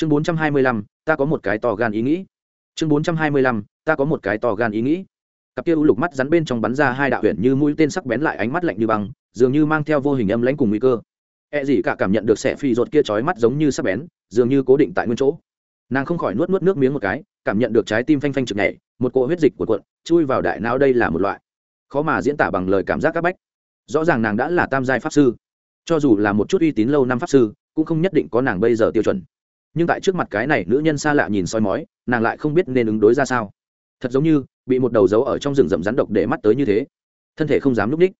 chương bốn trăm hai mươi lăm, ta có một cái to gan ý nghĩ. Chương bốn trăm hai mươi lăm, ta có một cái to gan ý nghĩ. Cặp kia u lục mắt rắn bên trong bắn ra hai đạo huyện như mũi tên sắc bén lại ánh mắt lạnh như băng, dường như mang theo vô hình âm lãnh cùng nguy cơ. E gì cả cảm nhận được xẻ phi ruột kia chói mắt giống như sắc bén, dường như cố định tại nguyên chỗ. Nàng không khỏi nuốt nuốt nước miếng một cái, cảm nhận được trái tim phanh phanh trực nhảy, một cỗ huyết dịch của cuộn, chui vào đại não đây là một loại. Khó mà diễn tả bằng lời cảm giác các bách. Rõ ràng nàng đã là tam giai pháp sư. Cho dù là một chút uy tín lâu năm pháp sư, cũng không nhất định có nàng bây giờ tiêu chuẩn nhưng tại trước mặt cái này nữ nhân xa lạ nhìn soi mói, nàng lại không biết nên ứng đối ra sao. Thật giống như, bị một đầu dấu ở trong rừng rậm rắn độc để mắt tới như thế. Thân thể không dám núp ních.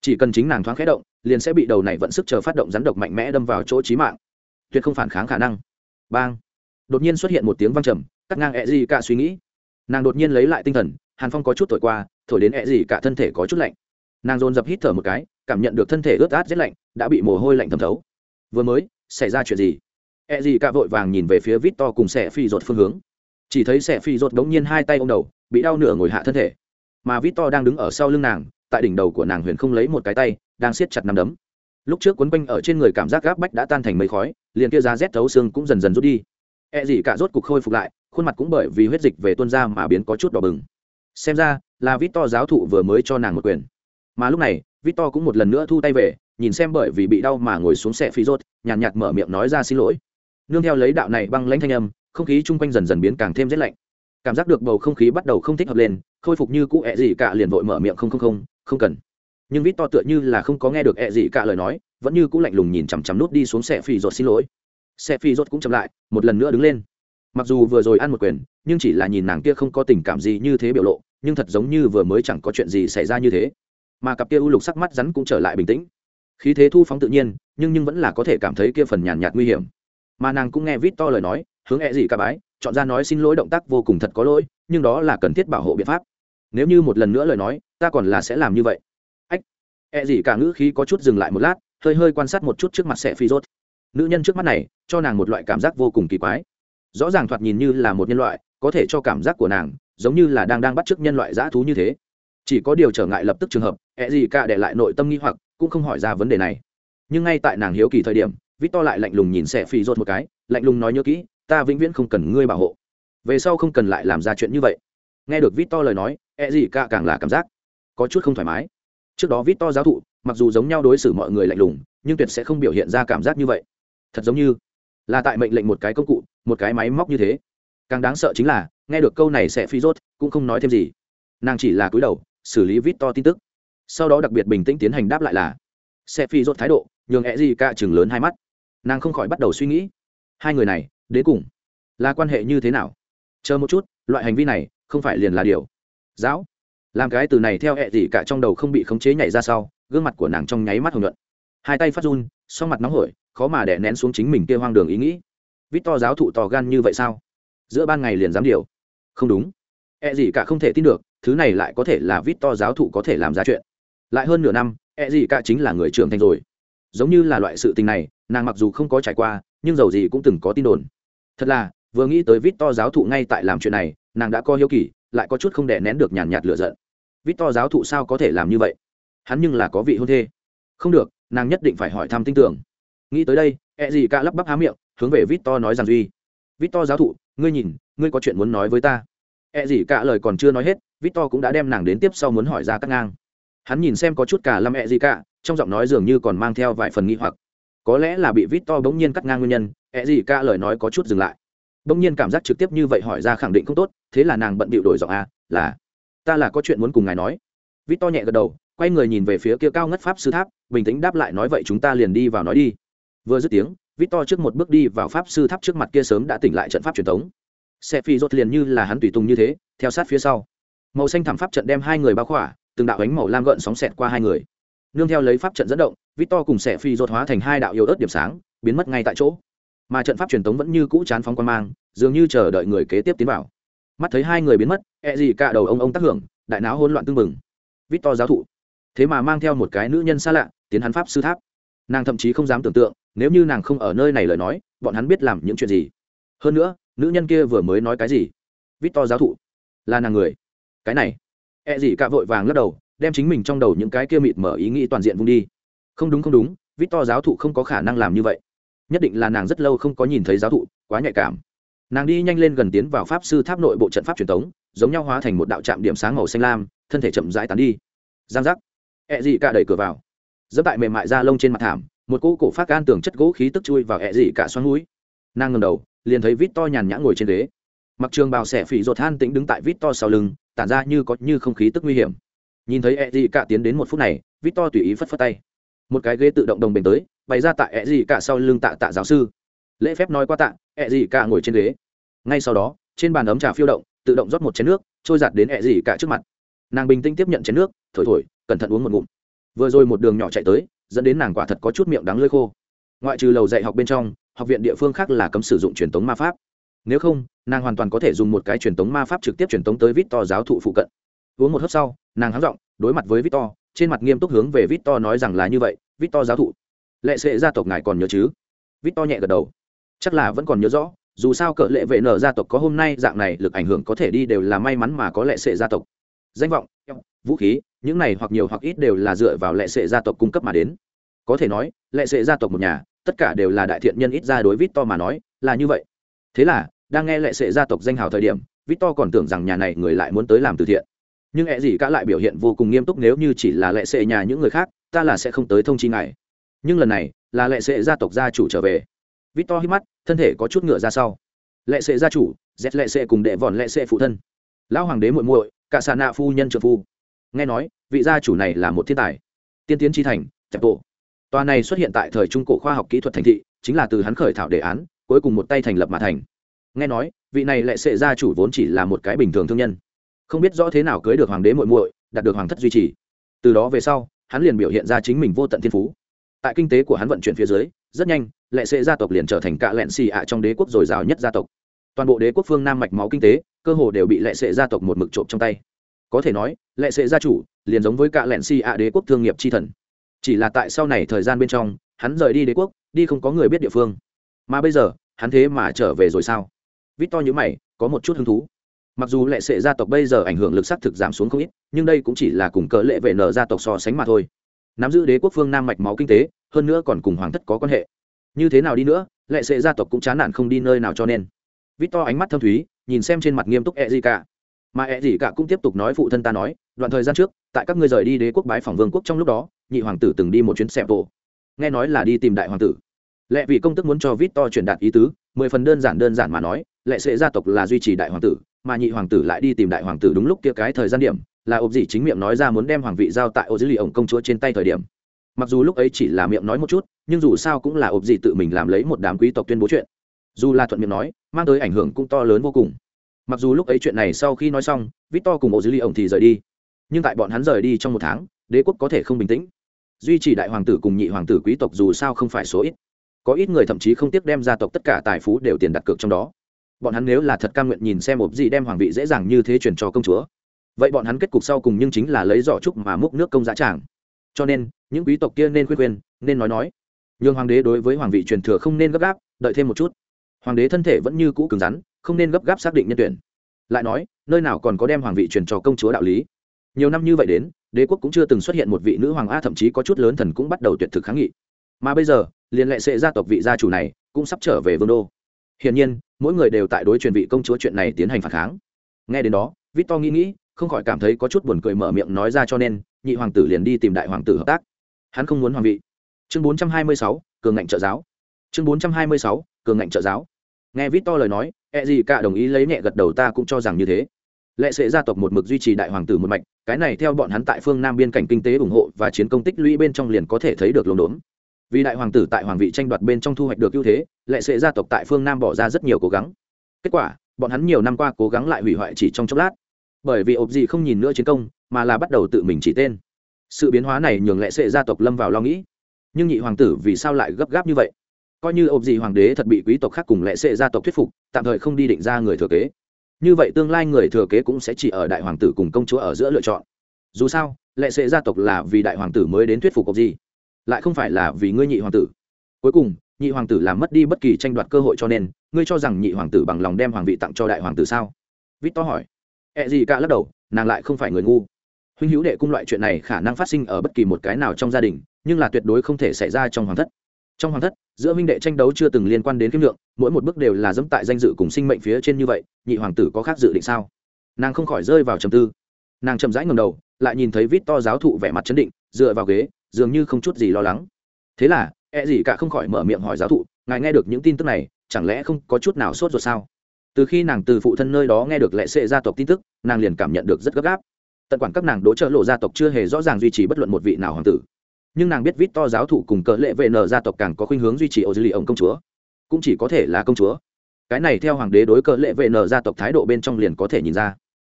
Chỉ cần chính nàng thoáng khẽ động, liền sẽ bị đầu này vận sức chờ phát động rắn độc mạnh mẽ đâm vào chỗ trí mạng. Tuyệt không phản kháng khả năng. Bang. Đột nhiên xuất hiện một tiếng văng trầm, cắt ngang ẹ gì cả suy nghĩ. Nàng đột nhiên lấy lại tinh thần, hàn phong có chút thổi qua, thổi đến ẹ gì cả thân thể có chút lạnh. Nàng dồn dập hít thở một cái, cảm nhận được thân thể ướt át rét lạnh, đã bị mồ hôi lạnh thấm thấu. Vừa mới, xảy ra chuyện gì? E gì cả vội vàng nhìn về phía vít to cùng xẻ phi rột phương hướng. Chỉ thấy xẻ phi rột đống nhiên hai tay ô m đầu bị đau nửa ngồi hạ thân thể. Mà vít to đang đứng ở sau lưng nàng tại đỉnh đầu của nàng huyền không lấy một cái tay đang siết chặt nắm đấm. Lúc trước quấn quanh ở trên người cảm giác gáp bách đã tan thành mây khói liền kia ra rét thấu xương cũng dần dần rút đi. E gì cả rốt cục khôi phục lại khuôn mặt cũng bởi vì huyết dịch về tuôn ra mà biến có chút đỏ bừng. Xem ra là vít to giáo thụ vừa mới cho nàng một quyền. Mà lúc này vít to cũng một lần nữa thu tay về nhìn xem bởi vì bị đau mà ngồi xuống xe phi rốt nhàn nhạt, nhạt mở miệng nói ra xin lỗi nương theo lấy đạo này băng lãnh thanh âm, không khí chung quanh dần dần biến càng thêm rét lạnh. Cảm giác được bầu không khí bắt đầu không thích hợp lên, khôi phục như cũ ẹ gì cả liền vội mở miệng không không không không cần. Nhưng vít to tựa như là không có nghe được ẹ gì cả lời nói, vẫn như cũ lạnh lùng nhìn chằm chằm nút đi xuống xe phi rốt xin lỗi. Xe phi rốt cũng chậm lại, một lần nữa đứng lên. Mặc dù vừa rồi ăn một quyền, nhưng chỉ là nhìn nàng kia không có tình cảm gì như thế biểu lộ, nhưng thật giống như vừa mới chẳng có chuyện gì xảy ra như thế. Mà cặp kia u lục sắc mắt rắn cũng trở lại bình tĩnh. Khí thế thu phóng tự nhiên, nhưng nhưng vẫn là có thể cảm thấy kia phần nhàn nhạt nguy hiểm mà nàng cũng nghe vít to lời nói, hướng e gì cả bái, chọn ra nói xin lỗi động tác vô cùng thật có lỗi, nhưng đó là cần thiết bảo hộ biện pháp. Nếu như một lần nữa lời nói, ta còn là sẽ làm như vậy. Ách e gì cả ngữ khí có chút dừng lại một lát, hơi hơi quan sát một chút trước mặt sẽ phi rốt. Nữ nhân trước mắt này, cho nàng một loại cảm giác vô cùng kỳ quái. Rõ ràng thoạt nhìn như là một nhân loại, có thể cho cảm giác của nàng, giống như là đang đang bắt chước nhân loại dã thú như thế. Chỉ có điều trở ngại lập tức trường hợp e gì cả để lại nội tâm nghi hoặc, cũng không hỏi ra vấn đề này. Nhưng ngay tại nàng hiếu kỳ thời điểm vít to lại lạnh lùng nhìn xẻ phi rột một cái, lạnh lùng nói nhớ kỹ, ta vĩnh viễn không cần ngươi bảo hộ. Về sau không cần lại làm ra chuyện như vậy. Nghe được vít to lời nói E gì cả càng là cảm giác có chút không thoải mái. Trước đó vít to giáo thụ, mặc dù giống nhau đối xử mọi người lạnh lùng, nhưng tuyệt sẽ không biểu hiện ra cảm giác như vậy. Thật giống như là tại mệnh lệnh một cái công cụ, một cái máy móc như thế. Càng đáng sợ chính là, nghe được câu này sẽ phi rốt cũng không nói thêm gì. Nàng chỉ là cúi đầu, xử lý vít to tin tức. Sau đó đặc biệt bình tĩnh tiến hành đáp lại là sẽ phi rốt thái độ, nhường E gì cả chừng lớn hai mắt nàng không khỏi bắt đầu suy nghĩ. Hai người này, đến cùng là quan hệ như thế nào? Chờ một chút, loại hành vi này không phải liền là điều. Giáo, làm cái từ này theo ẹ gì cả trong đầu không bị khống chế nhảy ra sau, gương mặt của nàng trong nháy mắt hồng nhuận. Hai tay phát run sau mặt nóng hổi, khó mà đè nén xuống chính mình kia hoang đường ý nghĩ. Vít to giáo thụ to gan như vậy sao? Giữa ban ngày liền dám điều. Không đúng. E gì cả không thể tin được, thứ này lại có thể là vít to giáo thụ có thể làm ra chuyện. Lại hơn nửa năm e gì cả chính là người trưởng thành rồi. Giống như là loại sự tình này nàng mặc dù không có trải qua nhưng dầu gì cũng từng có tin đồn. Thật là vừa nghĩ tới vít to giáo thụ ngay tại làm chuyện này nàng đã có hiếu kỳ lại có chút không đè nén được nhàn nhạt lựa giận. Vít to giáo thụ sao có thể làm như vậy? Hắn nhưng là có vị hôn thê. Không được nàng nhất định phải hỏi thăm tin tưởng. Nghĩ tới đây e gì cả lắp bắp há miệng hướng về vít to nói rằng duy vít to giáo thụ ngươi nhìn ngươi có chuyện muốn nói với ta. E gì cả lời còn chưa nói hết, Victor cũng đã đem nàng đến tiếp sau muốn hỏi ra cắt ngang. Hắn nhìn xem có chút cả lâm e gì cả, trong giọng nói dường như còn mang theo vài phần nghi hoặc. Có lẽ là bị Victor bỗng nhiên cắt ngang nguyên nhân, E gì cả lời nói có chút dừng lại. Bỗng nhiên cảm giác trực tiếp như vậy hỏi ra khẳng định không tốt, thế là nàng bận bịu đổi giọng a, là ta là có chuyện muốn cùng ngài nói. Victor nhẹ gật đầu, quay người nhìn về phía kia cao ngất pháp sư tháp, bình tĩnh đáp lại nói vậy chúng ta liền đi vào nói đi. Vừa dứt tiếng, Victor trước một bước đi vào pháp sư tháp trước mặt kia sớm đã tỉnh lại trận pháp truyền thống xe phi rốt liền như là hắn tùy tùng như thế theo sát phía sau màu xanh thảm pháp trận đem hai người bao khỏa từng đạo ánh màu lam gợn sóng xẹt qua hai người nương theo lấy pháp trận dẫn động, victor cùng xe phi rốt hóa thành hai đạo yếu ớt điểm sáng, biến mất ngay tại chỗ. Mà trận pháp truyền thống vẫn như cũ chán phóng quan mang, dường như chờ đợi người kế tiếp tiến vào. Mắt thấy hai người biến mất e gì cả đầu ông ông tác hưởng, đại não hỗn loạn tương mừng victor giáo thụ. Thế mà mang theo một cái nữ nhân xa lạ, tiến hắn pháp sư tháp. Nàng thậm chí không dám tưởng tượng, nếu như nàng không ở nơi này lời nói, bọn hắn biết làm những chuyện gì. Hơn nữa, nữ nhân kia vừa mới nói cái gì? Vít to giáo thụ. Là nàng người. Cái này. E gì cả vội vàng lắc đầu đem chính mình trong đầu những cái kia mịt mở ý nghĩ toàn diện vung đi. Không đúng không đúng vít to giáo thụ không có khả năng làm như vậy. Nhất định là nàng rất lâu không có nhìn thấy giáo thụ, quá nhạy cảm. Nàng đi nhanh lên gần tiến vào pháp sư tháp nội bộ trận pháp truyền thống giống nhau hóa thành một đạo trạm điểm sáng màu xanh lam, thân thể chậm rãi tán đi. Giang giác. Ẹ dị cả đẩy cửa vào. Dẫm tại mềm mại da lông trên mặt thảm, một cỗ cổ phát gan tường chất gỗ khí tức chui vào ẹ dị cả xoắn núi nàng ngầm đầu, liền thấy vít to nhàn nhã ngồi trên ghế. Mặc trường bào xẻ phỉ ruột than tĩnh đứng tại vít to sau lưng, tản ra như có như không khí tức nguy hiểm nhìn thấy ẹ dị cả tiến đến một phút này vít to tùy ý phất phất tay. Một cái ghế tự động đồng bền tới, bày ra tại ẹ dị cả sau lưng tạ tạ giáo sư. Lễ phép nói qua tạ ẹ dị cả ngồi trên ghế. Ngay sau đó, trên bàn ấm trà phiêu động, tự động rót một chén nước, trôi giạt đến ẹ dị cả trước mặt. Nàng bình tĩnh tiếp nhận chén nước, thổi thổi, cẩn thận uống một ngụm. Vừa rồi một đường nhỏ chạy tới, dẫn đến nàng quả thật có chút miệng đắng lơi khô. Ngoại trừ lầu dạy học bên trong, học viện địa phương khác là cấm sử dụng truyền thống ma pháp. Nếu không, nàng hoàn toàn có thể dùng một cái truyền thống ma pháp trực tiếp truyền thống tới vít to giáo thụ phụ cận uống một hớp sau, nàng hắng giọng, đối mặt với victor, trên mặt nghiêm túc hướng về victor nói rằng là như vậy, victor giáo thụ, lệ sệ gia tộc ngài còn nhớ chứ? Victor nhẹ gật đầu. Chắc là vẫn còn nhớ rõ, dù sao cỡ lệ vệ nở gia tộc có hôm nay dạng này lực ảnh hưởng có thể đi đều là may mắn mà có lệ sệ gia tộc. Danh vọng, vũ khí, những này hoặc nhiều hoặc ít đều là dựa vào lệ sệ gia tộc cung cấp mà đến. Có thể nói, lệ sệ gia tộc một nhà, tất cả đều là đại thiện nhân ít ra đối victor mà nói, là như vậy. Thế là, đang nghe lệ sệ gia tộc danh hào thời điểm, victor còn tưởng rằng nhà này người lại muốn tới làm từ thiện nhưng ẹ gì cả lại biểu hiện vô cùng nghiêm túc nếu như chỉ là lệ sệ nhà những người khác, ta là sẽ không tới thông chi ngài. Nhưng lần này, là lệ sệ gia tộc gia chủ trở về. Vít to hít mắt, thân thể có chút ngựa ra sau. Lệ sệ gia chủ dẹt lệ sệ cùng đệ vòn lệ sệ phụ thân. Lão hoàng đế muội muội, cả xà nạ phu nhân trợ phu. Nghe nói, vị gia chủ này là một thiên tài. Tiên tiến tri thành chặt bộ tòa này xuất hiện tại thời trung cổ khoa học kỹ thuật thành thị, chính là từ hắn khởi thảo đề án, cuối cùng một tay thành lập mà thành. Nghe nói, vị này lệ sệ gia chủ vốn chỉ là một cái bình thường thương nhân không biết rõ thế nào cưới được hoàng đế muội muội, đạt được hoàng thất duy trì. Từ đó về sau, hắn liền biểu hiện ra chính mình vô tận thiên phú. Tại kinh tế của hắn vận chuyển phía dưới, rất nhanh, lệ sệ gia tộc liền trở thành cạ lẹn xì ạ trong đế quốc dồi dào nhất gia tộc. Toàn bộ đế quốc phương nam mạch máu kinh tế, cơ hồ đều bị lệ sệ gia tộc một mực trộm trong tay. Có thể nói, lệ sệ gia chủ liền giống với cạ lẹn xì ạ đế quốc thương nghiệp tri thần. Chỉ là tại sau này thời gian bên trong, hắn rời đi đế quốc, đi không có người biết địa phương. Mà bây giờ, hắn thế mà trở về rồi sao? Vít to nhữ mày, có một chút hứng thú mặc dù lệ sệ gia tộc bây giờ ảnh hưởng lực s thực giảm xuống không ít, nhưng đây cũng chỉ là cùng cỡ lệ vệ nở gia tộc so sánh mà thôi. Nắm giữ đế quốc phương nam mạch máu kinh tế, hơn nữa còn cùng hoàng thất có quan hệ. Như thế nào đi nữa, lệ sệ gia tộc cũng chán nản không đi nơi nào cho nên. Vít to ánh mắt thâm thúy, nhìn xem trên mặt nghiêm túc ẹ gì cả mà ẹ gì cả cũng tiếp tục nói phụ thân ta nói, đoạn thời gian trước, tại các ngươi rời đi đế quốc bái phỏng vương quốc trong lúc đó, nhị hoàng tử từng đi một chuyến xẹp bộ nghe nói là đi tìm đại hoàng tử. Lệ vì công tức muốn cho vít to truyền đạt ý tứ, mười phần đơn giản đơn giản mà nói, lệ sệ gia tộc là duy trì đại hoàng tử mà nhị hoàng tử lại đi tìm đại hoàng tử đúng lúc kia cái thời gian điểm, là ộp gì chính miệng nói ra muốn đem hoàng vị giao tại ô dữ lì ổng công chúa trên tay thời điểm. Mặc dù lúc ấy chỉ là miệng nói một chút, nhưng dù sao cũng là ộp gì tự mình làm lấy một đám quý tộc tuyên bố chuyện. Dù là thuận miệng nói, mang tới ảnh hưởng cũng to lớn vô cùng. Mặc dù lúc ấy chuyện này sau khi nói xong, victor cùng ô dữ lì ổng thì rời đi. Nhưng tại bọn hắn rời đi trong một tháng, đế quốc có thể không bình tĩnh. Duy trì đại hoàng tử cùng nhị hoàng tử quý tộc dù sao không phải số ít. Có ít người thậm chí không tiếc đem gia tộc tất cả tài phú đều tiền đặt cược trong đó bọn hắn nếu là thật cam nguyện nhìn xem một gì đem hoàng vị dễ dàng như thế chuyển cho công chúa, vậy bọn hắn kết cục sau cùng nhưng chính là lấy giỏ trúc mà múc nước công giá tràng. Cho nên, những quý tộc kia nên khuyên khuyên, nên nói nói. Nhưng hoàng đế đối với hoàng vị truyền thừa không nên gấp gáp, đợi thêm một chút. Hoàng đế thân thể vẫn như cũ cứng rắn, không nên gấp gáp xác định nhân tuyển. Lại nói, nơi nào còn có đem hoàng vị truyền cho công chúa đạo lý. Nhiều năm như vậy đến, đế quốc cũng chưa từng xuất hiện một vị nữ hoàng a, thậm chí có chút lớn thần cũng bắt đầu tuyệt thực kháng nghị. Mà bây giờ, liền lệ sệ gia tộc vị gia chủ này cũng sắp trở về vương đô hiển nhiên mỗi người đều tại đối truyền vị công chúa chuyện này tiến hành phản kháng. Nghe đến đó victor nghĩ nghĩ không khỏi cảm thấy có chút buồn cười mở miệng nói ra cho nên nhị hoàng tử liền đi tìm đại hoàng tử hợp tác. Hắn không muốn hoàng vị. Chương 426, cường ngạnh trợ giáo. Chương 426, cường ngạnh trợ giáo. Nghe victor lời nói e gì cả đồng ý lấy nhẹ gật đầu ta cũng cho rằng như thế. Lệ sệ gia tộc một mực duy trì đại hoàng tử một mạch cái này theo bọn hắn tại phương nam biên cảnh kinh tế ủng hộ và chiến công tích lũy bên trong liền có thể thấy được lồn đốn vì đại hoàng tử tại hoàng vị tranh đoạt bên trong thu hoạch được ưu thế, lệ sệ gia tộc tại phương nam bỏ ra rất nhiều cố gắng. Kết quả, bọn hắn nhiều năm qua cố gắng lại hủy hoại chỉ trong chốc lát. Bởi vì ộp gì không nhìn nữa chiến công, mà là bắt đầu tự mình chỉ tên. Sự biến hóa này nhường lệ sệ gia tộc lâm vào lo nghĩ. Nhưng nhị hoàng tử vì sao lại gấp gáp như vậy? Coi như ộp gì hoàng đế thật bị quý tộc khác cùng lệ sệ gia tộc thuyết phục, tạm thời không đi định ra người thừa kế. Như vậy tương lai người thừa kế cũng sẽ chỉ ở đại hoàng tử cùng công chúa ở giữa lựa chọn. Dù sao, lệ sệ gia tộc là vì đại hoàng tử mới đến thuyết phục ộp gì lại không phải là vì ngươi nhị hoàng tử. Cuối cùng, nhị hoàng tử làm mất đi bất kỳ tranh đoạt cơ hội cho nên, ngươi cho rằng nhị hoàng tử bằng lòng đem hoàng vị tặng cho đại hoàng tử sao? Vít to hỏi. Ẹ gì cả lắc đầu, nàng lại không phải người ngu. Huynh hữu đệ cung loại chuyện này khả năng phát sinh ở bất kỳ một cái nào trong gia đình, nhưng là tuyệt đối không thể xảy ra trong hoàng thất. Trong hoàng thất, giữa minh đệ tranh đấu chưa từng liên quan đến kiếm lượng, mỗi một bước đều là dẫm tại danh dự cùng sinh mệnh phía trên như vậy, nhị hoàng tử có khác dự định sao? Nàng không khỏi rơi vào trầm tư. Nàng chậm rãi ngầm đầu, lại nhìn thấy vít to giáo thụ vẻ mặt chấn định, dựa vào ghế dường như không chút gì lo lắng. Thế là e gì cả không khỏi mở miệng hỏi giáo thụ, ngài nghe được những tin tức này, chẳng lẽ không có chút nào sốt ruột sao? Từ khi nàng từ phụ thân nơi đó nghe được lệ sệ gia tộc tin tức, nàng liền cảm nhận được rất gấp gáp. Tận quản các nàng đỗ trợ lộ gia tộc chưa hề rõ ràng duy trì bất luận một vị nào hoàng tử. Nhưng nàng biết vít to giáo thụ cùng cỡ lệ vệ nở gia tộc càng có khuynh hướng duy trì ô dư lì ông công chúa. Cũng chỉ có thể là công chúa. Cái này theo hoàng đế đối cỡ lệ vệ nở gia tộc thái độ bên trong liền có thể nhìn ra.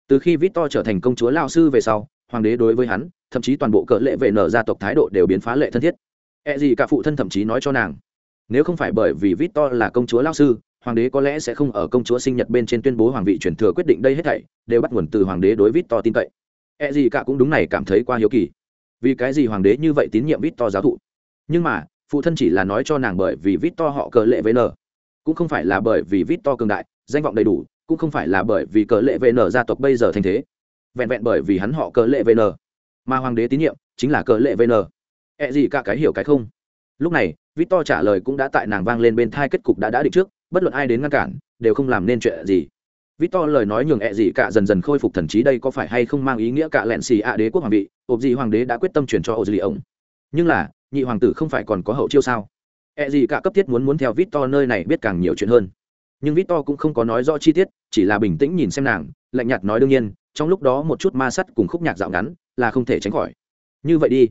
Từ khi vít to trở thành công chúa lao sư về sau hoàng đế đối với hắn, thậm chí toàn bộ cỡ lệ vệ nở gia tộc thái độ đều biến phá lệ thân thiết. E gì cả phụ thân thậm chí nói cho nàng, nếu không phải bởi vì vít to là công chúa lao sư, hoàng đế có lẽ sẽ không ở công chúa sinh nhật bên trên tuyên bố hoàng vị truyền thừa quyết định đây hết thảy, đều bắt nguồn từ hoàng đế đối vít to tin cậy. E gì cả cũng đúng này cảm thấy qua hiếu kỳ. Vì cái gì hoàng đế như vậy tín nhiệm vít to giáo thụ? Nhưng mà, phụ thân chỉ là nói cho nàng bởi vì vít to họ cờ lệ với n cũng không phải là bởi vì vít to cường đại, danh vọng đầy đủ, cũng không phải là bởi vì cờ lệ vn gia tộc bây giờ thành thế vẹn vẹn bởi vì hắn họ cờ lệ vn. Mà hoàng đế tín nhiệm chính là cờ lệ vn. Ẹ gì cả cái hiểu cái không? Lúc này, victor trả lời cũng đã tại nàng vang lên bên thai kết cục đã đã định trước, bất luận ai đến ngăn cản, đều không làm nên chuyện gì. Victor lời nói nhường ẹ gì cả dần dần khôi phục thần trí đây có phải hay không mang ý nghĩa cả lẹn xì ạ đế quốc hoàng vị, ộp gì hoàng đế đã quyết tâm chuyển cho ô dì ông. Nhưng là, nhị hoàng tử không phải còn có hậu chiêu sao? Ẹ gì cả cấp thiết muốn muốn theo victor nơi này biết càng nhiều chuyện hơn. Nhưng victor cũng không có nói rõ chi tiết, chỉ là bình tĩnh nhìn xem nàng, lạnh nhạt nói đương nhiên trong lúc đó một chút ma sắt cùng khúc nhạc dạo ngắn là không thể tránh khỏi. Như vậy đi.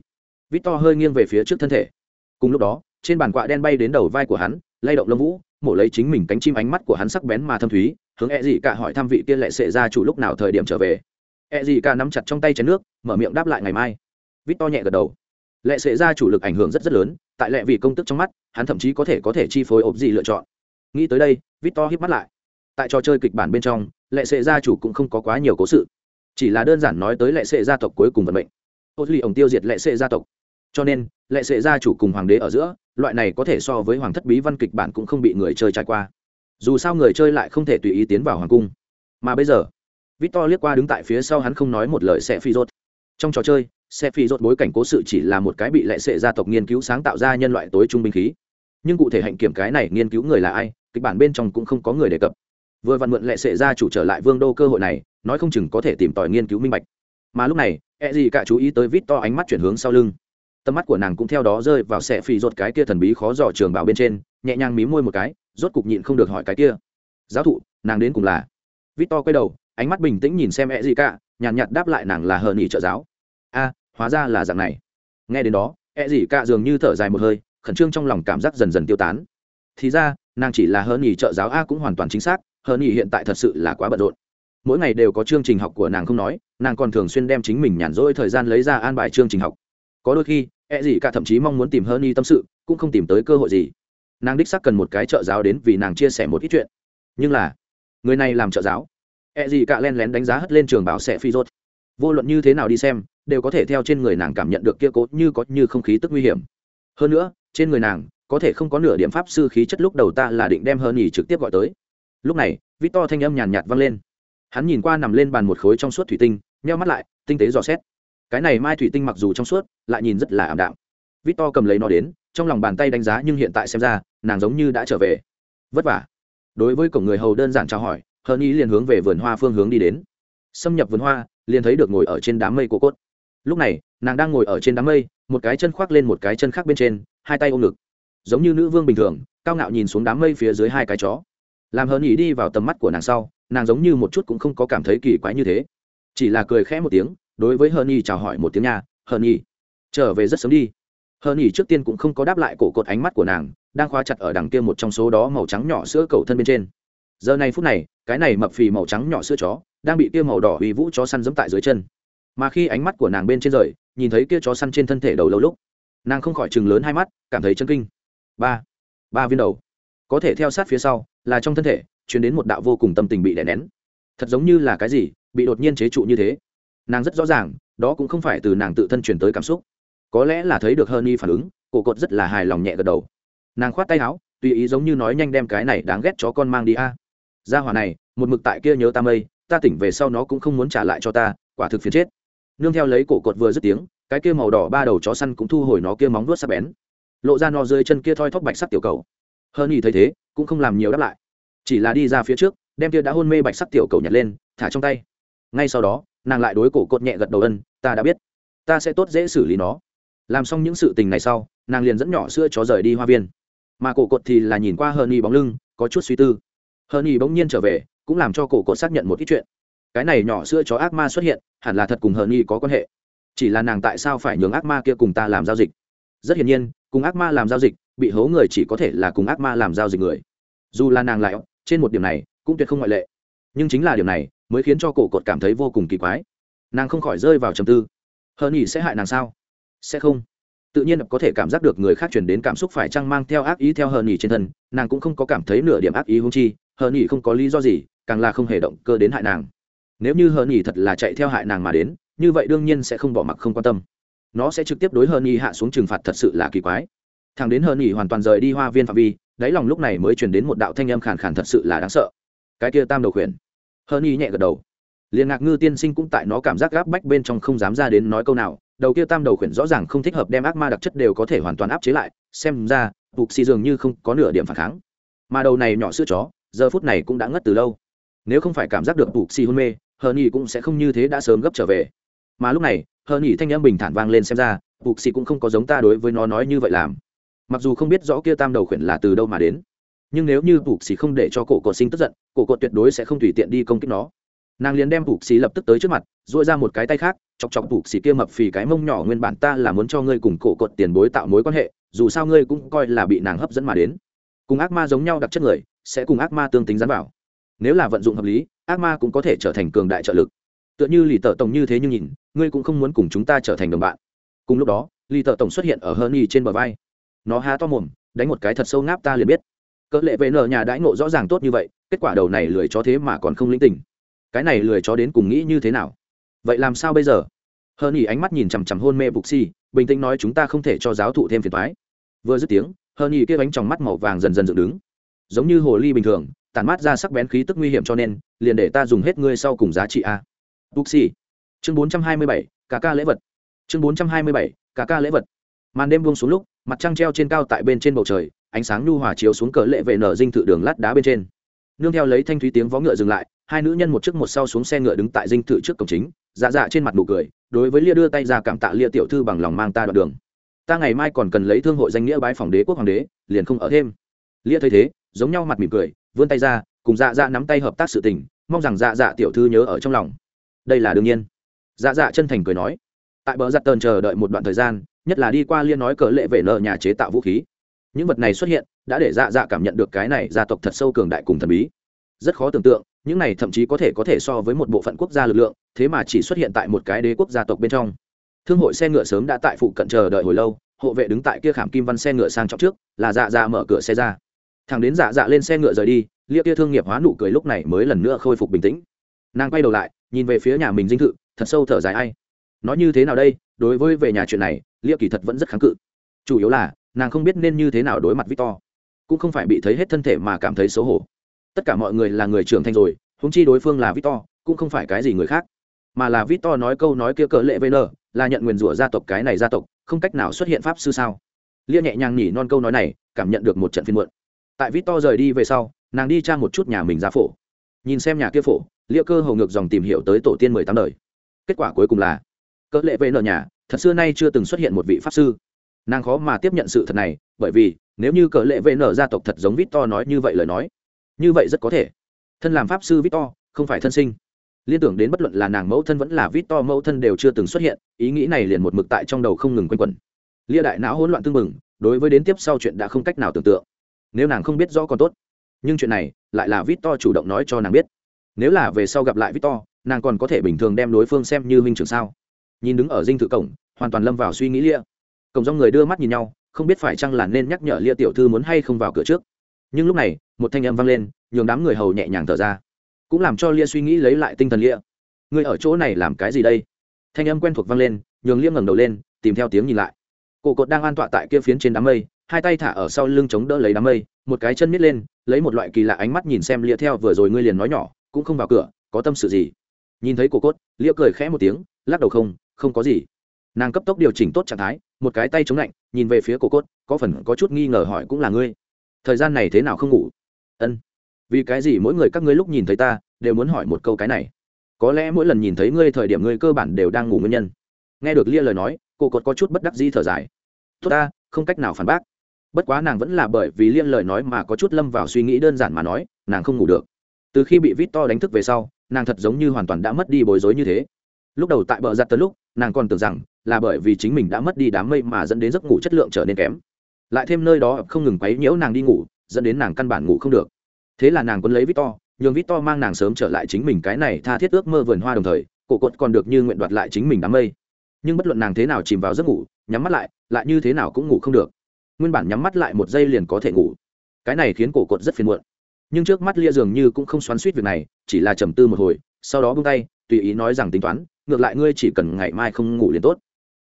Victor hơi nghiêng về phía trước thân thể. Cùng lúc đó, trên bàn quạ đen bay đến đầu vai của hắn, lay động lông vũ, mổ lấy chính mình cánh chim ánh mắt của hắn sắc bén mà thâm thúy, hướng e gì cả hỏi thăm vị tiên lệ sệ ra chủ lúc nào thời điểm trở về. E gì cả nắm chặt trong tay chén nước, mở miệng đáp lại ngày mai. Victor nhẹ gật đầu. Lệ sệ ra chủ lực ảnh hưởng rất rất lớn, tại lệ vì công tức trong mắt, hắn thậm chí có thể có thể chi phối ốp gì lựa chọn. Nghĩ tới đây, victor híp mắt lại. Tại trò chơi kịch bản bên trong, lệ sệ gia chủ cũng không có quá nhiều cố sự chỉ là đơn giản nói tới lệ sệ gia tộc cuối cùng vận mệnh. Ô duy ổng tiêu diệt lệ sệ gia tộc. Cho nên, lệ sệ gia chủ cùng hoàng đế ở giữa, loại này có thể so với hoàng thất bí văn kịch bản cũng không bị người chơi trải qua. Dù sao người chơi lại không thể tùy ý tiến vào hoàng cung. Mà bây giờ, victor liếc qua đứng tại phía sau hắn không nói một lời sẽ phi rốt. Trong trò chơi sẽ phi rốt bối cảnh cố sự chỉ là một cái bị lệ sệ gia tộc nghiên cứu sáng tạo ra nhân loại tối trung binh khí. Nhưng cụ thể hạnh kiểm cái này nghiên cứu người là ai, kịch bản bên trong cũng không có người đề cập vừa vặn mượn lệ sệ ra chủ trở lại vương đô cơ hội này, nói không chừng có thể tìm tòi nghiên cứu minh bạch. Mà lúc này e gì cả chú ý tới vít to ánh mắt chuyển hướng sau lưng. Tầm mắt của nàng cũng theo đó rơi vào xe phì rột cái kia thần bí khó dò trường bảo bên trên, nhẹ nhàng mí môi một cái, rốt cục nhịn không được hỏi cái kia. Giáo thụ, nàng đến cùng là? Vít to quay đầu, ánh mắt bình tĩnh nhìn xem e gì cả, nhàn nhạt đáp lại nàng là hờ nghỉ trợ giáo. A, hóa ra là dạng này. Nghe đến đó e gì cả dường như thở dài một hơi, khẩn trương trong lòng cảm giác dần dần tiêu tán. Thì ra, nàng chỉ là hờ nghỉ trợ giáo a cũng hoàn toàn chính xác hờ nghỉ hiện tại thật sự là quá bận rộn. Mỗi ngày đều có chương trình học của nàng không nói, nàng còn thường xuyên đem chính mình nhàn rỗi thời gian lấy ra an bài chương trình học. Có đôi khi e gì cả thậm chí mong muốn tìm hơn y tâm sự, cũng không tìm tới cơ hội gì. Nàng đích xác cần một cái trợ giáo đến vì nàng chia sẻ một ít chuyện. Nhưng là, người này làm trợ giáo. E gì cả len lén đánh giá hất lên trường bảo sẽ phi rốt. Vô luận như thế nào đi xem, đều có thể theo trên người nàng cảm nhận được kia cố như có như không khí tức nguy hiểm. Hơn nữa, trên người nàng, có thể không có nửa điểm pháp sư khí chất lúc đầu ta là định đem hơn nhỉ trực tiếp gọi tới lúc này, victor thanh âm nhàn nhạt vang lên. Hắn nhìn qua nằm lên bàn một khối trong suốt thủy tinh, nheo mắt lại, tinh tế dò xét. Cái này mai thủy tinh mặc dù trong suốt, lại nhìn rất là ảm đạm. Vít to cầm lấy nó đến, trong lòng bàn tay đánh giá nhưng hiện tại xem ra, nàng giống như đã trở về. Vất vả. Đối với cổng người hầu đơn giản trao hỏi hơn ý liền hướng về vườn hoa phương hướng đi đến. Xâm nhập vườn hoa, liền thấy được ngồi ở trên đám mây của cốt. Lúc này, nàng đang ngồi ở trên đám mây, một cái chân khoác lên một cái chân khác bên trên, hai tay ôm ngực. Giống như nữ vương bình thường, cao ngạo nhìn xuống đám mây phía dưới hai cái chó làm hờn ý đi vào tầm mắt của nàng sau, nàng giống như một chút cũng không có cảm thấy kỳ quái như thế. Chỉ là cười khẽ một tiếng, đối với hờn ý chào hỏi một tiếng nhà hờn ý trở về rất sớm đi. Hờn ý trước tiên cũng không có đáp lại cổ cột ánh mắt của nàng, đang khóa chặt ở đằng kia một trong số đó màu trắng nhỏ sữa cầu thân bên trên. Giờ này phút này, cái này mập phì màu trắng nhỏ sữa chó, đang bị kia màu đỏ uy vũ chó săn dẫm tại dưới chân. Mà khi ánh mắt của nàng bên trên rời, nhìn thấy kia chó săn trên thân thể đầu lâu lúc, nàng không khỏi chừng lớn hai mắt, cảm thấy chân kinh. Ba ba viên đầu. Có thể theo sát phía sau là trong thân thể chuyển đến một đạo vô cùng tâm tình bị đè nén. Thật giống như là cái gì bị đột nhiên chế trụ như thế. Nàng rất rõ ràng, đó cũng không phải từ nàng tự thân truyền tới cảm xúc. Có lẽ là thấy được hơn y phản ứng, cổ cột rất là hài lòng nhẹ gật đầu. Nàng khoát tay áo, tùy ý giống như nói nhanh đem cái này đáng ghét chó con mang đi a. Ra hỏa này, một mực tại kia nhớ ta mây, ta tỉnh về sau nó cũng không muốn trả lại cho ta, quả thực phiền chết. Nương theo lấy cổ cột vừa dứt tiếng, cái kia màu đỏ ba đầu chó săn cũng thu hồi nó kia móng vuốt sắc bén. Lộ ra no dưới chân kia thoi thóp bạch sắc tiểu cầu. Hơn y thấy thế cũng không làm nhiều đáp lại. Chỉ là đi ra phía trước, đem kia đã hôn mê bạch sắc tiểu cầu nhặt lên, thả trong tay. Ngay sau đó, nàng lại đối cổ cột nhẹ gật đầu ân, ta đã biết. Ta sẽ tốt dễ xử lý nó. Làm xong những sự tình này sau, nàng liền dẫn nhỏ sữa chó rời đi hoa viên. Mà cổ cột thì là nhìn qua hờ nhi bóng lưng, có chút suy tư. Hờ nhi bỗng nhiên trở về, cũng làm cho cổ cột xác nhận một ít chuyện. Cái này nhỏ sữa chó ác ma xuất hiện, hẳn là thật cùng hờ nhi có quan hệ. Chỉ là nàng tại sao phải nhường ác ma kia cùng ta làm giao dịch? Rất hiển nhiên cùng ác ma làm giao dịch, bị hố người chỉ có thể là cùng ác ma làm giao dịch người. Dù là nàng lại, trên một điểm này, cũng tuyệt không ngoại lệ. Nhưng chính là điều này, mới khiến cho cổ cột cảm thấy vô cùng kỳ quái. Nàng không khỏi rơi vào trầm tư. Hờ nhỉ sẽ hại nàng sao? Sẽ không. Tự nhiên có thể cảm giác được người khác chuyển đến cảm xúc phải chăng mang theo ác ý theo hờ nhỉ trên thân, nàng cũng không có cảm thấy nửa điểm ác ý hung chi, hờ nhỉ không có lý do gì, càng là không hề động cơ đến hại nàng. Nếu như hờ nhỉ thật là chạy theo hại nàng mà đến, như vậy đương nhiên sẽ không bỏ mặc không quan tâm nó sẽ trực tiếp đối hơn nhỉ hạ xuống trừng phạt thật sự là kỳ quái. Thằng đến hơn nhỉ hoàn toàn rời đi hoa viên phạm vi, đáy lòng lúc này mới chuyển đến một đạo thanh âm khàn khàn thật sự là đáng sợ. Cái kia tam đầu khuyển. Hơn nhỉ nhẹ gật đầu. Liền ngạc ngư tiên sinh cũng tại nó cảm giác gáp bách bên trong không dám ra đến nói câu nào, đầu kia tam đầu khuyển rõ ràng không thích hợp đem ác ma đặc chất đều có thể hoàn toàn áp chế lại, xem ra bục xì dường như không có nửa điểm phản kháng. Mà đầu này nhỏ sữa chó, giờ phút này cũng đã ngất từ lâu. Nếu không phải cảm giác được bục xì hôn mê, hờ nhi cũng sẽ không như thế đã sớm gấp trở về mà lúc này, hờ nhỉ thanh âm bình thản vang lên xem ra bục xì cũng không có giống ta đối với nó nói như vậy làm. Mặc dù không biết rõ kia tam đầu khuyển là từ đâu mà đến, nhưng nếu như bục xì không để cho cổ cột sinh tức giận, cổ cột tuyệt đối sẽ không tùy tiện đi công kích nó. Nàng liền đem bục xì lập tức tới trước mặt dội ra một cái tay khác, chọc chọc bục xì kia mập phì cái mông nhỏ nguyên bản ta là muốn cho ngươi cùng cổ cột tiền bối tạo mối quan hệ, dù sao ngươi cũng coi là bị nàng hấp dẫn mà đến. Cùng ác ma giống nhau đặc chất người, sẽ cùng ác ma tương tính dán vào nếu là vận dụng hợp lý, ác ma cũng có thể trở thành cường đại trợ lực tựa như lì tợ tổng như thế nhưng nhìn, ngươi cũng không muốn cùng chúng ta trở thành đồng bạn. Cùng lúc đó, lì tợ tổng xuất hiện ở hơn y trên bờ vai. Nó há to mồm, đánh một cái thật sâu ngáp ta liền biết. Cỡ lệ vệ nở nhà đãi ngộ rõ ràng tốt như vậy, kết quả đầu này lười chó thế mà còn không linh tình. Cái này lười chó đến cùng nghĩ như thế nào? Vậy làm sao bây giờ? Hơn y ánh mắt nhìn chằm chằm hôn mê bục si, bình tĩnh nói chúng ta không thể cho giáo thụ thêm phiền thoái vừa dứt tiếng hơn y kia bánh trong mắt màu vàng dần dần dựng đứng. Giống như hồ ly bình thường tàn mát ra sắc bén khí tức nguy hiểm cho nên, liền để ta dùng hết ngươi sau cùng giá trị a. Tuxi. chương bốn trăm hai mươi bảy cả ca lễ vật. Chương bốn trăm hai mươi bảy cả ca lễ vật. Màn đêm buông xuống lúc, mặt trăng treo trên cao tại bên trên bầu trời, ánh sáng nhu hòa chiếu xuống cờ lệ về nở dinh thự đường lát đá bên trên. Nương theo lấy thanh thúy tiếng vó ngựa dừng lại, hai nữ nhân một trước một sau xuống xe ngựa đứng tại dinh thự trước cổng chính dạ dạ trên mặt nụ cười, đối với lia đưa tay ra cảm tạ lia tiểu thư bằng lòng mang ta đoạn đường. Ta ngày mai còn cần lấy thương hội danh nghĩa bái phòng đế quốc hoàng đế, liền không ở thêm. Lia thấy thế, giống nhau mặt mỉm cười, vươn tay ra, cùng dạ dạ nắm tay hợp tác sự tình, mong rằng dạ dạ tiểu thư nhớ ở trong lòng đây là đương nhiên. Dạ dạ chân thành cười nói. Tại bờ giặt tờn chờ đợi một đoạn thời gian, nhất là đi qua liên nói cờ lệ về nợ nhà chế tạo vũ khí. Những vật này xuất hiện, đã để dạ dạ cảm nhận được cái này gia tộc thật sâu cường đại cùng thần bí. Rất khó tưởng tượng, những này thậm chí có thể có thể so với một bộ phận quốc gia lực lượng, thế mà chỉ xuất hiện tại một cái đế quốc gia tộc bên trong. Thương hội xe ngựa sớm đã tại phụ cận chờ đợi hồi lâu, hộ vệ đứng tại kia khảm kim văn xe ngựa sang trọng trước, là dạ dạ mở cửa xe ra. Thằng đến dạ dạ lên xe ngựa rời đi lia kia thương nghiệp hóa nụ cười lúc này mới lần nữa khôi phục bình tĩnh. Nàng quay đầu lại nhìn về phía nhà mình dinh thự, thật sâu thở dài ai. Nói như thế nào đây, đối với về nhà chuyện này lia kỳ thật vẫn rất kháng cự. Chủ yếu là, nàng không biết nên như thế nào đối mặt victor. Cũng không phải bị thấy hết thân thể mà cảm thấy xấu hổ. Tất cả mọi người là người trưởng thành rồi húng chi đối phương là victor, cũng không phải cái gì người khác. Mà là victor nói câu nói kia cỡ lệ vn là nhận nguyền rủa gia tộc cái này gia tộc, không cách nào xuất hiện pháp sư sao. Lia nhẹ nhàng nhỉ non câu nói này, cảm nhận được một trận phiên muộn. Tại victor rời đi về sau, nàng đi tra một chút nhà mình ra phổ. Nhìn xem nhà kia phổ liệu cơ hầu ngược dòng tìm hiểu tới tổ tiên mười tám đời. Kết quả cuối cùng là, cỡ lệ vn nhà, thật xưa nay chưa từng xuất hiện một vị pháp sư. Nàng khó mà tiếp nhận sự thật này, bởi vì, nếu như cỡ lệ vn gia tộc thật giống victor nói như vậy lời nói, như vậy rất có thể, thân làm pháp sư victor, không phải thân sinh. Liên tưởng đến bất luận là nàng mẫu thân vẫn là victor mẫu thân đều chưa từng xuất hiện, ý nghĩ này liền một mực tại trong đầu không ngừng quanh quẩn. Lia đại não hỗn loạn tương mừng đối với đến tiếp sau chuyện đã không cách nào tưởng tượng. Nếu nàng không biết rõ còn tốt, nhưng chuyện này lại là victor chủ động nói cho nàng biết nếu là về sau gặp lại victor, nàng còn có thể bình thường đem đối phương xem như minh trưởng sao? Nhìn đứng ở dinh thự cổng, hoàn toàn lâm vào suy nghĩ lia. Cổng do người đưa mắt nhìn nhau, không biết phải chăng là nên nhắc nhở lia tiểu thư muốn hay không vào cửa trước. Nhưng lúc này, một thanh âm vang lên, nhường đám người hầu nhẹ nhàng thở ra. Cũng làm cho lia suy nghĩ lấy lại tinh thần lia. Người ở chỗ này làm cái gì đây? Thanh âm quen thuộc vang lên, nhường liêm ngẩng đầu lên, tìm theo tiếng nhìn lại. Cổ cột đang an tọa tại kia phiến trên đám mây, hai tay thả ở sau lưng chống đỡ lấy đám mây, một cái chân miết lên, lấy một loại kỳ lạ ánh mắt nhìn xem lia theo vừa rồi ngươi liền nói nhỏ cũng không vào cửa, có tâm sự gì? Nhìn thấy cổ cốt, liễu cười khẽ một tiếng, lắc đầu không không có gì. Nàng cấp tốc điều chỉnh tốt trạng thái, một cái tay chống lạnh, nhìn về phía cổ cốt, có phần có chút nghi ngờ hỏi cũng là ngươi. Thời gian này thế nào không ngủ? Ân. Vì cái gì mỗi người các ngươi lúc nhìn thấy ta, đều muốn hỏi một câu cái này? Có lẽ mỗi lần nhìn thấy ngươi thời điểm ngươi cơ bản đều đang ngủ nguyên nhân. Nghe được lia lời nói cô cốt có chút bất đắc dĩ thở dài. Tốt ta, không cách nào phản bác. Bất quá nàng vẫn là bởi vì liên lời nói mà có chút lâm vào suy nghĩ đơn giản mà nói, nàng không ngủ được từ khi bị vít to đánh thức về sau, nàng thật giống như hoàn toàn đã mất đi bối rối như thế. Lúc đầu tại bờ giặt tới lúc, nàng còn tưởng rằng là bởi vì chính mình đã mất đi đám mây mà dẫn đến giấc ngủ chất lượng trở nên kém. Lại thêm nơi đó không ngừng quấy nhiễu nàng đi ngủ, dẫn đến nàng căn bản ngủ không được. Thế là nàng quân lấy victor, nhường victor mang nàng sớm trở lại chính mình cái này tha thiết ước mơ vườn hoa đồng thời, cổ cột còn được như nguyện đoạt lại chính mình đám mây. Nhưng bất luận nàng thế nào chìm vào giấc ngủ, nhắm mắt lại lại như thế nào cũng ngủ không được. Nguyên bản nhắm mắt lại một giây liền có thể ngủ. Cái này khiến cổ cột rất phiền muộn nhưng trước mắt lia dường như cũng không xoắn suýt việc này, chỉ là trầm tư một hồi, sau đó bung tay, tùy ý nói rằng tính toán, ngược lại ngươi chỉ cần ngày mai không ngủ liền tốt.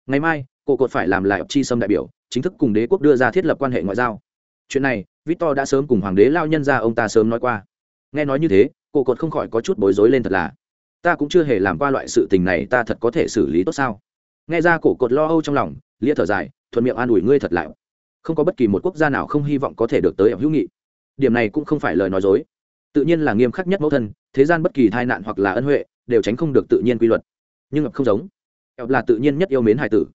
Ngày mai cổ cột phải làm lại chi sâm đại biểu, chính thức cùng đế quốc đưa ra thiết lập quan hệ ngoại giao. Chuyện này, victor đã sớm cùng hoàng đế lao nhân ra ông ta sớm nói qua. Nghe nói như thế cổ cột không khỏi có chút bối rối lên thật là, ta cũng chưa hề làm qua loại sự tình này, ta thật có thể xử lý tốt sao? Nghe ra cổ cột lo âu trong lòng, lia thở dài, thuận miệng an ủi ngươi thật lại không có bất kỳ một quốc gia nào không hy vọng có thể được tới ẻo hữu nghị điểm này cũng không phải lời nói dối. Tự nhiên là nghiêm khắc nhất mẫu thân, thế gian bất kỳ tai nạn hoặc là ân huệ, đều tránh không được tự nhiên quy luật. Nhưng ập không giống. Ập là tự nhiên nhất yêu mến hải tử.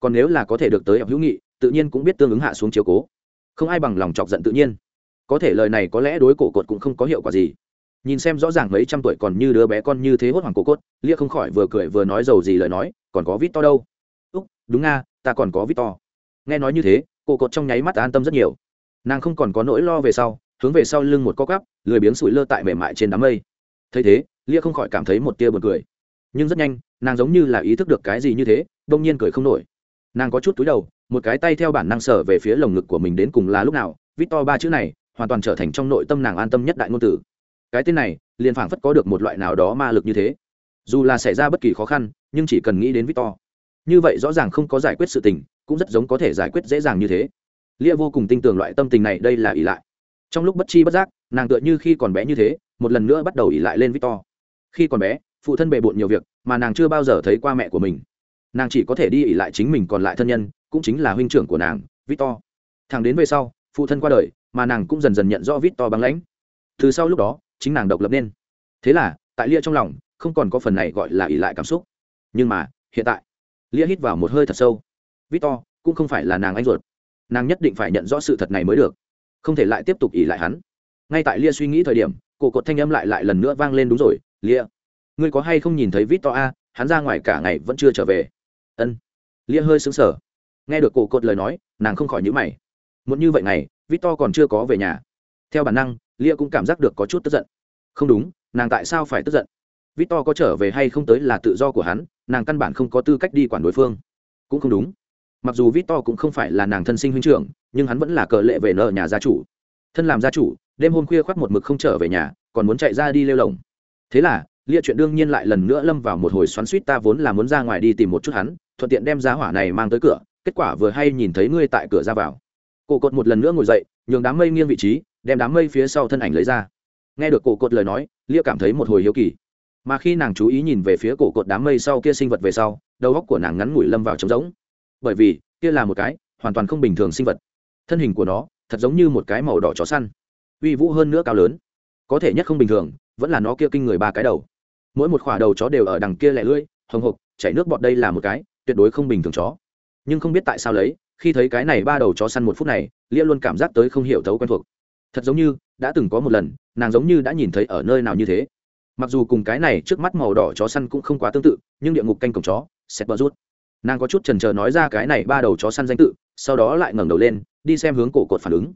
Còn nếu là có thể được tới ập hữu nghị, tự nhiên cũng biết tương ứng hạ xuống chiếu cố. Không ai bằng lòng chọc giận tự nhiên. Có thể lời này có lẽ đối cổ cột cũng không có hiệu quả gì. Nhìn xem rõ ràng mấy trăm tuổi còn như đứa bé con như thế hốt hoảng cổ cốt lia không khỏi vừa cười vừa nói giàu gì lời nói, còn có vít to đâu. Úc, đúng nga, ta còn có vít to. Nghe nói như thế, cổ cột trong nháy mắt an tâm rất nhiều. Nàng không còn có nỗi lo về sau hướng về sau lưng một co cắp lười biếng sủi lơ tại mềm mại trên đám mây. Thấy thế, lia không khỏi cảm thấy một tia buồn cười. Nhưng rất nhanh, nàng giống như là ý thức được cái gì như thế, đông nhiên cười không nổi. Nàng có chút túi đầu, một cái tay theo bản năng sở về phía lồng ngực của mình đến cùng là lúc nào vít to ba chữ này, hoàn toàn trở thành trong nội tâm nàng an tâm nhất đại ngôn tử cái tên này, liền phảng phất có được một loại nào đó ma lực như thế. Dù là xảy ra bất kỳ khó khăn, nhưng chỉ cần nghĩ đến victor như vậy rõ ràng không có giải quyết sự tình, cũng rất giống có thể giải quyết dễ dàng như thế. Lia vô cùng tin tưởng loại tâm tình này, đây là ỷ lại trong lúc bất chi bất giác, nàng tựa như khi còn bé như thế, một lần nữa bắt đầu ỉ lại lên victor. Khi còn bé, phụ thân bề bộn nhiều việc mà nàng chưa bao giờ thấy qua mẹ của mình. Nàng chỉ có thể đi ỉ lại chính mình còn lại thân nhân, cũng chính là huynh trưởng của nàng, victor. Thằng đến về sau, phụ thân qua đời mà nàng cũng dần dần nhận rõ victor băng lãnh. Từ sau lúc đó, chính nàng độc lập nên. Thế là, tại lia trong lòng, không còn có phần này gọi là ỉ lại cảm xúc. Nhưng mà, hiện tại, lia hít vào một hơi thật sâu. Victor cũng không phải là nàng anh ruột. Nàng nhất định phải nhận rõ sự thật này mới được không thể lại tiếp tục ỉ lại hắn. Ngay tại lia suy nghĩ thời điểm, cổ cột thanh âm lại lại lần nữa vang lên đúng rồi, lia, ngươi có hay không nhìn thấy vít to a? Hắn ra ngoài cả ngày vẫn chưa trở về. Ân. Lia hơi xứng sở nghe được cổ cột lời nói, nàng không khỏi nhữ mày. Muốn như vậy này vít to còn chưa có về nhà. Theo bản năng, lia cũng cảm giác được có chút tức giận. Không đúng, nàng tại sao phải tức giận? Vít to có trở về hay không tới là tự do của hắn, nàng căn bản không có tư cách đi quản đối phương. Cũng không đúng mặc dù vít to cũng không phải là nàng thân sinh huynh trưởng, nhưng hắn vẫn là cờ lệ về nợ nhà gia chủ. Thân làm gia chủ, đêm hôm khuya khoác một mực không trở về nhà, còn muốn chạy ra đi lêu lồng. Thế là, lia chuyện đương nhiên lại lần nữa lâm vào một hồi xoắn suýt ta vốn là muốn ra ngoài đi tìm một chút hắn, thuận tiện đem giá hỏa này mang tới cửa, kết quả vừa hay nhìn thấy ngươi tại cửa ra vào. Cổ cột một lần nữa ngồi dậy, nhường đám mây nghiêng vị trí, đem đám mây phía sau thân ảnh lấy ra. Nghe được cổ cột lời nói, lia cảm thấy một hồi hiếu kỳ. Mà khi nàng chú ý nhìn về phía cổ cột đám mây sau kia sinh vật về sau, đầu óc của nàng ngắn ngủi lâm vào trống rỗng bởi vì kia là một cái hoàn toàn không bình thường sinh vật. Thân hình của nó thật giống như một cái màu đỏ chó săn, uy vũ hơn nữa cao lớn. Có thể nhất không bình thường, vẫn là nó kia kinh người ba cái đầu. Mỗi một khỏa đầu chó đều ở đằng kia lẻ lưỡi, hồng hộc, chảy nước bọt đây là một cái tuyệt đối không bình thường chó. Nhưng không biết tại sao lấy, khi thấy cái này ba đầu chó săn một phút này, lia luôn cảm giác tới không hiểu thấu quen thuộc. Thật giống như đã từng có một lần, nàng giống như đã nhìn thấy ở nơi nào như thế. Mặc dù cùng cái này trước mắt màu đỏ chó săn cũng không quá tương tự, nhưng địa ngục canh cổng chó xét bờ rút nàng có chút trần trờ nói ra cái này ba đầu chó săn danh tự, sau đó lại ngẩng đầu lên, đi xem hướng cổ cột phản ứng.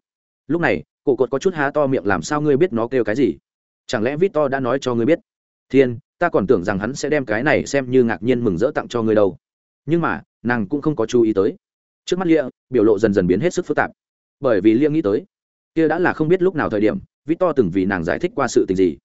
Lúc này, cổ cột có chút há to miệng làm sao ngươi biết nó kêu cái gì? Chẳng lẽ vít to đã nói cho ngươi biết? Thiên, ta còn tưởng rằng hắn sẽ đem cái này xem như ngạc nhiên mừng rỡ tặng cho ngươi đâu. Nhưng mà, nàng cũng không có chú ý tới. Trước mắt lia, biểu lộ dần dần biến hết sức phức tạp. Bởi vì lia nghĩ tới, kia đã là không biết lúc nào thời điểm vít to từng vì nàng giải thích qua sự tình gì.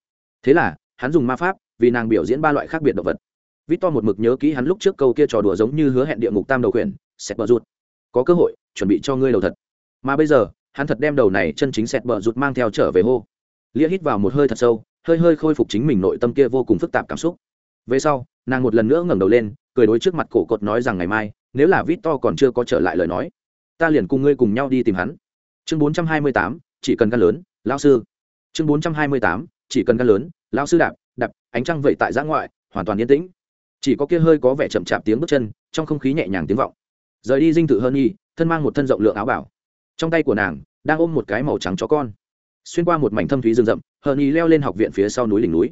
Thế là, hắn dùng ma pháp, vì nàng biểu diễn ba loại khác biệt động vật. Victor một mực nhớ kỹ hắn lúc trước câu kia trò đùa giống như hứa hẹn địa ngục tam đầu khuyển, sẹt bờ rụt. Có cơ hội, chuẩn bị cho ngươi đầu thật. Mà bây giờ, hắn thật đem đầu này chân chính sẹt bờ rụt mang theo trở về hô. Lia hít vào một hơi thật sâu, hơi hơi khôi phục chính mình nội tâm kia vô cùng phức tạp cảm xúc. Về sau, nàng một lần nữa ngẩng đầu lên, cười đối trước mặt cổ cột nói rằng ngày mai, nếu là vít to còn chưa có trở lại lời nói ta liền cùng ngươi cùng nhau đi tìm hắn chương bốn trăm hai mươi tám chỉ cần căn lớn lão sư chương bốn trăm hai mươi tám chỉ cần căn lớn lão sư đạp đạp ánh trăng vậy tại giã ngoại hoàn toàn yên tĩnh chỉ có kia hơi có vẻ chậm chạp tiếng bước chân, trong không khí nhẹ nhàng tiếng vọng. Rời đi dinh thự hơn nhi, thân mang một thân rộng lượng áo bảo. Trong tay của nàng, đang ôm một cái màu trắng chó con. Xuyên qua một mảnh thâm thúy rừng rậm hờn y leo lên học viện phía sau núi đỉnh núi.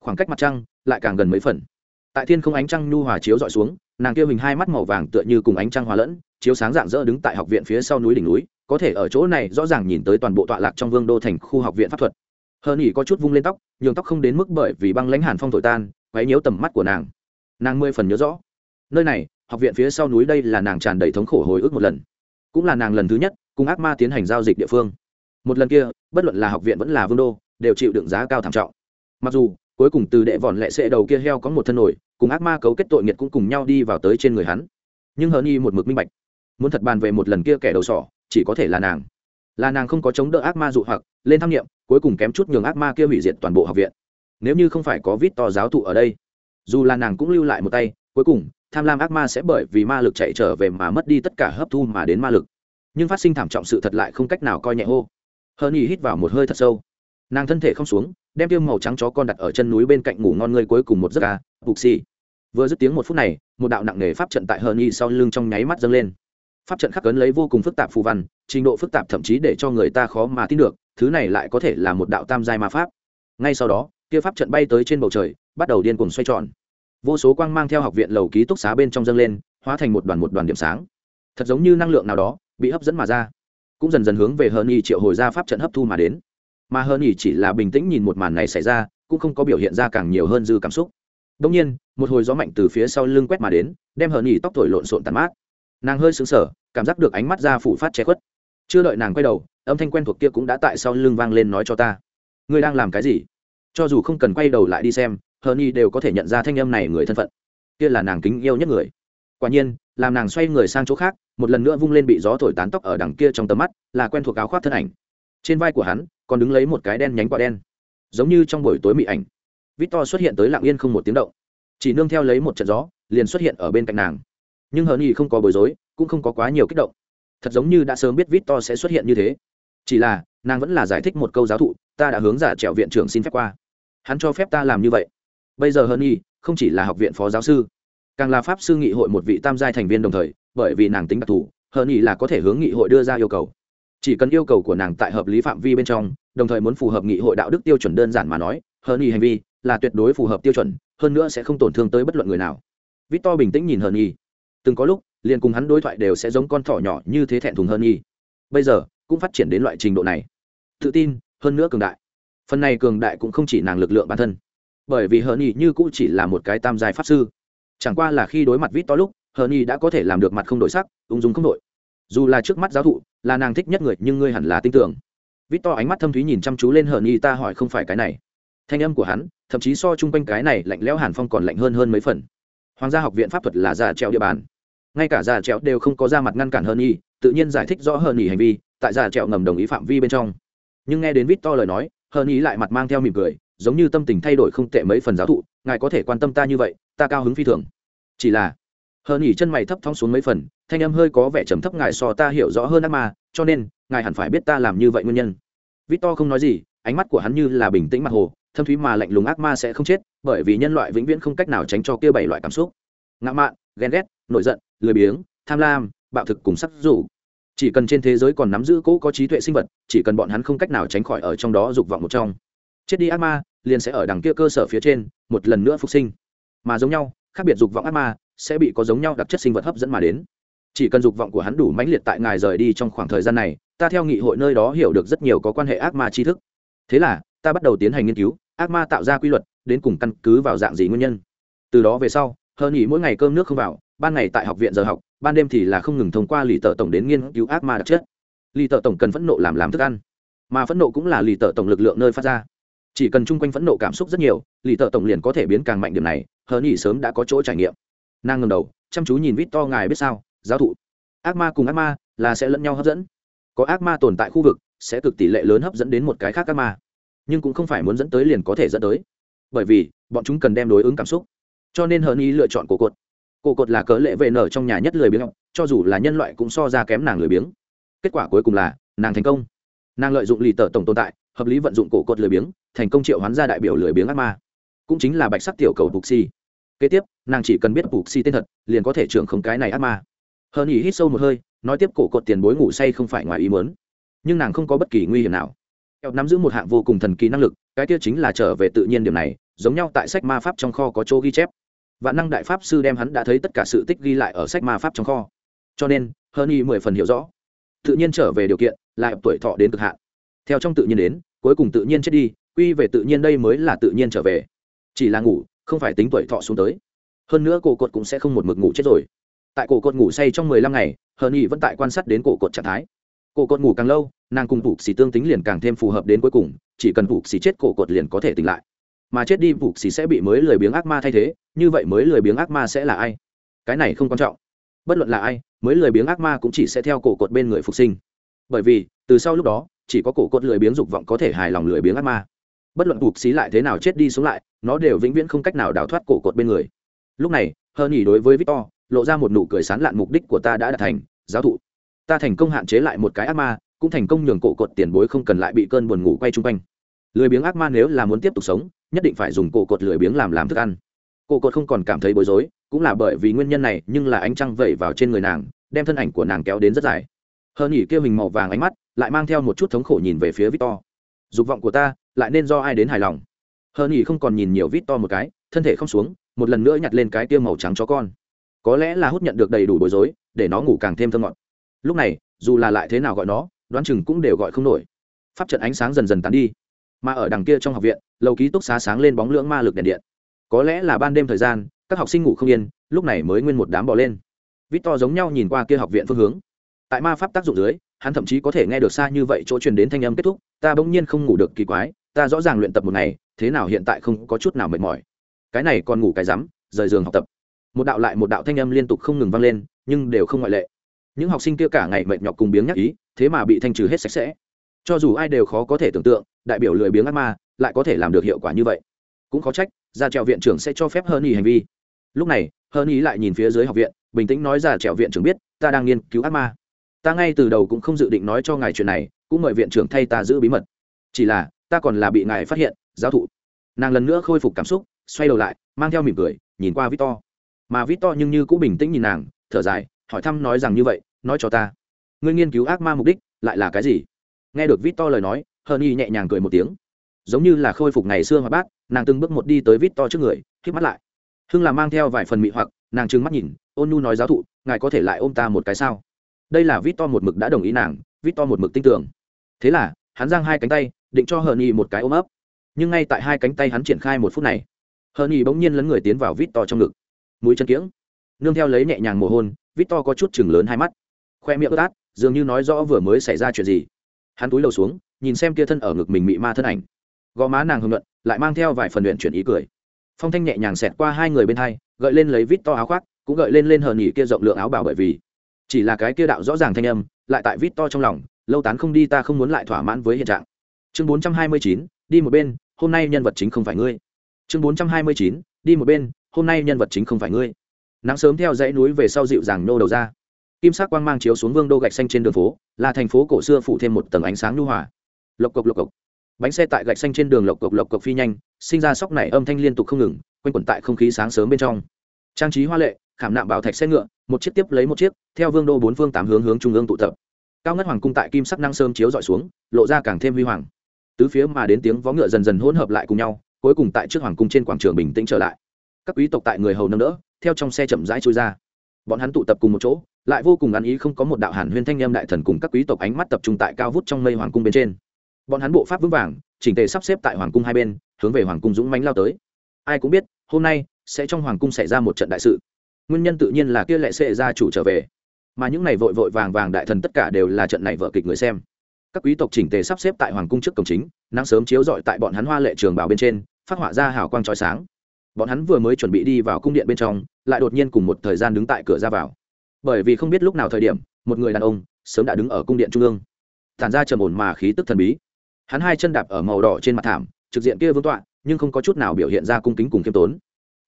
Khoảng cách mặt trăng lại càng gần mấy phần. Tại thiên không ánh trăng nhu hòa chiếu dọi xuống, nàng kia hình hai mắt màu vàng tựa như cùng ánh trăng hòa lẫn, chiếu sáng dạng dỡ đứng tại học viện phía sau núi đỉnh núi, có thể ở chỗ này rõ ràng nhìn tới toàn bộ tọa lạc trong vương đô thành khu học viện pháp thuật. Hờn y có chút vung lên tóc, nhường tóc không đến mức bởi vì băng lãnh hàn phong thổi tan, quấy nhiễu tầm mắt của nàng nàng mười phần nhớ rõ. Nơi này, học viện phía sau núi đây là nàng tràn đầy thống khổ hồi ức một lần. Cũng là nàng lần thứ nhất cùng ác ma tiến hành giao dịch địa phương. Một lần kia, bất luận là học viện vẫn là vương đô, đều chịu đựng giá cao thảm trọng. Mặc dù, cuối cùng từ đệ vòn lệ sệ đầu kia heo có một thân nổi, cùng ác ma cấu kết tội nghiệt cũng cùng nhau đi vào tới trên người hắn. Nhưng hờ y một mực minh bạch, muốn thật bàn về một lần kia kẻ đầu sỏ, chỉ có thể là nàng. Là nàng không có chống đỡ ác ma dụ hoặc, lên tham nghiệm cuối cùng kém chút nhường ác ma kia hủy diệt toàn bộ học viện. Nếu như không phải có vít to giáo thụ ở đây dù là nàng cũng lưu lại một tay, cuối cùng, tham lam ác ma sẽ bởi vì ma lực chạy trở về mà mất đi tất cả hấp thu mà đến ma lực. Nhưng phát sinh thảm trọng sự thật lại không cách nào coi nhẹ hô. Hơn y hít vào một hơi thật sâu. Nàng thân thể không xuống, đem tiêu màu trắng chó con đặt ở chân núi bên cạnh ngủ ngon ngươi cuối cùng một giấc ca bục xì vừa dứt tiếng một phút này, một đạo nặng nề pháp trận tại hơn y sau lưng trong nháy mắt dâng lên. Pháp trận khắc cấn lấy vô cùng phức tạp phù văn, trình độ phức tạp thậm chí để cho người ta khó mà tin được, thứ này lại có thể là một đạo tam giai ma pháp. Ngay sau đó kia pháp trận bay tới trên bầu trời, bắt đầu điên cuồng xoay tròn. Vô số quang mang theo học viện lầu ký túc xá bên trong dâng lên, hóa thành một đoàn một đoàn điểm sáng. Thật giống như năng lượng nào đó, bị hấp dẫn mà ra. Cũng dần dần hướng về hơn y triệu hồi ra pháp trận hấp thu mà đến. Mà hơn y chỉ là bình tĩnh nhìn một màn này xảy ra, cũng không có biểu hiện ra càng nhiều hơn dư cảm xúc. Đông nhiên, một hồi gió mạnh từ phía sau lưng quét mà đến, đem hơn y tóc thổi lộn xộn tàn mát. Nàng hơi sững sờ, cảm giác được ánh mắt ra phủ phát che khuất. Chưa đợi nàng quay đầu, âm thanh quen thuộc kia cũng đã tại sau lưng vang lên nói cho ta. Ngươi đang làm cái gì? Cho dù không cần quay đầu lại đi xem hờ nhi đều có thể nhận ra thanh âm này người thân phận. Kia là nàng kính yêu nhất người. Quả nhiên, làm nàng xoay người sang chỗ khác, một lần nữa vung lên bị gió thổi tán tóc ở đằng kia trong tầm mắt, là quen thuộc áo khoác thân ảnh. Trên vai của hắn, còn đứng lấy một cái đen nhánh quả đen. Giống như trong buổi tối mị ảnh. Victor xuất hiện tới lạng yên không một tiếng động. Chỉ nương theo lấy một trận gió, liền xuất hiện ở bên cạnh nàng. Nhưng hờ nhi không có bối rối, cũng không có quá nhiều kích động. Thật giống như đã sớm biết victor sẽ xuất hiện như thế. Chỉ là, nàng vẫn là giải thích một câu giáo thụ, ta đã hướng giả trèo viện trưởng xin phép qua hắn cho phép ta làm như vậy. Bây giờ hơn y không chỉ là học viện phó giáo sư, càng là pháp sư nghị hội một vị tam giai thành viên đồng thời, bởi vì nàng tính đặc thù hơn y là có thể hướng nghị hội đưa ra yêu cầu. Chỉ cần yêu cầu của nàng tại hợp lý phạm vi bên trong, đồng thời muốn phù hợp nghị hội đạo đức tiêu chuẩn đơn giản mà nói hơn y hành vi là tuyệt đối phù hợp tiêu chuẩn, hơn nữa sẽ không tổn thương tới bất luận người nào. Victor bình tĩnh nhìn hơn y từng có lúc, liền cùng hắn đối thoại đều sẽ giống con thỏ nhỏ như thế thẹn thùng hơn y bây giờ, cũng phát triển đến loại trình độ này. Tự tin, hơn nữa cường đại phần này cường đại cũng không chỉ nàng lực lượng bản thân, bởi vì hờ nhi như cũng chỉ là một cái tam giai pháp sư. Chẳng qua là khi đối mặt vít to lúc, hờ nhi đã có thể làm được mặt không đổi sắc, ung dung không đổi. Dù là trước mắt giáo thụ, là nàng thích nhất người, nhưng ngươi hẳn là tin tưởng. Vít to ánh mắt thâm thúy nhìn chăm chú lên hờ nhi, ta hỏi không phải cái này. Thanh âm của hắn, thậm chí so chung quanh cái này lạnh lẽo hàn phong còn lạnh hơn hơn mấy phần. Hoàng gia học viện pháp thuật là già treo địa bàn. Ngay cả già treo đều không có ra mặt ngăn cản hơn nhi, tự nhiên giải thích rõ hơn nhi hành vi, tại già treo ngầm đồng ý phạm vi bên trong. Nhưng nghe đến vít to lời nói hơn ý lại mặt mang theo mỉm cười, giống như tâm tình thay đổi không tệ mấy phần giáo thụ, ngài có thể quan tâm ta như vậy, ta cao hứng phi thường. Chỉ là hơn ý chân mày thấp thong xuống mấy phần, thanh âm hơi có vẻ trầm thấp ngài so ta hiểu rõ hơn ác ma, cho nên, ngài hẳn phải biết ta làm như vậy nguyên nhân. Victor không nói gì, ánh mắt của hắn như là bình tĩnh mặt hồ, thâm thúy mà lạnh lùng ác ma sẽ không chết, bởi vì nhân loại vĩnh viễn không cách nào tránh cho kia bảy loại cảm xúc. Ngã mạn, ghen ghét, nổi giận, lười biếng, tham lam, bạo thực cùng sắc rủ chỉ cần trên thế giới còn nắm giữ cỗ có trí tuệ sinh vật, chỉ cần bọn hắn không cách nào tránh khỏi ở trong đó dục vọng một trong. Chết đi ác ma, liền sẽ ở đằng kia cơ sở phía trên, một lần nữa phục sinh. Mà giống nhau, khác biệt dục vọng ác ma, sẽ bị có giống nhau đặc chất sinh vật hấp dẫn mà đến. Chỉ cần dục vọng của hắn đủ mãnh liệt tại ngài rời đi trong khoảng thời gian này, ta theo nghị hội nơi đó hiểu được rất nhiều có quan hệ ác ma tri thức. Thế là, ta bắt đầu tiến hành nghiên cứu, ác ma tạo ra quy luật, đến cùng căn cứ vào dạng gì nguyên nhân. Từ đó về sau hơn nghỉ mỗi ngày cơm nước không vào, ban ngày tại học viện giờ học ban đêm thì là không ngừng thông qua lì tợ tổng đến nghiên cứu ác ma đặc chất. Lì tợ tổng cần phẫn nộ làm làm thức ăn, mà phẫn nộ cũng là lì tợ tổng lực lượng nơi phát ra. Chỉ cần chung quanh phẫn nộ cảm xúc rất nhiều, lì tợ tổng liền có thể biến càng mạnh điểm này, hờ nhỉ sớm đã có chỗ trải nghiệm. Nàng ngầm đầu, chăm chú nhìn vít to ngài biết sao? Giáo thụ, ác ma cùng ác ma là sẽ lẫn nhau hấp dẫn. Có ác ma tồn tại khu vực, sẽ cực tỷ lệ lớn hấp dẫn đến một cái khác ác ma. Nhưng cũng không phải muốn dẫn tới liền có thể dẫn tới. Bởi vì, bọn chúng cần đem đối ứng cảm xúc. Cho nên hờn ý lựa chọn của cột cổ cột là cớ lệ vệ nở trong nhà nhất lười biếng, cho dù là nhân loại cũng so ra kém nàng lười biếng. Kết quả cuối cùng là, nàng thành công. Nàng lợi dụng lì tờ tổng tồn tại, hợp lý vận dụng cổ cột lười biếng, thành công triệu hoán ra đại biểu lười biếng ác ma. Cũng chính là bạch sắc tiểu cầu bục si kế tiếp, nàng chỉ cần biết bục si tên thật, liền có thể trưởng không cái này ác ma. Hơn ý hít sâu một hơi, nói tiếp cổ cột tiền bối ngủ say không phải ngoài ý muốn. Nhưng nàng không có bất kỳ nguy hiểm nào. Eo nắm giữ một hạng vô cùng thần kỳ năng lực, cái kia chính là trở về tự nhiên điểm này, giống nhau tại sách ma pháp trong kho có chỗ ghi chép vạn năng đại pháp sư đem hắn đã thấy tất cả sự tích ghi lại ở sách ma pháp trong kho. Cho nên hơn y mười phần hiểu rõ. Tự nhiên trở về điều kiện là tuổi thọ đến cực hạn. Theo trong tự nhiên đến, cuối cùng tự nhiên chết đi, quy về tự nhiên đây mới là tự nhiên trở về. Chỉ là ngủ, không phải tính tuổi thọ xuống tới. Hơn nữa cổ cột cũng sẽ không một mực ngủ chết rồi. Tại cổ cột ngủ say trong mười lăm ngày hơn nhi vẫn tại quan sát đến cổ cột trạng thái. Cổ cột ngủ càng lâu, nàng cùng phục xì tương tính liền càng thêm phù hợp đến cuối cùng, chỉ cần phục xì chết cổ cột liền có thể tỉnh lại mà chết đi phục xì sẽ bị mới lười biếng ác ma thay thế, như vậy mới lười biếng ác ma sẽ là ai? Cái này không quan trọng. Bất luận là ai, mới lười biếng ác ma cũng chỉ sẽ theo cổ cột bên người phục sinh. Bởi vì, từ sau lúc đó, chỉ có cổ cột lười biếng dục vọng có thể hài lòng lười biếng ác ma. Bất luận phục xí lại thế nào chết đi sống lại, nó đều vĩnh viễn không cách nào đào thoát cổ cột bên người. Lúc này hơn nhỉ đối với victor, lộ ra một nụ cười sán lạn mục đích của ta đã đạt thành, giáo thụ. Ta thành công hạn chế lại một cái ác ma, cũng thành công nhường cổ cột tiền bối không cần lại bị cơn buồn ngủ quay chung quanh. Lười biếng ác ma nếu là muốn tiếp tục sống nhất định phải dùng cổ cột lười biếng làm làm thức ăn. Cổ cột không còn cảm thấy bối rối, cũng là bởi vì nguyên nhân này, nhưng là ánh trăng vẩy vào trên người nàng, đem thân ảnh của nàng kéo đến rất dài. Hơn nhỉ kêu hình màu vàng ánh mắt, lại mang theo một chút thống khổ nhìn về phía victor. Dục vọng của ta, lại nên do ai đến hài lòng? Hơn nhỉ không còn nhìn nhiều victor một cái, thân thể không xuống, một lần nữa nhặt lên cái tiêu màu trắng cho con. Có lẽ là hút nhận được đầy đủ bối rối, để nó ngủ càng thêm thơ ngọt. Lúc này, dù là lại thế nào gọi nó, đoán chừng cũng đều gọi không nổi. Pháp trận ánh sáng dần dần tán đi mà ở đằng kia trong học viện, lầu ký túc xá sáng lên bóng lưỡng ma lực đèn điện. Có lẽ là ban đêm thời gian, các học sinh ngủ không yên, lúc này mới nguyên một đám bỏ lên. Vít to giống nhau nhìn qua kia học viện phương hướng. Tại ma pháp tác dụng dưới, hắn thậm chí có thể nghe được xa như vậy chỗ truyền đến thanh âm kết thúc, ta bỗng nhiên không ngủ được, kỳ quái, ta rõ ràng luyện tập một ngày, thế nào hiện tại không có chút nào mệt mỏi. Cái này còn ngủ cái rắm, rời giường học tập. Một đạo lại một đạo thanh âm liên tục không ngừng vang lên, nhưng đều không ngoại lệ. Những học sinh kia cả ngày mệt nhọc cùng biếng nhắc ý, thế mà bị thanh trừ hết sạch sẽ cho dù ai đều khó có thể tưởng tượng, đại biểu lười biếng ác ma lại có thể làm được hiệu quả như vậy. Cũng khó trách ra trèo viện trưởng sẽ cho phép hơn ý hành vi. Lúc này hơn ý lại nhìn phía dưới học viện, bình tĩnh nói ra trèo viện trưởng biết, ta đang nghiên cứu ác ma. Ta ngay từ đầu cũng không dự định nói cho ngài chuyện này, cũng mời viện trưởng thay ta giữ bí mật. Chỉ là, ta còn là bị ngài phát hiện, giáo thụ. Nàng lần nữa khôi phục cảm xúc, xoay đầu lại, mang theo mỉm cười, nhìn qua victor. Mà victor nhưng như cũng bình tĩnh nhìn nàng, thở dài, hỏi thăm nói rằng như vậy, nói cho ta. Ngươi nghiên cứu ác ma mục đích lại là cái gì? Nghe được vít to lời nói hờn y nhẹ nhàng cười một tiếng. Giống như là khôi phục ngày xưa mà bát, nàng từng bước một đi tới vít to trước người k mắt lại. Hưng là mang theo vài phần mị hoặc, nàng trừng mắt nhìn, ôn nu nói giáo thụ, ngài có thể lại ôm ta một cái sao? Đây là vít to một mực đã đồng ý nàng vít to một mực tin tưởng. Thế là, hắn giang hai cánh tay, định cho hờn y một cái ôm ấp. Nhưng ngay tại hai cánh tay hắn triển khai một phút này hờn y bỗng nhiên lấn người tiến vào vít to trong ngực. Mũi chân kiễng. Nương theo lấy nhẹ nhàng mồ hôn vít to có chút chừng lớn hai mắt. Khoe miệng ướt át, dường như nói rõ vừa mới xảy ra chuyện gì hắn túi đầu xuống, nhìn xem kia thân ở ngực mình mị ma thân ảnh. Gò má nàng hưng luận lại mang theo vài phần luyện chuyển ý cười. Phong thanh nhẹ nhàng xẹt qua hai người bên hai, gợi lên lấy vít to áo khoác, cũng gợi lên lên hờ nghỉ kia rộng lượng áo bảo bởi vì. Chỉ là cái kia đạo rõ ràng thanh âm, lại tại vít to trong lòng, lâu tán không đi ta không muốn lại thỏa mãn với hiện trạng. Chương bốn trăm hai mươi chín, đi một bên, hôm nay nhân vật chính không phải ngươi. Chương bốn trăm hai mươi chín, đi một bên, hôm nay nhân vật chính không phải ngươi. Nắng sớm theo dãy núi về sau dịu dàng nô đầu ra kim sắc quang mang chiếu xuống vương đô gạch xanh trên đường phố, là thành phố cổ xưa phủ thêm một tầng ánh sáng nhu hòa. Lộc cộc lộc cộc. Bánh xe tại gạch xanh trên đường lộc cộc lộc cộc phi nhanh, sinh ra sóc này âm thanh liên tục không ngừng, quanh quẩn tại không khí sáng sớm bên trong. Trang trí hoa lệ, khảm nạm bảo thạch xe ngựa, một chiếc tiếp lấy một chiếc, theo vương đô bốn phương tám hướng hướng trung ương tụ tập. Cao ngất hoàng cung tại kim sắc năng sơm chiếu dọi xuống, lộ ra càng thêm huy hoàng. Tứ phía mà đến tiếng vó ngựa dần dần hỗn hợp lại cùng nhau, cuối cùng tại trước hoàng cung trên quảng trường bình tĩnh trở lại. Các quý tộc tại người hầu nâng đỡ, theo trong xe chậm rãi trôi ra bọn hắn tụ tập cùng một chỗ, lại vô cùng ăn ý không có một đạo hàn huyên thanh em đại thần cùng các quý tộc ánh mắt tập trung tại cao vút trong mây hoàng cung bên trên. Bọn hắn bộ pháp vững vàng, chỉnh tề sắp xếp tại hoàng cung hai bên, hướng về hoàng cung dũng mánh lao tới. Ai cũng biết, hôm nay sẽ trong hoàng cung xảy ra một trận đại sự. Nguyên nhân tự nhiên là kia lệ sẽ ra chủ trở về. Mà những này vội vội vàng vàng đại thần tất cả đều là trận này vợ kịch người xem. Các quý tộc chỉnh tề sắp xếp tại hoàng cung trước cổng chính, nắng sớm chiếu rọi tại bọn hắn hoa lệ trường bảo bên trên, phát họa ra hào quang trói sáng bọn hắn vừa mới chuẩn bị đi vào cung điện bên trong, lại đột nhiên cùng một thời gian đứng tại cửa ra vào. Bởi vì không biết lúc nào thời điểm, một người đàn ông sớm đã đứng ở cung điện trung ương. Tản ra trầm ổn mà khí tức thần bí. Hắn hai chân đạp ở màu đỏ trên mặt thảm, trực diện kia vương tọa, nhưng không có chút nào biểu hiện ra cung kính cùng khiêm tốn.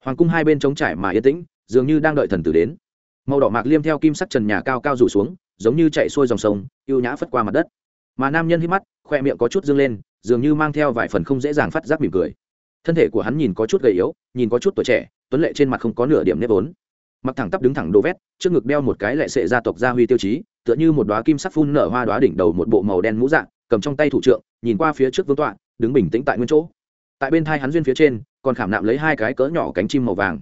Hoàng cung hai bên trống trải mà yên tĩnh, dường như đang đợi thần tử đến. Màu đỏ mạc liêm theo kim sắc trần nhà cao cao rủ xuống, giống như chạy xuôi dòng sông, ưu nhã phất qua mặt đất. Mà nam nhân hít mắt, khoe miệng có chút dương lên, dường như mang theo vài phần không dễ dàng phát giác mỉm cười thân thể của hắn nhìn có chút gầy yếu, nhìn có chút tuổi trẻ, tuấn lệ trên mặt không có nửa điểm nếp vốn. Mặc thẳng tắp đứng thẳng đồ vét, trước ngực đeo một cái lệ sệ gia tộc gia huy tiêu chí, tựa như một đoá kim sắc phun nở hoa đoá đỉnh đầu một bộ màu đen mũ dạng, cầm trong tay thủ trượng, nhìn qua phía trước vương tọa, đứng bình tĩnh tại nguyên chỗ. Tại bên thai hắn duyên phía trên, còn khảm nạm lấy hai cái cỡ nhỏ cánh chim màu vàng.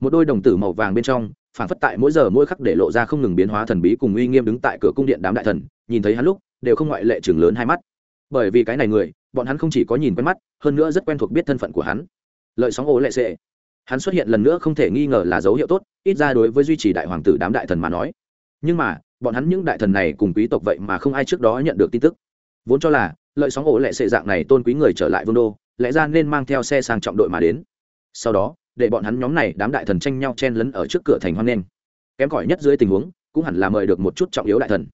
Một đôi đồng tử màu vàng bên trong phản phất tại mỗi giờ mỗi khắc để lộ ra không ngừng biến hóa thần bí cùng uy nghiêm đứng tại cửa cung điện đám đại thần, nhìn thấy hắn lúc, đều không ngoại lệ chừng lớn hai mắt. Bởi vì cái này người bọn hắn không chỉ có nhìn quen mắt, hơn nữa rất quen thuộc biết thân phận của hắn. Lợi sóng ố lệ sệ hắn xuất hiện lần nữa không thể nghi ngờ là dấu hiệu tốt, ít ra đối với duy trì đại hoàng tử đám đại thần mà nói. Nhưng mà, bọn hắn những đại thần này cùng quý tộc vậy mà không ai trước đó nhận được tin tức. Vốn cho là, lợi sóng ổ lệ sệ dạng này tôn quý người trở lại vương đô, lẽ ra nên mang theo xe sang trọng đội mà đến. Sau đó, để bọn hắn nhóm này đám đại thần tranh nhau chen lấn ở trước cửa thành hoan nghênh kém cỏi nhất dưới tình huống, cũng hẳn là mời được một chút trọng yếu đại thần.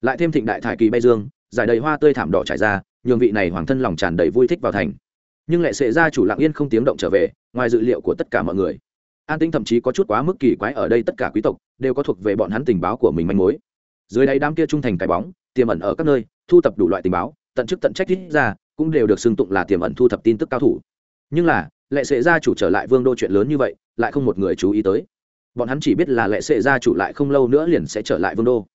Lại thêm thịnh đại thải kỳ bay dương giải đầy hoa tươi thảm đỏ trải ra, nhường vị này hoàng thân lòng tràn đầy vui thích vào thành. Nhưng lệ sệ ra chủ lặng yên không tiếng động trở về, ngoài dự liệu của tất cả mọi người. An tĩnh thậm chí có chút quá mức kỳ quái ở đây tất cả quý tộc đều có thuộc về bọn hắn tình báo của mình manh mối. Dưới đáy đám kia trung thành cái bóng, tiềm ẩn ở các nơi, thu thập đủ loại tình báo, tận chức tận trách ít ra, cũng đều được xưng tụng là tiềm ẩn thu thập tin tức cao thủ. Nhưng là, lệ sệ gia chủ trở lại vương đô chuyện lớn như vậy, lại không một người chú ý tới. Bọn hắn chỉ biết là lệ sệ gia chủ lại không lâu nữa liền sẽ trở lại vương đô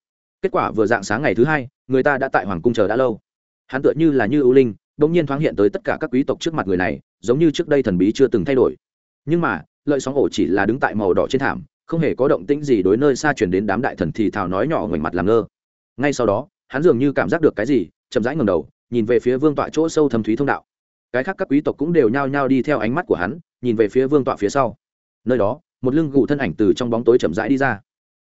kết quả vừa dạng sáng ngày thứ hai, người ta đã tại hoàng cung chờ đã lâu. Hắn tựa như là như ưu linh, bỗng nhiên thoáng hiện tới tất cả các quý tộc trước mặt người này, giống như trước đây thần bí chưa từng thay đổi. Nhưng mà, lợi sóng ổ chỉ là đứng tại màu đỏ trên thảm, không hề có động tĩnh gì đối nơi xa chuyển đến đám đại thần thì thào nói nhỏ ngoảnh mặt làm ngơ. Ngay sau đó, hắn dường như cảm giác được cái gì, chậm rãi ngầm đầu, nhìn về phía vương tọa chỗ sâu thâm thúy thông đạo. Cái khác các quý tộc cũng đều nhao nhao đi theo ánh mắt của hắn, nhìn về phía vương tọa phía sau. Nơi đó, một lưng gù thân ảnh từ trong bóng tối chậm rãi đi ra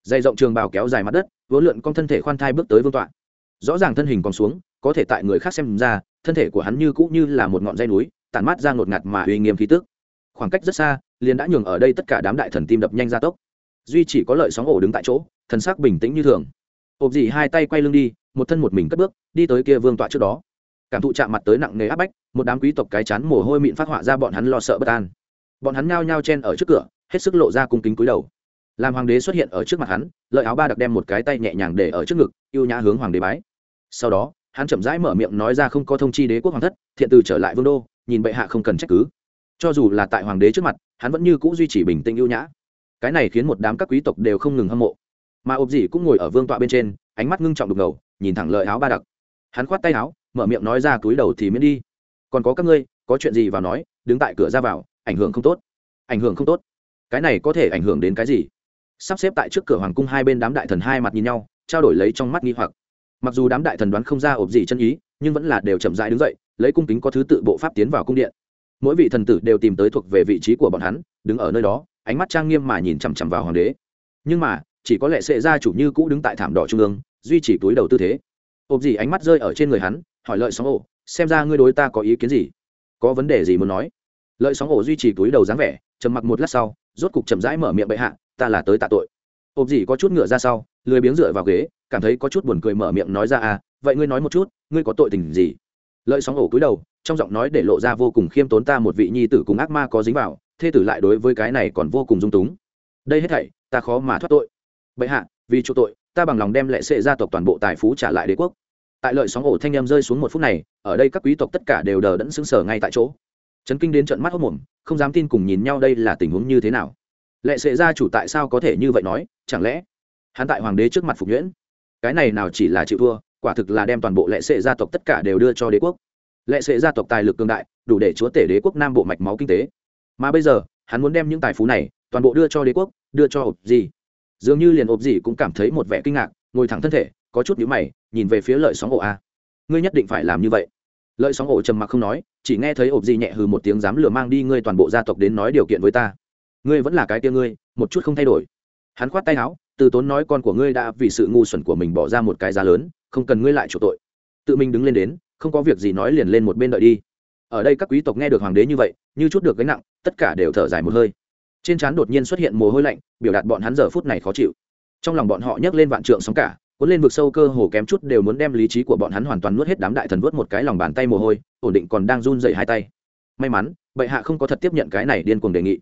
dày rộng trường bào kéo dài mặt đất, vốn lượn con thân thể khoan thai bước tới vương tọa. Rõ ràng thân hình còn xuống, có thể tại người khác xem ra, thân thể của hắn như cũ như là một ngọn dây núi, tản mát ra ngột ngạt mà uy nghiêm khí tức. Khoảng cách rất xa, liền đã nhường ở đây tất cả đám đại thần tim đập nhanh ra tốc. Duy chỉ có lợi sóng ổ đứng tại chỗ, thần sắc bình tĩnh như thường. Ộp dì hai tay quay lưng đi, một thân một mình cất bước, đi tới kia vương tọa trước đó. Cảm thụ chạm mặt tới nặng nề áp bách, một đám quý tộc cái chán mồ hôi mịn phát họa ra bọn hắn lo sợ bất an. Bọn hắn nhao nhao chen ở trước cửa, hết sức lộ ra cung kính cúi đầu làm hoàng đế xuất hiện ở trước mặt hắn, lợi áo ba đặc đem một cái tay nhẹ nhàng để ở trước ngực, yêu nhã hướng hoàng đế bái. Sau đó, hắn chậm rãi mở miệng nói ra không có thông chi đế quốc hoàng thất, thiện từ trở lại vương đô, nhìn bệ hạ không cần trách cứ. Cho dù là tại hoàng đế trước mặt, hắn vẫn như c ũ duy trì bình tĩnh ưu nhã. Cái này khiến một đám các quý tộc đều không ngừng hâm mộ. Mà ộp dỉ cũng ngồi ở vương tọa bên trên, ánh mắt ngưng trọng đục ngầu, nhìn thẳng lợi áo ba đặc. Hắn khoát tay áo, mở miệng nói ra túi đầu thì miễn đi. Còn có các ngươi, có chuyện gì vào nói, đứng tại cửa ra vào, ảnh hưởng không tốt. Ảnh hưởng không tốt. Cái này có thể ảnh hưởng đến cái gì? Sắp xếp tại trước cửa hoàng cung hai bên đám đại thần hai mặt nhìn nhau, trao đổi lấy trong mắt nghi hoặc. Mặc dù đám đại thần đoán không ra ộp gì chân ý, nhưng vẫn là đều chậm rãi đứng dậy, lấy cung kính có thứ tự bộ pháp tiến vào cung điện. Mỗi vị thần tử đều tìm tới thuộc về vị trí của bọn hắn, đứng ở nơi đó, ánh mắt trang nghiêm mà nhìn chằm chằm vào hoàng đế. Nhưng mà, chỉ có lệ sệ gia chủ như cũ đứng tại thảm đỏ trung ương, duy trì túi đầu tư thế. Ộp gì ánh mắt rơi ở trên người hắn, hỏi lợi sóng ổ, xem ra ngươi đối ta có ý kiến gì? Có vấn đề gì muốn nói? Lợi sóng ổ duy trì túi đầu dáng vẻ, trầm mặc một lát sau, rốt cục chậm rãi mở miệng bệ hạ ta là tới tạ tội. Ộp gì có chút ngựa ra sau, lười biếng dựa vào ghế, cảm thấy có chút buồn cười mở miệng nói ra à vậy ngươi nói một chút, ngươi có tội tình gì? Lợi sóng ổ cúi đầu, trong giọng nói để lộ ra vô cùng khiêm tốn ta một vị nhi tử cùng ác ma có dính vào, thê tử lại đối với cái này còn vô cùng dung túng. Đây hết thảy, ta khó mà thoát tội. Bệ hạ, vì chỗ tội, ta bằng lòng đem lệ sệ gia tộc toàn bộ tài phú trả lại đế quốc. Tại lợi sóng ổ thanh em rơi xuống một phút này, ở đây các quý tộc tất cả đều đờ đẫn sững sờ ngay tại chỗ. Trấn kinh đến trận mắt hốc mồm, không dám tin cùng nhìn nhau đây là tình huống như thế nào lệ sệ gia chủ tại sao có thể như vậy nói? Chẳng lẽ hắn tại hoàng đế trước mặt phục nhuyễn? Cái này nào chỉ là chịu thua, quả thực là đem toàn bộ lệ sệ gia tộc tất cả đều đưa cho đế quốc. Lệ sệ gia tộc tài lực cường đại, đủ để chúa tể đế quốc nam bộ mạch máu kinh tế. Mà bây giờ, hắn muốn đem những tài phú này toàn bộ đưa cho đế quốc, đưa cho ộp gì dường như liền ộp gì cũng cảm thấy một vẻ kinh ngạc, ngồi thẳng thân thể, có chút nhíu mày, nhìn về phía lợi sóng ổ a. Ngươi nhất định phải làm như vậy. Lợi sóng ổ trầm mặc không nói, chỉ nghe thấy ộp gì nhẹ hừ một tiếng dám lừa mang đi ngươi toàn bộ gia tộc đến nói điều kiện với ta ngươi vẫn là cái tia ngươi, một chút không thay đổi. Hắn khoát tay áo, từ tốn nói con của ngươi đã vì sự ngu xuẩn của mình bỏ ra một cái giá lớn, không cần ngươi lại chủ tội. Tự mình đứng lên đến, không có việc gì nói liền lên một bên đợi đi. Ở đây các quý tộc nghe được hoàng đế như vậy, như chút được gánh nặng, tất cả đều thở dài một hơi. Trên trán đột nhiên xuất hiện mồ hôi lạnh, biểu đạt bọn hắn giờ phút này khó chịu. Trong lòng bọn họ nhấc lên vạn trượng sóng cả, cuốn lên vực sâu cơ hồ kém chút đều muốn đem lý trí của bọn hắn hoàn toàn nuốt hết đám đại thần vớt một cái lòng bàn tay mồ hôi, ổn định còn đang run dậy hai tay. May mắn, bệ hạ không có thật tiếp nhận cái này điên cuồng đề nghị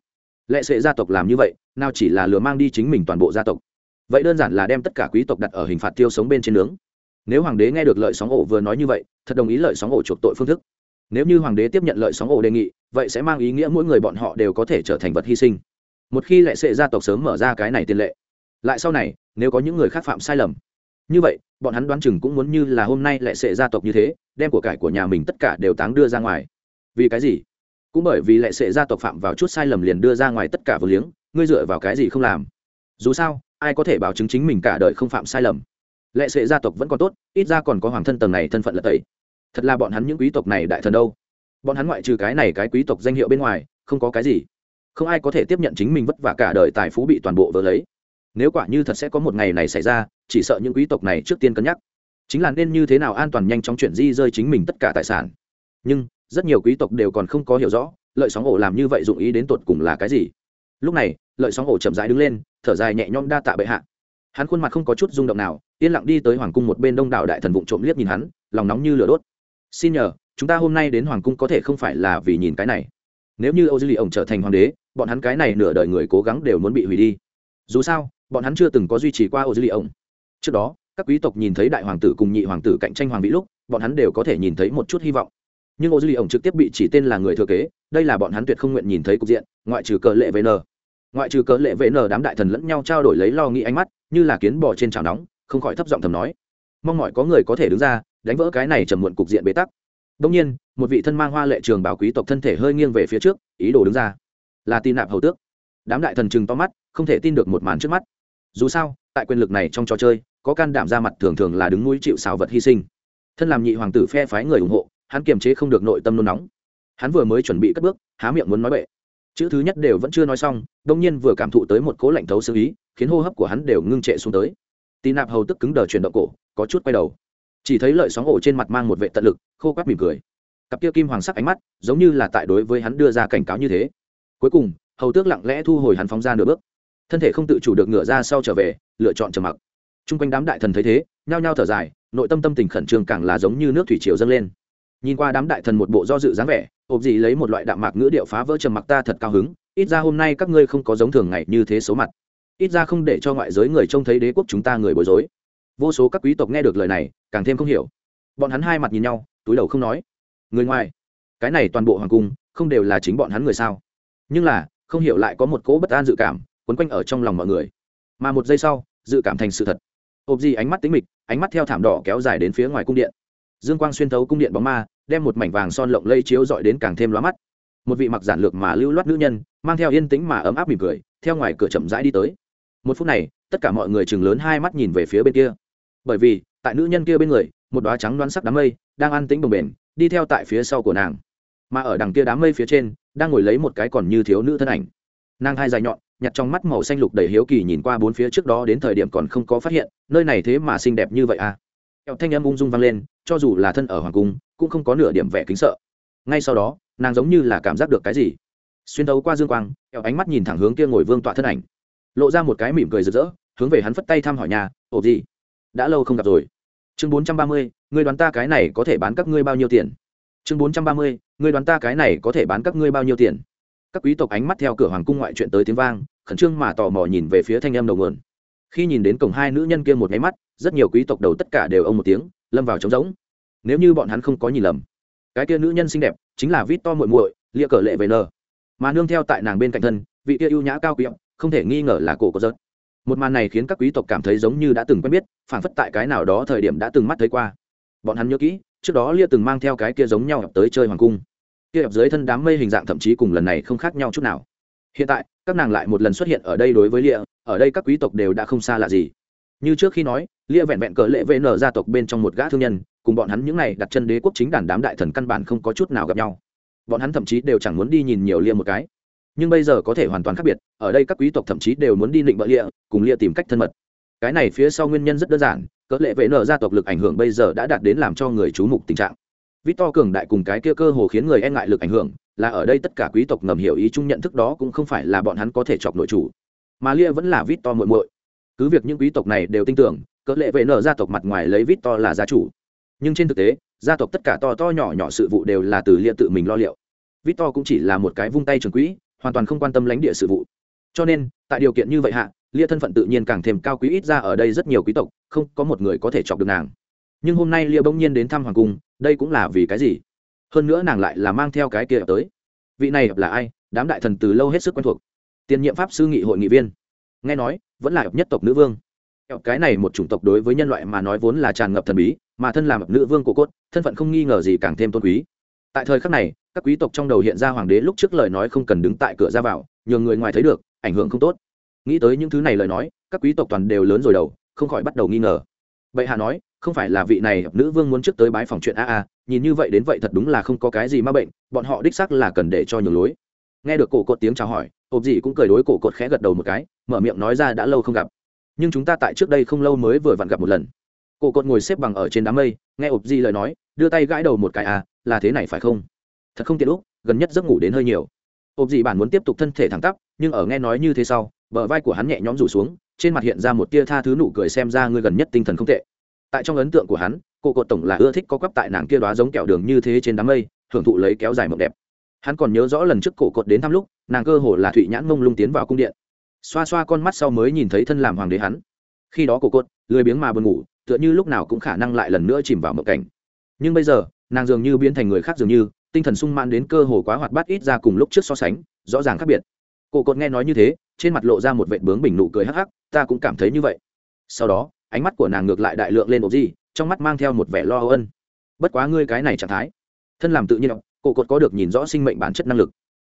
lệ sệ gia tộc làm như vậy, nào chỉ là lừa mang đi chính mình toàn bộ gia tộc. Vậy đơn giản là đem tất cả quý tộc đặt ở hình phạt tiêu sống bên trên nướng. Nếu hoàng đế nghe được lợi sóng ổ vừa nói như vậy, thật đồng ý lợi sóng ổ chuộc tội phương thức. Nếu như hoàng đế tiếp nhận lợi sóng ổ đề nghị, vậy sẽ mang ý nghĩa mỗi người bọn họ đều có thể trở thành vật hy sinh. Một khi lệ sệ gia tộc sớm mở ra cái này tiền lệ, lại sau này, nếu có những người khác phạm sai lầm, như vậy, bọn hắn đoán chừng cũng muốn như là hôm nay lệ sệ gia tộc như thế, đem của cải của nhà mình tất cả đều táng đưa ra ngoài. Vì cái gì? Cũng bởi vì lệ sệ gia tộc phạm vào chút sai lầm liền đưa ra ngoài tất cả vừa liếng, ngươi dựa vào cái gì không làm? Dù sao, ai có thể bảo chứng chính mình cả đời không phạm sai lầm? Lệ sệ gia tộc vẫn còn tốt, ít ra còn có hoàng thân tầng này thân phận lật tẩy. Thật là bọn hắn những quý tộc này đại thần đâu. Bọn hắn ngoại trừ cái này cái quý tộc danh hiệu bên ngoài, không có cái gì. Không ai có thể tiếp nhận chính mình vất vả cả đời tài phú bị toàn bộ vỡ lấy. Nếu quả như thật sẽ có một ngày này xảy ra, chỉ sợ những quý tộc này trước tiên cân nhắc. Chính là nên như thế nào an toàn nhanh chóng chuyển di rơi chính mình tất cả tài sản. Nhưng rất nhiều quý tộc đều còn không có hiểu rõ, lợi sóng ổ làm như vậy dụng ý đến tột cùng là cái gì. Lúc này, lợi sóng ổ chậm rãi đứng lên, thở dài nhẹ nhõm đa tạ bệ hạ. Hắn khuôn mặt không có chút rung động nào, yên lặng đi tới hoàng cung một bên đông đảo đại thần vụng trộm liếc nhìn hắn, lòng nóng như lửa đốt. Xin nhờ, chúng ta hôm nay đến hoàng cung có thể không phải là vì nhìn cái này. Nếu như âu dư lì ổng trở thành hoàng đế, bọn hắn cái này nửa đời người cố gắng đều muốn bị hủy đi. Dù sao, bọn hắn chưa từng có duy trì qua âu dư lì ổng trước đó, các quý tộc nhìn thấy đại hoàng tử cùng nhị hoàng tử cạnh tranh hoàng vị lúc, bọn hắn đều có thể nhìn thấy một chút hy vọng nhưng ô dư lì ổng trực tiếp bị chỉ tên là người thừa kế, đây là bọn hắn tuyệt không nguyện nhìn thấy cục diện, ngoại trừ cờ lệ vn ngoại trừ cờ lệ vn đám đại thần lẫn nhau trao đổi lấy lo nghĩ ánh mắt, như là kiến bò trên chảo nóng, không khỏi thấp giọng thầm nói. Mong mọi có người có thể đứng ra, đánh vỡ cái này trầm muộn cục diện bế tắc. Đông nhiên, một vị thân mang hoa lệ trường bảo quý tộc thân thể hơi nghiêng về phía trước, ý đồ đứng ra. Là tin nạp hầu tước. Đám đại thần chừng to mắt, không thể tin được một màn trước mắt. Dù sao, tại quyền lực này trong trò chơi, có can đảm ra mặt thường thường là đứng mũi chịu xào vật hy sinh. Thân làm nhị hoàng tử phe phái người ủng hộ hắn kiềm chế không được nội tâm nôn nóng. Hắn vừa mới chuẩn bị cất bước, há miệng muốn nói bệ chữ thứ nhất đều vẫn chưa nói xong đông nhiên vừa cảm thụ tới một cố lạnh thấu xử ý, khiến hô hấp của hắn đều ngưng trệ xuống tới. Tì nạp hầu tức cứng đờ chuyển động cổ, có chút quay đầu. Chỉ thấy lợi sóng ổ trên mặt mang một vệ tận lực, khô quát mỉm cười. Cặp kia kim hoàng sắc ánh mắt, giống như là tại đối với hắn đưa ra cảnh cáo như thế. Cuối cùng, hầu tước lặng lẽ thu hồi hắn phóng ra nửa bước. Thân thể không tự chủ được ngựa ra sau trở về, lựa chọn trầm mặc. T r u n g quanh đám đại thần thấy thế, nhao nhao thở dài, nội tâm tâm tình khẩn trương càng là giống như nước thủy triều dâng lên nhìn qua đám đại thần một bộ do dự dáng vẻ ộp gì lấy một loại đạm mạc ngữ điệu phá vỡ trầm mặc ta thật cao hứng, ít ra hôm nay các ngươi không có giống thường ngày như thế số mặt. Ít ra không để cho ngoại giới người trông thấy đế quốc chúng ta người bối rối. Vô số các quý tộc nghe được lời này, càng thêm không hiểu. Bọn hắn hai mặt nhìn nhau, túi đầu không nói. Người ngoài, cái này toàn bộ hoàng cung, không đều là chính bọn hắn người sao? Nhưng là, không hiểu lại có một cỗ bất an dự cảm, quấn quanh ở trong lòng mọi người. Mà một giây sau, dự cảm thành sự thật. Ộp gì ánh mắt tính mịch, ánh mắt theo thảm đỏ kéo dài đến phía ngoài cung điện dương quang xuyên thấu cung điện bóng ma, đem một mảnh vàng son lộng lây chiếu dọi đến càng thêm lóa mắt. Một vị mặc giản lược mà lưu loát nữ nhân, mang theo yên tĩnh mà ấm áp mỉm cười, theo ngoài cửa chậm rãi đi tới. Một phút này, tất cả mọi người chừng lớn hai mắt nhìn về phía bên kia. Bởi vì, tại nữ nhân kia bên người, một đoá trắng đoán sắc đám mây đang ăn tĩnh bồng bền đi theo tại phía sau của nàng. Mà ở đằng kia đám mây phía trên, đang ngồi lấy một cái còn như thiếu nữ thân ảnh. Nàng hai dài nhọn, nhặt trong mắt màu xanh lục đầy hiếu kỳ nhìn qua bốn phía trước đó đến thời điểm còn không có phát hiện, nơi này thế mà xinh đẹp như vậy à? Kẹo thanh âm ung dung vang lên, cho dù là thân ở hoàng cung, cũng không có nửa điểm vẻ kính sợ. Ngay sau đó, nàng giống như là cảm giác được cái gì. Xuyên thấu qua dương quang, kẹo ánh mắt nhìn thẳng hướng kia ngồi vương tọa thân ảnh. Lộ ra một cái mỉm cười rực rỡ, hướng về hắn phất tay thăm hỏi nhà ộp gì? Đã lâu không gặp rồi. Chương bốn trăm ba mươi ngươi đoán ta cái này có thể bán các ngươi bao nhiêu tiền? Chương bốn trăm ba mươi ngươi đoán ta cái này có thể bán các ngươi bao nhiêu tiền? Các quý tộc ánh mắt theo cửa hoàng cung ngoại chuyện tới tiếng vang, khẩn trương mà tò mò nhìn về phía thanh em đầu nguồn khi nhìn đến cổng hai nữ nhân kia một nháy mắt, rất nhiều quý tộc đầu tất cả đều ông một tiếng, lâm vào trống rỗng. Nếu như bọn hắn không có nhìn lầm, cái kia nữ nhân xinh đẹp chính là vít to muội muội lia cờ lệ về nờ. Mà nương theo tại nàng bên cạnh thân, vị kia ưu nhã cao quý, không thể nghi ngờ là cổ có rớt một màn này khiến các quý tộc cảm thấy giống như đã từng quen biết phản phất tại cái nào đó thời điểm đã từng mắt thấy qua. Bọn hắn nhớ kỹ, trước đó lia từng mang theo cái kia giống nhau tới chơi hoàng cung. Kia dưới thân đám mây hình dạng thậm chí cùng lần này không khác nhau chút nào. Hiện tại các nàng lại một lần xuất hiện ở đây đối với lịa, ở đây các quý tộc đều đã không xa lạ gì. Như trước khi nói, lịa vẹn vẹn cỡ lệ vn gia tộc bên trong một gã thương nhân, cùng bọn hắn những n à y đặt chân đế quốc chính đàn đám đại thần căn bản không có chút nào gặp nhau. Bọn hắn thậm chí đều chẳng muốn đi nhìn nhiều lia một cái. Nhưng bây giờ có thể hoàn toàn khác biệt, ở đây các quý tộc thậm chí đều muốn đi định bợ lịa, cùng lịa tìm cách thân mật. Cái này phía sau nguyên nhân rất đơn giản cỡ lệ vn nở gia tộc lực ảnh hưởng bây giờ đã đạt đến làm cho người chú mục tình trạng. Vít to cường đại cùng cái kia cơ hồ khiến người e ngại lực ảnh hưởng là ở đây tất cả quý tộc ngầm hiểu ý chung nhận thức đó cũng không phải là bọn hắn có thể chọc nội chủ. Mà lia vẫn là vít to muội muội. Cứ việc những quý tộc này đều tin tưởng, cỡ lệ vệ nở gia tộc mặt ngoài lấy vít to là gia chủ. Nhưng trên thực tế, gia tộc tất cả to to nhỏ nhỏ sự vụ đều là từ lia tự mình lo liệu. Vít to cũng chỉ là một cái vung tay trường quỹ, hoàn toàn không quan tâm lãnh địa sự vụ. Cho nên, tại điều kiện như vậy hạ, lia thân phận tự nhiên càng thêm cao quý ít ra ở đây rất nhiều quý tộc, không có một người có thể chọc được nàng. Nhưng hôm nay lia bỗng nhiên đến thăm hoàng cung, đây cũng là vì cái gì? Hơn nữa nàng lại là mang theo cái kia tới. Vị này là ai? Đám đại thần từ lâu hết sức quen thuộc. Tiền nhiệm pháp sư nghị hội nghị viên. Nghe nói, vẫn là nhất tộc nữ vương. Cái này một chủng tộc đối với nhân loại mà nói vốn là tràn ngập thần bí, mà thân làm nữ vương của cốt, thân phận không nghi ngờ gì càng thêm tôn quý. Tại thời khắc này, các quý tộc trong đầu hiện ra hoàng đế lúc trước lời nói không cần đứng tại cửa ra vào, nhường người ngoài thấy được, ảnh hưởng không tốt. Nghĩ tới những thứ này lời nói, các quý tộc toàn đều lớn rồi đầu, không khỏi bắt đầu nghi ngờ. Vậy hạ nói, không phải là vị này nữ vương muốn trước tới bái phòng chuyện a a nhìn như vậy đến vậy thật đúng là không có cái gì ma bệnh, bọn họ đích xác là cần để cho nhường lối. Nghe được cổ cột tiếng chào hỏi, hộp dị cũng cười đối cổ cột khẽ gật đầu một cái, mở miệng nói ra đã lâu không gặp. Nhưng chúng ta tại trước đây không lâu mới vừa vặn gặp một lần. Cổ cột ngồi xếp bằng ở trên đám mây, nghe hộp dị lời nói, đưa tay gãi đầu một cái à là thế này phải không? Thật không tiện lúc, gần nhất giấc ngủ đến hơi nhiều. Hộp dị bản muốn tiếp tục thân thể thẳng tắp, nhưng ở nghe nói như thế sau, bờ vai của hắn nhẹ nhõm rủ xuống, trên mặt hiện ra một tia tha thứ nụ cười xem ra ngươi gần nhất tinh thần không tệ. Tại trong ấn tượng của hắn cô cột tổng là ưa thích có quắp tại nàng kia đoá giống kẹo đường như thế trên đám mây, hưởng thụ lấy kéo dài mộng đẹp. Hắn còn nhớ rõ lần trước cổ cột đến thăm lúc, nàng cơ hồ là thụy nhãn mông lung tiến vào cung điện. Xoa xoa con mắt sau mới nhìn thấy thân làm hoàng đế hắn. Khi đó cổ cột, lười biếng mà buồn ngủ, tựa như lúc nào cũng khả năng lại lần nữa chìm vào mộng cảnh. Nhưng bây giờ, nàng dường như biến thành người khác dường như, tinh thần sung mãn đến cơ hồ quá hoạt bát ít ra cùng lúc trước so sánh, rõ ràng khác biệt. Cổ cột nghe nói như thế, trên mặt lộ ra một vệ bướng bình nụ cười hắc hắc, ta cũng cảm thấy như vậy. Sau đó, ánh mắt của nàng ngược lại đại lượng lên ộp gì trong mắt mang theo một vẻ lo ân. Bất quá ngươi cái này trạng thái, thân làm tự nhiên, cổ cột có được nhìn rõ sinh mệnh bản chất năng lực.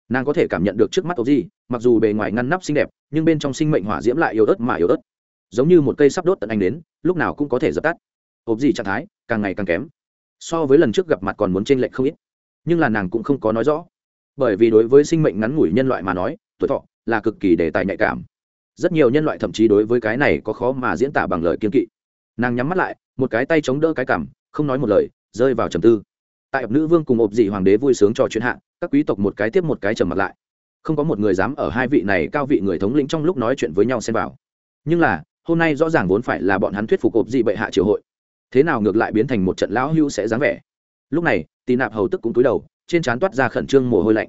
Nàng có thể cảm nhận được trước mắt ộp gì mặc dù bề ngoài ngăn nắp xinh đẹp, nhưng bên trong sinh mệnh hỏa diễm lại yếu ớt mà yếu ớt. Giống như một cây sắp đốt tận anh đến, lúc nào cũng có thể dập tắt. Ốp gì trạng thái càng ngày càng kém. So với lần trước gặp mặt còn muốn chênh lệch không ít, nhưng là nàng cũng không có nói rõ. Bởi vì đối với sinh mệnh ngắn ngủi nhân loại mà nói, tuổi thọ là cực kỳ đề tài nhạy cảm. Rất nhiều nhân loại thậm chí đối với cái này có khó mà diễn tả bằng lời kiên kỵ. Nàng nhắm mắt lại một cái tay chống đỡ cái cảm, không nói một lời, rơi vào trầm tư. Tại nữ vương cùng ộp dị hoàng đế vui sướng trò chuyện hạ, các quý tộc một cái tiếp một cái trầm mặt lại. Không có một người dám ở hai vị này cao vị người thống lĩnh trong lúc nói chuyện với nhau xem vào. Nhưng là, hôm nay rõ ràng vốn phải là bọn hắn thuyết phục ộp dị bệ hạ triều hội. Thế nào ngược lại biến thành một trận lão hưu sẽ dáng vẻ. Lúc này, tì nạp hầu tức cũng túi đầu, trên trán toát ra khẩn trương mồ hôi lạnh.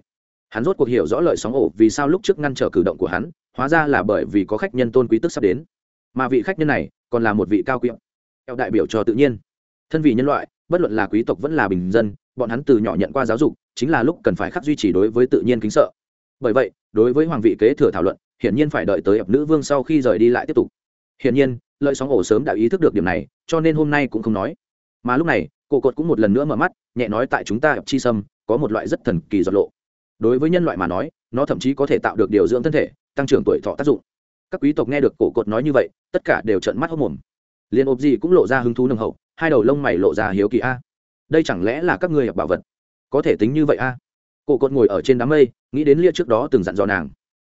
Hắn rốt cuộc hiểu rõ lợi sóng ổ vì sao lúc trước ngăn trở cử động của hắn, hóa ra là bởi vì có khách nhân tôn quý tức sắp đến. Mà vị khách nhân này, còn là một vị cao quý theo đại biểu cho tự nhiên. Thân vị nhân loại, bất luận là quý tộc vẫn là bình dân, bọn hắn từ nhỏ nhận qua giáo dục, chính là lúc cần phải khắc duy trì đối với tự nhiên kính sợ. Bởi vậy, đối với hoàng vị kế thừa thảo luận, hiển nhiên phải đợi tới ập nữ vương sau khi rời đi lại tiếp tục. Hiển nhiên, lợi sóng ổ sớm đã ý thức được điểm này, cho nên hôm nay cũng không nói. Mà lúc này, cổ cột cũng một lần nữa mở mắt, nhẹ nói tại chúng ta ập chi sâm, có một loại rất thần kỳ giọt lộ. Đối với nhân loại mà nói, nó thậm chí có thể tạo được điều dưỡng thân thể, tăng trưởng tuổi thọ tác dụng. Các quý tộc nghe được cổ cột nói như vậy, tất cả đều trợn mắt hốc mồm liền ộp gì cũng lộ ra hứng thú nồng hậu, hai đầu lông mày lộ ra hiếu kỳ a. Đây chẳng lẽ là các ngươi nhập bảo vật? Có thể tính như vậy a. Cổ cột ngồi ở trên đám mây, nghĩ đến lia trước đó từng dặn dò nàng.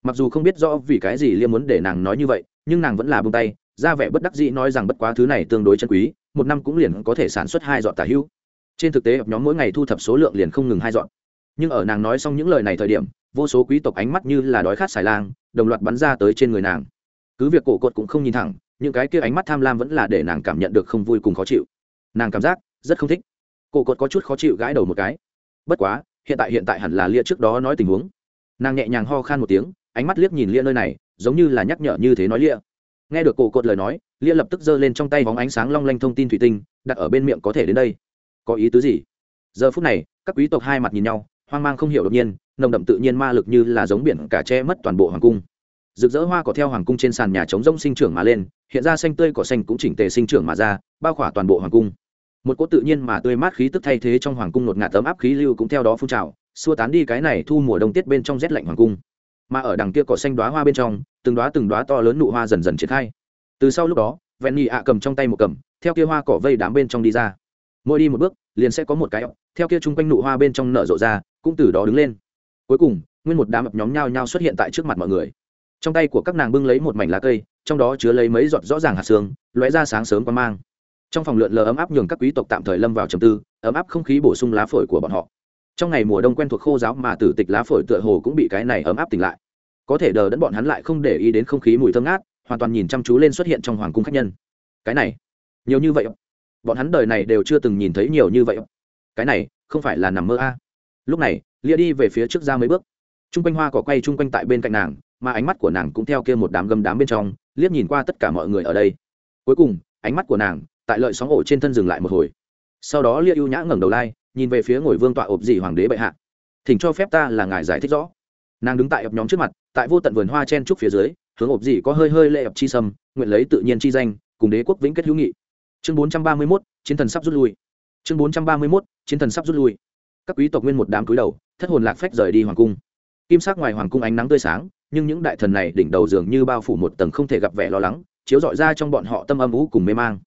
Mặc dù không biết rõ vì cái gì lia muốn để nàng nói như vậy, nhưng nàng vẫn là bông tay, ra vẻ bất đắc dĩ nói rằng bất quá thứ này tương đối chân quý, một năm cũng liền có thể sản xuất hai dọn tả hữu. Trên thực tế nhóm mỗi ngày thu thập số lượng liền không ngừng hai dọn nhưng ở nàng nói xong những lời này thời điểm, vô số quý tộc ánh mắt như là đói khát xài lang, đồng loạt bắn ra tới trên người nàng. Cứ việc cổ cột cũng không nhìn thẳng những cái kia ánh mắt tham lam vẫn là để nàng cảm nhận được không vui cùng khó chịu. Nàng cảm giác rất không thích. Cổ cột có chút khó chịu gãi đầu một cái. Bất quá, hiện tại hiện tại hẳn là lia trước đó nói tình huống. Nàng nhẹ nhàng ho khan một tiếng, ánh mắt liếc nhìn lia nơi này, giống như là nhắc nhở như thế nói lia. Nghe được cổ cột lời nói, lia lập tức giơ lên trong tay bóng ánh sáng long lanh thông tin thủy tinh, đặt ở bên miệng có thể đến đây. Có ý tứ gì? Giờ phút này, các quý tộc hai mặt nhìn nhau, hoang mang không hiểu đột nhiên, nồng đậm tự nhiên ma lực như là giống biển cả che mất toàn bộ hoàng cung rực rỡ hoa cỏ theo hoàng cung trên sàn nhà trống rông sinh trưởng mà lên, hiện ra xanh tươi cỏ xanh cũng chỉnh tề sinh trưởng mà ra, bao khỏa toàn bộ hoàng cung. Một cỗ tự nhiên mà tươi mát khí tức thay thế trong hoàng cung ngột ngạt ấm áp khí lưu cũng theo đó phun trào, xua tán đi cái này thu mùa đông tiết bên trong rét lạnh hoàng cung. Mà ở đằng kia cỏ xanh đoá hoa bên trong, từng đoá từng đoá to lớn nụ hoa dần dần triển khai. Từ sau lúc đó, vẹn nhị ạ cầm trong tay một cầm, theo kia hoa cỏ vây đám bên trong đi ra. Mỗi đi một bước, liền sẽ có một cái theo kia chung quanh nụ hoa bên trong nở rộ ra, cũng từ đó đứng lên. Cuối cùng, nguyên một đám ập nhóm nhao nhao xuất hiện tại trước mặt mọi người trong tay của các nàng bưng lấy một mảnh lá cây, trong đó chứa lấy mấy giọt rõ ràng hạt xương, lóe ra sáng sớm qua mang. Trong phòng lượn lờ ấm áp nhường các quý tộc tạm thời lâm vào trầm tư, ấm áp không khí bổ sung lá phổi của bọn họ. Trong ngày mùa đông quen thuộc khô giáo mà tử tịch lá phổi tựa hồ cũng bị cái này ấm áp tỉnh lại. Có thể đờ đẫn bọn hắn lại không để ý đến không khí mùi thơm ngát, hoàn toàn nhìn chăm chú lên xuất hiện trong hoàng cung khách nhân. Cái này, nhiều như vậy bọn hắn đời này đều chưa từng nhìn thấy nhiều như vậy cái này, không phải là nằm mơ a. Lúc này, lia đi về phía trước ra mấy bước. T r u n g quanh hoa cỏ quay chung quanh tại bên cạnh nàng mà ánh mắt của nàng cũng theo kia một đám gầm đám bên trong, liếc nhìn qua tất cả mọi người ở đây. Cuối cùng, ánh mắt của nàng tại lợi sóng ổ trên thân dừng lại một hồi. Sau đó lia ưu nhã ngẩng đầu lai, nhìn về phía ngồi vương tọa ộp dị hoàng đế bệ hạ. Thỉnh cho phép ta là ngài giải thích rõ. Nàng đứng tại ập nhóm trước mặt, tại vô tận vườn hoa chen trúc phía dưới, hướng ộp dị có hơi hơi lệ ập chi sâm, nguyện lấy tự nhiên chi danh, cùng đế quốc vĩnh kết hữu nghị. Chương bốn trăm ba mươi mốt, chiến thần sắp rút lui. Chương bốn trăm ba mươi mốt, chiến thần sắp rút lui. Các quý tộc nguyên một đám cúi đầu, thất hồn lạc phách rời đi hoàng cung. Kim sắc ngoài hoàng cung ánh nắng tươi sáng nhưng những đại thần này đỉnh đầu dường như bao phủ một tầng không thể gặp vẻ lo lắng, chiếu dọi ra trong bọn họ tâm âm ú cùng mê mang.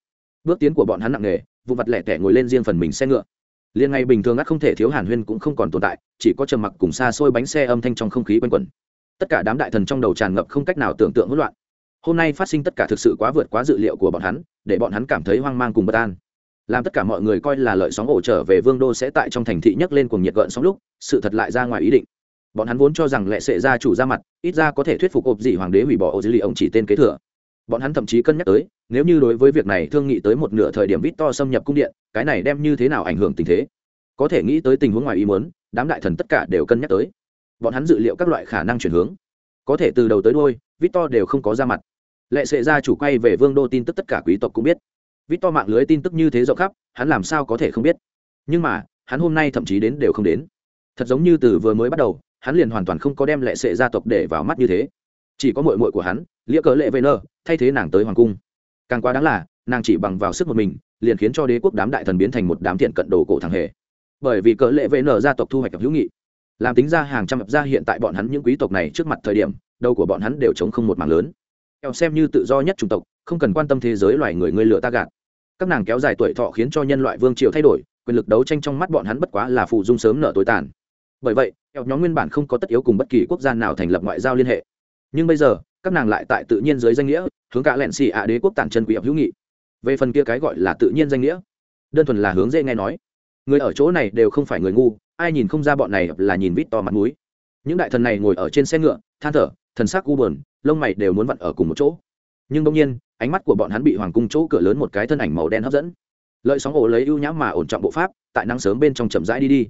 Bước tiến của bọn hắn nặng nề, vụ vặt lẻ tẻ ngồi lên riêng phần mình xe ngựa. Liên ngay bình thường ắt không thể thiếu hàn huyên cũng không còn tồn tại, chỉ có trầm mặc cùng xa xôi bánh xe âm thanh trong không khí quanh quẩn. Tất cả đám đại thần trong đầu tràn ngập không cách nào tưởng tượng hỗn loạn. Hôm nay phát sinh tất cả thực sự quá vượt quá dự liệu của bọn hắn, để bọn hắn cảm thấy hoang mang cùng bất an. Làm tất cả mọi người coi là lợi sóng ổ trở về vương đô sẽ tại trong thành thị nhấc lên cùng nhiệt gợn sóng lúc, sự thật lại ra ngoài ý định bọn hắn vốn cho rằng lệ sệ gia chủ ra mặt, ít ra có thể thuyết phục ộp dị hoàng đế hủy bỏ ô dư lì ông chỉ tên kế thừa. Bọn hắn thậm chí cân nhắc tới, nếu như đối với việc này thương nghị tới một nửa thời điểm vít to xâm nhập cung điện, cái này đem như thế nào ảnh hưởng tình thế? Có thể nghĩ tới tình huống ngoài ý muốn, đám đại thần tất cả đều cân nhắc tới. Bọn hắn dự liệu các loại khả năng chuyển hướng. Có thể từ đầu tới đôi vít to đều không có ra mặt. Lệ sệ gia chủ quay về vương đô tin tức tất cả quý tộc cũng biết. Vít to mạng lưới tin tức như thế rộng khắp, hắn làm sao có thể không biết? Nhưng mà, hắn hôm nay thậm chí đến đều không đến. Thật giống như từ vừa mới bắt đầu hắn liền hoàn toàn không có đem lệ sệ gia tộc để vào mắt như thế. Chỉ có mội mội của hắn, lia cớ lệ vê nơ, thay thế nàng tới hoàng cung. Càng quá đáng là, nàng chỉ bằng vào sức một mình, liền khiến cho đế quốc đám đại thần biến thành một đám thiện cận đồ cổ thằng hề. Bởi vì cớ lệ vê nơ gia tộc thu hoạch hữu nghị, làm tính ra hàng trăm ập ra hiện tại bọn hắn những quý tộc này trước mặt thời điểm, đầu của bọn hắn đều chống không một mảng lớn. Eo xem như tự do nhất chủng tộc, không cần quan tâm thế giới loài người ngươi lựa ta gạt. Các nàng kéo dài tuổi thọ khiến cho nhân loại vương triều thay đổi, quyền lực đấu tranh trong mắt bọn hắn bất quá là phụ dung sớm nợ tối tàn bởi vậy eo nhóm nguyên bản không có tất yếu cùng bất kỳ quốc gia nào thành lập ngoại giao liên hệ. Nhưng bây giờ, các nàng lại tại tự nhiên dưới danh nghĩa, hướng cả lẹn xì ạ đế quốc tản chân quỷ ập hữu nghị. Về phần kia cái gọi là tự nhiên danh nghĩa, đơn thuần là hướng dễ nghe nói. Người ở chỗ này đều không phải người ngu, ai nhìn không ra bọn này là nhìn vít to mặt mũi. Những đại thần này ngồi ở trên xe ngựa, than thở, thần sắc u buồn, lông mày đều muốn vặn ở cùng một chỗ. Nhưng đông nhiên, ánh mắt của bọn hắn bị hoàng cung chỗ cửa lớn một cái thân ảnh màu đen hấp dẫn. Lợi sóng ổ lấy ưu nhã mà ổn trọng bộ pháp, tại nắng sớm bên trong chậm rãi đi đi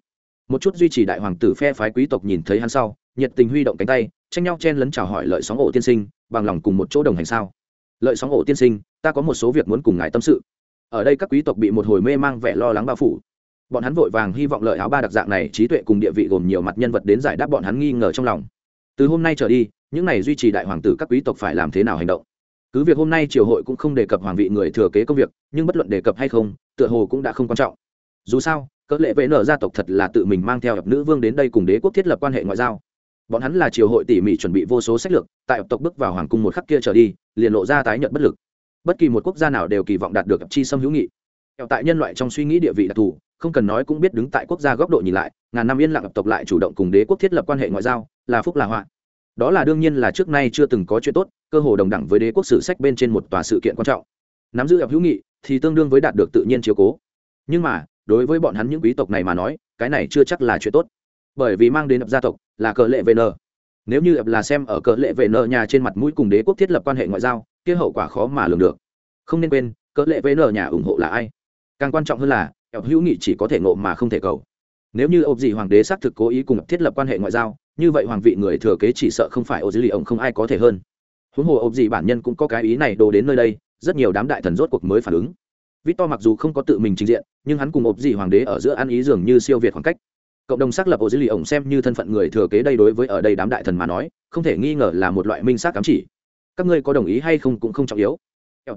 một chút duy trì đại hoàng tử phe phái quý tộc nhìn thấy hắn sau, nhiệt tình huy động cánh tay, tranh nhau chen lấn chào hỏi lợi sóng ổ tiên sinh, bằng lòng cùng một chỗ đồng hành sao? Lợi sóng ổ tiên sinh, ta có một số việc muốn cùng ngài tâm sự. Ở đây các quý tộc bị một hồi mê mang vẻ lo lắng bao phủ. Bọn hắn vội vàng hy vọng lợi áo ba đặc dạng này trí tuệ cùng địa vị gồm nhiều mặt nhân vật đến giải đáp bọn hắn nghi ngờ trong lòng. Từ hôm nay trở đi, những này duy trì đại hoàng tử các quý tộc phải làm thế nào hành động? Cứ việc hôm nay triều hội cũng không đề cập hoàng vị người thừa kế công việc, nhưng bất luận đề cập hay không, tựa hồ cũng đã không quan trọng dù sao, cỡ lệ vệ nở gia tộc thật là tự mình mang theo ập nữ vương đến đây cùng đế quốc thiết lập quan hệ ngoại giao. Bọn hắn là triều hội tỉ mỉ chuẩn bị vô số sách lược, tại ập tộc bước vào hoàng cung một khắc kia trở đi, liền lộ ra tái nhận bất lực. Bất kỳ một quốc gia nào đều kỳ vọng đạt được chi xâm hữu nghị. Tại nhân loại trong suy nghĩ địa vị đặc thù, không cần nói cũng biết đứng tại quốc gia góc độ nhìn lại, ngàn năm yên lặng ập tộc lại chủ động cùng đế quốc thiết lập quan hệ ngoại giao, là phúc là họa. Đó là đương nhiên là trước nay chưa từng có chuyện tốt, cơ hồ đồng đẳng với đế quốc sử sách bên trên một tòa sự kiện quan trọng. Nắm giữ ập hữu nghị thì tương đương với đạt được tự nhiên chiếu cố. Nhưng mà đối với bọn hắn những quý tộc này mà nói, cái này chưa chắc là chuyện tốt. Bởi vì mang đến ập gia tộc là cờ lệ vn nếu như ập là xem ở cờ lệ vn nhà trên mặt mũi cùng đế quốc thiết lập quan hệ ngoại giao, kia hậu quả khó mà lường được. Không nên quên, cờ lệ vn nhà ủng hộ là ai? Càng quan trọng hơn là, ập hữu nghị chỉ có thể ngộ mà không thể cầu. Nếu như ập gì hoàng đế xác thực cố ý cùng thiết lập quan hệ ngoại giao, như vậy hoàng vị người thừa kế chỉ sợ không phải ô dữ lì ông không ai có thể hơn. Huống hồ ộp gì bản nhân cũng có cái ý này đồ đến nơi đây, rất nhiều đám đại thần rốt cuộc mới phản ứng victor mặc dù không có tự mình trình diện, nhưng hắn cùng ộp gì hoàng đế ở giữa ăn ý dường như siêu việt khoảng cách. Cộng đồng xác lập ổ dữ lì ổng xem như thân phận người thừa kế đây đối với ở đây đám đại thần mà nói, không thể nghi ngờ là một loại minh xác cám chỉ. Các ngươi có đồng ý hay không cũng không trọng yếu.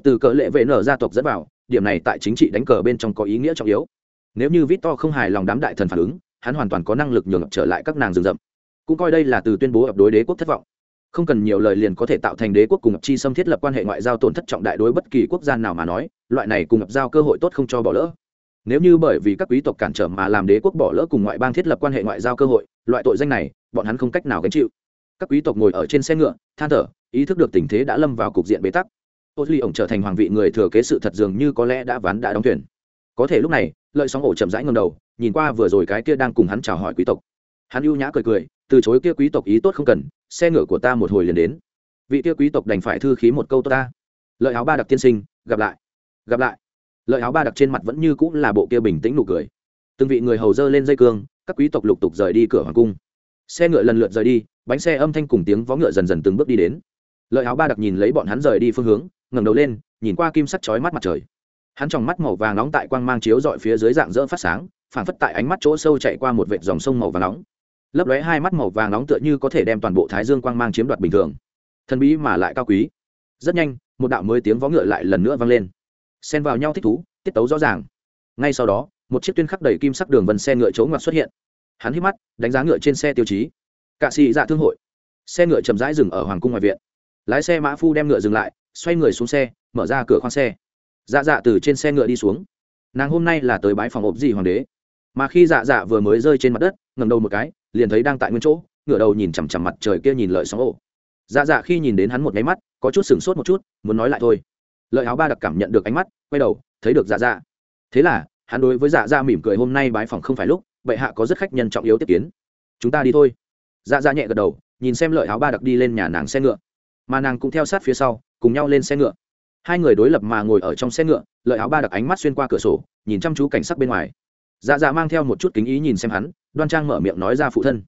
Từ cờ lệ vệ nở gia tộc dẫn vào, điểm này tại chính trị đánh cờ bên trong có ý nghĩa trọng yếu. Nếu như victor không hài lòng đám đại thần phản ứng, hắn hoàn toàn có năng lực nhường trở lại các nàng rừng rậm. Cũng coi đây là từ tuyên bố ập đối đế quốc thất vọng không cần nhiều lời liền có thể tạo thành đế quốc cùng ập chi xâm thiết lập quan hệ ngoại giao tổn thất trọng đại đối bất kỳ quốc gia nào mà nói, loại này cùng ập giao cơ hội tốt không cho bỏ lỡ. Nếu như bởi vì các quý tộc cản trở mà làm đế quốc bỏ lỡ cùng ngoại bang thiết lập quan hệ ngoại giao cơ hội, loại tội danh này, bọn hắn không cách nào gánh chịu. Các quý tộc ngồi ở trên xe ngựa, than thở, ý thức được tình thế đã lâm vào cục diện bế tắc. Ô duy ổng trở thành hoàng vị người thừa kế sự thật dường như có lẽ đã ván đã đóng thuyền. Có thể lúc này, lợi sóng ổ chậm rãi ngầm đầu, nhìn qua vừa rồi cái kia đang cùng hắn chào hỏi quý tộc hắn ưu nhã cười cười, từ chối kia quý tộc ý tốt không cần, xe ngựa của ta một hồi liền đến. Vị kia quý tộc đành phải thư khí một câu tốt ta. Lợi áo ba đặc tiên sinh, gặp lại. Gặp lại. Lợi áo ba đặc trên mặt vẫn như cũng là bộ kia bình tĩnh nụ cười. Từng vị người hầu dơ lên dây cương, các quý tộc lục tục rời đi cửa hoàng cung. Xe ngựa lần lượt rời đi, bánh xe âm thanh cùng tiếng vó ngựa dần dần từng bước đi đến. Lợi áo ba đặc nhìn lấy bọn hắn rời đi phương hướng, ngẩng đầu lên, nhìn qua kim sắt chói mắt mặt trời. Hắn trong mắt màu vàng nóng tại quang mang chiếu dọi phía dưới dạng dỡ phát sáng, phảng phất tại ánh mắt chỗ sâu chạy qua một vệt dòng sông màu vàng nóng lấp lóe hai mắt màu vàng nóng tựa như có thể đem toàn bộ thái dương quang mang chiếm đoạt bình thường. Thần bí mà lại cao quý. Rất nhanh, một đạo mới tiếng vó ngựa lại lần nữa vang lên. Xen vào nhau thích thú, tiết tấu rõ ràng. Ngay sau đó, một chiếc tuyên khắc đầy kim sắc đường vân xe ngựa trốn ngoặt xuất hiện. Hắn hít mắt, đánh giá ngựa trên xe tiêu chí. Cạ sĩ dạ thương hội. Xe ngựa chậm rãi dừng ở hoàng cung ngoài viện. Lái xe mã phu đem ngựa dừng lại, xoay người xuống xe, mở ra cửa khoang xe. Dạ dạ từ trên xe ngựa đi xuống. Nàng hôm nay là tới bãi phòng ộp gì hoàng đế mà khi dạ dạ vừa mới rơi trên mặt đất ngầm đầu một cái, liền thấy đang tại nguyên chỗ, ngửa đầu nhìn chằm chằm mặt trời kia nhìn lợi sóng ổ. Dạ dạ khi nhìn đến hắn một nháy mắt, có chút sửng sốt một chút, muốn nói lại thôi. Lợi áo ba đặc cảm nhận được ánh mắt, quay đầu, thấy được dạ dạ. Thế là, hắn đối với dạ dạ mỉm cười hôm nay bái phòng không phải lúc, bệ hạ có rất khách nhân trọng yếu tiếp kiến. Chúng ta đi thôi. Dạ dạ nhẹ gật đầu, nhìn xem lợi áo ba đặc đi lên nhà nàng xe ngựa. Mà nàng cũng theo sát phía sau, cùng nhau lên xe ngựa. Hai người đối lập mà ngồi ở trong xe ngựa, lợi áo ba đặc ánh mắt xuyên qua cửa sổ, nhìn chăm chú cảnh sắc bên ngoài dạ dạ mang theo một chút kính ý nhìn xem hắn, đoan trang mở miệng nói ra phụ thân.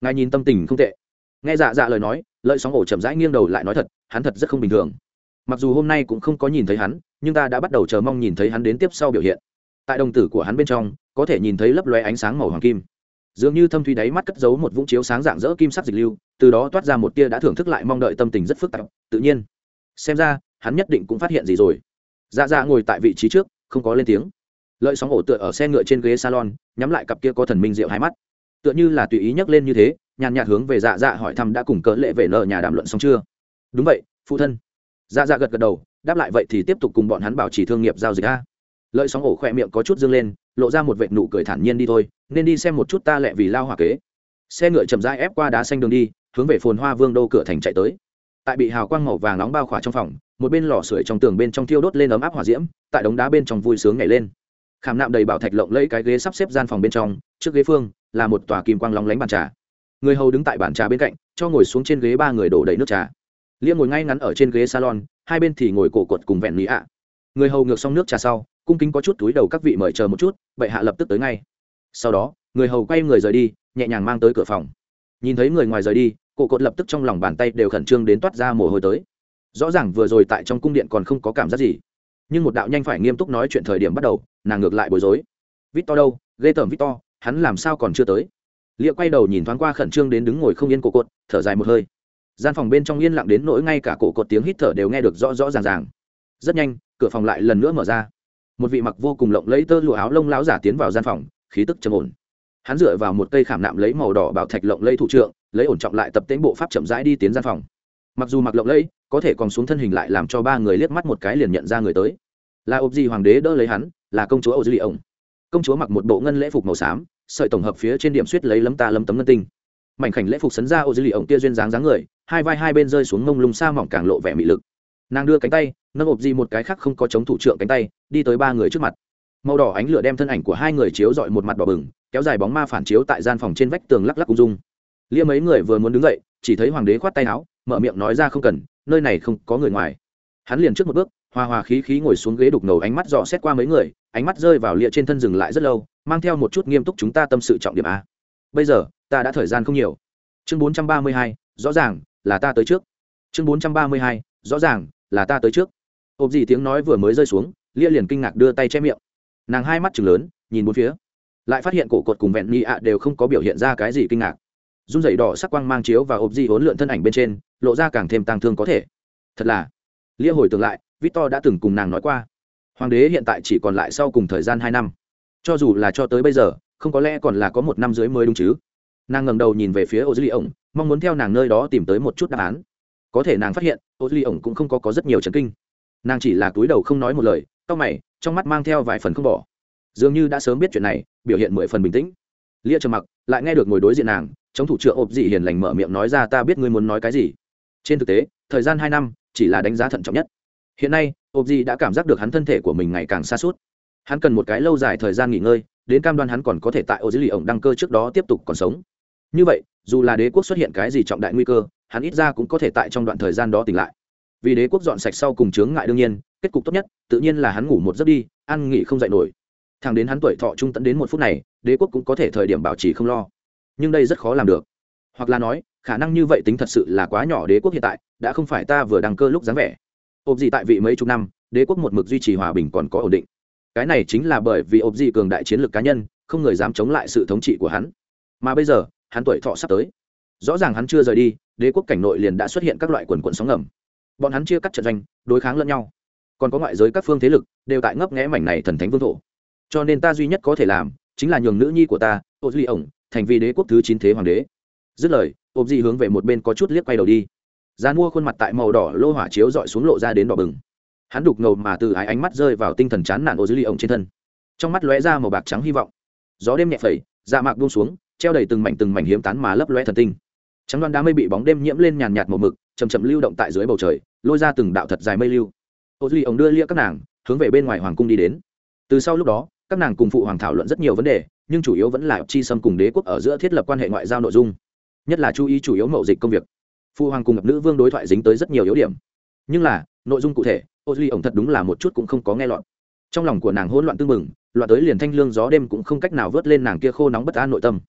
Ngài nhìn tâm tình không tệ. Nghe dạ dạ lời nói, lợi sóng ổ chậm rãi nghiêng đầu lại nói thật, hắn thật rất không bình thường. Mặc dù hôm nay cũng không có nhìn thấy hắn, nhưng ta đã bắt đầu chờ mong nhìn thấy hắn đến tiếp sau biểu hiện. Tại đồng tử của hắn bên trong, có thể nhìn thấy lấp loe ánh sáng màu hoàng kim. Dường như thâm thủy đáy mắt cất giấu một vũng chiếu sáng dạng dỡ kim sắc dịch lưu, từ đó toát ra một tia đã thưởng thức lại mong đợi tâm tình rất phức tạp, tự nhiên. Xem ra, hắn nhất định cũng phát hiện gì rồi. Dạ dạ ngồi tại vị trí trước, không có lên tiếng lợi sóng ổ tựa ở xe ngựa trên ghế salon, nhắm lại cặp kia có thần minh rượu hai mắt. Tựa như là tùy ý nhắc lên như thế, nhàn nhạt hướng về dạ dạ hỏi thăm đã cùng cỡ lệ về nợ nhà đàm luận xong chưa? Đúng vậy, phụ thân. Dạ dạ gật gật đầu, đáp lại vậy thì tiếp tục cùng bọn hắn bảo trì thương nghiệp giao dịch a. Lợi sóng ổ khỏe miệng có chút dương lên, lộ ra một vệt nụ cười thản nhiên đi thôi, nên đi xem một chút ta lẹ vì lao hỏa kế. Xe ngựa chậm rãi ép qua đá xanh đường đi, hướng về phồn hoa vương đô cửa thành chạy tới. Tại bị hào quang màu vàng nóng bao khỏa trong phòng, một bên lò sưởi trong tường bên trong thiêu đốt lên ấm áp hỏa diễm, tại đống đá bên trong vui sướng nhảy lên khảm nạm đầy bảo thạch lộng lẫy cái ghế sắp xếp gian phòng bên trong, trước ghế phương là một tòa kim quang lóng lánh bàn trà. Người hầu đứng tại bàn trà bên cạnh, cho ngồi xuống trên ghế ba người đổ đầy nước trà. Lia ngồi ngay ngắn ở trên ghế salon, hai bên thì ngồi cổ cột cùng vẹn mỹ ạ. Người hầu ngược xong nước trà sau, cung kính có chút túi đầu các vị mời chờ một chút, bệ hạ lập tức tới ngay. Sau đó, người hầu quay người rời đi, nhẹ nhàng mang tới cửa phòng. Nhìn thấy người ngoài rời đi, cổ cột lập tức trong lòng bàn tay đều khẩn trương đến toát ra mồ hôi tới. Rõ ràng vừa rồi tại trong cung điện còn không có cảm giác gì nhưng một đạo nhanh phải nghiêm túc nói chuyện thời điểm bắt đầu, nàng ngược lại bối rối. Vít to đâu? Ghê tởm vít to hắn làm sao còn chưa tới? Lia quay đầu nhìn thoáng qua khẩn trương đến đứng ngồi không yên cổ cột, thở dài một hơi. Gian phòng bên trong yên lặng đến nỗi ngay cả cổ cột tiếng hít thở đều nghe được rõ rõ ràng ràng. Rất nhanh, cửa phòng lại lần nữa mở ra. Một vị mặc vô cùng lộng lấy tơ lụa áo lông láo giả tiến vào gian phòng, khí tức trầm ổn. Hắn dựa vào một cây khảm nạm lấy màu đỏ bảo thạch lộng lấy thủ trượng, lấy ổn trọng lại tập tễnh bộ pháp chậm rãi đi tiến gian phòng mặc dù mặc lộng lẫy, có thể còn xuống thân hình lại làm cho ba người liếc mắt một cái liền nhận ra người tới. Là ộp gì hoàng đế đỡ lấy hắn, là công chúa âu dư lì ổng công chúa mặc một bộ ngân lễ phục màu xám, sợi tổng hợp phía trên điểm suýt lấy lấm ta lấm tấm ngân tinh. Mảnh khảnh lễ phục sấn ra âu dư lì ổng tia duyên dáng dáng người, hai vai hai bên rơi xuống mông lung xa mỏng càng lộ vẻ mị lực. Nàng đưa cánh tay, nâng ộp gì một cái khác không có chống thủ trưởng cánh tay, đi tới ba người trước mặt. Màu đỏ ánh lửa đem thân ảnh của hai người chiếu dọi một mặt đỏ bừng, kéo dài bóng ma phản chiếu tại gian phòng trên vách tường lắc lắc ung dung. Lia mấy người vừa muốn đứng dậy, chỉ thấy hoàng đế khoát tay áo mở miệng nói ra không cần, nơi này không có người ngoài. Hắn liền trước một bước hoa hoa khí khí ngồi xuống ghế đục ngầu ánh mắt dò xét qua mấy người, ánh mắt rơi vào lịa trên thân dừng lại rất lâu, mang theo một chút nghiêm túc chúng ta tâm sự trọng điểm a. Bây giờ, ta đã thời gian không nhiều. Chương bốn trăm ba mươi hai, rõ ràng là ta tới trước. Chương bốn trăm ba mươi hai, rõ ràng là ta tới trước. Ộp gì tiếng nói vừa mới rơi xuống lia liền kinh ngạc đưa tay che miệng. Nàng hai mắt chừng lớn, nhìn bốn phía. Lại phát hiện cổ cột cùng vẹn nhị ạ đều không có biểu hiện ra cái gì kinh ngạc run rẩy đỏ sắc quang mang chiếu và ộp di hỗn lượn thân ảnh bên trên lộ ra càng thêm tang thương có thể. Thật là. Lia hồi tưởng lại victor đã từng cùng nàng nói qua. Hoàng đế hiện tại chỉ còn lại sau cùng thời gian hai năm. Cho dù là cho tới bây giờ không có lẽ còn là có một năm dưới mới đúng chứ. Nàng ngẩng đầu nhìn về phía ô dư ly ổng mong muốn theo nàng nơi đó tìm tới một chút đáp án. Có thể nàng phát hiện ô dư ly ổng cũng không có, có rất nhiều trấn kinh. Nàng chỉ là túi đầu không nói một lời cau mày trong mắt mang theo vài phần không bỏ. Dường như đã sớm biết chuyện này biểu hiện mười phần bình tĩnh. Lia trầm mặc lại nghe được ngồi đối diện nàng chống thủ trưởng ộp dị hiền lành mở miệng nói ra, ta biết ngươi muốn nói cái gì. Trên thực tế, thời gian hai năm chỉ là đánh giá thận trọng nhất. Hiện nay, ộp dị đã cảm giác được hắn thân thể của mình ngày càng xa suốt. Hắn cần một cái lâu dài thời gian nghỉ ngơi, đến cam đoan hắn còn có thể tại ô dữ lì ổng đăng cơ trước đó tiếp tục còn sống. Như vậy, dù là đế quốc xuất hiện cái gì trọng đại nguy cơ, hắn ít ra cũng có thể tại trong đoạn thời gian đó tỉnh lại. Vì đế quốc dọn sạch sau cùng chướng ngại đương nhiên, kết cục tốt nhất, tự nhiên là hắn ngủ một giấc đi, ăn nghỉ không dậy nổi. Thằng đến hắn tuổi thọ trung tận đến một phút này, đế quốc cũng có thể thời điểm bảo trì không lo nhưng đây rất khó làm được. Hoặc là nói, khả năng như vậy tính thật sự là quá nhỏ đế quốc hiện tại, đã không phải ta vừa đăng cơ lúc dáng vẻ. Ộp gì tại vị mấy chục năm, đế quốc một mực duy trì hòa bình còn có ổn định. Cái này chính là bởi vì ộp gì cường đại chiến lược cá nhân, không người dám chống lại sự thống trị của hắn. Mà bây giờ, hắn tuổi thọ sắp tới. Rõ ràng hắn chưa rời đi, đế quốc cảnh nội liền đã xuất hiện các loại quần quận sóng ngầm. Bọn hắn chia cắt trận doanh, đối kháng lẫn nhau. Còn có ngoại giới các phương thế lực, đều tại ngấp nghẽ mảnh này thần thánh vương thổ. Cho nên ta duy nhất có thể làm, chính là nhường nữ nhi của ta ô duy ổng thành vì đế quốc thứ chín thế hoàng đế. Dứt lời ộp dị hướng về một bên có chút liếc quay đầu đi. Gian mua khuôn mặt tại màu đỏ lô hỏa chiếu dọi xuống lộ ra đến đỏ bừng. Hắn đục ngầu mà từ ái ánh mắt rơi vào tinh thần chán nản ô dưới ly ổng trên thân. Trong mắt lóe ra màu bạc trắng hy vọng. Gió đêm nhẹ phẩy dạ mạc buông xuống, treo đầy từng mảnh từng mảnh hiếm tán mà lấp lóe thần tinh. Trắng đoan đá mây bị bóng đêm nhiễm lên nhàn nhạt màu mực chầm chậm lưu động tại dưới bầu trời, lôi ra từng đạo thật dài mây lưu. Ô duy ổng đưa lia các nàng, hướng về bên ngoài hoàng cung đi đến. Từ sau lúc đó, các nàng cùng phụ hoàng thảo luận rất nhiều vấn đề nhưng chủ yếu vẫn là chi xâm cùng đế quốc ở giữa thiết lập quan hệ ngoại giao nội dung. Nhất là chú ý chủ yếu mậu dịch công việc. Phu hoàng cùng nữ vương đối thoại dính tới rất nhiều yếu điểm. Nhưng là, nội dung cụ thể ô duy ổng thật đúng là một chút cũng không có nghe lọt. Trong lòng của nàng hỗn loạn tưng mừng loạn tới liền thanh lương gió đêm cũng không cách nào vớt lên nàng kia khô nóng bất an nội tâm.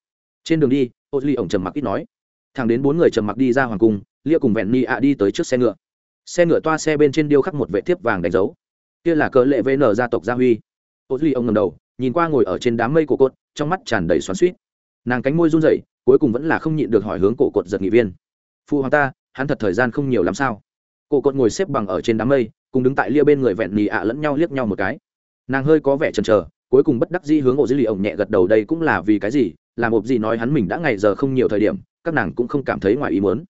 Trên đường đi ô duy ổng trầm mặc ít nói. Thẳng đến bốn người trầm mặc đi ra hoàng cung, lia cùng vẹn ni ạ đi tới trước xe ngựa. Xe ngựa toa xe bên trên điêu khắc một vệ thiếp vàng đánh dấu. Kia là cờ lệ vn gia tộc gia huy. Ô duy ông ngầm đầu nhìn qua ngồi ở trên đám mây cổ cột, trong mắt tràn đầy xoắn suýt nàng cánh môi run rẩy, cuối cùng vẫn là không nhịn được hỏi hướng cổ cột giật nghị viên. Phụ hoàng ta, hắn thật thời gian không nhiều lắm sao? Cổ cột ngồi xếp bằng ở trên đám mây, cùng đứng tại lia bên người vẹn nì ạ lẫn nhau liếc nhau một cái. Nàng hơi có vẻ chần chờ, cuối cùng bất đắc dĩ hướng ổ dữ lì ổng nhẹ gật đầu, đây cũng là vì cái gì? Làm ộp gì nói hắn mình đã ngày giờ không nhiều thời điểm, các nàng cũng không cảm thấy ngoài ý muốn.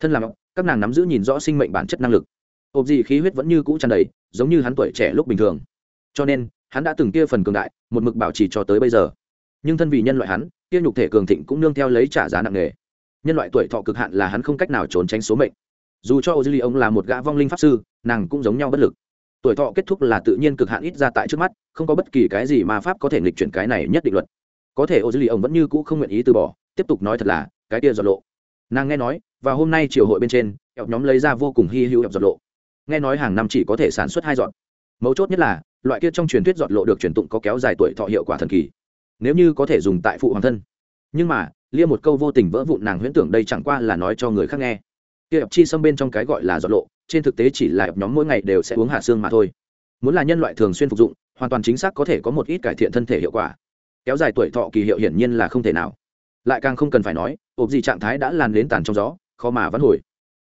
Thân làm các nàng nắm giữ nhìn rõ sinh mệnh bản chất năng lực. Ộp gì khí huyết vẫn như cũ tràn đầy, giống như hắn tuổi trẻ lúc bình thường. Cho nên, hắn đã từng kia phần cường đại một mực bảo trì cho tới bây giờ. Nhưng thân vì nhân loại hắn, kia nhục thể cường thịnh cũng nương theo lấy trả giá nặng nề. Nhân loại tuổi thọ cực hạn là hắn không cách nào trốn tránh số mệnh. Dù cho ô ông là một gã vong linh pháp sư, nàng cũng giống nhau bất lực. Tuổi thọ kết thúc là tự nhiên cực hạn ít ra tại trước mắt, không có bất kỳ cái gì mà pháp có thể nghịch chuyển cái này nhất định luật. Có thể ô ông vẫn như cũ không nguyện ý từ bỏ, tiếp tục nói thật là, cái kia giọt lộ. Nàng nghe nói và hôm nay triều hội bên trên ẹp nhóm lấy ra vô cùng hy hữu ẹp giọt lộ. Nghe nói hàng năm chỉ có thể sản xuất hai giọt mấu chốt nhất là, loại kia trong truyền thuyết giọt lộ được truyền tụng có kéo dài tuổi thọ hiệu quả thần kỳ. Nếu như có thể dùng tại phụ hoàng thân. Nhưng mà, lia một câu vô tình vỡ vụn nàng huyễn tưởng đây chẳng qua là nói cho người khác nghe. Kia chi xâm bên trong cái gọi là giọt lộ, trên thực tế chỉ là nhóm mỗi ngày đều sẽ uống hạ xương mà thôi. Muốn là nhân loại thường xuyên phục dụng, hoàn toàn chính xác có thể có một ít cải thiện thân thể hiệu quả. Kéo dài tuổi thọ kỳ hiệu hiển nhiên là không thể nào. Lại càng không cần phải nói ộp gì trạng thái đã lan đến tàn trong gió, khó mà vẫn hồi.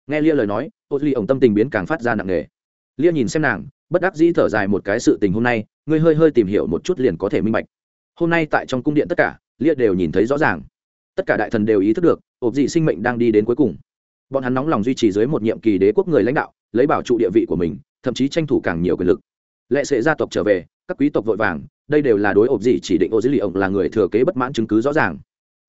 Nghe lia lời nói ô ly ổng tâm tình biến càng phát ra nặng nề. Lia nhìn xem nàng bất đắc dĩ thở dài một cái sự tình hôm nay, ngươi hơi hơi tìm hiểu một chút liền có thể minh bạch. Hôm nay tại trong cung điện tất cả, lia đều nhìn thấy rõ ràng. Tất cả đại thần đều ý thức được ộp dị sinh mệnh đang đi đến cuối cùng. Bọn hắn nóng lòng duy trì dưới một nhiệm kỳ đế quốc người lãnh đạo, lấy bảo trụ địa vị của mình, thậm chí tranh thủ càng nhiều quyền lực. Lệ sệ gia tộc trở về, các quý tộc vội vàng, đây đều là đối ộp dị chỉ định ô dữ lì ổng là người thừa kế bất mãn chứng cứ rõ ràng.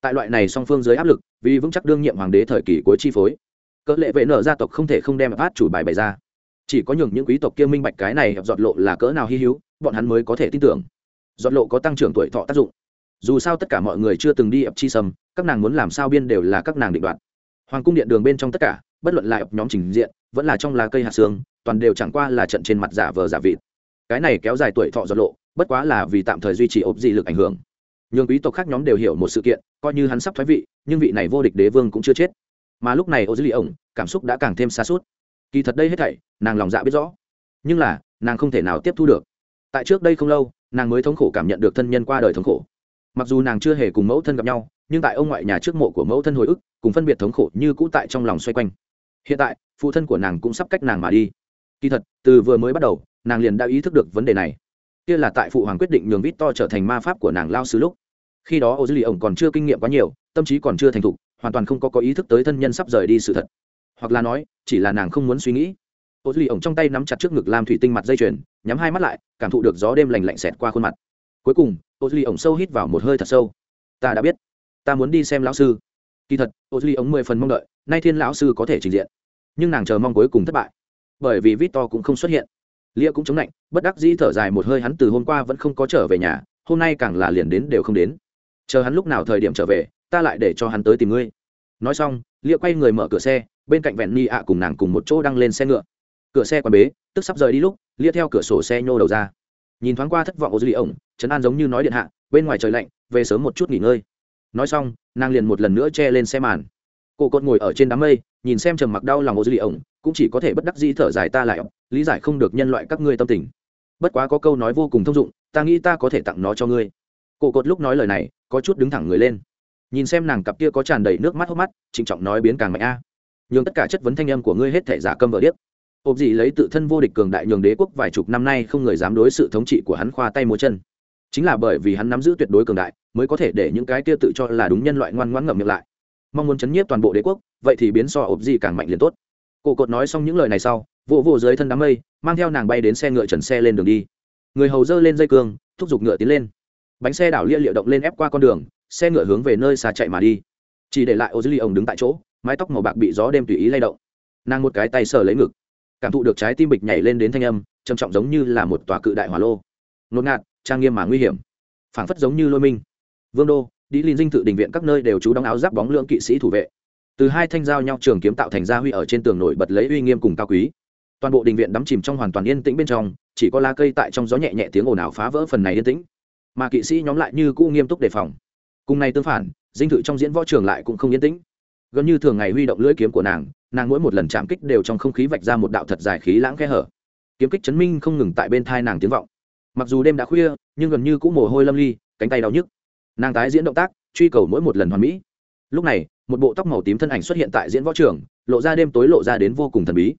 Tại loại này song phương dưới áp lực, vì vững chắc đương nhiệm hoàng đế thời kỳ cuối chi phối, cỡ lệ vệ nở gia tộc không thể không đem át chủ bài bày ra chỉ có nhường những quý tộc kia minh bạch cái này, giọt lộ là cỡ nào hy hữu, bọn hắn mới có thể tin tưởng. Giọt lộ có tăng trưởng tuổi thọ tác dụng. Dù sao tất cả mọi người chưa từng đi ập chi sâm, các nàng muốn làm sao biên đều là các nàng định đoạt. Hoàng cung điện đường bên trong tất cả, bất luận lại ập nhóm trình diện, vẫn là trong lá cây hạt xương, toàn đều chẳng qua là trận trên mặt giả vờ giả vịt. Cái này kéo dài tuổi thọ giọt lộ, bất quá là vì tạm thời duy trì ốp dị lực ảnh hưởng. Nhường quý tộc khác nhóm đều hiểu một sự kiện, coi như hắn sắp thoái vị, nhưng vị này vô địch đế vương cũng chưa chết. Mà lúc này ô dư lì ổng cảm xúc đã càng thêm xa suốt kỳ thật đây hết thảy, nàng lòng dạ biết rõ. Nhưng là, nàng không thể nào tiếp thu được. Tại trước đây không lâu, nàng mới thống khổ cảm nhận được thân nhân qua đời thống khổ. Mặc dù nàng chưa hề cùng mẫu thân gặp nhau, nhưng tại ông ngoại nhà trước mộ của mẫu thân hồi ức, cùng phân biệt thống khổ như cũ tại trong lòng xoay quanh. Hiện tại, phụ thân của nàng cũng sắp cách nàng mà đi. Kỳ thật, từ vừa mới bắt đầu, nàng liền đã ý thức được vấn đề này. Kia là tại phụ hoàng quyết định nhường vít to trở thành ma pháp của nàng lao sứ lúc. Khi đó ô dư lì ổng còn chưa kinh nghiệm quá nhiều, tâm trí còn chưa thành thục, hoàn toàn không có có ý thức tới thân nhân sắp rời đi sự thật hoặc là nói, chỉ là nàng không muốn suy nghĩ. Ô duy ổng trong tay nắm chặt trước ngực làm thủy tinh mặt dây chuyền, nhắm hai mắt lại, cảm thụ được gió đêm lành lạnh xẹt qua khuôn mặt. Cuối cùng, ô duy ổng sâu hít vào một hơi thật sâu. Ta đã biết, ta muốn đi xem lão sư. Kỳ thật, ô duy ổng mười phần mong đợi, nay thiên lão sư có thể trình diện. Nhưng nàng chờ mong cuối cùng thất bại, bởi vì vít to cũng không xuất hiện. Lia cũng chống lạnh bất đắc dĩ thở dài một hơi hắn từ hôm qua vẫn không có trở về nhà, hôm nay càng là liền đến đều không đến. Chờ hắn lúc nào thời điểm trở về, ta lại để cho hắn tới tìm ngươi. Nói xong, lia quay người mở cửa xe bên cạnh vẹn ni ạ cùng nàng cùng một chỗ đăng lên xe ngựa. Cửa xe còn bế, tức sắp rời đi lúc, lia theo cửa sổ xe nhô đầu ra. Nhìn thoáng qua thất vọng ô duy ổng trấn an giống như nói điện hạ, bên ngoài trời lạnh, về sớm một chút nghỉ ngơi. Nói xong, nàng liền một lần nữa che lên xe màn. Cô cột ngồi ở trên đám mây, nhìn xem trầm mặc đau lòng ô dư lì ổng cũng chỉ có thể bất đắc dĩ thở dài ta lại, lý giải không được nhân loại các ngươi tâm tình. Bất quá có câu nói vô cùng thông dụng, ta nghĩ ta có thể tặng nó cho ngươi. Cô cột lúc nói lời này, có chút đứng thẳng người lên. Nhìn xem nàng cặp kia có tràn đầy nước mắt hốc mắt, trịnh trọng nói biến càng mạnh a nhường tất cả chất vấn thanh âm của ngươi hết thể giả câm vợ điếc. Ộp dị lấy tự thân vô địch cường đại nhường đế quốc vài chục năm nay không người dám đối sự thống trị của hắn khoa tay múa chân. Chính là bởi vì hắn nắm giữ tuyệt đối cường đại, mới có thể để những cái kia tự cho là đúng nhân loại ngoan ngoãn ngậm miệng lại. Mong muốn chấn nhiếp toàn bộ đế quốc, vậy thì biến so ộp dị càng mạnh liền tốt. Cổ cột nói xong những lời này sau vụ vụ dưới thân đám mây, mang theo nàng bay đến xe ngựa trần xe lên đường đi. Người hầu dơ lên dây cương, thúc giục ngựa tiến lên. Bánh xe đảo lia liệu động lên ép qua con đường, xe ngựa hướng về nơi xa chạy mà đi. Chỉ để lại ô dư ly ổng đứng tại chỗ mái tóc màu bạc bị gió đêm tùy ý lay động. Nàng một cái tay sờ lấy ngực, cảm thụ được trái tim bịch nhảy lên đến thanh âm, trầm trọng giống như là một tòa cự đại hỏa lô. Ngột ngạt, trang nghiêm mà nguy hiểm. Phảng phất giống như lôi minh. Vương đô đi linh dinh tự đình viện các nơi đều trú đóng áo giáp bóng lượng kỵ sĩ thủ vệ. Từ hai thanh dao nhau trường kiếm tạo thành gia huy ở trên tường nổi bật lấy uy nghiêm cùng cao quý. Toàn bộ đình viện đắm chìm trong hoàn toàn yên tĩnh bên trong, chỉ có lá cây tại trong gió nhẹ nhẹ tiếng ồn ào phá vỡ phần này yên tĩnh. Mà kỵ sĩ nhóm lại như cũ nghiêm túc đề phòng. Cùng này tương phản, dinh thự trong diễn võ trường lại cũng không yên tĩnh gần như thường ngày huy động lưỡi kiếm của nàng nàng mỗi một lần chạm kích đều trong không khí vạch ra một đạo thật dài khí lãng khe hở. Kiếm kích chấn minh không ngừng tại bên thai nàng tiếng vọng. Mặc dù đêm đã khuya, nhưng gần như cũng mồ hôi lâm ly, cánh tay đau nhức. Nàng tái diễn động tác, truy cầu mỗi một lần hoàn mỹ. Lúc này, một bộ tóc màu tím thân ảnh xuất hiện tại diễn võ trường, lộ ra đêm tối lộ ra đến vô cùng thần bí.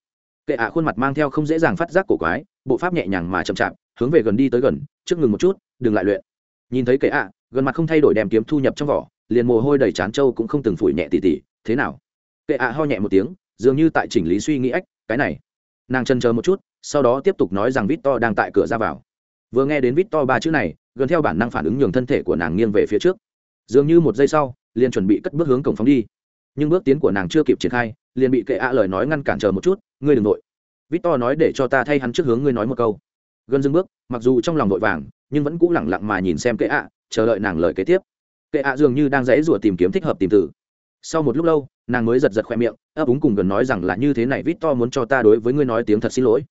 Kệ ạ khuôn mặt mang theo không dễ dàng phát giác cổ quái, bộ pháp nhẹ nhàng mà chậm chạp, hướng về gần đi tới gần, trước ngừng một chút, đừng lại luyện. Nhìn thấy kệ ạ, gần mặt không thay đổi đem kiếm thu nhập trong vỏ, liền mồ hôi đầy chán trâu cũng không từng phủi nhẹ tỉ tỉ thế nào? Kệ ạ ho nhẹ một tiếng, dường như tại chỉnh lý suy nghĩ ách, cái này. Nàng chân chờ một chút, sau đó tiếp tục nói rằng vít to đang tại cửa ra vào. Vừa nghe đến vít to ba chữ này, gần theo bản năng phản ứng nhường thân thể của nàng nghiêng về phía trước. Dường như một giây sau, liền chuẩn bị cất bước hướng cổng phóng đi. Nhưng bước tiến của nàng chưa kịp triển khai, liền bị kệ ạ lời nói ngăn cản chờ một chút, ngươi đừng nội vít to nói để cho ta thay hắn trước hướng ngươi nói một câu. Gần dưng bước, mặc dù trong lòng vội vàng, nhưng vẫn cũng lẳng lặng mà nhìn xem kệ ạ, chờ đợi nàng lời kế tiếp. Kệ ạ dường như đang dãy rủa tìm kiếm thích hợp tìm từ sau một lúc lâu, nàng mới giật giật khoe miệng, ấp úng cùng gần nói rằng là như thế này vít to muốn cho ta đối với ngươi nói tiếng thật xin lỗi.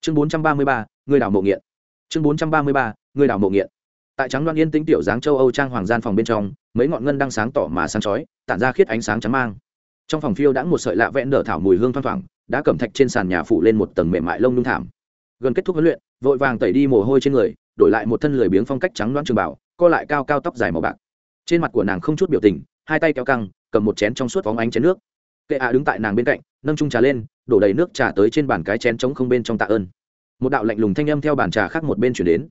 Chương bốn trăm ba mươi ba, ngươi đảo mộ nghiện. Chương bốn trăm ba mươi ba, ngươi đảo mộ nghiện. Tại trắng đoan yên tĩnh tiểu dáng châu âu trang hoàng gian phòng bên trong, mấy ngọn ngân đang sáng tỏ mà sáng chói, tản ra khiết ánh sáng trắng mang. Trong phòng phiêu đã một sợi lạ vẽn đỡ thảo mùi hương thoang thoảng, đã cẩm thạch trên sàn nhà phủ lên một tầng mềm mại lông nhung thảm. Gần kết thúc huấn luyện, vội vàng tẩy đi mồ hôi trên người, đổi lại một thân lười biếng phong cách trắng đoan trường bảo, co lại cao cao tóc dài màu bạc. Trên mặt của nàng không chút biểu tình, hai tay kéo căng cầm một chén trong suốt phóng ánh chén nước. Kệ ạ đứng tại nàng bên cạnh, nâng trung trà lên, đổ đầy nước trà tới trên bàn cái chén trống không bên trong tạ ơn. Một đạo lạnh lùng thanh âm theo bàn trà khác một bên chuyển đến.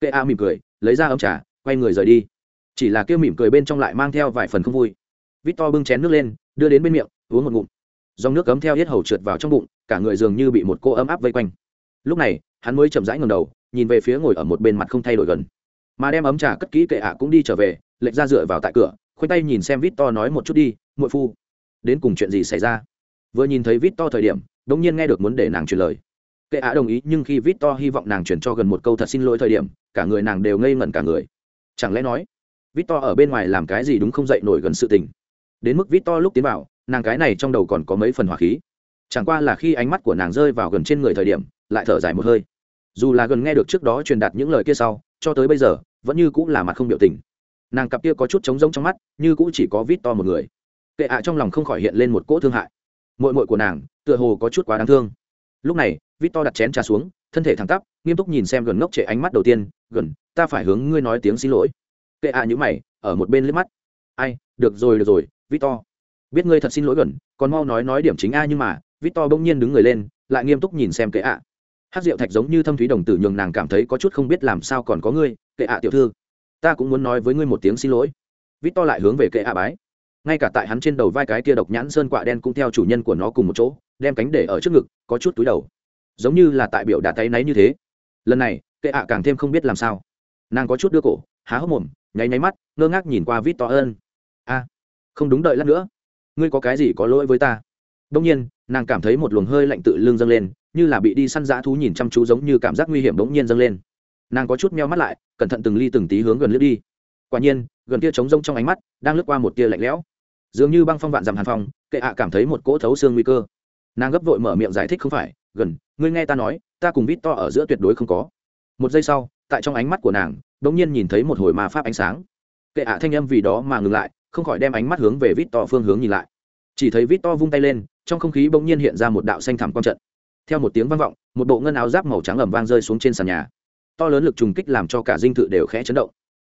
Kệ ạ mỉm cười, lấy ra ấm trà, quay người rời đi. Chỉ là kêu mỉm cười bên trong lại mang theo vài phần không vui. Vít to bưng chén nước lên, đưa đến bên miệng, uống một ngụm. Dòng nước cấm theo hết hầu trượt vào trong bụng, cả người dường như bị một cô ấm áp vây quanh. Lúc này, hắn mới chậm rãi ngầm đầu, nhìn về phía ngồi ở một bên mặt không thay đổi gần. Mà đem ấm trà cất kỹ kệ ạ cũng đi trở về, lệch ra dựa vào tại cửa khoanh tay nhìn xem vít to nói một chút đi, muội phu, đến cùng chuyện gì xảy ra? Vừa nhìn thấy vít to thời điểm đ nhiên nghe được muốn để nàng truyền lời. Kệ á đồng ý, nhưng khi vít to hy vọng nàng truyền cho gần một câu thật xin lỗi thời điểm, cả người nàng đều ngây ngẩn cả người. Chẳng lẽ nói vít to ở bên ngoài làm cái gì đúng không dậy nổi gần sự tình? Đến mức vít to lúc tiến vào, nàng cái này trong đầu còn có mấy phần hỏa khí. Chẳng qua là khi ánh mắt của nàng rơi vào gần trên người thời điểm, lại thở dài một hơi. Dù là gần nghe được trước đó truyền đạt những lời kia sau, cho tới bây giờ, vẫn như cũng là mặt không biểu tình nàng cặp kia có chút trống rỗng trong mắt, như cũng chỉ có vít to một người. Kệ ạ trong lòng không khỏi hiện lên một cỗ thương hại. Mội mội của nàng, tựa hồ có chút quá đáng thương. Lúc này, vít to đặt chén trà xuống, thân thể thẳng tắp, nghiêm túc nhìn xem gần ngốc trệ ánh mắt đầu tiên, gần, ta phải hướng ngươi nói tiếng xin lỗi. Kệ ạ à nhữ mày, ở một bên liếc mắt. Ai, được rồi được rồi, vít to. Biết ngươi thật xin lỗi, gần, còn mau nói nói điểm chính a nhưng mà. Vít to bỗng nhiên đứng người lên, lại nghiêm túc nhìn xem kệ ạ. Hát rượu thạch giống như thâm thúy đồng tử nhường nàng cảm thấy có chút không biết làm sao còn có ngươi, kệ ạ tiểu thư ta cũng muốn nói với ngươi một tiếng xin lỗi. Vít to lại hướng về kệ a bái. Ngay cả tại hắn trên đầu vai cái kia độc nhãn sơn quạ đen cũng theo chủ nhân của nó cùng một chỗ, đem cánh để ở trước ngực, có chút túi đầu. Giống như là tại biểu đạt tay náy như thế. Lần này, kệ ạ càng thêm không biết làm sao. Nàng có chút đưa cổ, há hốc mồm, nháy nháy mắt, ngơ ngác nhìn qua vít to ơn. A, không đúng đợi lát nữa. Ngươi có cái gì có lỗi với ta? Đông nhiên, nàng cảm thấy một luồng hơi lạnh tự lưng dâng lên, như là bị đi săn dã thú nhìn chăm chú giống như cảm giác nguy hiểm đống nhiên dâng lên nàng có chút meo mắt lại, cẩn thận từng ly từng tí hướng gần lướt đi. Quả nhiên, gần kia trống rông trong ánh mắt, đang lướt qua một tia lạnh lẽo. Dường như băng phong vạn dằm hàn phong, kệ ạ cảm thấy một cỗ thấu xương nguy cơ. Nàng gấp vội mở miệng giải thích không phải, gần, ngươi nghe ta nói, ta cùng vít to ở giữa tuyệt đối không có. Một giây sau, tại trong ánh mắt của nàng đ ỗ n g nhiên nhìn thấy một hồi ma pháp ánh sáng. Kệ ạ thanh âm vì đó mà ngừng lại, không khỏi đem ánh mắt hướng về vít to phương hướng nhìn lại. Chỉ thấy vít to vung tay lên, trong không khí bỗng nhiên hiện ra một đạo xanh thẳm quang trận. Theo một tiếng vang vọng, một bộ ngân áo giáp màu trắng ẩm vang rơi xuống trên sàn nhà to lớn lực trùng kích làm cho cả dinh thự đều khẽ chấn động.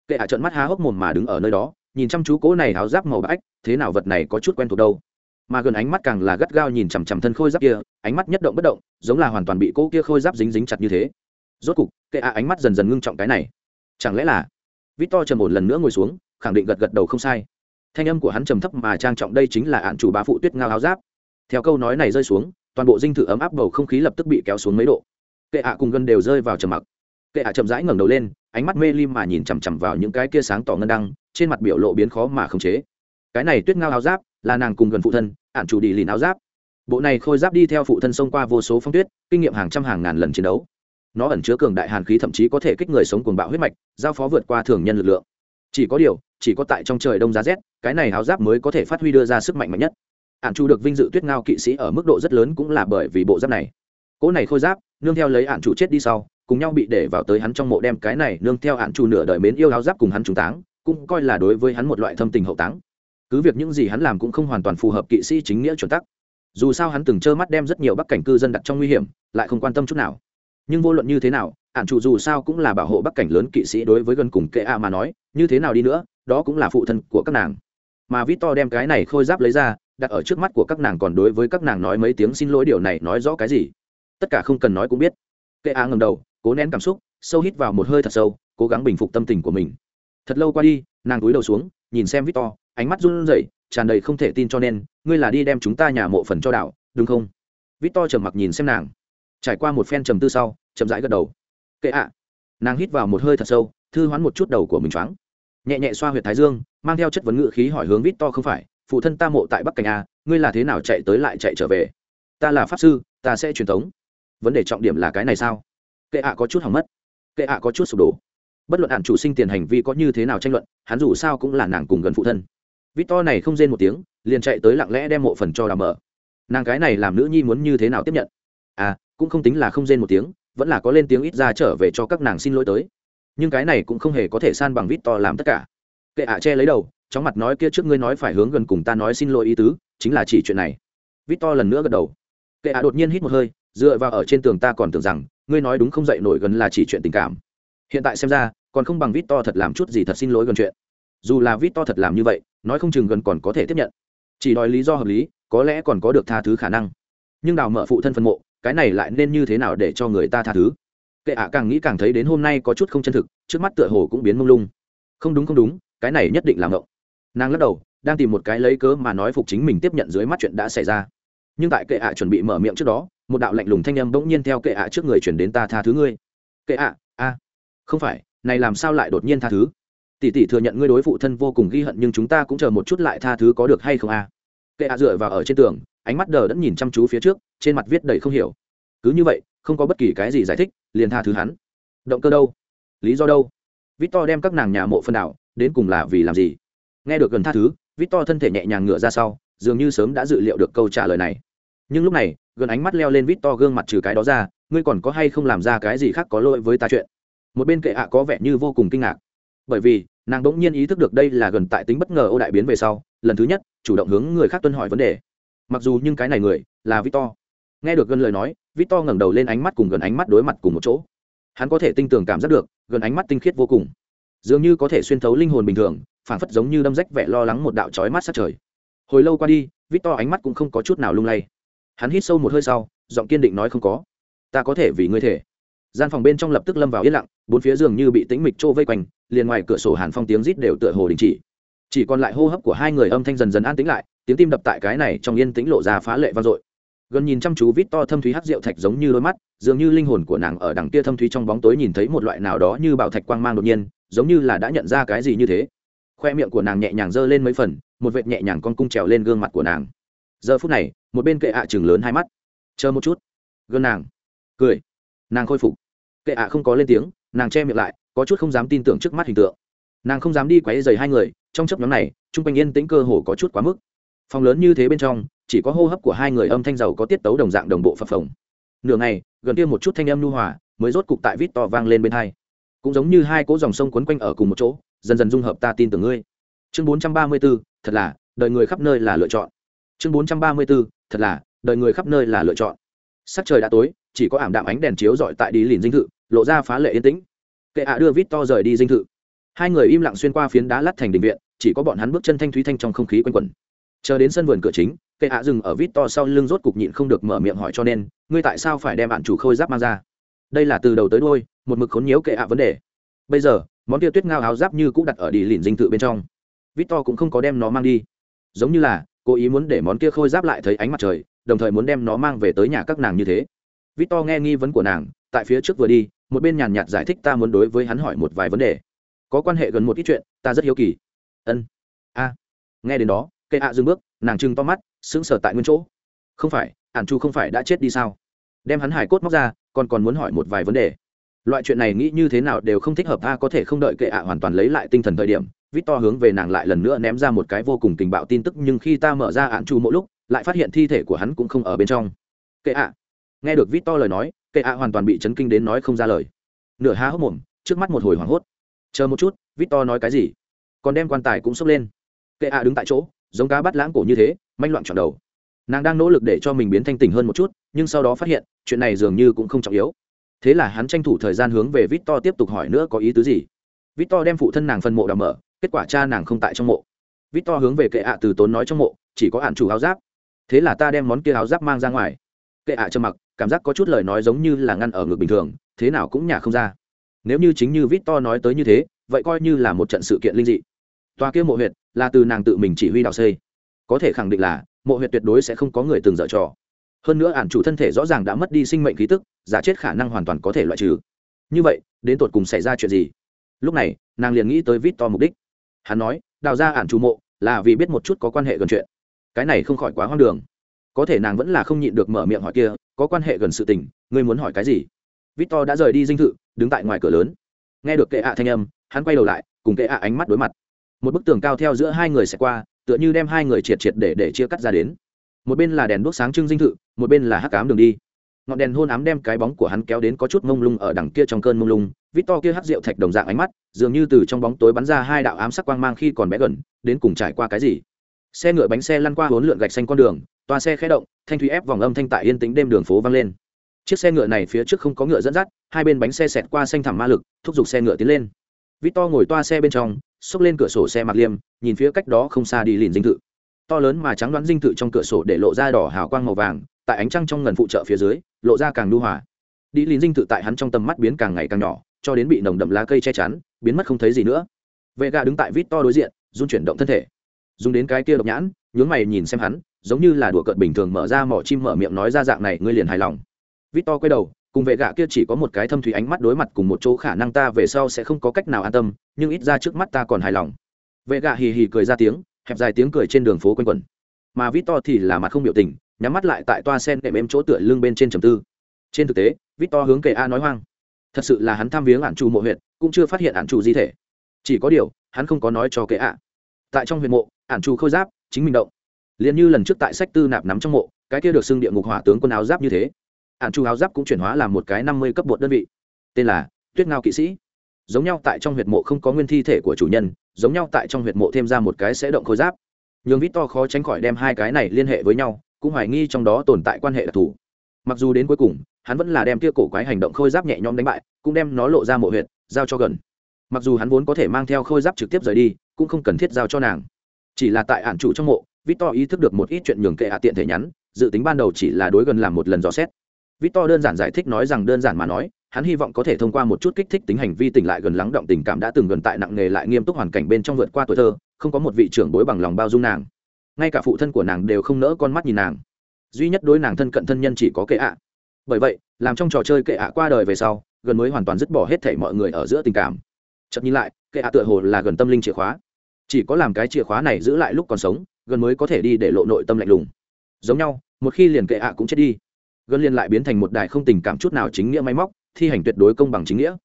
Kệ hạ trận mắt há hốc mồm mà đứng ở nơi đó, nhìn chăm chú cố này áo giáp màu bạc thế nào vật này có chút quen thuộc đâu. Mà gần ánh mắt càng là gắt gao nhìn chằm chằm thân khôi giáp kia, ánh mắt nhất động bất động, giống là hoàn toàn bị cỗ kia khôi giáp dính dính chặt như thế. Rốt cục, kệ hạ ánh mắt dần dần ngưng trọng cái này. Chẳng lẽ là vít to trầm một lần nữa ngồi xuống, khẳng định gật gật đầu không sai. Thanh âm của hắn trầm thấp mà trang trọng đây chính là ạn chủ bá phụ tuyết ngao áo giáp. Theo câu nói này rơi xuống, toàn bộ dinh thự ấm áp bầu không khí lập tức bị kéo xuống mấy độ. Kệ hạ cùng gần đều rơi vào trầm mặc kệ hạ chậm rãi ngẩng đầu lên, ánh mắt mê lim mà nhìn chằm chằm vào những cái kia sáng tỏ ngân đăng, trên mặt biểu lộ biến khó mà khống chế. Cái này tuyết ngao áo giáp, là nàng cùng gần phụ thân ạn chủ đi lìn áo giáp. Bộ này khôi giáp đi theo phụ thân xông qua vô số phong tuyết, kinh nghiệm hàng trăm hàng ngàn lần chiến đấu. Nó ẩn chứa cường đại hàn khí thậm chí có thể kích người sống cuồng bạo huyết mạch, giao phó vượt qua thường nhân lực lượng. Chỉ có điều, chỉ có tại trong trời đông giá rét, cái này áo giáp mới có thể phát huy đưa ra sức mạnh mạnh nhất. Ạn chủ được vinh dự tuyết ngao kỵ sĩ ở mức độ rất lớn cũng là bởi vì bộ giáp này. Cỗ này khôi giáp, nương theo lấy ạn chủ chết đi sau cùng nhau bị để vào tới hắn trong mộ đem cái này nương theo hạn trù nửa đời mến yêu áo giáp cùng hắn trùng táng, cũng coi là đối với hắn một loại thâm tình hậu táng. Cứ việc những gì hắn làm cũng không hoàn toàn phù hợp kỵ sĩ chính nghĩa chuẩn tắc. Dù sao hắn từng trơ mắt đem rất nhiều bắc cảnh cư dân đặt trong nguy hiểm, lại không quan tâm chút nào. Nhưng vô luận như thế nào, hạn chủ dù sao cũng là bảo hộ bắc cảnh lớn kỵ sĩ đối với gần cùng kệ a mà nói, như thế nào đi nữa, đó cũng là phụ thân của các nàng. Mà vít to đem cái này khôi giáp lấy ra, đặt ở trước mắt của các nàng còn đối với các nàng nói mấy tiếng xin lỗi điều này nói rõ cái gì. Tất cả không cần nói cũng biết. Kệ a ngầm đầu cố nén cảm xúc, sâu hít vào một hơi thật sâu, cố gắng bình phục tâm tình của mình. Thật lâu qua đi, nàng cúi đầu xuống, nhìn xem victor, ánh mắt run rẩy, tràn đầy không thể tin cho nên, ngươi là đi đem chúng ta nhà mộ phần cho đạo, đúng không? Victor trầm mặc nhìn xem nàng. Trải qua một phen trầm tư sau, chậm rãi gật đầu. Kệ ạ. Nàng hít vào một hơi thật sâu, thư hoán một chút đầu của mình choáng. Nhẹ nhẹ xoa huyệt thái dương, mang theo chất vấn ngự khí hỏi hướng vít to không phải, phụ thân ta mộ tại bắc cảnh a, ngươi là thế nào chạy tới lại chạy trở về? Ta là pháp sư, ta sẽ truyền thống. Vấn đề trọng điểm là cái này sao? Kệ ạ có chút hỏng mất. Kệ ạ có chút sụp đổ. Bất luận hạn chủ sinh tiền hành vi có như thế nào tranh luận, hắn dù sao cũng là nàng cùng gần phụ thân. Vít to này không rên một tiếng, liền chạy tới lặng lẽ đem mộ phần cho đào mở. Nàng cái này làm nữ nhi muốn như thế nào tiếp nhận? À cũng không tính là không rên một tiếng, vẫn là có lên tiếng ít ra trở về cho các nàng xin lỗi tới. Nhưng cái này cũng không hề có thể san bằng vít to làm tất cả. Kệ ạ che lấy đầu, chóng mặt nói kia trước ngươi nói phải hướng gần cùng ta nói xin lỗi ý tứ, chính là chỉ chuyện này. Vít to lần nữa gật đầu. Kệ ạ đột nhiên hít một hơi, dựa vào ở trên tường ta còn tưởng rằng ngươi nói đúng không dậy nổi gần là chỉ chuyện tình cảm. Hiện tại xem ra, còn không bằng vít to thật làm chút gì thật xin lỗi gần chuyện. Dù là vít to thật làm như vậy, nói không chừng gần còn có thể tiếp nhận. Chỉ đòi lý do hợp lý, có lẽ còn có được tha thứ khả năng. Nhưng đào mở phụ thân phân mộ, cái này lại nên như thế nào để cho người ta tha thứ? Kệ ạ, càng nghĩ càng thấy đến hôm nay có chút không chân thực, trước mắt tựa hồ cũng biến mông lung. Không đúng không đúng, cái này nhất định làm ngộng. Nàng lắc đầu, đang tìm một cái lấy cớ mà nói phục chính mình tiếp nhận dưới mắt chuyện đã xảy ra. Nhưng tại kệ ạ chuẩn bị mở miệng trước đó một đạo lạnh lùng thanh âm bỗng nhiên theo kệ ạ trước người chuyển đến ta tha thứ ngươi. Kệ ạ, a, không phải, này làm sao lại đột nhiên tha thứ? Tỷ tỷ thừa nhận ngươi đối phụ thân vô cùng ghi hận nhưng chúng ta cũng chờ một chút lại tha thứ có được hay không a? Kệ ạ dựa vào ở trên tường, ánh mắt đờ đẫn nhìn chăm chú phía trước, trên mặt viết đầy không hiểu. Cứ như vậy, không có bất kỳ cái gì giải thích, liền tha thứ hắn. Động cơ đâu? Lý do đâu? Victor đem các nàng nhà mộ phân đảo, đến cùng là vì làm gì? Nghe được gần tha thứ, victor thân thể nhẹ nhàng ngựa ra sau, dường như sớm đã dự liệu được câu trả lời này. Nhưng lúc này gần ánh mắt leo lên vít to gương mặt trừ cái đó ra ngươi còn có hay không làm ra cái gì khác có lỗi với ta chuyện? Một bên kệ ạ có vẻ như vô cùng kinh ngạc. Bởi vì nàng đ ỗ n g nhiên ý thức được đây là gần tại tính bất ngờ ô đại biến về sau lần thứ nhất chủ động hướng người khác tuân hỏi vấn đề. Mặc dù nhưng cái này người là vít to, nghe được gần lời nói vít to ngẩng đầu lên ánh mắt cùng gần ánh mắt đối mặt cùng một chỗ. Hắn có thể tinh tường cảm giác được gần ánh mắt tinh khiết vô cùng. Dường như có thể xuyên thấu linh hồn bình thường phản phất giống như đâm rách vẻ lo lắng một đạo trói mắt sát trời. Hồi lâu qua đi vít to ánh mắt cũng không có chút nào lung lay hắn hít sâu một hơi sau, giọng kiên định nói không có. Ta có thể vì ngươi thể. Gian phòng bên trong lập tức lâm vào yên lặng, bốn phía giường như bị tĩnh mịch trô vây quanh, liền ngoài cửa sổ hàn phong tiếng rít đều tựa hồ đình chỉ. Chỉ còn lại hô hấp của hai người âm thanh dần dần an tĩnh lại, tiếng tim đập tại cái này trong yên tĩnh lộ ra phá lệ vang dội. Gần nhìn chăm chú vít to thâm thúy hát rượu thạch giống như đôi mắt, dường như linh hồn của nàng ở đằng kia thâm thúy trong bóng tối nhìn thấy một loại nào đó như bảo thạch quang mang đột nhiên, giống như là đã nhận ra cái gì như thế. Khoe miệng của nàng nhẹ nhàng giơ lên mấy phần, một vệt nhẹ nhàng con cung trèo lên gương mặt của nàng. Giờ phút này một bên kệ ạ chừng lớn hai mắt. Chờ một chút. Gần nàng. Cười. Nàng khôi phục. Kệ ạ không có lên tiếng, nàng che miệng lại, có chút không dám tin tưởng trước mắt hình tượng. Nàng không dám đi quáy dày hai người, trong chấp nhóm này t r u n g quanh yên tĩnh cơ hồ có chút quá mức. Phòng lớn như thế bên trong, chỉ có hô hấp của hai người âm thanh giàu có tiết tấu đồng dạng đồng bộ phập phồng. Nửa ngày, gần kia một chút thanh âm nu hòa, mới rốt cục tại vít to vang lên bên hai. Cũng giống như hai cỗ dòng sông quấn quanh ở cùng một chỗ, dần dần dung hợp ta tin tưởng ngươi. Chương bốn trăm ba mươi b ố thật là đời người khắp nơi là lựa chọn chương bốn trăm ba mươi bốn thật là, đời người khắp nơi là lựa chọn. Sắc trời đã tối, chỉ có ảm đạm ánh đèn chiếu dọi tại đi lìn dinh thự, lộ ra phá lệ yên tĩnh. Kệ ạ đưa vít to rời đi dinh thự. Hai người im lặng xuyên qua phiến đá lát thành đình viện, chỉ có bọn hắn bước chân thanh thúy thanh trong không khí quanh quẩn. Chờ đến sân vườn cửa chính, kệ ạ dừng ở vít to sau lưng rốt cục nhịn không được mở miệng hỏi cho nên, ngươi tại sao phải đem bạn chủ khôi giáp mang ra? Đây là từ đầu tới đôi một mực khốn nhiễu kệ ạ vấn đề. Bây giờ, món kia tuyết ngao áo giáp như cũ đặt ở đi lìn dinh thự bên trong. Vít to cũng không có đem nó mang đi. Giống như là cố ý muốn để món kia khôi giáp lại thấy ánh mặt trời, đồng thời muốn đem nó mang về tới nhà các nàng như thế. Vít to nghe nghi vấn của nàng, tại phía trước vừa đi, một bên nhàn nhạt giải thích ta muốn đối với hắn hỏi một vài vấn đề. Có quan hệ gần một ít chuyện, ta rất hiếu kỳ. Ân. A. Nghe đến đó cây ạ dừng bước, nàng trừng to mắt, sững sờ tại nguyên chỗ. Không phải, ản chu không phải đã chết đi sao? Đem hắn hải cốt móc ra, còn còn muốn hỏi một vài vấn đề loại chuyện này nghĩ như thế nào đều không thích hợp, a có thể không đợi kệ ạ hoàn toàn lấy lại tinh thần thời điểm vít to hướng về nàng lại lần nữa ném ra một cái vô cùng tình bạo tin tức, nhưng khi ta mở ra ạn chu mỗi lúc, lại phát hiện thi thể của hắn cũng không ở bên trong. Kệ ạ. Nghe được vít to lời nói, kệ ạ hoàn toàn bị chấn kinh đến nói không ra lời. Nửa há hốc mồm, trước mắt một hồi hoảng hốt. Chờ một chút vít to nói cái gì? Còn đem quan tài cũng sốc lên. Kệ ạ đứng tại chỗ, giống cá bắt lãng cổ như thế, manh loạn chọn đầu. Nàng đang nỗ lực để cho mình biến thanh tình hơn một chút, nhưng sau đó phát hiện, chuyện này dường như cũng không trọng yếu thế là hắn tranh thủ thời gian hướng về vít to tiếp tục hỏi nữa có ý tứ gì. Vít to đem phụ thân nàng phân mộ đào mở, kết quả cha nàng không tại trong mộ. Vít to hướng về kệ ạ từ tốn nói trong mộ, chỉ có hạn chủ áo giáp. Thế là ta đem món kia áo giáp mang ra ngoài. Kệ ạ trầm mặc, cảm giác có chút lời nói giống như là ngăn ở ngực bình thường, thế nào cũng nhả không ra. Nếu như chính như vít to nói tới như thế, vậy coi như là một trận sự kiện linh dị. Tòa kia mộ huyệt là từ nàng tự mình chỉ huy đào xây. Có thể khẳng định là, mộ huyệt tuyệt đối sẽ không có người từng dở trò hơn nữa ản chủ thân thể rõ ràng đã mất đi sinh mệnh khí tức, giả chết khả năng hoàn toàn có thể loại trừ. Như vậy, đến tột cùng xảy ra chuyện gì? Lúc này, nàng liền nghĩ tới vít to mục đích. Hắn nói, đào ra ản chủ mộ, là vì biết một chút có quan hệ gần chuyện. Cái này không khỏi quá hoang đường. Có thể nàng vẫn là không nhịn được mở miệng hỏi kia, có quan hệ gần sự tình, ngươi muốn hỏi cái gì? Vít to đã rời đi dinh thự, đứng tại ngoài cửa lớn. Nghe được kệ ạ thanh âm, hắn quay đầu lại, cùng kệ ạ ánh mắt đối mặt. Một bức tường cao theo giữa hai người sẽ qua, tựa như đem hai người triệt triệt để để chia cắt ra đến một bên là đèn đuốc sáng trưng dinh thự, một bên là hắc cám đường đi. Ngọn đèn hôn ám đem cái bóng của hắn kéo đến có chút mông lung ở đằng kia trong cơn mông lung, vít to kia hắt rượu thạch đồng dạng ánh mắt, dường như từ trong bóng tối bắn ra hai đạo ám sắc quang mang khi còn bé gần, đến cùng trải qua cái gì. Xe ngựa bánh xe lăn qua hốn lượn gạch xanh con đường, toa xe khé động, thanh thủy ép vòng âm thanh tại yên tĩnh đêm đường phố vang lên. Chiếc xe ngựa này phía trước không có ngựa dẫn dắt, hai bên bánh xe xẹt qua xanh thẳm ma lực, thúc giục xe ngựa tiến lên. Vít to ngồi toa xe bên trong, xốc lên cửa sổ xe mặc liêm, nhìn phía cách đó không xa đi lìn dinh thự to lớn mà trắng đoán dinh thự trong cửa sổ để lộ ra đỏ hào quang màu vàng, tại ánh trăng trong ngần phụ trợ phía dưới, lộ ra càng lưu hòa. Đi lìn dinh thự tại hắn trong tầm mắt biến càng ngày càng nhỏ, cho đến bị nồng đậm lá cây che chắn, biến mất không thấy gì nữa. Vệ gà đứng tại vít to đối diện, run chuyển động thân thể. Dùng đến cái kia độc nhãn, nhướng mày nhìn xem hắn, giống như là đùa cợt bình thường mở ra mỏ chim mở miệng nói ra dạng này, ngươi liền hài lòng. Vít to quay đầu, cùng vệ gạ kia chỉ có một cái thâm thủy ánh mắt đối mặt cùng một chỗ khả năng ta về sau sẽ không có cách nào an tâm, nhưng ít ra trước mắt ta còn hài lòng. Vệ gạ hì hì cười ra tiếng hẹp dài tiếng cười trên đường phố quanh quẩn. Mà vít to thì là mặt không biểu tình, nhắm mắt lại tại toa sen đệm êm chỗ tựa lưng bên trên trầm tư. Trên thực tế, vít to hướng kề a nói hoang. Thật sự là hắn tham viếng ản trù mộ huyện cũng chưa phát hiện ản trù di thể. Chỉ có điều, hắn không có nói cho kệ a. Tại trong huyện mộ, ản trù khôi giáp, chính mình động. Liền như lần trước tại sách tư nạp nắm trong mộ, cái kia được xưng địa ngục hỏa tướng quân áo giáp như thế. Ản trù áo giáp cũng chuyển hóa làm một cái năm mươi cấp bột đơn vị. Tên là tuyết ngao kỵ sĩ giống nhau tại trong huyệt mộ không có nguyên thi thể của chủ nhân, giống nhau tại trong huyệt mộ thêm ra một cái sẽ động khôi giáp. Nhường vít to khó tránh khỏi đem hai cái này liên hệ với nhau, cũng hoài nghi trong đó tồn tại quan hệ đặc thù. Mặc dù đến cuối cùng, hắn vẫn là đem kia cổ quái hành động khôi giáp nhẹ nhõm đánh bại, cũng đem nó lộ ra mộ huyệt, giao cho gần. Mặc dù hắn vốn có thể mang theo khôi giáp trực tiếp rời đi, cũng không cần thiết giao cho nàng. Chỉ là tại ản chủ trong mộ vít to ý thức được một ít chuyện nhường kệ hạ tiện thể nhắn, dự tính ban đầu chỉ là đối gần làm một lần dò xét. Vít to đơn giản giải thích nói rằng đơn giản mà nói hắn hy vọng có thể thông qua một chút kích thích tính hành vi tỉnh lại gần lắng động tình cảm đã từng gần tại nặng nghề lại nghiêm túc hoàn cảnh bên trong vượt qua tuổi thơ, không có một vị trưởng bối bằng lòng bao dung nàng. Ngay cả phụ thân của nàng đều không nỡ con mắt nhìn nàng. Duy nhất đối nàng thân cận thân nhân chỉ có kệ ạ. Bởi vậy, làm trong trò chơi kệ ạ qua đời về sau, gần mới hoàn toàn dứt bỏ hết thảy mọi người ở giữa tình cảm. Chậm nhìn lại, kệ ạ tựa hồ là gần tâm linh chìa khóa. Chỉ có làm cái chìa khóa này giữ lại lúc còn sống, gần mới có thể đi để lộ nội tâm lạnh lùng. Giống nhau, một khi liền kệ ạ cũng chết đi. Gần liền lại biến thành một đài không tình cảm chút nào chính nghĩa máy móc thi hành tuyệt đối công bằng chính nghĩa.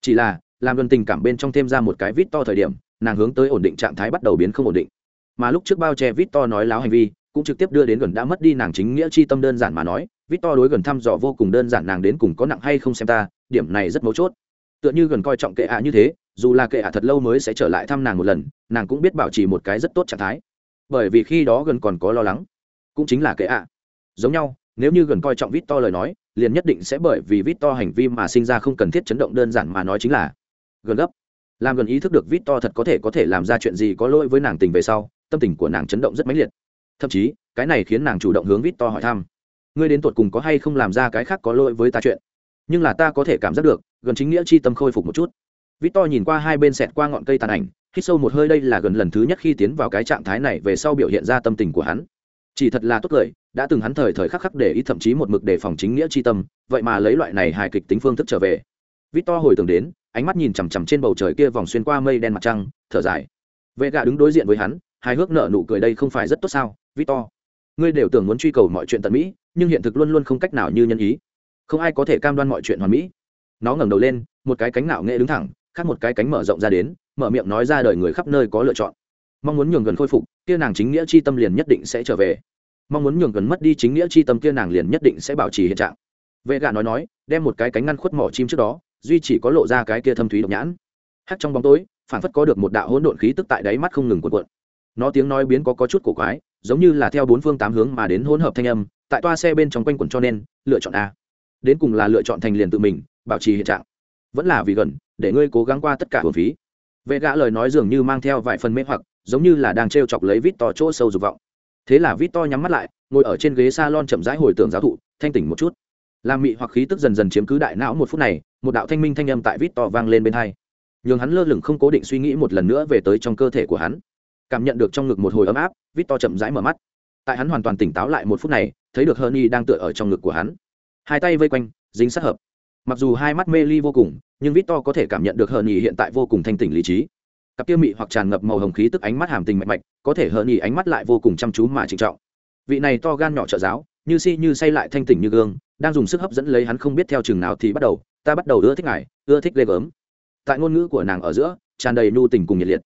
Chỉ là, làm luân tình cảm bên trong thêm ra một cái vít to thời điểm, nàng hướng tới ổn định trạng thái bắt đầu biến không ổn định. Mà lúc trước bao che vít to nói láo hành vi, cũng trực tiếp đưa đến gần đã mất đi nàng chính nghĩa chi tâm đơn giản mà nói, vít to đối gần thăm dò vô cùng đơn giản nàng đến cùng có nặng hay không xem ta, điểm này rất mấu chốt. Tựa như gần coi trọng kệ ạ như thế, dù là kệ ạ thật lâu mới sẽ trở lại thăm nàng một lần, nàng cũng biết bảo trì một cái rất tốt trạng thái. Bởi vì khi đó gần còn có lo lắng, cũng chính là kệ ạ. Giống nhau nếu như gần coi trọng vít to lời nói, liền nhất định sẽ bởi vì vít to hành vi mà sinh ra không cần thiết chấn động đơn giản mà nói chính là, gần gấp. Làm gần ý thức được vít to thật có thể có thể làm ra chuyện gì có lỗi với nàng tình về sau, tâm tình của nàng chấn động rất mãnh liệt. Thậm chí, cái này khiến nàng chủ động hướng vít to hỏi thăm, ngươi đến tột cùng có hay không làm ra cái khác có lỗi với ta chuyện? Nhưng là ta có thể cảm giác được, gần chính nghĩa chi tâm khôi phục một chút. Vít to nhìn qua hai bên xẹt qua ngọn cây tàn ảnh, hít sâu một hơi đây là gần lần thứ nhất khi tiến vào cái trạng thái này về sau biểu hiện ra tâm tình của hắn. Chỉ thật là tốt cười đã từng hắn thời thời khắc khắc để ý thậm chí một mực đề phòng chính nghĩa chi tâm, vậy mà lấy loại này hài kịch tính phương thức trở về. Vít to hồi tưởng đến, ánh mắt nhìn chằm chằm trên bầu trời kia vòng xuyên qua mây đen mặt trăng, thở dài. Vệ gạ đứng đối diện với hắn, hài hước nợ nụ cười đây không phải rất tốt sao vít to ngươi đều tưởng muốn truy cầu mọi chuyện tận mỹ, nhưng hiện thực luôn luôn không cách nào như nhân ý. Không ai có thể cam đoan mọi chuyện hoàn mỹ. Nó ngẩng đầu lên, một cái cánh nạo nghệ đứng thẳng, khác một cái cánh mở rộng ra đến, mở miệng nói ra đời người khắp nơi có lựa chọn. Mong muốn nhường gần khôi phục, kia nàng chính nghĩa chi tâm liền nhất định sẽ trở về mong muốn nhường gần mất đi chính nghĩa chi tâm kia nàng liền nhất định sẽ bảo trì hiện trạng. Vệ gạ nói nói đem một cái cánh ngăn khuất mỏ chim trước đó duy chỉ có lộ ra cái kia thâm thúy độc nhãn. Hắt trong bóng tối phản phất có được một đạo hỗn độn khí tức tại đáy mắt không ngừng cuộn cuộn. Nó tiếng nói biến có, có chút cổ quái giống như là theo bốn phương tám hướng mà đến hỗn hợp thanh âm tại toa xe bên trong quanh quẩn cho nên lựa chọn a. Đến cùng là lựa chọn thành liền tự mình bảo trì hiện trạng. Vẫn là vì gần để ngươi cố gắng qua tất cả hồn phí. Vệ gã lời nói dường như mang theo vài phần mê hoặc giống như là đang t chọc lấy vít to chỗ sâu dục vọng thế là vít to nhắm mắt lại, ngồi ở trên ghế s a lon chậm rãi hồi tưởng giáo thụ, thanh tỉnh một chút. Làm mị hoặc khí tức dần dần chiếm cứ đại não một phút này, một đạo thanh minh thanh âm tại vít to vang lên bên hai. Nhường hắn lơ lửng không cố định suy nghĩ một lần nữa về tới trong cơ thể của hắn. Cảm nhận được trong ngực một hồi ấm áp, vít to chậm rãi mở mắt. Tại hắn hoàn toàn tỉnh táo lại một phút này, thấy được hơ ni đang tựa ở trong ngực của hắn. Hai tay vây quanh, dính sát hợp. Mặc dù hai mắt mê ly vô cùng, nhưng vít to có thể cảm nhận được hờ nhì hiện tại vô cùng thanh tỉnh lý trí cặp kia mị hoặc tràn ngập màu hồng khí tức ánh mắt hàm tình mạnh mạnh có thể hờ nhì ánh mắt lại vô cùng chăm chú mà trịnh trọng. Vị này to gan nhỏ trợ giáo, như si như say lại thanh tỉnh như gương, đang dùng sức hấp dẫn lấy hắn không biết theo chừng nào thì bắt đầu, ta bắt đầu ưa thích ngài, ưa thích ghê gớm. Tại ngôn ngữ của nàng ở giữa, tràn đầy nhu tình cùng nhiệt liệt.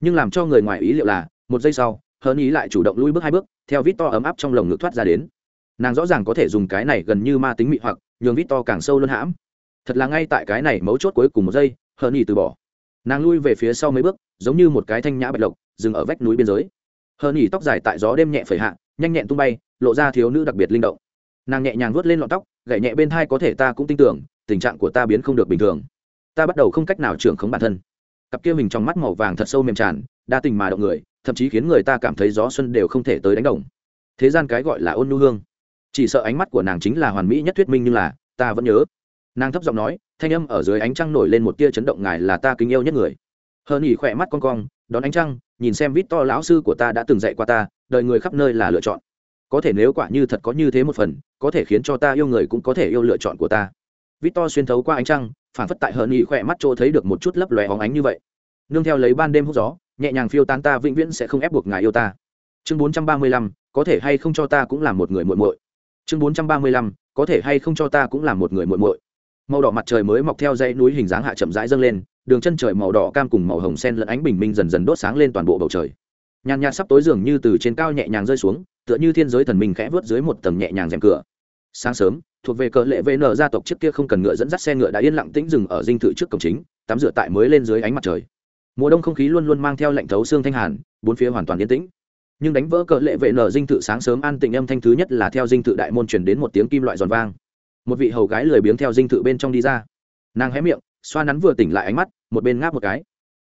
Nhưng làm cho người ngoài ý liệu là, một giây sau hớn ý lại chủ động lui bước hai bước, theo vít to ấm áp trong lồng ngực thoát ra đến. Nàng rõ ràng có thể dùng cái này gần như ma tính mị hoặc, nhường vít to càng sâu luôn hãm. Thật là ngay tại cái này mấu chốt cuối cùng một giây hờ nhì từ bỏ nàng lui về phía sau mấy bước, giống như một cái thanh nhã bạch lộc, dừng ở vách núi biên giới. Hờn nhỉ tóc dài tại gió đêm nhẹ phẩy hạ, nhanh nhẹn tung bay, lộ ra thiếu nữ đặc biệt linh động. Nàng nhẹ nhàng vuốt lên lọn tóc gậy nhẹ bên thai có thể ta cũng tin tưởng, tình trạng của ta biến không được bình thường. Ta bắt đầu không cách nào trưởng khống bản thân. Cặp kia mình trong mắt màu vàng thật sâu mềm tràn, đa tình mà động người, thậm chí khiến người ta cảm thấy gió xuân đều không thể tới đánh đồng. Thế gian cái gọi là ôn nhu hương. Chỉ sợ ánh mắt của nàng chính là hoàn mỹ nhất thuyết minh nhưng là, ta vẫn nhớ nàng thấp giọng nói, thanh âm ở dưới ánh trăng nổi lên một tia chấn động ngài là ta kính yêu nhất người. Hơn ỉ khỏe mắt con cong, đón ánh trăng, nhìn xem vít to lão sư của ta đã từng dạy qua ta, đời người khắp nơi là lựa chọn. Có thể nếu quả như thật có như thế một phần, có thể khiến cho ta yêu người cũng có thể yêu lựa chọn của ta. Vít to xuyên thấu qua ánh trăng phản phất tại hờn ỉ khỏe mắt chỗ thấy được một chút lấp lóe hóng ánh như vậy. Nương theo lấy ban đêm hút gió, nhẹ nhàng phiêu tan ta vĩnh viễn sẽ không ép buộc ngài yêu ta. Chương bốn trăm ba mươi lăm, có thể hay không cho ta cũng là một người muội muội. Chương bốn trăm ba mươi lăm, có thể hay không cho ta cũng là một người muội muội màu đỏ mặt trời mới mọc theo dãy núi hình dáng hạ chậm rãi dâng lên, đường chân trời màu đỏ cam cùng màu hồng sen lẫn ánh bình minh dần dần đốt sáng lên toàn bộ bầu trời. Nhàn nhạt sắp tối dường như từ trên cao nhẹ nhàng rơi xuống, tựa như thiên giới thần minh khẽ vớt dưới một tầng nhẹ nhàng rèm cửa. Sáng sớm, thuộc về cờ lệ vn gia tộc trước kia không cần ngựa dẫn dắt xe ngựa đã yên lặng tĩnh dừng ở dinh thự trước cổng chính, tắm rửa tại mới lên dưới ánh mặt trời. Mùa đông không khí luôn luôn mang theo lạnh thấu xương thanh hàn, bốn phía hoàn toàn yên tĩnh. Nhưng đánh vỡ cờ lệ vệ nở dinh thự sáng sớm an tịnh âm thanh thứ nhất là theo dinh thự đại môn truyền đến một tiếng kim loại giòn vang một vị hầu gái lười biếng theo dinh thự bên trong đi ra. Nàng hé miệng, xoa nắn vừa tỉnh lại ánh mắt, một bên ngáp một cái.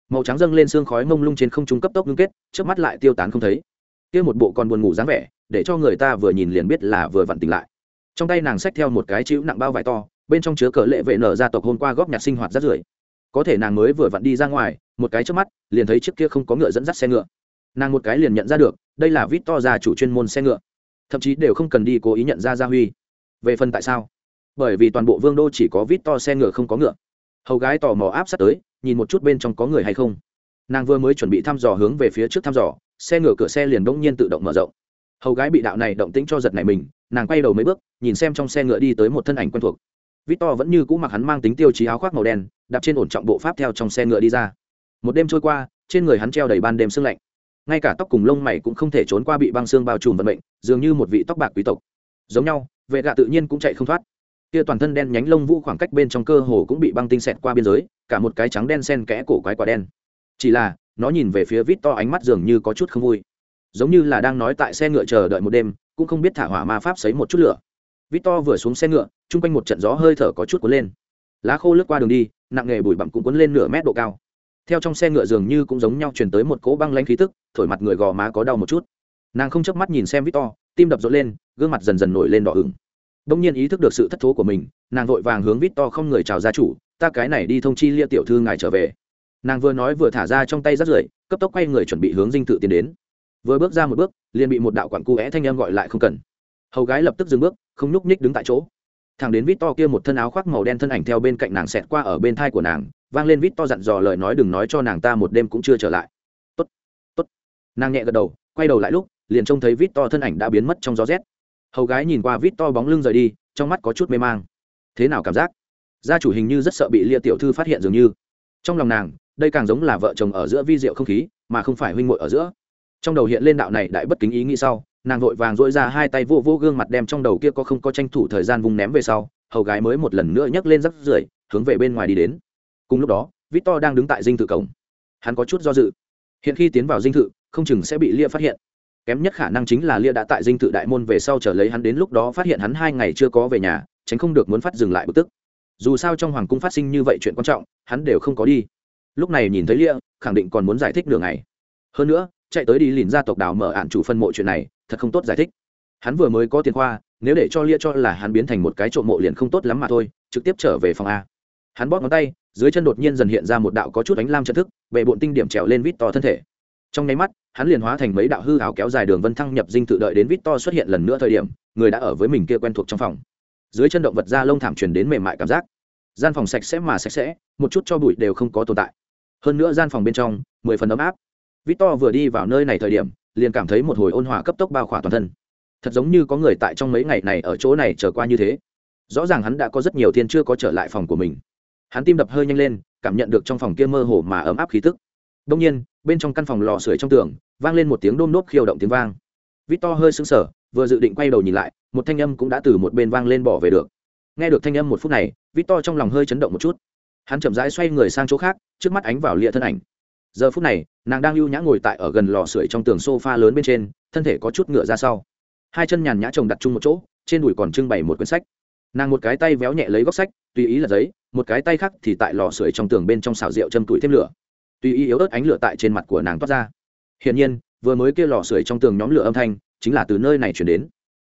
Màu trắng dâng lên xương khói mông lung trên không trung cấp tốc ngưng kết, trước mắt lại tiêu tán không thấy. Kia một bộ còn buồn ngủ dáng vẻ, để cho người ta vừa nhìn liền biết là vừa vặn tỉnh lại. Trong tay nàng xách theo một cái chữ nặng bao vải to, bên trong chứa cờ lệ vệ nở gia tộc hôm qua góp nhặt sinh hoạt rất rưởi. Có thể nàng mới vừa vặn đi ra ngoài, một cái trước mắt, liền thấy trước kia không có ngựa dẫn dắt xe ngựa. Nàng một cái liền nhận ra được, đây là vít to già chủ chuyên môn xe ngựa. Thậm chí đều không cần đi cố ý nhận ra gia huy. Về phần tại sao? Bởi vì toàn bộ vương đô chỉ có vít to xe ngựa không có ngựa. Hầu gái tò mò áp sát tới, nhìn một chút bên trong có người hay không. Nàng vừa mới chuẩn bị thăm dò hướng về phía trước thăm dò, xe ngựa cửa xe liền đông nhiên tự động mở rộng. Hầu gái bị đạo này động tĩnh cho giật này mình, nàng quay đầu mấy bước, nhìn xem trong xe ngựa đi tới một thân ảnh quen thuộc. Vít to vẫn như cũ mặc hắn mang tính tiêu chí áo khoác màu đen, đạp trên ổn trọng bộ pháp theo trong xe ngựa đi ra. Một đêm trôi qua, trên người hắn treo đầy ban đêm sương lạnh. Ngay cả tóc cùng lông mày cũng không thể trốn qua bị băng xương bao trùm vận mệnh, dường như một vị tóc bạc quý tộc. Giống nhau, vệ gạ tự nhiên cũng chạy không thoát kia toàn thân đen nhánh lông vũ khoảng cách bên trong cơ hồ cũng bị băng tinh xẹt qua biên giới, cả một cái trắng đen sen kẽ cổ quái quả đen. Chỉ là, nó nhìn về phía vít to ánh mắt dường như có chút không vui. Giống như là đang nói tại xe ngựa chờ đợi một đêm, cũng không biết thả hỏa ma pháp sấy một chút lửa. Victor vừa xuống xe ngựa, chung quanh một trận gió hơi thở có chút cuốn lên. Lá khô lướt qua đường đi, nặng nghề bụi bặm cũng cuốn lên nửa mét độ cao. Theo trong xe ngựa dường như cũng giống nhau truyền tới một cỗ băng lanh khí tức, thổi mặt người gò má có đau một chút. Nàng không chớp mắt nhìn xem victor tim đập rộn lên, gương mặt dần dần nổi lên đỏ ửng đông nhiên ý thức được sự thất thố của mình, nàng vội vàng hướng victor không người chào gia chủ, ta cái này đi thông chi lia tiểu thư ngài trở về. Nàng vừa nói vừa thả ra trong tay rắt rưởi, cấp tốc quay người chuẩn bị hướng dinh tự tiến đến. Vừa bước ra một bước, liền bị một đạo quản cu é thanh em gọi lại không cần. Hầu gái lập tức dừng bước, không nhúc nhích đứng tại chỗ. Thằng đến vít to kia một thân áo khoác màu đen thân ảnh theo bên cạnh nàng xẹt qua ở bên thai của nàng, vang lên vít to dặn dò lời nói đừng nói cho nàng ta một đêm cũng chưa trở lại. Tốt tốt. Nàng nhẹ gật đầu, quay đầu lại lúc, liền trông thấy vít to thân ảnh đã biến mất trong gió rét hầu gái nhìn qua vít to bóng lưng rời đi, trong mắt có chút mê mang. Thế nào cảm giác? Gia chủ hình như rất sợ bị lia tiểu thư phát hiện dường như. Trong lòng nàng, đây càng giống là vợ chồng ở giữa vi diệu không khí, mà không phải huynh muội ở giữa. Trong đầu hiện lên đạo này đại bất kính ý nghĩ sau, nàng vội vàng dội ra hai tay vô vô gương mặt đem trong đầu kia có không có tranh thủ thời gian vùng ném về sau, hầu gái mới một lần nữa nhấc lên rắc rưởi, hướng về bên ngoài đi đến. Cùng lúc đó victor đang đứng tại dinh thự cổng. Hắn có chút do dự. Hiện khi tiến vào dinh thự, không chừng sẽ bị lia phát hiện kém nhất khả năng chính là lia đã tại dinh thự đại môn về sau trở lấy hắn đến lúc đó phát hiện hắn hai ngày chưa có về nhà, tránh không được muốn phát dừng lại bực tức. Dù sao trong hoàng cung phát sinh như vậy chuyện quan trọng, hắn đều không có đi. Lúc này nhìn thấy lia, khẳng định còn muốn giải thích nửa ngày. Hơn nữa, chạy tới đi lìn ra tộc đào mở ạn chủ phân mộ chuyện này, thật không tốt giải thích. Hắn vừa mới có tiền khoa, nếu để cho lia cho là hắn biến thành một cái trộm mộ liền không tốt lắm mà thôi, trực tiếp trở về phòng a. Hắn bóp ngón tay, dưới chân đột nhiên dần hiện ra một đạo có chút ánh lam trận thức bệ bộn tinh điểm trèo lên vít to thân thể. Trong nháy mắt hắn liền hóa thành mấy đạo hư hào kéo dài đường vân thăng nhập dinh tự đợi đến vít to xuất hiện lần nữa thời điểm, người đã ở với mình kia quen thuộc trong phòng. Dưới chân động vật da lông thảm truyền đến mềm mại cảm giác. Gian phòng sạch sẽ mà sạch sẽ, một chút cho bụi đều không có tồn tại. Hơn nữa gian phòng bên trong, mười phần ấm áp. Victor vừa đi vào nơi này thời điểm, liền cảm thấy một hồi ôn hòa cấp tốc bao khỏa toàn thân. Thật giống như có người tại trong mấy ngày này ở chỗ này trở qua như thế. Rõ ràng hắn đã có rất nhiều thiên chưa có trở lại phòng của mình. Hắn tim đập hơi nhanh lên, cảm nhận được trong phòng kia mơ hồ mà ấm áp khí tức. Đông nhiên, bên trong căn phòng lò sưởi trong tường vang lên một tiếng đôm nốt khiêu động tiếng vang. Victor hơi sững sờ, vừa dự định quay đầu nhìn lại, một thanh âm cũng đã từ một bên vang lên bỏ về được. Nghe được thanh âm một phút này, victor trong lòng hơi chấn động một chút. Hắn chậm rãi xoay người sang chỗ khác, trước mắt ánh vào lịa thân ảnh. Giờ phút này, nàng đang lưu nhã ngồi tại ở gần lò sưởi trong tường sofa lớn bên trên, thân thể có chút ngựa ra sau. Hai chân nhàn nhã chồng đặt chung một chỗ, trên đùi còn trưng bày một quyển sách. Nàng một cái tay véo nhẹ lấy góc sách, tùy ý là giấy, một cái tay khác thì tại lò sưởi trong tường bên trong xào rượu châm tủi thêm lửa. Tùy ý yếu ớt ánh lửa tại trên mặt của nàng toát ra hiển nhiên, vừa mới kia lò sưởi trong tường nhóm lửa âm thanh chính là từ nơi này truyền đến.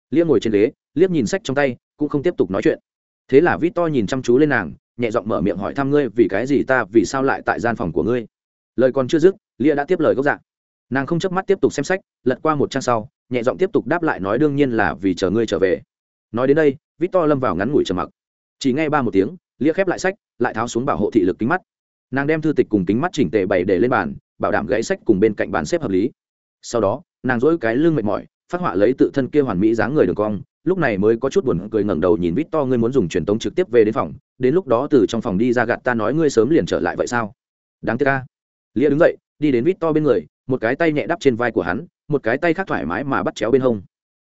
Liếc ngồi trên ghế, liếc nhìn sách trong tay, cũng không tiếp tục nói chuyện. Thế là Victor nhìn chăm chú lên nàng, nhẹ giọng mở miệng hỏi thăm ngươi, vì cái gì ta, vì sao lại tại gian phòng của ngươi? Lời còn chưa dứt lia đã tiếp lời gốc dạng nàng không chớp mắt tiếp tục xem sách, lật qua một trang sau, nhẹ giọng tiếp tục đáp lại nói đương nhiên là vì chờ ngươi trở về. Nói đến đây victor lâm vào ngắn ngủi trầm mặc. Chỉ nghe ba một tiếng lia khép lại sách, lại tháo xuống bảo hộ thị lực kính mắt. Nàng đem thư tịch cùng kính mắt chỉnh tề bày để lên bàn bảo đảm gãy sách cùng bên cạnh bàn xếp hợp lý. Sau đó, nàng dỗi cái lưng mệt mỏi, phát họa lấy tự thân kia hoàn mỹ dáng người đường cong, lúc này mới có chút buồn cười ngẩng đầu nhìn vít to ngươi muốn dùng truyền tống trực tiếp về đến phòng, đến lúc đó từ trong phòng đi ra gạt ta nói ngươi sớm liền trở lại vậy sao? Đáng tiếc ca lia đứng dậy, đi đến vít to bên người, một cái tay nhẹ đắp trên vai của hắn, một cái tay khác thoải mái mà bắt chéo bên hông.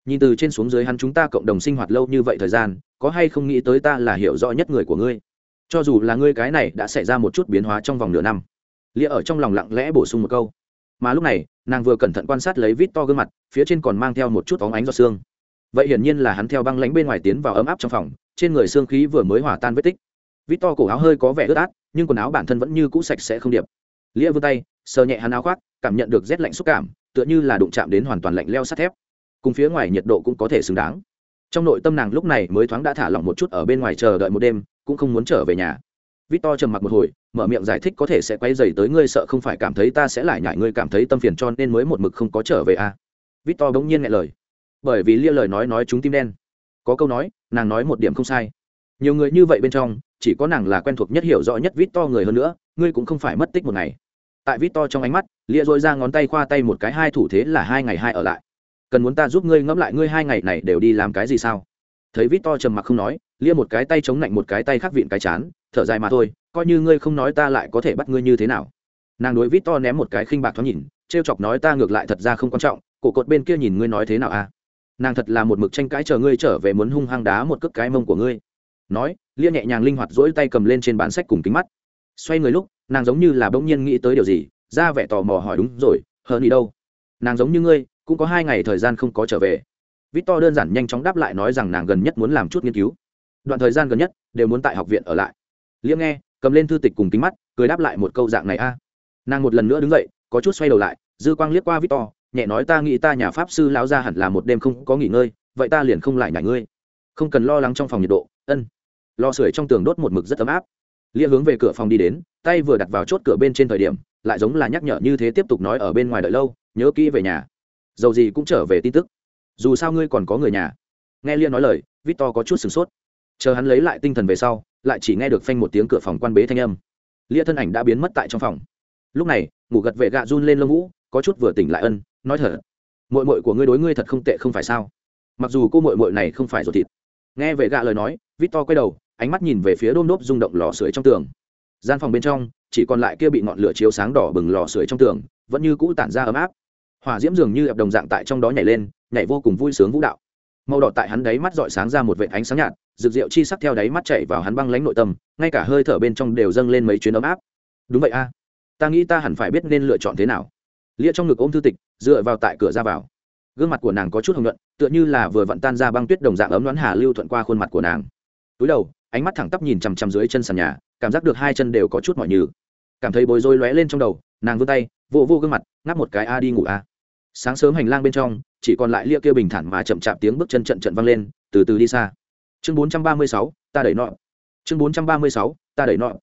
Nhìn từ trên xuống dưới hắn chúng ta cộng đồng sinh hoạt lâu như vậy thời gian, có hay không nghĩ tới ta là hiểu rõ nhất người của ngươi? Cho dù là ngươi cái này đã xảy ra một chút biến hóa trong vòng nửa năm lia ở trong lòng lặng lẽ bổ sung một câu. Mà lúc này nàng vừa cẩn thận quan sát lấy vít to gương mặt phía trên còn mang theo một chút óng ánh giọt xương vậy hiển nhiên là hắn theo băng lánh bên ngoài tiến vào ấm áp trong phòng trên người xương khí vừa mới hòa tan vết tích. Vít to cổ áo hơi có vẻ ướt át nhưng quần áo bản thân vẫn như cũ sạch sẽ không điệp. Lia vươn tay sờ nhẹ hắn áo khoác cảm nhận được rét lạnh xúc cảm tựa như là đụng chạm đến hoàn toàn lạnh leo sắt thép. Cùng phía ngoài nhiệt độ cũng có thể xứng đáng. Trong nội tâm nàng lúc này mới thoáng đã thả lỏng một chút ở bên ngoài chờ đợi một đêm cũng không muốn trở về nhà. Vít to trầm mặc một hồi, mở miệng giải thích có thể sẽ quay rầy tới ngươi sợ không phải cảm thấy ta sẽ lại nhại ngươi cảm thấy tâm phiền cho nên mới một mực không có trở về à. Victor bỗng nhiên nghe lời. Bởi vì lia lời nói nói chúng tim đen. Có câu nói, nàng nói một điểm không sai. Nhiều người như vậy bên trong, chỉ có nàng là quen thuộc nhất hiểu rõ nhất Victor người hơn nữa, ngươi cũng không phải mất tích một ngày. Tại Victor trong ánh mắt, lia dội ra ngón tay khoa tay một cái hai thủ thế là hai ngày hai ở lại. Cần muốn ta giúp ngươi ngẫm lại ngươi hai ngày này đều đi làm cái gì sao? Thấy Victor trầm mặc không nói, lia một cái tay chống lạnh một cái tay khác vịn cái chán, thở dài mà thôi coi như ngươi không nói ta lại có thể bắt ngươi như thế nào. Nàng đối vít to ném một cái khinh bạc thoáng nhìn t r e o chọc nói ta ngược lại thật ra không quan trọng, cổ cột bên kia nhìn ngươi nói thế nào à? Nàng thật là một mực tranh cãi chờ ngươi trở về muốn hung hăng đá một cước cái mông của ngươi. Nói, lia nhẹ nhàng linh hoạt dỗi tay cầm lên trên bản sách cùng kính mắt. Xoay người lúc, nàng giống như là bỗng nhiên nghĩ tới điều gì, ra vẻ tò mò hỏi đúng rồi hơn đi đâu? Nàng giống như ngươi, cũng có hai ngày thời gian không có trở về. Vít to đơn giản nhanh chóng đáp lại nói rằng nàng gần nhất muốn làm chút nghiên cứu. Đoạn thời gian gần nhất, đều muốn tại học viện ở lại. Liễm nghe cầm lên thư tịch cùng kính mắt, cười đáp lại một câu dạng này a. Nàng một lần nữa đứng dậy, có chút xoay đầu lại, dư quang liếc qua victor, nhẹ nói ta nghĩ ta nhà pháp sư lão ra hẳn là một đêm không có nghỉ ngơi, vậy ta liền không lại nhảy ngươi. Không cần lo lắng trong phòng nhiệt độ, ân. Lò sưởi trong tường đốt một mực rất ấm áp. Lia hướng về cửa phòng đi đến, tay vừa đặt vào chốt cửa bên trên thời điểm, lại giống là nhắc nhở như thế tiếp tục nói ở bên ngoài đợi lâu, nhớ kỹ về nhà. Dầu gì cũng trở về tin tức. Dù sao ngươi còn có người nhà. Nghe lia nói lời, victor có chút sửng sốt. Chờ hắn lấy lại tinh thần về sau lại chỉ nghe được phanh một tiếng cửa phòng quan bế thanh âm. Lia thân ảnh đã biến mất tại trong phòng. Lúc này, ngủ gật vệ gạ run lên lông vũ, có chút vừa tỉnh lại ân, nói thở mội mội của ngươi đối ngươi thật không tệ không phải sao? Mặc dù cô mội mội này không phải ruột thịt. Nghe vệ gạ lời nói vít to quay đầu, ánh mắt nhìn về phía đôm đốp rung động lò sưởi trong tường. Gian phòng bên trong, chỉ còn lại kia bị ngọn lửa chiếu sáng đỏ bừng lò sưởi trong tường, vẫn như cũ tản ra ấm áp. Hỏa diễm dường như ập đồng dạng tại trong đó nhảy lên, nhảy vô cùng vui sướng vũ đạo màu đỏ tại hắn đáy mắt dọi sáng ra một vệ ánh sáng nhạt, rực rượu chi sắc theo đáy mắt chạy vào hắn băng lánh nội tâm, ngay cả hơi thở bên trong đều dâng lên mấy chuyến ấm áp. Đúng vậy a, ta nghĩ ta hẳn phải biết nên lựa chọn thế nào. Lia trong ngực ôm thư tịch, dựa vào tại cửa ra vào. Gương mặt của nàng có chút hồng nhuận, tựa như là vừa vặn tan ra băng tuyết đồng dạng ấm đoán hà lưu thuận qua khuôn mặt của nàng. Túi đầu, ánh mắt thẳng tắp nhìn chằm chằm dưới chân sàn nhà, cảm giác được hai chân đều có chút mỏi nhừ. Cảm thấy bối rối lóe lên trong đầu, nàng vươn tay vô vô gương mặt, ngáp một cái, a, đi ngủ a. Sáng sớm hành lang bên trong chỉ còn lại lia kia bình thản mà chậm chạp tiếng bước chân trận trận vang lên, từ từ đi xa. Chương bốn trăm ba mươi sáu, ta đẩy nọ. Chương bốn trăm ba mươi sáu, ta đẩy nọ.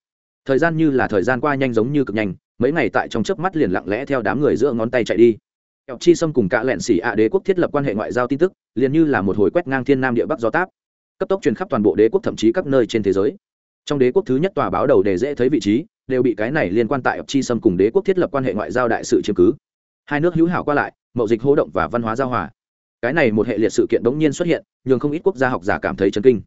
Thời gian như là thời gian qua nhanh giống như cực nhanh, mấy ngày tại trong chớp mắt liền lặng lẽ theo đám người giữa ngón tay chạy đi. Kẹo chi xâm cùng cả lẹn xỉ ạ đế quốc thiết lập quan hệ ngoại giao tin tức, liền như là một hồi quét ngang thiên nam địa bắc gió táp. Cấp tốc truyền khắp toàn bộ đế quốc thậm chí các nơi trên thế giới. Trong đế quốc thứ nhất tòa báo đầu để dễ thấy vị trí, đều bị cái này liên quan tại chi xâm cùng đế quốc thiết lập quan hệ ngoại giao đại sự chiếm cứ hai nước hữu hảo qua lại, mậu dịch hỗ động và văn hóa giao hòa. Cái này một hệ liệt sự kiện đống nhiên xuất hiện, nhường không ít quốc gia học giả cảm thấy chấn kinh.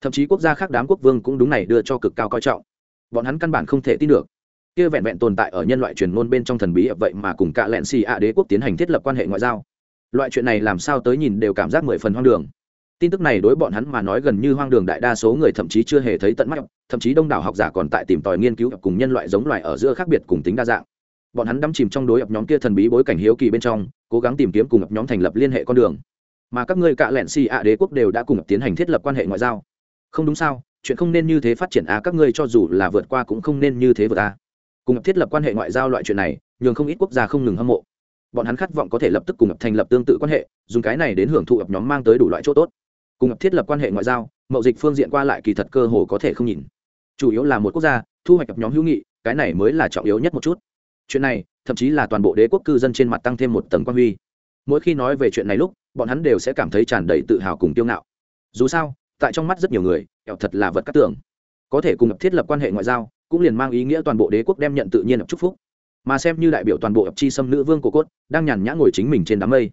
Thậm chí quốc gia khác đám quốc vương cũng đúng này đưa cho cực cao coi trọng. Bọn hắn căn bản không thể tin được. Kia vẹn vẹn tồn tại ở nhân loại truyền ngôn bên trong thần bí vậy mà cùng cả lẹn xì ạ đế quốc tiến hành thiết lập quan hệ ngoại giao. Loại chuyện này làm sao tới nhìn đều cảm giác mười phần hoang đường. Tin tức này đối bọn hắn mà nói gần như hoang đường đại đa số người thậm chí chưa hề thấy tận mắt. Thậm chí đông đảo học giả còn tại tìm tòi nghiên cứu cùng nhân loại giống loài ở giữa khác biệt cùng tính đa dạng bọn hắn đắm chìm trong đối ập nhóm kia thần bí bối cảnh hiếu kỳ bên trong, cố gắng tìm kiếm cùng ập nhóm thành lập liên hệ con đường. Mà các ngươi cạ lẹn xì ạ đế quốc đều đã cùng ập tiến hành thiết lập quan hệ ngoại giao. Không đúng sao, chuyện không nên như thế phát triển á các ngươi cho dù là vượt qua cũng không nên như thế vượt ta cùng thiết lập quan hệ ngoại giao loại chuyện này, nhường không ít quốc gia không ngừng hâm mộ. Bọn hắn khát vọng có thể lập tức cùng ập thành lập tương tự quan hệ, dùng cái này đến hưởng thụ ập nhóm mang tới đủ loại chỗ tốt. Cùng ập thiết lập quan hệ ngoại giao, mậu dịch phương diện qua lại kỳ thật cơ hồ có thể không nhìn. Chủ yếu là một quốc gia, thu hoạch ập nhóm hữu nghị, cái này mới là trọng yếu nhất một chút chuyện này, thậm chí là toàn bộ đế quốc cư dân trên mặt tăng thêm một tầng quan huy. Mỗi khi nói về chuyện này lúc, bọn hắn đều sẽ cảm thấy tràn đầy tự hào cùng kiêu ngạo. Dù sao, tại trong mắt rất nhiều người, kẹo thật là vật cắt tưởng có thể cùng ập thiết lập quan hệ ngoại giao, cũng liền mang ý nghĩa toàn bộ đế quốc đem nhận tự nhiên ập chúc phúc. Mà xem như đại biểu toàn bộ ập chi xâm nữ vương của cốt, đang nhàn nhã ngồi chính mình trên đám mây.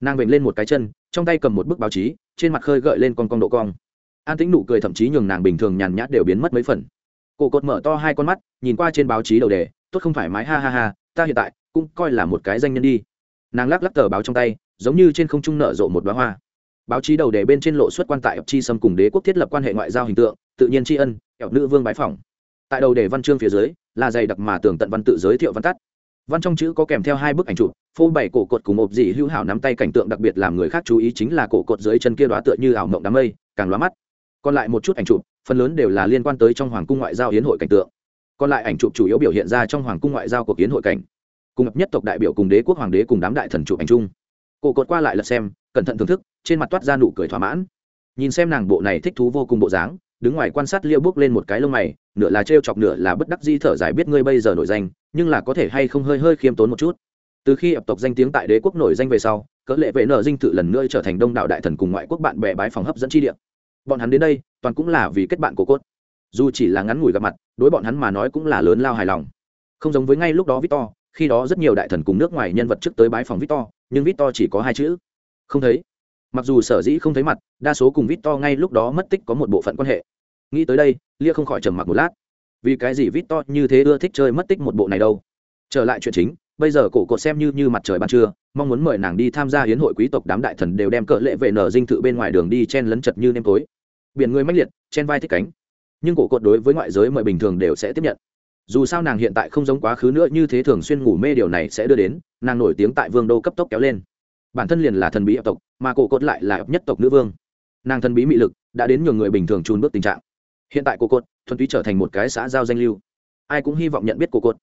Nàng vểnh lên một cái chân, trong tay cầm một bức báo chí, trên mặt khơi gợi lên con con độ cong. An tính nụ cười thậm chí nhường nàng bình thường nhàn nhã đều biến mất mấy phần. Cổ cột mở to hai con mắt, nhìn qua trên báo chí đầu đề tốt không phải mái, ha ha ha, ta hiện tại cũng coi là một cái danh nhân đi. Nàng lắc lắc tờ báo trong tay, giống như trên không trung nở rộ một đoá hoa. Báo chí đầu đề bên trên lộ xuất quan tại ập chi xâm cùng đế quốc thiết lập quan hệ ngoại giao hình tượng, tự nhiên tri ân kẹo nữ vương bái phỏng. Tại đầu đề văn chương phía dưới, là dày đặc mà tưởng tận văn tự giới thiệu văn tắt. Văn trong chữ có kèm theo hai bức ảnh chụp, phô bày cổ cột cùng một dị hữu hảo nắm tay cảnh tượng đặc biệt làm người khác chú ý chính là cổ cột dưới chân kia đoá tựa như ảo mộng đám mây, càng lóa mắt. Còn lại một chút ảnh chụp, phần lớn đều là liên quan tới trong hoàng cung ngoại giao hiến hội cảnh tượng còn lại ảnh chụp chủ yếu biểu hiện ra trong hoàng cung ngoại giao của kiến hội cảnh. Cùng nhất tộc đại biểu cùng đế quốc hoàng đế cùng đám đại thần chụp ảnh chung. Cổ cột qua lại lật xem, cẩn thận thưởng thức, trên mặt toát ra nụ cười thỏa mãn. Nhìn xem nàng bộ này thích thú vô cùng bộ dáng, đứng ngoài quan sát liêu bước lên một cái lông mày, nửa là trêu chọc nửa là bất đắc di thở dài biết ngươi bây giờ nổi danh, nhưng là có thể hay không hơi hơi khiêm tốn một chút. Từ khi ập tộc danh tiếng tại đế quốc nổi danh về sau, cỡ lệ vệ nợ dinh tự lần nữa trở thành đông đạo đại thần cùng ngoại quốc bạn bè bái phòng hấp dẫn chi địa. Bọn hắn đến đây, toàn cũng là vì kết bạn của cốt. Dù chỉ là ngắn ngủi gặp mặt đối bọn hắn mà nói cũng là lớn lao hài lòng. Không giống với ngay lúc đó victor, khi đó rất nhiều đại thần cùng nước ngoài nhân vật trước tới bái phòng victor, nhưng victor chỉ có hai chữ. Không thấy. Mặc dù sở dĩ không thấy mặt, đa số cùng victor ngay lúc đó mất tích có một bộ phận quan hệ. Nghĩ tới đây, lia không khỏi trầm mặc một lát. Vì cái gì victor như thế ưa thích chơi mất tích một bộ này đâu? Trở lại chuyện chính, bây giờ cổ cột xem như như mặt trời ban trưa, mong muốn mời nàng đi tham gia hiến hội quý tộc đám đại thần đều đem cỡ lệ về nở dinh thự bên ngoài đường đi chen lấn chật như nêm tối. Biển người mách liệt, chen vai thích cánh nhưng cổ cột đối với ngoại giới mời bình thường đều sẽ tiếp nhận. Dù sao nàng hiện tại không giống quá khứ nữa như thế thường xuyên ngủ mê điều này sẽ đưa đến, nàng nổi tiếng tại vương đô cấp tốc kéo lên. Bản thân liền là thần bí ập tộc, mà cổ cốt lại là ập nhất tộc nữ vương. Nàng thần bí mị lực đã đến nhường người bình thường trùn bước tình trạng. Hiện tại cổ cốt thuần túy trở thành một cái xã giao danh lưu. Ai cũng hy vọng nhận biết cổ cốt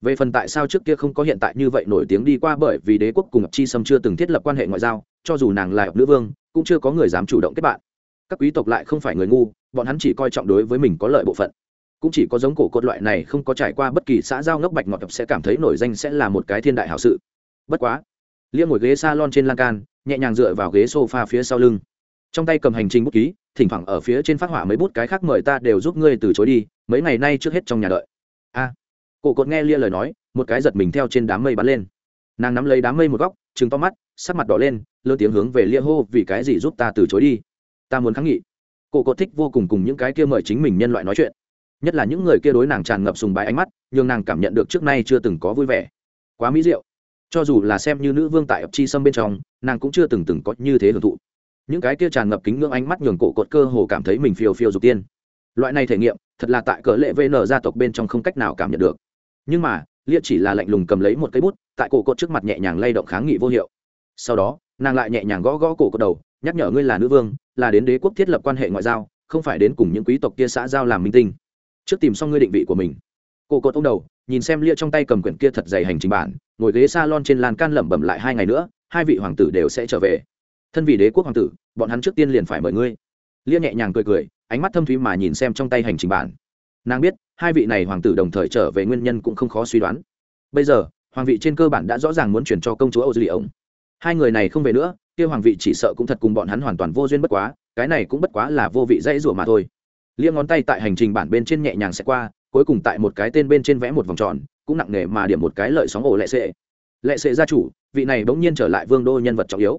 về phần tại sao trước kia không có hiện tại như vậy nổi tiếng đi qua bởi vì đế quốc cùng ập chi sâm chưa từng thiết lập quan hệ ngoại giao, cho dù nàng là ập nữ vương, cũng chưa có người dám chủ động kết bạn các quý tộc lại không phải người ngu, bọn hắn chỉ coi trọng đối với mình có lợi bộ phận. Cũng chỉ có giống cổ cốt loại này không có trải qua bất kỳ xã giao ngốc bạch ngọt sẽ cảm thấy nổi danh sẽ là một cái thiên đại hảo sự. Bất quá lia ngồi ghế s a lon trên lan can, nhẹ nhàng dựa vào ghế s o f a phía sau lưng. Trong tay cầm hành trình bút ký, thỉnh thoảng ở phía trên phát hỏa mấy bút cái khác mời ta đều giúp ngươi từ chối đi, mấy ngày nay trước hết trong nhà đợi. A. Cổ cột nghe lia lời nói, một cái giật mình theo trên đám mây bắn lên. Nàng nắm lấy đám mây một góc chừng to mắt, sắc mặt đỏ lên lơ tiếng hướng về lia hô, vì cái gì giúp ta từ chối đi? Ta muốn kháng nghị. Cổ cột thích vô cùng cùng những cái kia mời chính mình nhân loại nói chuyện. Nhất là những người kia đối nàng tràn ngập sùng bái ánh mắt nhưng nàng cảm nhận được trước nay chưa từng có vui vẻ. Quá mỹ diệu. Cho dù là xem như nữ vương tại ập chi sâm bên trong, nàng cũng chưa từng từng có như thế hưởng thụ. Những cái kia tràn ngập kính ngưỡng ánh mắt nhường cổ cột cơ hồ cảm thấy mình phiêu phiêu dục tiên. Loại này thể nghiệm, thật là tại cỡ lệ vn gia tộc bên trong không cách nào cảm nhận được. Nhưng mà lia chỉ là lạnh lùng cầm lấy một cây bút, tại cổ cột trước mặt nhẹ nhàng lay động kháng nghị vô hiệu. Sau đó, nàng lại nhẹ nhàng gõ gõ cổ cột đầu nhắc nhở ngươi là nữ vương, là đến đế quốc thiết lập quan hệ ngoại giao, không phải đến cùng những quý tộc kia xã giao làm minh tinh. Trước tìm xong ngươi định vị của mình. Cổ cột ông đầu, nhìn xem lia trong tay cầm quyển kia thật dày hành trình bản, ngồi ghế salon trên lan can lẩm bẩm lại hai ngày nữa, hai vị hoàng tử đều sẽ trở về. Thân vị đế quốc hoàng tử, bọn hắn trước tiên liền phải mời ngươi. Lia nhẹ nhàng cười cười, ánh mắt thâm thúy mà nhìn xem trong tay hành trình bản. Nàng biết, hai vị này hoàng tử đồng thời trở về nguyên nhân cũng không khó suy đoán. Bây giờ, hoàng vị trên cơ bản đã rõ ràng muốn chuyển cho công chúa âu dư lì ổng. Hai người này không về nữa kia hoàng vị chỉ sợ cũng thật cùng bọn hắn hoàn toàn vô duyên bất quá, cái này cũng bất quá là vô vị dãy rủa mà thôi. Lia ngón tay tại hành trình bản bên trên nhẹ nhàng sẽ qua, cuối cùng tại một cái tên bên trên vẽ một vòng tròn, cũng nặng nề mà điểm một cái lợi sóng ổ lệ sệ. Lệ sệ gia chủ, vị này bỗng nhiên trở lại vương đô nhân vật trọng yếu.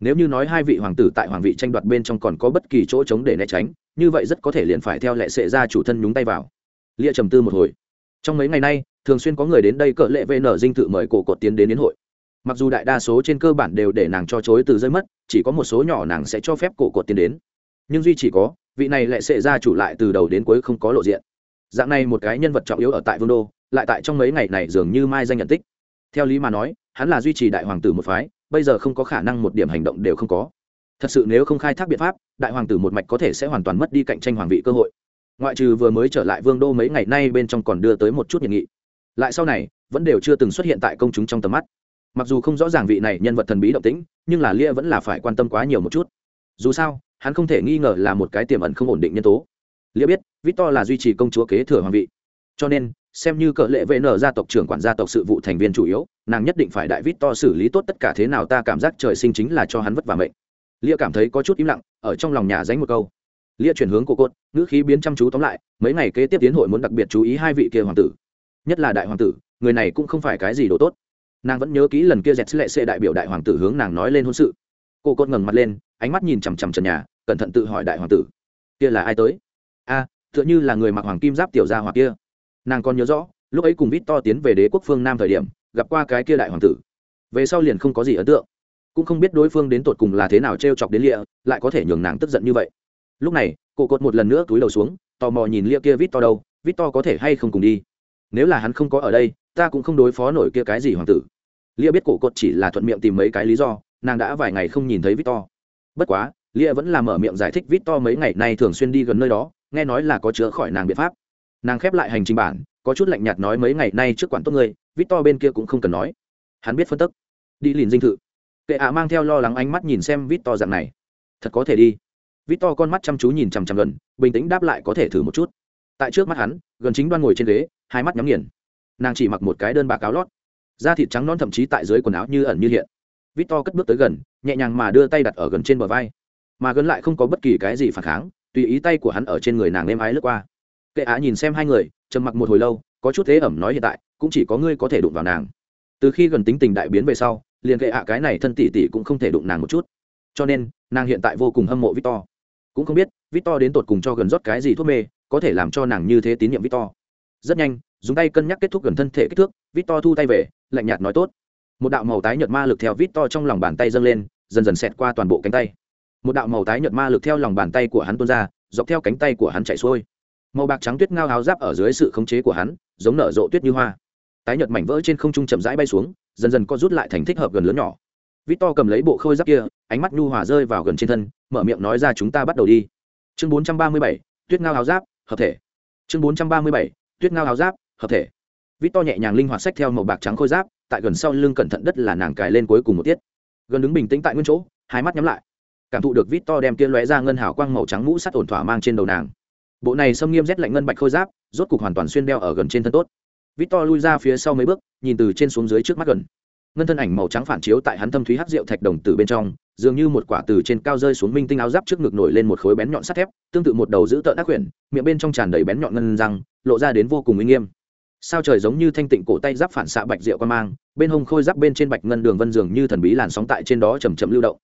Nếu như nói hai vị hoàng tử tại hoàng vị tranh đoạt bên trong còn có bất kỳ chỗ trống để né tránh, như vậy rất có thể liền phải theo lệ sệ gia chủ thân nhúng tay vào. Lia trầm tư một hồi. Trong mấy ngày nay, thường xuyên có người đến đây cỡ lệ vn dinh tự mời cổ cột tiến đến đến hội mặc dù đại đa số trên cơ bản đều để nàng cho chối từ rơi mất, chỉ có một số nhỏ nàng sẽ cho phép cổ cột tiến đến. Nhưng duy chỉ có, vị này lại sẽ ra chủ lại từ đầu đến cuối không có lộ diện. Dạng này một cái nhân vật trọng yếu ở tại vương đô, lại tại trong mấy ngày này dường như mai danh nhận tích. Theo lý mà nói, hắn là duy trì đại hoàng tử một phái, bây giờ không có khả năng một điểm hành động đều không có. Thật sự nếu không khai thác biện pháp, đại hoàng tử một mạch có thể sẽ hoàn toàn mất đi cạnh tranh hoàng vị cơ hội. Ngoại trừ vừa mới trở lại vương đô mấy ngày nay bên trong còn đưa tới một chút nhiệt nghị. Lại sau này, vẫn đều chưa từng xuất hiện tại công chúng trong tầm mắt mặc dù không rõ ràng vị này nhân vật thần bí động tĩnh, nhưng là lia vẫn là phải quan tâm quá nhiều một chút. Dù sao, hắn không thể nghi ngờ là một cái tiềm ẩn không ổn định nhân tố. Lia biết, victor là duy trì công chúa kế thừa hoàng vị. Cho nên, xem như cỡ lệ vệ nở gia tộc trưởng quản gia tộc sự vụ thành viên chủ yếu, nàng nhất định phải đại victor xử lý tốt tất cả thế nào ta cảm giác trời sinh chính là cho hắn vất vả mệnh. Lia cảm thấy có chút im lặng, ở trong lòng nhà dánh một câu. Lia chuyển hướng cô cốt ngữ khí biến chăm chú tóm lại, mấy ngày kế tiếp tiến hội muốn đặc biệt chú ý hai vị kia hoàng tử. Nhất là đại hoàng tử, người này cũng không phải cái gì đồ tốt nàng vẫn nhớ kỹ lần kia dẹt lệ xệ đại biểu đại hoàng tử hướng nàng nói lên hôn sự. Cô cốt ngẩng mặt lên, ánh mắt nhìn chằm chằm trần nhà, cẩn thận tự hỏi đại hoàng tử. Kia là ai tới? A, tựa như là người mặc hoàng kim giáp tiểu gia hoặc kia. Nàng còn nhớ rõ, lúc ấy cùng vít to tiến về đế quốc phương nam thời điểm, gặp qua cái kia đại hoàng tử. Về sau liền không có gì ấn tượng. Cũng không biết đối phương đến tột cùng là thế nào t r e o chọc đến lịa, lại có thể nhường nàng tức giận như vậy. Lúc này, cô cột một lần nữa túi đầu xuống, tò mò nhìn lia kia vít to đâu, vít to có thể hay không cùng đi. Nếu là hắn không có ở đây ta cũng không đối phó nổi kia cái gì hoàng tử. Lia biết cổ cột chỉ là thuận miệng tìm mấy cái lý do, nàng đã vài ngày không nhìn thấy victor. to bất quá, lia vẫn là mở miệng giải thích victor to mấy ngày nay thường xuyên đi gần nơi đó, nghe nói là có chữa khỏi nàng biện pháp. Nàng khép lại hành trình bản, có chút lạnh nhạt nói mấy ngày nay trước quản tốt người, victor to bên kia cũng không cần nói. Hắn biết phân tức. Đi liền dinh thự. Kệ ạ mang theo lo lắng ánh mắt nhìn xem victor to dạng này. Thật có thể đi. Victor to con mắt chăm chú nhìn chằm chằm gần, bình tĩnh đáp lại có thể thử một chút. Tại trước mắt hắn, gần chính đoan ngồi trên ghế, hai mắt nhắm nghiền nàng chỉ mặc một cái đơn bạc áo lót, da thịt trắng non thậm chí tại dưới quần áo như ẩn như hiện. Vít to cất bước tới gần, nhẹ nhàng mà đưa tay đặt ở gần trên bờ vai, mà gần lại không có bất kỳ cái gì phản kháng, tùy ý tay của hắn ở trên người nàng êm ái lướt qua. Kệ á nhìn xem hai người, trầm mặc một hồi lâu, có chút thế ẩm nói hiện tại, cũng chỉ có ngươi có thể đụng vào nàng. Từ khi gần tính tình đại biến về sau, liền kệ ạ cái này thân tỷ tỷ cũng không thể đụng nàng một chút. Cho nên, nàng hiện tại vô cùng hâm mộ victor. Cũng không biết, victor đến tột cùng cho gần rót cái gì thuốc mê, có thể làm cho nàng như thế tín nhiệm victor. Rất nhanh dùng tay cân nhắc kết thúc gần thân thể kích thước victor thu tay về lạnh nhạt nói tốt. Một đạo màu tái nhợt ma lực theo victor trong lòng bàn tay dâng lên dần dần xẹt qua toàn bộ cánh tay. Một đạo màu tái nhợt ma lực theo lòng bàn tay của hắn tuôn ra dọc theo cánh tay của hắn chạy xuôi. Màu bạc trắng tuyết ngao áo giáp ở dưới sự khống chế của hắn giống nở rộ tuyết như hoa. Tái nhợt mảnh vỡ trên không trung chậm rãi bay xuống dần dần co rút lại thành thích hợp gần lớn nhỏ. Victor cầm lấy bộ khôi giáp kia ánh mắt nhu hòa rơi vào gần trên thân mở miệng nói ra chúng ta bắt đầu đi. Chương 437, tuyết ngao áo giáp hợp thể. Chương 437, tuyết ngao áo giáp hợp thể. Victor nhẹ nhàng linh hoạt sách theo màu bạc trắng khôi giáp, tại gần sau lưng cẩn thận đất là nàng cài lên cuối cùng một tiết. Gần đứng bình tĩnh tại nguyên chỗ, hai mắt nhắm lại. Cảm thụ được victor đem kia lóe ra ngân hào quang màu trắng mũ sắt ổn thỏa mang trên đầu nàng. Bộ này xâm nghiêm rét lạnh ngân bạch khôi giáp, rốt cục hoàn toàn xuyên đeo ở gần trên thân tốt. Victor lui ra phía sau mấy bước, nhìn từ trên xuống dưới trước mắt gần. Ngân thân ảnh màu trắng phản chiếu tại hắn thâm thúy hắc rượu thạch đồng từ bên trong, dường như một quả từ trên cao rơi xuống minh tinh áo giáp trước ngực nổi lên một khối bén nhọn sắt thép, tương tự một đầu giữ tợn ác quyển, miệng bên trong tràn đầy bén nhọn ngân răng, lộ ra đến vô cùng uy nghiêm sao trời giống như thanh tịnh cổ tay giáp phản xạ bạch rượu quan mang, bên hông khôi giáp bên trên bạch ngân đường vân dường như thần bí làn sóng tại trên đó chầm chậm lưu động.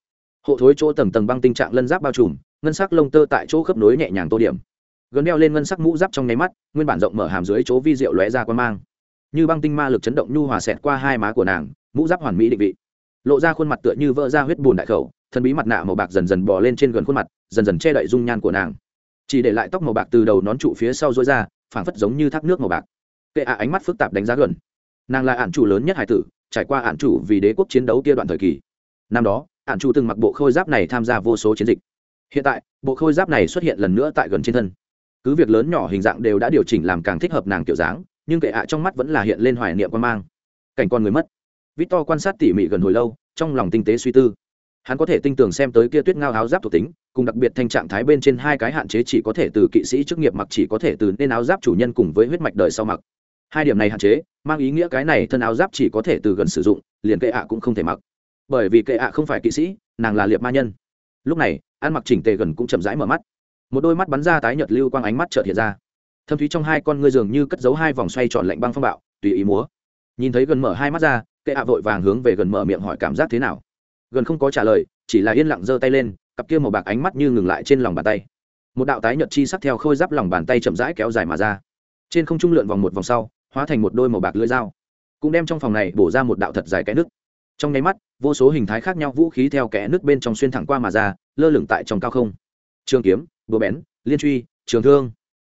Hộ thối chỗ tầng tầng băng tình trạng lân giáp bao trùm, ngân sắc lông tơ tại chỗ khớp nối nhẹ nhàng tô điểm. Gần đeo lên ngân sắc mũ giáp trong nháy mắt, nguyên bản rộng mở hàm dưới chỗ vi rượu lóe ra quan mang. Như băng tinh ma lực chấn động nhu hòa xẹt qua hai má của nàng, mũ giáp hoàn mỹ định vị. Lộ ra khuôn mặt tựa như vỡ ra huyết bùn đại khẩu, thần bí mặt nạ màu bạc dần dần bò lên trên gần khuôn mặt, dần dần che đậy dung nhan của nàng. Chỉ để lại tóc màu bạc từ đầu nón trụ phía sau dối ra, phảng phất giống như thác nước màu bạc kệ ạ ánh mắt phức tạp đánh giá gần. Nàng là ạn chủ lớn nhất hải tử, trải qua ạn chủ vì đế quốc chiến đấu kia đoạn thời kỳ. Năm đó ạn chủ từng mặc bộ khôi giáp này tham gia vô số chiến dịch. Hiện tại, bộ khôi giáp này xuất hiện lần nữa tại gần trên thân. Cứ việc lớn nhỏ hình dạng đều đã điều chỉnh làm càng thích hợp nàng kiểu dáng, nhưng kệ ạ trong mắt vẫn là hiện lên hoài niệm quan mang. Cảnh con người mất. Victor quan sát tỉ mỉ gần hồi lâu, trong lòng tinh tế suy tư. Hắn có thể tinh tường xem tới kia tuyết ngao áo giáp thuộc tính, cùng đặc biệt thanh trạng thái bên trên hai cái hạn chế chỉ có thể từ kỵ sĩ chức nghiệp mặc chỉ có thể từ nên áo giáp chủ nhân cùng với huyết mạch đời sau mặc hai điểm này hạn chế, mang ý nghĩa cái này thân áo giáp chỉ có thể từ gần sử dụng, liền kệ ạ cũng không thể mặc. Bởi vì kệ ạ không phải kỵ sĩ, nàng là liệt ma nhân. Lúc này, ăn mặc chỉnh tề gần cũng chậm rãi mở mắt. Một đôi mắt bắn ra tái nhật lưu quang ánh mắt trợt hiện ra. Thâm thúy trong hai con ngươi dường như cất giấu hai vòng xoay tròn lạnh băng phong bạo, tùy ý múa. Nhìn thấy gần mở hai mắt ra, kệ ạ vội vàng hướng về gần mở miệng hỏi cảm giác thế nào. Gần không có trả lời, chỉ là yên lặng giơ tay lên, cặp kia màu bạc ánh mắt như ngừng lại trên lòng bàn tay. Một đạo tái nhật chi sắc theo khôi giáp lòng bàn tay chậm rãi kéo dài mà ra. Trên không trung lượn vòng một vòng sau hóa thành một đôi màu bạc lưỡi dao. Cũng đem trong phòng này bổ ra một đạo thật dài cái nước trong nháy mắt, vô số hình thái khác nhau vũ khí theo kẽ nước bên trong xuyên thẳng qua mà ra, lơ lửng tại trong cao không. Trường kiếm, búa bén, liên truy, trường thương.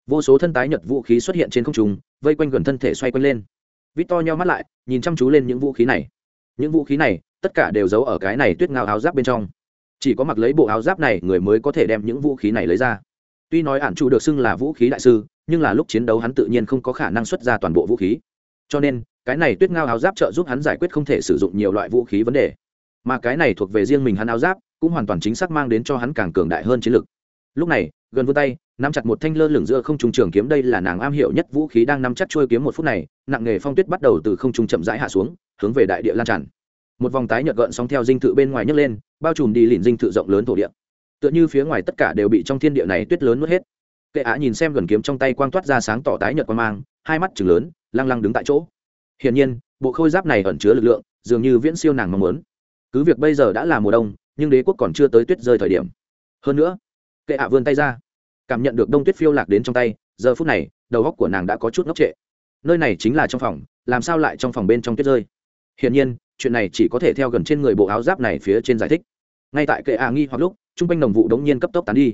Vô số thân tái nhật vũ khí xuất hiện trên không trung, vây quanh gần thân thể xoay quanh lên. Vít to nhau mắt lại, nhìn chăm chú lên những vũ khí này. Những vũ khí này, tất cả đều giấu ở cái này tuyết ngao áo giáp bên trong. Chỉ có mặc lấy bộ áo giáp này người mới có thể đem những vũ khí này lấy ra. Tuy nói ản chủ được xưng là vũ khí đại sư nhưng là lúc chiến đấu hắn tự nhiên không có khả năng xuất ra toàn bộ vũ khí. Cho nên, cái này tuyết ngao áo giáp trợ giúp hắn giải quyết không thể sử dụng nhiều loại vũ khí vấn đề. Mà cái này thuộc về riêng mình hắn áo giáp, cũng hoàn toàn chính xác mang đến cho hắn càng cường đại hơn chiến lực. Lúc này, gần vươn tay, nắm chặt một thanh lơ lửng giữa không trung trường kiếm đây là nàng am hiểu nhất vũ khí đang nắm chắc trôi kiếm một phút này, nặng nghề phong tuyết bắt đầu từ không trung chậm rãi hạ xuống, hướng về đại địa lan tràn. Một vòng tái nhợt gợn sóng theo dinh thự bên ngoài nhấc lên, bao trùm đi lìn dinh thự rộng lớn thổ địa. Tựa như phía ngoài tất cả đều bị trong thiên địa này tuyết lớn nuốt hết kệ á nhìn xem gần kiếm trong tay quang toát ra sáng tỏ tái nhợt quan mang, hai mắt chừng lớn, lăng lăng đứng tại chỗ. Hiển nhiên, bộ khôi giáp này ẩn chứa lực lượng, dường như viễn siêu nàng mong muốn. Cứ việc bây giờ đã là mùa đông, nhưng đế quốc còn chưa tới tuyết rơi thời điểm. Hơn nữa kệ ạ vươn tay ra, cảm nhận được đông tuyết phiêu lạc đến trong tay, giờ phút này, đầu góc của nàng đã có chút ngốc trệ. Nơi này chính là trong phòng, làm sao lại trong phòng bên trong tuyết rơi? Hiển nhiên, chuyện này chỉ có thể theo gần trên người bộ áo giáp này phía trên giải thích. Ngay tại kệ ạ nghi hoặc lúc t r u n g quanh đồng vụ đống nhiên cấp tốc tán đi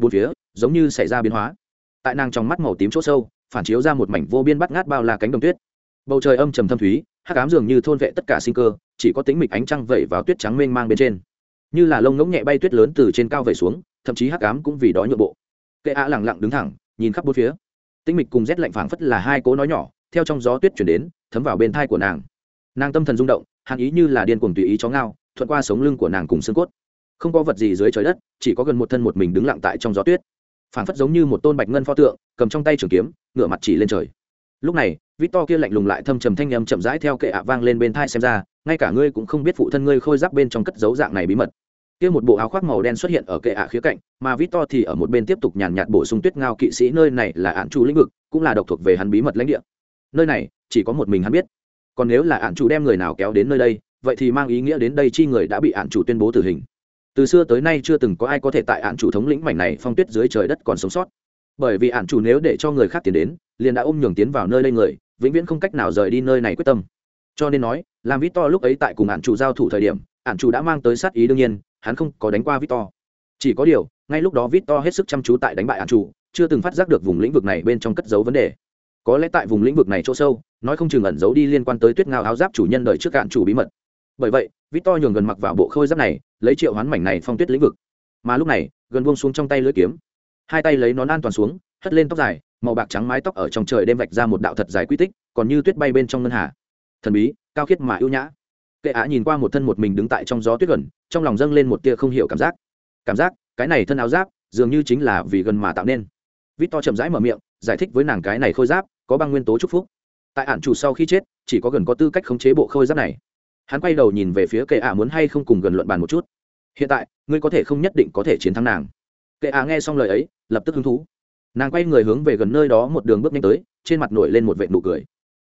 bốn phía, giống như xảy ra biến hóa. Tại nàng trong mắt màu tím chỗ sâu, phản chiếu ra một mảnh vô biên bắt ngát bao la cánh đồng tuyết. Bầu trời âm trầm thâm thúy, hắc ám dường như thôn vệ tất cả sinh cơ, chỉ có tính mịch ánh trăng vẩy vào tuyết trắng mênh mang bên trên. Như là lông ngỗng nhẹ bay tuyết lớn từ trên cao vẩy xuống, thậm chí hắc ám cũng vì đó nhượng bộ. Kệ ạ lẳng lặng đứng thẳng, nhìn khắp bốn phía. Tĩnh mịch cùng rét lạnh phảng phất là hai cố nói nhỏ, theo trong gió tuyết chuyển đến, thấm vào bên thai của nàng. Nàng tâm thần rung động, hàn ý như là điên cuồng tùy ý chó ngao, thuận qua sống lưng của nàng cùng xương cốt không có vật gì dưới trời đất, chỉ có gần một thân một mình đứng lặng tại trong gió tuyết. Phảng phất giống như một tôn bạch ngân pho tượng, cầm trong tay trường kiếm, ngửa mặt chỉ lên trời. Lúc này vít to kia lạnh lùng lại thâm trầm thanh âm chậm rãi theo kệ ạ vang lên bên thai xem ra, ngay cả ngươi cũng không biết phụ thân ngươi khôi giáp bên trong cất dấu dạng này bí mật. Kia một bộ áo khoác màu đen xuất hiện ở kệ ạ khía cạnh, mà vít to thì ở một bên tiếp tục nhàn nhạt bổ sung tuyết ngao kỵ sĩ nơi này là ạn chủ lĩnh vực, cũng là độc thuộc về hắn bí mật lãnh địa. Nơi này, chỉ có một mình hắn biết. Còn nếu là ạn chủ đem người nào kéo đến nơi đây, vậy thì mang ý nghĩa đến đây chi người đã bị ạn chủ tuyên bố tử hình từ xưa tới nay chưa từng có ai có thể tại ạn chủ thống lĩnh mảnh này phong tuyết dưới trời đất còn sống sót. Bởi vì ạn chủ nếu để cho người khác tiến đến, liền đã ôm nhường tiến vào nơi đây người, vĩnh viễn không cách nào rời đi nơi này quyết tâm. Cho nên nói, làm vít to lúc ấy tại cùng ạn chủ giao thủ thời điểm, ạn chủ đã mang tới sát ý đương nhiên, hắn không có đánh qua vít to chỉ có điều, ngay lúc đó vít to hết sức chăm chú tại đánh bại ạn chủ, chưa từng phát giác được vùng lĩnh vực này bên trong cất giấu vấn đề. Có lẽ tại vùng lĩnh vực này chỗ sâu, nói không chừng ẩn giấu đi liên quan tới tuyết ngao áo giáp chủ nhân đời trước cạn chủ bí mật bởi vậy vít to nhường gần mặc vào bộ khôi giáp này, lấy triệu hoán mảnh này phong tuyết lĩnh vực. Mà lúc này, gần buông xuống trong tay lưỡi kiếm. Hai tay lấy nón an toàn xuống, hất lên tóc dài, màu bạc trắng mái tóc ở trong trời đêm vạch ra một đạo thật dài quy tích, còn như tuyết bay bên trong ngân hà. Thần bí, cao khiết mà ưu nhã. Kệ á nhìn qua một thân một mình đứng tại trong gió tuyết gần, trong lòng dâng lên một tia không hiểu cảm giác. Cảm giác, cái này thân áo giáp, dường như chính là vì gần mà tạo nên. Vít to chậm rãi mở miệng, giải thích với nàng cái này khôi giáp, có băng nguyên tố chúc phúc. Tại ản chủ sau khi chết, chỉ có gần có tư cách khống chế bộ khôi giáp này hắn quay đầu nhìn về phía kệ ả muốn hay không cùng gần luận bàn một chút. Hiện tại, ngươi có thể không nhất định có thể chiến thắng nàng. Kệ ả nghe xong lời ấy, lập tức hứng thú. Nàng quay người hướng về gần nơi đó một đường bước nhanh tới, trên mặt nổi lên một vệ nụ cười.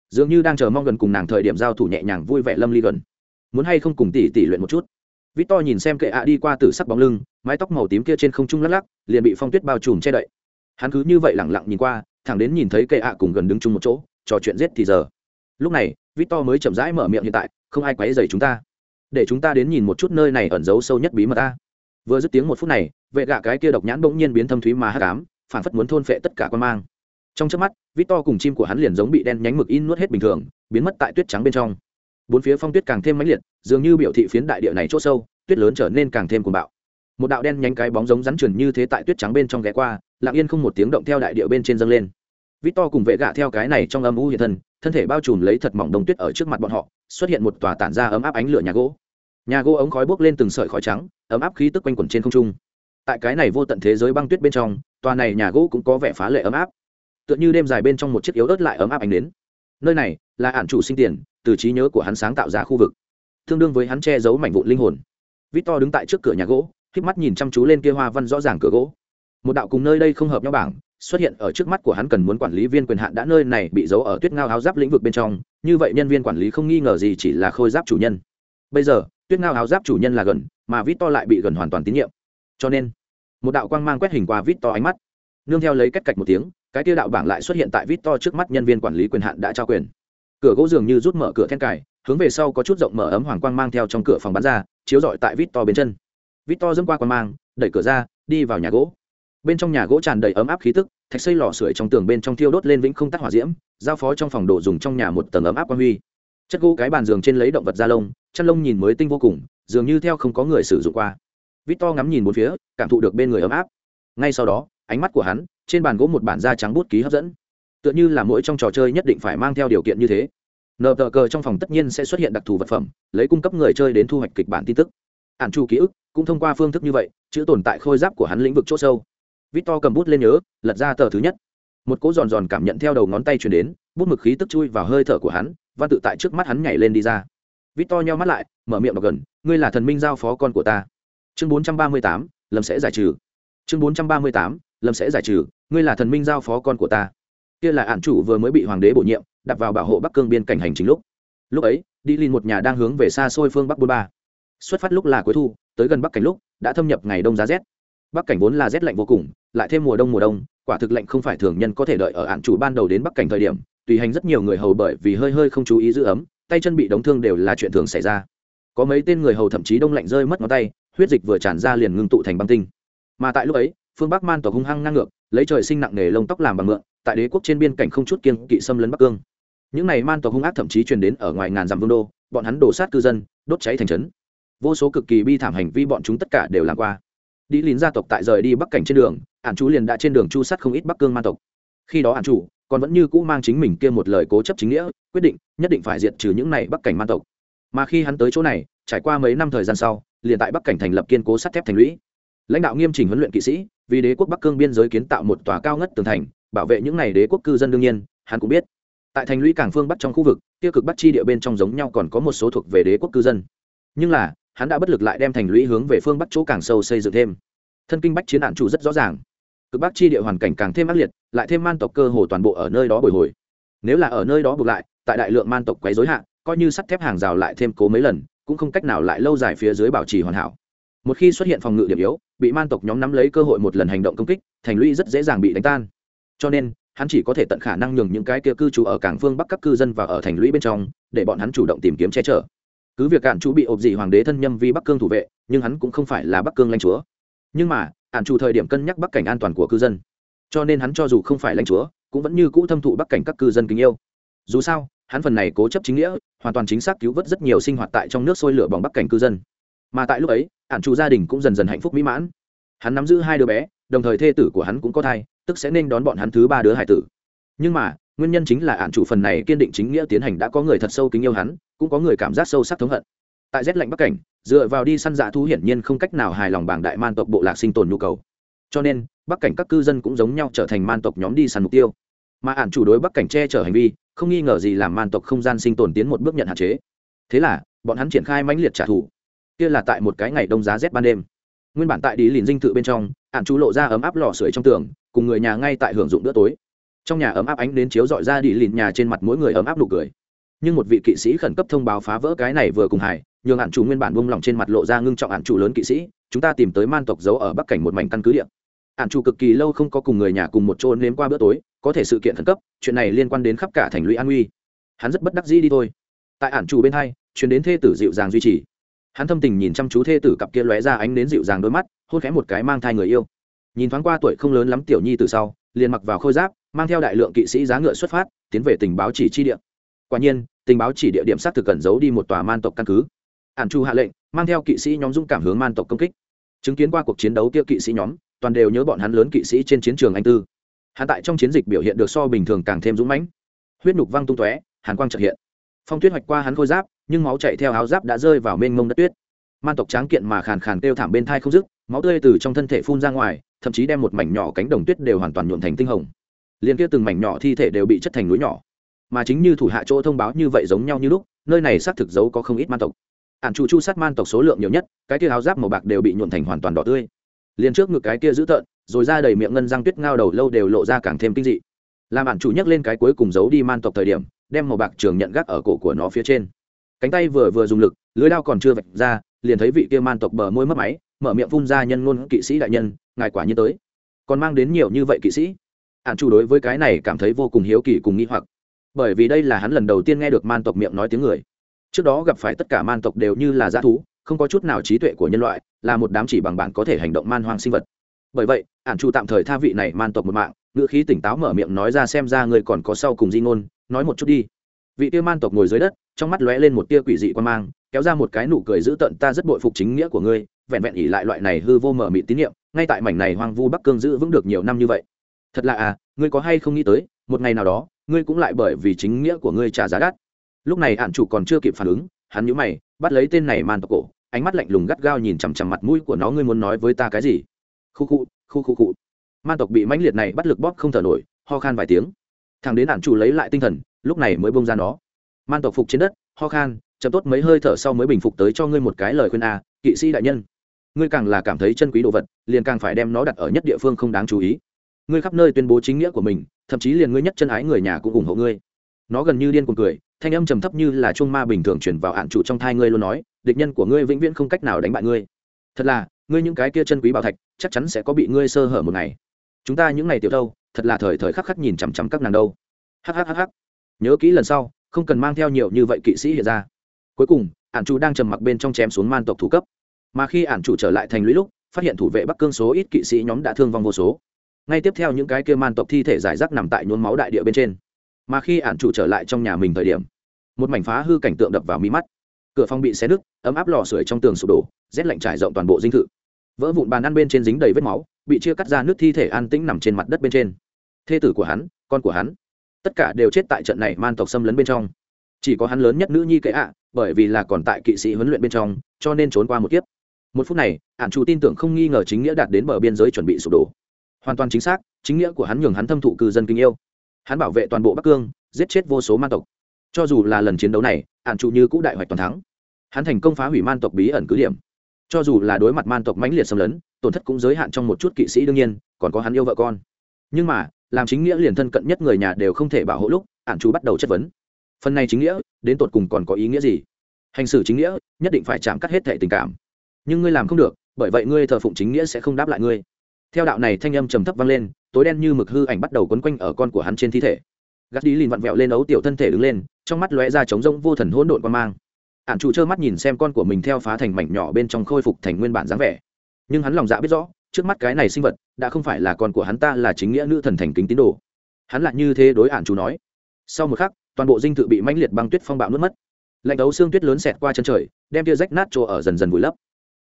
Dường như đang chờ mong gần cùng nàng thời điểm giao thủ nhẹ nhàng vui vẻ lâm ly gần. Muốn hay không cùng tỷ tỷ luyện một chút. Vít to nhìn xem kệ ạ đi qua từ sắc bóng lưng, mái tóc màu tím kia trên không trung lắc lắc, liền bị phong tuyết bao trùm che đậy. Hắn cứ như vậy lẳng lặng nhìn qua, thẳng đến nhìn thấy kệ ạ cùng gần đứng chung một chỗ, trò chuyện giết thì giờ. Lúc này vít to mới chậm rãi mở miệng, hiện tại, không ai quấy dày chúng ta. Để chúng ta đến nhìn một chút nơi này ẩn giấu sâu nhất bí mật ta. Vừa dứt tiếng một phút này, vệ gạ cái kia độc nhãn bỗng nhiên biến thâm thúy mà hắc ám, phản phất muốn thôn phệ tất cả quan mang. Trong chớp mắt vít to cùng chim của hắn liền giống bị đen nhánh mực in nuốt hết bình thường, biến mất tại tuyết trắng bên trong. Bốn phía phong tuyết càng thêm mãnh liệt, dường như biểu thị phiến đại địa này chỗ sâu, tuyết lớn trở nên càng thêm cuồng bạo. Một đạo đen nhánh cái bóng giống rắn trườn như thế tại tuyết trắng bên trong ghé qua, lặng yên không một tiếng động theo đại địa bên trên dâng lên. Vít to cùng vệ gạ theo cái này trong âm u hiện thân thân thể bao trùm lấy thật mỏng đông tuyết ở trước mặt bọn họ, xuất hiện một tòa tản ra ấm áp ánh lửa nhà gỗ. Nhà gỗ ống khói bốc lên từng sợi khói trắng, ấm áp khí tức quanh quẩn trên không trung. Tại cái này vô tận thế giới băng tuyết bên trong, tòa này nhà gỗ cũng có vẻ phá lệ ấm áp. Tựa như đêm dài bên trong một chiếc yếu ớt lại ấm áp ánh đến nơi này là ản chủ sinh tiền, từ trí nhớ của hắn sáng tạo ra khu vực. Tương đương với hắn che giấu mảnh vụn linh hồn. Victor đứng tại trước cửa nhà gỗ k mắt nhìn chăm chú lên kia hoa văn rõ ràng cửa gỗ. Một đạo cùng nơi đây không hợp nhau bảng xuất hiện ở trước mắt của hắn cần muốn quản lý viên quyền hạn đã nơi này bị giấu ở tuyết ngao áo giáp lĩnh vực bên trong, như vậy nhân viên quản lý không nghi ngờ gì chỉ là khôi giáp chủ nhân. Bây giờ, tuyết ngao áo giáp chủ nhân là gần, mà vít to lại bị gần hoàn toàn tín nhiệm. Cho nên, một đạo quang mang quét hình qua vít to ánh mắt. Nương theo lấy cách cạch một tiếng, cái tiêu đạo bảng lại xuất hiện tại vít to trước mắt nhân viên quản lý quyền hạn đã trao quyền. Cửa gỗ dường như rút mở cửa then cài, hướng về sau có chút rộng mở ấm hoàng quang mang theo trong cửa phòng bán ra, chiếu rọi tại vít to bên chân. Vít to dẫm qua quang mang, đẩy cửa ra, đi vào nhà gỗ. Bên trong nhà gỗ tràn đầy ấm áp khí tức thạch xây lò sưởi trong tường bên trong thiêu đốt lên vĩnh không tắt hỏa diễm, giao phó trong phòng đồ dùng trong nhà một tầng ấm áp quan huy. Chất gỗ cái bàn giường trên lấy động vật da lông, chăn lông nhìn mới tinh vô cùng, dường như theo không có người sử dụng qua. Vít to ngắm nhìn một phía, cảm thụ được bên người ấm áp. Ngay sau đó, ánh mắt của hắn, trên bàn gỗ một bản da trắng bút ký hấp dẫn. Tựa như là mỗi trong trò chơi nhất định phải mang theo điều kiện như thế. Nờ tờ cờ trong phòng tất nhiên sẽ xuất hiện đặc thù vật phẩm, lấy cung cấp người chơi đến thu hoạch kịch bản tin tức. Ản chu ký ức cũng thông qua phương thức như vậy, chữ tồn tại khôi giáp của hắn lĩnh vực c h ỗ sâu. Victor cầm bút lên nhớ, lật ra tờ thứ nhất. Một cỗ giòn giòn cảm nhận theo đầu ngón tay truyền đến, bút mực khí tức chui vào hơi thở của hắn, văn tự tại trước mắt hắn nhảy lên đi ra. Victor nheo mắt lại, mở miệng đọc gần, ngươi là thần minh giao phó con của ta. Chương 438, Lâm sẽ giải trừ. Chương 438, Lâm sẽ giải trừ, ngươi là thần minh giao phó con của ta. Kia là ản chủ vừa mới bị hoàng đế bổ nhiệm, đặt vào bảo hộ Bắc Cương biên cảnh hành chính lúc. Lúc ấy, đi linh một nhà đang hướng về xa xôi phương Bắc Bôn Ba. Xuất phát lúc là cuối thu, tới gần Bắc cảnh lúc, đã thâm nhập ngày đông giá rét, bắc cảnh vốn là rét lạnh vô cùng, lại thêm mùa đông mùa đông, quả thực lạnh không phải thường nhân có thể đợi ở ạn chủ ban đầu đến bắc cảnh thời điểm, tùy hành rất nhiều người hầu bởi vì hơi hơi không chú ý giữ ấm, tay chân bị đóng thương đều là chuyện thường xảy ra. Có mấy tên người hầu thậm chí đông lạnh rơi mất ngón tay, huyết dịch vừa tràn ra liền ngưng tụ thành băng tinh. Mà tại lúc ấy, phương bắc man tỏ hung hăng ngang ngược, lấy trời sinh nặng nề lông tóc làm bằng mượn, tại đế quốc trên biên cảnh không chút kiên kỵ xâm lấn bắc cương. Những này man tộc hung ác thậm chí truyền đến ở ngoài ngàn dặm vương đô, bọn hắn đổ sát cư dân, đốt cháy thành trấn. Vô số cực kỳ bi thảm hành vi bọn chúng tất cả đều làm qua đi lín gia tộc tại rời đi bắc cảnh trên đường, ản chú liền đã trên đường chu sắt không ít bắc cương man tộc. Khi đó ản chủ còn vẫn như cũ mang chính mình kia một lời cố chấp chính nghĩa, quyết định nhất định phải diệt trừ những này bắc cảnh man tộc. Mà khi hắn tới chỗ này, trải qua mấy năm thời gian sau, liền tại bắc cảnh thành lập kiên cố sắt thép thành lũy. Lãnh đạo nghiêm chỉnh huấn luyện kỵ sĩ, vì đế quốc bắc cương biên giới kiến tạo một tòa cao ngất tường thành, bảo vệ những này đế quốc cư dân đương nhiên, hắn cũng biết. Tại thành lũy cảng phương bắc trong khu vực tiêu cực bắc chi địa bên trong giống nhau còn có một số thuộc về đế quốc cư dân. Nhưng là hắn đã bất lực lại đem thành lũy hướng về phương bắc chỗ càng sâu xây dựng thêm. Thân kinh bách chiến đạn chủ rất rõ ràng. Cực bắc chi địa hoàn cảnh càng thêm ác liệt, lại thêm man tộc cơ hồ toàn bộ ở nơi đó bồi hồi. Nếu là ở nơi đó buộc lại, tại đại lượng man tộc quấy dối hạ, coi như sắt thép hàng rào lại thêm cố mấy lần, cũng không cách nào lại lâu dài phía dưới bảo trì hoàn hảo. Một khi xuất hiện phòng ngự điểm yếu, bị man tộc nhóm nắm lấy cơ hội một lần hành động công kích, thành lũy rất dễ dàng bị đánh tan. Cho nên, hắn chỉ có thể tận khả năng nhường những cái kia cư trú ở cảng phương bắc các cư dân và ở thành lũy bên trong, để bọn hắn chủ động tìm kiếm che chở cứ việc cản chủ bị ộp dị hoàng đế thân nhâm vi bắc cương thủ vệ, nhưng hắn cũng không phải là bắc cương lãnh chúa. Nhưng mà, ản chủ thời điểm cân nhắc bắc cảnh an toàn của cư dân. Cho nên hắn cho dù không phải lãnh chúa, cũng vẫn như cũ thâm thụ bắc cảnh các cư dân kính yêu. Dù sao, hắn phần này cố chấp chính nghĩa, hoàn toàn chính xác cứu vớt rất nhiều sinh hoạt tại trong nước sôi lửa bỏng bắc cảnh cư dân. Mà tại lúc ấy ạn chủ gia đình cũng dần dần hạnh phúc mỹ mãn. Hắn nắm giữ hai đứa bé, đồng thời thê tử của hắn cũng có thai, tức sẽ nên đón bọn hắn thứ ba đứa hải tử. Nhưng mà nguyên nhân chính là ạn chủ phần này kiên định chính nghĩa tiến hành đã có người thật sâu kính yêu hắn, cũng có người cảm giác sâu sắc thống hận. Tại rét lạnh bắc cảnh, dựa vào đi săn dạ thú hiển nhiên không cách nào hài lòng bảng đại man tộc bộ lạc sinh tồn nhu cầu. Cho nên, bắc cảnh các cư dân cũng giống nhau trở thành man tộc nhóm đi săn mục tiêu. Mà ạn chủ đối bắc cảnh che chở hành vi, không nghi ngờ gì làm man tộc không gian sinh tồn tiến một bước nhận hạn chế. Thế là, bọn hắn triển khai mãnh liệt trả thù. Kia là tại một cái ngày đông giá rét ban đêm. Nguyên bản tại đi liền dinh thự bên trong ạn chủ lộ ra ấm áp lò sưởi trong tường, cùng người nhà ngay tại hưởng dụng bữa tối trong nhà ấm áp ánh đến chiếu dọi ra đi lìn nhà trên mặt mỗi người ấm áp nụ cười. Nhưng một vị kỵ sĩ khẩn cấp thông báo phá vỡ cái này vừa cùng hải nhường hạn chủ nguyên bản buông lỏng trên mặt lộ ra ngưng trọng hạn chủ lớn kỵ sĩ, chúng ta tìm tới man tộc giấu ở bắc cảnh một mảnh căn cứ điện hạn chủ cực kỳ lâu không có cùng người nhà cùng một chỗ nếm qua bữa tối, có thể sự kiện khẩn cấp, chuyện này liên quan đến khắp cả thành lũy an uy. Hắn rất bất đắc dĩ đi thôi. Tại hạn chủ bên hai, chuyển đến thê tử dịu dàng duy trì. Hắn thâm tình nhìn chăm chú thê tử cặp kia lóe ra ánh đến dịu dàng đôi mắt, hôn khẽ một cái mang thai người yêu. Nhìn thoáng qua tuổi không lớn lắm tiểu nhi từ sau, liền mặc vào khôi giáp mang theo đại lượng kỵ sĩ giá ngựa xuất phát, tiến về tình báo chỉ chi địa. Quả nhiên, tình báo chỉ địa điểm xác thực cẩn giấu đi một tòa man tộc căn cứ. Ản chu hạ lệnh, mang theo kỵ sĩ nhóm dũng cảm hướng man tộc công kích. Chứng kiến qua cuộc chiến đấu kia kỵ sĩ nhóm, toàn đều nhớ bọn hắn lớn kỵ sĩ trên chiến trường anh tư. Hắn tại trong chiến dịch biểu hiện được so bình thường càng thêm dũng mãnh. Huyết nhục văng tung tóe, hàn quang trợ hiện. Phong tuyết hoạch qua hắn khôi giáp, nhưng máu chạy theo áo giáp đã rơi vào mênh mông đất tuyết. Man tộc tráng kiện mà khàn khàn kêu thảm bên thai không dứt, máu tươi từ trong thân thể phun ra ngoài, thậm chí đem một mảnh nhỏ cánh đồng tuyết đều hoàn toàn nhuộn thành tinh hồng liên kia từng mảnh nhỏ thi thể đều bị chất thành núi nhỏ. Mà chính như thủ hạ chỗ thông báo như vậy giống nhau như lúc, nơi này xác thực giấu có không ít man tộc. Ản chủ chu sát man tộc số lượng nhiều nhất, cái kia áo giáp màu bạc đều bị nhuộn thành hoàn toàn đỏ tươi. Liền trước ngực cái kia dữ tợn, rồi ra đầy miệng ngân răng tuyết ngao đầu lâu đều lộ ra càng thêm kinh dị. Làm ản chủ nhắc lên cái cuối cùng giấu đi man tộc thời điểm, đem màu bạc trường nhận gác ở cổ của nó phía trên. Cánh tay vừa vừa dùng lực, lưới đao còn chưa vạch ra, liền thấy vị kia man tộc bờ môi mất máy, mở miệng phun ra nhân ngôn kỵ sĩ đại nhân, ngài quả như tới. Còn mang đến nhiều như vậy kỵ sĩ? Ạn chủ đối với cái này cảm thấy vô cùng hiếu kỳ cùng nghi hoặc. Bởi vì đây là hắn lần đầu tiên nghe được man tộc miệng nói tiếng người. Trước đó gặp phải tất cả man tộc đều như là g thú, không có chút nào trí tuệ của nhân loại, là một đám chỉ bằng bản có thể hành động man hoang sinh vật. Bởi vậy, ản chủ tạm thời tha vị này man tộc một mạng, ngữ khí tỉnh táo mở miệng nói ra xem ra người còn có sau cùng di ngôn, nói một chút đi. Vị tia man tộc ngồi dưới đất, trong mắt lóe lên một tia quỷ dị quan mang, kéo ra một cái nụ cười dữ tợn, ta rất bội phục chính nghĩa của ngươi, vẹn vẹn ỉ lại loại này hư vô mở mị tín nhiệm ngay tại mảnh này hoang vu bắc cương giữ vững được nhiều năm như vậy thật là à ngươi có hay không nghĩ tới một ngày nào đó ngươi cũng lại bởi vì chính nghĩa của ngươi trả giá đắt. Lúc này hạn chủ còn chưa kịp phản ứng hắn nhũ mày bắt lấy tên này man tộc cổ ánh mắt lạnh lùng gắt gao nhìn chằm chằm mặt mũi của nó ngươi muốn nói với ta cái gì? Khu khu khu khu khu. Man tộc bị mãnh liệt này bắt lực bóp không thở nổi ho khan vài tiếng. Thằng đến hạn chủ lấy lại tinh thần lúc này mới bông ra nó. Man tộc phục trên đất ho khan chậm tốt mấy hơi thở sau mới bình phục tới cho ngươi một cái lời khuyên a à, kỵ sĩ đại nhân. Ngươi càng là cảm thấy chân quý đồ vật liền càng phải đem nó đặt ở nhất địa phương không đáng chú ý ngươi khắp nơi tuyên bố chính nghĩa của mình, thậm chí liền ngươi nhất chân ái người nhà cũng ủng hộ ngươi. Nó gần như điên cuồng cười, thanh âm trầm thấp như là chuông ma bình thường chuyển vào hạn trụ trong thai ngươi luôn nói, địch nhân của ngươi vĩnh viễn không cách nào đánh bại ngươi. Thật là, ngươi những cái kia chân quý bảo thạch, chắc chắn sẽ có bị ngươi sơ hở một ngày. Chúng ta những ngày tiểu thâu thật là thời thời khắc khắc nhìn chằm chằm các nàng đâu. Hhhh nhớ kỹ lần sau, không cần mang theo nhiều như vậy kỵ sĩ hiện ra. Cuối cùng ản chủ đang trầm mặc bên trong chém xuống man tộc thủ cấp. Mà khi ản chủ trở lại thành lũy lúc, phát hiện thủ vệ bắc cương số ít kỵ sĩ nhóm đã thương vong vô số ngay tiếp theo những cái kia man tộc thi thể giải rác nằm tại nhuốm máu đại địa bên trên. Mà khi ản chủ trở lại trong nhà mình thời điểm, một mảnh phá hư cảnh tượng đập vào mi mắt. Cửa phòng bị xé nứt, ấm áp lò sưởi trong tường sụp đổ, rét lạnh trải rộng toàn bộ dinh thự. Vỡ vụn bàn ăn bên trên dính đầy vết máu, bị chia cắt ra nước thi thể an tĩnh nằm trên mặt đất bên trên. Thê tử của hắn, con của hắn, tất cả đều chết tại trận này man tộc xâm lấn bên trong. Chỉ có hắn lớn nhất nữ nhi kệ ạ, bởi vì là còn tại kỵ sĩ huấn luyện bên trong, cho nên trốn qua một kiếp. Một phút này ạn chủ tin tưởng không nghi ngờ chính nghĩa đạt đến bờ biên giới chuẩn bị sụp đổ hoàn toàn chính xác, chính nghĩa của hắn nhường hắn thâm thụ cư dân kinh yêu. Hắn bảo vệ toàn bộ bắc cương, giết chết vô số man tộc. Cho dù là lần chiến đấu này ạn chủ như cũ đại hoạch toàn thắng. Hắn thành công phá hủy man tộc bí ẩn cứ điểm. Cho dù là đối mặt man tộc mãnh liệt xâm lấn, tổn thất cũng giới hạn trong một chút kỵ sĩ đương nhiên, còn có hắn yêu vợ con. Nhưng mà, làm chính nghĩa liền thân cận nhất người nhà đều không thể bảo hộ lúc ạn chủ bắt đầu chất vấn. Phần này chính nghĩa, đến tột cùng còn có ý nghĩa gì? Hành xử chính nghĩa, nhất định phải chạm cắt hết thệ tình cảm. Nhưng ngươi làm không được, bởi vậy ngươi thờ phụng chính nghĩa sẽ không đáp lại ngươi theo đạo này thanh âm trầm thấp vang lên tối đen như mực hư ảnh bắt đầu quấn quanh ở con của hắn trên thi thể gắt đi lìn vặn vẹo lên ấu tiểu thân thể đứng lên trong mắt lóe ra trống rỗng vô thần hỗn độn quan mang ạn chủ trơ mắt nhìn xem con của mình theo phá thành mảnh nhỏ bên trong khôi phục thành nguyên bản dáng vẻ nhưng hắn lòng dạ biết rõ trước mắt cái này sinh vật đã không phải là con của hắn ta là chính nghĩa nữ thần thành kính tín đồ hắn lại như thế đối ạn chủ nói sau một khắc toàn bộ dinh thự bị mãnh liệt băng tuyết phong bạo nuốt mất lạnh ấu xương tuyết lớn xẹt qua chân trời đem tia rách nát chỗ ở dần dần vùi lấp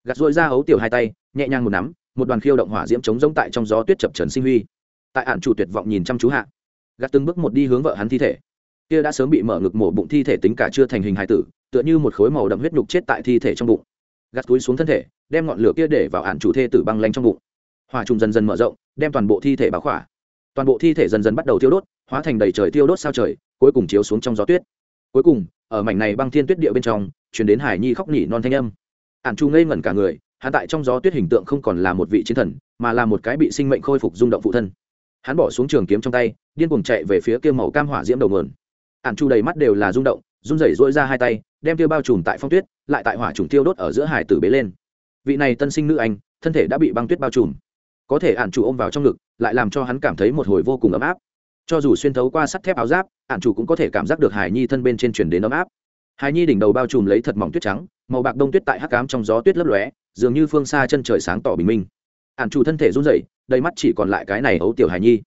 gạt dội ra ấu tiểu hai tay nhẹ nhàng một nắm một đoàn khiêu động hỏa diễm chống rỗng tại trong gió tuyết chập trần sinh huy. Tại hạn chủ tuyệt vọng nhìn chăm chú hạ, gạt từng bước một đi hướng vợ hắn thi thể. Kia đã sớm bị mở ngực mổ bụng thi thể tính cả chưa thành hình hài tử, tựa như một khối màu đậm huyết nhục chết tại thi thể trong bụng. Gạt túi xuống thân thể, đem ngọn lửa kia để vào hạn chủ thê tử băng lanh trong bụng. Hỏa trùng dần dần mở rộng, đem toàn bộ thi thể báo khỏa. Toàn bộ thi thể dần dần bắt đầu thiêu đốt, hóa thành đầy trời thiêu đốt sao trời, cuối cùng chiếu xuống trong gió tuyết. Cuối cùng, ở mảnh này băng thiên tuyết địa bên trong chuyển đến hải nhi khóc nỉ non thanh âm. Ản chu ngây ngẩn cả người hắn tại trong gió tuyết hình tượng không còn là một vị chiến thần, mà là một cái bị sinh mệnh khôi phục rung động phụ thân. Hắn bỏ xuống trường kiếm trong tay, điên cuồng chạy về phía kia màu cam hỏa diễm đầu mườn ạn chu đầy mắt đều là rung động, run rẩy rỗi ra hai tay, đem tiêu bao trùm tại phong tuyết, lại tại hỏa trùng tiêu đốt ở giữa hải tử bế lên. Vị này tân sinh nữ anh, thân thể đã bị băng tuyết bao trùm. Có thể ạn chủ ôm vào trong ngực, lại làm cho hắn cảm thấy một hồi vô cùng ấm áp. Cho dù xuyên thấu qua sắt thép áo giáp ạn chủ cũng có thể cảm giác được hải nhi thân bên trên chuyển đến ấm áp hải nhi đỉnh đầu bao trùm lấy thật mỏng tuyết trắng, màu bạc đông tuyết tại hắc cám trong gió tuyết lấp lóe, dường như phương xa chân trời sáng tỏ bình minh. Ạn chủ thân thể run rẩy, đầy mắt chỉ còn lại cái này ấu tiểu hải nhi.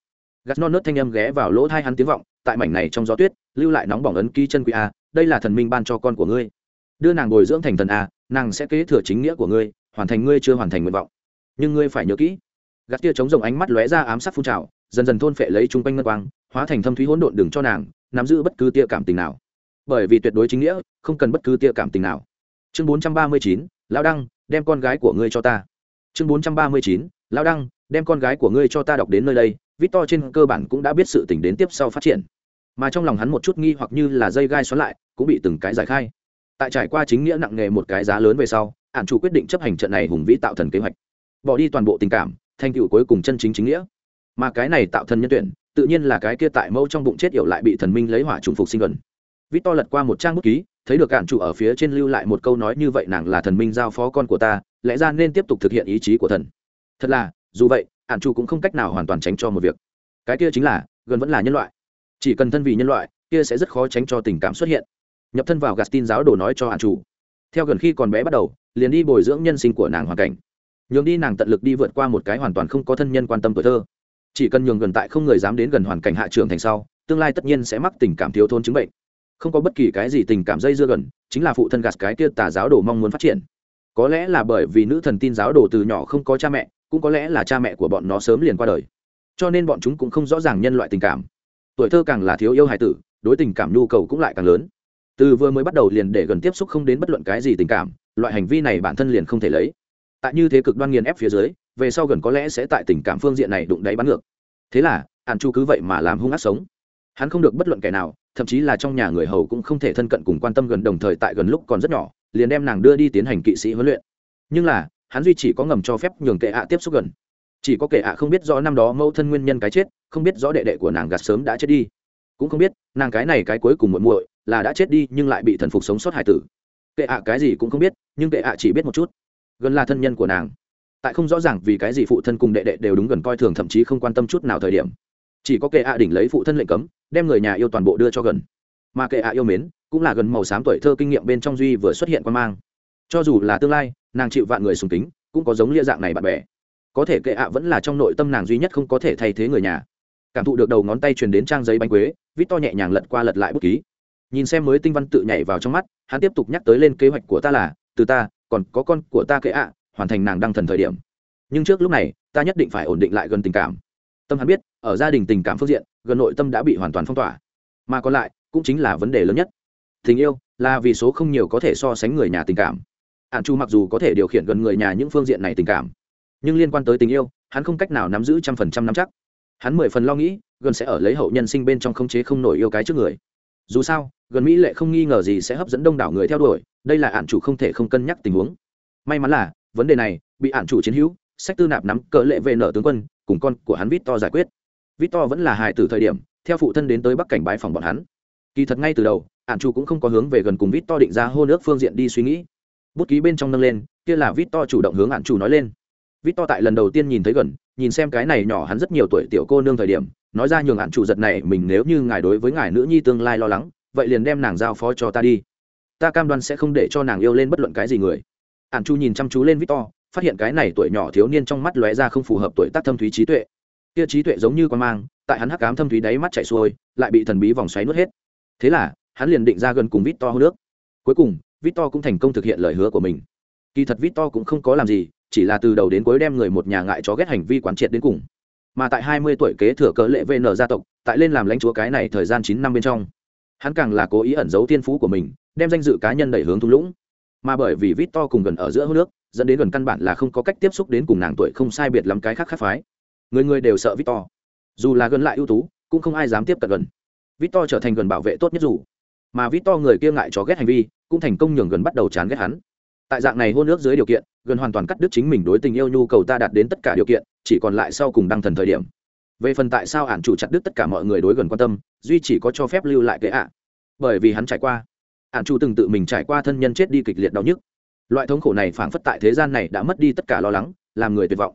Gắt non nớt thanh âm ghé vào lỗ thai hắn tiếng vọng, tại mảnh này trong gió tuyết, lưu lại nóng bỏng ấn ký chân quý a, đây là thần minh ban cho con của ngươi. Đưa nàng bồi dưỡng thành thần a, nàng sẽ kế thừa chính nghĩa của ngươi, hoàn thành ngươi chưa hoàn thành nguyện vọng. Nhưng ngươi phải nhớ kỹ gắt tia chống rồng ánh mắt lóe ra ám sát phun trào, dần dần thôn phệ lấy chung quanh ngân quang, hóa thành thâm thúy hỗn độn đừng cho nàng nắm giữ bất cứ tia cảm tình nào bởi vì tuyệt đối chính nghĩa, không cần bất cứ tia cảm tình nào. Chương bốn trăm ba mươi chín, lão đăng, đem con gái của ngươi cho ta. Chương bốn trăm ba mươi chín, lão đăng, đem con gái của ngươi cho ta đọc đến nơi đây vít to trên cơ bản cũng đã biết sự tình đến tiếp sau phát triển. Mà trong lòng hắn một chút nghi hoặc như là dây gai xoắn lại, cũng bị từng cái giải khai. Tại trải qua chính nghĩa nặng nề một cái giá lớn về sau ạn chủ quyết định chấp hành trận này hùng vĩ tạo thần kế hoạch. Bỏ đi toàn bộ tình cảm, thành tựu cuối cùng chân chính chính nghĩa. Mà cái này tạo thần nhân tuyển, tự nhiên là cái kia tại mẫu trong bụng chết yểu lại bị thần minh lấy hỏa trùng phục sinh gần vít to lật qua một trang bút ký, thấy được cản chủ ở phía trên lưu lại một câu nói như vậy nàng là thần minh giao phó con của ta, lẽ ra nên tiếp tục thực hiện ý chí của thần. Thật là, dù vậy ạn chủ cũng không cách nào hoàn toàn tránh cho một việc. Cái kia chính là, gần vẫn là nhân loại. Chỉ cần thân vì nhân loại, kia sẽ rất khó tránh cho tình cảm xuất hiện. Nhập thân vào gạt tin giáo đồ nói cho ạn chủ. Theo gần khi còn bé bắt đầu, liền đi bồi dưỡng nhân sinh của nàng hoàn cảnh. Nhường đi nàng tận lực đi vượt qua một cái hoàn toàn không có thân nhân quan tâm tuổi thơ. Chỉ cần nhường gần tại không người dám đến gần hoàn cảnh hạ trường thành sau, tương lai tất nhiên sẽ mắc tình cảm thiếu thốn chứng bệnh không có bất kỳ cái gì tình cảm dây dưa gần, chính là phụ thân gạt cái kia tà giáo đồ mong muốn phát triển. Có lẽ là bởi vì nữ thần tin giáo đồ từ nhỏ không có cha mẹ, cũng có lẽ là cha mẹ của bọn nó sớm liền qua đời. Cho nên bọn chúng cũng không rõ ràng nhân loại tình cảm. Tuổi thơ càng là thiếu yêu hài tử, đối tình cảm nhu cầu cũng lại càng lớn. Từ vừa mới bắt đầu liền để gần tiếp xúc không đến bất luận cái gì tình cảm, loại hành vi này bản thân liền không thể lấy. Tại như thế cực đoan nghiền ép phía dưới, về sau gần có lẽ sẽ tại tình cảm phương diện này đụng đáy bắn ngược. Thế là hàn chu cứ vậy mà làm hung ác sống. Hắn không được bất luận kẻ nào thậm chí là trong nhà người hầu cũng không thể thân cận cùng quan tâm gần đồng thời tại gần lúc còn rất nhỏ, liền đem nàng đưa đi tiến hành kỵ sĩ huấn luyện. Nhưng là, hắn duy chỉ có ngầm cho phép nhường kệ ạ tiếp xúc gần. Chỉ có kệ ạ không biết rõ năm đó mẫu thân nguyên nhân cái chết, không biết rõ đệ đệ của nàng gạt sớm đã chết đi. Cũng không biết, nàng cái này cái cuối cùng muộn muội là đã chết đi nhưng lại bị thần phục sống sót hải tử. Kệ ạ cái gì cũng không biết, nhưng kệ ạ chỉ biết một chút. Gần là thân nhân của nàng. Tại không rõ ràng vì cái gì phụ thân cùng đệ đệ đều đúng gần coi thường thậm chí không quan tâm chút nào thời điểm chỉ có kệ ạ đỉnh lấy phụ thân lệnh cấm, đem người nhà yêu toàn bộ đưa cho gần. Mà kệ ạ yêu mến, cũng là gần màu xám tuổi thơ kinh nghiệm bên trong duy vừa xuất hiện quan mang. Cho dù là tương lai, nàng chịu vạn người sùng kính, cũng có giống lia dạng này bạn bè. Có thể kệ ạ vẫn là trong nội tâm nàng duy nhất không có thể thay thế người nhà. Cảm thụ được đầu ngón tay truyền đến trang giấy bánh quế, vít to nhẹ nhàng lật qua lật lại bút ký. Nhìn xem mới tinh văn tự nhảy vào trong mắt, hắn tiếp tục nhắc tới lên kế hoạch của ta là, từ ta, còn có con của ta kệ ạ, hoàn thành nàng đăng thần thời điểm. Nhưng trước lúc này, ta nhất định phải ổn định lại gần tình cảm tâm hắn biết, ở gia đình tình cảm phương diện, gần nội tâm đã bị hoàn toàn phong tỏa. Mà còn lại, cũng chính là vấn đề lớn nhất. Tình yêu là vì số không nhiều có thể so sánh người nhà tình cảm. Hạn chu mặc dù có thể điều khiển gần người nhà những phương diện này tình cảm, nhưng liên quan tới tình yêu, hắn không cách nào nắm giữ trăm phần trăm nắm chắc. Hắn mười phần lo nghĩ, gần sẽ ở lấy hậu nhân sinh bên trong không chế không nổi yêu cái trước người. Dù sao, gần mỹ lệ không nghi ngờ gì sẽ hấp dẫn đông đảo người theo đuổi, đây là ạn chủ không thể không cân nhắc tình huống. May mắn là, vấn đề này bị ạn chủ chiến hữu sách tư nạp nắm cỡ lệ về nở tướng quân, cùng con của hắn vít to giải quyết. Vít to vẫn là hài từ thời điểm, theo phụ thân đến tới bắc cảnh bái phòng bọn hắn. Kỳ thật ngay từ đầu ạn chủ cũng không có hướng về gần cùng vít to định ra hôn ước phương diện đi suy nghĩ. Bút ký bên trong nâng lên, kia là vít to chủ động hướng ạn chủ nói lên. Vít to tại lần đầu tiên nhìn thấy gần, nhìn xem cái này nhỏ hắn rất nhiều tuổi tiểu cô nương thời điểm, nói ra nhường ạn chủ giật này, mình nếu như ngài đối với ngài nữ nhi tương lai lo lắng, vậy liền đem nàng giao phó cho ta đi. Ta cam đoan sẽ không để cho nàng yêu lên bất luận cái gì người. Ạn chu nhìn chăm chú lên victor phát hiện cái này tuổi nhỏ thiếu niên trong mắt lóe ra không phù hợp tuổi tác thâm thúy trí tuệ. Kia trí tuệ giống như con mang, tại hắn hắc cám thâm thúy đáy mắt chảy xuôi, lại bị thần bí vòng xoáy nuốt hết. Thế là, hắn liền định ra gần cùng vít to hô nước cuối cùng vít to cũng thành công thực hiện lời hứa của mình. Kỳ thật vít to cũng không có làm gì, chỉ là từ đầu đến cuối đem người một nhà ngại chó ghét hành vi quán triệt đến cùng. Mà tại hai mươi tuổi kế thừa cỡ lệ vn gia tộc, tại lên làm lãnh chúa cái này thời gian chín năm bên trong, hắn càng là cố ý ẩn giấu thiên phú của mình, đem danh dự cá nhân đẩy hướng thung lũng. Mà bởi vì vít to cùng gần ở giữa hô nước dẫn đến gần căn bản là không có cách tiếp xúc đến cùng nàng tuổi không sai biệt lắm cái khác khác phái. Người người đều sợ victor. Dù là gần lại ưu tú, cũng không ai dám tiếp cận gần. Victor trở thành gần bảo vệ tốt nhất dù. Mà victor người kia ngại chó ghét hành vi, cũng thành công nhường gần bắt đầu chán ghét hắn. Tại dạng này hôn ước dưới điều kiện, gần hoàn toàn cắt đứt chính mình đối tình yêu nhu cầu ta đạt đến tất cả điều kiện, chỉ còn lại sau cùng đăng thần thời điểm. Về phần tại sao ản chủ chặt đứt tất cả mọi người đối gần quan tâm, duy chỉ có cho phép lưu lại kệ ạ. Bởi vì hắn trải qua. Ản chủ từng tự mình trải qua thân nhân chết đi kịch liệt đau nhức loại thống khổ này phảng phất tại thế gian này đã mất đi tất cả lo lắng, làm người tuyệt vọng.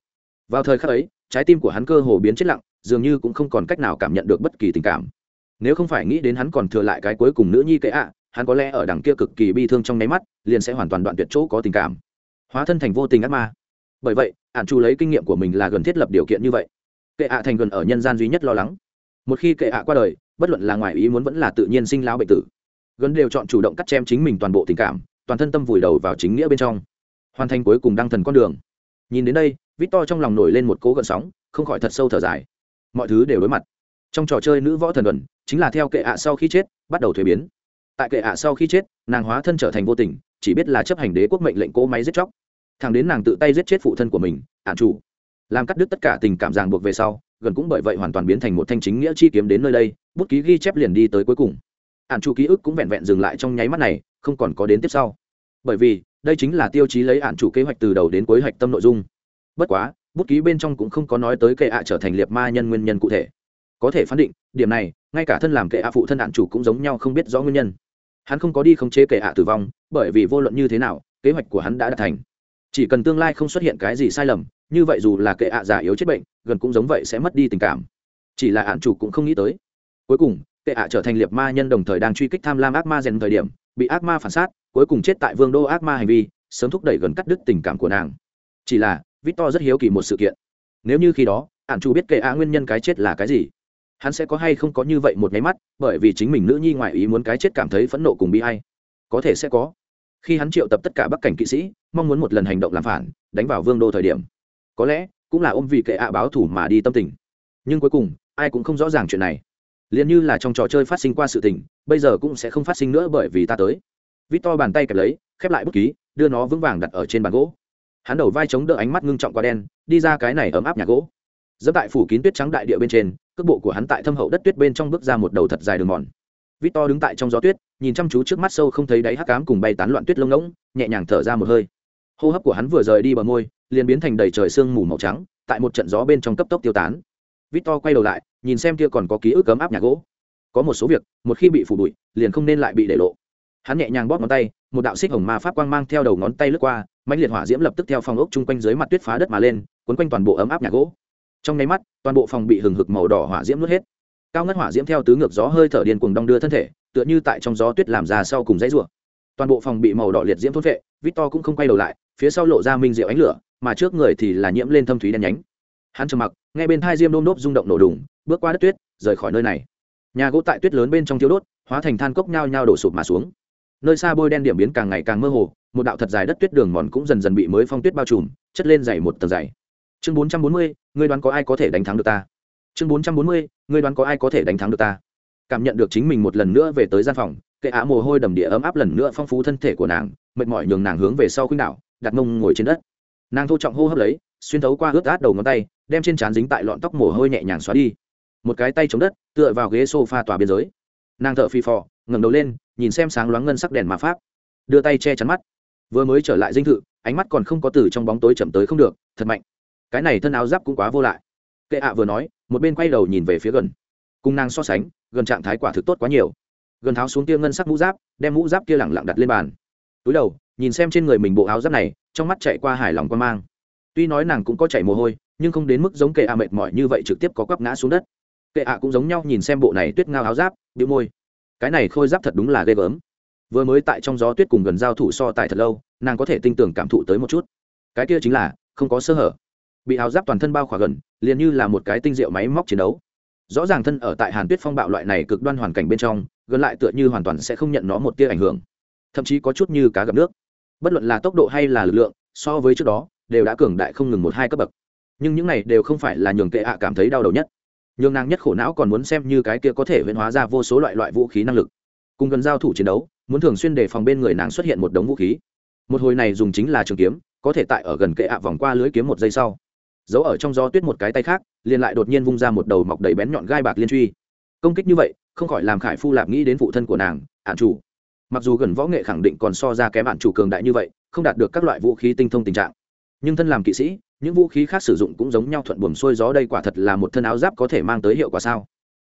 Vào thời khắc ấy, trái tim của hắn cơ hồ biến chết lặng, dường như cũng không còn cách nào cảm nhận được bất kỳ tình cảm. Nếu không phải nghĩ đến hắn còn thừa lại cái cuối cùng nữ nhi kệ ạ, hắn có lẽ ở đằng kia cực kỳ bi thương trong nháy mắt, liền sẽ hoàn toàn đoạn tuyệt chỗ có tình cảm. Hóa thân thành vô tình ác ma. Bởi vậy ạn chu lấy kinh nghiệm của mình là gần thiết lập điều kiện như vậy. Kệ ạ thành gần ở nhân gian duy nhất lo lắng. Một khi kệ ạ qua đời, bất luận là ngoài ý muốn vẫn là tự nhiên sinh lao bệnh tử. Gần đều chọn chủ động cắt chém chính mình toàn bộ tình cảm toàn thân tâm vùi đầu vào chính nghĩa bên trong. Hoàn thành cuối cùng đăng thần con đường. Nhìn đến đây vít to trong lòng nổi lên một cố gợn sóng, không khỏi thật sâu thở dài. Mọi thứ đều đối mặt. Trong trò chơi nữ võ thần luận, chính là theo kệ ạ sau khi chết, bắt đầu thuế biến. Tại kệ ạ sau khi chết, nàng hóa thân trở thành vô tình, chỉ biết là chấp hành đế quốc mệnh lệnh cỗ máy giết chóc. Thằng đến nàng tự tay giết chết phụ thân của mình ạn chủ. Làm cắt đứt tất cả tình cảm ràng buộc về sau, gần cũng bởi vậy hoàn toàn biến thành một thanh chính nghĩa chi kiếm đến nơi đây, bút ký ghi chép liền đi tới cuối cùng hạn chủ ký ức cũng vẹn vẹn dừng lại trong nháy mắt này, không còn có đến tiếp sau. Bởi vì, đây chính là tiêu chí lấy hạn chủ kế hoạch từ đầu đến cuối hoạch tâm nội dung. Bất quá, bút ký bên trong cũng không có nói tới kệ ạ trở thành liệt ma nhân nguyên nhân cụ thể. Có thể phán định, điểm này, ngay cả thân làm kệ ạ phụ thân hạn chủ cũng giống nhau không biết rõ nguyên nhân. Hắn không có đi khống chế kệ ạ tử vong, bởi vì vô luận như thế nào, kế hoạch của hắn đã đạt thành. Chỉ cần tương lai không xuất hiện cái gì sai lầm, như vậy dù là kệ ạ già yếu chết bệnh, gần cũng giống vậy sẽ mất đi tình cảm. Chỉ là hạn chủ cũng không nghĩ tới. Cuối cùng kệ ạ trở thành liệt ma nhân đồng thời đang truy kích tham lam ác ma rèn thời điểm, bị ác ma phản sát, cuối cùng chết tại vương đô ác ma hành vi, sớm thúc đẩy gần cắt đứt tình cảm của nàng. Chỉ là, victor rất hiếu kỳ một sự kiện. Nếu như khi đó ạn chủ biết kệ ạ nguyên nhân cái chết là cái gì, hắn sẽ có hay không có như vậy một nháy mắt, bởi vì chính mình nữ nhi ngoại ý muốn cái chết cảm thấy phẫn nộ cùng bị hay có thể sẽ có. Khi hắn triệu tập tất cả bắc cảnh kỵ sĩ, mong muốn một lần hành động làm phản, đánh vào vương đô thời điểm. Có lẽ, cũng là ôm vì kệ ạ báo thủ mà đi tâm tình. Nhưng cuối cùng, ai cũng không rõ ràng chuyện này liền như là trong trò chơi phát sinh qua sự tình, bây giờ cũng sẽ không phát sinh nữa bởi vì ta tới. Vít to bàn tay kẹp lấy, khép lại bút ký, đưa nó vững vàng đặt ở trên bàn gỗ. Hắn đầu vai chống đỡ ánh mắt ngưng trọng qua đen, đi ra cái này ấm áp nhà gỗ. Dẫm tại phủ kín tuyết trắng đại địa bên trên, cước bộ của hắn tại thâm hậu đất tuyết bên trong bước ra một đầu thật dài đường mòn. Vít to đứng tại trong gió tuyết, nhìn chăm chú trước mắt sâu không thấy đáy hắc cám cùng bay tán loạn tuyết lông ngỗng, nhẹ nhàng thở ra một hơi. Hô hấp của hắn vừa rời đi bờ môi, liền biến thành đầy trời sương mù màu trắng, tại một trận gió bên trong cấp tốc tiêu tán. Vít to quay đầu lại nhìn xem kia còn có ký ức cấm áp nhà gỗ. Có một số việc, một khi bị phủ bụi, liền không nên lại bị để lộ. Hắn nhẹ nhàng bóp ngón tay, một đạo xích hồng ma pháp quang mang theo đầu ngón tay lướt qua, mãnh liệt hỏa diễm lập tức theo phòng ốc chung quanh dưới mặt tuyết phá đất mà lên quấn quanh toàn bộ ấm áp nhà gỗ. Trong nháy mắt, toàn bộ phòng bị hừng hực màu đỏ hỏa diễm nuốt hết. Cao ngất hỏa diễm theo tứ ngược gió hơi thở điên cuồng đong đưa thân thể, tựa như tại trong gió tuyết làm ra sau cùng dãy rủa. Toàn bộ phòng bị màu đỏ liệt diễm thốt vệ victor cũng không quay đầu lại, phía sau lộ ra minh diệu ánh lửa, mà trước người thì là nhiễm lên thâm thúy đen nhánh. Hắn trầm mặc ngay bên thai diêm đôm nốt rung động nổ đùng bước qua đất tuyết, rời khỏi nơi này. Nhà gỗ tại tuyết lớn bên trong thiếu đốt, hóa thành than cốc nhao nhao đổ sụp mà xuống. Nơi xa bôi đen điểm biến càng ngày càng mơ hồ, một đạo thật dài đất tuyết đường mòn cũng dần dần bị mới phong tuyết bao trùm, chất lên dày một tầng dày. Chương bốn trăm bốn mươi, ngươi đoán có ai có thể đánh thắng được ta? Chương bốn trăm bốn mươi, ngươi đoán có ai có thể đánh thắng được ta? Cảm nhận được chính mình một lần nữa về tới gian phòng, kệ á mồ hôi đầm địa ấm áp lần nữa phong phú thân thể của nàng, mệt mỏi nhường nàng hướng về sau khuynh đảo, đặt mông ngồi trên đất. Nàng thô trọng hô hấp lấy, xuyên thấu qua ướt át đầu ngón tay, đem trên trán dính tại lọn tóc mồ hôi nhẹ nhàng xóa đi một cái tay chống đất, tựa vào ghế sofa tòa biên giới. Nàng thở phì phò, ngẩng đầu lên, nhìn xem sáng loáng ngân sắc đèn mà pháp đưa tay che chắn mắt. Vừa mới trở lại dinh thự, ánh mắt còn không có từ trong bóng tối chậm tới không được, thật mạnh. Cái này thân áo giáp cũng quá vô lại. Kệ ạ vừa nói, một bên quay đầu nhìn về phía gần. Cùng nàng so sánh, gần trạng thái quả thực tốt quá nhiều. Gần tháo xuống tia ngân sắc mũ giáp, đem mũ giáp kia lẳng lặng đặt lên bàn. Túi đầu, nhìn xem trên người mình bộ áo giáp này, trong mắt chạy qua hài lòng quan mang. Tuy nói nàng cũng có chảy mồ hôi, nhưng không đến mức giống kệ ạ mệt mỏi như vậy trực tiếp có quắp ngã xuống đất kệ ạ cũng giống nhau nhìn xem bộ này tuyết ngao áo giáp bị môi. Cái này khôi giáp thật đúng là ghê gớm. Vừa mới tại trong gió tuyết cùng gần giao thủ so tài thật lâu, nàng có thể tin tưởng cảm thụ tới một chút. Cái kia chính là, không có sơ hở. Bị áo giáp toàn thân bao khỏa gần, liền như là một cái tinh diệu máy móc chiến đấu. Rõ ràng thân ở tại hàn tuyết phong bạo loại này cực đoan hoàn cảnh bên trong, gần lại tựa như hoàn toàn sẽ không nhận nó một tia ảnh hưởng. Thậm chí có chút như cá gặp nước. Bất luận là tốc độ hay là lực lượng, so với trước đó, đều đã cường đại không ngừng một hai cấp bậc. Nhưng những này đều không phải là nhường kệ ạ cảm thấy đau đầu nhất nhường nàng nhất khổ não còn muốn xem như cái kia có thể huyễn hóa ra vô số loại loại vũ khí năng lực. Cùng gần giao thủ chiến đấu, muốn thường xuyên đề phòng bên người nàng xuất hiện một đống vũ khí. Một hồi này dùng chính là trường kiếm, có thể tại ở gần kệ ạ vòng qua lưới kiếm một giây sau, giấu ở trong gió tuyết một cái tay khác, liền lại đột nhiên vung ra một đầu mọc đầy bén nhọn gai bạc liên truy. Công kích như vậy, không khỏi làm khải phu lạp nghĩ đến phụ thân của nàng ạn chủ. Mặc dù gần võ nghệ khẳng định còn so ra kém ạn chủ cường đại như vậy, không đạt được các loại vũ khí tinh thông tình trạng. Nhưng thân làm kỵ sĩ những vũ khí khác sử dụng cũng giống nhau thuận buồm xuôi gió đây quả thật là một thân áo giáp có thể mang tới hiệu quả sao.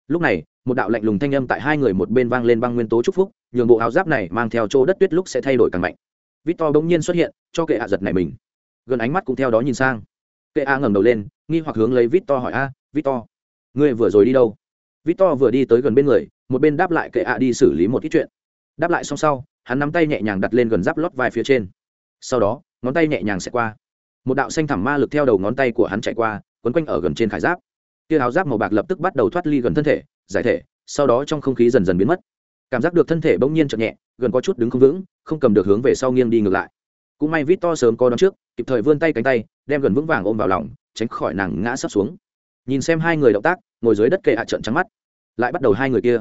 Lúc này, một đạo lạnh lùng thanh âm tại hai người một bên vang lên băng nguyên tố chúc phúc, nhường bộ áo giáp này mang theo chỗ đất tuyết lúc sẽ thay đổi càng mạnh. Victor bỗng nhiên xuất hiện, cho kệ hạ giật này mình. Gần ánh mắt cũng theo đó nhìn sang. Kệ a ngẩng đầu lên, nghi hoặc hướng lấy victor hỏi, a, victor, ngươi vừa rồi đi đâu? Victor vừa đi tới gần bên người, một bên đáp lại kệ a đi xử lý một ít chuyện. Đáp lại xong sau, hắn nắm tay nhẹ nhàng đặt lên gần giáp lót vai phía trên. Sau đó, ngón tay nhẹ nhàng sẽ qua một đạo xanh thẳm ma lực theo đầu ngón tay của hắn chạy qua, quấn quanh ở gần trên khải giáp. Tia áo giáp màu bạc lập tức bắt đầu thoát ly gần thân thể, giải thể, sau đó trong không khí dần dần biến mất. Cảm giác được thân thể bỗng nhiên chậm nhẹ, gần có chút đứng không vững, không cầm được hướng về sau nghiêng đi ngược lại. Cũng may vít to sớm có đón trước, kịp thời vươn tay cánh tay, đem gần vững vàng ôm vào lòng, tránh khỏi nàng ngã sắp xuống. Nhìn xem hai người động tác, ngồi dưới đất kệ hạ trận trắng mắt. Lại bắt đầu hai người kia.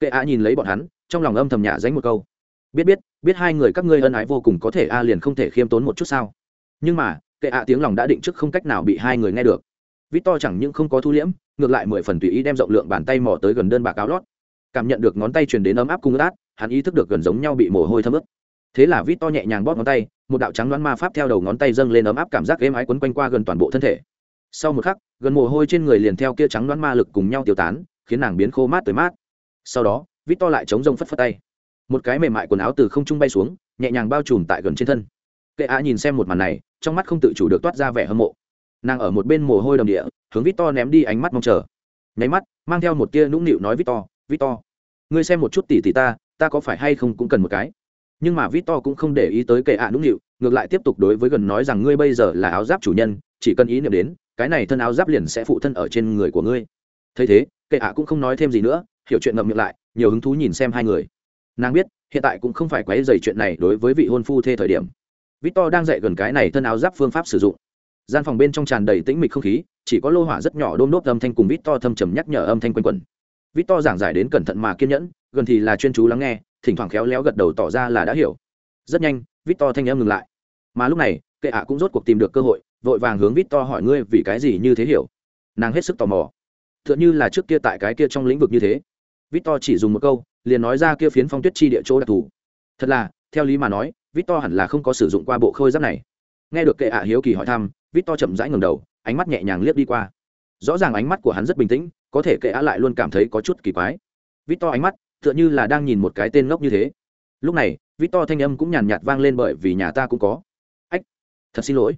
Kệ hạ nhìn lấy bọn hắn, trong lòng âm thầm nhả dánh một câu. Biết biết biết hai người các ngươi ân ái vô cùng có thể a à liền không thể khiêm tốn một chút sao. Nhưng mà kệ ạ tiếng lòng đã định trước không cách nào bị hai người nghe được. Vít to chẳng những không có thu liễm, ngược lại mười phần tùy ý đem rộng lượng bàn tay mò tới gần đơn bạc áo lót. Cảm nhận được ngón tay truyền đến ấm áp cung át, hắn ý thức được gần giống nhau bị mồ hôi thấm ướt. Thế là vít to nhẹ nhàng bóp ngón tay, một đạo trắng đoán ma pháp theo đầu ngón tay dâng lên ấm áp cảm giác êm ái quấn quanh qua gần toàn bộ thân thể. Sau một khắc, gần mồ hôi trên người liền theo kia trắng đoán ma lực cùng nhau tiêu tán, khiến nàng biến khô mát tới mát. Sau đó vít to lại chống rông phất phất tay. Một cái mềm mại quần áo từ không trung bay xuống, nhẹ nhàng bao trùm tại gần trên thân kệ ạ nhìn xem một màn này, trong mắt không tự chủ được toát ra vẻ hâm mộ. Nàng ở một bên mồ hôi đầm địa, hướng vít to ném đi ánh mắt mong chờ. Nháy mắt, mang theo một tia nũng nịu nói vít to vít to ngươi xem một chút tỷ tỷ ta ta có phải hay không cũng cần một cái? Nhưng mà vít to cũng không để ý tới kệ ạ nũng nịu, ngược lại tiếp tục đối với gần nói rằng ngươi bây giờ là áo giáp chủ nhân, chỉ cần ý niệm đến, cái này thân áo giáp liền sẽ phụ thân ở trên người của ngươi. Thấy thế kệ ạ cũng không nói thêm gì nữa, hiểu chuyện ngậm miệng lại, nhiều hứng thú nhìn xem hai người. Nàng biết, hiện tại cũng không phải quấy dày chuyện này đối với vị hôn phu thê thời điểm victor đang dạy gần cái này thân áo giáp phương pháp sử dụng. Gian phòng bên trong tràn đầy tĩnh mịch không khí, chỉ có lô hỏa rất nhỏ đôm đốt âm thanh cùng victor thâm trầm nhắc nhở âm thanh quanh quẩn. Victor giảng giải đến cẩn thận mà kiên nhẫn, gần thì là chuyên chú lắng nghe, thỉnh thoảng khéo léo gật đầu tỏ ra là đã hiểu. Rất nhanh, victor thanh âm ngừng lại. Mà lúc này, kệ ạ cũng rốt cuộc tìm được cơ hội, vội vàng hướng victor hỏi ngươi vì cái gì như thế hiểu. Nàng hết sức tò mò. Tựa như là trước kia tại cái kia trong lĩnh vực như thế. Victor chỉ dùng một câu, liền nói ra kia phiến phong tuyết chi địa chỗ đặc thù. Thật là, theo lý mà nói victor hẳn là không có sử dụng qua bộ khôi giáp này. Nghe được kệ ạ hiếu kỳ hỏi thăm, victor chậm rãi ngẩng đầu, ánh mắt nhẹ nhàng liếc đi qua. Rõ ràng ánh mắt của hắn rất bình tĩnh, có thể kệ ạ lại luôn cảm thấy có chút kỳ quái. Victor ánh mắt tựa như là đang nhìn một cái tên ngốc như thế. Lúc này, victor thanh âm cũng nhàn nhạt vang lên bởi vì nhà ta cũng có. Ách, thật xin lỗi.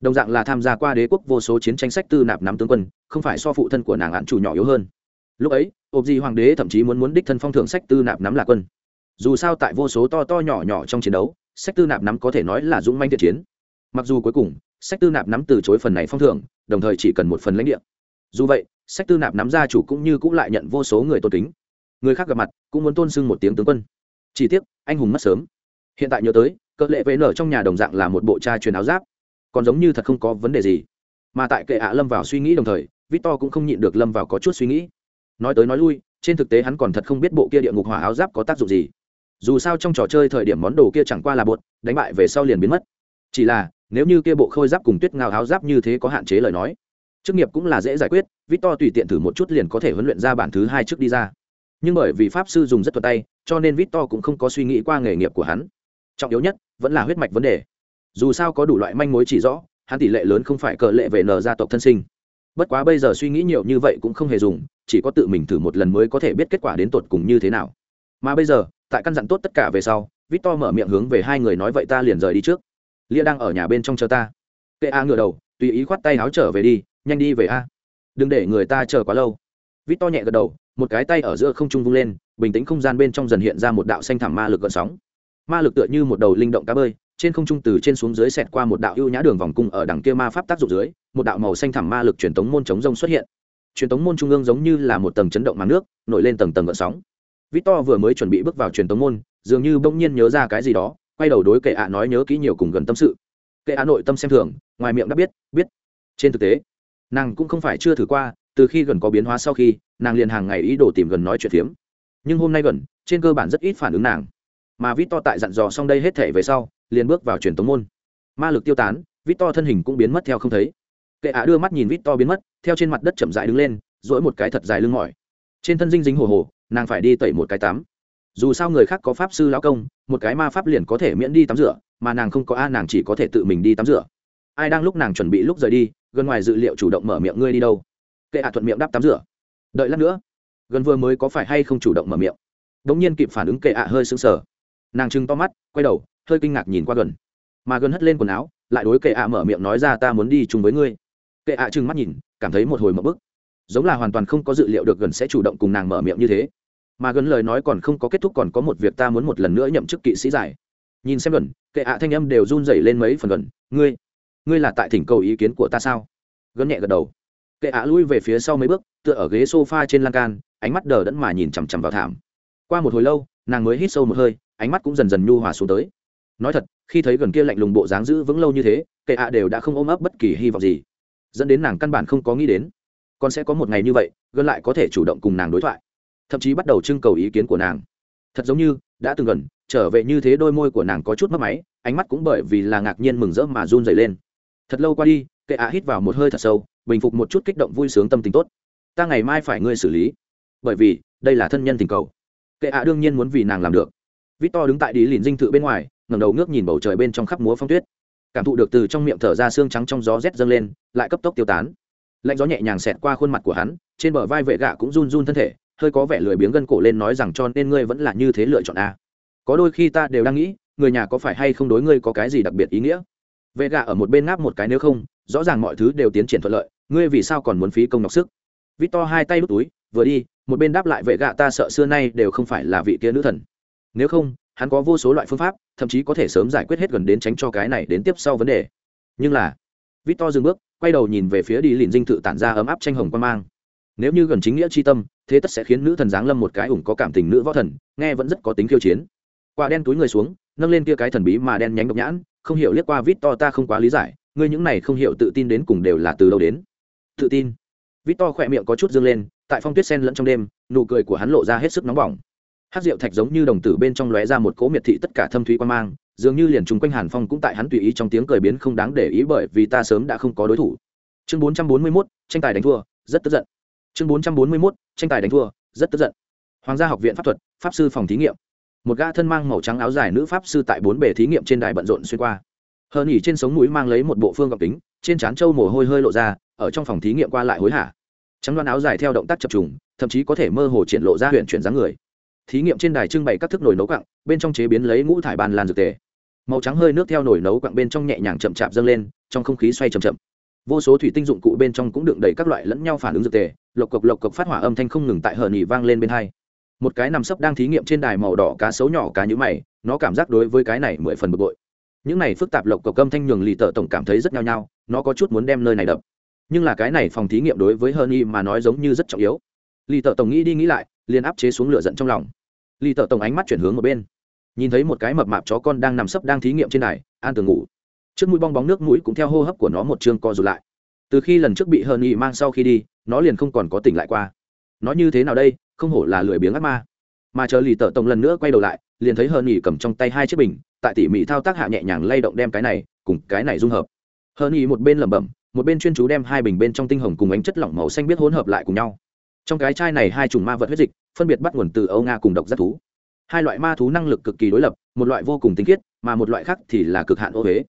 Đồng dạng là tham gia qua đế quốc vô số chiến tranh sách tư nạp nắm tướng quân, không phải so phụ thân của nàng hạn chủ nhỏ yếu hơn. Lúc ấy ộp di hoàng đế thậm chí muốn muốn đích thân phong thưởng sách tư nạp nắm là quân. Dù sao tại vô số to to nhỏ nhỏ trong chiến đấu sách tư nạp nắm có thể nói là dũng manh thiện chiến. Mặc dù cuối cùng, sách tư nạp nắm từ chối phần này phong thưởng, đồng thời chỉ cần một phần lãnh địa. Dù vậy, sách tư nạp nắm gia chủ cũng như cũng lại nhận vô số người tôn kính. Người khác gặp mặt, cũng muốn tôn sưng một tiếng tướng quân. Chỉ tiếc, anh hùng mất sớm. Hiện tại nhớ tới, cỡ lệ vn trong nhà đồng dạng là một bộ cha truyền áo giáp. Còn giống như thật không có vấn đề gì. Mà tại kệ ạ lâm vào suy nghĩ đồng thời, victor cũng không nhịn được lâm vào có chút suy nghĩ. Nói tới nói lui, trên thực tế hắn còn thật không biết bộ kia địa ngục hỏa áo giáp có tác dụng gì dù sao trong trò chơi thời điểm món đồ kia chẳng qua là bột, đánh bại về sau liền biến mất. Chỉ là, nếu như kia bộ khôi giáp cùng tuyết ngao áo giáp như thế có hạn chế lời nói, chức nghiệp cũng là dễ giải quyết Vít To tùy tiện thử một chút liền có thể huấn luyện ra bản thứ hai trước đi ra. Nhưng bởi vì pháp sư dùng rất thuật tay, cho nên Vít To cũng không có suy nghĩ qua nghề nghiệp của hắn. Trọng yếu nhất, vẫn là huyết mạch vấn đề. Dù sao có đủ loại manh mối chỉ rõ, hắn tỷ lệ lớn không phải cờ lệ về nờ gia tộc thân sinh. Bất quá bây giờ suy nghĩ nhiều như vậy cũng không hề dùng, chỉ có tự mình thử một lần mới có thể biết kết quả đến tột cùng như thế nào mà bây giờ, tại căn dặn tốt tất cả về sau, victor mở miệng hướng về hai người nói vậy ta liền rời đi trước. Lia đang ở nhà bên trong chờ ta. Kệ a ngửa đầu, tùy ý khoát tay áo trở về đi, nhanh đi về a. Đừng để người ta chờ quá lâu. Victor nhẹ gật đầu, một cái tay ở giữa không trung vung lên, bình tĩnh không gian bên trong dần hiện ra một đạo xanh thảm ma lực gợn sóng. Ma lực tựa như một đầu linh động cá bơi, trên không trung từ trên xuống dưới xẹt qua một đạo ưu nhã đường vòng cung ở đằng kia ma pháp tác dụng dưới, một đạo màu xanh thảm ma lực truyền tống môn chống rông xuất hiện. Truyền tống môn trung ương giống như là một tầng chấn động màng nước, nổi lên tầng tầng gợn sóng victor vừa mới chuẩn bị bước vào truyền tống môn, dường như bỗng nhiên nhớ ra cái gì đó, quay đầu đối kệ ạ nói nhớ kỹ nhiều cùng gần tâm sự. Kệ ạ nội tâm xem thường, ngoài miệng đã biết biết. Trên thực tế, nàng cũng không phải chưa thử qua, từ khi gần có biến hóa sau khi, nàng liền hàng ngày ý đồ tìm gần nói chuyện phiếm. Nhưng hôm nay gần, trên cơ bản rất ít phản ứng nàng. Mà Victor tại dặn dò xong đây hết thể về sau, liền bước vào truyền tống môn. Ma lực tiêu tán, Victor thân hình cũng biến mất theo không thấy. Kệ ạ đưa mắt nhìn Victor biến mất, theo trên mặt đất chậm rãi đứng lên, duỗi một cái thật dài lưng mỏi. Trên thân dinh dính hồ hồ nàng phải đi tẩy một cái tắm. Dù sao người khác có pháp sư lão công, một cái ma pháp liền có thể miễn đi tắm rửa, mà nàng không có a, nàng chỉ có thể tự mình đi tắm rửa. Ai đang lúc nàng chuẩn bị lúc rời đi, gần ngoài dự liệu chủ động mở miệng ngươi đi đâu. Kệ ạ thuận miệng đáp tắm rửa. Đợi lát nữa. Gần vừa mới có phải hay không chủ động mở miệng. Đ ỗ n g nhiên kịp phản ứng kệ ạ hơi sững sờ. Nàng trưng to mắt, quay đầu, hơi kinh ngạc nhìn qua gần. Mà gần hất lên quần áo, lại đối kệ ạ mở miệng nói ra ta muốn đi chung với ngươi. Kệ ạ trừng mắt nhìn, cảm thấy một hồi mậu bức giống là hoàn toàn không có dự liệu được gần sẽ chủ động cùng nàng mở miệng như thế. Mà gần lời nói còn không có kết thúc còn có một việc ta muốn một lần nữa nhậm chức kỵ sĩ giải nhìn xem gần, kệ ạ thanh âm đều run rẩy lên mấy phần gần. Ngươi ngươi là tại thỉnh cầu ý kiến của ta sao? Gần nhẹ gật đầu. Kệ ạ lui về phía sau mấy bước, tựa ở ghế sofa trên lan can, ánh mắt đờ đẫn mà nhìn chằm chằm vào thảm. Qua một hồi lâu, nàng mới hít sâu một hơi, ánh mắt cũng dần dần nhu hòa xuống tới. Nói thật, khi thấy gần kia lạnh lùng bộ dáng giữ vững lâu như thế, kệ ạ đều đã không ôm ấp bất kỳ hy vọng gì. Dẫn đến nàng căn bản không có nghĩ đến còn sẽ có một ngày như vậy gần lại có thể chủ động cùng nàng đối thoại. Thậm chí bắt đầu trưng cầu ý kiến của nàng. Thật giống như, đã từng gần, trở về như thế đôi môi của nàng có chút mất máy, ánh mắt cũng bởi vì là ngạc nhiên mừng rỡ mà run dày lên. Thật lâu qua đi, kệ ạ hít vào một hơi thật sâu, bình phục một chút kích động vui sướng tâm tình tốt. Ta ngày mai phải ngươi xử lý. Bởi vì, đây là thân nhân tình cầu. Kệ ạ đương nhiên muốn vì nàng làm được. Vít to đứng tại đi lìn dinh thự bên ngoài ngầm đầu ngước nhìn bầu trời bên trong khắp múa phong tuyết. Cảm thụ được từ trong miệng thở ra xương trắng trong gió rét dâng lên, lại cấp tốc tiêu tán lạnh gió nhẹ nhàng xẹt qua khuôn mặt của hắn, trên bờ vai vệ gạ cũng run run thân thể, hơi có vẻ lười biếng gân cổ lên nói rằng cho nên ngươi vẫn là như thế lựa chọn a. Có đôi khi ta đều đang nghĩ, người nhà có phải hay không đối ngươi có cái gì đặc biệt ý nghĩa? Vệ gạ ở một bên ngáp một cái nếu không, rõ ràng mọi thứ đều tiến triển thuận lợi, ngươi vì sao còn muốn phí công nhọc sức? Vít to hai tay đút túi, vừa đi, một bên đáp lại vệ gạ ta sợ xưa nay đều không phải là vị kia nữ thần. Nếu không, hắn có vô số loại phương pháp, thậm chí có thể sớm giải quyết hết gần đến tránh cho cái này đến tiếp sau vấn đề. Nhưng là vít to dừng bước quay đầu nhìn về phía đi lìn dinh thự tản ra ấm áp tranh hồng quan mang. Nếu như gần chính nghĩa c tâm, thế tất sẽ khiến nữ thần giáng lâm một cái ủng có cảm tình nữ võ thần, nghe vẫn rất có tính khiêu chiến. Quả đen túi người xuống, nâng lên kia cái thần bí mà đen nhánh độc nhãn, không hiểu liếc qua vít to ta không quá lý giải, ngươi những này không hiểu tự tin đến cùng đều là từ đâu đến? Tự tin. Vít to khỏe miệng có chút dương lên, tại phong tuyết sen lẫn trong đêm, nụ cười của hắn lộ ra hết sức nóng bỏng hát rượu thạch giống như đồng tử bên trong lóe ra một cỗ miệt thị tất cả thâm thúy quan mang dường như liền chung quanh hàn phong cũng tại hắn tùy ý trong tiếng cười biến không đáng để ý bởi vì ta sớm đã không có đối thủ. Chương 441, tranh tài đánh thua rất tức giận. Chương 441, tranh tài đánh thua rất tức giận. Hoàng gia học viện pháp thuật pháp sư phòng thí nghiệm. Một gã thân mang màu trắng áo dài nữ pháp sư tại bốn bề thí nghiệm trên đài bận rộn xuyên qua. Hờ nhỉ trên sống mũi mang lấy một bộ phương gọc tính, trên trán trâu mồ hôi hơi lộ ra ở trong phòng thí nghiệm qua lại hối hả. Trắng đoan áo dài theo động tác chập trùng thậm chí có thể mơ hồ triển lộ ra huyện chuyển dáng người thí nghiệm trên đài trưng bày các thức nồi nấu quặng, bên trong chế biến lấy ngũ thải bàn lan dược tề. Màu trắng hơi nước theo nồi nấu quặng bên trong nhẹ nhàng chậm chạp dâng lên, trong không khí xoay chậm chậm. Vô số thủy tinh dụng cụ bên trong cũng đựng đầy các loại lẫn nhau phản ứng dược tề, lộc cộc lộc cộc phát hỏa âm thanh không ngừng tại hờ nỉ vang lên bên hai. Một cái nằm sấp đang thí nghiệm trên đài màu đỏ cá sấu nhỏ cá nhũ mày, nó cảm giác đối với cái này mười phần bực bội. Những này phức tạp lộc cộc âm thanh nhường lì tợ tổng cảm thấy rất nhao nhao, nó có chút muốn đem nơi này đập. Nhưng là cái này phòng thí nghiệm đối với hờ y mà nói giống như rất trọng yếu. Lì tợ tổng nghĩ đi nghĩ lại, liền áp chế xuống lửa giận trong lòng lì tợ tổng ánh mắt chuyển hướng ở bên. Nhìn thấy một cái mập mạp chó con đang nằm sấp đang thí nghiệm trên đài, an tường ngủ. Trước mũi bong bóng nước mũi cũng theo hô hấp của nó một chương co rụt lại. Từ khi lần trước bị hơn nghị mang sau khi đi, nó liền không còn có tỉnh lại qua. Nó như thế nào đây, không hổ là lười biếng ác ma. Mà chờ lì tợ tổng lần nữa quay đầu lại, liền thấy hơn nghị cầm trong tay hai chiếc bình, tại tỉ mỉ thao tác hạ nhẹ nhàng lay động đem cái này cùng cái này dung hợp. Hơn nghị một bên lẩm bẩm, một bên chuyên chú đem hai bình bên trong tinh hồng cùng ánh chất lỏng màu xanh biết hỗn hợp lại cùng nhau. Trong cái chai này hai chủng ma vật huyết dịch phân biệt bắt nguồn từ âu nga cùng độc giác thú. Hai loại ma thú năng lực cực kỳ đối lập, một loại vô cùng tinh khiết, mà một loại khác thì là cực hạn ô huế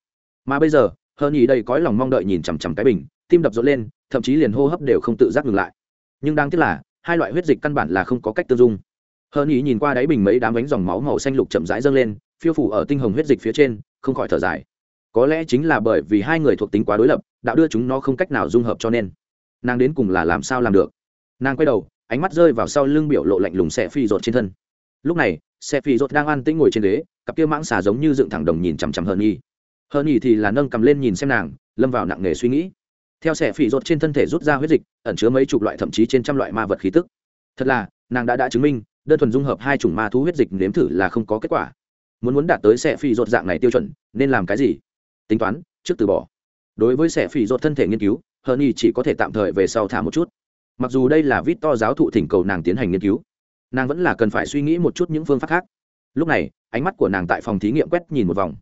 mà bây giờ hơn ý đây cõi lòng mong đợi nhìn chằm chằm cái bình, tim đập rộn lên, thậm chí liền hô hấp đều không tự giác ngừng lại. Nhưng đáng tiếc là, hai loại huyết dịch căn bản là không có cách tương dung. Hơn ý nhìn qua đáy bình mấy đám bánh dòng máu màu xanh lục chậm rãi dâng lên, phiêu phủ ở tinh hồng huyết dịch phía trên, không khỏi thở dài. Có lẽ chính là bởi vì hai người thuộc tính quá đối lập, đạo đưa chúng nó không cách nào dung hợp cho nên, nàng đến cùng là làm sao làm được? Nàng quay đầu ánh mắt rơi vào sau lưng biểu lộ lạnh lùng xe phi rột trên thân. Lúc này xe phi rột đang an tĩnh ngồi trên ghế, cặp kia mãng xà giống như dựng thẳng đồng nhìn chằm chằm hơn nhi. Hơn nhi thì là nâng cầm lên nhìn xem nàng, lâm vào nặng nề suy nghĩ. Theo xe phi rột trên thân thể rút ra huyết dịch, ẩn chứa mấy chục loại thậm chí trên trăm loại ma vật khí tức. Thật là, nàng đã đã chứng minh, đơn thuần dung hợp hai chủng ma thú huyết dịch nếm thử là không có kết quả. Muốn muốn đạt tới xe phi rột dạng này tiêu chuẩn, nên làm cái gì? Tính toán, trước từ bỏ. Đối với xe phi rột thân thể nghiên cứu Hơn Nhi chỉ có thể tạm thời về sau thả một chút mặc dù đây là vít to giáo thụ thỉnh cầu nàng tiến hành nghiên cứu, nàng vẫn là cần phải suy nghĩ một chút những phương pháp khác. Lúc này, ánh mắt của nàng tại phòng thí nghiệm quét nhìn một vòng.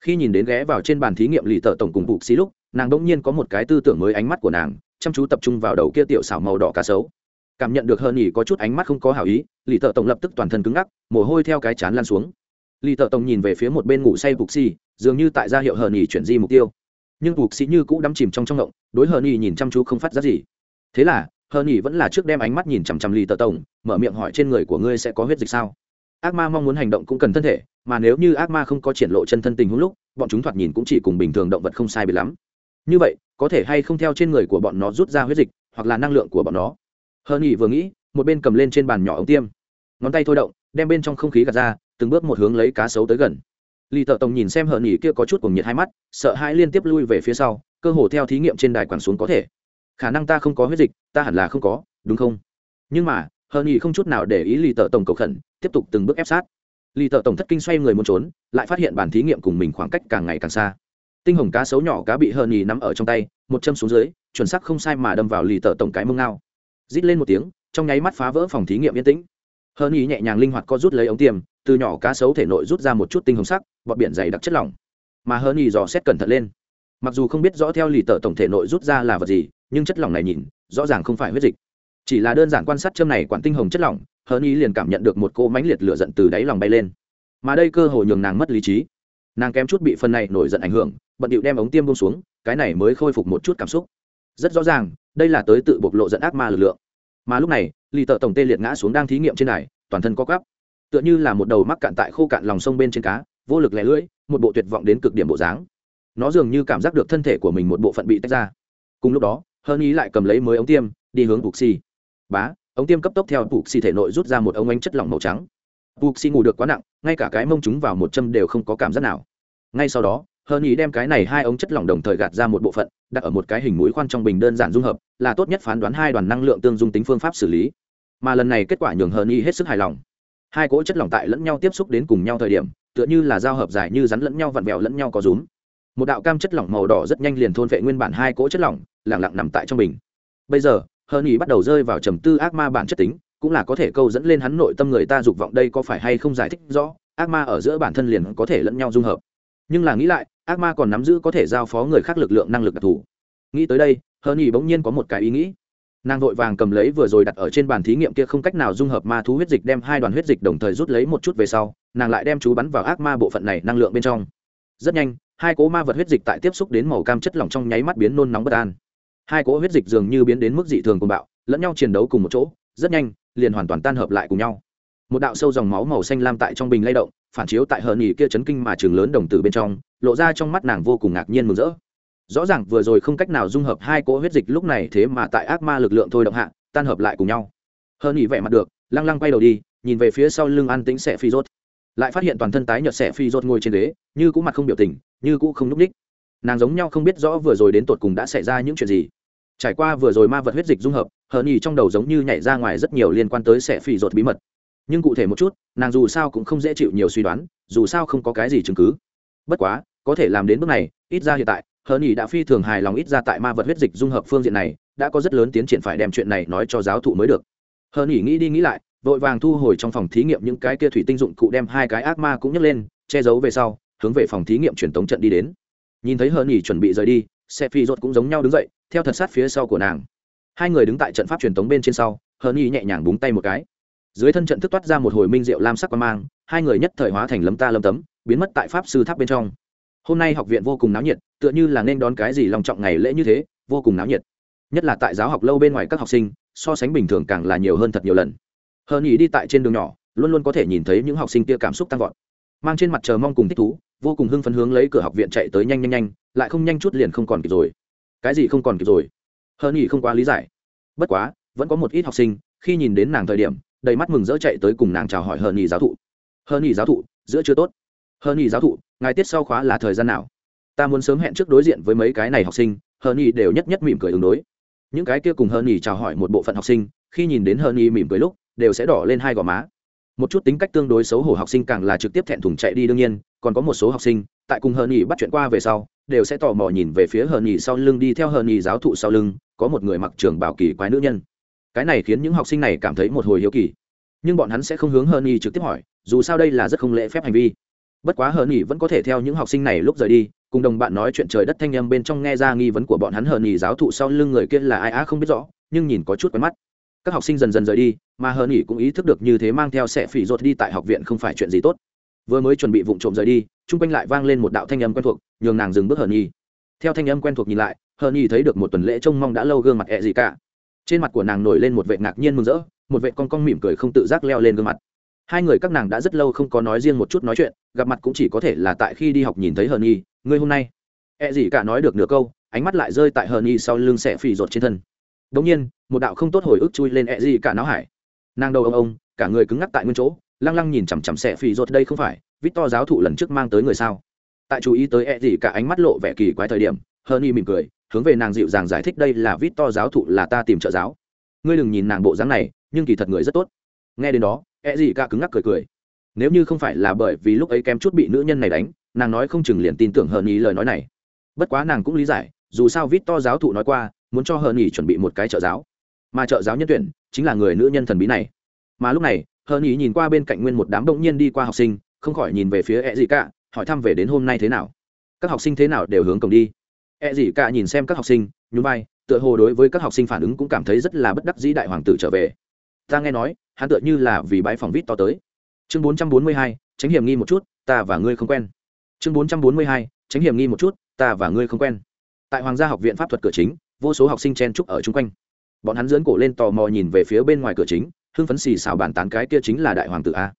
Khi nhìn đến ghé vào trên bàn thí nghiệm lì tợ tổng cùng bục xí lúc, nàng đông nhiên có một cái tư tưởng mới ánh mắt của nàng, chăm chú tập trung vào đầu kia tiểu xảo màu đỏ cá sấu. Cảm nhận được hơn nhỉ có chút ánh mắt không có hảo ý, lì tợ tổng lập tức toàn thân cứng ngắc, mồ hôi theo cái chán lan xuống. Lì tợ tổng nhìn về phía một bên ngủ say bục xi, dường như tại ra hiệu hờ nhỉ chuyển di mục tiêu. Nhưng bục xi như cũ đắm chìm trong trong ngộng, đối hờ nhỉ nhìn chăm chú không phát ra gì. Thế là hờ nhỉ vẫn là trước đem ánh mắt nhìn chằm chằm lì tờ tổng, mở miệng hỏi trên người của ngươi sẽ có huyết dịch sao? Ác ma mong muốn hành động cũng cần thân thể, mà nếu như ác ma không có triển lộ chân thân tình huống lúc, bọn chúng thoạt nhìn cũng chỉ cùng bình thường động vật không sai biệt lắm. Như vậy, có thể hay không theo trên người của bọn nó rút ra huyết dịch, hoặc là năng lượng của bọn nó? Hờ nhỉ vừa nghĩ, một bên cầm lên trên bàn nhỏ ống tiêm. Ngón tay thôi động, đem bên trong không khí gạt ra, từng bước một hướng lấy cá sấu tới gần. Lì tợ tổng nhìn xem hờ nhỉ kia có chút cùng nhiệt hai mắt, sợ hãi liên tiếp lui về phía sau, cơ hồ theo thí nghiệm trên đài quẳng xuống có thể khả năng ta không có huyết dịch, ta hẳn là không có, đúng không? Nhưng mà, hờ nghỉ không chút nào để ý lì tợ tổng cầu khẩn, tiếp tục từng bước ép sát. Lì tợ tổng thất kinh xoay người muốn trốn, lại phát hiện bản thí nghiệm cùng mình khoảng cách càng ngày càng xa. Tinh hồng cá sấu nhỏ cá bị hờ nhì nắm ở trong tay, một châm xuống dưới, chuẩn sắc không sai mà đâm vào lì tợ tổng cái mông ngao. Rít lên một tiếng, trong nháy mắt phá vỡ phòng thí nghiệm yên tĩnh. Hờ nhì nhẹ nhàng linh hoạt co rút lấy ống tiêm từ nhỏ cá sấu thể nội rút ra một chút tinh hồng sắc, bọt biển dày đặc chất lỏng. Mà hờ nhì dò xét cẩn thận lên. Mặc dù không biết rõ theo lì tợ tổng thể nội rút ra là vật gì nhưng chất lỏng này nhìn, rõ ràng không phải huyết dịch. Chỉ là đơn giản quan sát châm này quản tinh hồng chất lỏng hớn ý liền cảm nhận được một cô mãnh liệt lửa giận từ đáy lòng bay lên. Mà đây cơ hội nhường nàng mất lý trí. Nàng kém chút bị phần này nổi giận ảnh hưởng, bận điệu đem ống tiêm bông xuống, cái này mới khôi phục một chút cảm xúc. Rất rõ ràng, đây là tới tự bộc lộ giận ác ma lực lượng. Mà lúc này, lì tợ tổng tê liệt ngã xuống đang thí nghiệm trên này toàn thân co cắp tựa như là một đầu mắc cạn tại khô cạn lòng sông bên trên cá, vô lực lẻ lưỡi, một bộ tuyệt vọng đến cực điểm bộ dáng. Nó dường như cảm giác được thân thể của mình một bộ phận bị tách ra. Cùng lúc đó hơn ý lại cầm lấy mới ống tiêm, đi hướng bục xì bá, ống tiêm cấp tốc theo bục xì thể nội rút ra một ống ánh chất lỏng màu trắng. Bục xì ngủ được quá nặng, ngay cả cái mông chúng vào một châm đều không có cảm giác nào. Ngay sau đó hơn ý đem cái này hai ống chất lỏng đồng thời gạt ra một bộ phận, đặt ở một cái hình mũi khoan trong bình đơn giản dung hợp, là tốt nhất phán đoán hai đoàn năng lượng tương dung tính phương pháp xử lý. Mà lần này kết quả nhường hơn ý hết sức hài lòng. Hai cỗ chất lỏng tại lẫn nhau tiếp xúc đến cùng nhau thời điểm, tựa như là giao hợp dài như rắn lẫn nhau vặn vẹo lẫn nhau có rúm. Một đạo cam chất lỏng màu đỏ rất nhanh liền thôn vệ nguyên bản hai cỗ chất lỏng lẳng lặng nằm tại trong mình. bây giờ hơn ý bắt đầu rơi vào trầm tư ác ma bản chất tính, cũng là có thể câu dẫn lên hắn nội tâm người ta dục vọng đây có phải hay không giải thích rõ, ác ma ở giữa bản thân liền có thể lẫn nhau dung hợp. Nhưng là nghĩ lại, ác ma còn nắm giữ có thể giao phó người khác lực lượng năng lực đặc thù. Nghĩ tới đây hơn ý bỗng nhiên có một cái ý nghĩ. Nàng vội vàng cầm lấy vừa rồi đặt ở trên bàn thí nghiệm kia không cách nào dung hợp ma thú huyết dịch đem hai đoàn huyết dịch đồng thời rút lấy một chút về sau, nàng lại đem chú bắn vào ác ma bộ phận này năng lượng bên trong. Rất nhanh, hai cố ma vật huyết dịch tại tiếp xúc đến màu cam chất lỏng trong nháy mắt biến nôn nóng bất an hai cỗ huyết dịch dường như biến đến mức dị thường cùng bạo, lẫn nhau chiến đấu cùng một chỗ, rất nhanh, liền hoàn toàn tan hợp lại cùng nhau. Một đạo sâu dòng máu màu xanh lam tại trong bình lay động, phản chiếu tại hờ nhì kia chấn kinh mà trường lớn đồng tử bên trong, lộ ra trong mắt nàng vô cùng ngạc nhiên mừng rỡ. Rõ ràng vừa rồi không cách nào dung hợp hai cỗ huyết dịch lúc này thế mà tại ác ma lực lượng thôi động hạ, tan hợp lại cùng nhau. Hờ nhì vẻ mặt được, lăng lăng quay đầu đi, nhìn về phía sau lưng an tĩnh sẽ phi rốt. Lại phát hiện toàn thân tái nhợt sẽ phi rốt ngồi trên ghế, như cũ mặt không biểu tình, như cũ không núp ních. Nàng giống nhau không biết rõ vừa rồi đến tột cùng đã xảy ra những chuyện gì trải qua vừa rồi ma vật huyết dịch dung hợp, hờ nhì trong đầu giống như nhảy ra ngoài rất nhiều liên quan tới sẽ phì rột bí mật. Nhưng cụ thể một chút, nàng dù sao cũng không dễ chịu nhiều suy đoán, dù sao không có cái gì chứng cứ. Bất quá, có thể làm đến bước này, ít ra hiện tại, hờ nhì đã phi thường hài lòng ít ra tại ma vật huyết dịch dung hợp phương diện này, đã có rất lớn tiến triển phải đem chuyện này nói cho giáo thụ mới được. Hờ nhì nghĩ đi nghĩ lại, vội vàng thu hồi trong phòng thí nghiệm những cái kia thủy tinh dụng cụ đem hai cái ác ma cũng nhấc lên, che giấu về sau, hướng về phòng thí nghiệm truyền tống trận đi đến. Nhìn thấy hờ nhì chuẩn bị rời đi xe phi rột cũng giống nhau đứng dậy theo thật sát phía sau của nàng. Hai người đứng tại trận pháp truyền tống bên trên sau, hờ Nhi nhẹ nhàng búng tay một cái. Dưới thân trận thức toát ra một hồi minh diệu lam sắc quan mang, hai người nhất thời hóa thành lấm ta lấm tấm, biến mất tại pháp sư tháp bên trong. Hôm nay học viện vô cùng náo nhiệt, tựa như là nên đón cái gì lòng trọng ngày lễ như thế, vô cùng náo nhiệt. Nhất là tại giáo học lâu bên ngoài các học sinh, so sánh bình thường càng là nhiều hơn thật nhiều lần. Hờ nhi đi tại trên đường nhỏ, luôn luôn có thể nhìn thấy những học sinh kia cảm xúc tăng vọt. Mang trên mặt chờ mong cùng thích thú, vô cùng hưng phấn hướng lấy cửa học viện chạy tới nhanh nhanh nhanh, lại không nhanh chút liền không còn kịp rồi cái gì không còn kịp rồi. Hờn nghỉ không quá lý giải. Bất quá, vẫn có một ít học sinh, khi nhìn đến nàng thời điểm, đầy mắt mừng rỡ chạy tới cùng nàng chào hỏi hờn nghỉ giáo thụ. Hờn nghỉ giáo thụ, giữa chưa tốt. Hờn nghỉ giáo thụ, ngài tiết sau khóa là thời gian nào? Ta muốn sớm hẹn trước đối diện với mấy cái này học sinh, hờ nhi đều nhất nhất mỉm cười ứng đối. Những cái kia cùng hờ nhi chào hỏi một bộ phận học sinh, khi nhìn đến hờ nhi mỉm cười lúc, đều sẽ đỏ lên hai gò má một chút tính cách tương đối xấu hổ học sinh càng là trực tiếp thẹn thùng chạy đi đương nhiên, còn có một số học sinh, tại cùng hờ nhì bắt chuyện qua về sau, đều sẽ tò mò nhìn về phía hờ nhì sau lưng đi theo hờ nhì giáo thụ sau lưng, có một người mặc trường bảo kỳ quái nữ nhân. Cái này khiến những học sinh này cảm thấy một hồi hiếu kỳ. Nhưng bọn hắn sẽ không hướng hờ nhì trực tiếp hỏi, dù sao đây là rất không lễ phép hành vi. Bất quá hờ nhì vẫn có thể theo những học sinh này lúc rời đi, cùng đồng bạn nói chuyện trời đất thanh âm bên trong nghe ra nghi vấn của bọn hắn hờ nhì giáo thụ sau lưng người kia là ai á không biết rõ, nhưng nhìn có chút quen mắt các học sinh dần dần rời đi, mà hờ nhi cũng ý thức được như thế mang theo sẽ phỉ rột đi tại học viện không phải chuyện gì tốt. Vừa mới chuẩn bị vụng trộm rời đi, chung quanh lại vang lên một đạo thanh âm quen thuộc, nhường nàng dừng bước hờ nhi theo thanh âm quen thuộc nhìn lại, hờ nhi thấy được một tuần lễ trông mong đã lâu gương mặt ẹ gì cả. Trên mặt của nàng nổi lên một vệ ngạc nhiên mừng rỡ, một vệ con con mỉm cười không tự giác leo lên gương mặt. Hai người các nàng đã rất lâu không có nói riêng một chút nói chuyện, gặp mặt cũng chỉ có thể là tại khi đi học nhìn thấy hờ nhi ngươi hôm nay, ẹ gì cả nói được nửa câu, ánh mắt lại rơi tại hờ nhi sau lưng sẽ phỉ rột trên thân đ nhiên, một đạo không tốt hồi ức chui lên ẹ gì cả não hải. Nàng đầu ông ông, cả người cứng ngắc tại nguyên chỗ, lăng lăng nhìn chằm chằm sẽ phì rột đây không phải vít to giáo thụ lần trước mang tới người sao? Tại chú ý tới ẹ gì cả ánh mắt lộ vẻ kỳ quái thời điểm hờ nhi mỉm cười, hướng về nàng dịu dàng giải thích đây là vít to giáo thụ là ta tìm trợ giáo. Ngươi đừng nhìn nàng bộ dáng này, nhưng kỳ thật người rất tốt. Nghe đến đó e gì cả cứng ngắc cười cười. Nếu như không phải là bởi vì lúc ấy kém chút bị nữ nhân này đánh, nàng nói không chừng liền tin tưởng hờn ý lời nói này. Bất quá nàng cũng lý giải, dù sao vít to giáo thụ nói qua muốn cho hờ nghỉ chuẩn bị một cái trợ giáo. Mà trợ giáo nhân tuyển chính là người nữ nhân thần bí này. Mà lúc này, hờ nghỉ nhìn qua bên cạnh nguyên một đám động nhiên đi qua học sinh, không khỏi nhìn về phía e gì cả hỏi thăm về đến hôm nay thế nào. Các học sinh thế nào đều hướng cổng đi. E gì cả nhìn xem các học sinh, nhún vai, tựa hồ đối với các học sinh phản ứng cũng cảm thấy rất là bất đắc dĩ đại hoàng tử trở về. Ta nghe nói, hắn tựa như là vì bãi phòng vít to tới. Chương bốn trăm bốn mươi hai, tránh hiểm nghi một chút, ta và ngươi không quen. Chương bốn trăm bốn mươi hai, tránh hiểm nghi một chút, ta và ngươi không quen. Tại hoàng gia học viện pháp thuật cửa chính vô số học sinh chen trúc ở chung quanh. Bọn hắn dưỡng cổ lên tò mò nhìn về phía bên ngoài cửa chính, hưng phấn xì xào bàn tán cái kia chính là đại hoàng tử a.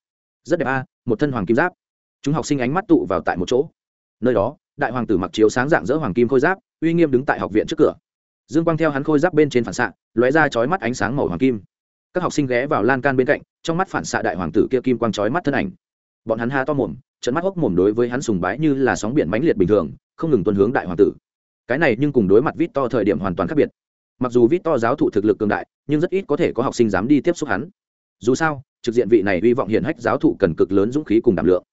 Rất đẹp a, một thân hoàng kim giáp. Chúng học sinh ánh mắt tụ vào tại một chỗ. Nơi đó, đại hoàng tử mặc chiếu sáng dạng dỡ hoàng kim khôi giáp, uy nghiêm đứng tại học viện trước cửa. Dương quang theo hắn khôi giáp bên trên phản xạ, lóe ra chói mắt ánh sáng màu hoàng kim. Các học sinh ghé vào lan can bên cạnh, trong mắt phản xạ đại hoàng tử kia kim quang chói mắt thân ảnh. Bọn hắn ha to mồm trận mắt hốc mồm đối với hắn sùng bái như là sóng biển mãnh liệt bình thường, không ngừng tuân hướng đại hoàng tử cái này nhưng cùng đối mặt vít to thời điểm hoàn toàn khác biệt. Mặc dù vít to giáo thụ thực lực cường đại, nhưng rất ít có thể có học sinh dám đi tiếp xúc hắn. Dù sao, trực diện vị này hy vọng hiển hách giáo thụ cần cực lớn dũng khí cùng đảm lượng.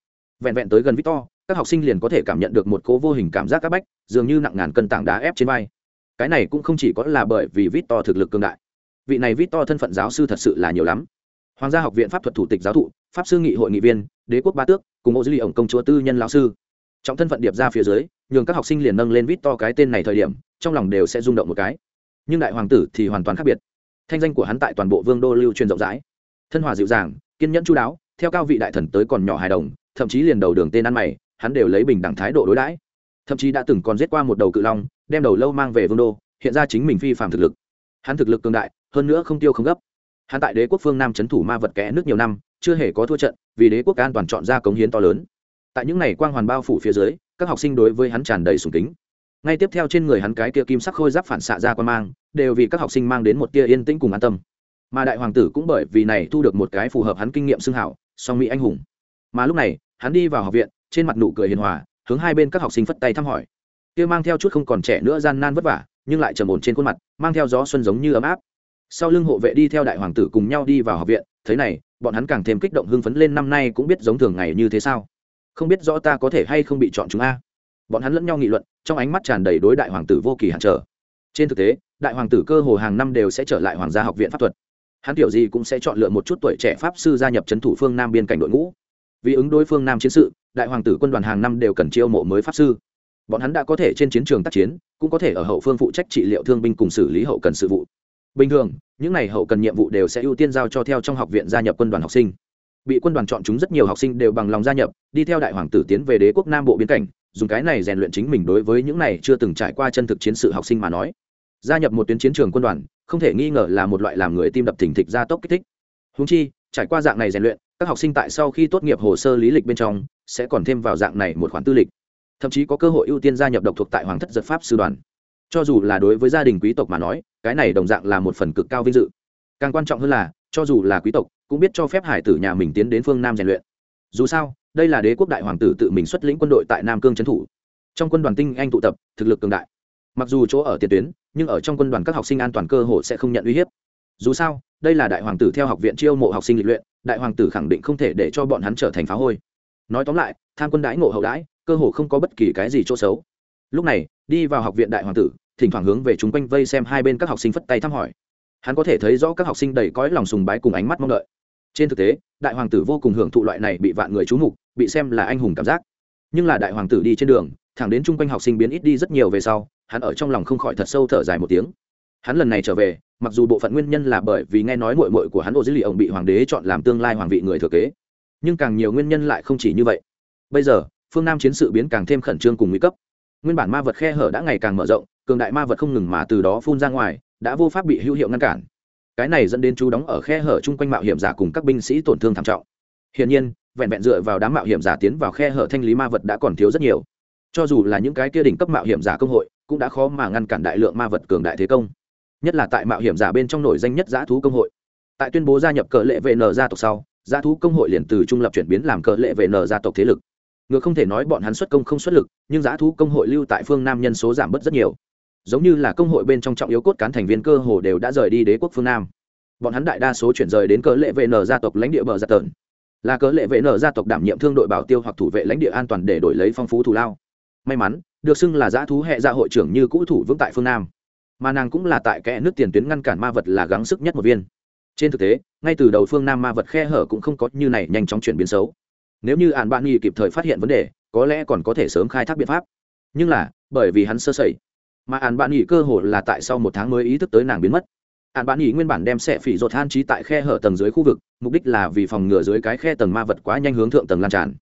Vẹn vẹn tới gần vít to các học sinh liền có thể cảm nhận được một cố vô hình cảm giác các bách, dường như nặng ngàn cân tảng đá ép trên vai. Cái này cũng không chỉ có là bởi vì vít to thực lực cường đại. Vị này vít to thân phận giáo sư thật sự là nhiều lắm. Hoàng gia học viện pháp thuật thủ tịch giáo thụ, pháp sư nghị hội nghị viên, đế quốc ba tước, cùng ô dư ly ổng công chúa tư nhân lão sư. Trọng thân phận điệp ra phía dưới nhường các học sinh liền nâng lên vít to cái tên này thời điểm, trong lòng đều sẽ rung động một cái. Nhưng đại hoàng tử thì hoàn toàn khác biệt. Thanh danh của hắn tại toàn bộ vương đô lưu truyền rộng rãi. Thân hòa dịu dàng, kiên nhẫn chú đáo, theo cao vị đại thần tới còn nhỏ hài đồng, thậm chí liền đầu đường tên ăn mày, hắn đều lấy bình đẳng thái độ đối đãi. Thậm chí đã từng còn giết qua một đầu cự long, đem đầu lâu mang về vương đô, hiện ra chính mình phi phạm thực lực. Hắn thực lực cường đại, hơn nữa không tiêu không gấp. Hắn tại đế quốc phương nam c h ấ n thủ ma vật kẽ nước nhiều năm, chưa hề có thua trận, vì đế quốc an toàn chọn ra cống hiến to lớn. Tại những n à y quang hoàn bao phủ phía dưới các học sinh đối với hắn tràn đầy sùng kính. Ngay tiếp theo trên người hắn cái kia kim sắc khôi giáp phản xạ ra quan mang, đều vì các học sinh mang đến một tia yên tĩnh cùng an tâm. Mà đại hoàng tử cũng bởi vì này thu được một cái phù hợp hắn kinh nghiệm xưng hảo, song mỹ anh hùng. Mà lúc này, hắn đi vào học viện, trên mặt nụ cười hiền hòa, hướng hai bên các học sinh phất tay thăm hỏi. Kia mang theo chút không còn trẻ nữa gian nan vất vả, nhưng lại trầm ổn trên khuôn mặt, mang theo gió xuân giống như ấm áp. Sau lưng hộ vệ đi theo đại hoàng tử cùng nhau đi vào học viện thế này, bọn hắn càng thêm kích động hưng phấn lên năm nay cũng biết giống thường ngày như thế sao không biết rõ ta có thể hay không bị chọn chúng a. Bọn hắn lẫn nhau nghị luận, trong ánh mắt tràn đầy đối đại hoàng tử vô kỳ hạn trở. Trên thực tế, đại hoàng tử cơ hồ hàng năm đều sẽ trở lại hoàng gia học viện pháp thuật. Hắn kiểu gì cũng sẽ chọn lựa một chút tuổi trẻ pháp sư gia nhập c h ấ n thủ phương nam biên cảnh đội ngũ. Vì ứng đối phương nam chiến sự, đại hoàng tử quân đoàn hàng năm đều cần chiêu mộ mới pháp sư. Bọn hắn đã có thể trên chiến trường tác chiến, cũng có thể ở hậu phương phụ trách trị liệu thương binh cùng xử lý hậu cần sự vụ. Bình thường, những n à y hậu cần nhiệm vụ đều sẽ ưu tiên giao cho theo trong học viện gia nhập quân đoàn học sinh bị quân đoàn chọn chúng rất nhiều học sinh đều bằng lòng gia nhập, đi theo đại hoàng tử tiến về đế quốc nam bộ biên cảnh. Dùng cái này rèn luyện chính mình đối với những này chưa từng trải qua chân thực chiến sự học sinh mà nói. Gia nhập một tuyến chiến trường quân đoàn, không thể nghi ngờ là một loại làm người tim đập thình thịch gia tốc kích thích. Húng chi, trải qua dạng này rèn luyện, các học sinh tại sau khi tốt nghiệp hồ sơ lý lịch bên trong, sẽ còn thêm vào dạng này một khoản tư lịch. Thậm chí có cơ hội ưu tiên gia nhập độc thuộc tại hoàng thất giật pháp sư đoàn. Cho dù là đối với gia đình quý tộc mà nói, cái này đồng dạng là một phần cực cao vinh dự. Càng quan trọng hơn là cho dù là quý tộc, cũng biết cho phép hải tử nhà mình tiến đến phương nam rèn luyện. Dù sao, đây là đế quốc đại hoàng tử tự mình xuất lĩnh quân đội tại nam cương trấn thủ. Trong quân đoàn tinh anh tụ tập, thực lực cường đại. Mặc dù chỗ ở tiền tuyến, nhưng ở trong quân đoàn các học sinh an toàn cơ hội sẽ không nhận uy hiếp. Dù sao, đây là đại hoàng tử theo học viện chiêu mộ học sinh lịch luyện, đại hoàng tử khẳng định không thể để cho bọn hắn trở thành phá hôi. Nói tóm lại, tham quân đãi ngộ hậu đãi, cơ hồ không có bất kỳ cái gì chỗ xấu. Lúc này, đi vào học viện đại hoàng tử, thỉnh thoảng hướng về chúng quanh vây xem hai bên các học sinh phất tay thăm hỏi hắn có thể thấy rõ các học sinh đầy cõi lòng sùng bái cùng ánh mắt mong đợi. Trên thực tế, đại hoàng tử vô cùng hưởng thụ loại này bị vạn người trú mục, bị xem là anh hùng cảm giác. Nhưng là đại hoàng tử đi trên đường, thẳng đến chung quanh học sinh biến ít đi rất nhiều về sau, hắn ở trong lòng không khỏi thật sâu thở dài một tiếng. Hắn lần này trở về, mặc dù bộ phận nguyên nhân là bởi vì nghe nói mội mội của hắn ô dữ liệu ông bị hoàng đế chọn làm tương lai hoàng vị người thừa kế. Nhưng càng nhiều nguyên nhân lại không chỉ như vậy. Bây giờ, phương nam chiến sự biến càng thêm khẩn trương cùng nguy cấp. Nguyên bản ma vật khe hở đã ngày càng mở rộng, cường đại ma vật không ngừng mà từ đó phun ra ngoài đã vô pháp bị hữu hiệu ngăn cản. Cái này dẫn đến chú đóng ở khe hở chung quanh mạo hiểm giả cùng các binh sĩ tổn thương thảm trọng. Hiển nhiên, vẹn vẹn dựa vào đám mạo hiểm giả tiến vào khe hở thanh lý ma vật đã còn thiếu rất nhiều. Cho dù là những cái kia đỉnh cấp mạo hiểm giả công hội, cũng đã khó mà ngăn cản đại lượng ma vật cường đại thế công. Nhất là tại mạo hiểm giả bên trong nổi danh nhất giã thú công hội. Tại tuyên bố gia nhập cờ lệ vệ n gia tộc sau, giã thú công hội liền từ trung lập chuyển biến làm cờ lệ vệ n gia tộc thế lực. Ngược không thể nói bọn hắn xuất công không xuất lực, nhưng giã thú công hội lưu tại phương nam nhân số giảm bớt rất nhiều giống như là công hội bên trong trọng yếu cốt cán thành viên cơ hồ đều đã rời đi đế quốc phương nam. Bọn hắn đại đa số chuyển rời đến cớ lệ vệ nở gia tộc lãnh địa bờ giặt tờn. Là cớ lệ vệ nở gia tộc đảm nhiệm thương đội bảo tiêu hoặc thủ vệ lãnh địa an toàn để đổi lấy phong phú thù lao. May mắn, được xưng là giã thú hệ gia hội trưởng như cũ thủ vững tại phương nam. Mà nàng cũng là tại kẽ nước tiền tuyến ngăn cản ma vật là gắng sức nhất một viên. Trên thực tế, ngay từ đầu phương nam ma vật khe hở cũng không có như này nhanh chóng chuyển biến xấu. Nếu như ạn bạn nghi kịp thời phát hiện vấn đề, có lẽ còn có thể sớm khai thác biện pháp. Nhưng là, bởi vì hắn sơ sẩy mà ạn bạn nghỉ cơ hồ là tại sau một tháng mới ý thức tới nàng biến mất. Ạn bạn nghỉ nguyên bản đem xe phỉ rột than trí tại khe hở tầng dưới khu vực, mục đích là vì phòng ngừa dưới cái khe tầng ma vật quá nhanh hướng thượng tầng lan tràn.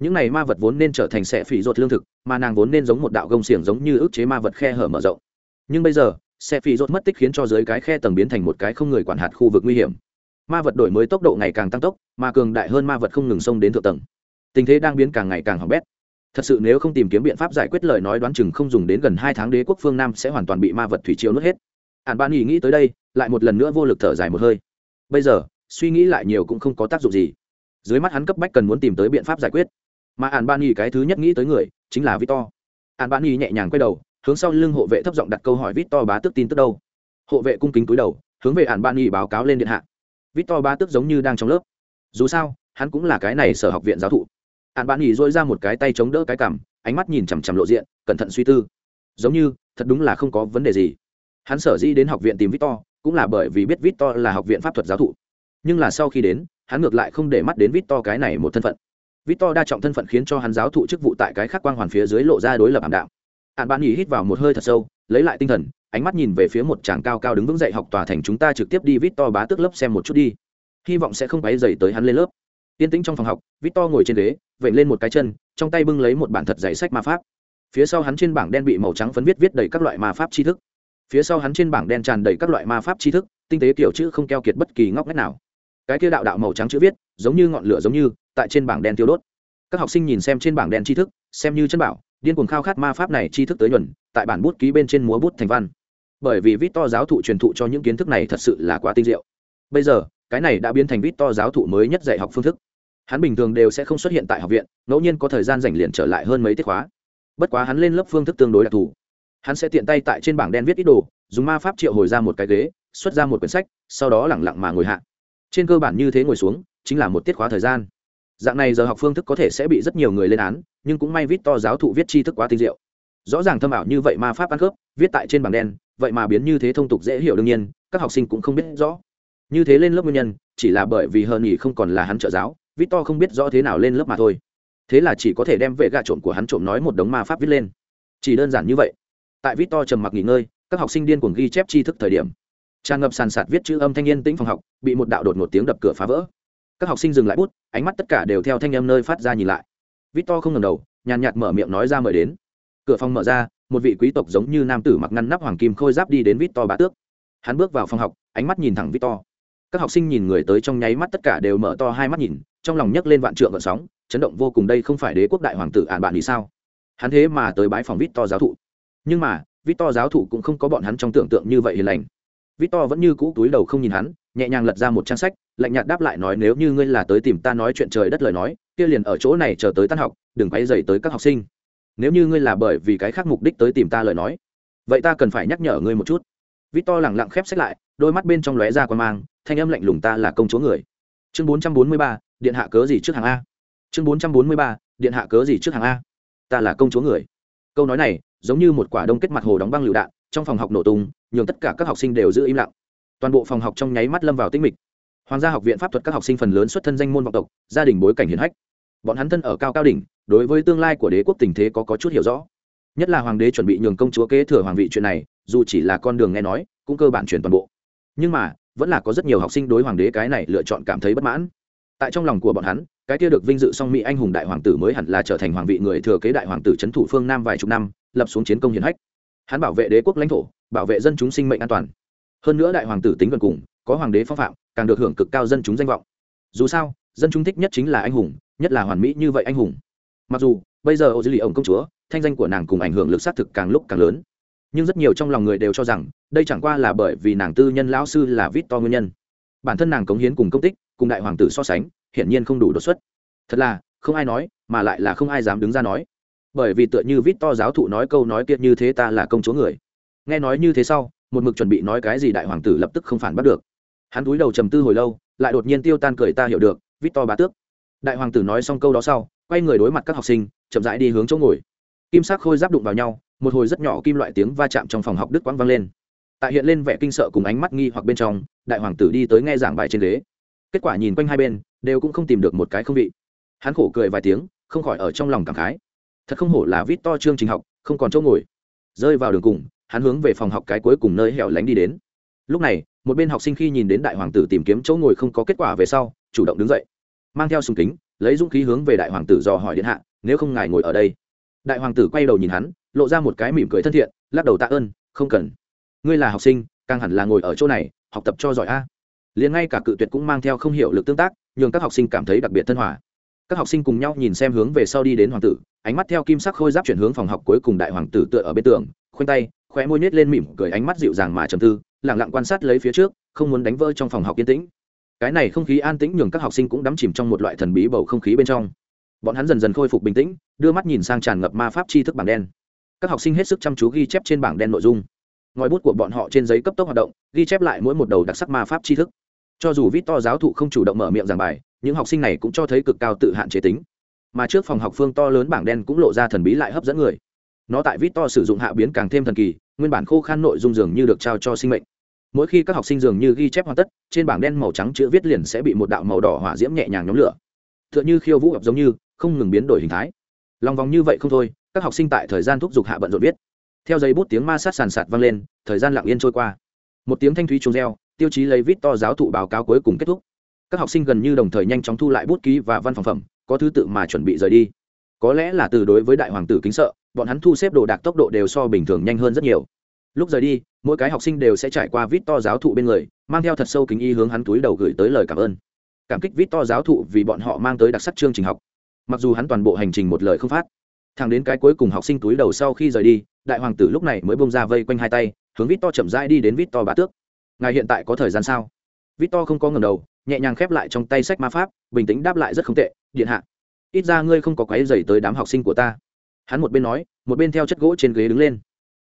Những này ma vật vốn nên trở thành xe phỉ rột lương thực, mà nàng vốn nên giống một đạo gông xiềng giống như ức chế ma vật khe hở mở rộng. Nhưng bây giờ xe phỉ rột mất tích khiến cho dưới cái khe tầng biến thành một cái không người quản hạt khu vực nguy hiểm. Ma vật đổi mới tốc độ ngày càng tăng tốc, mà cường đại hơn ma vật không ngừng xông đến thượng tầng. Tình thế đang biến càng ngày càng hỏng bét thật sự nếu không tìm kiếm biện pháp giải quyết lời nói đoán chừng không dùng đến gần hai tháng đế quốc phương nam sẽ hoàn toàn bị ma vật thủy triều nuốt hết. Ạn ban ý nghĩ tới đây, lại một lần nữa vô lực thở dài một hơi. Bây giờ, suy nghĩ lại nhiều cũng không có tác dụng gì. Dưới mắt hắn cấp bách cần muốn tìm tới biện pháp giải quyết. Mà ạn ban ý cái thứ nhất nghĩ tới người, chính là victor. Ạn ban ý nhẹ nhàng quay đầu, hướng sau lưng hộ vệ thấp giọng đặt câu hỏi vít to bá tức tin tức đâu? Hộ vệ cung kính túi đầu, hướng về ạn ban y báo cáo lên điện hạ. Vít to bá tức giống như đang trong lớp. Dù sao, hắn cũng là cái này sở học viện giáo thụ hạn bạn nghỉ dôi ra một cái tay chống đỡ cái cằm, ánh mắt nhìn chằm chằm lộ diện, cẩn thận suy tư. Giống như, thật đúng là không có vấn đề gì. Hắn sở dĩ đến học viện tìm victor, cũng là bởi vì biết victor là học viện pháp thuật giáo thụ. Nhưng là sau khi đến, hắn ngược lại không để mắt đến victor cái này một thân phận. Victor đa trọng thân phận khiến cho hắn giáo thụ chức vụ tại cái khác quang hoàn phía dưới lộ ra đối lập ảm đạm. Hạn bạn nghỉ hít vào một hơi thật sâu, lấy lại tinh thần, ánh mắt nhìn về phía một chàng cao cao đứng vững dậy học tòa thành chúng ta trực tiếp đi victor bá tước lớp xem một chút đi. Hy vọng sẽ không quấy dày tới hắn lên lớp yên tĩnh trong phòng học vít to ngồi trên ghế vẩy lên một cái chân, trong tay bưng lấy một bản thật dày sách ma pháp. Phía sau hắn trên bảng đen bị màu trắng phấn viết viết đầy các loại ma pháp tri thức. Phía sau hắn trên bảng đen tràn đầy các loại ma pháp tri thức, tinh tế kiểu chữ không keo kiệt bất kỳ ngóc ngách nào. Cái kia đạo đạo màu trắng chữ viết, giống như ngọn lửa giống như, tại trên bảng đen tiêu đốt. Các học sinh nhìn xem trên bảng đen tri thức, xem như chân bảo, điên cuồng khao khát ma pháp này tri thức tới nhuần, tại bản bút ký bên trên múa bút thành văn. Bởi vì vít to giáo thụ truyền thụ cho những kiến thức này thật sự là quá tinh diệu. Bây giờ, cái này đã biến thành vít to giáo thụ mới nhất dạy học phương thức hắn bình thường đều sẽ không xuất hiện tại học viện, ngẫu nhiên có thời gian rảnh liền trở lại hơn mấy tiết khóa. Bất quá hắn lên lớp phương thức tương đối đặc thù. Hắn sẽ tiện tay tại trên bảng đen viết ít đồ, dùng ma pháp triệu hồi ra một cái ghế, xuất ra một quyển sách, sau đó lẳng lặng mà ngồi hạ. Trên cơ bản như thế ngồi xuống, chính là một tiết khóa thời gian. Dạng này giờ học phương thức có thể sẽ bị rất nhiều người lên án, nhưng cũng may vít to giáo thụ viết tri thức quá tinh diệu. Rõ ràng thâm ảo như vậy ma pháp ăn khớp, viết tại trên bảng đen, vậy mà biến như thế thông tục dễ hiểu đương nhiên, các học sinh cũng không biết rõ. Như thế lên lớp nguyên nhân, chỉ là bởi vì hơn nghỉ không còn là hắn trợ giáo vít to không biết rõ thế nào lên lớp mà thôi. Thế là chỉ có thể đem vệ gạ trộm của hắn trộm nói một đống ma pháp viết lên. Chỉ đơn giản như vậy. Tại vít to trầm mặc nghỉ ngơi, các học sinh điên cuồng ghi chép tri thức thời điểm. Tràn ngập sàn sạt viết chữ âm thanh niên tĩnh phòng học, bị một đạo đột một tiếng đập cửa phá vỡ. Các học sinh dừng lại bút, ánh mắt tất cả đều theo thanh âm nơi phát ra nhìn lại. Victor không ngầm đầu, nhàn nhạt mở miệng nói ra mời đến. Cửa phòng mở ra, một vị quý tộc giống như nam tử mặc ngăn nắp hoàng kim khôi giáp đi đến victor bá tước. Hắn bước vào phòng học, ánh mắt nhìn thẳng victor. Các học sinh nhìn người tới trong nháy mắt tất cả đều mở to hai mắt nhìn trong lòng nhấc lên vạn trượng gợn sóng, chấn động vô cùng đây không phải đế quốc đại hoàng tử ạn bạn vì sao? Hắn thế mà tới bái phòng victor giáo thụ. Nhưng mà, victor giáo thụ cũng không có bọn hắn trong tưởng tượng như vậy hiền lành. Victor vẫn như cũ túi đầu không nhìn hắn, nhẹ nhàng lật ra một trang sách, lạnh nhạt đáp lại nói, nếu như ngươi là tới tìm ta nói chuyện trời đất lời nói, kia liền ở chỗ này chờ tới tan học, đừng quay dày tới các học sinh. Nếu như ngươi là bởi vì cái khác mục đích tới tìm ta lời nói, vậy ta cần phải nhắc nhở ngươi một chút. Vít to lẳng lặng khép sách lại, đôi mắt bên trong lóe ra quan mang, thanh âm lạnh lùng, ta là công chúa người. Chương bốn trăm bốn mươi ba điện hạ cớ gì trước hàng a? Chương bốn trăm bốn mươi ba điện hạ cớ gì trước hàng a? Ta là công chúa người. Câu nói này giống như một quả đông kết mặt hồ đóng băng lựu đạn trong phòng học nổ tung nhường tất cả các học sinh đều giữ im lặng. Toàn bộ phòng học trong nháy mắt lâm vào tinh mịch. Hoàng gia học viện pháp thuật các học sinh phần lớn xuất thân danh môn vọng tộc gia đình bối cảnh hiển hách. Bọn hắn thân ở cao cao đỉnh đối với tương lai của đế quốc tình thế có, có chút hiểu rõ. Nhất là hoàng đế chuẩn bị nhường công chúa kế thừa hoàng vị chuyện này dù chỉ là con đường nghe nói cũng cơ bản chuyển toàn bộ. Nhưng mà vẫn là có rất nhiều học sinh đối hoàng đế cái này lựa chọn cảm thấy bất mãn tại trong lòng của bọn hắn, cái kia được vinh dự song mỹ anh hùng đại hoàng tử mới hẳn là trở thành hoàng vị người thừa kế đại hoàng tử trấn thủ phương nam vài chục năm, lập xuống chiến công hiển hách. Hắn bảo vệ đế quốc lãnh thổ, bảo vệ dân chúng sinh mệnh an toàn. Hơn nữa đại hoàng tử tính gần cùng, có hoàng đế phong phạm, càng được hưởng cực cao dân chúng danh vọng. Dù sao, dân chúng thích nhất chính là anh hùng, nhất là hoàn mỹ như vậy anh hùng. Mặc dù, bây giờ ô dư lì ổng công chúa, thanh danh của nàng cùng ảnh hưởng lực xác thực càng lúc càng lớn. Nhưng rất nhiều trong lòng người đều cho rằng, đây chẳng qua là bởi vì nàng tư nhân lão sư là vít to nguyên nhân. Bản thân nàng cống hiến cùng công tích cùng đại hoàng tử so sánh, hiển nhiên không đủ đột xuất. Thật là, không ai nói, mà lại là không ai dám đứng ra nói. Bởi vì tựa như vít to giáo thụ nói câu nói kiệt như thế ta là công chúa người. Nghe nói như thế sau, một mực chuẩn bị nói cái gì đại hoàng tử lập tức không phản bắt được. Hắn cúi đầu trầm tư hồi lâu, lại đột nhiên tiêu tan cười ta hiểu được, vít to bá tước. Đại hoàng tử nói xong câu đó sau, quay người đối mặt các học sinh, chậm rãi đi hướng chỗ ngồi. Kim sắc khôi giáp đụng vào nhau, một hồi rất nhỏ kim loại tiếng va chạm trong phòng học đức quang vang lên. Tại hiện lên vẻ kinh sợ cùng ánh mắt nghi hoặc bên trong, đại hoàng tử đi tới nghe giảng bài trên ghế kết quả nhìn quanh hai bên, đều cũng không tìm được một cái không vị. Hắn khổ cười vài tiếng, không khỏi ở trong lòng cảm khái. Thật không hổ là vít to chương trình học, không còn chỗ ngồi. Rơi vào đường cùng, hắn hướng về phòng học cái cuối cùng nơi hẻo lánh đi đến. Lúc này, một bên học sinh khi nhìn đến đại hoàng tử tìm kiếm chỗ ngồi không có kết quả về sau, chủ động đứng dậy. Mang theo súng kính, lấy dũng khí hướng về đại hoàng tử dò hỏi điện hạ, nếu không ngài ngồi ở đây? Đại hoàng tử quay đầu nhìn hắn, lộ ra một cái mỉm cười thân thiện, lắc đầu tạ ơn, không cần. Ngươi là học sinh, càng hẳn là ngồi ở chỗ này, học tập cho giỏi a liền ngay cả cự tuyệt cũng mang theo không hiểu lực tương tác, nhường các học sinh cảm thấy đặc biệt thân hòa. Các học sinh cùng nhau nhìn xem hướng về sau đi đến hoàng tử, ánh mắt theo kim sắc khôi giáp chuyển hướng phòng học cuối cùng đại hoàng tử tựa ở bên tường, khoanh tay, khóe môi nhếch lên mỉm cười ánh mắt dịu dàng mà trầm tư, lặng lặng quan sát lấy phía trước, không muốn đánh vỡ trong phòng học yên tĩnh. Cái này không khí an tĩnh nhường các học sinh cũng đắm chìm trong một loại thần bí bầu không khí bên trong. Bọn hắn dần dần khôi phục bình tĩnh, đưa mắt nhìn sang tràn ngập ma pháp tri thức bảng đen. Các học sinh hết sức chăm chú ghi chép trên bảng đen nội dung. Ngòi bút của bọn họ trên giấy cấp tốc hoạt động, ghi chép lại mỗi một đầu đặc sắc ma pháp tri thức cho dù vít to giáo thụ không chủ động mở miệng giảng bài, những học sinh này cũng cho thấy cực cao tự hạn chế tính. Mà trước phòng học phương to lớn bảng đen cũng lộ ra thần bí lại hấp dẫn người. Nó tại vít to sử dụng hạ biến càng thêm thần kỳ, nguyên bản khô khan nội dung dường như được trao cho sinh mệnh. Mỗi khi các học sinh dường như ghi chép hoàn tất, trên bảng đen màu trắng chữ viết liền sẽ bị một đạo màu đỏ hỏa diễm nhẹ nhàng nhóm lửa. T h ư ợ n h ư khiêu vũ ập giống như, không ngừng biến đổi hình thái. Lòng vòng như vậy không thôi, các học sinh tại thời gian thúc giục hạ bận rộn viết. Theo giấy bút tiếng ma sát sàn sạt vang lên, thời gian lặng yên trôi qua. Một tiếng thanh thúy trùng reo tiêu chí lấy vít to giáo thụ báo cáo cuối cùng kết thúc. Các học sinh gần như đồng thời nhanh chóng thu lại bút ký và văn phòng phẩm, có thứ tự mà chuẩn bị rời đi. Có lẽ là từ đối với đại hoàng tử kính sợ, bọn hắn thu xếp đồ đạc tốc độ đều so bình thường nhanh hơn rất nhiều. Lúc rời đi, mỗi cái học sinh đều sẽ trải qua vít to giáo thụ bên người, mang theo thật sâu kính y hướng hắn túi đầu gửi tới lời cảm ơn. Cảm kích vít to giáo thụ vì bọn họ mang tới đặc sắc chương trình học. Mặc dù hắn toàn bộ hành trình một lời không phát, thẳng đến cái cuối cùng học sinh túi đầu sau khi rời đi, đại hoàng tử lúc này mới bông ra vây quanh hai tay, hướng vít to chậm rãi đi đến vít to bá tước ngài hiện tại có thời gian sao? Vít to không có ngầm đầu, nhẹ nhàng khép lại trong tay sách ma pháp, bình tĩnh đáp lại rất không tệ, điện hạ, ít ra ngươi không có quái dày tới đám học sinh của ta. Hắn một bên nói, một bên theo chất gỗ trên ghế đứng lên.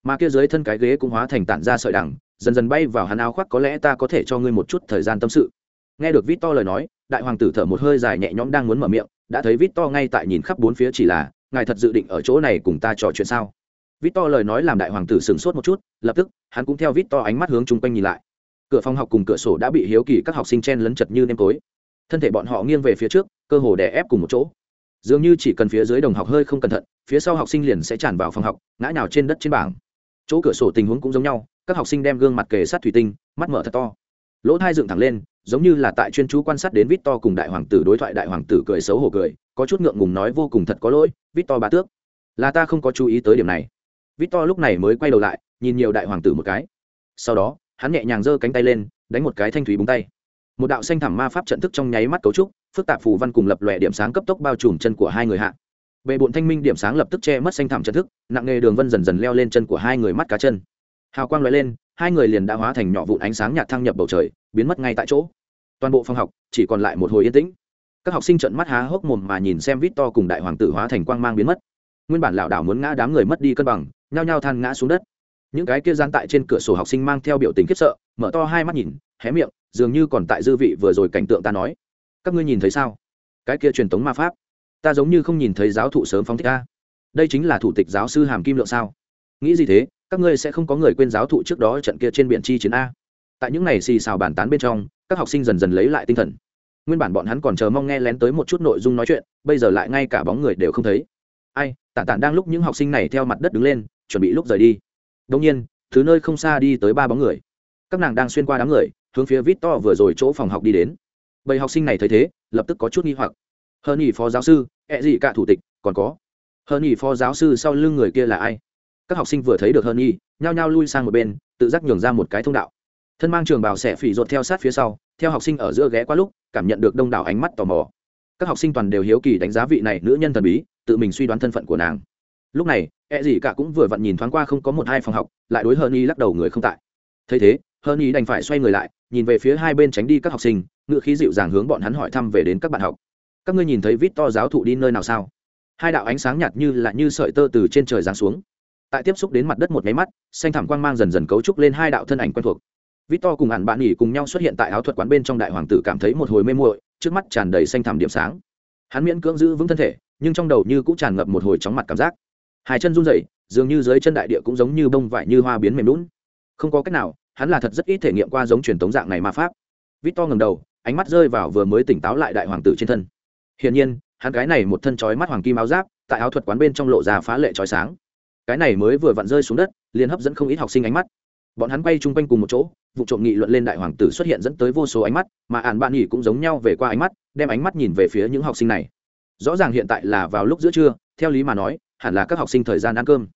Mà kia dưới thân cái ghế cũng hóa thành tản ra sợi đằng, dần dần bay vào hắn áo khoác, có lẽ ta có thể cho ngươi một chút thời gian tâm sự. Nghe được vít to lời nói, đại hoàng tử thở một hơi dài nhẹ nhõm đang muốn mở miệng, đã thấy vít to ngay tại nhìn khắp bốn phía chỉ là, ngài thật dự định ở chỗ này cùng ta trò chuyện sao? Vít to lời nói làm đại hoàng tử sửng sốt một chút, lập tức, hắn cũng theo vít to ánh mắt hướng chung quanh nhìn lại cửa phòng học cùng cửa sổ đã bị hiếu kỳ các học sinh chen lấn chật như nêm tối. Thân thể bọn họ nghiêng về phía trước, cơ hồ đè ép cùng một chỗ. Dường như chỉ cần phía dưới đồng học hơi không cẩn thận, phía sau học sinh liền sẽ tràn vào phòng học, ngã nào trên đất trên bảng. Chỗ cửa sổ tình huống cũng giống nhau, các học sinh đem gương mặt kề sát thủy tinh, mắt mở thật to. Lỗ thai dựng thẳng lên, giống như là tại chuyên chú quan sát đến vít to cùng đại hoàng tử đối thoại đại hoàng tử cười xấu hổ cười, có chút ngượng ngùng nói vô cùng thật có lỗi vít to bá tước. Là ta không có chú ý tới điểm này. Vít to lúc này mới quay đầu lại, nhìn nhiều đại hoàng tử một cái. Sau đó hắn nhẹ nhàng giơ cánh tay lên, đánh một cái thanh thủy búng tay. Một đạo xanh thẳm ma pháp trận thức trong nháy mắt cấu trúc, phức tạp phù văn cùng lập lòe điểm sáng cấp tốc bao trùm chân của hai người hạ. Bề bộn thanh minh điểm sáng lập tức che mất xanh thẳm trận thức, nặng nghề đường vân dần dần leo lên chân của hai người mắt cá chân. Hào quang lóe lên, hai người liền đã hóa thành nhỏ vụn ánh sáng nhạt thăng nhập bầu trời, biến mất ngay tại chỗ. Toàn bộ phòng học chỉ còn lại một hồi yên tĩnh. Các học sinh trợn mắt há hốc mồm mà nhìn xem vít to cùng đại hoàng tử hóa thành quang mang biến mất. Nguyên bản lảo đảo muốn ngã đám người mất đi cân bằng, nhao nhao than ngã xuống đất những cái kia gian tại trên cửa sổ học sinh mang theo biểu tình khiếp sợ, mở to hai mắt nhìn, hé miệng, dường như còn tại dư vị vừa rồi cảnh tượng ta nói. Các ngươi nhìn thấy sao? Cái kia truyền thống ma pháp. Ta giống như không nhìn thấy giáo thụ sớm phóng thích ta. Đây chính là thủ tịch giáo sư hàm kim lượng sao? Nghĩ gì thế? Các ngươi sẽ không có người quên giáo thụ trước đó trận kia trên biển chi chiến a. Tại những ngày xì xào bàn tán bên trong, các học sinh dần dần lấy lại tinh thần. Nguyên bản bọn hắn còn chờ mong nghe lén tới một chút nội dung nói chuyện, bây giờ lại ngay cả bóng người đều không thấy. Ai, tản tản đang lúc những học sinh này theo mặt đất đứng lên, chuẩn bị lúc rời đi đồng nhiên thứ nơi không xa đi tới ba bóng người. Các nàng đang xuyên qua đám người hướng phía Victor vừa rồi chỗ phòng học đi đến. Bầy học sinh này thấy thế lập tức có chút nghi hoặc. Hơn nhỉ phó giáo sư ẹ gì cả thủ tịch còn có. Hơn nhỉ phó giáo sư sau lưng người kia là ai? Các học sinh vừa thấy được hơn nhỉ, nhao nhao lui sang một bên tự giác nhường ra một cái thông đạo. Thân mang trường bào xẻ phỉ rột theo sát phía sau theo học sinh ở giữa ghé qua lúc cảm nhận được đông đảo ánh mắt tò mò. Các học sinh toàn đều hiếu kỳ đánh giá vị này nữ nhân thần bí tự mình suy đoán thân phận của nàng lúc này e gì cả cũng vừa vặn nhìn thoáng qua không có một hai phòng học, lại đối hơn y lắc đầu người không tại. Thấy thế hơn y đành phải xoay người lại, nhìn về phía hai bên tránh đi các học sinh, ngựa khí dịu dàng hướng bọn hắn hỏi thăm về đến các bạn học. Các ngươi nhìn thấy vít to giáo thụ đi nơi nào sao? Hai đạo ánh sáng nhạt như là như sợi tơ từ trên trời giáng xuống. Tại tiếp xúc đến mặt đất một máy mắt, xanh thảm quang mang dần dần cấu trúc lên hai đạo thân ảnh quen thuộc. Vít to cùng hẳn bạn nghỉ cùng nhau xuất hiện tại áo thuật quán bên trong đại hoàng tử cảm thấy một hồi mê muội, trước mắt tràn đầy xanh thảm điểm sáng. Hắn miễn cưỡng giữ vững thân thể, nhưng trong đầu như cũng tràn ngập một hồi chóng mặt cảm giác hai chân run rẩy, dường như dưới chân đại địa cũng giống như bông vải như hoa biến mềm lún không có cách nào, hắn là thật rất ít thể nghiệm qua giống truyền thống dạng này ma pháp. Vít to ngầm đầu, ánh mắt rơi vào vừa mới tỉnh táo lại đại hoàng tử trên thân. Hiển nhiên, hắn cái này một thân chói mắt hoàng kim áo giáp, tại áo thuật quán bên trong lộ ra phá lệ chói sáng. Cái này mới vừa vặn rơi xuống đất, liền hấp dẫn không ít học sinh ánh mắt. Bọn hắn quay chung quanh cùng một chỗ, vụ trộm nghị luận lên đại hoàng tử xuất hiện dẫn tới vô số ánh mắt, mà ạn bạn nghỉ cũng giống nhau về qua ánh mắt, đem ánh mắt nhìn về phía những học sinh này. Rõ ràng hiện tại là vào lúc giữa trưa, theo lý mà nói hẳn là các học sinh thời gian ăn cơm.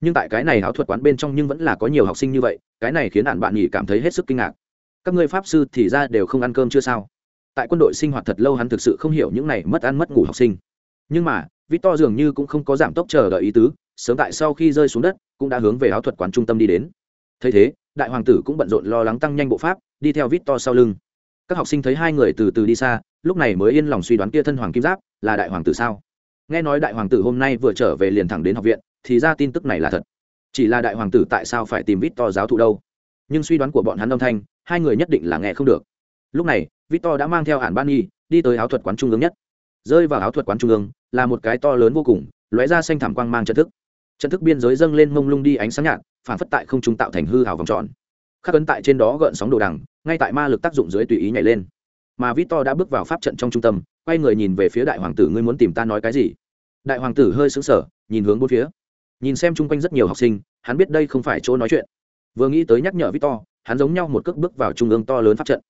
Nhưng tại cái này áo thuật quán bên trong nhưng vẫn là có nhiều học sinh như vậy, cái này khiến ạn bạn nghỉ cảm thấy hết sức kinh ngạc. Các ngươi pháp sư thì ra đều không ăn cơm chưa sao? Tại quân đội sinh hoạt thật lâu hắn thực sự không hiểu những này mất ăn mất ngủ học sinh. Nhưng mà, victor dường như cũng không có giảm tốc chờ đợi ý tứ, sớm tại sau khi rơi xuống đất, cũng đã hướng về áo thuật quán trung tâm đi đến. Thấy thế, đại hoàng tử cũng bận rộn lo lắng tăng nhanh bộ pháp, đi theo vít to sau lưng. Các học sinh thấy hai người từ từ đi xa, lúc này mới yên lòng suy đoán kia thân hoàng kim giáp là đại hoàng tử sao? Nghe nói đại hoàng tử hôm nay vừa trở về liền thẳng đến học viện, thì ra tin tức này là thật. Chỉ là đại hoàng tử tại sao phải tìm vít to giáo thụ đâu? Nhưng suy đoán của bọn hắn âm thanh, hai người nhất định là nghe không được. Lúc này vít to đã mang theo ản ban nhi đi tới áo thuật quán trung ương nhất. Rơi vào áo thuật quán trung ương, là một cái to lớn vô cùng, lóe ra xanh thảm quang mang trận thức. Trận thức biên giới dâng lên mông lung đi ánh sáng nhạt, phản phất tại không trung tạo thành hư hào vòng tròn. Khắc ấn tại trên đó gợn sóng đồ đằng, ngay tại ma lực tác dụng dưới tùy ý nhảy lên. Mà vít to đã bước vào pháp trận trong trung tâm, quay người nhìn về phía đại hoàng tử, ngươi muốn tìm ta nói cái gì? Đại hoàng tử hơi sững sờ, nhìn hướng bốn phía. Nhìn xem chung quanh rất nhiều học sinh, hắn biết đây không phải chỗ nói chuyện. Vừa nghĩ tới nhắc nhở victor, hắn giống nhau một cước bước vào trung ương to lớn pháp trận.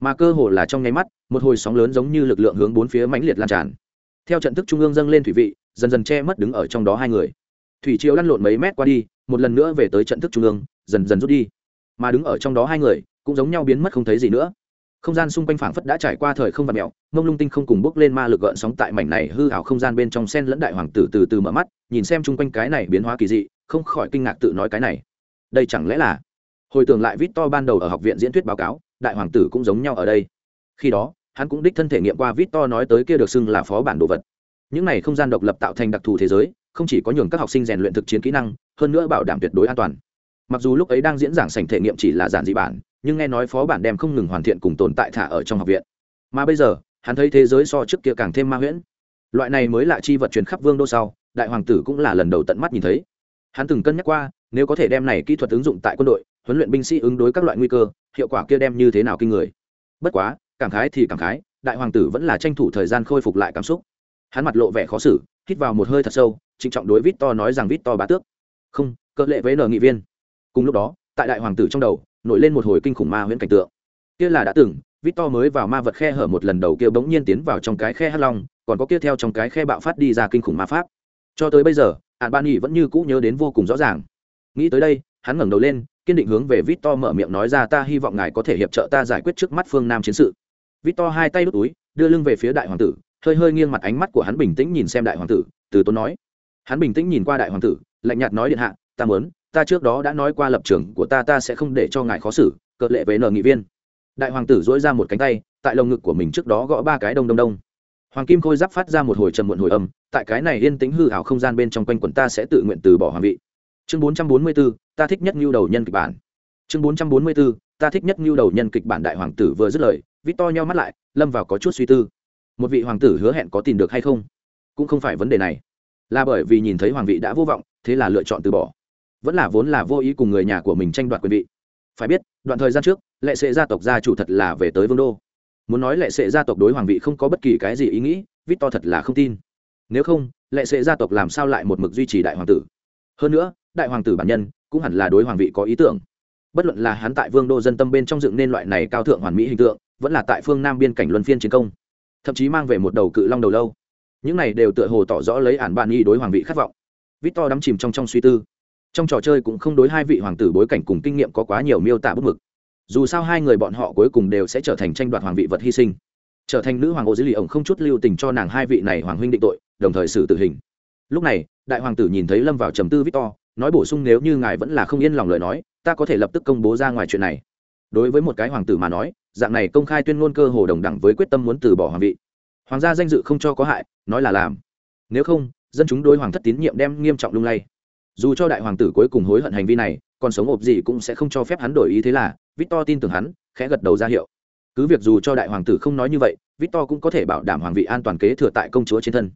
Mà cơ hồ là trong nháy mắt, một hồi sóng lớn giống như lực lượng hướng bốn phía mãnh liệt lan tràn. Theo trận thức trung ương dâng lên thủy vị, dần dần che mất đứng ở trong đó hai người. Thủy triều lăn lộn mấy mét qua đi, một lần nữa về tới trận thức trung ương, dần dần rút đi. Mà đứng ở trong đó hai người, cũng giống nhau biến mất không thấy gì nữa không gian xung quanh phảng phất đã trải qua thời không và mẹo, mông lung tinh không cùng bước lên ma lực gợn sóng tại mảnh này hư hảo không gian bên trong sen lẫn đại hoàng tử từ từ mở mắt, nhìn xem chung quanh cái này biến hóa kỳ dị, không khỏi kinh ngạc tự nói cái này. Đây chẳng lẽ là? Hồi tưởng lại vít to ban đầu ở học viện diễn thuyết báo cáo, đại hoàng tử cũng giống nhau ở đây. Khi đó, hắn cũng đích thân thể nghiệm qua vít to nói tới kia được xưng là phó bản đồ vật. Những này không gian độc lập tạo thành đặc thù thế giới, không chỉ có nhường các học sinh rèn luyện thực chiến kỹ năng, hơn nữa bảo đảm tuyệt đối an toàn mặc dù lúc ấy đang diễn giảng sảnh thể nghiệm chỉ là giản dị bản, nhưng nghe nói phó bản đem không ngừng hoàn thiện cùng tồn tại thả ở trong học viện. Mà bây giờ, hắn thấy thế giới so trước kia càng thêm ma huyễn. Loại này mới là chi vật truyền khắp vương đô sau, đại hoàng tử cũng là lần đầu tận mắt nhìn thấy. Hắn từng cân nhắc qua, nếu có thể đem này kỹ thuật ứng dụng tại quân đội, huấn luyện binh sĩ ứng đối các loại nguy cơ, hiệu quả kia đem như thế nào kinh người. Bất quá, cảm khái thì cảm khái, đại hoàng tử vẫn là tranh thủ thời gian khôi phục lại cảm xúc. Hắn mặt lộ vẻ khó xử, hít vào một hơi thật sâu, trịnh trọng đối vít to nói rằng vít to bá tước. Không, cỡ lệ với nờ nghị viên cùng lúc đó, tại đại hoàng tử trong đầu, nổi lên một hồi kinh khủng ma huyễn cảnh tượng. Kia là đã từng vít to mới vào ma vật khe hở một lần đầu kia bỗng nhiên tiến vào trong cái khe hắc long, còn có kia theo trong cái khe bạo phát đi ra kinh khủng ma pháp. Cho tới bây giờ hạn ban nghỉ vẫn như cũ nhớ đến vô cùng rõ ràng. Nghĩ tới đây, hắn ngẩng đầu lên, kiên định hướng về vít to mở miệng nói ra, ta hy vọng ngài có thể hiệp trợ ta giải quyết trước mắt phương nam chiến sự. Vít to hai tay đút túi, đưa lưng về phía đại hoàng tử, hơi hơi nghiêng mặt ánh mắt của hắn bình tĩnh nhìn xem đại hoàng tử, từ tốn nói. Hắn bình tĩnh nhìn qua đại hoàng tử, lạnh nhạt nói điện hạ, ta muốn ta trước đó đã nói qua lập trường của ta ta sẽ không để cho ngài khó xử cợt lệ với nờ nghị viên. Đại hoàng tử dỗi ra một cánh tay, tại lồng ngực của mình trước đó gõ ba cái đông đông đông. Hoàng kim khôi giáp phát ra một hồi trầm muộn hồi âm, tại cái này yên tĩnh hư hảo không gian bên trong quanh quần ta sẽ tự nguyện từ bỏ hoàng vị. Chương bốn trăm bốn mươi bốn ta thích nhất ngưu đầu nhân kịch bản. Chương bốn trăm bốn mươi bốn ta thích nhất ngưu đầu nhân kịch bản đại hoàng tử vừa dứt lời vít to nhau mắt lại, lâm vào có chút suy tư. Một vị hoàng tử hứa hẹn có tìm được hay không? Cũng không phải vấn đề này. Là bởi vì nhìn thấy hoàng vị đã vô vọng, thế là lựa chọn từ bỏ vẫn là vốn là vô ý cùng người nhà của mình tranh đoạt quyền vị. Phải biết, đoạn thời gian trước, lệ sệ gia tộc gia chủ thật là về tới vương đô. Muốn nói lệ sệ gia tộc đối hoàng vị không có bất kỳ cái gì ý nghĩ vít to thật là không tin. Nếu không, lệ sệ gia tộc làm sao lại một mực duy trì đại hoàng tử? Hơn nữa, đại hoàng tử bản nhân cũng hẳn là đối hoàng vị có ý tưởng. Bất luận là hắn tại vương đô dân tâm bên trong dựng nên loại này cao thượng hoàn mỹ hình tượng, vẫn là tại phương nam biên cảnh luân phiên chiến công, thậm chí mang về một đầu cự long đầu lâu, những này đều tựa hồ tỏ rõ lấy ản bạn y đối hoàng vị khát vọng. Vít to đắm chìm trong trong suy tư trong trò chơi cũng không đối hai vị hoàng tử bối cảnh cùng kinh nghiệm có quá nhiều miêu tả bức mực. Dù sao hai người bọn họ cuối cùng đều sẽ trở thành tranh đoạt hoàng vị vật hy sinh. Trở thành nữ hoàng ô dưới lì ổng không chút lưu tình cho nàng hai vị này hoàng huynh định tội, đồng thời xử tử hình. Lúc này, đại hoàng tử nhìn thấy lâm vào trầm tư victor, nói bổ sung nếu như ngài vẫn là không yên lòng lời nói, ta có thể lập tức công bố ra ngoài chuyện này. Đối với một cái hoàng tử mà nói, dạng này công khai tuyên ngôn cơ hồ đồng đẳng với quyết tâm muốn từ bỏ hoàng vị. Hoàng gia danh dự không cho có hại, nói là làm. Nếu không, dân chúng đối hoàng thất tín nhiệm đem nghiêm trọng lung lay dù cho đại hoàng tử cuối cùng hối hận hành vi này, còn sống ộp gì cũng sẽ không cho phép hắn đổi ý thế là, victor tin tưởng hắn, khẽ gật đầu ra hiệu. Cứ việc dù cho đại hoàng tử không nói như vậy, victor cũng có thể bảo đảm hoàng vị an toàn kế thừa tại công chúa trên thân.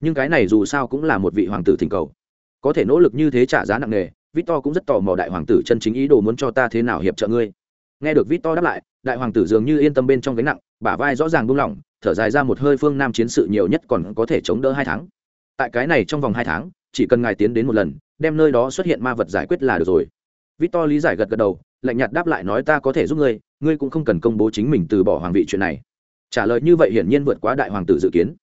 Nhưng cái này dù sao cũng là một vị hoàng tử thỉnh cầu. Có thể nỗ lực như thế trả giá nặng nề, victor cũng rất tò mò đại hoàng tử chân chính ý đồ muốn cho ta thế nào hiệp trợ ngươi. Nghe được victor đáp lại, đại hoàng tử dường như yên tâm bên trong gánh nặng, bả vai rõ ràng buông lỏng, thở dài ra một hơi phương nam chiến sự nhiều nhất còn có thể chống đỡ hai tháng. Tại cái này trong vòng hai tháng chỉ cần ngài tiến đến một lần, đem nơi đó xuất hiện ma vật giải quyết là được rồi. Victor lý giải gật gật đầu, lạnh nhạt đáp lại nói ta có thể giúp ngươi ngươi cũng không cần công bố chính mình từ bỏ hoàng vị chuyện này. Trả lời như vậy hiển nhiên vượt quá đại hoàng tử dự kiến.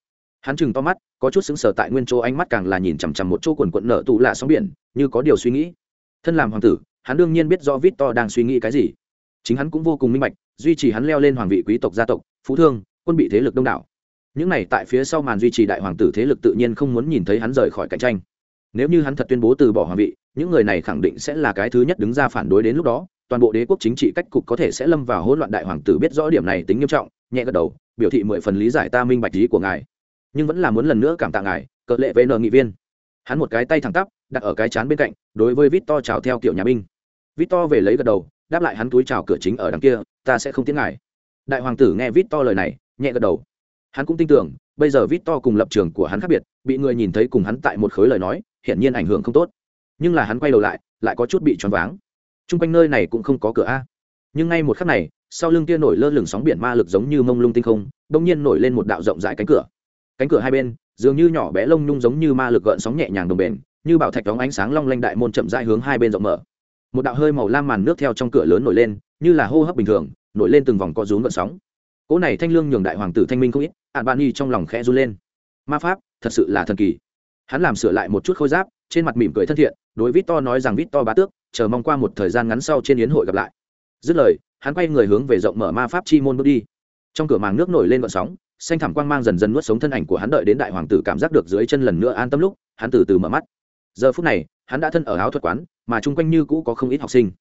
Hắn chừng to mắt, có chút xứng sở tại nguyên chỗ ánh mắt càng là nhìn chằm chằm một chỗ quần quận nợ tụ lạ sóng biển, như có điều suy nghĩ. Thân làm hoàng tử, hắn đương nhiên biết do vít to đang suy nghĩ cái gì. Chính hắn cũng vô cùng minh bạch, duy trì hắn leo lên hoàng vị quý tộc gia tộc, phú thương, quân bị thế lực đông đảo. Những này tại phía sau màn duy trì đại hoàng tử thế lực tự nhiên không muốn nhìn thấy hắn rời khỏi cạnh tranh nếu như hắn thật tuyên bố từ bỏ hoàng vị, những người này khẳng định sẽ là cái thứ nhất đứng ra phản đối đến lúc đó. Toàn bộ đế quốc chính trị cách cục có thể sẽ lâm vào hỗn loạn đại hoàng tử biết rõ điểm này tính nghiêm trọng, nhẹ gật đầu, biểu thị mười phần lý giải ta minh bạch lý của ngài. Nhưng vẫn là muốn lần nữa cảm tạ ngài cợ lệ vn nghị viên. Hắn một cái tay thẳng tắp, đặt ở cái chán bên cạnh, đối với vít to chào theo kiểu nhà binh. Vít to về lấy gật đầu, đáp lại hắn túi chào cửa chính ở đằng kia, ta sẽ không tiến ngài. Đại hoàng tử nghe vít to lời này, nhẹ gật đầu. Hắn cũng tin tưởng, bây giờ vít to cùng lập trường của hắn khác biệt, bị người nhìn thấy cùng hắn tại một khối lời nói hiển nhiên ảnh hưởng không tốt. Nhưng là hắn quay đầu lại lại có chút bị choáng váng. Trung quanh nơi này cũng không có cửa a. Nhưng ngay một khắc này, sau lưng kia nổi lơ lửng sóng biển ma lực giống như mông lung tinh không đ nhiên nổi lên một đạo rộng rãi cánh cửa. Cánh cửa hai bên, dường như nhỏ bé lông nhung giống như ma lực gợn sóng nhẹ nhàng đồng bền, như bảo thạch đóng ánh sáng long lanh đại môn chậm rãi hướng hai bên rộng mở. Một đạo hơi màu lam màn nước theo trong cửa lớn nổi lên, như là hô hấp bình thường, nổi lên từng vòng co rúm gợn sóng. Cỗ này thanh lương nhường đại hoàng tử thanh minh không ít ạn bạn nhi trong lòng khẽ run lên. Ma pháp, thật sự là thần kỳ hắn làm sửa lại một chút khôi giáp, trên mặt mỉm cười thân thiện, đối vít to nói rằng vít to bá tước, chờ mong qua một thời gian ngắn sau trên yến hội gặp lại. Dứt lời, hắn quay người hướng về rộng mở ma pháp chi môn bước đi. Trong cửa màng nước nổi lên gọn sóng, xanh thảm quang mang dần dần nuốt sống thân ảnh của hắn đợi đến đại hoàng tử cảm giác được dưới chân lần nữa an tâm lúc, hắn từ từ mở mắt. Giờ phút này, hắn đã thân ở áo thuật quán, mà chung quanh như cũ có không ít học sinh.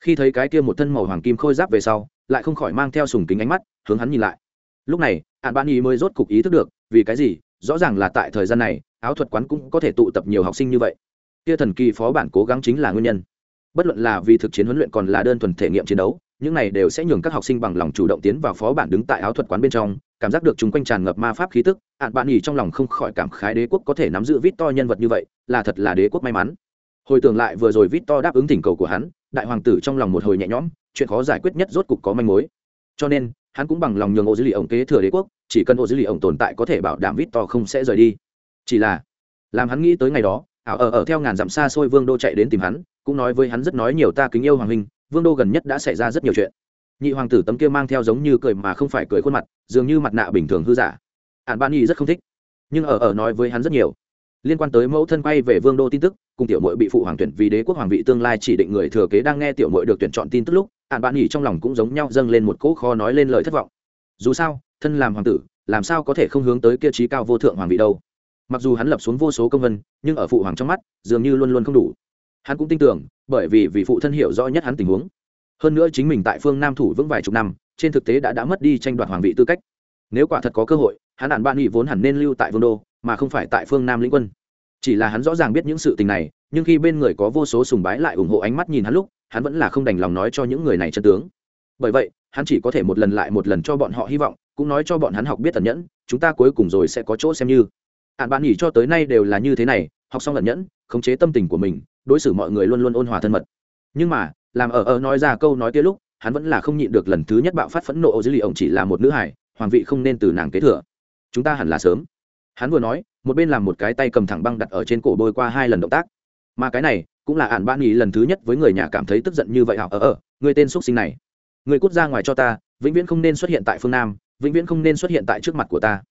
Khi thấy cái kia một thân màu hoàng kim khôi giáp về sau, lại không khỏi mang theo sùng kính ánh mắt, hướng hắn nhìn lại. Lúc này hạn ban ý mới rốt cục ý thức được, vì cái gì? Rõ ràng là tại thời gian này áo thuật quán cũng có thể tụ tập nhiều học sinh như vậy. Kia thần kỳ phó bản cố gắng chính là nguyên nhân. Bất luận là vì thực chiến huấn luyện còn là đơn thuần thể nghiệm chiến đấu, những này đều sẽ nhường các học sinh bằng lòng chủ động tiến vào phó bản đứng tại áo thuật quán bên trong, cảm giác được chúng quanh tràn ngập ma pháp khí tức, ạn bạn nghỉ trong lòng không khỏi cảm khái đế quốc có thể nắm giữ vít to nhân vật như vậy, là thật là đế quốc may mắn. Hồi tưởng lại vừa rồi vít to đáp ứng thỉnh cầu của hắn, đại hoàng tử trong lòng một hồi nhẹ nhõm, chuyện khó giải quyết nhất rốt cục có manh mối. Cho nên, hắn cũng bằng lòng nhường ô dữ lì ổng kế thừa đế quốc, chỉ cần ô dữ lì ổng tồn tại có thể bảo đảm vít to không sẽ rời đi chỉ là, làm hắn nghĩ tới ngày đó, ảo ở ở theo ngàn dặm xa xôi vương đô chạy đến tìm hắn, cũng nói với hắn rất nói nhiều ta kính yêu hoàng huynh vương đô gần nhất đã xảy ra rất nhiều chuyện. Nhị hoàng tử tấm kia mang theo giống như cười mà không phải cười khuôn mặt, dường như mặt nạ bình thường hư giả. Ạn ban nhi rất không thích, nhưng ở ở nói với hắn rất nhiều. Liên quan tới mẫu thân quay về vương đô tin tức, cùng tiểu mội bị phụ hoàng tuyển vì đế quốc hoàng vị tương lai chỉ định người thừa kế đang nghe tiểu mội được tuyển chọn tin tức lúc ạn ban nhi trong lòng cũng giống nhau dâng lên một cỗ kho nói lên lời thất vọng. Dù sao, thân làm hoàng tử, làm sao có thể không hướng tới kia trí cao vô thượng hoàng vị đâu? Mặc dù hắn lập xuống vô số công vân, nhưng ở phụ hoàng trong mắt, dường như luôn luôn không đủ. Hắn cũng tin tưởng, bởi vì vì phụ thân hiểu rõ nhất hắn tình huống. Hơn nữa chính mình tại phương nam thủ vững vài chục năm, trên thực tế đã đã mất đi tranh đoạt hoàng vị tư cách. Nếu quả thật có cơ hội, hắn đạn bạn nghị vốn hẳn nên lưu tại vương đô, mà không phải tại phương nam lĩnh quân. Chỉ là hắn rõ ràng biết những sự tình này, nhưng khi bên người có vô số sùng bái lại ủng hộ ánh mắt nhìn hắn lúc, hắn vẫn là không đành lòng nói cho những người này chân tướng. Bởi vậy, hắn chỉ có thể một lần lại một lần cho bọn họ hy vọng, cũng nói cho bọn hắn học biết tẩn nhẫn, chúng ta cuối cùng rồi sẽ có chỗ xem như ạn bạn nghỉ cho tới nay đều là như thế này, học xong lẩn nhẫn, khống chế tâm tình của mình, đối xử mọi người luôn luôn ôn hòa thân mật. Nhưng mà, làm ở ở nói ra câu nói kia lúc, hắn vẫn là không nhịn được lần thứ nhất bạo phát phẫn nộ dưới lì ổng chỉ là một nữ hải hoàng vị không nên từ nàng kế thừa. Chúng ta hẳn là sớm. Hắn vừa nói, một bên làm một cái tay cầm thẳng băng đặt ở trên cổ bôi qua hai lần động tác. Mà cái này, cũng là ạn bạn nghỉ lần thứ nhất với người nhà cảm thấy tức giận như vậy hảo ở ờ, ở ờ, người tên xuất sinh này, người cút ra ngoài cho ta, vĩnh viễn không nên xuất hiện tại phương nam, vĩnh viễn không nên xuất hiện tại trước mặt của ta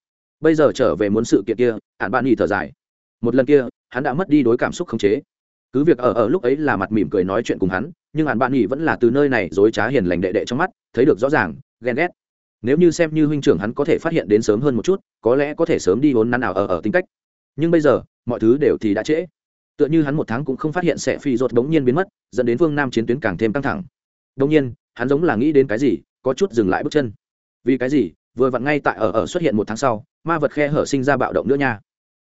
bây giờ trở về muốn sự kiện kia, hạn bạn nghỉ thở dài. Một lần kia, hắn đã mất đi đối cảm xúc khống chế. Cứ việc ở ở lúc ấy là mặt mỉm cười nói chuyện cùng hắn, nhưng hạn bạn nghỉ vẫn là từ nơi này dối trá hiền lành đệ đệ trong mắt, thấy được rõ ràng, ghen ghét. Nếu như xem như huynh trưởng hắn có thể phát hiện đến sớm hơn một chút, có lẽ có thể sớm đi vốn nắn nào ở ở tính cách. Nhưng bây giờ, mọi thứ đều thì đã trễ. Tựa như hắn một tháng cũng không phát hiện sẽ phi rột bỗng nhiên biến mất, dẫn đến phương nam chiến tuyến càng thêm căng thẳng. Bỗng nhiên, hắn giống là nghĩ đến cái gì, có chút dừng lại bước chân. Vì cái gì vừa vặn ngay tại ở ở xuất hiện một tháng sau, ma vật khe hở sinh ra bạo động nữa nha.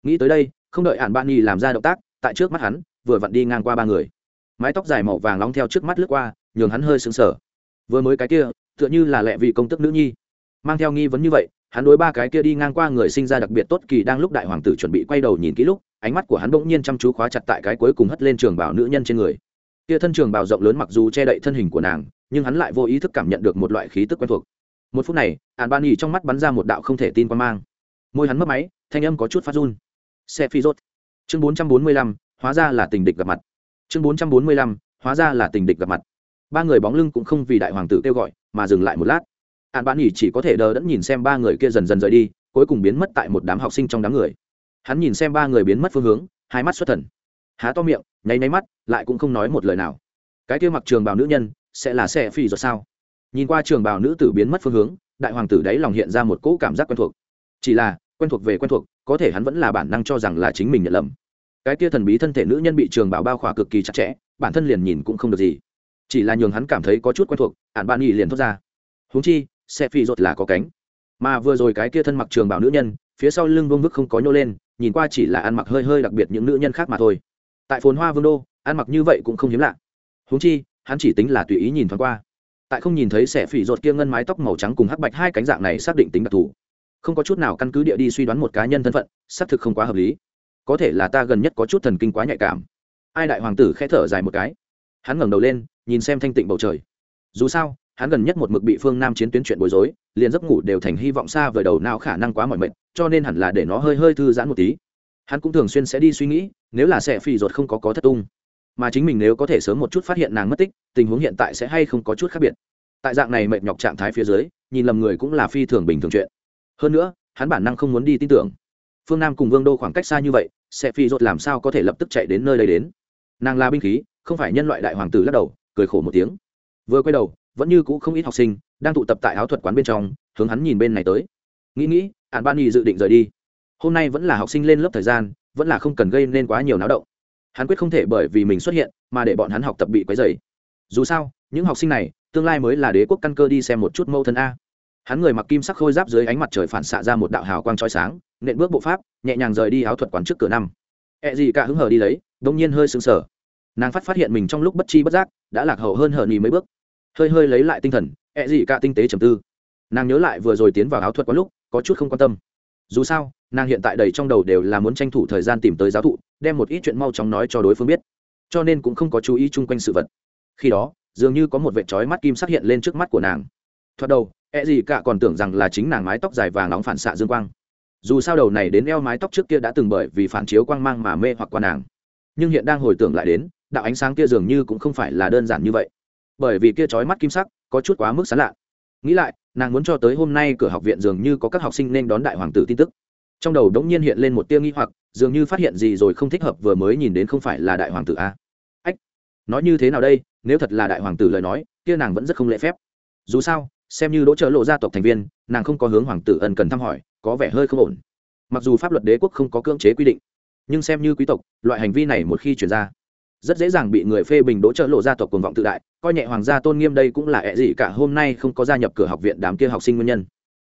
Nghĩ tới đây, không đợi ản bạn nhi làm ra động tác, tại trước mắt hắn, vừa vặn đi ngang qua ba người. Mái tóc dài màu vàng nóng theo trước mắt lướt qua, nhường hắn hơi sững sờ. Vừa mới cái kia, tựa như là lẹ vị công tức nữ nhi. Mang theo nghi vấn như vậy, hắn đối ba cái kia đi ngang qua người sinh ra đặc biệt tốt kỳ đang lúc đại hoàng tử chuẩn bị quay đầu nhìn kỹ lúc, ánh mắt của hắn bỗng nhiên chăm chú khóa chặt tại cái cuối cùng hất lên trường bảo nữ nhân trên người. Kia thân trường bào rộng lớn mặc dù che đậy thân hình của nàng, nhưng hắn lại vô ý thức cảm nhận được một loại khí tức quen thuộc một phút này ạn ban nhì trong mắt bắn ra một đạo không thể tin quan mang. Môi hắn mất máy, thanh âm có chút phát run. Xe phi rốt chương bốn trăm bốn mươi lăm, hóa ra là tình địch gặp mặt. Chương bốn trăm bốn mươi lăm, hóa ra là tình địch gặp mặt. Ba người bóng lưng cũng không vì đại hoàng tử kêu gọi, mà dừng lại một lát. Ạn ban nhì chỉ có thể đờ đẫn nhìn xem ba người kia dần dần rời đi, cuối cùng biến mất tại một đám học sinh trong đám người. Hắn nhìn xem ba người biến mất phương hướng, hai mắt xuất thần. Há to miệng, nháy nháy mắt, lại cũng không nói một lời nào. Cái kia mặc trường bào nữ nhân, sẽ là xe phi rồi sao? Nhìn qua trường bào nữ tử biến mất phương hướng, đại hoàng tử đáy lòng hiện ra một cỗ cảm giác quen thuộc. Chỉ là, quen thuộc về quen thuộc, có thể hắn vẫn là bản năng cho rằng là chính mình nhận lầm. Cái kia thần bí thân thể nữ nhân bị trường bào bao khỏa cực kỳ chặt chẽ, bản thân liền nhìn cũng không được gì. Chỉ là nhường hắn cảm thấy có chút quen thuộc, ản bạn nghỉ liền thoát ra. Huống chi, xe phi rột là có cánh. Mà vừa rồi cái kia thân mặc trường bảo nữ nhân, phía sau lưng vương vức không có nhô lên, nhìn qua chỉ là ăn mặc hơi hơi đặc biệt những nữ nhân khác mà thôi. Tại phồn hoa vương đô, ăn mặc như vậy cũng không hiếm lạ. Huống chi, hắn chỉ tính là tùy ý nhìn thoáng qua tại không nhìn thấy xẻ phỉ ruột kia ngân mái tóc màu trắng cùng hắc bạch hai cánh dạng này xác định tính đặc thù. Không có chút nào căn cứ địa đi suy đoán một cá nhân thân phận, xác thực không quá hợp lý. Có thể là ta gần nhất có chút thần kinh quá nhạy cảm. Ai đại hoàng tử khẽ thở dài một cái. Hắn ngẩng đầu lên, nhìn xem thanh tịnh bầu trời. Dù sao, hắn gần nhất một mực bị phương nam chiến tuyến chuyện bối rối, liền giấc ngủ đều thành hy vọng xa vời đầu nào khả năng quá mỏi mệt, cho nên hẳn là để nó hơi hơi thư giãn một tí. Hắn cũng thường xuyên sẽ đi suy nghĩ, nếu là sẽ phi ruột không có có thất tung mà chính mình nếu có thể sớm một chút phát hiện nàng mất tích, tình huống hiện tại sẽ hay không có chút khác biệt. Tại dạng này mệt nhọc trạng thái phía dưới, nhìn lầm người cũng là phi thường bình thường chuyện. Hơn nữa, hắn bản năng không muốn đi tin tưởng. Phương nam cùng vương đô khoảng cách xa như vậy, sẽ phi rột làm sao có thể lập tức chạy đến nơi đây đến? Nàng là binh khí, không phải nhân loại đại hoàng tử lắc đầu, cười khổ một tiếng. Vừa quay đầu, vẫn như cũ không ít học sinh đang tụ tập tại áo thuật quán bên trong, hướng hắn nhìn bên này tới. Nghĩ nghĩ ạn ban nhì dự định rời đi. Hôm nay vẫn là học sinh lên lớp thời gian, vẫn là không cần gây nên quá nhiều náo động hắn quyết không thể bởi vì mình xuất hiện mà để bọn hắn học tập bị quấy dày dù sao, những học sinh này, tương lai mới là đế quốc căn cơ đi xem một chút mâu thân a. Hắn người mặc kim sắc khôi giáp dưới ánh mặt trời phản xạ ra một đạo hào quang trói sáng, nện bước bộ pháp, nhẹ nhàng rời đi áo thuật quán trước cửa năm. Ẹ、e、gì cả hứng hở đi lấy, đông nhiên hơi sững sờ. Nàng phát phát hiện mình trong lúc bất chi bất giác, đã lạc hậu hơn hờ nhì mấy bước. Hơi hơi lấy lại tinh thần ẹ、e、gì cả tinh tế trầm tư. Nàng nhớ lại vừa rồi tiến vào áo thuật quán lúc, có chút không quan tâm. Dù sao nàng hiện tại đầy trong đầu đều là muốn tranh thủ thời gian tìm tới giáo thụ, đem một ít chuyện mau chóng nói cho đối phương biết. Cho nên cũng không có chú ý chung quanh sự vật. Khi đó, dường như có một vệ trói mắt kim sắc hiện lên trước mắt của nàng. Thoạt đầu e gì cả còn tưởng rằng là chính nàng mái tóc dài vàng nóng phản xạ dương quang. Dù sao đầu này đến eo mái tóc trước kia đã từng bởi vì phản chiếu quang mang mà mê hoặc qua nàng. Nhưng hiện đang hồi tưởng lại đến, đạo ánh sáng kia dường như cũng không phải là đơn giản như vậy. Bởi vì kia trói mắt kim sắc, có chút quá mức sán lạ. Nghĩ lại, nàng muốn cho tới hôm nay cửa học viện dường như có các học sinh nên đón đại hoàng tử tin tức trong đầu đống nhiên hiện lên một tia nghi hoặc, dường như phát hiện gì rồi không thích hợp vừa mới nhìn đến không phải là đại hoàng tử a. Ách, nói như thế nào đây, nếu thật là đại hoàng tử lời nói, kia nàng vẫn rất không lễ phép. Dù sao, xem như đỗ trợ lộ gia tộc thành viên, nàng không có hướng hoàng tử ân cần thăm hỏi, có vẻ hơi không ổn. Mặc dù pháp luật đế quốc không có cưỡng chế quy định, nhưng xem như quý tộc, loại hành vi này một khi chuyển ra, rất dễ dàng bị người phê bình đỗ trợ lộ gia tộc cuồng vọng tự đại, coi nhẹ hoàng gia tôn nghiêm đây cũng là ẹ gì cả hôm nay không có gia nhập cửa học viện đám kia học sinh nguyên nhân.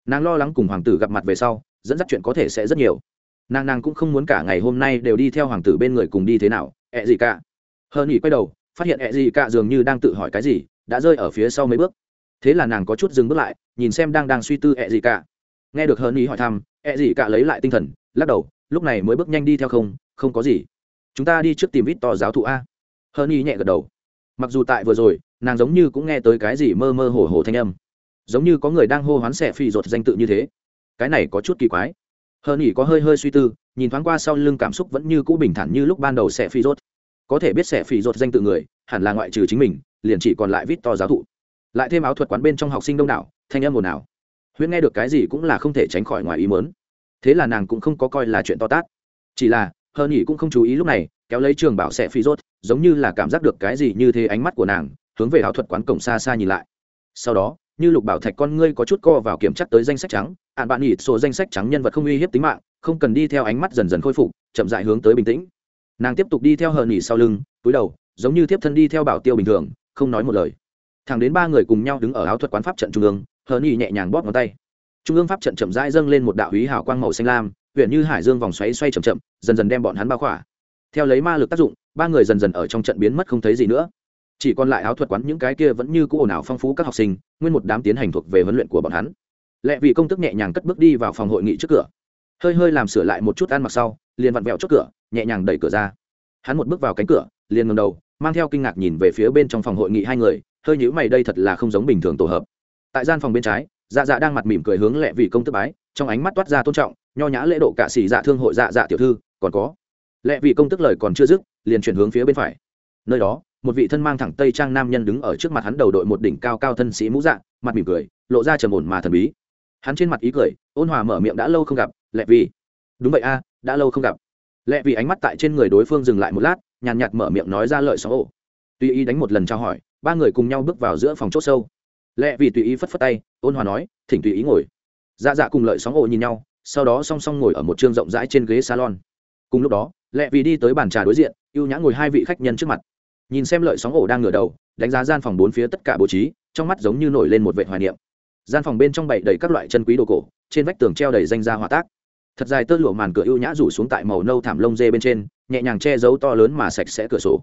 Nàng lo lắng cùng hoàng tử gặp mặt về sau dẫn dắt chuyện có thể sẽ rất nhiều. Nàng nàng cũng không muốn cả ngày hôm nay đều đi theo hoàng tử bên người cùng đi thế nào, ẹ gì cả. Hơn nghỉ quay đầu, phát hiện ẹ gì cả dường như đang tự hỏi cái gì, đã rơi ở phía sau mấy bước. Thế là nàng có chút dừng bước lại, nhìn xem đang đang suy tư ẹ gì cả. Nghe được hơn nghỉ hỏi thăm, ẹ gì cả lấy lại tinh thần, lắc đầu, lúc này mới bước nhanh đi theo không không có gì. Chúng ta đi trước tìm vít to giáo thụ a. Hơn nghỉ nhẹ gật đầu. Mặc dù tại vừa rồi, nàng giống như cũng nghe tới cái gì mơ mơ hồ hồ thanh âm. Giống như có người đang hô hoán xẻ phi ruột danh tự như thế cái này có chút kỳ quái. Hơn nghỉ có hơi hơi suy tư, nhìn thoáng qua sau lưng cảm xúc vẫn như cũ bình thản như lúc ban đầu xẻ phi rốt. Có thể biết xẻ phi rốt danh tự người, hẳn là ngoại trừ chính mình, liền chỉ còn lại vít to giáo thụ. Lại thêm áo thuật quán bên trong học sinh đông đảo, thanh âm ồn ào. Huyễn nghe được cái gì cũng là không thể tránh khỏi ngoài ý mớn thế là nàng cũng không có coi là chuyện to tát. Chỉ là hơn nghỉ cũng không chú ý lúc này, kéo lấy trường bảo xẻ phi rốt, giống như là cảm giác được cái gì như thế ánh mắt của nàng, hướng về áo thuật quán cổng xa xa nhìn lại. Sau đó như lục bảo thạch con ngươi có chút co vào kiểm chắc tới danh sách trắng, ạn bạn nhịt số danh sách trắng nhân vật không uy hiếp tính mạng, không cần đi theo ánh mắt dần dần khôi phục, chậm dại hướng tới bình tĩnh. Nàng tiếp tục đi theo hờ nhỉ sau lưng, túi đầu, giống như tiếp thân đi theo bảo tiêu bình thường, không nói một lời. Thẳng đến ba người cùng nhau đứng ở áo thuật quán pháp trận trung ương, hờ nhỉ nhẹ nhàng bóp ngón tay. Trung ương pháp trận chậm rãi dâng lên một đạo húy hào quang màu xanh lam huyện như hải dương vòng xoáy xoay chậm chậm, dần dần đem bọn hắn bao khỏa. Theo lấy ma lực tác dụng, ba người dần dần ở trong trận biến mất không thấy gì nữa chỉ còn lại áo thuật quán những cái kia vẫn như cũ ồn ào phong phú các học sinh, nguyên một đám tiến hành thuộc về huấn luyện của bọn hắn. Lệ vị công tức nhẹ nhàng cất bước đi vào phòng hội nghị trước cửa. Hơi hơi làm sửa lại một chút ăn mặc sau, liền vặn vẹo trước cửa, nhẹ nhàng đẩy cửa ra. Hắn một bước vào cánh cửa, liền ngầm đầu, mang theo kinh ngạc nhìn về phía bên trong phòng hội nghị hai người, hơi nhữ mày đây thật là không giống bình thường tổ hợp. Tại gian phòng bên trái dạ dạ đang mặt mỉm cười hướng lệ vị công tức bái, trong ánh mắt toát ra tôn trọng, nho nhã lễ độ cả xỉ dạ thương hội dạ dạ tiểu thư, còn có. Lệ vị công tức lời còn chưa dứt, liền chuyển hướng phía bên phải. Nơi đó một vị thân mang thẳng tây trang nam nhân đứng ở trước mặt hắn đầu đội một đỉnh cao cao thân sĩ mũ dạ mặt mỉm cười, lộ ra trầm ổn mà thần bí. Hắn trên mặt ý cười, ôn hòa mở miệng đã lâu không gặp, lệ vì đúng vậy a, đã lâu không gặp. Lệ vì ánh mắt tại trên người đối phương dừng lại một lát, nhàn nhạt mở miệng nói ra lợi xấu ổ tùy ý đánh một lần trao hỏi, ba người cùng nhau bước vào giữa phòng chốt sâu. Lệ vì tùy ý phất phất tay, ôn hòa nói, thỉnh tùy ý ngồi. Dạ dạ cùng lợi sóng ổ nhìn nhau, sau đó song song ngồi ở một chương rộng rãi trên ghế salon. Cùng lúc đó, lệ vì đi tới bàn trà đối diện y ê u nhã ngồi hai vị khách nhân trước mặt nhìn xem lợi sóng ổ đang ngửa đầu, đánh giá gian phòng bốn phía tất cả bố trí, trong mắt giống như nổi lên một vệ hoài niệm. Gian phòng bên trong bậy đầy các loại chân quý đồ cổ, trên vách tường treo đầy danh gia hỏa tác. Thật dài tơ lụa màn cửa ưu nhã rủ xuống tại màu nâu thảm lông dê bên trên, nhẹ nhàng che giấu to lớn mà sạch sẽ cửa sổ.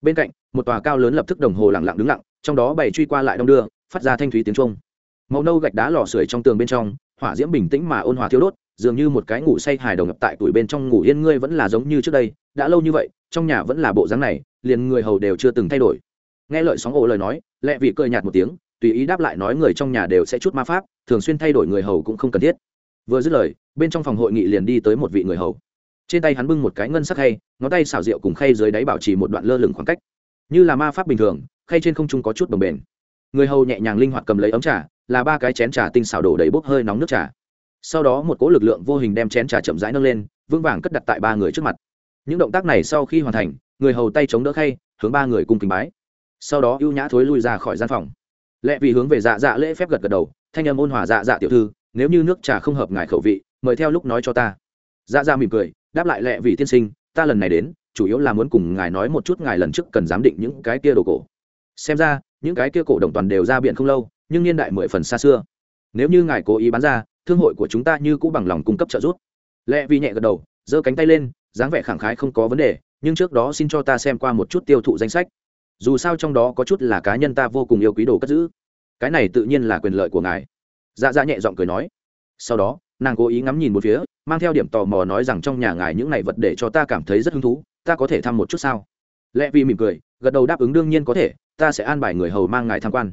Bên cạnh, một tòa cao lớn lập tức đồng hồ lặng lặng đứng lặng, trong đó bày truy qua lại đông đưa, phát ra thanh thúy tiếng trung màu nâu gạch đá lò sưởi trong tường bên trong, hỏa diễm bình tĩnh mà ôn hòa thiêu đốt, dường như một cái ngủ say hài đồng ngập tại tuổi bên trong ngủ yên ngươi vẫn là giống như trước đây, đã lâu như vậy, trong nhà vẫn là bộ dáng này liền người hầu đều chưa từng thay đổi. Nghe lợi sóng ổ lời nói lẹ vị cười nhạt một tiếng, tùy ý đáp lại nói người trong nhà đều sẽ chút ma pháp, thường xuyên thay đổi người hầu cũng không cần thiết. Vừa dứt lời, bên trong phòng hội nghị liền đi tới một vị người hầu. Trên tay hắn bưng một cái ngân sắc khay, ngón tay xảo rượu cùng khay dưới đáy bảo trì một đoạn lơ lửng khoảng cách. Như là ma pháp bình thường, khay trên không trung có chút bồng bền người hầu nhẹ nhàng linh hoạt cầm lấy ấm trà, là ba cái chén trà tinh xảo đổ đầy bốc hơi nóng nước trà. Sau đó một cỗ lực lượng vô hình đem chén trà chậm rãi nâng lên, vững vàng cất đặt tại ba người trước mặt. Những động tác này sau khi hoàn thành người hầu tay chống đỡ khay, hướng ba người cùng kính bái. Sau đó ưu nhã thối lui ra khỏi gian phòng. Lẽ vì hướng về dạ dạ lễ phép gật gật đầu, thanh âm ôn hòa dạ dạ tiểu thư, nếu như nước trà không hợp ngài khẩu vị, mời theo lúc nói cho ta. Dạ dạ mỉm cười, đáp lại lẹ vì tiên sinh, ta lần này đến, chủ yếu là muốn cùng ngài nói một chút ngài lần trước cần giám định những cái kia đồ cổ. Xem ra, những cái kia cổ đồng toàn đều ra biển không lâu, nhưng niên đại mười phần xa xưa. Nếu như ngài cố ý bán ra, thương hội của chúng ta như cũ bằng lòng cung cấp trợ giúp. Lẽ vì nhẹ gật đầu, giơ cánh tay lên, dáng vẻ khẳng khái không có vấn đề nhưng trước đó xin cho ta xem qua một chút tiêu thụ danh sách. Dù sao trong đó có chút là cá nhân ta vô cùng yêu quý đồ cất giữ. Cái này tự nhiên là quyền lợi của ngài. Dạ dạ nhẹ giọng cười nói. Sau đó, nàng cố ý ngắm nhìn một phía, mang theo điểm tò mò nói rằng trong nhà ngài những này vật để cho ta cảm thấy rất hứng thú, ta có thể thăm một chút sao? Lẽ vì mỉm cười, gật đầu đáp ứng đương nhiên có thể, ta sẽ an bài người hầu mang ngài tham quan.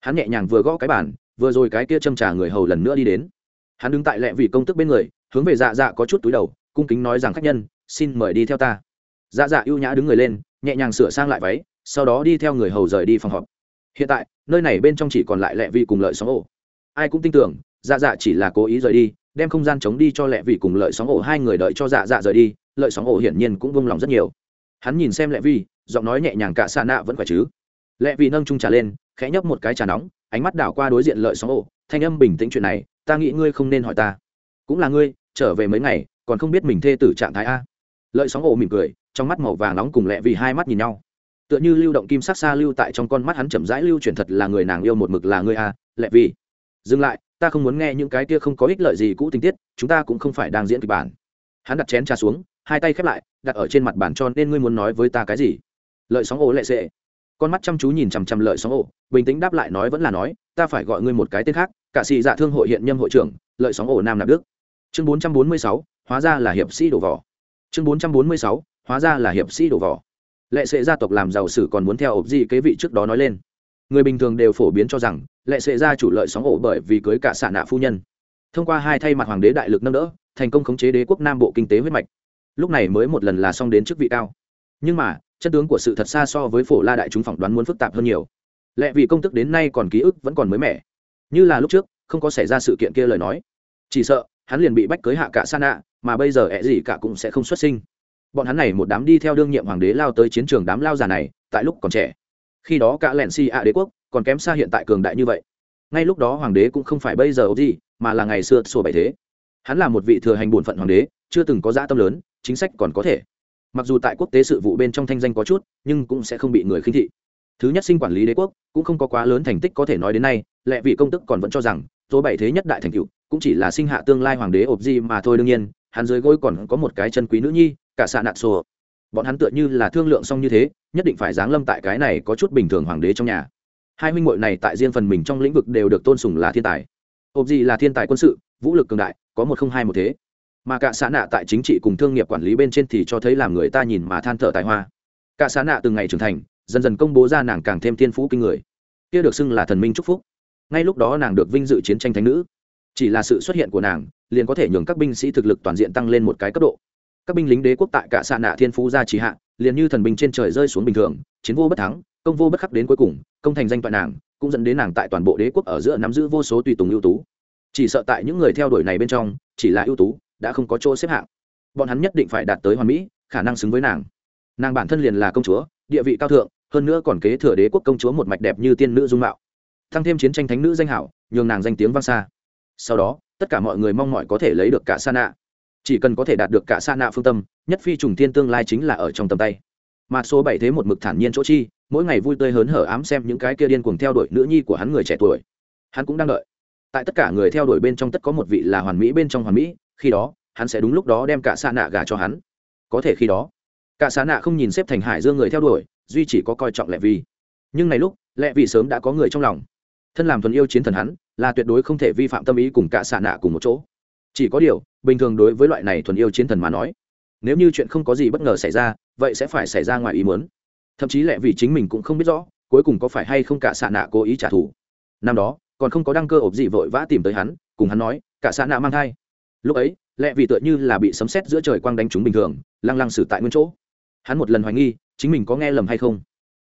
Hắn nhẹ nhàng vừa gõ cái bản vừa rồi cái kia châm trả người hầu lần nữa đi đến. Hắn đứng tại lẹ vì công tức bên người, hướng về dạ dạ có chút túi đầu, cung kính nói rằng khách nhân, xin mời đi theo ta dạ dạ ưu nhã đứng người lên, nhẹ nhàng sửa sang lại váy, sau đó đi theo người hầu rời đi phòng họp. Hiện tại, nơi này bên trong chỉ còn lại lẹ vị cùng lợi sóng ổ. Ai cũng tin tưởng dạ dạ chỉ là cố ý rời đi, đem không gian chống đi cho lẹ vị cùng lợi sóng ổ, hai người đợi cho dạ dạ rời đi, lợi sóng ổ hiển nhiên cũng vung lòng rất nhiều. Hắn nhìn xem lẹ vi giọng nói nhẹ nhàng cả xa nạ vẫn khỏe chứ. Lẹ vị nâng trung trà lên, khẽ nhấp một cái trà nóng, ánh mắt đảo qua đối diện lợi sóng ổ, thanh âm bình tĩnh chuyện này, ta nghĩ ngươi không nên hỏi ta. Cũng là ngươi, trở về mấy ngày, còn không biết mình thê tử trạng thái a. Lợi sóng ổ mỉm cười trong mắt màu vàng nóng cùng lẹ vì hai mắt nhìn nhau. Tựa như lưu động kim sắc xa lưu tại trong con mắt hắn chậm rãi lưu chuyển thật là người nàng yêu một mực là người a, lẹ vì. Dừng lại, ta không muốn nghe những cái kia không có ích lợi gì cũ tình tiết, chúng ta cũng không phải đang diễn kịch bản. Hắn đặt chén trà xuống, hai tay khép lại, đặt ở trên mặt bàn cho nên ngươi muốn nói với ta cái gì? Lợi sóng ổ lệ sệ. Con mắt chăm chú nhìn chằm chằm lợi sóng ổ, bình tĩnh đáp lại nói vẫn là nói, ta phải gọi ngươi một cái tên khác, cả sĩ dạ thương hội hiện nhâm hội trưởng, lợi sóng ổ nam nạp đức. Chương bốn trăm bốn mươi sáu, hóa ra là hiệp sĩ đổ vỏ. Chương bốn trăm bốn mươi sáu hóa ra là hiệp sĩ đổ vỏ. Lệ sệ gia tộc làm giàu sử còn muốn theo ộp gì kế vị trước đó nói lên. Người bình thường đều phổ biến cho rằng, lệ sệ gia chủ lợi sóng ổ bởi vì cưới cả xạ nạ phu nhân. Thông qua hai thay mặt hoàng đế đại lực nâng đỡ, thành công khống chế đế quốc nam bộ kinh tế huyết mạch. Lúc này mới một lần là xong đến chức vị cao. Nhưng mà chân tướng của sự thật xa so với phổ la đại chúng phỏng đoán muốn phức tạp hơn nhiều. Lệ vì công tức đến nay còn ký ức vẫn còn mới mẻ. Như là lúc trước, không có xảy ra sự kiện kia lời nói. Chỉ sợ, hắn liền bị bách cưới hạ cả sa nạ, mà bây giờ ẹ gì cả cũng sẽ không xuất sinh bọn hắn này một đám đi theo đương nhiệm hoàng đế lao tới chiến trường đám lao già này, tại lúc còn trẻ. Khi đó cả lẹn si ạ đế quốc còn kém xa hiện tại cường đại như vậy. Ngay lúc đó hoàng đế cũng không phải bây giờ gì, mà là ngày xưa sổ bảy thế. Hắn là một vị thừa hành bổn phận hoàng đế, chưa từng có dã tâm lớn, chính sách còn có thể. Mặc dù tại quốc tế sự vụ bên trong thanh danh có chút, nhưng cũng sẽ không bị người khinh thị. Thứ nhất sinh quản lý đế quốc, cũng không có quá lớn thành tích có thể nói đến nay, lệ vị công tức còn vẫn cho rằng, số bảy thế nhất đại thành cựu cũng chỉ là sinh hạ tương lai hoàng đế ộp di mà thôi đương nhiên, hắn dưới gối còn có một cái chân quý nữ nhi cả xạ nạ xô. Bọn hắn tựa như là thương lượng xong như thế, nhất định phải giáng lâm tại cái này có chút bình thường hoàng đế trong nhà. Hai huynh muội này tại riêng phần mình trong lĩnh vực đều được tôn sùng là thiên tài. Ộp gì là thiên tài quân sự, vũ lực cường đại, có một không hai một thế. Mà cả xã nạ tại chính trị cùng thương nghiệp quản lý bên trên thì cho thấy làm người ta nhìn mà than thở tài hoa. Cả xã nạ từng ngày trưởng thành, dần dần công bố ra nàng càng thêm thiên phú kinh người. Kia được xưng là thần minh chúc phúc. Ngay lúc đó nàng được vinh dự chiến tranh thánh nữ. Chỉ là sự xuất hiện của nàng, liền có thể nhường các binh sĩ thực lực toàn diện tăng lên một cái cấp độ các binh lính đế quốc tại cả xạ nạ thiên phú ra trì hạ, liền như thần binh trên trời rơi xuống bình thường, chiến vô bất thắng, công vô bất khắc đến cuối cùng, công thành danh toại nàng, cũng dẫn đến nàng tại toàn bộ đế quốc ở giữa nắm giữ vô số tùy tùng ưu tú. Chỉ sợ tại những người theo đuổi này bên trong, chỉ là ưu tú, đã không có chỗ xếp hạng. Bọn hắn nhất định phải đạt tới hoàn mỹ, khả năng xứng với nàng. Nàng bản thân liền là công chúa, địa vị cao thượng, hơn nữa còn kế thừa đế quốc công chúa một mạch đẹp như tiên nữ dung mạo. Thăng thêm chiến tranh thánh nữ danh hảo, nhường nàng danh tiếng vang xa. Sau đó, tất cả mọi người mong mọi có thể lấy được cả sa nạ chỉ cần có thể đạt được cả sa nạ phương tâm, nhất phi trùng thiên tương lai chính là ở trong tầm tay. Mà số bảy thế một mực thản nhiên chỗ chi, mỗi ngày vui tươi hớn hở ám xem những cái kia điên cuồng theo đuổi nữ nhi của hắn người trẻ tuổi. Hắn cũng đang đợi. Tại tất cả người theo đuổi bên trong tất có một vị là hoàn mỹ bên trong hoàn mỹ, khi đó, hắn sẽ đúng lúc đó đem cả xa nạ gả cho hắn. Có thể khi đó, cả xa nạ không nhìn xếp thành hải dương người theo đuổi, duy chỉ có coi trọng lệ vi. Nhưng này lúc, lệ vi sớm đã có người trong lòng. Thân làm thuần yêu chiến thần hắn, là tuyệt đối không thể vi phạm tâm ý cùng cả xa nạ cùng một chỗ chỉ có điều, bình thường đối với loại này thuần yêu chiến thần mà nói, nếu như chuyện không có gì bất ngờ xảy ra, vậy sẽ phải xảy ra ngoài ý muốn. Thậm chí lẽ vì chính mình cũng không biết rõ, cuối cùng có phải hay không cả xạ nạ cố ý trả thù. Năm đó, còn không có đăng cơ ộp gì vội vã tìm tới hắn, cùng hắn nói, cả xạ nạ mang thai. Lúc ấy, lẽ vì tựa như là bị sấm sét giữa trời quang đánh trúng bình thường, lăng lăng xử tại nguyên chỗ. Hắn một lần hoài nghi, chính mình có nghe lầm hay không?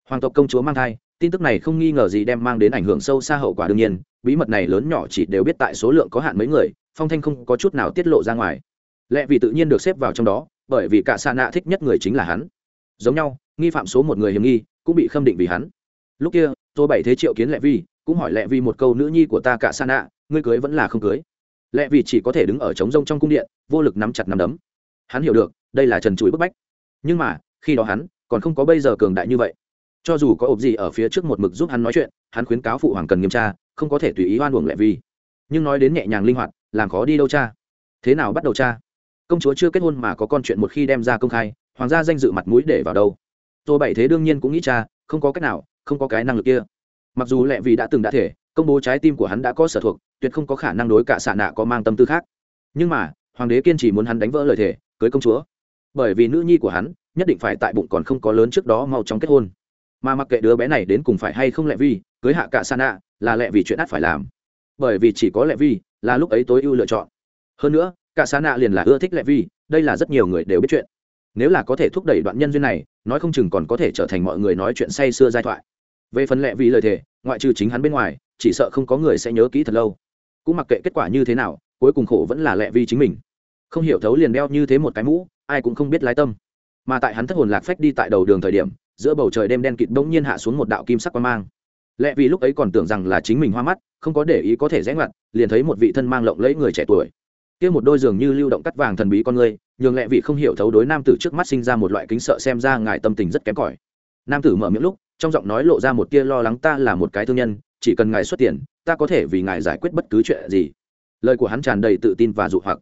Hoàng tộc công chúa mang thai, tin tức này không nghi ngờ gì đem mang đến ảnh hưởng sâu xa hậu quả đương nhiên, bí mật này lớn nhỏ chỉ đều biết tại số lượng có hạn mấy người phong thanh không có chút nào tiết lộ ra ngoài. Lẽ vì tự nhiên được xếp vào trong đó, bởi vì cả xa nạ thích nhất người chính là hắn. Giống nhau, nghi phạm số một người hiểm nghi, cũng bị khâm định vì hắn. Lúc kia tôi bảy thế triệu kiến lệ vi cũng hỏi lệ vi một câu nữ nhi của ta cả xa nạ ngươi cưới vẫn là không cưới? Lẽ vì chỉ có thể đứng ở trống rông trong cung điện, vô lực nắm chặt nắm đấm. Hắn hiểu được, đây là trần chuỗi bức bách. Nhưng mà, khi đó hắn, còn không có bây giờ cường đại như vậy. Cho dù có ộp gì ở phía trước một mực giúp hắn nói chuyện, hắn khuyến cáo phụ hoàng cần nghiêm tra, không có thể tùy ý oan uổng lệ vi nhưng nói đến nhẹ nhàng linh hoạt làm khó đi đâu cha? Thế nào bắt đầu cha? Công chúa chưa kết hôn mà có con chuyện một khi đem ra công khai, hoàng gia danh dự mặt mũi để vào đâu? Tôi bảy thế đương nhiên cũng nghĩ cha, không có cách nào, không có cái năng lực kia. Mặc dù lệ vì đã từng đã thể, công bố trái tim của hắn đã có sở thuộc, tuyệt không có khả năng đối cả xạ nạ có mang tâm tư khác. Nhưng mà, hoàng đế kiên trì muốn hắn đánh vỡ lời thề, cưới công chúa. Bởi vì nữ nhi của hắn nhất định phải tại bụng còn không có lớn trước đó mau chóng kết hôn. Mà mặc kệ đứa bé này đến cùng phải hay không lệ vi, cưới hạ cả xạ nạ là lệ vì chuyện ắt phải làm. Bởi vì chỉ có lệ vi là lúc ấy tối ưu lựa chọn. Hơn nữa, cả xa nạ liền là ưa thích lệ vi, đây là rất nhiều người đều biết chuyện. Nếu là có thể thúc đẩy đoạn nhân duyên này, nói không chừng còn có thể trở thành mọi người nói chuyện say xưa giai thoại. Về phần lệ vi lời thề, ngoại trừ chính hắn bên ngoài, chỉ sợ không có người sẽ nhớ kỹ thật lâu. Cũng mặc kệ kết quả như thế nào, cuối cùng khổ vẫn là lẹ vi chính mình. Không hiểu thấu liền đeo như thế một cái mũ, ai cũng không biết lái tâm. Mà tại hắn thất hồn lạc phách đi tại đầu đường thời điểm, giữa bầu trời đêm đen kịt bỗng nhiên hạ xuống một đạo kim sắc quang mang lẽ vì lúc ấy còn tưởng rằng là chính mình hoa mắt, không có để ý có thể rẽ ngoặt, liền thấy một vị thân mang lộng lẫy người trẻ tuổi. Kia một đôi giường như lưu động cắt vàng thần bí con người, nhường lẽ vị không hiểu thấu đối nam tử trước mắt sinh ra một loại kính sợ xem ra ngài tâm tình rất kém cỏi. Nam tử mở miệng lúc, trong giọng nói lộ ra một tia lo lắng, ta là một cái thương nhân, chỉ cần ngài xuất tiền, ta có thể vì ngài giải quyết bất cứ chuyện gì. Lời của hắn tràn đầy tự tin và dụ hoặc.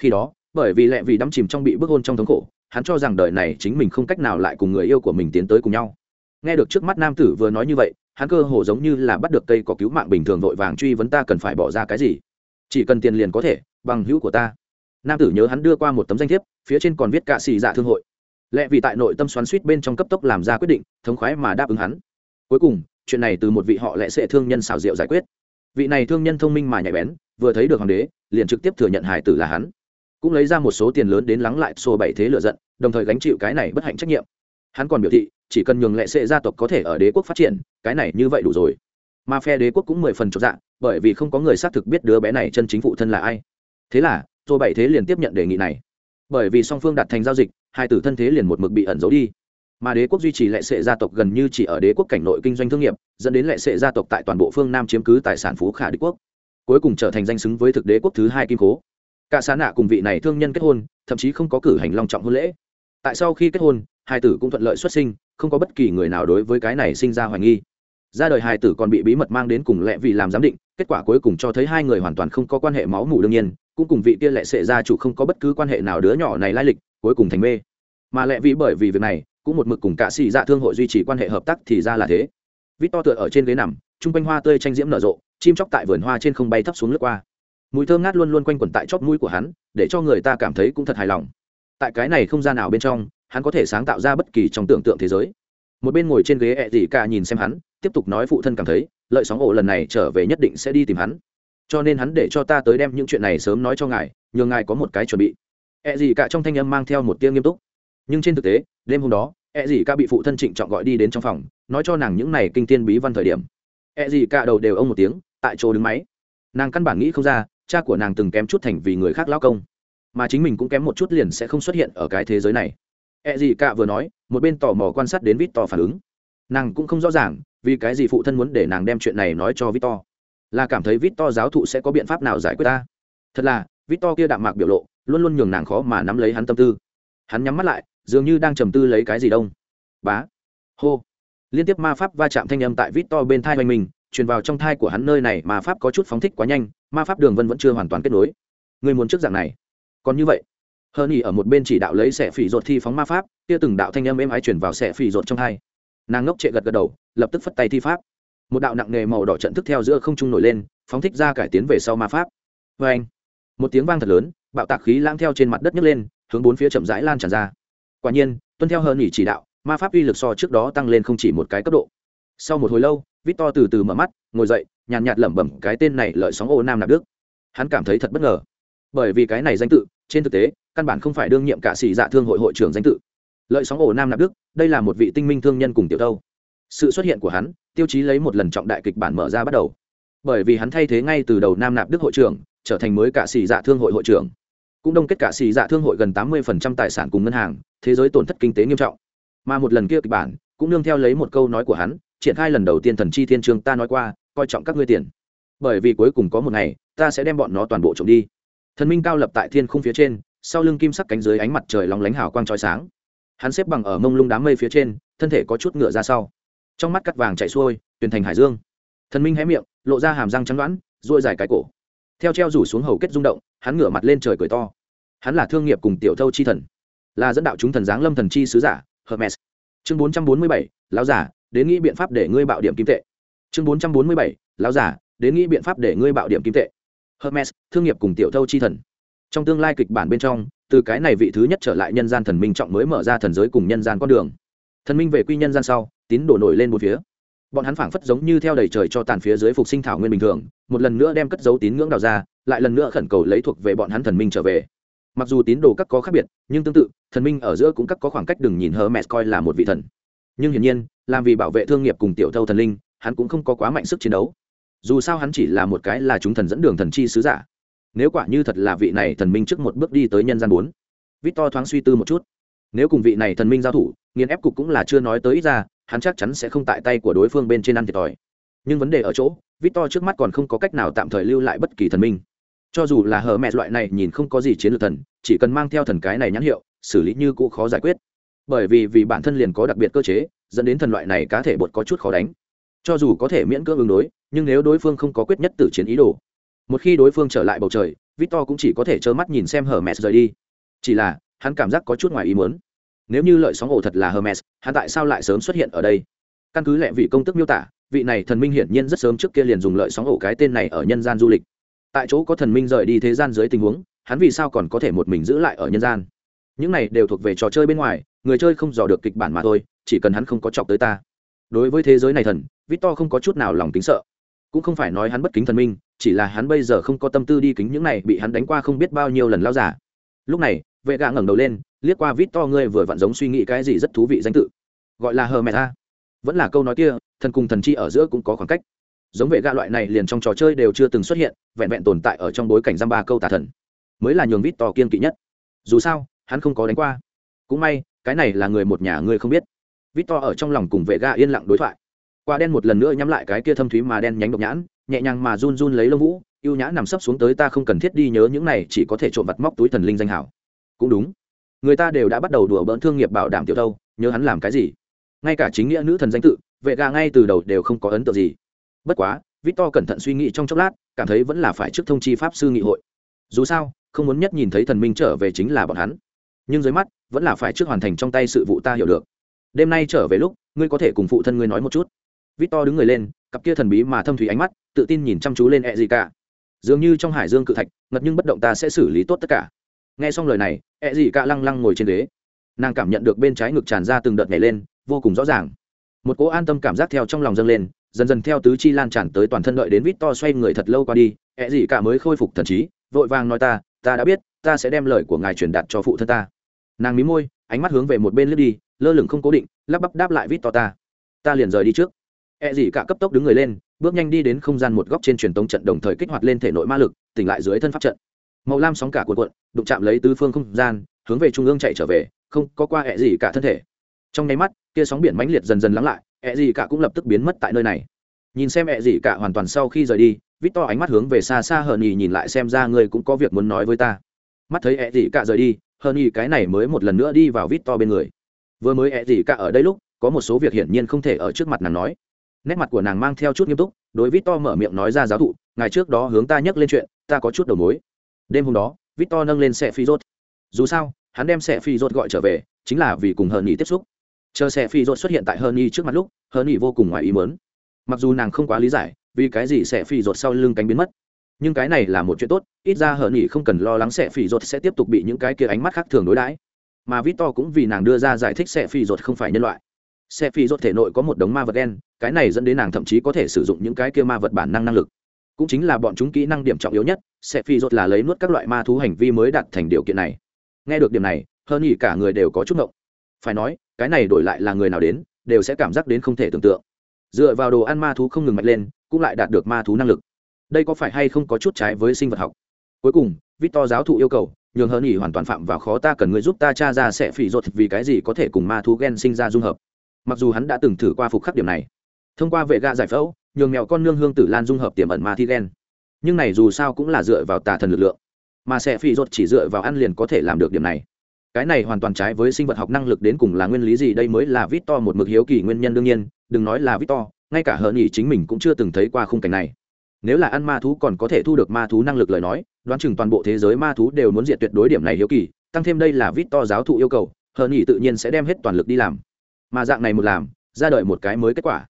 Khi đó, bởi vì lẽ vì đắm chìm trong bị bức hôn trong thống khổ, hắn cho rằng đời này chính mình không cách nào lại cùng người yêu của mình tiến tới cùng nhau. Nghe được trước mắt nam tử vừa nói như vậy hắn cơ hồ giống như là bắt được cây có cứu mạng bình thường vội vàng truy vấn ta cần phải bỏ ra cái gì. Chỉ cần tiền liền có thể, bằng hữu của ta. Nam tử nhớ hắn đưa qua một tấm danh thiếp, phía trên còn viết cạ xì dạ thương hội. Lẽ vì tại nội tâm xoắn suýt bên trong cấp tốc làm ra quyết định, thống khoái mà đáp ứng hắn. Cuối cùng, chuyện này từ một vị họ lẽ sẽ thương nhân xào rượu giải quyết. Vị này thương nhân thông minh mà nhạy bén, vừa thấy được hoàng đế, liền trực tiếp thừa nhận hải tử là hắn. Cũng lấy ra một số tiền lớn đến lắng lại xô bảy thế lựa giận, đồng thời gánh chịu cái này bất hạnh trách nhiệm hắn còn biểu thị, chỉ cần nhường lệ sệ gia tộc có thể ở đế quốc phát triển, cái này như vậy đủ rồi. Mà phe đế quốc cũng mười phần chột dạng bởi vì không có người xác thực biết đứa bé này chân chính phụ thân là ai. Thế là tôi bảy thế liền tiếp nhận đề nghị này. Bởi vì song phương đạt thành giao dịch, hai tử thân thế liền một mực bị ẩn giấu đi. Mà đế quốc duy trì lệ sệ gia tộc gần như chỉ ở đế quốc cảnh nội kinh doanh thương nghiệp, dẫn đến lệ sệ gia tộc tại toàn bộ phương nam chiếm cứ tài sản phú khả đế quốc. Cuối cùng trở thành danh xứng với thực đế quốc thứ hai kim cố cả xá nạ cùng vị này thương nhân kết hôn, thậm chí không có cử hành long trọng hôn lễ. Tại sau khi kết hôn hai tử cũng thuận lợi xuất sinh, không có bất kỳ người nào đối với cái này sinh ra hoài nghi. Ra đời hai tử còn bị bí mật mang đến cùng lệ vì làm giám định, kết quả cuối cùng cho thấy hai người hoàn toàn không có quan hệ máu mủ đương nhiên, cũng cùng vị kia lệ sệ gia chủ không có bất cứ quan hệ nào đứa nhỏ này lai lịch, cuối cùng thành mê. Mà lệ vị bởi vì việc này, cũng một mực cùng cả xì dạ thương hội duy trì quan hệ hợp tác thì ra là thế. Vít to tựa ở trên ghế nằm chung quanh hoa tươi tranh diễm nở rộ, chim chóc tại vườn hoa trên không bay thấp xuống lướt qua. Mùi thơm ngát luôn luôn quanh quẩn tại chóp mũi của hắn, để cho người ta cảm thấy cũng thật hài lòng. Tại cái này không gian nào bên trong hắn có thể sáng tạo ra bất kỳ trong tưởng tượng thế giới. Một bên ngồi trên ghế ẹ dị cả nhìn xem hắn, tiếp tục nói phụ thân cảm thấy, lợi sóng ổ lần này trở về nhất định sẽ đi tìm hắn. Cho nên hắn để cho ta tới đem những chuyện này sớm nói cho ngài, nhường ngài có một cái chuẩn bị. Ẹ dị cả trong thanh âm mang theo một tiếng nghiêm túc. Nhưng trên thực tế, đêm hôm đó, ẹ dị cả bị phụ thân trịnh trọng gọi đi đến trong phòng, nói cho nàng những này kinh thiên bí văn thời điểm. Ẹ dị cả đầu đều ông một tiếng, tại chỗ đứng máy. Nàng căn bản nghĩ không ra, cha của nàng từng kém chút thành vì người khác lao công. Mà chính mình cũng kém một chút liền sẽ không xuất hiện ở cái thế giới này. E gì cả vừa nói, một bên tò mò quan sát đến Victor phản ứng. Nàng cũng không rõ ràng, vì cái gì phụ thân muốn để nàng đem chuyện này nói cho Victor. là cảm thấy Victor giáo thụ sẽ có biện pháp nào giải quyết ta? Thật là, Victor kia đạm mạc biểu lộ, luôn luôn nhường nàng khó mà nắm lấy hắn tâm tư. Hắn nhắm mắt lại, dường như đang trầm tư lấy cái gì đông. Bá. Hô. Liên tiếp ma pháp va chạm thanh âm tại Victor bên thai oanh mình, truyền vào trong thai của hắn nơi này mà pháp có chút phóng thích quá nhanh, ma pháp đường vân vẫn chưa hoàn toàn kết nối. Người muốn trước dạng này. Còn như vậy hơn ý ở một bên chỉ đạo lấy xẻ phỉ ruột thi phóng ma pháp, kia từng đạo thanh âm êm ái chuyển vào xẻ phỉ ruột trong hai. Nàng ngốc trệ gật gật đầu, lập tức phất tay thi pháp. Một đạo nặng nề màu đỏ trận thức theo giữa không trung nổi lên, phóng thích ra cải tiến về sau ma pháp. Vê anh, một tiếng vang thật lớn, bạo tạc khí lãng theo trên mặt đất nhấc lên, hướng bốn phía chậm rãi lan tràn ra. Quả nhiên, tuân theo hơn ý chỉ đạo, ma pháp uy lực so trước đó tăng lên không chỉ một cái cấp độ. Sau một hồi lâu, victor từ từ mở mắt, ngồi dậy, nhàn nhạt lẩm bẩm cái tên này lợi sóng ô nam nạp đức. Hắn cảm thấy thật bất ngờ. Bởi vì cái này danh tự, trên thực tế căn bản không phải đương nhiệm cả sĩ dạ thương hội hội trưởng danh tự. Lợi sóng ổ nam nạp đức, đây là một vị tinh minh thương nhân cùng tiểu thâu. Sự xuất hiện của hắn, tiêu chí lấy một lần trọng đại kịch bản mở ra bắt đầu. Bởi vì hắn thay thế ngay từ đầu nam nạp đức hội trưởng, trở thành mới cả sĩ dạ thương hội hội trưởng. Cũng đông kết cả sĩ dạ thương hội gần tám mươi tài sản cùng ngân hàng, thế giới tổn thất kinh tế nghiêm trọng. Mà một lần kia kịch bản, cũng nương theo lấy một câu nói của hắn, triển khai lần đầu tiên thần chi thiên trường ta nói qua, coi trọng các ngươi tiền. Bởi vì cuối cùng có một ngày, ta sẽ đem bọn nó toàn bộ trộm đi. Thần minh cao lập tại thiên khung phía trên sau lưng kim sắc cánh dưới ánh mặt trời lóng lánh hào quang trói sáng. Hắn xếp bằng ở mông lung đám mây phía trên, thân thể có chút ngựa ra sau. Trong mắt cắt vàng chạy xuôi truyền thành hải dương. Thần minh hé miệng, lộ ra hàm răng trắng đoán ruôi dài cái cổ. Theo treo rủ xuống hầu kết rung động, hắn ngửa mặt lên trời cười to. Hắn là thương nghiệp cùng tiểu thâu chi thần. Là dẫn đạo chúng thần giáng lâm thần chi sứ giả, hermes. Chương bốn trăm bốn mươi bảy, lão giả, đến nghĩ biện pháp để ngươi bạo điểm kim tệ. Chương bốn trăm bốn mươi bảy, lão giả, đến nghĩ biện pháp để ngươi bạo điểm kim tệ. Hermes, thương nghiệp cùng tiểu thâu chi thần trong tương lai kịch bản bên trong, từ cái này vị thứ nhất trở lại nhân gian thần minh trọng mới mở ra thần giới cùng nhân gian con đường. Thần minh về quy nhân gian sau, tín đổ nổi lên một phía. Bọn hắn phảng phất giống như theo đầy trời cho tàn phía dưới phục sinh thảo nguyên bình thường, một lần nữa đem cất dấu tín ngưỡng đào ra, lại lần nữa khẩn cầu lấy thuộc về bọn hắn thần minh trở về. Mặc dù tín đồ các có khác biệt, nhưng tương tự, thần minh ở giữa cũng các có khoảng cách đừng nhìn hờ mẹ coi là một vị thần. Nhưng hiển nhiên, làm vì bảo vệ thương nghiệp cùng tiểu thâu thần linh, hắn cũng không có quá mạnh sức chiến đấu. Dù sao hắn chỉ là một cái là chúng thần dẫn đường thần chi sứ giả nếu quả như thật là vị này thần minh trước một bước đi tới nhân gian bốn. Vít to thoáng suy tư một chút. Nếu cùng vị này thần minh giao thủ, nghiền ép cục cũng là chưa nói tới ít ra, hắn chắc chắn sẽ không tại tay của đối phương bên trên ăn thiệt thòi. Nhưng vấn đề ở chỗ vít to trước mắt còn không có cách nào tạm thời lưu lại bất kỳ thần minh. Cho dù là hờ mẹ loại này nhìn không có gì chiến lược thần, chỉ cần mang theo thần cái này nhãn hiệu, xử lý như cũ khó giải quyết. Bởi vì vì bản thân liền có đặc biệt cơ chế, dẫn đến thần loại này cá thể bột có chút khó đánh. Cho dù có thể miễn cưỡng ứng đối, nhưng nếu đối phương không có quyết nhất tử chiến ý đồ một khi đối phương trở lại bầu trời, victor cũng chỉ có thể trơ mắt nhìn xem Hermes rời đi. Chỉ là, hắn cảm giác có chút ngoài ý muốn. Nếu như lợi sóng ổ thật là hermes, hắn tại sao lại sớm xuất hiện ở đây? Căn cứ lệ vị công tức miêu tả, vị này thần minh hiển nhiên rất sớm trước kia liền dùng lợi sóng ổ cái tên này ở nhân gian du lịch. Tại chỗ có thần minh rời đi thế gian dưới tình huống, hắn vì sao còn có thể một mình giữ lại ở nhân gian? Những này đều thuộc về trò chơi bên ngoài, người chơi không dò được kịch bản mà thôi, chỉ cần hắn không có chọc tới ta. Đối với thế giới này thần, victor không có chút nào lòng tính sợ cũng không phải nói hắn bất kính thần minh, chỉ là hắn bây giờ không có tâm tư đi kính những này bị hắn đánh qua không biết bao nhiêu lần lao giả. Lúc này, vệ gạ ngẩng đầu lên, liếc qua vít to ngươi vừa vặn giống suy nghĩ cái gì rất thú vị danh tự. Gọi là hờ mẹ ta vẫn là câu nói kia, thần cùng thần chi ở giữa cũng có khoảng cách. Giống vệ gạ loại này liền trong trò chơi đều chưa từng xuất hiện, vẹn vẹn tồn tại ở trong bối cảnh giam ba câu tà thần. Mới là nhường vít to kiên kỵ nhất. Dù sao, hắn không có đánh qua. Cũng may, cái này là người một nhà ngươi không biết. Vít to ở trong lòng cùng vệ gạ yên lặng đối thoại quả đen một lần nữa nhắm lại cái kia thâm thúy mà đen nhánh độc nhãn, nhẹ nhàng mà run run lấy lông vũ, yêu nhã nằm sấp xuống tới ta không cần thiết đi nhớ những này, chỉ có thể trộm vặt móc túi thần linh danh hảo. Cũng đúng. Người ta đều đã bắt đầu đùa bỡn thương nghiệp bảo đảm tiểu thâu, nhớ hắn làm cái gì. Ngay cả chính nghĩa nữ thần danh tự, vệ gà ngay từ đầu đều không có ấn tượng gì. Bất quá, victor cẩn thận suy nghĩ trong chốc lát, cảm thấy vẫn là phải trước thông chi pháp sư nghị hội. Dù sao, không muốn nhất nhìn thấy thần minh trở về chính là bọn hắn. Nhưng dưới mắt, vẫn là phải trước hoàn thành trong tay sự vụ ta hiểu được. Đêm nay trở về lúc, ngươi có thể cùng phụ thân ngươi nói một chút victor đứng người lên, cặp kia thần bí mà thâm thủy ánh mắt, tự tin nhìn chăm chú lên e gì cả dường như trong hải dương cự thạch ngật nhưng bất động ta sẽ xử lý tốt tất cả. Nghe xong lời này e gì cả lăng lăng ngồi trên ghế. Nàng cảm nhận được bên trái ngực tràn ra từng đợt nhảy lên, vô cùng rõ ràng. Một cỗ an tâm cảm giác theo trong lòng dâng lên, dần dần theo tứ chi lan tràn tới toàn thân đợi đến vít to xoay người thật lâu qua đi ẹ gì cả mới khôi phục thần trí, vội vàng nói ta ta đã biết, ta sẽ đem lời của ngài truyền đạt cho phụ thân ta. Nàng mí môi, ánh mắt hướng về một bên lướt đi, lơ lửng không cố định, lắp bắp đáp lại vít to ta. Ta liền rời đi trước. E gì cả cấp tốc đứng người lên, bước nhanh đi đến không gian một góc trên truyền tống trận đồng thời kích hoạt lên thể nội ma lực, tỉnh lại dưới thân pháp trận. Màu lam sóng cả cuộn cuộn, đụng chạm lấy tứ phương không gian, hướng về trung ương chạy trở về, không có qua E gì cả thân thể. Trong nháy mắt, kia sóng biển mãnh liệt dần dần lắng lại E gì cả cũng lập tức biến mất tại nơi này. Nhìn xem E gì cả hoàn toàn sau khi rời đi vít to ánh mắt hướng về xa xa hờn nhì nhìn lại xem ra người cũng có việc muốn nói với ta. Mắt thấy E gì cả rời đi hờn nhì cái này mới một lần nữa đi vào vít to bên người. Vừa mới E gì cả ở đây lúc, có một số việc hiển nhiên không thể ở trước mặt nàng nói nét mặt của nàng mang theo chút nghiêm túc, đối vít to mở miệng nói ra giáo thụ, ngày trước đó hướng ta nhắc lên chuyện, ta có chút đầu mối. Đêm hôm đó vít to nâng lên xe phi rốt. Dù sao, hắn đem xe phi rốt gọi trở về, chính là vì cùng hờn nhi tiếp xúc. Chờ xe phi rốt xuất hiện tại hờn nhi trước mặt lúc hờn nhi vô cùng ngoài ý mớn mặc dù nàng không quá lý giải, vì cái gì sẽ phi rột sau lưng cánh biến mất, nhưng cái này là một chuyện tốt, ít ra hờn nhi không cần lo lắng sẽ phi rột sẽ tiếp tục bị những cái kia ánh mắt khác thường đối đãi. Mà vít to cũng vì nàng đưa ra giải thích sẽ phi rột không phải nhân loại xe phi rốt thể nội có một đống ma vật đen, cái này dẫn đến nàng thậm chí có thể sử dụng những cái kia ma vật bản năng năng lực. Cũng chính là bọn chúng kỹ năng điểm trọng yếu nhất, xe phi rốt là lấy nuốt các loại ma thú hành vi mới đạt thành điều kiện này. Nghe được điểm này, hơn nhỉ cả người đều có chút ngộng. Phải nói, cái này đổi lại là người nào đến, đều sẽ cảm giác đến không thể tưởng tượng. Dựa vào đồ ăn ma thú không ngừng mạnh lên, cũng lại đạt được ma thú năng lực. Đây có phải hay không có chút trái với sinh vật học? Cuối cùng, victor giáo thụ yêu cầu, nhường hơn nhỉ hoàn toàn phạm vào khó ta cần người giúp ta tra ra sẽ phỉ rột vì cái gì có thể cùng ma thú gen sinh ra dung hợp mặc dù hắn đã từng thử qua phục khắc điểm này, thông qua vệ gạ giải phẫu, nhường mèo con nương hương tử lan dung hợp tiềm ẩn ma thi ghen nhưng này dù sao cũng là dựa vào tà thần lực lượng, mà sẽ phi rột chỉ dựa vào ăn liền có thể làm được điểm này. Cái này hoàn toàn trái với sinh vật học năng lực đến cùng là nguyên lý gì, đây mới là vít to một mực hiếu kỳ nguyên nhân đương nhiên, đừng nói là vít to ngay cả hờ nhỉ chính mình cũng chưa từng thấy qua khung cảnh này. Nếu là ăn ma thú còn có thể thu được ma thú năng lực lời nói, đoán chừng toàn bộ thế giới ma thú đều muốn diệt tuyệt đối điểm này hiếu kỳ, tăng thêm đây là vít to giáo thụ yêu cầu hờ nhỉ tự nhiên sẽ đem hết toàn lực đi làm mà dạng này một làm, ra đợi một cái mới kết quả.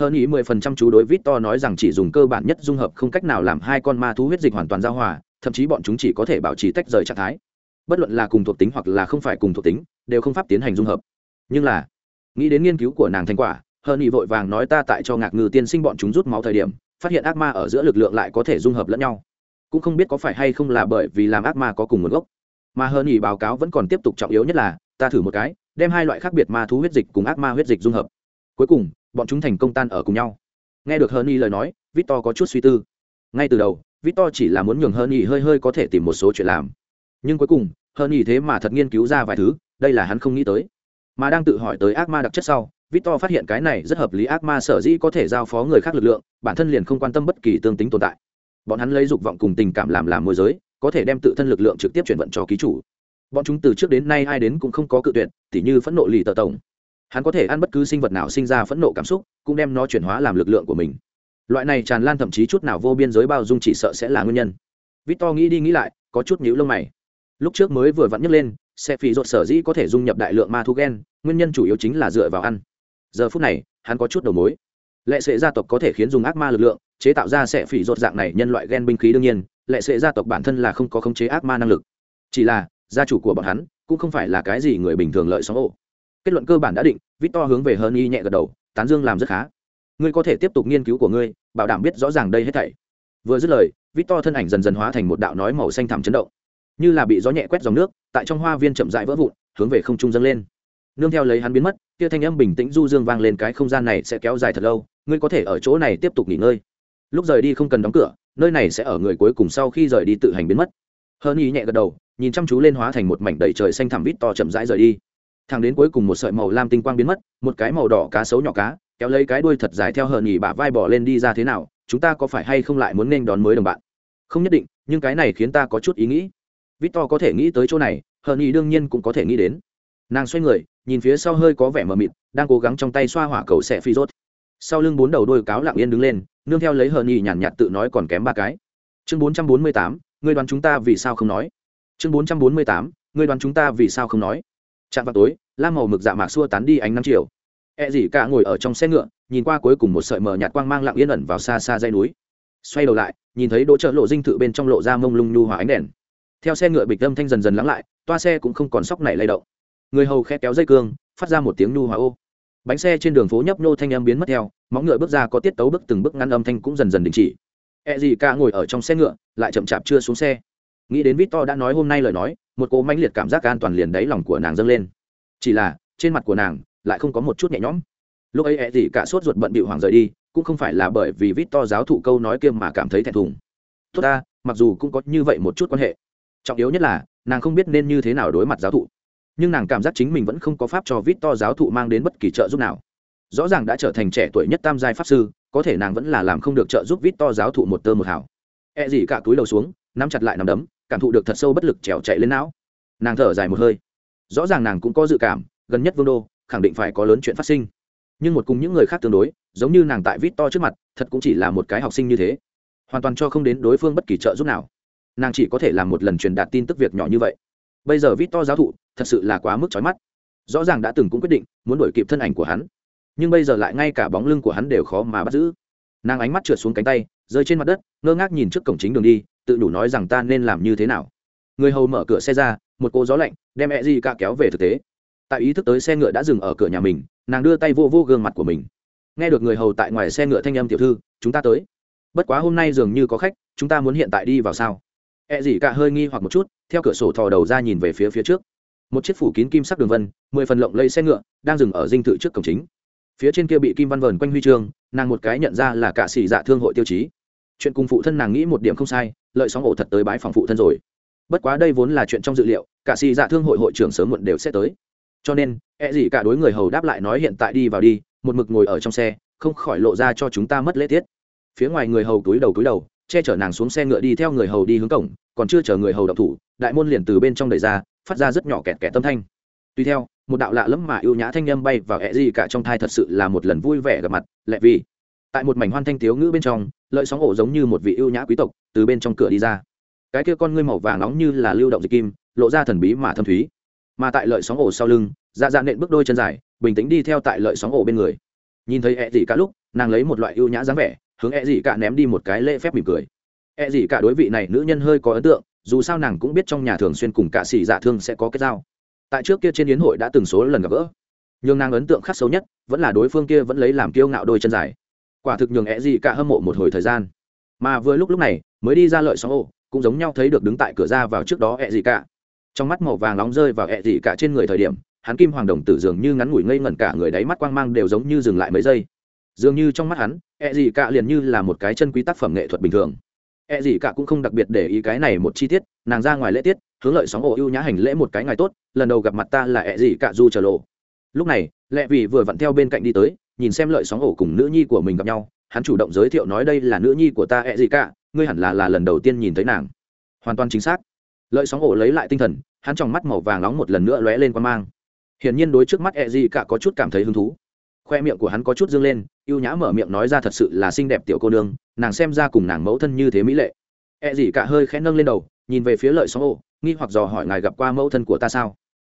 Hơn ý mười phần trăm chú đối vít to nói rằng chỉ dùng cơ bản nhất dung hợp không cách nào làm hai con ma thú huyết dịch hoàn toàn giao hòa, thậm chí bọn chúng chỉ có thể bảo trì tách rời trạng thái. Bất luận là cùng thuộc tính hoặc là không phải cùng thuộc tính, đều không pháp tiến hành dung hợp. Nhưng là, nghĩ đến nghiên cứu của nàng thành quả, hơn ý vội vàng nói ta tại cho ngạc ngư tiên sinh bọn chúng rút máu thời điểm, phát hiện ác ma ở giữa lực lượng lại có thể dung hợp lẫn nhau. Cũng không biết có phải hay không là bởi vì làm ác ma có cùng nguồn gốc. Mà hơn ý báo cáo vẫn còn tiếp tục trọng yếu nhất là ta thử một cái, đem hai loại khác biệt ma thú huyết dịch cùng ác ma huyết dịch dung hợp. Cuối cùng, bọn chúng thành công tan ở cùng nhau. Nghe được hơn ý lời nói, victor có chút suy tư. Ngay từ đầu, victor chỉ là muốn nhường hơn ý hơi hơi có thể tìm một số chuyện làm. Nhưng cuối cùng hơn ý thế mà thật nghiên cứu ra vài thứ, đây là hắn không nghĩ tới. Mà đang tự hỏi tới ác ma đặc chất sau, victor phát hiện cái này rất hợp lý ác ma sở dĩ có thể giao phó người khác lực lượng, bản thân liền không quan tâm bất kỳ tương tính tồn tại. Bọn hắn lấy dục vọng cùng tình cảm làm làm môi giới, có thể đem tự thân lực lượng trực tiếp chuyển vận cho ký chủ bọn chúng từ trước đến nay ai đến cũng không có cự tuyệt, tỉ như phẫn nộ lì tờ tổng. Hắn có thể ăn bất cứ sinh vật nào sinh ra phẫn nộ cảm xúc, cũng đem nó chuyển hóa làm lực lượng của mình. Loại này tràn lan thậm chí chút nào vô biên giới bao dung chỉ sợ sẽ là nguyên nhân. Victor nghĩ đi nghĩ lại, có chút nhíu lông mày. Lúc trước mới vừa vặn nhấc lên, xe phi rột sở dĩ có thể dung nhập đại lượng ma thu gen, nguyên nhân chủ yếu chính là dựa vào ăn. Giờ phút này, hắn có chút đầu mối. Lệ sệ gia tộc có thể khiến dùng ác ma lực lượng, chế tạo ra sẽ phỉ rột dạng này nhân loại gen binh khí đương nhiên, lệ sệ gia tộc bản thân là không có khống chế ác ma năng lực. Chỉ là gia chủ của bọn hắn cũng không phải là cái gì người bình thường lợi sóng ổ. Kết luận cơ bản đã định, victor hướng về hơn y nhẹ gật đầu, tán dương làm rất khá. Ngươi có thể tiếp tục nghiên cứu của ngươi, bảo đảm biết rõ ràng đây hết thảy. Vừa dứt lời, victor thân ảnh dần dần hóa thành một đạo nói màu xanh thẳm chấn động. Như là bị gió nhẹ quét dòng nước, tại trong hoa viên chậm rãi vỡ vụn, hướng về không trung dâng lên. Nương theo lấy hắn biến mất, kia thanh âm bình tĩnh du dương vang lên cái không gian này sẽ kéo dài thật lâu, ngươi có thể ở chỗ này tiếp tục nghỉ ngơi. Lúc rời đi không cần đóng cửa, nơi này sẽ ở người cuối cùng sau khi rời đi tự hành biến mất. Hơn y nhẹ gật đầu nhìn chăm chú lên hóa thành một mảnh đầy trời xanh thẳm vít to chậm rãi rời đi. Thẳng đến cuối cùng một sợi màu lam tinh quang biến mất, một cái màu đỏ cá sấu nhỏ cá, kéo lấy cái đuôi thật dài theo hờn nhỉ bả vai bỏ lên đi ra thế nào, chúng ta có phải hay không lại muốn nên đón mới đồng bạn? Không nhất định, nhưng cái này khiến ta có chút ý nghĩ. Vít To có thể nghĩ tới chỗ này hờn nhỉ đương nhiên cũng có thể nghĩ đến. Nàng xoay người, nhìn phía sau hơi có vẻ mờ mịt, đang cố gắng trong tay xoa hỏa cầu xẻ phi rốt. Sau lưng bốn đầu đôi cáo lặng yên đứng lên, nương theo lấy hờn nhỉ nhàn nhạt tự nói còn kém ba cái. Chương bốn trăm bốn mươi tám ngươi đoán chúng ta vì sao không nói? Chương bốn trăm bốn mươi tám, ngươi đoán chúng ta vì sao không nói? Chạm vào tối lam màu mực dạ mạc xua tán đi ánh nắng chiều. E gì cả ngồi ở trong xe ngựa, nhìn qua cuối cùng một sợi mờ nhạt quang mang lặng yên ẩn vào xa xa dây núi. Xoay đầu lại, nhìn thấy đỗ trợ lộ dinh thự bên trong lộ ra mông lung nhu hòa ánh đèn. Theo xe ngựa bịch âm thanh dần dần lắng lại, toa xe cũng không còn sóc này lay động. Người hầu khe kéo dây cương, phát ra một tiếng nhu hòa ô. Bánh xe trên đường phố nhấp nhô thanh âm biến mất theo, móng ngựa bước ra có tiết tấu bước từng bước ngăn âm thanh cũng dần dần đình chỉ. E gì cả ngồi ở trong xe ngựa, lại chậm chạp chưa xuống xe nghĩ đến victor đã nói hôm nay lời nói, một cô mãnh liệt cảm giác an toàn liền đáy lòng của nàng dâng lên. Chỉ là, trên mặt của nàng lại không có một chút nhẹ nhõm. Lúc ấy ẹ gì cả sốt ruột bận bị hoàng rời đi, cũng không phải là bởi vì vít to giáo thụ câu nói kia mà cảm thấy thẹn thùng. Tốt ta, mặc dù cũng có như vậy một chút quan hệ. Trọng yếu nhất là, nàng không biết nên như thế nào đối mặt giáo thụ. Nhưng nàng cảm giác chính mình vẫn không có pháp cho vít to giáo thụ mang đến bất kỳ trợ giúp nào. Rõ ràng đã trở thành trẻ tuổi nhất tam giai pháp sư, có thể nàng vẫn là làm không được trợ giúp vít to giáo thụ một tơ một hảo e gì cả túi đầu xuống, nắm chặt lại nắm đấm cảm thụ được thật sâu bất lực trèo chạy lên não. Nàng thở dài một hơi. Rõ ràng nàng cũng có dự cảm, gần nhất vương đô, khẳng định phải có lớn chuyện phát sinh. Nhưng một cùng những người khác tương đối, giống như nàng tại vít to trước mặt, thật cũng chỉ là một cái học sinh như thế. Hoàn toàn cho không đến đối phương bất kỳ trợ giúp nào. Nàng chỉ có thể làm một lần truyền đạt tin tức việc nhỏ như vậy. Bây giờ vít to giáo thụ, thật sự là quá mức trói mắt. Rõ ràng đã từng cũng quyết định, muốn đổi kịp thân ảnh của hắn. Nhưng bây giờ lại ngay cả bóng lưng của hắn đều khó mà bắt giữ. Nàng ánh mắt trượt xuống cánh tay, rơi trên mặt đất, ngơ ngác nhìn trước cổng chính đường đi tự đủ nói rằng ta nên làm như thế nào. Người hầu mở cửa xe ra, một cô gió lạnh đem e gì cả kéo về thực tế. Tại ý thức tới xe ngựa đã dừng ở cửa nhà mình, nàng đưa tay vô vô gương mặt của mình. Nghe được người hầu tại ngoài xe ngựa thanh âm tiểu thư, chúng ta tới. Bất quá hôm nay dường như có khách, chúng ta muốn hiện tại đi vào sao? E gì cả hơi nghi hoặc một chút, theo cửa sổ thò đầu ra nhìn về phía phía trước. Một chiếc phủ kín kim sắc đường vân, mười phần lộng lây xe ngựa, đang dừng ở dinh thự trước cổng chính. Phía trên kia bị kim văn vờn quanh huy chương, nàng một cái nhận ra là cả xì dạ thương hội tiêu chí. Chuyện cùng phụ thân nàng nghĩ một điểm không sai lợi sóng ổ thật tới bái phòng phụ thân rồi. Bất quá đây vốn là chuyện trong dự liệu, cả xì dạ thương hội hội trưởng sớm muộn đều sẽ tới. Cho nên e gì cả đối người hầu đáp lại nói hiện tại đi vào đi, một mực ngồi ở trong xe, không khỏi lộ ra cho chúng ta mất lễ tiết. Phía ngoài người hầu túi đầu túi đầu, che chở nàng xuống xe ngựa đi theo người hầu đi hướng cổng, còn chưa chờ người hầu đậu thủ, đại môn liền từ bên trong đẩy ra, phát ra rất nhỏ kẹt kẹt tâm thanh. Tuy theo, một đạo lạ lẫm mà ưu nhã thanh â bay vào e ẹ gì cả trong thai thật sự là một lần vui vẻ gặp mặt, lẹ vì tại một mảnh hoan thanh tiếu ngữ bên trong, lợi sóng ổ giống như một vị ưu nhã quý tộc, từ bên trong cửa đi ra. Cái kia con ngươi màu vàng nóng như là lưu động dịch kim, lộ ra thần bí mà thâm thúy. Mà tại lợi sóng ổ sau lưng dạ dạ nện bước đôi chân dài, bình tĩnh đi theo tại lợi sóng ổ bên người. Nhìn thấy ẹ dị cả lúc, nàng lấy một loại ưu nhã dáng vẻ, hướng ẹ dị cả ném đi một cái lễ phép mỉm cười. Ẹ dị cả đối vị này nữ nhân hơi có ấn tượng, dù sao nàng cũng biết trong nhà thường xuyên cùng cả xỉ dạ thương sẽ có cái dao tại trước kia trên yến hội đã từng số lần gặp gỡ. Nhưng nàng ấn tượng khắc sâu nhất, vẫn là đối phương kia vẫn lấy làm kiêu ngạo đôi chân dài quả thực nhường ẹ gì cả hâm mộ một hồi thời gian. Mà vừa lúc lúc này, mới đi ra lợi sóng ô, cũng giống nhau thấy được đứng tại cửa ra vào trước đó ẹ gì cả. Trong mắt màu vàng nóng rơi vào ẹ gì cả trên người thời điểm, hắn kim hoàng đồng tử dường như ngắn ngủi ngây ngẩn cả người đáy mắt quang mang đều giống như dừng lại mấy giây. Dường như trong mắt hắn ẹ gì cả liền như là một cái chân quý tác phẩm nghệ thuật bình thường. Ẹ gì cả cũng không đặc biệt để ý cái này một chi tiết, nàng ra ngoài lễ tiết, hướng lợi sóng ổ ưu nhã hành lễ một cái ngày tốt, lần đầu gặp mặt ta là ẹ gì cả du trở lộ. Lúc này lẹ vì vừa vặn theo bên cạnh đi tới nhìn xem lợi sóng ổ cùng nữ nhi của mình gặp nhau, hắn chủ động giới thiệu nói đây là nữ nhi của ta ẹ gì cả, ngươi hẳn là là lần đầu tiên nhìn thấy nàng. Hoàn toàn chính xác. Lợi sóng ổ lấy lại tinh thần, hắn trong mắt màu vàng nóng một lần nữa lóe lên qua mang. Hiển nhiên đối trước mắt e gì cả có chút cảm thấy hứng thú. Khoe miệng của hắn có chút dương lên, ưu nhã mở miệng nói ra thật sự là xinh đẹp tiểu cô nương, nàng xem ra cùng nàng mẫu thân như thế mỹ lệ. E gì cả hơi khẽ nâng lên đầu, nhìn về phía lợi sóng ổ, nghi hoặc dò hỏi ngài gặp qua mẫu thân của ta sao?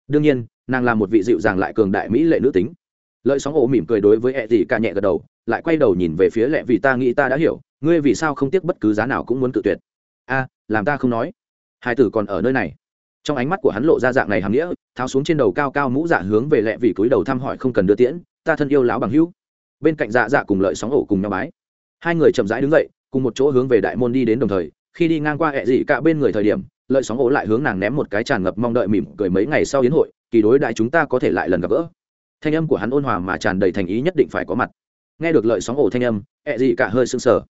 Đương nhiên, nàng là một vị dịu dàng lại cường đại mỹ lệ nữ tính lợi sóng ổ mỉm cười đối với ẹ dị cả nhẹ gật đầu, lại quay đầu nhìn về phía lẹ vì ta nghĩ ta đã hiểu, ngươi vì sao không tiếc bất cứ giá nào cũng muốn cự tuyệt. A, làm ta không nói. Hai tử còn ở nơi này. Trong ánh mắt của hắn lộ ra dạng này hàm nghĩa, tháo xuống trên đầu cao cao mũ dạ hướng về lẹ vì cúi đầu thăm hỏi không cần đưa tiễn, ta thân yêu lão bằng hữu. Bên cạnh dạ dạ cùng lợi sóng ổ cùng nhau bái. Hai người chậm rãi đứng dậy, cùng một chỗ hướng về đại môn đi đến đồng thời, khi đi ngang qua ẹ dị cả bên người thời điểm, lợi sóng ổ lại hướng nàng ném một cái tràn ngập mong đợi mỉm cười mấy ngày sau hiến hội, kỳ đối đại chúng ta có thể lại lần gặp gỡ thanh âm của hắn ôn hòa mà tràn đầy thành ý nhất định phải có mặt. Nghe được lợi sóng ổ thanh âm, ẹ dị cả hơi sưng sờ.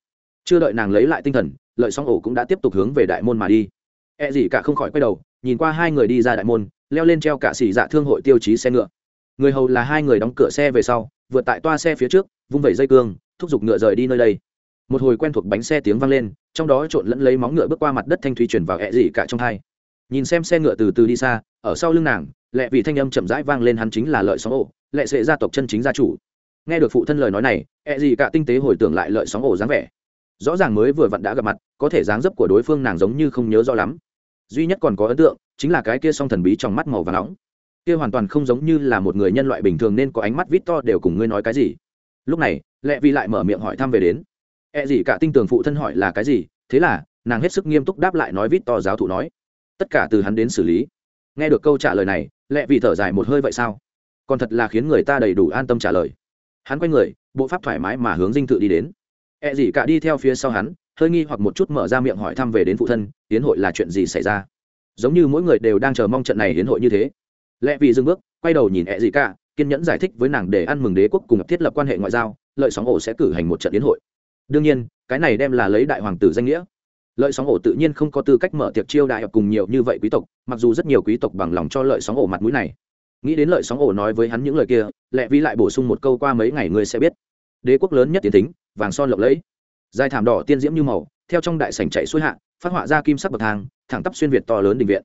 Chưa đợi nàng lấy lại tinh thần lợi sóng ổ cũng đã tiếp tục hướng về đại môn mà đi. Ẹ dị cả không khỏi quay đầu, nhìn qua hai người đi ra đại môn, leo lên treo cả xỉ dạ thương hội tiêu chí xe ngựa. Người hầu là hai người đóng cửa xe về sau, vượt tại toa xe phía trước, vung vẩy dây cương, thúc giục ngựa rời đi nơi đây. Một hồi quen thuộc bánh xe tiếng vang lên, trong đó trộn lẫn lấy móng ngựa bước qua mặt đất thanh thủy chuyển vào ẹ dị cả trong hai. Nhìn xem xe ngựa từ từ đi xa, ở sau lưng nàng lệ vì thanh âm chậm rãi vang lên hắn chính là lợi sóng ổ lệ sệ gia tộc chân chính gia chủ. Nghe được phụ thân lời nói này e gì cả tinh tế hồi tưởng lại lợi sóng ổ dáng vẻ. Rõ ràng mới vừa vặn đã gặp mặt, có thể dáng dấp của đối phương nàng giống như không nhớ rõ lắm. Duy nhất còn có ấn tượng, chính là cái kia song thần bí trong mắt màu và nóng. Kia hoàn toàn không giống như là một người nhân loại bình thường nên có ánh mắt vít to đều cùng ngươi nói cái gì. Lúc này lệ vì lại mở miệng hỏi thăm về đến. E gì cả tinh tường phụ thân hỏi là cái gì, thế là, nàng hết sức nghiêm túc đáp lại nói vít to giáo thụ nói. Tất cả từ hắn đến xử lý. Nghe được câu trả lời này lẽ vì thở dài một hơi vậy sao? Còn thật là khiến người ta đầy đủ an tâm trả lời. Hắn quay người, bộ pháp thoải mái mà hướng dinh thự đi đến. E gì cả đi theo phía sau hắn, hơi nghi hoặc một chút mở ra miệng hỏi thăm về đến phụ thân hiến hội là chuyện gì xảy ra? Giống như mỗi người đều đang chờ mong trận này hiến hội như thế. Lẽ vì dừng bước, quay đầu nhìn E gì cả, kiên nhẫn giải thích với nàng để ăn mừng đế quốc cùng thiết lập quan hệ ngoại giao, lợi sóng ổ sẽ cử hành một trận hiến hội. Đương nhiên, cái này đem là lấy đại hoàng tử danh nghĩa lợi sóng ổ tự nhiên không có tư cách mở tiệc chiêu đại cùng nhiều như vậy quý tộc, mặc dù rất nhiều quý tộc bằng lòng cho lợi sóng ổ mặt mũi này. Nghĩ đến lợi sóng ổ nói với hắn những lời kia lẹ vi lại bổ sung một câu qua mấy ngày ngươi sẽ biết. Đế quốc lớn nhất tiến tính vàng son lộng lẫy. Dài thảm đỏ tiên diễm như màu, theo trong đại sảnh chạy xuôi hạ, phát họa ra kim sắc bậc thang, thẳng tắp xuyên việt to lớn đình viện.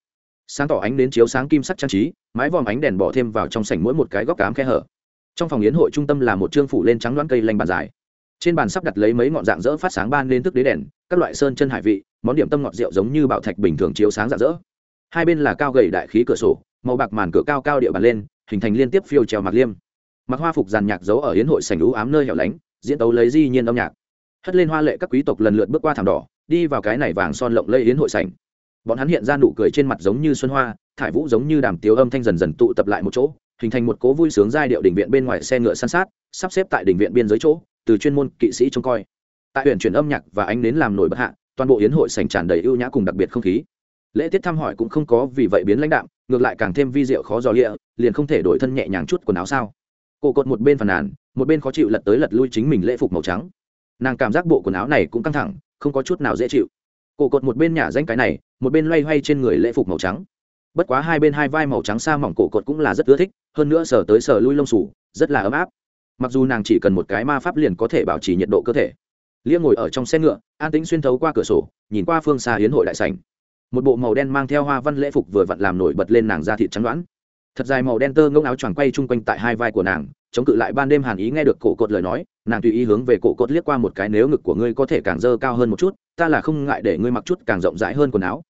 Sáng tỏ ánh đến chiếu sáng kim sắc trang trí, mái vòm ánh đèn bỏ thêm vào trong sảnh mỗi một cái góc cám khe hở. Trong phòng yến hội trung tâm là một trương phủ lên trắng đoán cây lanh bàn dài trên bàn sắp đặt lấy mấy ngọn dạng dỡ phát sáng ban lên thức đế đèn, các loại sơn chân hải vị, món điểm tâm ngọt rượu giống như bảo thạch bình thường chiếu sáng dạng dỡ. Hai bên là cao gầy đại khí cửa sổ, màu bạc màn cửa cao cao địa bàn lên, hình thành liên tiếp phiêu trèo mặc liêm. Mặc hoa phục giàn nhạc giấu ở hiến hội sảnh lũ ám nơi hẻo lánh, diễn tấu lấy di nhiên âm nhạc. Hất lên hoa lệ các quý tộc lần lượt bước qua thảm đỏ, đi vào cái này vàng son lộng lây hiến hội sảnh. Bọn hắn hiện ra nụ cười trên mặt giống như xuân hoa, thải vũ giống như đàm tiếu âm thanh dần dần tụ tập lại một chỗ, hình thành một cố vui sướng giai điệu đỉnh viện bên ngoài xe ngựa san sát, sắp xếp tại đỉnh viện biên giới chỗ từ chuyên môn kỵ sĩ trông coi. Tại huyện chuyển âm nhạc và ánh đến làm nổi bất hạ, toàn bộ hiến hội sành tràn đầy ưu nhã cùng đặc biệt không khí. Lễ tiết thăm hỏi cũng không có vì vậy biến lãnh đạm, ngược lại càng thêm vi diệu khó dò lịa, liền không thể đổi thân nhẹ nhàng chút quần áo sao. Cổ cột một bên phàn nàn, một bên khó chịu lật tới lật lui chính mình lễ phục màu trắng. Nàng cảm giác bộ quần áo này cũng căng thẳng, không có chút nào dễ chịu. Cổ cột một bên nhả danh cái này, một bên loay hoay trên người lễ phục màu trắng. Bất quá hai bên hai vai màu trắng xa mỏng cổ cột cũng là rất ưa thích, hơn nữa sờ tới sờ lui lông sủ rất là ấm áp mặc dù nàng chỉ cần một cái ma pháp liền có thể bảo trì nhiệt độ cơ thể. Lia ngồi ở trong xe ngựa, an tĩnh xuyên thấu qua cửa sổ, nhìn qua phương xa hiến hội đại sảnh. Một bộ màu đen mang theo hoa văn lễ phục vừa vặn làm nổi bật lên nàng da thịt trắng đoán. Thật dài màu đen tơ ngông áo choàng quay chung quanh tại hai vai của nàng, chống cự lại ban đêm hàn ý nghe được cổ cột lời nói, nàng tùy ý hướng về cổ cột liếc qua một cái nếu ngực của ngươi có thể càng dơ cao hơn một chút, ta là không ngại để ngươi mặc chút càng rộng rãi hơn quần áo.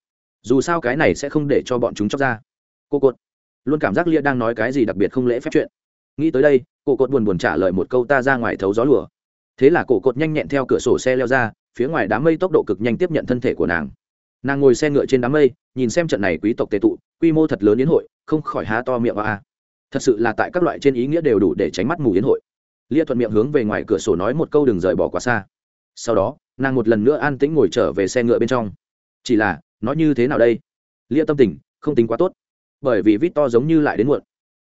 Dù sao cái này sẽ không để cho bọn chúng chóc ra. Cô cột. Luôn cảm giác lia đang nói cái gì đặc biệt không lễ phép chuyện. Nghĩ tới đây cổ cột buồn buồn trả lời một câu ta ra ngoài thấu gió lùa. Thế là cổ cột nhanh nhẹn theo cửa sổ xe leo ra, phía ngoài đám mây tốc độ cực nhanh tiếp nhận thân thể của nàng. Nàng ngồi xe ngựa trên đám mây, nhìn xem trận này quý tộc tệ tụ, quy mô thật lớn yến hội, không khỏi há to miệng a thật sự là tại các loại trên ý nghĩa đều đủ để tránh mắt mù yến hội. Lia thuận miệng hướng về ngoài cửa sổ nói một câu đừng rời bỏ quá xa. Sau đó, nàng một lần nữa an tĩnh ngồi trở về xe ngựa bên trong. Chỉ là nói như thế nào đây? Lia tâm tình, không tính quá tốt. Bởi vì vít to giống như lại đến muộn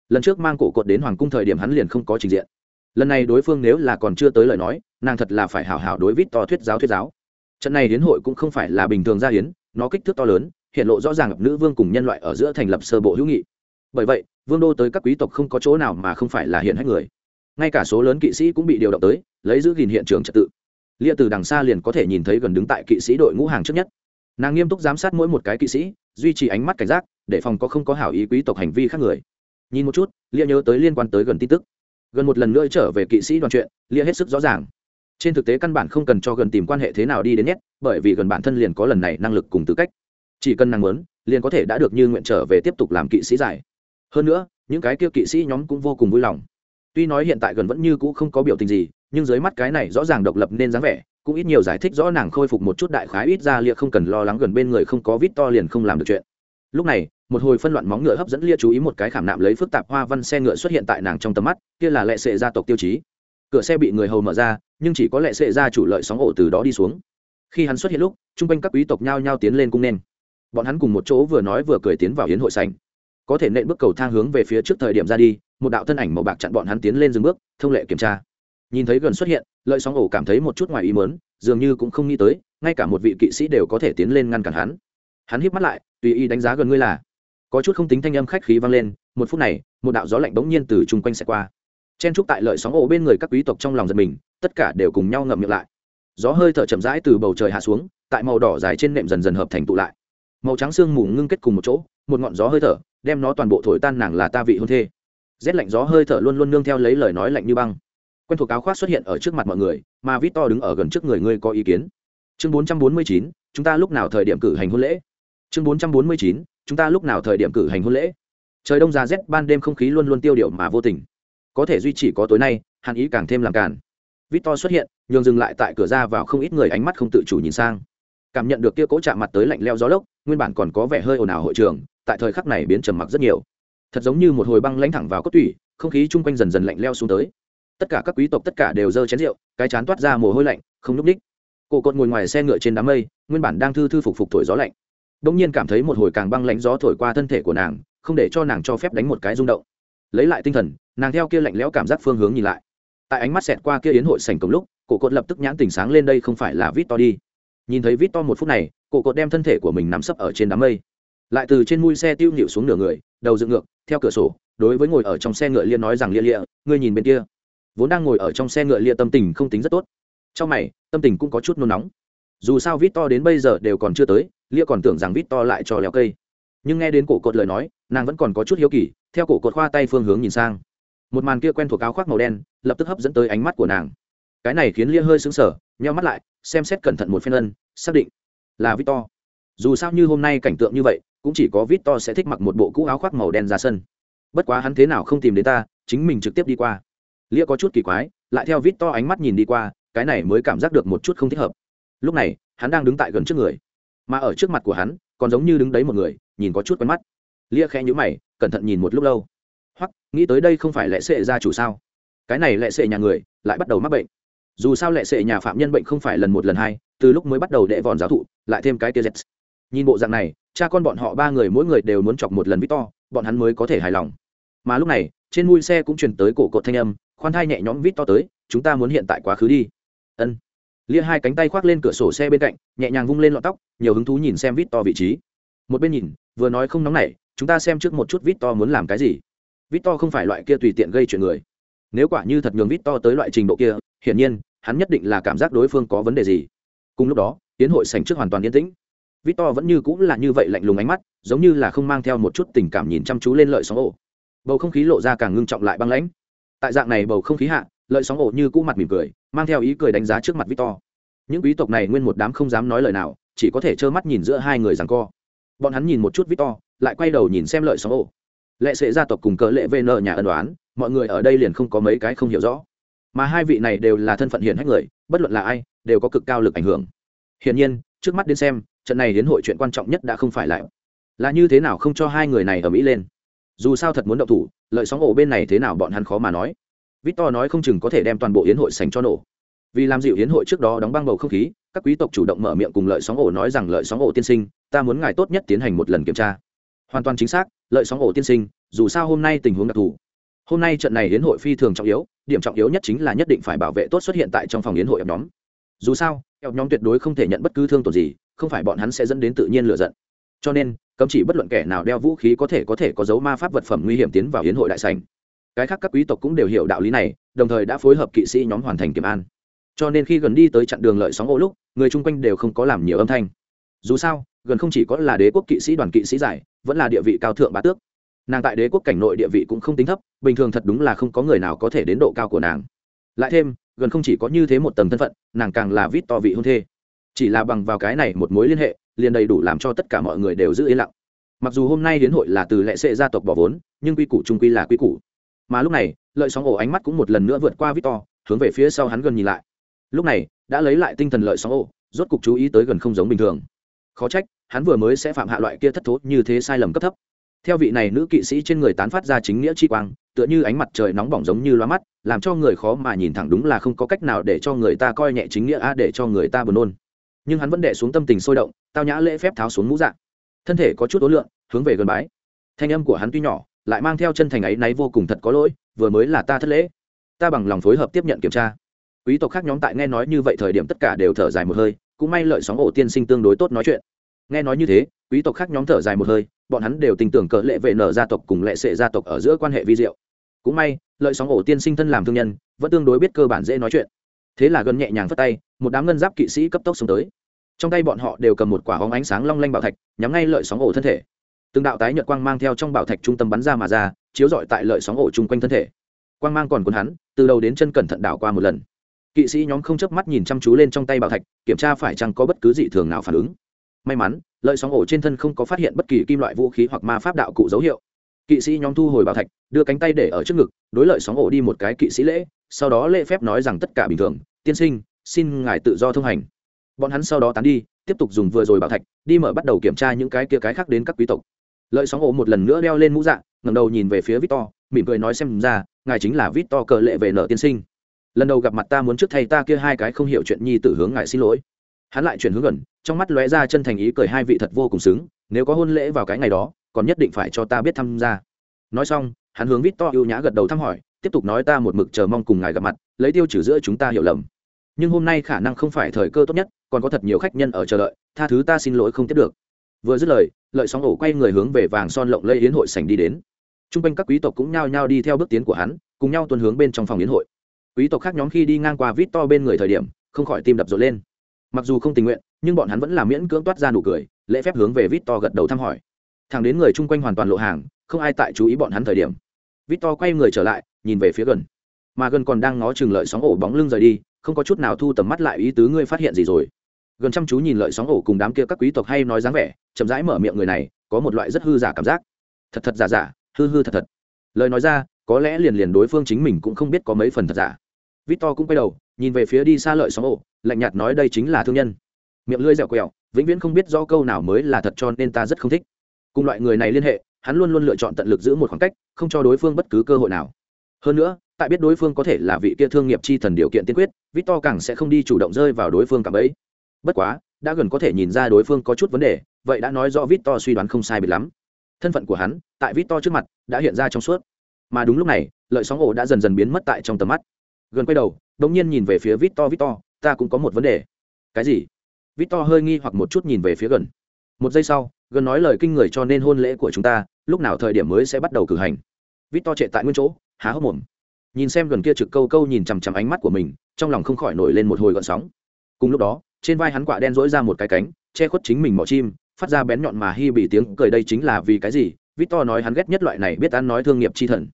lần trước mang cổ cột đến hoàng cung thời điểm hắn liền không có trình diện. Lần này đối phương nếu là còn chưa tới lời nói, nàng thật là phải hảo hảo đối vít to thuyết giáo thuyết giáo. Trận này hiến hội cũng không phải là bình thường gia hiến, nó kích thước to lớn, hiện lộ rõ ràng nữ vương cùng nhân loại ở giữa thành lập sơ bộ hữu nghị. Bởi vậy, vương đô tới các quý tộc không có chỗ nào mà không phải là hiện hết người. Ngay cả số lớn kỵ sĩ cũng bị điều động tới, lấy giữ gìn hiện trường trật tự. Lia từ đằng xa liền có thể nhìn thấy gần đứng tại kỵ sĩ đội ngũ hàng trước nhất. Nàng nghiêm túc giám sát mỗi một cái kỵ sĩ, duy trì ánh mắt cảnh giác, để phòng có không có hảo ý quý tộc hành vi khác người nhìn một chút, lia nhớ tới liên quan tới gần tin tức. Gần một lần nữa trở về kỵ sĩ đoàn chuyện, lia hết sức rõ ràng. Trên thực tế căn bản không cần cho gần tìm quan hệ thế nào đi đến nhét, bởi vì gần bản thân liền có lần này năng lực cùng tư cách. Chỉ cần năng muốn, liền có thể đã được như nguyện trở về tiếp tục làm kỵ sĩ giải. Hơn nữa, những cái kia kỵ sĩ nhóm cũng vô cùng vui lòng. Tuy nói hiện tại gần vẫn như cũ không có biểu tình gì, nhưng dưới mắt cái này rõ ràng độc lập nên dáng vẻ, cũng ít nhiều giải thích rõ nàng khôi phục một chút đại khái ít ra lia không cần lo lắng gần bên người không có vít to liền không làm được chuyện lúc này, một hồi phân loạn móng ngựa hấp dẫn lia chú ý một cái khảm nạm lấy phức tạp hoa văn xe ngựa xuất hiện tại nàng trong tầm mắt, kia là lệ sệ gia tộc tiêu chí. Cửa xe bị người hầu mở ra, nhưng chỉ có lệ sệ gia chủ lợi sóng ổ từ đó đi xuống. Khi hắn xuất hiện lúc chung quanh các quý tộc nhao nhao tiến lên cung nên. Bọn hắn cùng một chỗ vừa nói vừa cười tiến vào hiến hội sành có thể nện bước cầu thang hướng về phía trước thời điểm ra đi, một đạo thân ảnh màu bạc chặn bọn hắn tiến lên dừng bước, thông lệ kiểm tra. Nhìn thấy gần xuất hiện, lợi sóng ổ cảm thấy một chút ngoài ý mớn dường như cũng không nghĩ tới, ngay cả một vị kỵ sĩ đều có thể tiến lên ngăn cản hắn hắn híp mắt lại tùy ý đánh giá gần ngươi là. Có chút không tính thanh âm khách khí vang lên một phút này một đạo gió lạnh bỗng nhiên từ chung quanh sẽ qua. Chen trúc tại lợi sóng ổ bên người các quý tộc trong lòng giật mình tất cả đều cùng nhau ngậm miệng lại. Gió hơi thở chậm rãi từ bầu trời hạ xuống tại màu đỏ dài trên nệm dần dần hợp thành tụ lại. Màu trắng sương mù ngưng kết cùng một chỗ một ngọn gió hơi thở đem nó toàn bộ thổi tan nàng là ta vị hôn thê. Rét lạnh gió hơi thở luôn luôn nương theo lấy lời nói lạnh như băng. Quen thuộc áo khoác xuất hiện ở trước mặt mọi người mà vít to đứng ở gần trước người ngươi có ý kiến? Chương 449, chúng ta lúc nào thời điểm cử hành hôn lễ? Chương 449, chúng ta lúc nào thời điểm cử hành hôn lễ? Trời đông giá rét ban đêm không khí luôn luôn tiêu điều mà vô tình. Có thể duy trì có tối nay hàn ý càng thêm làm càn. Vít to xuất hiện nhường dừng lại tại cửa ra vào không ít người ánh mắt không tự chủ nhìn sang. Cảm nhận được kia cố chạm mặt tới lạnh leo gió lốc nguyên bản còn có vẻ hơi ồn ào hội trường tại thời khắc này biến trầm mặc rất nhiều. Thật giống như một hồi băng lãnh thẳng vào cốt tủy không khí chung quanh dần dần lạnh leo xuống tới. Tất cả các quý tộc tất cả đều dơ chén rượu cái chán toát ra mồ hôi lạnh không núp ních cổ cột ngồi ngoài xe ngựa trên đám mây nguyên bản đang thư thư phục phục thổi gió lạnh đ nhiên cảm thấy một hồi càng băng lãnh gió thổi qua thân thể của nàng, không để cho nàng cho phép đánh một cái rung động. Lấy lại tinh thần, nàng theo kia lạnh lẽo cảm giác phương hướng nhìn lại. Tại ánh mắt xẹt qua kia yến hội sành cổng lúc, cổ cột lập tức nhãn tỉnh sáng lên đây không phải là vít to đi. Nhìn thấy vít to một phút này, cổ cột đem thân thể của mình nắm sấp ở trên đám mây. Lại từ trên mui xe tiêu nhịu xuống nửa người, đầu dựng ngược, theo cửa sổ, đối với ngồi ở trong xe ngựa lia nói rằng lia lia, ngươi nhìn bên kia. Vốn đang ngồi ở trong xe ngựa lia tâm tình không tính rất tốt. Trong mày, tâm tình cũng có chút nôn nóng dù sao vít to đến bây giờ đều còn chưa tới, lia còn tưởng rằng vít to lại cho leo cây. Nhưng nghe đến cổ cột lời nói, nàng vẫn còn có chút hiếu kỳ, theo cổ cột khoa tay phương hướng nhìn sang. Một màn kia quen thuộc áo khoác màu đen, lập tức hấp dẫn tới ánh mắt của nàng. Cái này khiến lia hơi xứng sở nheo mắt lại, xem xét cẩn thận một phen ân, xác định là vít to dù sao như hôm nay cảnh tượng như vậy, cũng chỉ có vít to sẽ thích mặc một bộ cũ áo khoác màu đen ra sân. Bất quá hắn thế nào không tìm đến ta, chính mình trực tiếp đi qua. Lia có chút kỳ quái, lại theo vít to ánh mắt nhìn đi qua, cái này mới cảm giác được một chút không thích hợp lúc này, hắn đang đứng tại gần trước người. Mà ở trước mặt của hắn, còn giống như đứng đấy một người, nhìn có chút quen mắt. Lia khẽ nhữ mày, cẩn thận nhìn một lúc lâu. Hoặc nghĩ tới đây không phải lệ sệ gia chủ sao? Cái này lệ sệ nhà người, lại bắt đầu mắc bệnh. Dù sao lệ sệ nhà phạm nhân bệnh không phải lần một lần hai, từ lúc mới bắt đầu đệ vòn giáo thụ, lại thêm cái tia z nhìn bộ dạng này, cha con bọn họ ba người mỗi người đều muốn chọc một lần vít to, bọn hắn mới có thể hài lòng. Mà lúc này, trên mui xe cũng truyền tới cổ cột thanh âm, khoan thai nhẹ nhõm vít to tới, chúng ta muốn hiện tại quá khứ đi. Ân lia hai cánh tay khoác lên cửa sổ xe bên cạnh, nhẹ nhàng vung lên lọn tóc, nhiều hứng thú nhìn xem vít to vị trí. Một bên nhìn, vừa nói không nóng nảy, chúng ta xem trước một chút vít to muốn làm cái gì. Vít to không phải loại kia tùy tiện gây chuyện người. Nếu quả như thật nhường vít to tới loại trình độ kia, hiển nhiên, hắn nhất định là cảm giác đối phương có vấn đề gì. Cùng lúc đó tiến hội sành trước hoàn toàn yên tĩnh. Vít to vẫn như cũng là như vậy lạnh lùng ánh mắt, giống như là không mang theo một chút tình cảm nhìn chăm chú lên lợi sóng ổ. Bầu không khí lộ ra càng ngưng trọng lại băng lãnh. Tại dạng này bầu không khí hạ, lợi sóng ổ như cũ mặt mỉm cười mang theo ý cười đánh giá trước mặt victor. Những quý tộc này nguyên một đám không dám nói lời nào, chỉ có thể trơ mắt nhìn giữa hai người rằng co. Bọn hắn nhìn một chút victor, lại quay đầu nhìn xem lợi sóng ổ lệ sệ gia tộc cùng cỡ lệ vn nhà ân đoán mọi người ở đây liền không có mấy cái không hiểu rõ. Mà hai vị này đều là thân phận hiển hách người, bất luận là ai, đều có cực cao lực ảnh hưởng. Hiển nhiên, trước mắt đến xem, trận này đến hội chuyện quan trọng nhất đã không phải lại. Là như thế nào không cho hai người này ở mỹ lên? Dù sao thật muốn động thủ, lợi sóng ổ bên này thế nào bọn hắn khó mà nói victor nói không chừng có thể đem toàn bộ yến hội sành cho nổ. Vì làm dịu yến hội trước đó đóng băng bầu không khí, các quý tộc chủ động mở miệng cùng lợi sóng ổ nói rằng lợi sóng ổ tiên sinh, ta muốn ngài tốt nhất tiến hành một lần kiểm tra. Hoàn toàn chính xác, lợi sóng ổ tiên sinh, dù sao hôm nay tình huống đặc thù. Hôm nay trận này yến hội phi thường trọng yếu, điểm trọng yếu nhất chính là nhất định phải bảo vệ tốt xuất hiện tại trong phòng yến hội ập nhóm. Dù sao ập nhóm tuyệt đối không thể nhận bất cứ thương tổn gì, không phải bọn hắn sẽ dẫn đến tự nhiên lửa giận. Cho nên, cấm chỉ bất luận kẻ nào đeo vũ khí có thể có thể có dấu ma pháp vật phẩm nguy hiểm tiến vào yến hội đại sảnh cái khác các quý tộc cũng đều hiểu đạo lý này, đồng thời đã phối hợp kỵ sĩ nhóm hoàn thành kiểm an. Cho nên khi gần đi tới chặn đường lợi sóng ô lúc, người chung quanh đều không có làm nhiều âm thanh. Dù sao, gần không chỉ có là đế quốc kỵ sĩ đoàn kỵ sĩ giải, vẫn là địa vị cao thượng bá tước. Nàng tại đế quốc cảnh nội địa vị cũng không tính thấp, bình thường thật đúng là không có người nào có thể đến độ cao của nàng. Lại thêm, gần không chỉ có như thế một tầng thân phận, nàng càng là vít to vị hôn thê. Chỉ là bằng vào cái này một mối liên hệ, liền đầy đủ làm cho tất cả mọi người đều giữ yên lặng. Mặc dù hôm nay đến hội là từ lệ sệ gia tộc bỏ vốn, nhưng quy củ trung quy là quy củ mà lúc này, lợi sóng ổ ánh mắt cũng một lần nữa vượt qua victor, hướng về phía sau hắn gần nhìn lại. Lúc này, đã lấy lại tinh thần lợi sóng ổ, rốt cục chú ý tới gần không giống bình thường. Khó trách, hắn vừa mới sẽ phạm hạ loại kia thất thố như thế sai lầm cấp thấp. Theo vị này nữ kỵ sĩ trên người tán phát ra chính nghĩa chi quang, tựa như ánh mặt trời nóng bỏng giống như loa mắt, làm cho người khó mà nhìn thẳng đúng là không có cách nào để cho người ta coi nhẹ chính nghĩa a, để cho người ta buồn nôn. Nhưng hắn vẫn đệ xuống tâm tình sôi động, tao nhã lễ phép tháo xuống mũ dạng thân thể có chút ố lượng, hướng về gần bái. Thanh âm của hắn tuy nhỏ lại mang theo chân thành ấy náy vô cùng thật có lỗi, vừa mới là ta thất lễ. Ta bằng lòng phối hợp tiếp nhận kiểm tra. Quý tộc khác nhóm tại nghe nói như vậy thời điểm tất cả đều thở dài một hơi, cũng may lợi sóng ổ tiên sinh tương đối tốt nói chuyện. Nghe nói như thế, quý tộc khác nhóm thở dài một hơi, bọn hắn đều tin tưởng cỡ lệ vệ nở gia tộc cùng lệ sệ gia tộc ở giữa quan hệ vi diệu. Cũng may, lợi sóng ổ tiên sinh thân làm thương nhân, vẫn tương đối biết cơ bản dễ nói chuyện. Thế là gần nhẹ nhàng phất tay, một đám ngân giáp kỵ sĩ cấp tốc xuống tới. Trong tay bọn họ đều cầm một quả hóng ánh sáng long lanh bảo thạch, nhắm ngay lợi sóng ổ thân thể từng đạo tái nhật quang mang theo trong bảo thạch trung tâm bắn ra mà ra, chiếu rọi tại lợi sóng ổ chung quanh thân thể. Quang mang còn cuốn hắn, từ đầu đến chân cẩn thận đảo qua một lần. Kỵ sĩ nhóm không chớp mắt nhìn chăm chú lên trong tay bảo thạch, kiểm tra phải chăng có bất cứ dị thường nào phản ứng. May mắn, lợi sóng ổ trên thân không có phát hiện bất kỳ kim loại vũ khí hoặc ma pháp đạo cụ dấu hiệu. Kỵ sĩ nhóm thu hồi bảo thạch, đưa cánh tay để ở trước ngực, đối lợi sóng ổ đi một cái kỵ sĩ lễ, sau đó lễ phép nói rằng tất cả bình thường, tiên sinh, xin ngài tự do thông hành. Bọn hắn sau đó tán đi, tiếp tục dùng vừa rồi bảo thạch, đi mở bắt đầu kiểm tra những cái kia cái khác đến các quý tộc lợi sóng ổ một lần nữa đeo lên mũ dạng ngẩng đầu nhìn về phía victor, mỉm cười nói xem ra, ngài chính là victor cờ lệ về nợ tiên sinh. Lần đầu gặp mặt ta muốn trước thay ta kia hai cái không hiểu chuyện nhi tử hướng ngài xin lỗi. Hắn lại chuyển hướng gần, trong mắt lóe ra chân thành ý cười hai vị thật vô cùng xứng, nếu có hôn lễ vào cái ngày đó, còn nhất định phải cho ta biết tham gia. Nói xong, hắn hướng vít to ưu nhã gật đầu thăm hỏi, tiếp tục nói ta một mực chờ mong cùng ngài gặp mặt, lấy tiêu trừ giữa chúng ta hiểu lầm. Nhưng hôm nay khả năng không phải thời cơ tốt nhất, còn có thật nhiều khách nhân ở chờ đợi, tha thứ ta xin lỗi không tiếp được vừa dứt lời, lợi sóng ổ quay người hướng về vàng son lộng lây yến hội sảnh đi đến. T r u n g quanh các quý tộc cũng nhao nhao đi theo bước tiến của hắn, cùng nhau tuân hướng bên trong phòng yến hội. Quý tộc khác nhóm khi đi ngang qua vít to bên người thời điểm, không khỏi tim đập rộn lên. Mặc dù không tình nguyện, nhưng bọn hắn vẫn là miễn cưỡng toát ra nụ cười, lễ phép hướng về vít to gật đầu thăm hỏi. Thẳng đến người chung quanh hoàn toàn lộ hàng, không ai tại chú ý bọn hắn thời điểm. Vít to quay người trở lại, nhìn về phía gần. Mà gần còn đang ngó chừng lợi sóng ổ bóng lưng rời đi, không có chút nào thu tầm mắt lại ý tứ ngươi phát hiện gì rồi gần chăm chú nhìn lợi sóng ổ cùng đám kia các quý tộc hay nói dáng vẻ, chậm rãi mở miệng người này, có một loại rất hư giả cảm giác. Thật thật giả giả, hư hư thật thật. Lời nói ra, có lẽ liền liền đối phương chính mình cũng không biết có mấy phần thật giả. Victor cũng quay đầu, nhìn về phía đi xa lợi sóng ổ, lạnh nhạt nói đây chính là thương nhân. Miệng lưỡi dẻo quẹo, vĩnh viễn không biết do câu nào mới là thật cho nên ta rất không thích. Cùng loại người này liên hệ, hắn luôn luôn lựa chọn tận lực giữ một khoảng cách, không cho đối phương bất cứ cơ hội nào. Hơn nữa, tại biết đối phương có thể là vị kia thương nghiệp chi thần điều kiện tiên quyết, victor càng sẽ không đi chủ động rơi vào đối phương cả bấy bất quá, đã gần có thể nhìn ra đối phương có chút vấn đề, vậy đã nói rõ victor suy đoán không sai biệt lắm. Thân phận của hắn, tại victor trước mặt, đã hiện ra trong suốt. Mà đúng lúc này, lợi sóng ổ đã dần dần biến mất tại trong tầm mắt. Gần quay đầu đ ỗ n g nhiên nhìn về phía victor victor, ta cũng có một vấn đề. Cái gì? Victor hơi nghi hoặc một chút nhìn về phía gần. Một giây sau, gần nói lời kinh người cho nên hôn lễ của chúng ta, lúc nào thời điểm mới sẽ bắt đầu cử hành. Victor trệ tại nguyên chỗ, há hốc mồm. Nhìn xem gần kia trực câu câu nhìn chằm chằm ánh mắt của mình, trong lòng không khỏi nổi lên một hồi gọn sóng. Cùng lúc đó trên vai hắn quả đen rỗi ra một cái cánh, che khuất chính mình mỏ chim, phát ra bén nhọn mà hy bị tiếng cười đây chính là vì cái gì? Victor nói hắn ghét nhất loại này biết ăn nói thương nghiệp chi thần.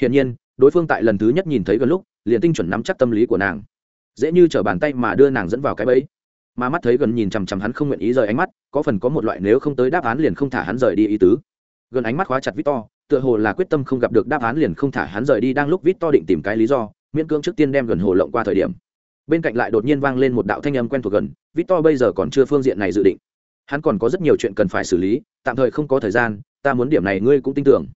Hiển nhiên, đối phương tại lần thứ nhất nhìn thấy gần lúc, liền tinh chuẩn nắm chắc tâm lý của nàng. Dễ như t r ở bàn tay mà đưa nàng dẫn vào cái bẫy. Mà mắt thấy gần nhìn chằm chằm hắn không nguyện ý rời ánh mắt, có phần có một loại nếu không tới đáp án liền không thả hắn rời đi ý tứ. Gần ánh mắt khóa chặt victor, tựa hồ là quyết tâm không gặp được đáp án liền không thả hắn rời đi, đang lúc victor định tìm cái lý do, miễn cưỡng trước tiên đem gần hồ lộng qua thời điểm bên cạnh lại đột nhiên vang lên một đạo thanh âm quen thuộc gần, victor bây giờ còn chưa phương diện này dự định. Hắn còn có rất nhiều chuyện cần phải xử lý, tạm thời không có thời gian, ta muốn điểm này ngươi cũng tin tưởng.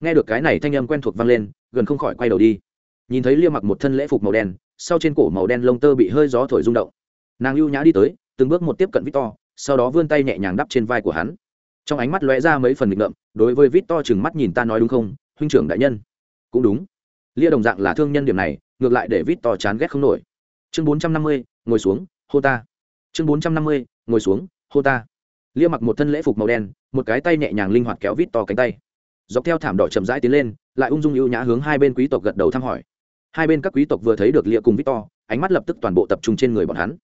Nghe được cái này thanh âm quen thuộc vang lên, gần không khỏi quay đầu đi. Nhìn thấy lia mặc một thân lễ phục màu đen, sau trên cổ màu đen lông tơ bị hơi gió thổi rung động. Nàng ưu nhã đi tới, từng bước một tiếp cận victor, sau đó vươn tay nhẹ nhàng đắp trên vai của hắn. Trong ánh mắt lóe ra mấy phần nghịch ngợm, đối với victor chừng mắt nhìn ta nói đúng không, huynh trưởng đại nhân. Cũng đúng. Lia đồng dạng là thương nhân điểm này, ngược lại để victor chán ghét không nổi chương bốn trăm năm mươi, ngồi xuống, hô ta. Chương bốn trăm năm mươi, ngồi xuống, hô ta. Lia mặc một thân lễ phục màu đen, một cái tay nhẹ nhàng linh hoạt kéo vít to cánh tay. Dọc theo thảm đỏ chậm rãi tiến lên, lại ung dung ưu nhã hướng hai bên quý tộc gật đầu thăm hỏi. Hai bên các quý tộc vừa thấy được lia cùng vít to, ánh mắt lập tức toàn bộ tập trung trên người bọn hắn.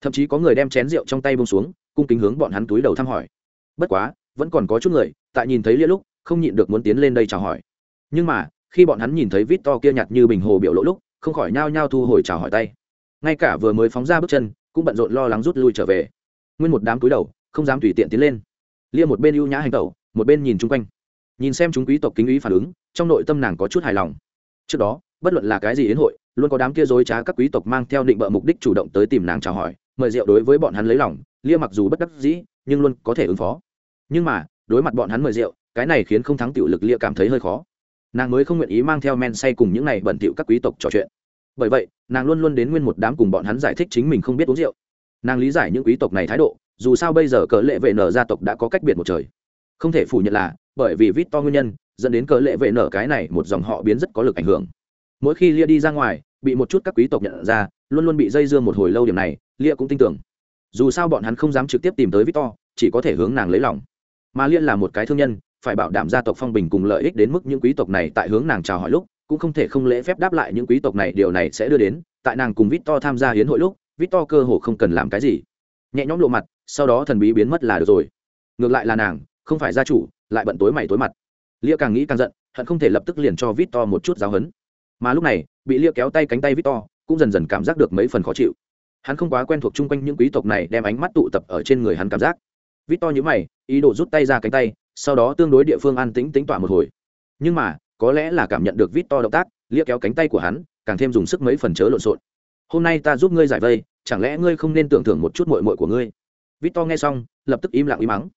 Thậm chí có người đem chén rượu trong tay bông xuống, cung kính hướng bọn hắn túi đầu thăm hỏi. Bất quá, vẫn còn có chút người, tại nhìn thấy lia lúc, không nhịn được muốn tiến lên đây chào hỏi. Nhưng mà, khi bọn hắn nhìn thấy vít to kia nhặt như bình hồ biểu lỗ lúc, không khỏi nhao nhao thu hồi chào hỏi tay ngay cả vừa mới phóng ra bước chân, cũng bận rộn lo lắng rút lui trở về. Nguyên một đám túi đầu, không dám tùy tiện tiến lên. Lia một bên ưu nhã hành tẩu, một bên nhìn chung quanh. Nhìn xem chúng quý tộc kính ý phản ứng, trong nội tâm nàng có chút hài lòng. Trước đó, bất luận là cái gì đến hội, luôn có đám kia dối trá các quý tộc mang theo định bợ mục đích chủ động tới tìm nàng chào hỏi, mời rượu đối với bọn hắn lấy lòng, lia mặc dù bất đắc dĩ, nhưng luôn có thể ứng phó. Nhưng mà, đối mặt bọn hắn mời rượu, cái này khiến không thắng tiểu lực lia cảm thấy hơi khó. Nàng mới không nguyện ý mang theo men say cùng những này bẩn tiểu các quý tộc trò chuyện bởi vậy, nàng luôn luôn đến nguyên một đám cùng bọn hắn giải thích chính mình không biết uống rượu. Nàng lý giải những quý tộc này thái độ, dù sao bây giờ cỡ lệ vệ nở gia tộc đã có cách biệt một trời. Không thể phủ nhận là, bởi vì vít to nguyên nhân, dẫn đến cỡ lệ vệ nở cái này một dòng họ biến rất có lực ảnh hưởng. Mỗi khi lia đi ra ngoài, bị một chút các quý tộc nhận ra, luôn luôn bị dây dưa một hồi lâu điểm này, lia cũng tin tưởng. Dù sao bọn hắn không dám trực tiếp tìm tới victor, chỉ có thể hướng nàng lấy lòng. Mà lia là một cái thương nhân, phải bảo đảm gia tộc phong bình cùng lợi ích đến mức những quý tộc này tại hướng nàng chào hỏi lúc cũng không thể không lễ phép đáp lại những quý tộc này điều này sẽ đưa đến, tại nàng cùng victor tham gia hiến hội lúc, victor cơ hồ không cần làm cái gì. Nhẹ nhõm lộ mặt, sau đó thần bí biến mất là được rồi. Ngược lại là nàng, không phải gia chủ, lại bận tối mày tối mặt. Lia càng nghĩ càng giận, hận không thể lập tức liền cho victor một chút giáo hấn mà lúc này, bị lia kéo tay cánh tay victor, cũng dần dần cảm giác được mấy phần khó chịu. Hắn không quá quen thuộc chung quanh những quý tộc này đem ánh mắt tụ tập ở trên người hắn cảm giác. Victor nhíu mày, ý đồ rút tay ra cánh tay, sau đó tương đối địa phương an tĩnh tính tỏa một hồi. Nhưng mà có lẽ là cảm nhận được victor động tác, lia kéo cánh tay của hắn, càng thêm dùng sức mấy phần chớ lộn xộn. Hôm nay ta giúp ngươi giải vây, chẳng lẽ ngươi không nên tưởng thưởng một chút mội mội của ngươi? Victor nghe xong, lập tức im lặng im mắng.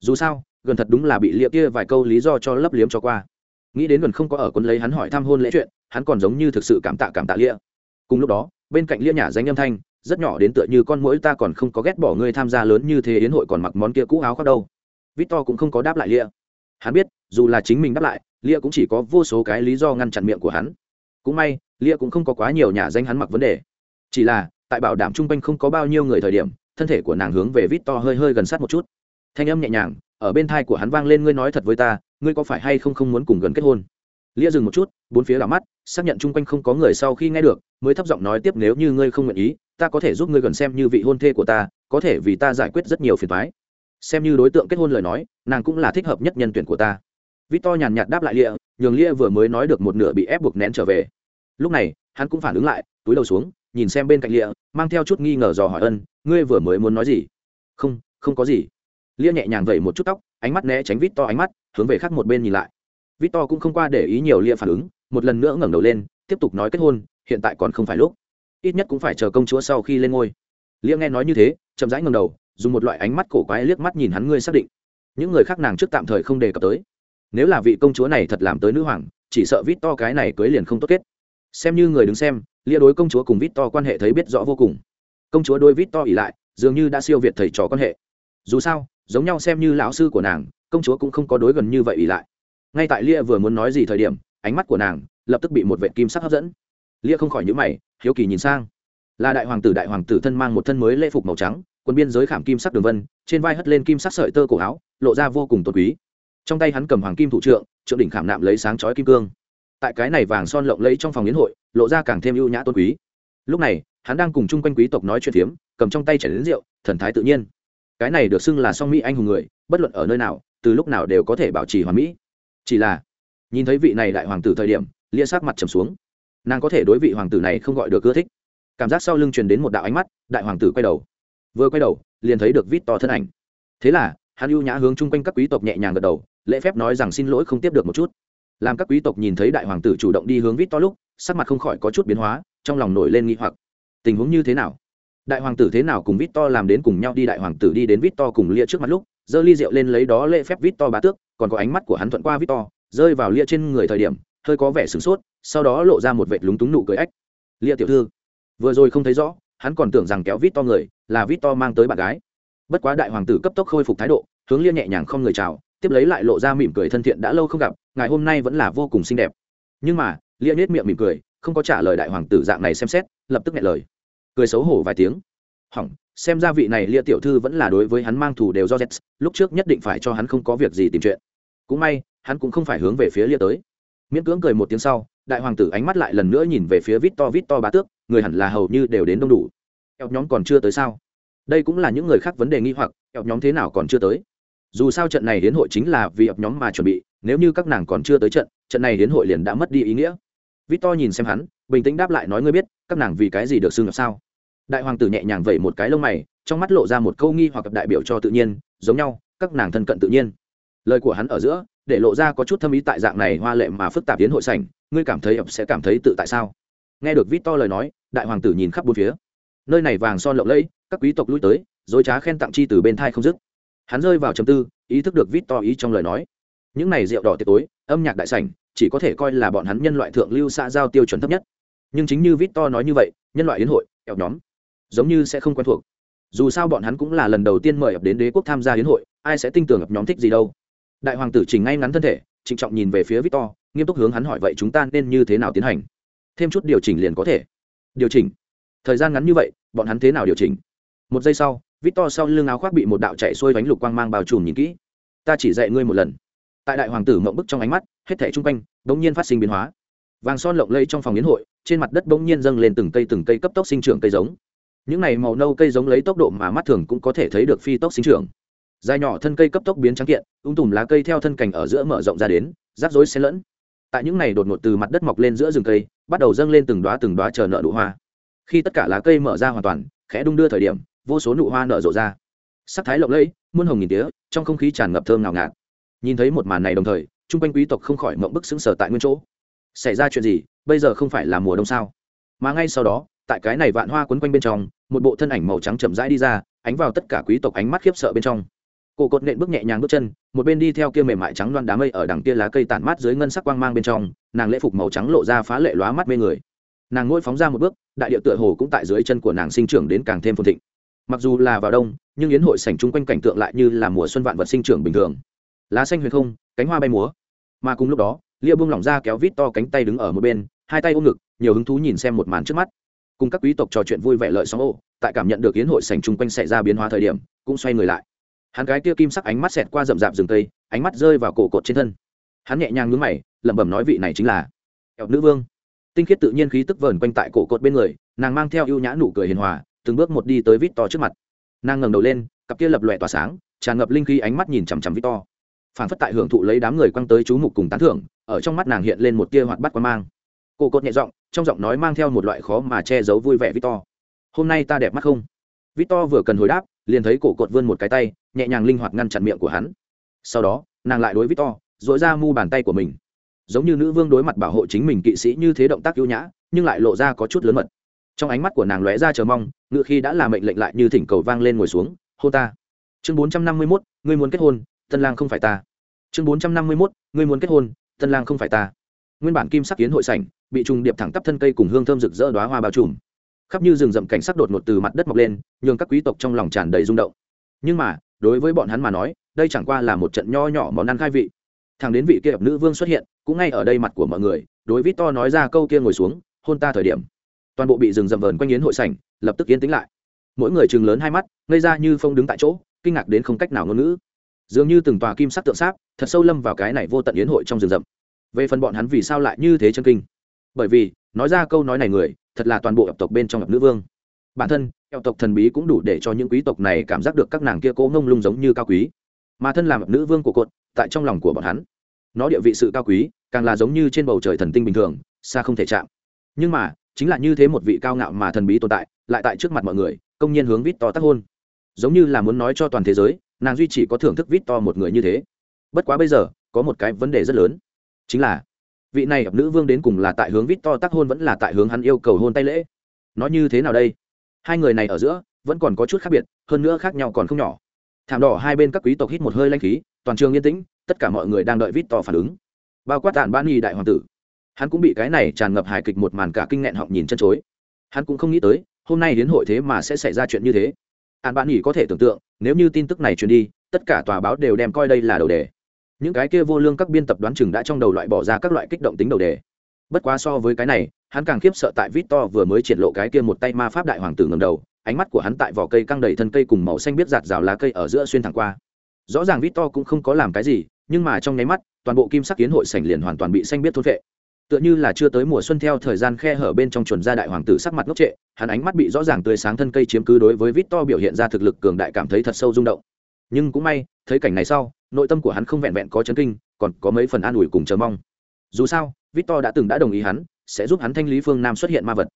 Dù sao, gần thật đúng là bị lia kia vài câu lý do cho lấp liếm cho qua. Nghĩ đến gần không có ở quân lấy hắn hỏi thăm hôn lễ chuyện, hắn còn giống như thực sự cảm tạ cảm tạ lia. Cùng lúc đó, bên cạnh lia nhà danh âm thanh, rất nhỏ đến tựa như con mũi ta còn không có ghét bỏ ngươi tham gia lớn như thế yến hội còn mặc món kia cũ áo khoác đâu. Victor cũng không có đáp lại lia hắn biết, dù là chính mình đáp lại, lia cũng chỉ có vô số cái lý do ngăn chặn miệng của hắn. Cũng may, lia cũng không có quá nhiều nhà danh hắn mặc vấn đề. Chỉ là, tại bảo đảm chung quanh không có bao nhiêu người thời điểm, thân thể của nàng hướng về vít to hơi hơi gần sát một chút. Thanh âm nhẹ nhàng, ở bên thai của hắn vang lên, ngươi nói thật với ta, ngươi có phải hay không không muốn cùng gần kết hôn? Lia dừng một chút, bốn phía đảo mắt, xác nhận chung quanh không có người sau khi nghe được, mới thấp giọng nói tiếp, nếu như ngươi không nguyện ý, ta có thể giúp ngươi gần xem như vị hôn thê của ta, có thể vì ta giải quyết rất nhiều phiền thoái xem như đối tượng kết hôn lời nói, nàng cũng là thích hợp nhất nhân tuyển của ta. Victor nhàn nhạt đáp lại lia nhường lia vừa mới nói được một nửa bị ép buộc nén trở về. Lúc này, hắn cũng phản ứng lại, túi đầu xuống, nhìn xem bên cạnh lia mang theo chút nghi ngờ dò hỏi ân, ngươi vừa mới muốn nói gì? Không không có gì. Lia nhẹ nhàng vẩy một chút tóc, ánh mắt né tránh vít to ánh mắt, hướng về khác một bên nhìn lại. Vít to cũng không qua để ý nhiều lia phản ứng, một lần nữa ngẩng đầu lên, tiếp tục nói kết hôn, hiện tại còn không phải lúc. Ít nhất cũng phải chờ công chúa sau khi lên ngôi. Lia nghe nói như thế, chậm rãi ngẩng đầu dùng một loại ánh mắt cổ quái liếc mắt nhìn hắn ngươi xác định. Những người khác nàng trước tạm thời không đề cập tới. Nếu là vị công chúa này thật làm tới nữ hoàng, chỉ sợ vít to cái này cưới liền không tốt kết. Xem như người đứng xem, lia đối công chúa cùng vít to quan hệ thấy biết rõ vô cùng. Công chúa đôi vít to ỉ lại, dường như đã siêu việt thầy trò quan hệ. Dù sao, giống nhau xem như lão sư của nàng, công chúa cũng không có đối gần như vậy ỉ lại. Ngay tại lia vừa muốn nói gì thời điểm, ánh mắt của nàng lập tức bị một vệ kim sắc hấp dẫn. Lia không khỏi nhữ mày, hiếu kỳ nhìn sang. Là đại hoàng tử, đại hoàng tử thân mang một thân mới lễ phục màu trắng quân biên giới khảm kim sắc đường vân, trên vai hất lên kim sắc sợi tơ cổ áo, lộ ra vô cùng tôn quý. Trong tay hắn cầm hoàng kim thủ trượng trượng đỉnh khảm nạm lấy sáng chói kim cương. Tại cái này vàng son lộng lẫy trong phòng yến hội, lộ ra càng thêm ưu nhã tôn quý. Lúc này, hắn đang cùng chung quanh quý tộc nói chuyện phiếm, cầm trong tay chảy đến rượu, thần thái tự nhiên. Cái này được xưng là song mỹ anh hùng người, bất luận ở nơi nào, từ lúc nào đều có thể bảo trì hoàn mỹ. Chỉ là, nhìn thấy vị này đại hoàng tử thời điểm, lia sát mặt trầm xuống. Nàng có thể đối vị hoàng tử này không gọi được ưa thích. Cảm giác sau lưng truyền đến một đạo ánh mắt, đại hoàng tử quay đầu vừa quay đầu liền thấy được vít to thân ảnh. Thế là hắn ưu nhã hướng chung quanh các quý tộc nhẹ nhàng gật đầu lễ phép nói rằng xin lỗi không tiếp được một chút. Làm các quý tộc nhìn thấy đại hoàng tử chủ động đi hướng vít to lúc sắc mặt không khỏi có chút biến hóa trong lòng nổi lên nghi hoặc. Tình huống như thế nào? Đại hoàng tử thế nào cùng vít to làm đến cùng nhau đi đại hoàng tử đi đến vít to cùng lia trước mặt lúc giơ ly rượu lên lấy đó lễ phép vít to bá tước còn có ánh mắt của hắn thuận qua vít to rơi vào lia trên người thời điểm hơi có vẻ sửng sốt sau đó lộ ra một vệt lúng túng nụ cười ách, lia tiểu thư vừa rồi không thấy rõ hắn còn tưởng rằng kéo vít to người, là vít to mang tới bạn gái. Bất quá đại hoàng tử cấp tốc khôi phục thái độ, hướng lia nhẹ nhàng không người chào, tiếp lấy lại lộ ra mỉm cười thân thiện đã lâu không gặp, ngày hôm nay vẫn là vô cùng xinh đẹp. Nhưng mà lia nết miệng mỉm cười, không có trả lời đại hoàng tử dạng này xem xét, lập tức nghẹn lời. Cười xấu hổ vài tiếng. Hỏng, xem ra vị này lia tiểu thư vẫn là đối với hắn mang thù đều do z lúc trước nhất định phải cho hắn không có việc gì tìm chuyện. Cũng may, hắn cũng không phải hướng về phía lia tới. Miễn cưỡng cười một tiếng sau, đại hoàng tử ánh mắt lại lần nữa nhìn về phía vít to vít to bá tước người hẳn là hầu như đều đến đông đủ. Eo nhóm còn chưa tới sao? Đây cũng là những người khác vấn đề nghi hoặc eo nhóm thế nào còn chưa tới? Dù sao trận này đến hội chính là vì ập nhóm mà chuẩn bị, nếu như các nàng còn chưa tới trận trận này đến hội liền đã mất đi ý nghĩa. Victor nhìn xem hắn, bình tĩnh đáp lại nói, ngươi biết, các nàng vì cái gì được xưng sao? Đại hoàng tử nhẹ nhàng vẩy một cái lông mày, trong mắt lộ ra một câu nghi hoặc đại biểu cho tự nhiên, giống nhau, các nàng thân cận tự nhiên. Lời của hắn ở giữa, để lộ ra có chút thâm ý tại dạng này hoa lệ mà phức tạp đến hội sảnh, ngươi cảm thấy ập sẽ cảm thấy tự tại sao? Nghe được vít to lời nói, đại hoàng tử nhìn khắp bốn phía. Nơi này vàng son lộng lẫy, các quý tộc lui tới, dối trá khen tặng chi từ bên thai không dứt. Hắn rơi vào chầm tư, ý thức được vít to ý trong lời nói. Những này rượu đỏ tiệc tối, âm nhạc đại sảnh, chỉ có thể coi là bọn hắn nhân loại thượng lưu xã giao tiêu chuẩn thấp nhất. Nhưng chính như vít to nói như vậy, nhân loại yến hội eo nhóm, giống như sẽ không quen thuộc. Dù sao bọn hắn cũng là lần đầu tiên mời ập đến đế quốc tham gia hiến hội, ai sẽ tin tưởng ập nhóm thích gì đâu. Đại hoàng tử chỉnh ngay ngắn thân thể, trịnh trọng nhìn về phía victor nghiêm túc hướng hắn hỏi vậy chúng ta nên như thế nào tiến hành? Thêm chút điều chỉnh liền có thể. Điều chỉnh? Thời gian ngắn như vậy, bọn hắn thế nào điều chỉnh? Một giây sau, victor sau lưng áo khoác bị một đạo chạy xuôi bánh lục quang mang bao trùm nhìn kỹ. Ta chỉ dạy ngươi một lần. Tại đại hoàng tử mộng bức trong ánh mắt, hết thẻ chung quanh đ ỗ n g nhiên phát sinh biến hóa. Vàng son lộng lây trong phòng yến hội, trên mặt đất bỗng nhiên dâng lên từng cây từng cây cấp tốc sinh trưởng cây giống. Những này màu nâu cây giống lấy tốc độ mà mắt thường cũng có thể thấy được phi tốc sinh trưởng. Dài nhỏ thân cây cấp tốc biến trắng kiện, ung tùm lá cây theo thân cành ở giữa mở rộng ra đến rác rối xen lẫn tại những này đột ngột từ mặt đất mọc lên giữa rừng cây, bắt đầu dâng lên từng đoá từng đoá chờ nợ nụ hoa. Khi tất cả lá cây mở ra hoàn toàn, khẽ đung đưa thời điểm, vô số nụ hoa nở rộ ra. Sắc thái lộng lẫy, muôn hồng nghìn tía, trong không khí tràn ngập thơm ngào ngạt. Nhìn thấy một màn này đồng thời, chung quanh quý tộc không khỏi mộng bức xứng sở tại nguyên chỗ. Xảy ra chuyện gì? Bây giờ không phải là mùa đông sao? Mà ngay sau đó, tại cái này vạn hoa quấn quanh bên trong, một bộ thân ảnh màu trắng chậm rãi đi ra, ánh vào tất cả quý tộc ánh mắt khiếp sợ bên trong cổ cột nện bước nhẹ nhàng bước chân một bên đi theo kia mềm mại trắng loan đám mây ở đằng kia lá cây tản mát dưới ngân sắc quang mang bên trong nàng lễ phục màu trắng lộ ra phá lệ lóa mắt mê người. Nàng ngôi phóng ra một bước đại địa tựa hồ cũng tại dưới chân của nàng sinh trưởng đến càng thêm phồn thịnh. Mặc dù là vào đông nhưng yến hội sảnh chung quanh cảnh tượng lại như là mùa xuân vạn vật sinh trưởng bình thường. Lá xanh huyền không cánh hoa bay múa. Mà cùng lúc đó lia buông lỏng ra kéo vít to cánh tay đứng ở một bên hai tay ôm ngực nhiều hứng thú nhìn xem một màn trước mắt. Cùng các quý tộc trò chuyện vui vẻ lợi sóng ồ, tại cảm nhận được yến hội sảnh chung quanh xảy ra biến hóa thời điểm cũng xoay người lại hắn cái kia kim sắc ánh mắt xẹt qua rậm rạp rừng tây, ánh mắt rơi vào cổ cột trên thân. Hắn nhẹ nhàng nhướng mày, lẩm bẩm nói vị này chính là eo nữ vương. Tinh khiết tự nhiên khí tức vờn quanh tại cổ cột bên người, nàng mang theo ưu nhã nụ cười hiền hòa, từng bước một đi tới vít to trước mặt. Nàng ngẩng đầu lên, cặp kia lập lòe tỏa sáng, tràn ngập linh khí ánh mắt nhìn chằm chằm vít to. Phản phất tại hưởng thụ lấy đám người quăng tới chú mục cùng tán thưởng, ở trong mắt nàng hiện lên một tia hoạt bắt quan mang. Cổ cột nhẹ giọng, trong giọng nói mang theo một loại khó mà che giấu vui vẻ vít to. Hôm nay ta đẹp mắt không? Vít to vừa cần hồi đáp, liền thấy cổ cột vươn một cái tay nhẹ nhàng linh hoạt ngăn chặn miệng của hắn. Sau đó, nàng lại đối victor to dội ra mu bàn tay của mình. Giống như nữ vương đối mặt bảo hộ chính mình kỵ sĩ như thế động tác ưu nhã, nhưng lại lộ ra có chút lớn mật. Trong ánh mắt của nàng lóe ra chờ mong, ngự khi đã làm mệnh lệnh lại như thỉnh cầu vang lên ngồi xuống hô ta. Chương bốn trăm năm mươi mốt, ngươi muốn kết hôn, tân lang không phải ta. Chương bốn trăm năm mươi mốt, ngươi muốn kết hôn, tân lang không phải ta. Nguyên bản kim sắc kiến hội sảnh, bị trùng điệp thẳng tắp thân cây cùng hương thơm rực rỡ đoá hoa bao trùm. Khắp như rừng rậm cảnh sắc đột ngột từ mặt đất mọc lên, nhường các quý tộc trong lòng tràn đầy rung động. Nhưng mà đối với bọn hắn mà nói, đây chẳng qua là một trận nho nhỏ món ăn khai vị. Thằng đến vị kia nữ vương xuất hiện, cũng ngay ở đây mặt của mọi người, đối với to nói ra câu kia ngồi xuống, hôn ta thời điểm. Toàn bộ bị rừng rậm vờn quanh yến hội sảnh, lập tức yên tĩnh lại. Mỗi người chừng lớn hai mắt, ngây ra như phong đứng tại chỗ, kinh ngạc đến không cách nào ngôn ngữ. Dường như từng tòa kim sắc tượng sáp, thật sâu lâm vào cái này vô tận yến hội trong rừng rậm. Về phần bọn hắn vì sao lại như thế chân kinh? Bởi vì, nói ra câu nói này người, thật là toàn bộ ập tộc bên trong ập nữ vương. Bản thân eo tộc thần bí cũng đủ để cho những quý tộc này cảm giác được các nàng kia cố ngông lung giống như cao quý. Mà thân làm nữ vương của cột, tại trong lòng của bọn hắn, nó địa vị sự cao quý, càng là giống như trên bầu trời thần tinh bình thường, xa không thể chạm. Nhưng mà, chính là như thế một vị cao ngạo mà thần bí tồn tại, lại tại trước mặt mọi người, công nhiên hướng vít to tác hôn. Giống như là muốn nói cho toàn thế giới, nàng duy chỉ có thưởng thức vít to một người như thế. Bất quá bây giờ, có một cái vấn đề rất lớn. Chính là, vị này nữ vương đến cùng là tại hướng vít to tác hôn vẫn là tại hướng hắn yêu cầu hôn tay lễ. Nó như thế nào đây? Hai người này ở giữa, vẫn còn có chút khác biệt, hơn nữa khác nhau còn không nhỏ. Thảm đỏ hai bên các quý tộc hít một hơi lanh khí, toàn trường yên tĩnh, tất cả mọi người đang đợi vít to phản ứng. Bao quát tản ban nghi đại hoàng tử. Hắn cũng bị cái này tràn ngập hài kịch một màn cả kinh nghẹn họng nhìn chân chối. Hắn cũng không nghĩ tới, hôm nay đến hội thế mà sẽ xảy ra chuyện như thế. An bạn nghỉ có thể tưởng tượng, nếu như tin tức này truyền đi, tất cả tòa báo đều đem coi đây là đầu đề. Những cái kia vô lương các biên tập đoán chừng đã trong đầu loại bỏ ra các loại kích động tính đầu đề. Bất quá so với cái này hắn càng khiếp sợ tại vít to vừa mới triển lộ cái kia một tay ma pháp đại hoàng tử ngầm đầu, ánh mắt của hắn tại vỏ cây căng đầy thân cây cùng màu xanh biết giạt rào lá cây ở giữa xuyên thẳng qua. Rõ ràng vít to cũng không có làm cái gì, nhưng mà trong nháy mắt, toàn bộ kim sắc kiến hội sảnh liền hoàn toàn bị xanh biết thôn vệ tựa như là chưa tới mùa xuân theo thời gian khe hở bên trong chuẩn gia đại hoàng tử sắc mặt ngốc trệ, hắn ánh mắt bị rõ ràng tươi sáng thân cây chiếm cứ đối với vít to biểu hiện ra thực lực cường đại cảm thấy thật sâu rung động. Nhưng cũng may, thấy cảnh này sau, nội tâm của hắn không vẹn vẹn có chấn kinh, còn có mấy phần an ủi cùng chờ mong. Dù sao, victor đã từng đã đồng ý hắn sẽ giúp hắn thanh lý phương nam xuất hiện ma vật.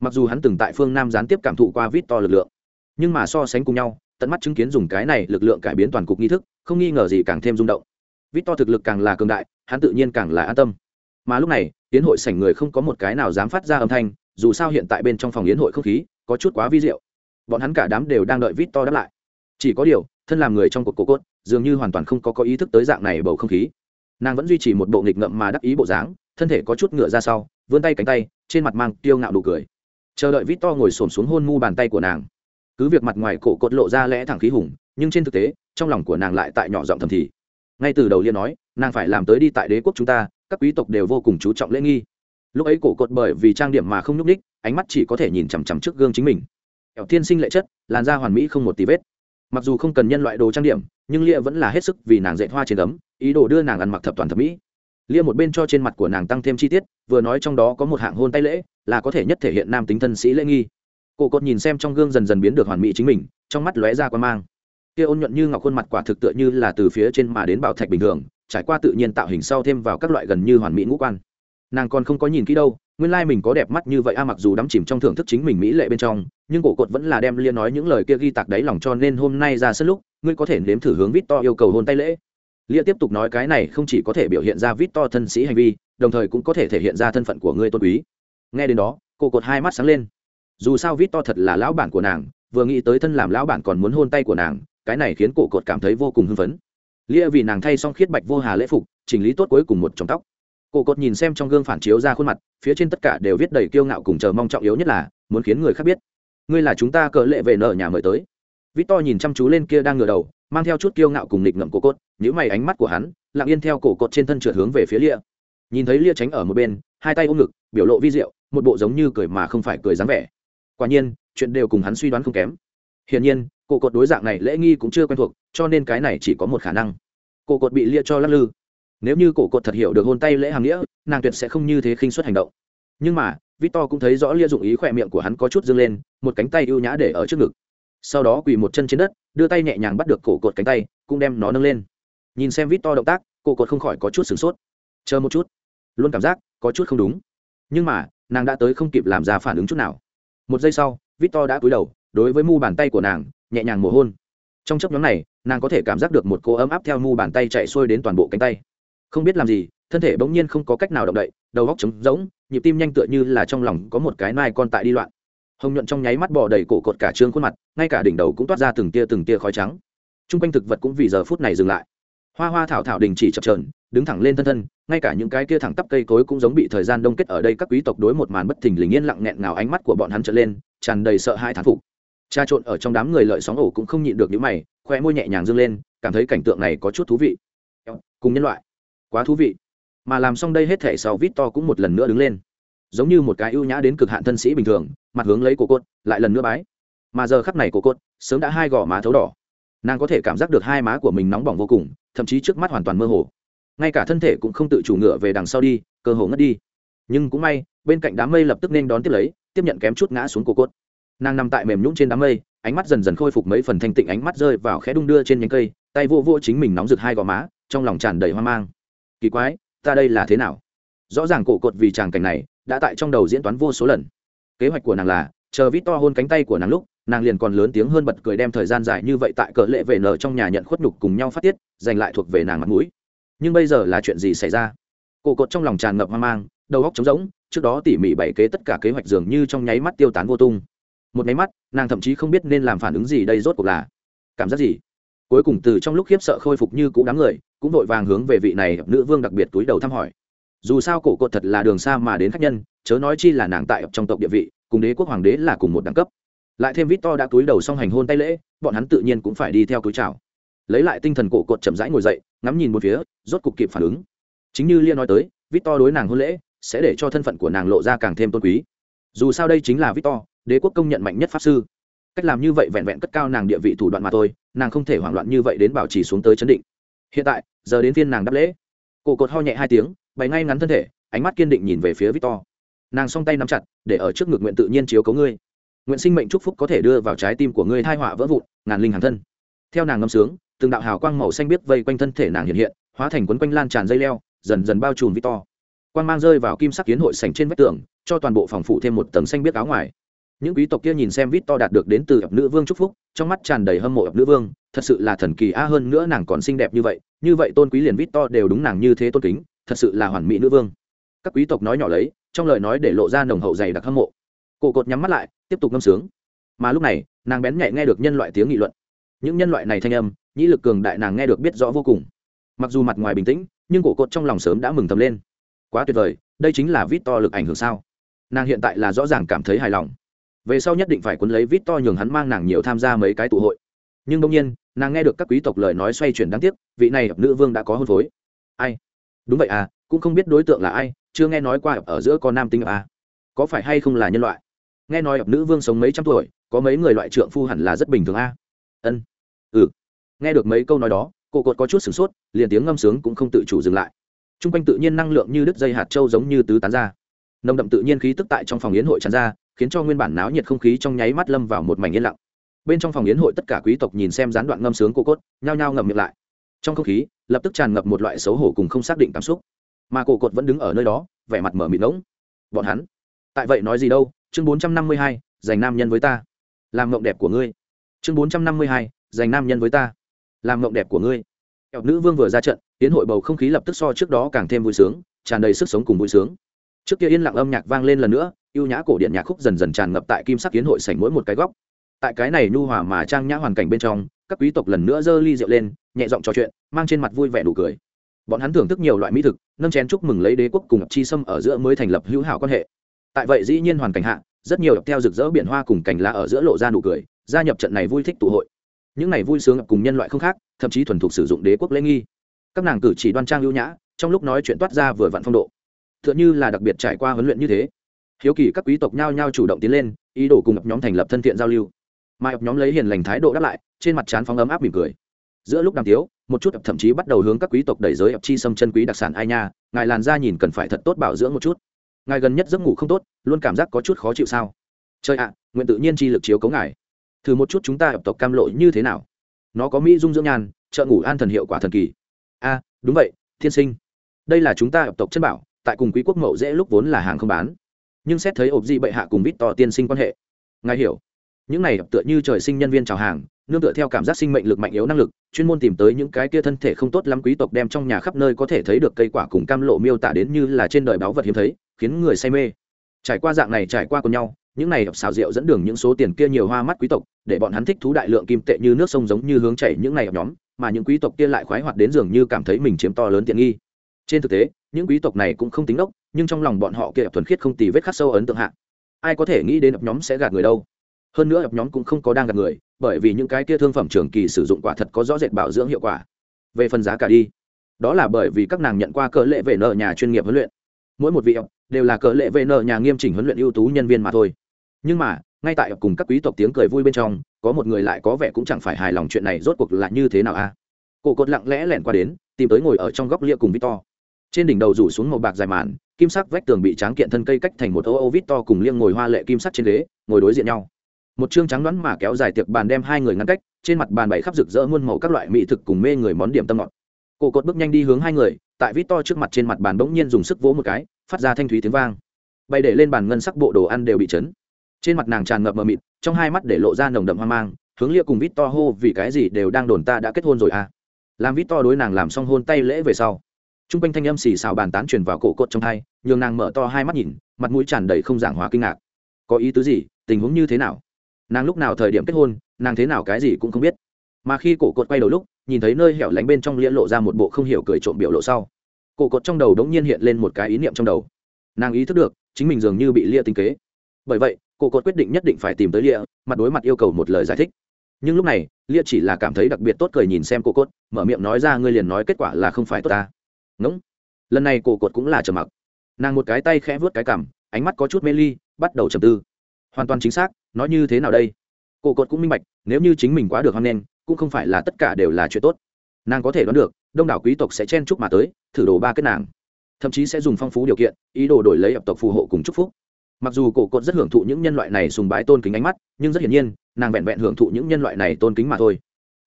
Mặc dù hắn từng tại phương nam gián tiếp cảm thụ qua victor lực lượng, nhưng mà so sánh cùng nhau, tận mắt chứng kiến dùng cái này lực lượng cải biến toàn cục nghi thức, không nghi ngờ gì càng thêm rung động. Vít to thực lực càng là cường đại, hắn tự nhiên càng là an tâm. Mà lúc này, yến hội sảnh người không có một cái nào dám phát ra âm thanh, dù sao hiện tại bên trong phòng yến hội không khí có chút quá vi diệu. Bọn hắn cả đám đều đang đợi vít to đáp lại. Chỉ có điều, thân làm người trong cuộc cổ cốt, dường như hoàn toàn không có có ý thức tới dạng này bầu không khí. Nàng vẫn duy trì một bộ nghịch ngậm mà đắc ý bộ dáng, thân thể có chút ngựa ra sau vươn tay cánh tay, trên mặt mang tiêu ngạo đủ cười. Chờ đợi vít to ngồi xổm xuống hôn mu bàn tay của nàng. Cứ việc mặt ngoài cổ cột lộ ra lẽ thẳng khí hùng, nhưng trên thực tế, trong lòng của nàng lại tại nhỏ giọng thầm thì. Ngay từ đầu liên nói, nàng phải làm tới đi tại đế quốc chúng ta, các quý tộc đều vô cùng chú trọng lễ nghi. Lúc ấy cổ cột bởi vì trang điểm mà không nhúc ních ánh mắt chỉ có thể nhìn chằm chằm trước gương chính mình. Ẻo tiên sinh lệ chất, làn da hoàn mỹ không một tí vết. Mặc dù không cần nhân loại đồ trang điểm, nhưng lia vẫn là hết sức vì nàng dạy hoa trên ấm ý đồ đưa nàng ăn mặc thập toàn thẩm mỹ lia một bên cho trên mặt của nàng tăng thêm chi tiết, vừa nói trong đó có một hạng hôn tay lễ, là có thể nhất thể hiện nam tính thân sĩ lễ nghi. Cổ cột nhìn xem trong gương dần dần biến được hoàn mỹ chính mình, trong mắt lóe ra quan mang. Kia ôn nhuận như ngọc khuôn mặt quả thực tựa như là từ phía trên mà đến bảo thạch bình thường, trải qua tự nhiên tạo hình sau thêm vào các loại gần như hoàn mỹ ngũ quan. Nàng còn không có nhìn kỹ đâu, nguyên lai mình có đẹp mắt như vậy, a, mặc dù đắm chìm trong thưởng thức chính mình mỹ lệ bên trong, nhưng cổ cột vẫn là đem liên nói những lời kia ghi tạc đáy lòng cho nên hôm nay ra sân lúc, ngươi có thể nếm thử hướng vít to yêu cầu hôn tay lễ lia tiếp tục nói cái này không chỉ có thể biểu hiện ra vít to thân sĩ hành vi, đồng thời cũng có thể thể hiện ra thân phận của ngươi tôn quý. Nghe đến đó, cô cột hai mắt sáng lên. Dù sao vít to thật là lão bản của nàng, vừa nghĩ tới thân làm lão bản còn muốn hôn tay của nàng, cái này khiến cổ cột cảm thấy vô cùng hưng phấn. Lia vì nàng thay xong khiết bạch vô hà lễ phục, chỉnh lý tốt cuối cùng một trong tóc. Cổ cột nhìn xem trong gương phản chiếu ra khuôn mặt, phía trên tất cả đều viết đầy kiêu ngạo cùng chờ mong trọng yếu nhất là, muốn khiến người khác biết. Ngươi là chúng ta cỡ lệ về nợ nhà mời tới vít to nhìn chăm chú lên kia đang ngửa đầu, mang theo chút kiêu ngạo cùng nịch ngậm cổ cốt nhữ mày ánh mắt của hắn, lặng yên theo cổ cột trên thân trượt hướng về phía lia. Nhìn thấy lia tránh ở một bên, hai tay ôm ngực, biểu lộ vi diệu, một bộ giống như cười mà không phải cười dáng vẻ. Quả nhiên, chuyện đều cùng hắn suy đoán không kém. Hiển nhiên, cổ cột đối dạng này lễ nghi cũng chưa quen thuộc, cho nên cái này chỉ có một khả năng. Cổ cột bị lia cho lắc lư. Nếu như cổ cột thật hiểu được hôn tay lễ hàng nghĩa, nàng tuyệt sẽ không như thế khinh suất hành động. Nhưng mà victor cũng thấy rõ lia dụng ý khỏe miệng của hắn có chút dâng lên, một cánh tay ưu nhã để ở trước ngực sau đó quỳ một chân trên đất, đưa tay nhẹ nhàng bắt được cổ cột cánh tay, cũng đem nó nâng lên. Nhìn xem victor động tác, cổ cột không khỏi có chút sửng sốt. Chờ một chút, luôn cảm giác có chút không đúng. Nhưng mà, nàng đã tới không kịp làm ra phản ứng chút nào. Một giây sau victor đã cúi đầu, đối với mu bàn tay của nàng, nhẹ nhàng mồ hôn. Trong chấp nhóm này, nàng có thể cảm giác được một cô ấm áp theo mu bàn tay chạy xuôi đến toàn bộ cánh tay. Không biết làm gì, thân thể bỗng nhiên không có cách nào động đậy, đầu góc trống rỗng, nhịp tim nhanh tựa như là trong lòng có một cái nai con tại đi loạn hồng nhuận trong nháy mắt bò đầy cổ cột cả trương khuôn mặt ngay cả đỉnh đầu cũng toát ra từng tia từng tia khói trắng t r u n g quanh thực vật cũng vì giờ phút này dừng lại hoa hoa thảo thảo đình chỉ chập trờn đứng thẳng lên thân thân ngay cả những cái kia thẳng tắp cây cối cũng giống bị thời gian đông kết ở đây các quý tộc đối một màn bất thình lình yên lặng nghẹn ngào ánh mắt của bọn hắn trở lên tràn đầy sợ hãi thán phục cha trộn ở trong đám người lợi sóng ổ cũng không nhịn được những mày khoe môi nhẹ nhàng dâng lên cảm thấy cảnh tượng này có chút thú vị cùng nhân loại quá thú vị mà làm xong đây hết thể sau vít to cũng một lần nữa đứng lên giống như một cái ưu nhã đến cực hạn thân sĩ bình thường, mặt hướng lấy cổ cốt, lại lần nữa bái. Mà giờ khắc này cổ cốt, sớm đã hai gò má thấu đỏ. Nàng có thể cảm giác được hai má của mình nóng bỏng vô cùng, thậm chí trước mắt hoàn toàn mơ hồ. Ngay cả thân thể cũng không tự chủ ngựa về đằng sau đi, cơ hồ ngất đi. Nhưng cũng may, bên cạnh đám mây lập tức nên đón tiếp lấy, tiếp nhận kém chút ngã xuống cổ cốt. Nàng nằm tại mềm nhũng trên đám mây, ánh mắt dần dần khôi phục mấy phần thanh tịnh ánh mắt rơi vào khẽ đung đưa trên nhánh cây, tay vô vô chính mình nóng rực hai gò má, trong lòng tràn đầy hoang mang. Kỳ quái, ta đây là thế nào? Rõ ràng cổ cột vì tràng cảnh này đã tại trong đầu diễn toán vô số lần. Kế hoạch của nàng là, chờ vít to hôn cánh tay của nàng lúc, nàng liền còn lớn tiếng hơn bật cười đem thời gian dài như vậy tại cỡ lệ về nở trong nhà nhận khuất nhục cùng nhau phát tiết, giành lại thuộc về nàng mặt mũi. Nhưng bây giờ là chuyện gì xảy ra? Cổ cột trong lòng tràn ngập hoang mang, đầu óc trống rỗng, trước đó tỉ mỉ bày kế tất cả kế hoạch dường như trong nháy mắt tiêu tán vô tung. Một nháy mắt, nàng thậm chí không biết nên làm phản ứng gì đây rốt cuộc là cảm giác gì. Cuối cùng từ trong lúc khiếp sợ khôi phục như cũ đám người, cũng vội vàng hướng về vị này nữ vương đặc biệt túi đầu thăm hỏi dù sao cổ cột thật là đường xa mà đến khách nhân, chớ nói chi là nàng tại trong tộc địa vị, cùng đế quốc hoàng đế là cùng một đẳng cấp. Lại thêm vít to đã túi đầu xong hành hôn tay lễ, bọn hắn tự nhiên cũng phải đi theo túi chào. Lấy lại tinh thần cổ cột chậm rãi ngồi dậy, ngắm nhìn một phía, rốt cục kịp phản ứng. Chính như liên nói tới vít to đối nàng hôn lễ, sẽ để cho thân phận của nàng lộ ra càng thêm tôn quý. Dù sao đây chính là vít to đế quốc công nhận mạnh nhất pháp sư. Cách làm như vậy vẹn vẹn cất cao nàng địa vị thủ đoạn mà thôi, nàng không thể hoảng loạn như vậy đến bảo trì xuống tới chấn định. Hiện tại, giờ đến phiên nàng đáp lễ. Cổ cột ho nhẹ hai tiếng bày ngay ngắn thân thể, ánh mắt kiên định nhìn về phía victor. Nàng song tay nắm chặt, để ở trước ngực nguyện tự nhiên chiếu cấu ngươi. Nguyện sinh mệnh chúc phúc có thể đưa vào trái tim của ngươi thai họa vỡ vụn, ngàn linh hàng thân. Theo nàng ngâm sướng, từng đạo hào quang màu xanh biếc vây quanh thân thể nàng hiện hiện, hóa thành quấn quanh lan tràn dây leo, dần dần bao trùm victor. Quang mang rơi vào kim sắc kiến hội sành trên vách tường, cho toàn bộ phòng phủ thêm một tầng xanh biếc áo ngoài. Những quý tộc kia nhìn xem vít to đạt được đến từ ập nữ vương chúc phúc, trong mắt tràn đầy hâm mộ ập nữ vương, thật sự là thần kỳ a hơn nữa nàng còn xinh đẹp như vậy như vậy tôn quý liền vít to đều đúng nàng như thế tôn kính thật sự là hoàn mỹ nữ vương. Các quý tộc nói nhỏ lấy, trong lời nói để lộ ra nồng hậu dày đặc hâm mộ. Cổ cột nhắm mắt lại, tiếp tục ngâm sướng. Mà lúc này, nàng bén nhạy nghe được nhân loại tiếng nghị luận. Những nhân loại này thanh âm, nhĩ lực cường đại nàng nghe được biết rõ vô cùng. Mặc dù mặt ngoài bình tĩnh, nhưng cổ cột trong lòng sớm đã mừng thầm lên. Quá tuyệt vời, đây chính là vít to lực ảnh hưởng sao? Nàng hiện tại là rõ ràng cảm thấy hài lòng. Về sau nhất định phải quấn lấy vít to nhường hắn mang nàng nhiều tham gia mấy cái tụ hội. Nhưng đông nhiên, nàng nghe được các quý tộc lời nói xoay chuyển đáng tiếc, vị này nữ vương đã có hôn phối. Ai? Đúng vậy à cũng không biết đối tượng là ai, chưa nghe nói qua ở giữa có nam tính à. có phải hay không là nhân loại? Nghe nói nữ vương sống mấy trăm tuổi, có mấy người loại trượng phu hẳn là rất bình thường a. Ân. Ừ. Nghe được mấy câu nói đó, cô cột có chút sửng sốt, liền tiếng ngâm sướng cũng không tự chủ dừng lại. T r u n g quanh tự nhiên năng lượng như đứt dây hạt trâu giống như tứ tán ra. Nồng đậm tự nhiên khí tức tại trong phòng yến hội tràn ra, khiến cho nguyên bản náo nhiệt không khí trong nháy mắt lâm vào một mảnh yên lặng. Bên trong phòng yến hội tất cả quý tộc nhìn xem gián đoạn ngâm sướng cô cốt, nhao nhao ngậm miệng lại. Trong không khí lập tức tràn ngập một loại xấu hổ cùng không xác định cảm xúc. Mà cổ cột vẫn đứng ở nơi đó, vẻ mặt mở mịt ngỗng. Bọn hắn, tại vậy nói gì đâu, chương bốn trăm năm mươi hai dành nam nhân với ta. Làm mộng đẹp của ngươi. Chương bốn trăm năm mươi hai dành nam nhân với ta. Làm mộng đẹp của ngươi. Kẹo nữ vương vừa ra trận, tiến hội bầu không khí lập tức so trước đó càng thêm vui sướng, tràn đầy sức sống cùng vui sướng. Trước kia yên lặng âm nhạc vang lên lần nữa, ưu nhã cổ điện nhạc khúc dần dần tràn ngập tại kim sắc tiến hội sảnh mỗi một cái góc. Tại cái này nhu hòa mà trang nhã hoàn cảnh bên trong các quý tộc lần nữa giơ ly rượu lên, nhẹ giọng trò chuyện, mang trên mặt vui vẻ đủ cười. Bọn hắn thưởng thức nhiều loại mỹ thực, nâng chén chúc mừng lấy đế quốc cùng chi sâm ở giữa mới thành lập hữu hảo quan hệ. Tại vậy dĩ nhiên hoàn cảnh hạ, rất nhiều theo rực rỡ biển hoa cùng cành lá ở giữa lộ ra nụ cười, gia nhập trận này vui thích tụ hội. Những này vui sướng cùng nhân loại không khác, thậm chí thuần thục sử dụng đế quốc lễ nghi. Các nàng cử chỉ đoan trang lưu nhã, trong lúc nói chuyện toát ra vừa vặn phong độ. T h ư ợ n h ư là đặc biệt trải qua huấn luyện như thế. Hiếu kỳ các quý tộc nhao nhao chủ động tiến lên, ý đồ cùng nhóm thành lập thân thiện giao lưu mà nhóm lấy hiền lành thái độ đáp lại, trên mặt trán phóng ấm áp mỉm cười. Giữa lúc đàm tiếu, một chút thậm chí bắt đầu hướng các quý tộc đẩy giới ập chi xâm chân quý đặc sản ai nha, ngài làn da nhìn cần phải thật tốt bảo dưỡng một chút. Ngài gần nhất giấc ngủ không tốt, luôn cảm giác có chút khó chịu sao? Chơi ạ, nguyện tự nhiên chi lực chiếu cấu ngài. Thử một chút chúng ta ập tộc cam lộ như thế nào? Nó có mỹ dung dưỡng nhan, trợ ngủ an thần hiệu quả thần kỳ. A, đúng vậy, thiên sinh. Đây là chúng ta ập tộc chân bảo, tại cùng quý quốc mậu dễ lúc vốn là hàng không bán. Nhưng xét thấy ộp di bệ hạ cùng vít to tiên sinh quan hệ. Ngài hiểu những này tựa như trời sinh nhân viên chào hàng, nương tựa theo cảm giác sinh mệnh lực mạnh yếu năng lực, chuyên môn tìm tới những cái kia thân thể không tốt lắm quý tộc đem trong nhà khắp nơi có thể thấy được cây quả cùng cam lộ miêu tả đến như là trên đời báu vật hiếm thấy, khiến người say mê. Trải qua dạng này trải qua cùng nhau, những này xào rượu dẫn đường những số tiền kia nhiều hoa mắt quý tộc, để bọn hắn thích thú đại lượng kim tệ như nước sông giống như hướng chảy những này nhóm, mà những quý tộc kia lại khoái hoạt đến dường như cảm thấy mình chiếm to lớn tiện nghi. Trên thực tế, những quý tộc này cũng không tính đốc, nhưng trong lòng bọn họ kia thuần khiết không tì vết khắc sâu ấn tượng hạ. Ai có thể nghĩ đến ập nhóm sẽ gạt người đâu? Hơn nữa ập nhóm cũng không có đang gặp người, bởi vì những cái kia thương phẩm trường kỳ sử dụng quả thật có rõ rệt bảo dưỡng hiệu quả. Về phần giá cả đi, đó là bởi vì các nàng nhận qua cỡ lệ về nợ nhà chuyên nghiệp huấn luyện. Mỗi một vị ập đều là cỡ lệ về nợ nhà nghiêm chỉnh huấn luyện ưu tú nhân viên mà thôi. Nhưng mà, ngay tại cùng các quý tộc tiếng cười vui bên trong, có một người lại có vẻ cũng chẳng phải hài lòng chuyện này rốt cuộc là như thế nào a? À? cổ cột lặng lẽ lẻn qua đến, tìm tới ngồi ở trong góc lia cùng victor. Trên đỉnh đầu rủ xuống màu bạc dài màn, kim sắc vách tường bị tráng kiện thân cây cách thành một ô ô victor cùng liêng ngồi hoa lệ kim sắc trên ghế, ngồi đối diện nhau một chương trắng đoán mà kéo dài tiệc bàn đem hai người ngăn cách, trên mặt bàn bày khắp rực rỡ muôn màu các loại mỹ thực cùng mê người món điểm tâm ngọt. Cổ cột bước nhanh đi hướng hai người, tại vít to trước mặt trên mặt bàn bỗng nhiên dùng sức vỗ một cái, phát ra thanh thúy tiếng vang. Bay để lên bàn ngân sắc bộ đồ ăn đều bị chấn. Trên mặt nàng tràn ngập mờ mịt, trong hai mắt để lộ ra nồng đậm hoang mang, hướng lia cùng vít to hô, vì cái gì đều đang đồn ta đã kết hôn rồi à? Làm vít to đối nàng làm xong hôn tay lễ về sau t r u n g quanh thanh âm xì xào bàn tán truyền vào cổ cột trong hai, nhường nàng mở to hai mắt nhìn, mặt mũi tràn đầy không giảng hóa kinh ngạc. Có ý tứ gì? Tình huống như thế nào? Nàng lúc nào thời điểm kết hôn nàng thế nào cái gì cũng không biết. Mà khi cổ cột quay đầu lúc nhìn thấy nơi hẻo lánh bên trong lia lộ ra một bộ không hiểu cười trộm biểu lộ sau cổ cột trong đầu đống nhiên hiện lên một cái ý niệm trong đầu. Nàng ý thức được chính mình dường như bị lia tinh kế. Bởi vậy cổ cột quyết định nhất định phải tìm tới lia mặt đối mặt yêu cầu một lời giải thích. Nhưng lúc này lia chỉ là cảm thấy đặc biệt tốt cười nhìn xem cổ cột, mở miệng nói ra ngươi liền nói kết quả là không phải tốt ta. Ngỗng. Lần này cổ cột cũng là trầm mặc. Nàng một cái tay khẽ vớt cái cằm ánh mắt có chút mê ly bắt đầu trầm tư hoàn toàn chính xác, nói như thế nào đây? Cổ cột cũng minh bạch, nếu như chính mình quá được hoan nghênh, cũng không phải là tất cả đều là chuyện tốt. Nàng có thể đoán được, đông đảo quý tộc sẽ chen chúc mà tới, thử đồ ba kết nàng. Thậm chí sẽ dùng phong phú điều kiện, ý đồ đổi lấy ập tộc phù hộ cùng chúc phúc. Mặc dù cổ cột rất hưởng thụ những nhân loại này sùng bái tôn kính ánh mắt, nhưng rất hiển nhiên, nàng vẹn vẹn hưởng thụ những nhân loại này tôn kính mà thôi.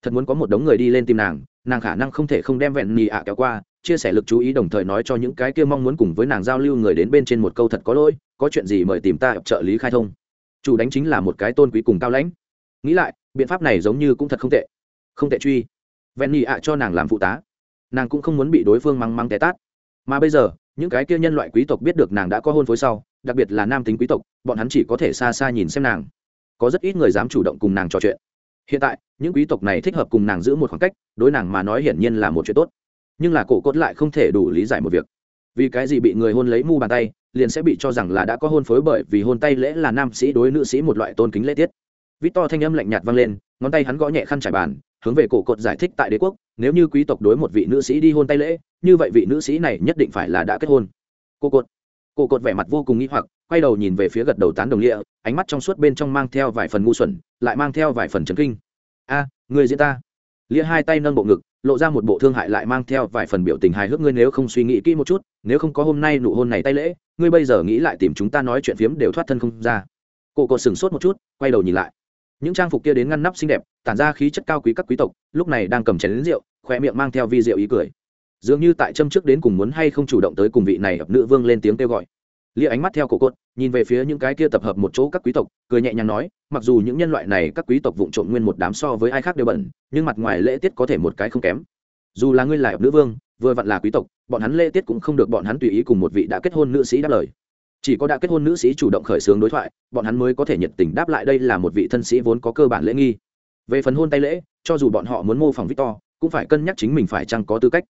Thật muốn có một đống người đi lên tìm nàng nàng khả năng không thể không đem vẹn nhì ạ kéo qua, chia sẻ lực chú ý đồng thời nói cho những cái kia mong muốn cùng với nàng giao lưu người đến bên trên một câu thật có lỗi, có chuyện gì mời tìm ta trợ lý khai thông chủ đánh chính là một cái tôn quý cùng cao lãnh. Nghĩ lại, biện pháp này giống như cũng thật không tệ. Không tệ truy. Ven nhị ạ cho nàng làm phụ tá. Nàng cũng không muốn bị đối phương mắng mắng té tát. Mà bây giờ, những cái kia nhân loại quý tộc biết được nàng đã có hôn phối sau, đặc biệt là nam tính quý tộc, bọn hắn chỉ có thể xa xa nhìn xem nàng. Có rất ít người dám chủ động cùng nàng trò chuyện. Hiện tại, những quý tộc này thích hợp cùng nàng giữ một khoảng cách, đối nàng mà nói hiển nhiên là một chuyện tốt. Nhưng là cổ cốt lại không thể đủ lý giải một việc. Vì cái gì bị người hôn lấy mu bàn tay liền sẽ bị cho rằng là đã có hôn phối bởi vì hôn tay lễ là nam sĩ đối nữ sĩ một loại tôn kính lễ tiết. Vít to thanh âm lạnh nhạt vang lên, ngón tay hắn gõ nhẹ khăn trải bàn, hướng về cổ cột giải thích tại đế quốc, nếu như quý tộc đối một vị nữ sĩ đi hôn tay lễ, như vậy vị nữ sĩ này nhất định phải là đã kết hôn. Cô cột. Cô cột vẻ mặt vô cùng nghĩ hoặc, quay đầu nhìn về phía gật đầu tán đồng lịa, ánh mắt trong suốt bên trong mang theo vài phần ngu xuẩn, lại mang theo vài phần trấn kinh. A, người diễn ta. Lia hai tay nâng bộ ngực lộ ra một bộ thương hại lại mang theo vài phần biểu tình hài hước, ngươi nếu không suy nghĩ kỹ một chút, nếu không có hôm nay nụ hôn này tay lễ, ngươi bây giờ nghĩ lại tìm chúng ta nói chuyện phiếm đều thoát thân không ra. Cô cột sừng sốt một chút, quay đầu nhìn lại. Những trang phục kia đến ngăn nắp xinh đẹp, tản ra khí chất cao quý các quý tộc, lúc này đang cầm chén đến rượu khoe miệng mang theo vi rượu ý cười. Dường như tại châm trước đến cùng muốn hay không chủ động tới cùng vị này ập nữ vương lên tiếng kêu gọi lia ánh mắt theo cổ cột nhìn về phía những cái kia tập hợp một chỗ các quý tộc, cười nhẹ nhàng nói, mặc dù những nhân loại này các quý tộc vụng trộn nguyên một đám so với ai khác đều bẩn, nhưng mặt ngoài lễ tiết có thể một cái không kém. Dù là ngươi là nữ vương, vừa vặn là quý tộc, bọn hắn lễ tiết cũng không được bọn hắn tùy ý cùng một vị đã kết hôn nữ sĩ đáp lời. Chỉ có đã kết hôn nữ sĩ chủ động khởi xướng đối thoại, bọn hắn mới có thể nhiệt tình đáp lại đây là một vị thân sĩ vốn có cơ bản lễ nghi. Về phần hôn tay lễ, cho dù bọn họ muốn mô phỏng victor, cũng phải cân nhắc chính mình phải chăng có tư cách.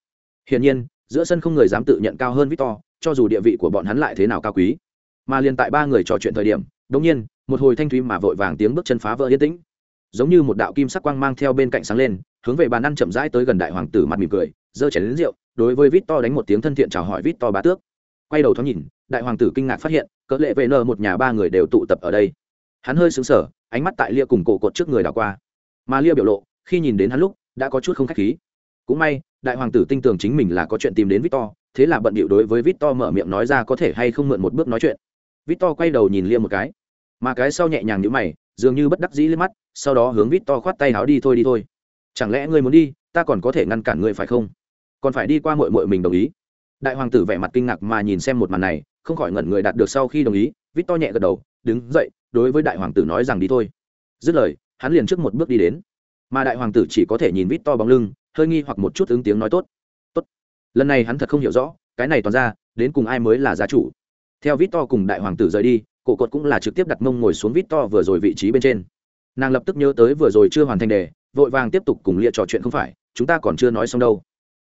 Hiển nhiên, giữa sân không người dám tự nhận cao hơn victor cho dù địa vị của bọn hắn lại thế nào cao quý. Mà liền tại ba người trò chuyện thời điểm đống nhiên, một hồi thanh thúy mà vội vàng tiếng bước chân phá vỡ yên tĩnh. Giống như một đạo kim sắc quang mang theo bên cạnh sáng lên, hướng về bàn ăn chậm rãi tới gần đại hoàng tử mặt mỉm cười, giơ chén đến rượu, đối với vít to đánh một tiếng thân thiện chào hỏi vít to bá tước. Quay đầu thoáng nhìn, đại hoàng tử kinh ngạc phát hiện, cỡ lệ vệ nơ một nhà ba người đều tụ tập ở đây. Hắn hơi xứng sở ánh mắt tại lia cùng cổ cột trước người đảo qua. Mà lia biểu lộ, khi nhìn đến hắn lúc, đã có chút không k h á c h khí. Cũng may, đại hoàng tử tin tưởng chính mình là có chuyện tìm đến victor thế là bận điệu đối với victor mở miệng nói ra có thể hay không mượn một bước nói chuyện. Victor quay đầu nhìn Liêm một cái. Mà cái sau nhẹ nhàng như mày, dường như bất đắc dĩ lên mắt, sau đó hướng victor khoát tay áo đi thôi đi thôi. Chẳng lẽ ngươi muốn đi, ta còn có thể ngăn cản ngươi phải không? Còn phải đi qua muội muội mình đồng ý. Đại hoàng tử vẻ mặt kinh ngạc mà nhìn xem một màn này, không khỏi ngẩn người đạt được sau khi đồng ý, Victor nhẹ gật đầu, đứng dậy, đối với đại hoàng tử nói rằng đi thôi. Dứt lời, hắn liền trước một bước đi đến. Mà đại hoàng tử chỉ có thể nhìn Victor bóng lưng, hơi nghi hoặc một chút ứng tiếng nói tốt lần này hắn thật không hiểu rõ, cái này toàn ra, đến cùng ai mới là gia chủ? Theo vít to cùng đại hoàng tử rời đi, cổ cột cũng là trực tiếp đặt mông ngồi xuống vít to vừa rồi vị trí bên trên. Nàng lập tức nhớ tới vừa rồi chưa hoàn thành đề, vội vàng tiếp tục cùng lia trò chuyện không phải, chúng ta còn chưa nói xong đâu.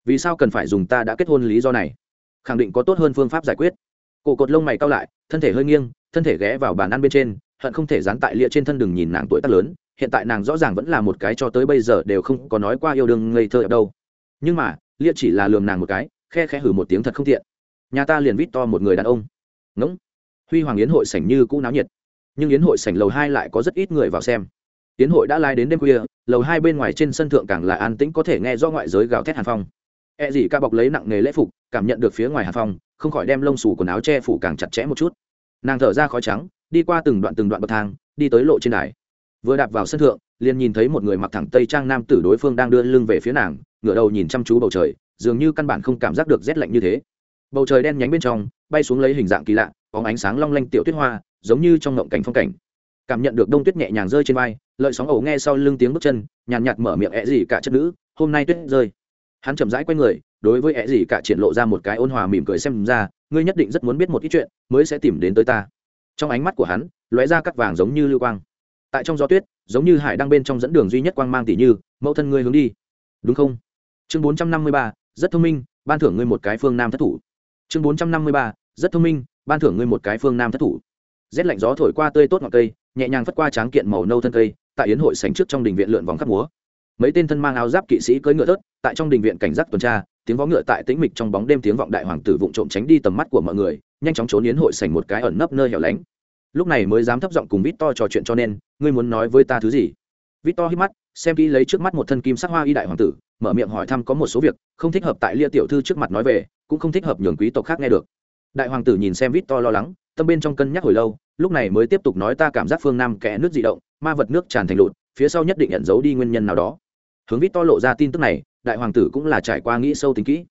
Vì sao cần phải dùng ta đã kết hôn lý do này? Khẳng định có tốt hơn phương pháp giải quyết. Cổ cột lông mày cao lại, thân thể hơi nghiêng, thân thể ghé vào bàn ăn bên trên, hận không thể dán tại lia trên thân đừng nhìn nàng tuổi tác lớn, hiện tại nàng rõ ràng vẫn là một cái cho tới bây giờ đều không có nói qua yêu đương ngây thơ đâu. Nhưng mà lia chỉ là lường nàng một cái khe khẽ hử một tiếng thật không tiện. Nhà ta liền vít to một người đàn ông. Ngỗng. Huy hoàng yến hội sảnh như cũ náo nhiệt. Nhưng yến hội sảnh lầu hai lại có rất ít người vào xem. Yến hội đã lai đến đêm khuya lầu hai bên ngoài trên sân thượng càng là an tĩnh có thể nghe do ngoại giới gào thét hàn phong. E gì ca bọc lấy nặng nghề lễ phục, cảm nhận được phía ngoài Hàn Phong, không khỏi đem lông xù quần áo che phủ càng chặt chẽ một chút. Nàng thở ra khói trắng, đi qua từng đoạn từng đoạn bậc thang, đi tới lộ trên đài. Vừa đạp vào sân thượng, liền nhìn thấy một người mặc thẳng tây trang nam tử đối phương đang đưa lưng về phía nàng, ngửa đầu nhìn chăm chú bầu trời, dường như căn bản không cảm giác được rét lạnh như thế. Bầu trời đen nhánh bên trong, bay xuống lấy hình dạng kỳ lạ, bóng ánh sáng long lanh tiểu tuyết hoa, giống như trong ngộng cảnh phong cảnh. Cảm nhận được đông tuyết nhẹ nhàng rơi trên vai, lợi sóng ẩu nghe sau lưng tiếng bước chân, nhàn nhạt mở miệng ẹ gì cả chất nữ, hôm nay tuyết rơi hắn chậm rãi q u a y người đối với ẹ gì cả triển lộ ra một cái ôn hòa mỉm cười xem ra ngươi nhất định rất muốn biết một ít chuyện mới sẽ tìm đến tới ta trong ánh mắt của hắn lóe ra cắt vàng giống như lưu quang tại trong gió tuyết giống như hải đang bên trong dẫn đường duy nhất quang mang tỷ như, mẫu thân ngươi hướng đi. Đúng không? Chương bốn trăm năm mươi ba, rất thông minh, ban thưởng ngươi một cái phương nam thất thủ. Chương bốn trăm năm mươi ba, rất thông minh, ban thưởng ngươi một cái phương nam thất thủ. Rét lạnh gió thổi qua tươi tốt ngọn cây, nhẹ nhàng phất qua tráng kiện màu nâu thân cây, tại yến hội sành trước trong đình viện lượn vòng khắp múa. Mấy tên thân mang áo giáp kỵ sĩ cưỡi ngựa thớt, tại trong đình viện cảnh giác tuần tra, tiếng vó ngựa tại tĩnh mịch trong bóng đêm tiếng vọng đại hoàng tử vụng trộm tránh đi tầm mắt của mọi người, nhanh chóng trốn yến hội sành một cái ẩn nấp nơi hẻo lánh lúc này mới dám thấp giọng cùng vít to trò chuyện cho nên, ngươi muốn nói với ta thứ gì? Vít to hít mắt, xem kỹ lấy trước mắt một thân kim sắc hoa y đại hoàng tử, mở miệng hỏi thăm có một số việc không thích hợp tại lia tiểu thư trước mặt nói về, cũng không thích hợp nhường quý tộc khác nghe được. Đại hoàng tử nhìn xem vít to lo lắng, tâm bên trong cân nhắc hồi lâu, lúc này mới tiếp tục nói ta cảm giác phương nam kẽ nước di động, ma vật nước tràn thành lụt, phía sau nhất định nhận giấu đi nguyên nhân nào đó. Hướng vít to lộ ra tin tức này, đại hoàng tử cũng là trải qua nghĩ sâu tính kỹ.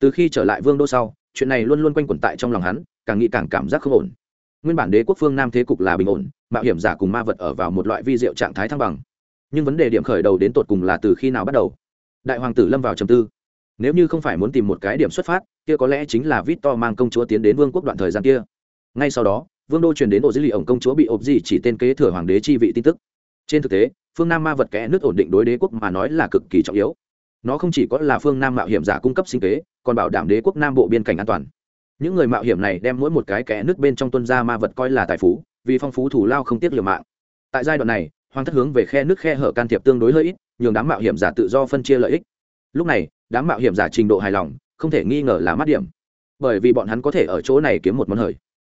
Từ khi trở lại vương đô sau, chuyện này luôn luôn quanh quẩn tại trong lòng hắn, càng nghĩ càng cảm giác không ổn nguyên bản đế quốc phương nam thế cục là bình ổn, mạo hiểm giả cùng ma vật ở vào một loại vi diệu trạng thái thăng bằng. Nhưng vấn đề điểm khởi đầu đến tột cùng là từ khi nào bắt đầu? Đại hoàng tử lâm vào trầm tư. Nếu như không phải muốn tìm một cái điểm xuất phát, kia có lẽ chính là vít to mang công chúa tiến đến vương quốc đoạn thời gian kia. Ngay sau đó, vương đô truyền đến ổ dữ liệu ổng công chúa bị ộp gì chỉ tên kế thừa hoàng đế chi vị tin tức. Trên thực tế, phương nam ma vật kẽ nước ổn định đối đế quốc mà nói là cực kỳ trọng yếu. Nó không chỉ có là phương nam mạo hiểm giả cung cấp sinh kế, còn bảo đảm đế quốc nam bộ biên cảnh an toàn những người mạo hiểm này đem mỗi một cái kẽ nước bên trong tuân gia ma vật coi là tài phú, vì phong phú thủ lao không tiếc liều mạng. Tại giai đoạn này, hoàng thất hướng về khe nước khe hở can thiệp tương đối hơi ít, nhường đám mạo hiểm giả tự do phân chia lợi ích. Lúc này, đám mạo hiểm giả trình độ hài lòng, không thể nghi ngờ là mát điểm. Bởi vì bọn hắn có thể ở chỗ này kiếm một món hời.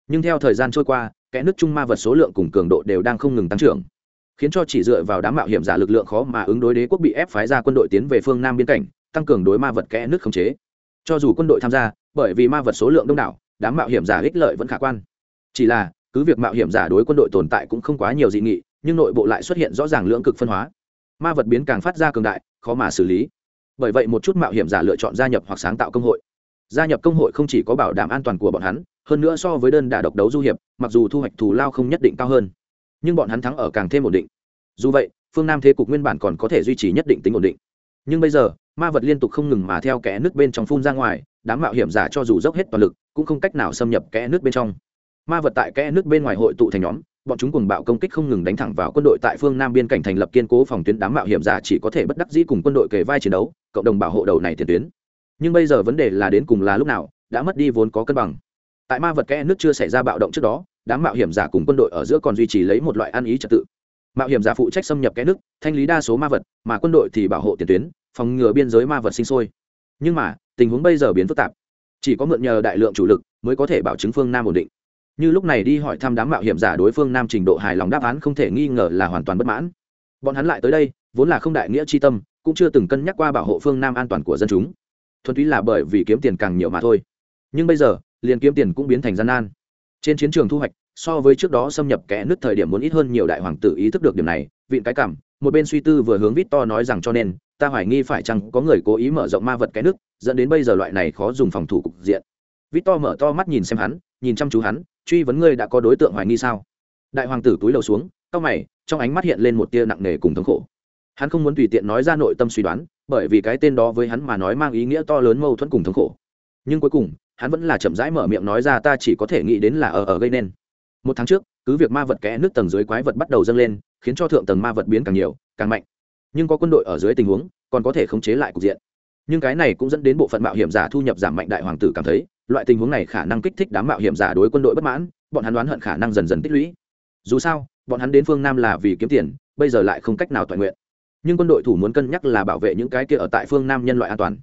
Nhưng theo thời gian trôi qua, kẽ nước chung ma vật số lượng cùng cường độ đều đang không ngừng tăng trưởng, khiến cho chỉ dựa vào đám mạo hiểm giả lực lượng khó mà ứng đối đế quốc bị ép phái ra quân đội tiến về phương nam biên cảnh, tăng cường đối ma vật kẽ nước khống chế. Cho dù quân đội tham gia bởi vì ma vật số lượng đông đảo, đám mạo hiểm giả ích lợi vẫn khả quan. Chỉ là, cứ việc mạo hiểm giả đối quân đội tồn tại cũng không quá nhiều dị nghị, nhưng nội bộ lại xuất hiện rõ ràng lưỡng cực phân hóa. Ma vật biến càng phát ra cường đại, khó mà xử lý. Bởi vậy một chút mạo hiểm giả lựa chọn gia nhập hoặc sáng tạo công hội. Gia nhập công hội không chỉ có bảo đảm an toàn của bọn hắn, hơn nữa so với đơn đả độc đấu du hiệp, mặc dù thu hoạch thù lao không nhất định cao hơn, nhưng bọn hắn thắng ở càng thêm ổn định. Dù vậy, phương nam thế cục nguyên bản còn có thể duy trì nhất định tính ổn định. Nhưng bây giờ, ma vật liên tục không ngừng mà theo kẽ nước bên trong phun ra ngoài đám mạo hiểm giả cho dù dốc hết toàn lực, cũng không cách nào xâm nhập kẽ nước bên trong. Ma vật tại kẽ nước bên ngoài hội tụ thành nhóm, bọn chúng cùng bạo công kích không ngừng đánh thẳng vào quân đội tại phương nam biên cảnh thành lập kiên cố phòng tuyến đám mạo hiểm giả chỉ có thể bất đắc dĩ cùng quân đội kề vai chiến đấu, cộng đồng bảo hộ đầu này tiền tuyến. Nhưng bây giờ vấn đề là đến cùng là lúc nào, đã mất đi vốn có cân bằng. Tại ma vật kẽ nước chưa xảy ra bạo động trước đó, đám mạo hiểm giả cùng quân đội ở giữa còn duy trì lấy một loại ăn ý trật tự. Mạo hiểm giả phụ trách xâm nhập kẽ nước, thanh lý đa số ma vật, mà quân đội thì bảo hộ tiền tuyến, phòng ngừa biên giới ma vật sinh sôi. Nhưng mà tình huống bây giờ biến phức tạp. Chỉ có mượn nhờ đại lượng chủ lực mới có thể bảo chứng phương nam ổn định. Như lúc này đi hỏi thăm đám mạo hiểm giả đối phương nam trình độ hài lòng đáp án không thể nghi ngờ là hoàn toàn bất mãn. Bọn hắn lại tới đây, vốn là không đại nghĩa chi tâm, cũng chưa từng cân nhắc qua bảo hộ phương nam an toàn của dân chúng. Thuần túy là bởi vì kiếm tiền càng nhiều mà thôi. Nhưng bây giờ, liền kiếm tiền cũng biến thành gian nan. Trên chiến trường thu hoạch, so với trước đó xâm nhập kẽ nứt thời điểm muốn ít hơn nhiều đại hoàng tử ý thức được điểm này, vịn cái cảm, một bên suy tư vừa hướng vít to nói rằng cho nên ta hoài nghi phải chăng có người cố ý mở rộng ma vật cái nước, dẫn đến bây giờ loại này khó dùng phòng thủ cục diện. Vít to mở to mắt nhìn xem hắn, nhìn chăm chú hắn, truy vấn ngươi đã có đối tượng hoài nghi sao? Đại hoàng tử túi đầu xuống, cau mày, trong ánh mắt hiện lên một tia nặng nề cùng thống khổ. Hắn không muốn tùy tiện nói ra nội tâm suy đoán, bởi vì cái tên đó với hắn mà nói mang ý nghĩa to lớn mâu thuẫn cùng thống khổ. Nhưng cuối cùng, hắn vẫn là chậm rãi mở miệng nói ra ta chỉ có thể nghĩ đến là ở ở gây nên. Một tháng trước, cứ việc ma vật kẽ nước tầng dưới quái vật bắt đầu dâng lên, khiến cho thượng tầng ma vật biến càng nhiều, càng mạnh nhưng có quân đội ở dưới tình huống, còn có thể khống chế lại cục diện. Nhưng cái này cũng dẫn đến bộ phận mạo hiểm giả thu nhập giảm mạnh đại hoàng tử cảm thấy, loại tình huống này khả năng kích thích đám mạo hiểm giả đối quân đội bất mãn, bọn hắn đoán hận khả năng dần dần tích lũy. Dù sao, bọn hắn đến phương nam là vì kiếm tiền, bây giờ lại không cách nào toàn nguyện. Nhưng quân đội thủ muốn cân nhắc là bảo vệ những cái kia ở tại phương nam nhân loại an toàn.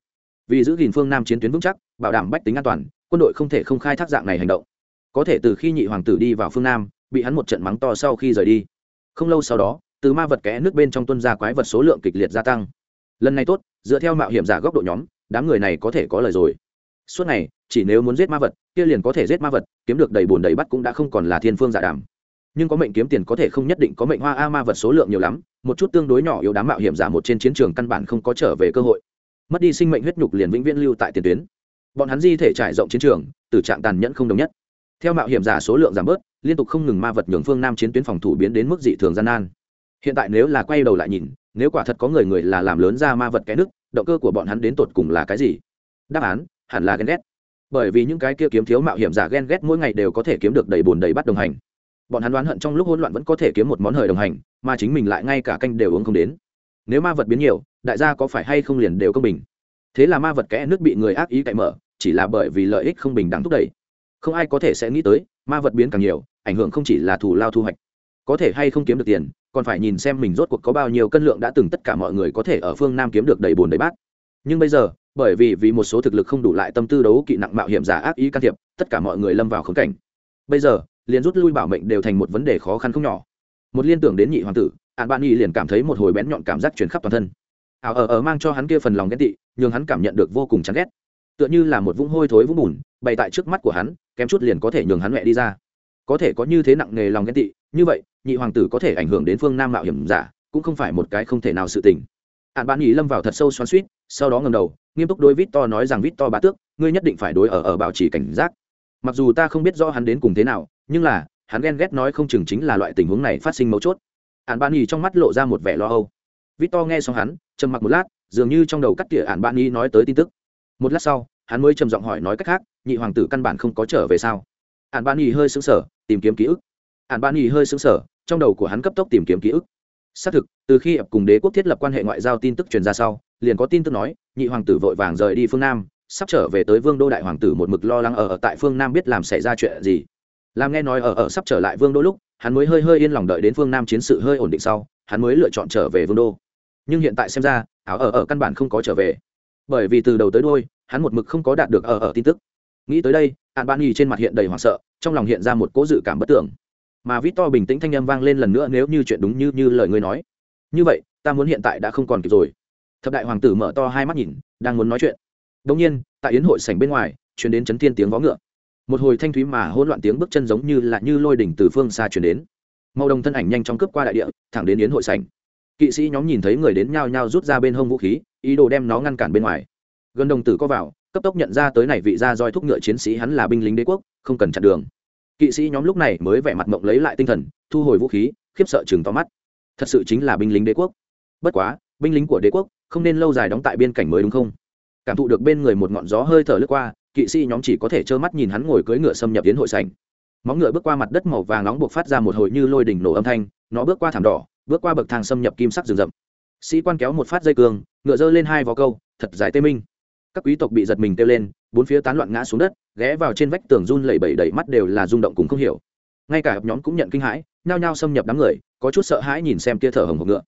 Vì giữ gìn phương nam chiến tuyến vững chắc, bảo đảm bách tính an toàn, quân đội không thể không khai thác dạng này hành động. Có thể từ khi nhị hoàng tử đi vào phương nam, bị hắn một trận mắng to sau khi rời đi. Không lâu sau đó từ ma vật kẽ nước bên trong tuân ra quái vật số lượng kịch liệt gia tăng. Lần này tốt, dựa theo mạo hiểm giả góc độ nhóm, đám người này có thể có lời rồi. Suốt ngày, chỉ nếu muốn giết ma vật, kia liền có thể giết ma vật, kiếm được đầy bùn đầy bắt cũng đã không còn là thiên phương giả đàm. Nhưng có mệnh kiếm tiền có thể không nhất định có mệnh hoa a ma vật số lượng nhiều lắm, một chút tương đối nhỏ yếu đám mạo hiểm giả một trên chiến trường căn bản không có trở về cơ hội. Mất đi sinh mệnh huyết nhục liền vĩnh viễn lưu tại tiền tuyến. Bọn hắn di thể trải rộng chiến trường từ trạng tàn nhẫn không đồng nhất. Theo mạo hiểm giả số lượng giảm bớt, liên tục không ngừng ma vật nhường phương nam chiến tuyến phòng thủ biến đến mức dị thường gian nan hiện tại nếu là quay đầu lại nhìn, nếu quả thật có người người là làm lớn ra ma vật cái nước động cơ của bọn hắn đến tột cùng là cái gì? Đáp án, hẳn là ghen ghét. Bởi vì những cái kia kiếm thiếu mạo hiểm giả ghen ghét mỗi ngày đều có thể kiếm được đầy bùn đầy bắt đồng hành. Bọn hắn đoán hận trong lúc hỗn loạn vẫn có thể kiếm một món hời đồng hành, mà chính mình lại ngay cả canh đều uống không đến. Nếu ma vật biến nhiều, đại gia có phải hay không liền đều công bình? Thế là ma vật kẽ nước bị người ác ý cậy mở, chỉ là bởi vì lợi ích không bình đẳng thúc đẩy. Không ai có thể sẽ nghĩ tới, ma vật biến càng nhiều, ảnh hưởng không chỉ là thù lao thu hoạch. Có thể hay không kiếm được tiền còn phải nhìn xem mình rốt cuộc có bao nhiêu cân lượng đã từng tất cả mọi người có thể ở phương nam kiếm được đầy bồn đầy bát. Nhưng bây giờ, bởi vì vì một số thực lực không đủ lại tâm tư đấu kỵ nặng mạo hiểm giả ác ý can thiệp, tất cả mọi người lâm vào khống cảnh. Bây giờ, liền rút lui bảo mệnh đều thành một vấn đề khó khăn không nhỏ. Một liên tưởng đến nhị hoàng tử ạn bạn nhị liền cảm thấy một hồi bén nhọn cảm giác truyền khắp toàn thân. Ảo ở ở mang cho hắn kia phần lòng ghét tị nhưng hắn cảm nhận được vô cùng chán ghét. Tựa như là một vũng hôi thối vũng bùn, bày tại trước mắt của hắn, kém chút liền có thể nhường hắn mẹ đi ra. Có thể có như thế nặng nghề lòng ghen tị như vậy, nhị hoàng tử có thể ảnh hưởng đến phương nam mạo hiểm giả, cũng không phải một cái không thể nào sự tình. Hạn bạn ý lâm vào thật sâu xoắn suýt sau đó ngầm đầu, nghiêm túc đối vít to nói rằng vít to bá tước, ngươi nhất định phải đối ở ở bảo trì cảnh giác. Mặc dù ta không biết rõ hắn đến cùng thế nào, nhưng là, hắn ghen ghét nói không chừng chính là loại tình huống này phát sinh mấu chốt. Hạn bạn nhì trong mắt lộ ra một vẻ lo âu. Vít To nghe xong hắn, trầm mặc một lát, dường như trong đầu cắt tỉa hạn bạn nhì nói tới tin tức. Một lát sau, hắn mới trầm giọng hỏi nói cách khác, nhị hoàng tử căn bản không có trở về sao? Hạn bạn nhì hơi sững sờ, tìm kiếm ký ức ạn bạn nhì hơi sững sờ trong đầu của hắn cấp tốc tìm kiếm ký ức. Xác thực từ khi ập cùng đế quốc thiết lập quan hệ ngoại giao tin tức truyền ra sau liền có tin tức nói nhị hoàng tử vội vàng rời đi phương nam sắp trở về tới vương đô đại hoàng tử một mực lo lắng ở, ở tại phương nam biết làm xảy ra chuyện gì. Làm nghe nói ở ở sắp trở lại vương đô lúc hắn mới hơi hơi yên lòng đợi đến phương nam chiến sự hơi ổn định sau hắn mới lựa chọn trở về vương đô. Nhưng hiện tại xem ra áo ở ở căn bản không có trở về. Bởi vì từ đầu tới đôi hắn một mực không có đạt được ở ở tin tức. Nghĩ tới đây hạn ban y trên mặt hiện đầy hoảng sợ trong lòng hiện ra một cố dự cảm bất tưởng mà vít to bình tĩnh thanh â m vang lên lần nữa nếu như chuyện đúng như như lời ngươi nói. Như vậy, ta muốn hiện tại đã không còn kịp rồi. Thập đại hoàng tử mở to hai mắt nhìn, đang muốn nói chuyện. Đông nhiên, tại yến hội sảnh bên ngoài chuyển đến chấn thiên tiếng vó ngựa. Một hồi thanh thúy mà hỗn loạn tiếng bước chân giống như là như lôi đỉnh từ phương xa chuyển đến. Màu đồng thân ảnh nhanh chóng cướp qua đại địa, thẳng đến yến hội sảnh. Kỵ sĩ nhóm nhìn thấy người đến nhao nhao rút ra bên hông vũ khí, ý đồ đem nó ngăn cản bên ngoài. Gần đồng tử có vào, cấp tốc nhận ra tới này vị ra roi thúc ngựa chiến sĩ hắn là binh lính đế quốc, không cần chặn đường kỵ sĩ nhóm lúc này mới vẻ mặt mộng lấy lại tinh thần, thu hồi vũ khí, khiếp sợ chừng to mắt. Thật sự chính là binh lính đế quốc. Bất quá, binh lính của đế quốc không nên lâu dài đóng tại biên cảnh mới đúng không? Cảm thụ được bên người một ngọn gió hơi thở lướt qua, kỵ sĩ nhóm chỉ có thể trơ mắt nhìn hắn ngồi cưỡi ngựa xâm nhập đến hội sảnh. Móng ngựa bước qua mặt đất màu vàng nóng buộc phát ra một hồi như lôi đỉnh nổ âm thanh, nó bước qua thảm đỏ, bước qua bậc thang xâm nhập kim sắc rừng rậm. Sĩ quan kéo một phát dây cương, ngựa giơ lên hai vó câu, thật dài tê minh các quý tộc bị giật mình kêu lên, bốn phía tán loạn ngã xuống đất, ghé vào trên vách tường run lẩy bẩy đầy mắt đều là rung động cùng không hiểu. Ngay cả nhóm cũng nhận kinh hãi, nhao nhao xâm nhập đám người, có chút sợ hãi nhìn xem kia thở hồng hộc ngựa.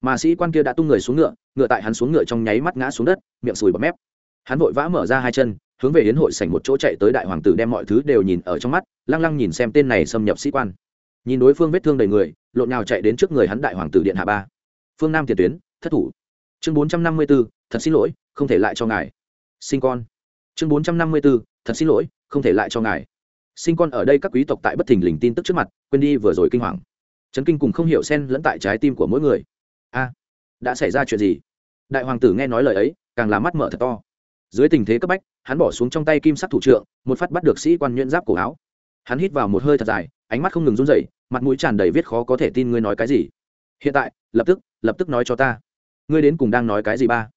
Mà sĩ quan kia đã tung người xuống ngựa ngựa tại hắn xuống ngựa trong nháy mắt ngã xuống đất, miệng sùi bọt mép. Hắn vội vã mở ra hai chân, hướng về hiến hội sảnh một chỗ chạy tới đại hoàng tử đem mọi thứ đều nhìn ở trong mắt, lăng lăng nhìn xem tên này xâm nhập sĩ quan. Nhìn đối phương vết thương đầy người, lộn nào chạy đến trước người hắn đại hoàng tử điện hạ ba. Phương nam tiền tuyến, thất thủ. Chương bốn trăm năm mươi b thật xin lỗi, không thể lại cho ngài sinh con. Chương bốn trăm năm mươi b ố thật xin lỗi, không thể lại cho ngài. Sinh con ở đây các quý tộc tại bất thình lình tin tức trước mặt, quên đi vừa rồi kinh hoàng. Trấn kinh cùng không hiểu xen lẫn tại trái tim của mỗi người. A, đã xảy ra chuyện gì? Đại hoàng tử nghe nói lời ấy, càng làm mắt mở thật to. Dưới tình thế cấp bách, hắn bỏ xuống trong tay kim sắc thủ trượng, một phát bắt được sĩ quan nhuyễn giáp cổ áo. Hắn hít vào một hơi thật dài, ánh mắt không ngừng run rẩy, mặt mũi tràn đầy viết khó có thể tin ngươi nói cái gì. Hiện tại, lập tức lập tức nói cho ta. Ngươi đến cùng đang nói cái gì ba?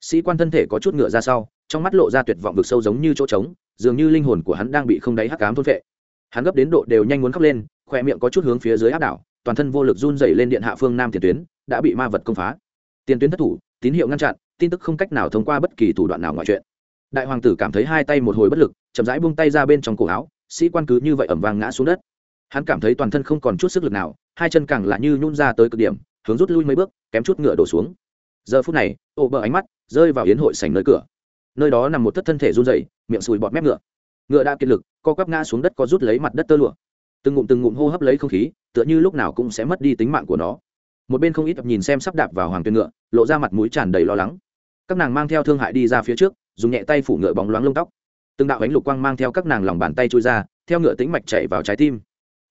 Sĩ quan thân thể có chút ngựa ra sau trong mắt lộ ra tuyệt vọng vực sâu giống như chỗ trống, dường như linh hồn của hắn đang bị không đáy hắc cám thôn vệ hắn gấp đến độ đều nhanh muốn khóc lên khoe miệng có chút hướng phía dưới áp đảo, toàn thân vô lực run dày lên điện hạ phương nam tiền tuyến, đã bị ma vật công phá. Tiền tuyến thất thủ, tín hiệu ngăn chặn, tin tức không cách nào thông qua bất kỳ thủ đoạn nào ngoại chuyện. Đại hoàng tử cảm thấy hai tay một hồi bất lực, chậm rãi buông tay ra bên trong cổ áo, sĩ quan cứ như vậy ẩm vàng ngã xuống đất. Hắn cảm thấy toàn thân không còn chút sức lực nào, hai chân càng là như nhún ra tới cực điểm, hướng rút lui mấy bước, kém chút ngựa đổ xuống. Giờ phút này, ô bờ ánh mắt rơi vào yến hội sảnh nơi cửa nơi đó nằm một thất thân thể run rẩy, miệng sùi bọt mép ngựa. Ngựa đã kiệt lực, co quắp ngã xuống đất có rút lấy mặt đất tơ lụa. Từng ngụm từng ngụm hô hấp lấy không khí, tựa như lúc nào cũng sẽ mất đi tính mạng của nó. Một bên không ít nhìn xem sắp đạp vào hoàng tuyên ngựa, lộ ra mặt mũi tràn đầy lo lắng. Các nàng mang theo thương hại đi ra phía trước, dùng nhẹ tay phủ ngựa bóng loáng lông tóc. Từng đạo ánh lục quang mang theo các nàng lòng bàn tay trôi ra, theo ngựa tính mạch chạy vào trái tim.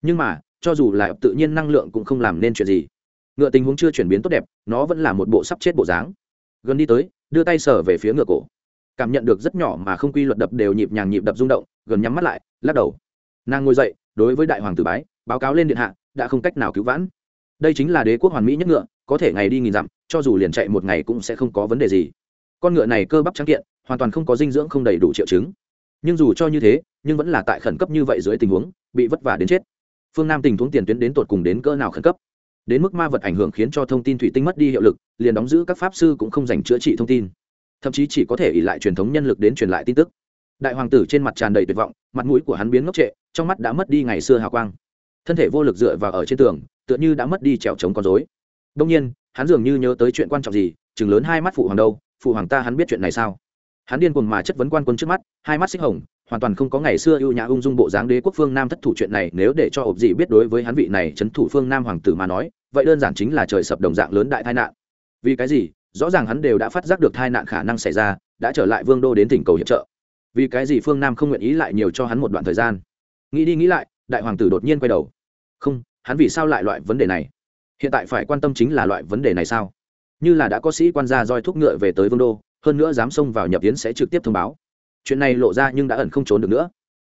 Nhưng mà, cho dù là tự nhiên năng lượng cũng không làm nên chuyện gì. Ngựa tình huống chưa chuyển biến tốt đẹp, nó vẫn là một bộ sắp chết bộ dáng. Gần đi tới, đưa tay sờ về phía ngựa cổ cảm nhận được rất nhỏ mà không quy luật đập đều nhịp nhàng nhịp đập rung động, gần nhắm mắt lại, lắc đầu. Nàng ngồi dậy, đối với đại hoàng tử bái, báo cáo lên điện hạ, đã không cách nào cứu vãn. Đây chính là đế quốc hoàn mỹ nhất ngựa, có thể ngày đi nghìn dặm, cho dù liền chạy một ngày cũng sẽ không có vấn đề gì. Con ngựa này cơ bắp trắng kiện, hoàn toàn không có dinh dưỡng không đầy đủ triệu chứng. Nhưng dù cho như thế, nhưng vẫn là tại khẩn cấp như vậy dưới tình huống, bị vất vả đến chết. Phương nam tình huống tiền tuyến đến tột cùng đến cỡ nào khẩn cấp? Đến mức ma vật ảnh hưởng khiến cho thông tin thủy tinh mất đi hiệu lực, liền đóng giữ các pháp sư cũng không dành chữa trị thông tin thậm chí chỉ có thể ỉ lại truyền thống nhân lực đến truyền lại tin tức. Đại hoàng tử trên mặt tràn đầy tuyệt vọng, mặt mũi của hắn biến ngốc trệ, trong mắt đã mất đi ngày xưa hào quang. Thân thể vô lực dựa vào ở trên tường, tựa như đã mất đi trèo trống con dối đông nhiên, hắn dường như nhớ tới chuyện quan trọng gì, chừng lớn hai mắt phụ hoàng đâu, phụ hoàng ta hắn biết chuyện này sao? Hắn điên cuồng mà chất vấn quan quân trước mắt, hai mắt xích hồng, hoàn toàn không có ngày xưa ưu nhã ung dung bộ dáng đế quốc phương nam thất thủ chuyện này, nếu để cho ộp dị biết đối với hắn vị này trấn thủ phương nam hoàng tử mà nói, vậy đơn giản chính là trời sập đồng dạng lớn đại tai nạn. Vì cái gì? Rõ ràng hắn đều đã phát giác được tai nạn khả năng xảy ra, đã trở lại vương đô đến tỉnh cầu hiệp trợ. Vì cái gì phương nam không nguyện ý lại nhiều cho hắn một đoạn thời gian? Nghĩ đi nghĩ lại, đại hoàng tử đột nhiên quay đầu. Không, hắn vì sao lại loại vấn đề này? Hiện tại phải quan tâm chính là loại vấn đề này sao? Như là đã có sĩ quan gia roi thúc ngựa về tới vương đô, hơn nữa dám xông vào nhập yến sẽ trực tiếp thông báo. Chuyện này lộ ra nhưng đã ẩn không trốn được nữa.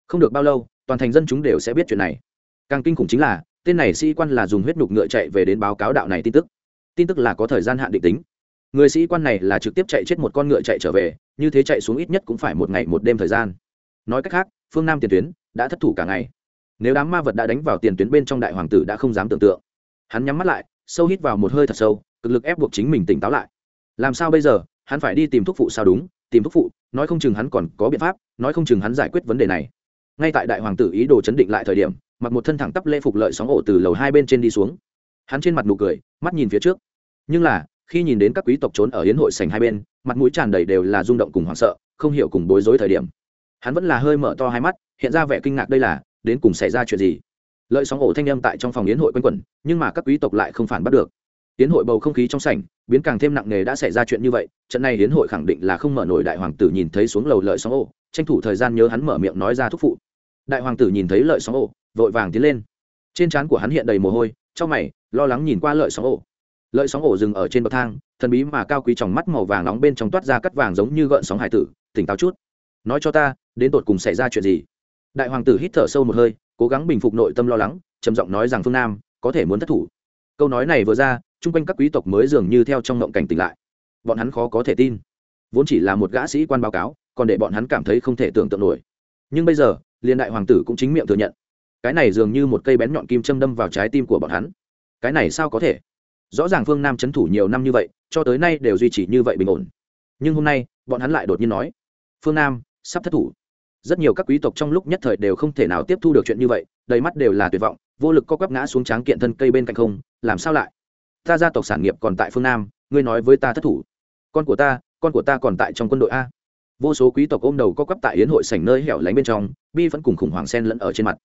Không được bao lâu, toàn thành dân chúng đều sẽ biết chuyện này. Càng kinh khủng chính là, tên này sĩ quan là dùng huyết nhục ngựa chạy về đến báo cáo đạo này tin tức. Tin tức là có thời gian hạn định tính người sĩ quan này là trực tiếp chạy chết một con ngựa chạy trở về, như thế chạy xuống ít nhất cũng phải một ngày một đêm thời gian. Nói cách khác, phương nam tiền tuyến đã thất thủ cả ngày. Nếu đám ma vật đã đánh vào tiền tuyến bên trong đại hoàng tử đã không dám tưởng tượng. Hắn nhắm mắt lại, sâu hít vào một hơi thật sâu, cực lực ép buộc chính mình tỉnh táo lại. Làm sao bây giờ? Hắn phải đi tìm thuốc phụ sao đúng? Tìm thuốc phụ, nói không chừng hắn còn có biện pháp, nói không chừng hắn giải quyết vấn đề này. Ngay tại đại hoàng tử ý đồ chấn định lại thời điểm, mặc một thân thẳng tắp lễ phục lợi sóng ổ từ lầu hai bên trên đi xuống. Hắn trên mặt nụ cười, mắt nhìn phía trước. Nhưng là khi nhìn đến các quý tộc trốn ở hiến hội sành hai bên, mặt mũi tràn đầy đều là rung động cùng hoảng sợ, không hiểu cùng bối rối thời điểm. Hắn vẫn là hơi mở to hai mắt, hiện ra vẻ kinh ngạc đây là, đến cùng xảy ra chuyện gì? Lợi sóng ổ thanh âm tại trong phòng yến hội quanh quẩn, nhưng mà các quý tộc lại không phản bắt được. Yến hội bầu không khí trong sảnh, biến càng thêm nặng nề đã xảy ra chuyện như vậy, trận này yến hội khẳng định là không mở nổi đại hoàng tử nhìn thấy xuống lầu lợi sóng ổ, tranh thủ thời gian nhớ hắn mở miệng nói ra thúc phụ. Đại hoàng tử nhìn thấy lợi sóng ổ, vội vàng tiến lên. Trên trán của hắn hiện đầy mồ hôi, trong mày, lo lắng nhìn qua lợi sóng ổ lợi sóng ổ dừng ở trên bậc thang, thần bí mà cao quý trong mắt màu vàng nóng bên trong toát ra cắt vàng giống như gợn sóng hải tử, tỉnh táo chút. Nói cho ta, đến tột cùng xảy ra chuyện gì? Đại hoàng tử hít thở sâu một hơi, cố gắng bình phục nội tâm lo lắng, trầm giọng nói rằng phương nam, có thể muốn thất thủ. Câu nói này vừa ra, chung quanh các quý tộc mới dường như theo trong ngộng cảnh tỉnh lại. Bọn hắn khó có thể tin. Vốn chỉ là một gã sĩ quan báo cáo, còn để bọn hắn cảm thấy không thể tưởng tượng nổi. Nhưng bây giờ liên đại hoàng tử cũng chính miệng thừa nhận. Cái này dường như một cây bén nhọn kim châm đâm vào trái tim của bọn hắn. Cái này sao có thể? Rõ ràng phương nam c h ấ n thủ nhiều năm như vậy, cho tới nay đều duy trì như vậy bình ổn. Nhưng hôm nay, bọn hắn lại đột nhiên nói, phương nam, sắp thất thủ. Rất nhiều các quý tộc trong lúc nhất thời đều không thể nào tiếp thu được chuyện như vậy, đầy mắt đều là tuyệt vọng, vô lực co quắp ngã xuống tráng kiện thân cây bên cạnh không, làm sao lại? Ta gia tộc sản nghiệp còn tại phương nam, ngươi nói với ta thất thủ. Con của ta, con của ta còn tại trong quân đội a. Vô số quý tộc ôm đầu co quắp tại yến hội sảnh nơi hẻo lánh bên trong, bi vẫn cùng khủng hoảng sen lẫn ở trên mặt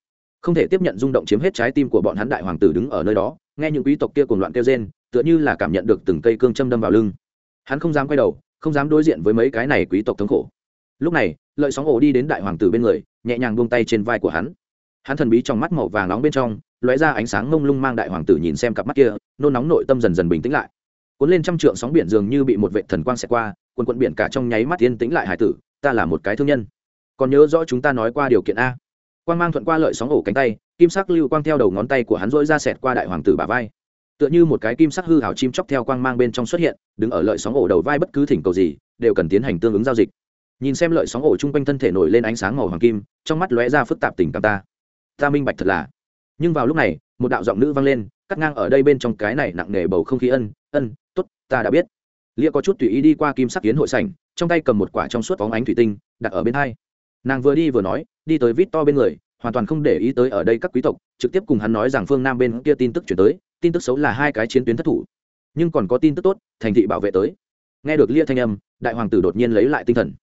không thể tiếp nhận rung động chiếm hết trái tim của bọn hắn đại hoàng tử đứng ở nơi đó, nghe những quý tộc kia cùng loạn kêu rên, tựa như là cảm nhận được từng cây cương châm đâm vào lưng. Hắn không dám quay đầu, không dám đối diện với mấy cái này quý tộc thống khổ. Lúc này, lợi sóng ổ đi đến đại hoàng tử bên người, nhẹ nhàng buông tay trên vai của hắn. Hắn thần bí trong mắt màu vàng nóng bên trong, lóe ra ánh sáng mông lung mang đại hoàng tử nhìn xem cặp mắt kia, nôn nóng nội tâm dần dần bình tĩnh lại. Cuốn lên trăm trượng sóng biển dường như bị một vệ thần quang xẹt qua quần quận biển cả trong nháy mắt yên tĩnh lại hải tử, ta là một cái thương nhân. Còn nhớ rõ chúng ta nói qua điều kiện a quang mang thuận qua lợi sóng ổ cánh tay, kim sắc lưu quang theo đầu ngón tay của hắn dỗi ra xẹt qua đại hoàng tử bà vai. Tựa như một cái kim sắc hư hảo chim chóc theo quang mang bên trong xuất hiện, đứng ở lợi sóng ổ đầu vai bất cứ thỉnh cầu gì, đều cần tiến hành tương ứng giao dịch. Nhìn xem lợi sóng ổ chung quanh thân thể nổi lên ánh sáng màu hoàng kim, trong mắt lóe ra phức tạp tình cảm ta. Ta minh bạch thật là. Nhưng vào lúc này, một đạo giọng nữ vang lên, cắt ngang ở đây bên trong cái này nặng nề bầu không khí ân ân t ố t ta đã biết. Lia có chút tùy ý đi qua kim sắc kiến hội sảnh, trong tay cầm một quả trong suốt phóng ánh thủy tinh, đặt ở bên hai nàng vừa đi vừa nói, đi tới vít to bên người, hoàn toàn không để ý tới ở đây các quý tộc, trực tiếp cùng hắn nói rằng phương nam bên kia tin tức chuyển tới, tin tức xấu là hai cái chiến tuyến thất thủ. Nhưng còn có tin tức tốt, thành thị bảo vệ tới. Nghe được lia thanh âm, đại hoàng tử đột nhiên lấy lại tinh thần.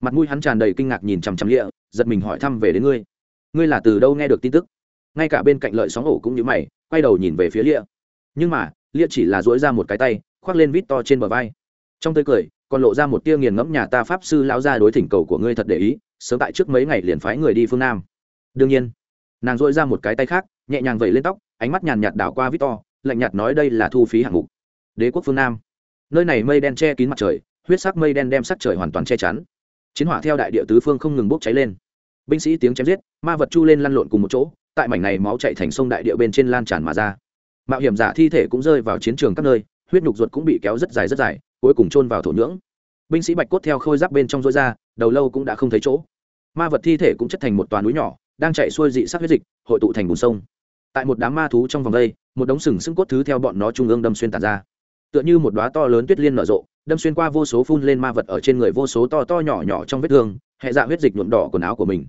Mặt mũi hắn tràn đầy kinh ngạc nhìn chằm chằm lia, giật mình hỏi thăm về đến ngươi. Ngươi là từ đâu nghe được tin tức? Ngay cả bên cạnh lợi sóng ổ cũng như mày, quay đầu nhìn về phía lia. Nhưng mà, lia chỉ là dỗi ra một cái tay, khoác lên vít to trên bờ vai. Trong tươi cười còn lộ ra một tia nghiền ngẫm nhà ta pháp sư lão ra đối thỉnh cầu của ngươi thật để ý, sớm tại trước mấy ngày liền phái người đi phương nam. Đương nhiên, nàng dội ra một cái tay khác, nhẹ nhàng vẩy lên tóc, ánh mắt nhàn nhạt đảo qua victor, lạnh nhạt nói đây là thu phí hạng mục. Đế quốc phương nam. Nơi này mây đen che kín mặt trời, huyết sắc mây đen đem sắc trời hoàn toàn che chắn. Chiến hỏa theo đại địa tứ phương không ngừng bốc cháy lên. Binh sĩ tiếng chém giết, ma vật chu lên lăn lộn cùng một chỗ, tại mảnh này máu chạy thành sông đại địa bên trên lan tràn mà ra. Mạo hiểm giả thi thể cũng rơi vào chiến trường các nơi, huyết nhục ruột cũng bị kéo rất dài rất dài cuối cùng chôn vào thổ nhưỡng. Binh sĩ bạch cốt theo khôi giáp bên trong rối ra, đầu lâu cũng đã không thấy chỗ. Ma vật thi thể cũng chất thành một toàn núi nhỏ, đang chạy xuôi dị sắc huyết dịch, hội tụ thành bùn sông. Tại một đám ma thú trong vòng đây, một đống sừng sững cốt thứ theo bọn nó trung ương đâm xuyên tàn ra. Tựa như một đóa to lớn tuyết liên nở rộ, đâm xuyên qua vô số phun lên ma vật ở trên người vô số to to nhỏ nhỏ trong vết thương hệ dạ huyết dịch nhuộm đỏ quần áo của mình.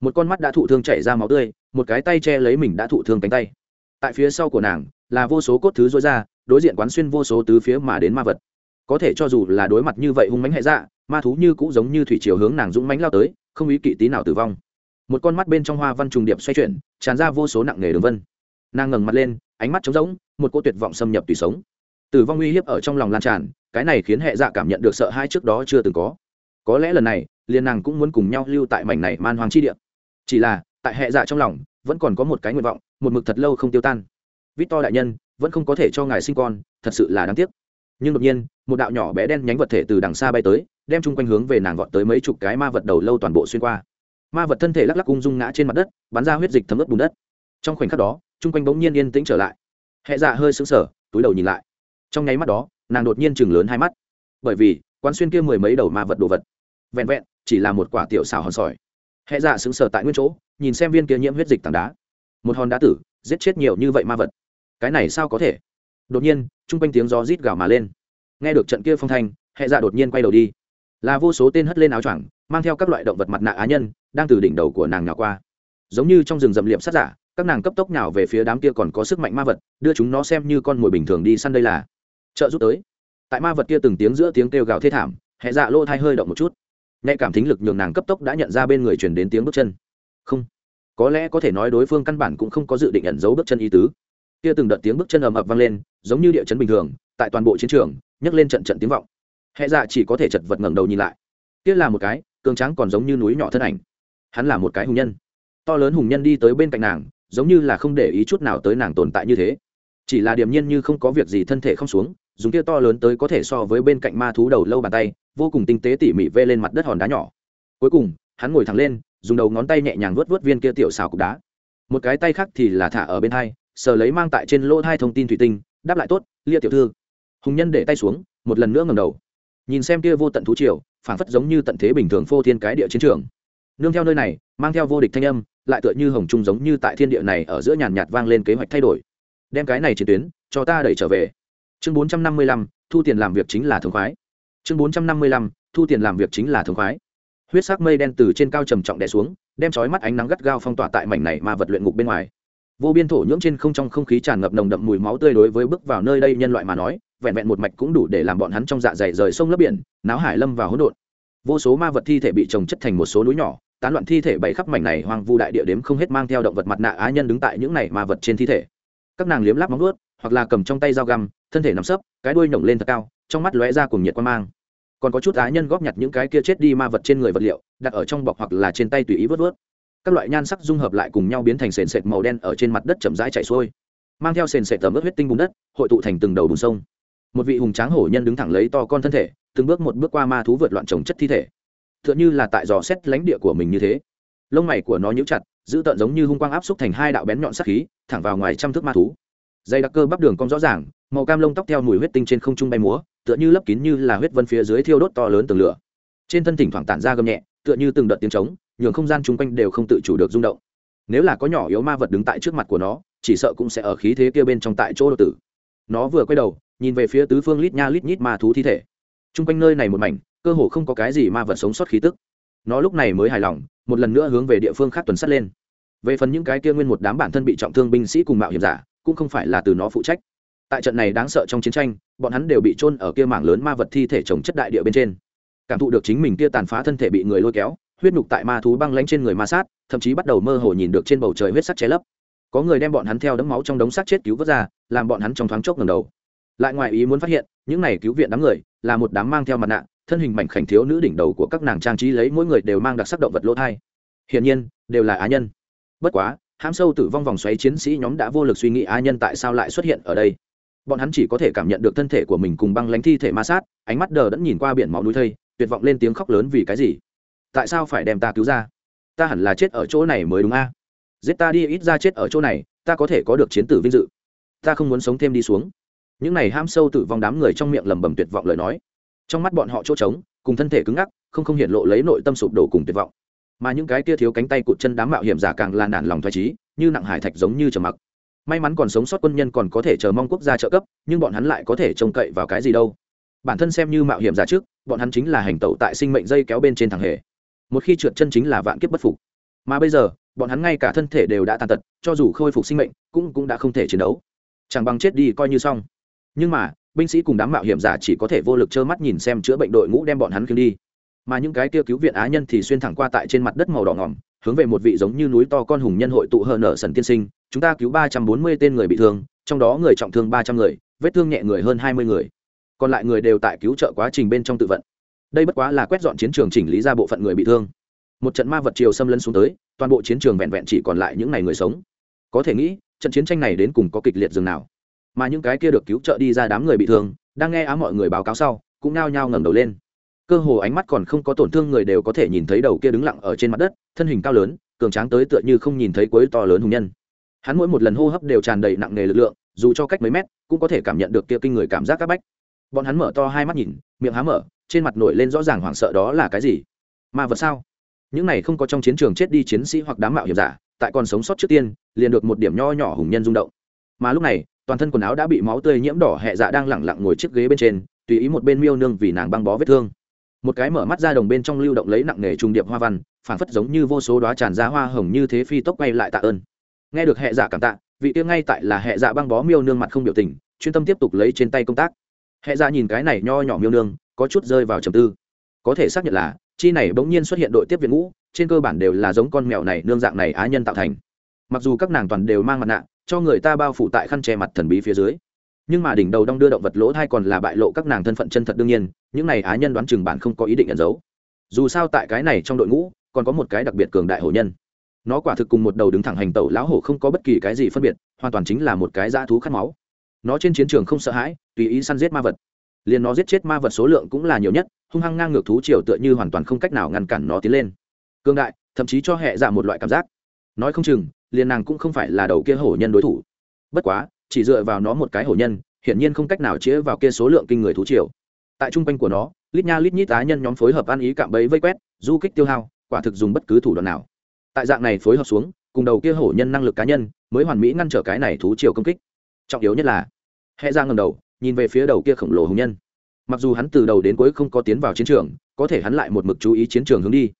Một con mắt đã thụ thương chảy ra máu tươi, một cái tay che lấy mình đã thụ thương cánh tay. Tại phía sau của nàng, là vô số cốt thứ rối ra, đối diện quán xuyên vô số tứ phía mà đến ma vật có thể cho dù là đối mặt như vậy hung mánh hệ dạ ma thú như cũng giống như thủy chiều hướng nàng dũng mánh lao tới, không ý kỵ tí nào tử vong. Một con mắt bên trong hoa văn trùng điệp xoay chuyển, tràn ra vô số nặng nề đường vân. Nàng ngẩng mặt lên, ánh mắt trống rỗng, một cô tuyệt vọng xâm nhập tùy sống. Tử vong uy hiếp ở trong lòng lan tràn, cái này khiến hệ dạ cảm nhận được sợ hãi trước đó chưa từng có. Có lẽ lần này, liền nàng cũng muốn cùng nhau lưu tại mảnh này man hoàng chi địa. Chỉ là, tại hệ dạ trong lòng, vẫn còn có một cái nguyện vọng, một mực thật lâu không tiêu tan. Vít to đại nhân, vẫn không có thể cho ngài sinh con, thật sự là đáng tiếc nhưng đột nhiên, một đạo nhỏ bé đen nhánh vật thể từ đằng xa bay tới, đem chung quanh hướng về nàng vọt tới mấy chục cái ma vật đầu lâu toàn bộ xuyên qua. Ma vật thân thể lắc lắc ung dung ngã trên mặt đất, bắn ra huyết dịch thấm ướt bùn đất. Trong khoảnh khắc đó, chung quanh bỗng nhiên yên tĩnh trở lại. Hệ dạ hơi sững sờ, túi đầu nhìn lại. Trong nháy mắt đó, nàng đột nhiên chừng lớn hai mắt. Bởi vì, quán xuyên kia mười mấy đầu ma vật đồ vật, vẹn vẹn, chỉ là một quả tiểu xào hòn sỏi. Hệ dạ sững sờ tại nguyên chỗ, nhìn xem viên kia nhiễm huyết dịch tảng đá. Một hòn đá tử, giết chết nhiều như vậy ma vật. Cái này sao có thể? Đột nhiên, chung quanh tiếng gió rít gào mà lên. Nghe được trận kia phong thanh hệ dạ đột nhiên quay đầu đi. Là vô số tên hất lên áo choàng, mang theo các loại động vật mặt nạ á nhân, đang từ đỉnh đầu của nàng nhào qua. Giống như trong rừng rậm liệm sát giả, các nàng cấp tốc nào về phía đám kia còn có sức mạnh ma vật, đưa chúng nó xem như con mồi bình thường đi săn đây là. Trợ giúp tới. Tại ma vật kia từng tiếng giữa tiếng kêu gào thê thảm hệ dạ lỗ thai hơi động một chút. Nhạy cảm thính lực nhường nàng cấp tốc đã nhận ra bên người truyền đến tiếng bước chân. Không, có lẽ có thể nói đối phương căn bản cũng không có dự định ẩn giấu bước chân ý tứ kia từng đợt tiếng bước chân ầm ập vang lên, giống như địa chấn bình thường, tại toàn bộ chiến trường, nhấc lên trận trận tiếng vọng. Hệ dạ chỉ có thể chật vật ngẩng đầu nhìn lại. Kia là một cái, cường tráng còn giống như núi nhỏ thân ảnh. Hắn là một cái hùng nhân. To lớn hùng nhân đi tới bên cạnh nàng, giống như là không để ý chút nào tới nàng tồn tại như thế. Chỉ là điềm nhiên như không có việc gì thân thể không xuống, dùng kia to lớn tới có thể so với bên cạnh ma thú đầu lâu bàn tay, vô cùng tinh tế tỉ mỉ vê lên mặt đất hòn đá nhỏ. Cuối cùng, hắn ngồi thẳng lên, dùng đầu ngón tay nhẹ nhàng vớt vớt viên kia tiểu xào cục đá. Một cái tay khác thì là thả ở bên hai sờ lấy mang tại trên lỗ hai thông tin thủy tinh, đáp lại tốt, lia tiểu thư. Hùng nhân để tay xuống, một lần nữa ngầm đầu. Nhìn xem kia vô tận thú triều phản phất giống như tận thế bình thường phô thiên cái địa chiến trường. Nương theo nơi này, mang theo vô địch thanh âm, lại tựa như hồng trung giống như tại thiên địa này ở giữa nhàn nhạt vang lên kế hoạch thay đổi. Đem cái này chiến tuyến, cho ta đẩy trở về. Chương bốn trăm năm mươi lăm, thu tiền làm việc chính là thống khoái. Chương bốn trăm năm mươi lăm, thu tiền làm việc chính là thống khoái. Huyết sắc mây đen từ trên cao trầm trọng đè xuống, đem chói mắt ánh nắng gắt gao phong tỏa tại mảnh này mà vật luyện ngục bên ngoài vô biên thổ nhưỡng trên không trong không khí tràn ngập nồng đậm mùi máu tươi đối với bước vào nơi đây nhân loại mà nói, vẹn vẹn một mạch cũng đủ để làm bọn hắn trong dạ dày rời sông lấp biển, náo hải lâm vào hỗn độn. Vô số ma vật thi thể bị trồng chất thành một số núi nhỏ, tán loạn thi thể bảy khắp mảnh này hoang vu đại địa đếm không hết mang theo động vật mặt nạ á nhân đứng tại những này ma vật trên thi thể. Các nàng liếm láp móng ướt hoặc là cầm trong tay dao găm, thân thể nằm sấp, cái đuôi nhổng lên thật cao, trong mắt lóe ra cùng nhiệt quan mang. Còn có chút á nhân góp nhặt những cái kia chết đi ma vật trên người vật liệu, đặt ở trong bọc hoặc là trên tay tùy ý vớt vớt các loại nhan sắc dung hợp lại cùng nhau biến thành sền sệt màu đen ở trên mặt đất chậm rãi chảy xuôi, mang theo sền sệt tầm ướt huyết tinh bùn đất, hội tụ thành từng đầu bùn sông. Một vị hùng tráng hổ nhân đứng thẳng lấy to con thân thể, từng bước một bước qua ma thú vượt loạn trồng chất thi thể. T h ư ợ n h ư là tại dò xét lánh địa của mình như thế. Lông mày của nó nhũ chặt, giữ tợn giống như hung quang áp xúc thành hai đạo bén nhọn sắc khí, thẳng vào ngoài trăm thước ma thú. Dây đặc cơ bắp đường cong rõ ràng, màu cam lông tóc theo mùi huyết tinh trên không trung bay múa, tựa như lấp kín như là huyết vân phía dưới thiêu đốt to lớn tường lửa. Trên thân thỉnh thoảng tản ra gầm nhẹ, tựa như từng đợt tiếng trống nhường không gian chung quanh đều không tự chủ được rung động. Nếu là có nhỏ yếu ma vật đứng tại trước mặt của nó, chỉ sợ cũng sẽ ở khí thế kia bên trong tại chỗ đột tử. Nó vừa quay đầu, nhìn về phía tứ phương lít nha lít nhít ma thú thi thể. Chung quanh nơi này một mảnh, cơ hồ không có cái gì ma vật sống sót khí tức. Nó lúc này mới hài lòng, một lần nữa hướng về địa phương khác tuần sắt lên. Về phần những cái kia nguyên một đám bản thân bị trọng thương binh sĩ cùng mạo hiểm giả, cũng không phải là từ nó phụ trách. Tại trận này đáng sợ trong chiến tranh, bọn hắn đều bị trôn ở kia mảng lớn ma vật thi thể trồng chất đại địa bên trên. Cảm thụ được chính mình kia tàn phá thân thể bị người lôi kéo huyết nhục tại ma thú băng lánh trên người ma sát, thậm chí bắt đầu mơ hồ nhìn được trên bầu trời huyết sắc che lấp. Có người đem bọn hắn theo đấm máu trong đống xác chết cứu vớt ra, làm bọn hắn trong thoáng chốc ngầm đầu. Lại ngoài ý muốn phát hiện, những này cứu viện đám người là một đám mang theo mặt nạ, thân hình mảnh khảnh thiếu nữ đỉnh đầu của các nàng trang trí lấy mỗi người đều mang đặc sắc động vật lỗ thai. Hiển nhiên, đều là á nhân. Bất quá, hãm sâu tử vong vòng xoáy chiến sĩ nhóm đã vô lực suy nghĩ á nhân tại sao lại xuất hiện ở đây. Bọn hắn chỉ có thể cảm nhận được thân thể của mình cùng băng lánh thi thể ma sát, ánh mắt đờ đẫn nhìn qua biển máu núi thây, tuyệt vọng lên tiếng khóc lớn vì cái gì tại sao phải đem ta cứu ra? Ta hẳn là chết ở chỗ này mới đúng a? Giết ta đi, ít ra chết ở chỗ này, ta có thể có được chiến tử vinh dự. Ta không muốn sống thêm đi xuống. Những này ham sâu tử vong đám người trong miệng lầm bầm tuyệt vọng lời nói. Trong mắt bọn họ chỗ trống, cùng thân thể cứng ngắc, không không hiện lộ lấy nội tâm sụp đổ cùng tuyệt vọng. Mà những cái kia thiếu cánh tay cụt chân đám mạo hiểm giả càng là nản lòng thoải trí như nặng hải thạch giống như trầm mặc. May mắn còn sống sót quân nhân còn có thể chờ mong quốc gia trợ cấp, nhưng bọn hắn lại có thể trông cậy vào cái gì đâu. Bản thân xem như mạo hiểm giả trước, bọn hắn chính là hành tẩu tại sinh mệnh dây kéo bên trên thằng hề một khi trượt chân chính là vạn kiếp bất phục. Mà bây giờ, bọn hắn ngay cả thân thể đều đã tàn tật, cho dù khôi phục sinh mệnh, cũng cũng đã không thể chiến đấu. Chẳng bằng chết đi coi như xong. Nhưng mà, binh sĩ cùng đám mạo hiểm giả chỉ có thể vô lực trơ mắt nhìn xem chữa bệnh đội ngũ đem bọn hắn khiêng đi. Mà những cái kia cứu viện á nhân thì xuyên thẳng qua tại trên mặt đất màu đỏ ngỏm, hướng về một vị giống như núi to con hùng nhân hội tụ hờ nở sần tiên sinh, chúng ta cứu ba trăm bốn mươi tên người bị thương, trong đó người trọng thương ba trăm người, vết thương nhẹ người hơn hai mươi người. Còn lại người đều tại cứu trợ quá trình bên trong tự vận đây bất quá là quét dọn chiến trường chỉnh lý ra bộ phận người bị thương. Một trận ma vật triều xâm lấn xuống tới, toàn bộ chiến trường vẹn vẹn chỉ còn lại những ngày người sống. Có thể nghĩ, trận chiến tranh này đến cùng có kịch liệt dường nào. Mà những cái kia được cứu trợ đi ra đám người bị thương, đang nghe á mọi người báo cáo sau, cũng nao nhao ngẩng đầu lên. Cơ hồ ánh mắt còn không có tổn thương người đều có thể nhìn thấy đầu kia đứng lặng ở trên mặt đất, thân hình cao lớn, cường tráng tới tựa như không nhìn thấy cuối to lớn hùng nhân. Hắn mỗi một lần hô hấp đều tràn đầy nặng nề lực lượng, dù cho cách mấy mét, cũng có thể cảm nhận được kia kinh người cảm giác các bách. Bọn hắn mở to hai mắt nhìn miệng há mở, trên mặt nổi lên rõ ràng hoảng sợ đó là cái gì? Ma vật sao? Những này không có trong chiến trường chết đi chiến sĩ hoặc đám mạo hiểm giả, tại còn sống sót trước tiên, liền được một điểm nho nhỏ hùng nhân rung động. Mà lúc này, toàn thân quần áo đã bị máu tươi nhiễm đỏ hẹ dạ đang lẳng lặng ngồi chiếc ghế bên trên, tùy ý một bên miêu nương vì nàng băng bó vết thương. Một cái mở mắt ra đồng bên trong lưu động lấy nặng nề trung điệp hoa văn, phảng phất giống như vô số đoá tràn ra hoa hồng như thế phi tốc quay lại tạ ơn. Nghe được hệ dạ cảm tạ, vị tiêu ngay tại là hệ dạ băng bó miêu nương mặt không biểu tình, chuyên tâm tiếp tục lấy trên tay công tác hệ ra nhìn cái này nho nhỏ miêu nương, có chút rơi vào trầm tư. Có thể xác nhận là, chi này bỗng nhiên xuất hiện đội tiếp viện ngũ, trên cơ bản đều là giống con mèo này nương dạng này á nhân tạo thành. Mặc dù các nàng toàn đều mang mặt nạ, cho người ta bao phủ tại khăn che mặt thần bí phía dưới. Nhưng mà đỉnh đầu đong đưa động vật lỗ thai còn là bại lộ các nàng thân phận chân thật đương nhiên, những này á nhân đoán chừng bản không có ý định nhận dấu dù sao tại cái này trong đội ngũ, còn có một cái đặc biệt cường đại hổ nhân. Nó quả thực cùng một đầu đứng thẳng hành tẩu lão hổ không có bất kỳ cái gì phân biệt, hoàn toàn chính là một cái dã thú khát máu nó trên chiến trường không sợ hãi, tùy ý săn giết ma vật. Liền nó giết chết ma vật số lượng cũng là nhiều nhất, hung hăng ngang ngược thú triều tựa như hoàn toàn không cách nào ngăn cản nó tiến lên. Cương đại, thậm chí cho hệ giả dạ một loại cảm giác. Nói không chừng, liền nàng cũng không phải là đầu kia hổ nhân đối thủ. Bất quá, chỉ dựa vào nó một cái hổ nhân, hiển nhiên không cách nào chĩa vào kia số lượng kinh người thú triều. Tại trung quanh của nó, lít nha lít nhít tá nhân nhóm phối hợp ăn ý cạm bẫy vây quét, du kích tiêu hao, quả thực dùng bất cứ thủ đoạn nào. Tại dạng này phối hợp xuống, cùng đầu kia hổ nhân năng lực cá nhân, mới hoàn mỹ ngăn trở cái này thú triều công kích. Trọng yếu nhất là hẹ ra ngầm đầu nhìn về phía đầu kia khổng lồ hùng nhân. Mặc dù hắn từ đầu đến cuối không có tiến vào chiến trường có thể hắn lại một mực chú ý chiến trường hướng đi.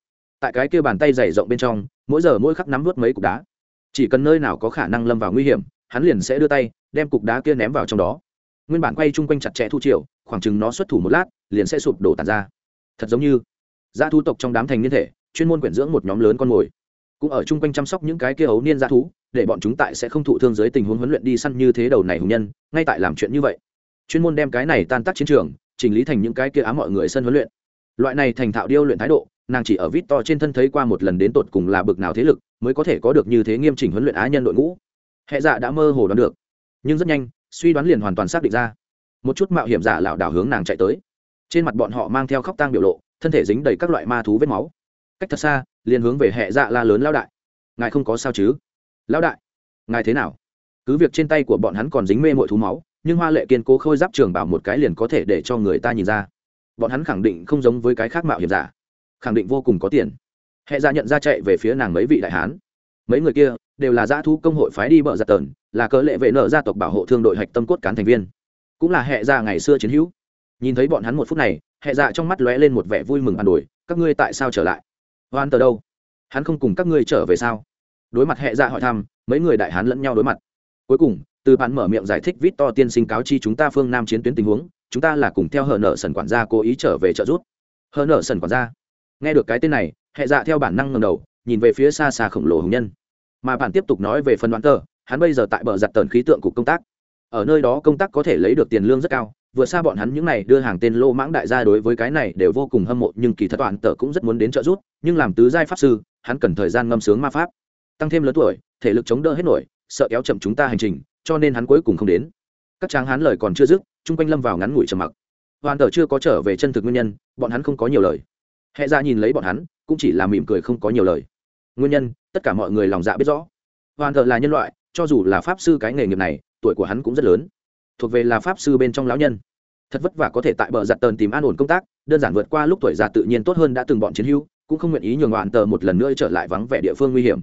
Tại cái kia bàn tay dày rộng bên trong mỗi giờ mỗi khắc nắm vớt mấy cục đá. Chỉ cần nơi nào có khả năng lâm vào nguy hiểm hắn liền sẽ đưa tay đem cục đá kia ném vào trong đó. Nguyên bản quay chung quanh chặt chẽ thu triệu, khoảng chừng nó xuất thủ một lát liền sẽ sụp đổ tàn ra. Thật giống như gia thu tộc trong đám thành niên thể chuyên môn quyển dưỡng một nhóm lớn con mồi. Cũng ở chung quanh chăm sóc những cái kia ấu niên gia thú để bọn chúng tại sẽ không thụ thương dưới tình huống huấn luyện đi săn như thế đầu này hùng nhân, ngay tại làm chuyện như vậy. Chuyên môn đem cái này tan tác chiến trường, chỉnh lý thành những cái kia á mọi người sân huấn luyện. Loại này thành thạo điêu luyện thái độ, nàng chỉ ở vít to trên thân thấy qua một lần đến tột cùng là bực nào thế lực, mới có thể có được như thế nghiêm chỉnh huấn luyện á nhân đội ngũ. Hệ dạ đã mơ hồ đoán được, nhưng rất nhanh, suy đoán liền hoàn toàn xác định ra. Một chút mạo hiểm giả lảo đảo hướng nàng chạy tới. Trên mặt bọn họ mang theo khóc tang biểu lộ, thân thể dính đầy các loại ma thú vết máu. Cách thật xa, liền hướng về hệ dạ la lớn lao đại. Ngài không có sao chứ? Lão đại, ngài thế nào? Cứ việc trên tay của bọn hắn còn dính mê mội thú máu, nhưng hoa lệ kiên cố khôi giáp trường bảo một cái liền có thể để cho người ta nhìn ra. Bọn hắn khẳng định không giống với cái khác mạo hiểm giả. Khẳng định vô cùng có tiền. Hệ ra nhận ra chạy về phía nàng mấy vị đại hán. Mấy người kia đều là giã thu công hội phái đi bờ giặt tờn, là cớ lệ vệ nợ gia tộc bảo hộ thương đội hạch tâm cốt cán thành viên. Cũng là hệ ra ngày xưa chiến hữu. Nhìn thấy bọn hắn một phút này, hệ dạ trong mắt lóe lên một vẻ vui mừng ăn đổi các ngươi tại sao trở lại? Hoan tờ đâu? Hắn không cùng các ngươi trở về sao? Đối mặt hệ dạ hỏi thăm, mấy người đại hán lẫn nhau đối mặt. Cuối cùng, từ bạn mở miệng giải thích vít to tiên sinh cáo chi chúng ta phương nam chiến tuyến tình huống, chúng ta là cùng theo hờ nợ sần quản gia cố ý trở về trợ giúp. Hờ nợ sần quản gia. Nghe được cái tên này, hệ dạ theo bản năng ngầm đầu, nhìn về phía xa xa khổng lồ hùng nhân. Mà bạn tiếp tục nói về phần đoán tờ, hắn bây giờ tại bờ giặt tần khí tượng cục công tác. Ở nơi đó công tác có thể lấy được tiền lương rất cao, vừa xa bọn hắn những này đưa hàng tên lô mãng đại gia đối với cái này đều vô cùng hâm mộ, nhưng kỳ thật toàn tờ cũng rất muốn đến trợ giúp, nhưng làm tứ giai pháp sư, hắn cần thời gian ngâm sướng ma pháp tăng thêm lớn tuổi, thể lực chống đỡ hết nổi, sợ kéo chậm chúng ta hành trình, cho nên hắn cuối cùng không đến. Các tráng hắn lời còn chưa dứt, chung quanh lâm vào ngắn ngủi trầm mặc. Hoàn tờ chưa có trở về chân thực nguyên nhân, bọn hắn không có nhiều lời. Hẹ ra nhìn lấy bọn hắn, cũng chỉ là mỉm cười không có nhiều lời. Nguyên nhân, tất cả mọi người lòng dạ biết rõ. Hoàn tờ là nhân loại, cho dù là pháp sư cái nghề nghiệp này, tuổi của hắn cũng rất lớn. Thuộc về là pháp sư bên trong lão nhân. Thật vất vả có thể tại bờ giặt tờn tìm an ổn công tác, đơn giản vượt qua lúc tuổi già tự nhiên tốt hơn đã từng bọn chiến hữu, cũng không nguyện ý nhường hoàn tờ một lần nữa trở lại vắng vẻ địa phương nguy hiểm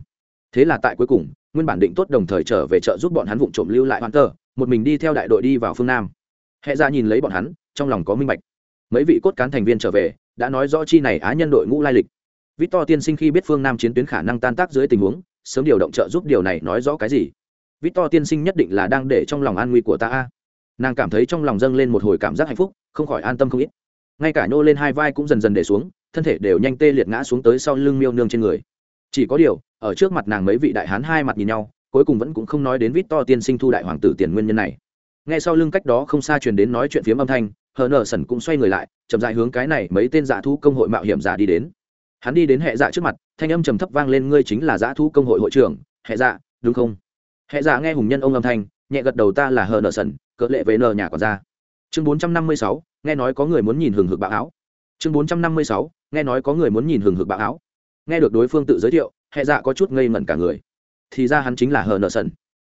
thế là tại cuối cùng, nguyên bản định tốt đồng thời trở về chợ giúp bọn hắn vụ trộm lưu lại hoàn tờ một mình đi theo đại đội đi vào phương nam. Hệ ra dạ nhìn lấy bọn hắn, trong lòng có minh bạch. Mấy vị cốt cán thành viên trở về, đã nói rõ chi này á nhân đội ngũ lai lịch. Victor tiên sinh khi biết phương nam chiến tuyến khả năng tan tác dưới tình huống, sớm điều động trợ giúp điều này nói rõ cái gì? Victor tiên sinh nhất định là đang để trong lòng an nguy của ta a. Nàng cảm thấy trong lòng dâng lên một hồi cảm giác hạnh phúc, không khỏi an tâm không ít. Ngay cả nhô lên hai vai cũng dần dần để xuống, thân thể đều nhanh tê liệt ngã xuống tới sau lưng miêu nương trên người. Chỉ có điều ở trước mặt nàng mấy vị đại hán hai mặt nhìn nhau, cuối cùng vẫn cũng không nói đến vít to tiên sinh thu đại hoàng tử tiền nguyên nhân này. Ngay sau lưng cách đó không xa truyền đến nói chuyện phiếm âm thanh, hờ nờ sẩn cũng xoay người lại, chậm dại hướng cái này mấy tên dạ thu công hội mạo hiểm giả đi đến. Hắn đi đến hệ dạ trước mặt, thanh âm trầm thấp vang lên, ngươi chính là dạ giả thu công hội hội trưởng, hệ dạ đúng không? Hệ dạ nghe hùng nhân ông âm thanh, nhẹ gật đầu, ta là hờ nờ sẩn cỡ lệ về nờ nhà còn ra chương bốn trăm năm mươi sáu, nghe nói có người muốn nhìn hừng hực bạo áo. Chương bốn trăm năm mươi sáu, nghe nói có người muốn nhìn hừng hực bạo áo. Nghe được đối phương tự giới thiệu hệ dạ có chút ngây ngẩn cả người. Thì ra hắn chính là hờ nợ sần.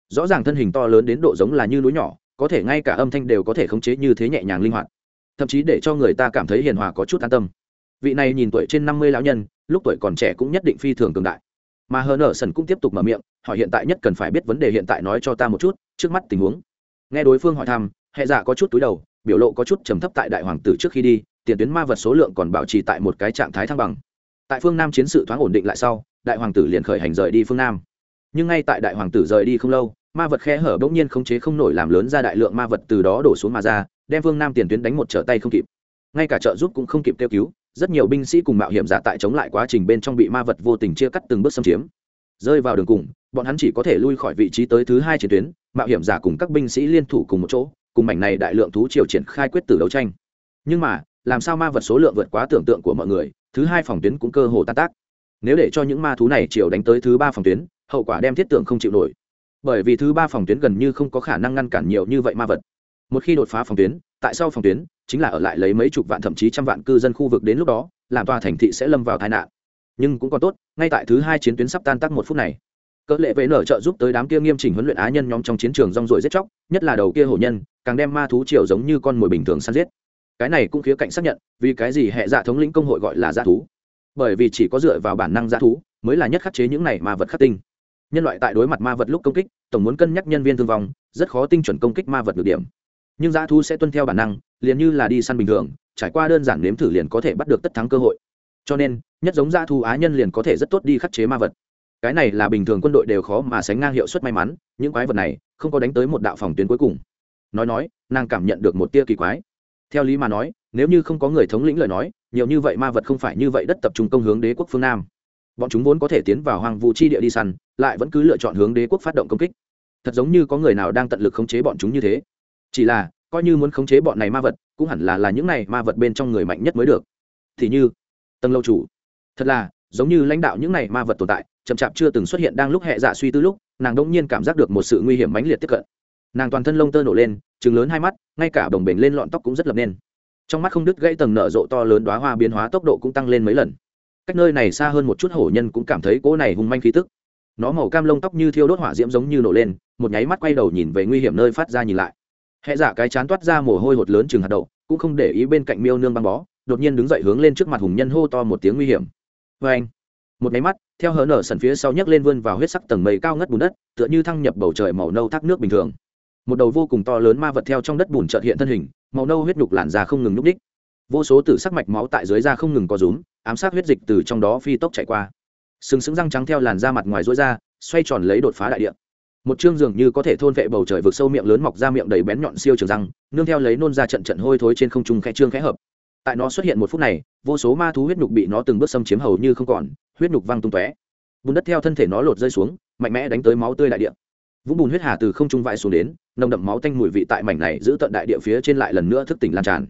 Rõ ràng thân hình to lớn đến độ giống là như núi nhỏ, có thể ngay cả âm thanh đều có thể khống chế như thế nhẹ nhàng linh hoạt. Thậm chí để cho người ta cảm thấy hiền hòa có chút an tâm. Vị này nhìn tuổi trên năm mươi lão nhân, lúc tuổi còn trẻ cũng nhất định phi thường cường đại. Mà hờ nở sần cũng tiếp tục mở miệng, hỏi hiện tại nhất cần phải biết vấn đề hiện tại nói cho ta một chút, trước mắt tình huống. Nghe đối phương hỏi thăm hệ dạ có chút túi đầu, biểu lộ có chút trầm thấp tại đại hoàng tử trước khi đi, tiền tuyến ma vật số lượng còn bảo trì tại một cái trạng thái thăng bằng. Tại phương nam chiến sự thoáng ổn định lại sau đại hoàng tử liền khởi hành rời đi phương nam. Nhưng ngay tại đại hoàng tử rời đi không lâu, ma vật khe hở bỗng nhiên khống chế không nổi làm lớn ra đại lượng ma vật từ đó đổ xuống mà ra, đem phương nam tiền tuyến đánh một trở tay không kịp. Ngay cả trợ giúp cũng không kịp kêu cứu, rất nhiều binh sĩ cùng mạo hiểm giả tại chống lại quá trình bên trong bị ma vật vô tình chia cắt từng bước xâm chiếm. Rơi vào đường cùng, bọn hắn chỉ có thể lui khỏi vị trí tới thứ hai chiến tuyến, mạo hiểm giả cùng các binh sĩ liên thủ cùng một chỗ, cùng mảnh này đại lượng thú triều triển khai quyết tử đấu tranh. Nhưng mà, làm sao ma vật số lượng vượt quá tưởng tượng của mọi người, thứ hai phòng tuyến cũng cơ hồ tan tác nếu để cho những ma thú này triều đánh tới thứ ba phòng tuyến, hậu quả đem thiết tượng không chịu nổi. Bởi vì thứ ba phòng tuyến gần như không có khả năng ngăn cản nhiều như vậy ma vật. Một khi đột phá phòng tuyến, tại sao phòng tuyến, chính là ở lại lấy mấy chục vạn thậm chí trăm vạn cư dân khu vực đến lúc đó, làm tòa thành thị sẽ lâm vào tai nạn. Nhưng cũng còn tốt, ngay tại thứ hai chiến tuyến sắp tan tác một phút này, cỡ lệ vệ nở trợ giúp tới đám kia nghiêm chỉnh huấn luyện á nhân nhóm trong chiến trường rong ruổi giết chóc, nhất là đầu kia hổ nhân, càng đem ma thú triều giống như con mồi bình thường săn giết. Cái này cũng khía cạnh xác nhận, vì cái gì hệ dạ thống lĩnh công hội gọi là dạ thú? Bởi vì chỉ có dựa vào bản năng g thú mới là nhất khắc chế những này ma vật khắc tinh. Nhân loại tại đối mặt ma vật lúc công kích, tổng muốn cân nhắc nhân viên thương vong, rất khó tinh chuẩn công kích ma vật được điểm. Nhưng g thú sẽ tuân theo bản năng, liền như là đi săn bình thường, trải qua đơn giản nếm thử liền có thể bắt được tất thắng cơ hội. Cho nên, nhất giống g thú á nhân liền có thể rất tốt đi khắc chế ma vật. Cái này là bình thường quân đội đều khó mà sánh ngang hiệu suất may mắn, những quái vật này không có đánh tới một đạo phòng tuyến cuối cùng. Nói nói, nàng cảm nhận được một tia kỳ quái. Theo lý mà nói, nếu như không có người thống lĩnh lời nói nhiều như vậy ma vật không phải như vậy đất tập trung công hướng đế quốc phương nam. Bọn chúng vốn có thể tiến vào hoàng vũ chi địa đi săn, lại vẫn cứ lựa chọn hướng đế quốc phát động công kích. Thật giống như có người nào đang tận lực khống chế bọn chúng như thế. Chỉ là, coi như muốn khống chế bọn này ma vật, cũng hẳn là là những này ma vật bên trong người mạnh nhất mới được. Thì như, tầng lâu chủ. Thật là, giống như lãnh đạo những này ma vật tồn tại, chậm chạp chưa từng xuất hiện đang lúc hệ dạ suy tư lúc, nàng đ nhiên cảm giác được một sự nguy hiểm mãnh liệt tiếp cận. Nàng toàn thân lông tơ nổ lên chừng lớn hai mắt, ngay cả đồng bể lên lọn tóc cũng rất lập nên trong mắt không đứt gãy tầng nở rộ to lớn đoá hoa biến hóa tốc độ cũng tăng lên mấy lần. Cách nơi này xa hơn một chút hổ nhân cũng cảm thấy cỗ này hung manh khí tức. Nó màu cam lông tóc như thiêu đốt hỏa diễm giống như nổ lên, một nháy mắt quay đầu nhìn về nguy hiểm nơi phát ra nhìn lại. Hẹ giả cái chán toát ra mồ hôi hột lớn chừng hạt đậu, cũng không để ý bên cạnh miêu nương băng bó, đột nhiên đứng dậy hướng lên trước mặt hùng nhân hô to một tiếng nguy hiểm. Vê anh, một nháy mắt, theo hở nở sần phía sau nhấc lên vươn vào huyết sắc tầng mây cao ngất bùn đất, tựa như thăng nhập bầu trời màu nâu thác nước bình thường. Một đầu vô cùng to lớn ma vật theo trong đất bùn trợt hiện thân hình màu nâu huyết nhục làn da không ngừng núp đích vô số tử sắc mạch máu tại dưới da không ngừng có rúm, ám sát huyết dịch từ trong đó phi tốc chạy qua. Sừng sững răng trắng theo làn da mặt ngoài rối ra, xoay tròn lấy đột phá đại địa. Một chương dường như có thể thôn vệ bầu trời vực sâu miệng lớn mọc ra miệng đầy bén nhọn siêu trường răng, nương theo lấy nôn ra trận trận hôi thối trên không trung khẽ trương khẽ hợp. Tại nó xuất hiện một phút này, vô số ma thú huyết nhục bị nó từng bước xâm chiếm hầu như không còn, huyết nhục văng tung tóe. Bùn đất theo thân thể nó lột rơi xuống, mạnh mẽ đánh tới máu tươi đại địa vũng bùn huyết hà từ không trung vãi xuống đến, nồng đậm máu tanh mùi vị tại mảnh này giữ tận đại địa phía trên lại lần nữa thức tỉnh lan tràn.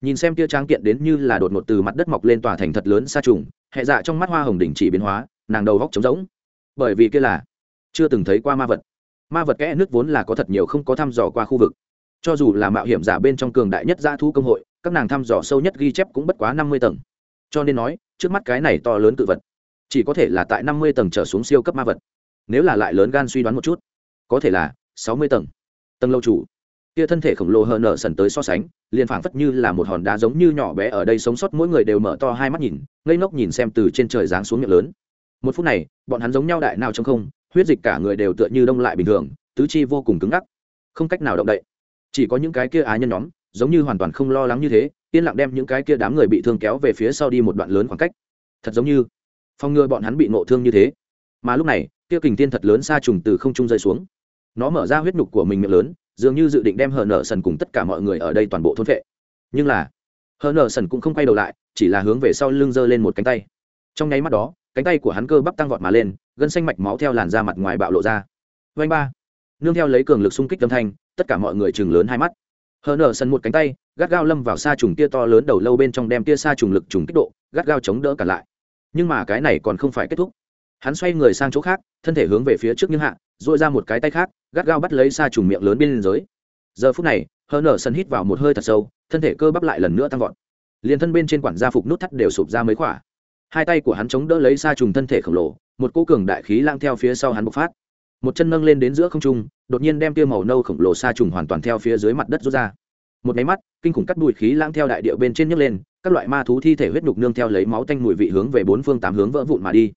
Nhìn xem tia tráng kiện đến như là đột ngột từ mặt đất mọc lên tòa thành thật lớn xa trùng, hệ dạ trong mắt hoa hồng đỉnh chỉ biến hóa, nàng đầu góc trống rỗng. Bởi vì kia là chưa từng thấy qua ma vật. Ma vật kẽ nước vốn là có thật nhiều không có thăm dò qua khu vực. Cho dù là mạo hiểm giả bên trong cường đại nhất gia thu công hội, các nàng thăm dò sâu nhất ghi chép cũng bất quá năm mươi tầng. Cho nên nói, trước mắt cái này to lớn tự vật, chỉ có thể là tại năm mươi tầng trở xuống siêu cấp ma vật. Nếu là lại lớn gan suy đoán một chút có thể là sáu mươi tầng. Tầng lâu chủ. Kia thân thể khổng lồ hờ nở sần tới so sánh, liền phảng phất như là một hòn đá giống như nhỏ bé ở đây sống sót mỗi người đều mở to hai mắt nhìn, ngây ngốc nhìn xem từ trên trời giáng xuống miệng lớn. Một phút này, bọn hắn giống nhau đại nào trong không, huyết dịch cả người đều tựa như đông lại bình thường, tứ chi vô cùng cứng ngắc. Không cách nào động đậy. Chỉ có những cái kia á nhân nhóm, giống như hoàn toàn không lo lắng như thế, yên lặng đem những cái kia đám người bị thương kéo về phía sau đi một đoạn lớn khoảng cách. Thật giống như, phòng ngừa bọn hắn bị ngộ thương như thế. Mà lúc này, kia kình tiên thật lớn xa trùng từ không trung rơi xuống nó mở ra huyết nhục của mình miệng lớn, dường như dự định đem hờ nở sần cùng tất cả mọi người ở đây toàn bộ thôn vệ nhưng là, hờ nở sần cũng không quay đầu lại, chỉ là hướng về sau lưng giơ lên một cánh tay. Trong nháy mắt đó, cánh tay của hắn cơ bắp tăng vọt mà lên, gân xanh mạch máu theo làn da mặt ngoài bạo lộ ra. Vanh ba! Nương theo lấy cường lực xung kích âm thanh, tất cả mọi người chừng lớn hai mắt. Hờ nở sần một cánh tay, gắt gao lâm vào xa trùng tia to lớn đầu lâu bên trong đem tia xa trùng lực trùng kích độ, gắt gao chống đỡ cả lại. Nhưng mà cái này còn không phải kết thúc hắn xoay người sang chỗ khác, thân thể hướng về phía trước nhưng hạ dội ra một cái tay khác, gắt gao bắt lấy xa trùng miệng lớn bên dưới. Giờ phút này, hờ nở sân hít vào một hơi thật sâu, thân thể cơ bắp lại lần nữa tăng vọt. Liền thân bên trên quản gia phục nút thắt đều sụp ra mấy khỏa. Hai tay của hắn chống đỡ lấy xa trùng thân thể khổng lồ, một cô cường đại khí lang theo phía sau hắn bộc phát. Một chân nâng lên đến giữa không trung, đột nhiên đem kia màu nâu khổng lồ sa trùng hoàn toàn theo phía dưới mặt đất rút ra. Một máy mắt, kinh khủng cắt bụi khí lãng theo đại địa bên trên nhấc lên, các loại ma thú thi thể huyết nhục nương theo lấy máu tanh mùi vị hướng về bốn phương tám hướng vỡ vụn mà đi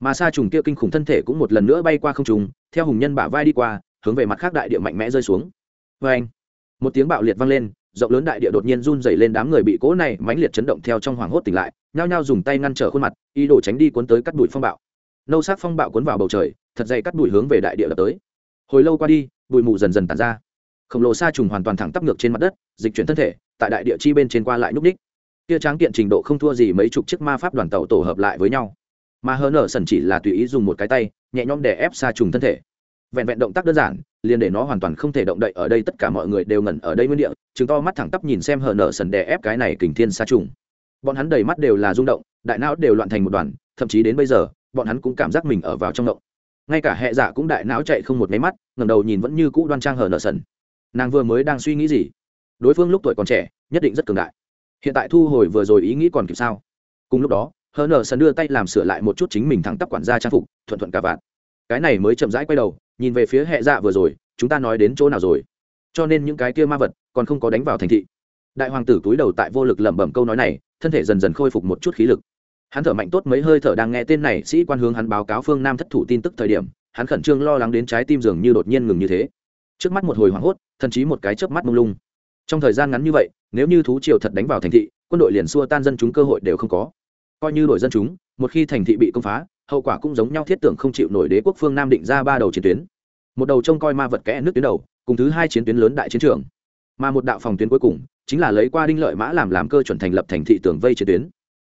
mà sa trùng kia kinh khủng thân thể cũng một lần nữa bay qua không trùng theo hùng nhân bả vai đi qua, hướng về mặt khác đại địa mạnh mẽ rơi xuống. Vê anh, một tiếng bạo liệt vang lên, rộng lớn đại địa đột nhiên run dày lên đám người bị cỗ này mãnh liệt chấn động theo trong hoảng hốt tỉnh lại, nhao nhao dùng tay ngăn trở khuôn mặt, ý đồ tránh đi cuốn tới cắt bụi phong bạo. Nâu sắc phong bạo cuốn vào bầu trời, thật dày cắt bụi hướng về đại địa lập tới. Hồi lâu qua đi, bụi mù dần dần tàn ra. Khổng lồ sa trùng hoàn toàn thẳng tắp ngược trên mặt đất, dịch chuyển thân thể, tại đại địa chi bên trên qua lại núp ních. Kia tráng kiện trình độ không thua gì mấy chục chiếc ma pháp đoàn tàu tổ hợp lại với nhau mà hờ nở sần chỉ là tùy ý dùng một cái tay, nhẹ nhõm để ép xa trùng thân thể. Vẹn vẹn động tác đơn giản, liền để nó hoàn toàn không thể động đậy ở đây, tất cả mọi người đều ngẩn ở đây nguyên địa chứng to mắt thẳng tắp nhìn xem hờ nở sần đè ép cái này kình thiên xa trùng. Bọn hắn đầy mắt đều là rung động, đại não đều loạn thành một đoàn, thậm chí đến bây giờ, bọn hắn cũng cảm giác mình ở vào trong động. Ngay cả hệ giả cũng đại não chạy không một máy mắt ngầm đầu nhìn vẫn như cũ đoan trang hờ nở sần. Nàng vừa mới đang suy nghĩ gì? Đối phương lúc tuổi còn trẻ, nhất định rất cường đại. Hiện tại thu hồi vừa rồi ý nghĩ còn kịp sao? Cùng lúc đó hờ nở sần đưa tay làm sửa lại một chút chính mình thẳng tắp quản gia trang phục, thuận thuận cả vạn cái này mới chậm rãi quay đầu, nhìn về phía hệ dạ vừa rồi, chúng ta nói đến chỗ nào rồi? Cho nên những cái kia ma vật, còn không có đánh vào thành thị. Đại hoàng tử túi đầu tại vô lực lẩm bẩm câu nói này, thân thể dần dần khôi phục một chút khí lực. Hắn thở mạnh tốt mấy hơi thở đang nghe tên này sĩ quan hướng hắn báo cáo phương nam thất thủ tin tức thời điểm, hắn khẩn trương lo lắng đến trái tim dường như đột nhiên ngừng như thế. Trước mắt một hồi hoảng hốt, thậm chí một cái chớp mắt mông lung. Trong thời gian ngắn như vậy, nếu như thú triều thật đánh vào thành thị, quân đội liền xua tan dân chúng cơ hội đều không có coi như đổi dân chúng, một khi thành thị bị công phá, hậu quả cũng giống nhau thiết tưởng không chịu nổi đế quốc phương nam định ra ba đầu chiến tuyến. Một đầu trông coi ma vật kẽ nước tuyến đầu, cùng thứ hai chiến tuyến lớn đại chiến trường. Mà một đạo phòng tuyến cuối cùng, chính là lấy qua đinh lợi mã làm làm cơ chuẩn thành lập thành thị tường vây chiến tuyến.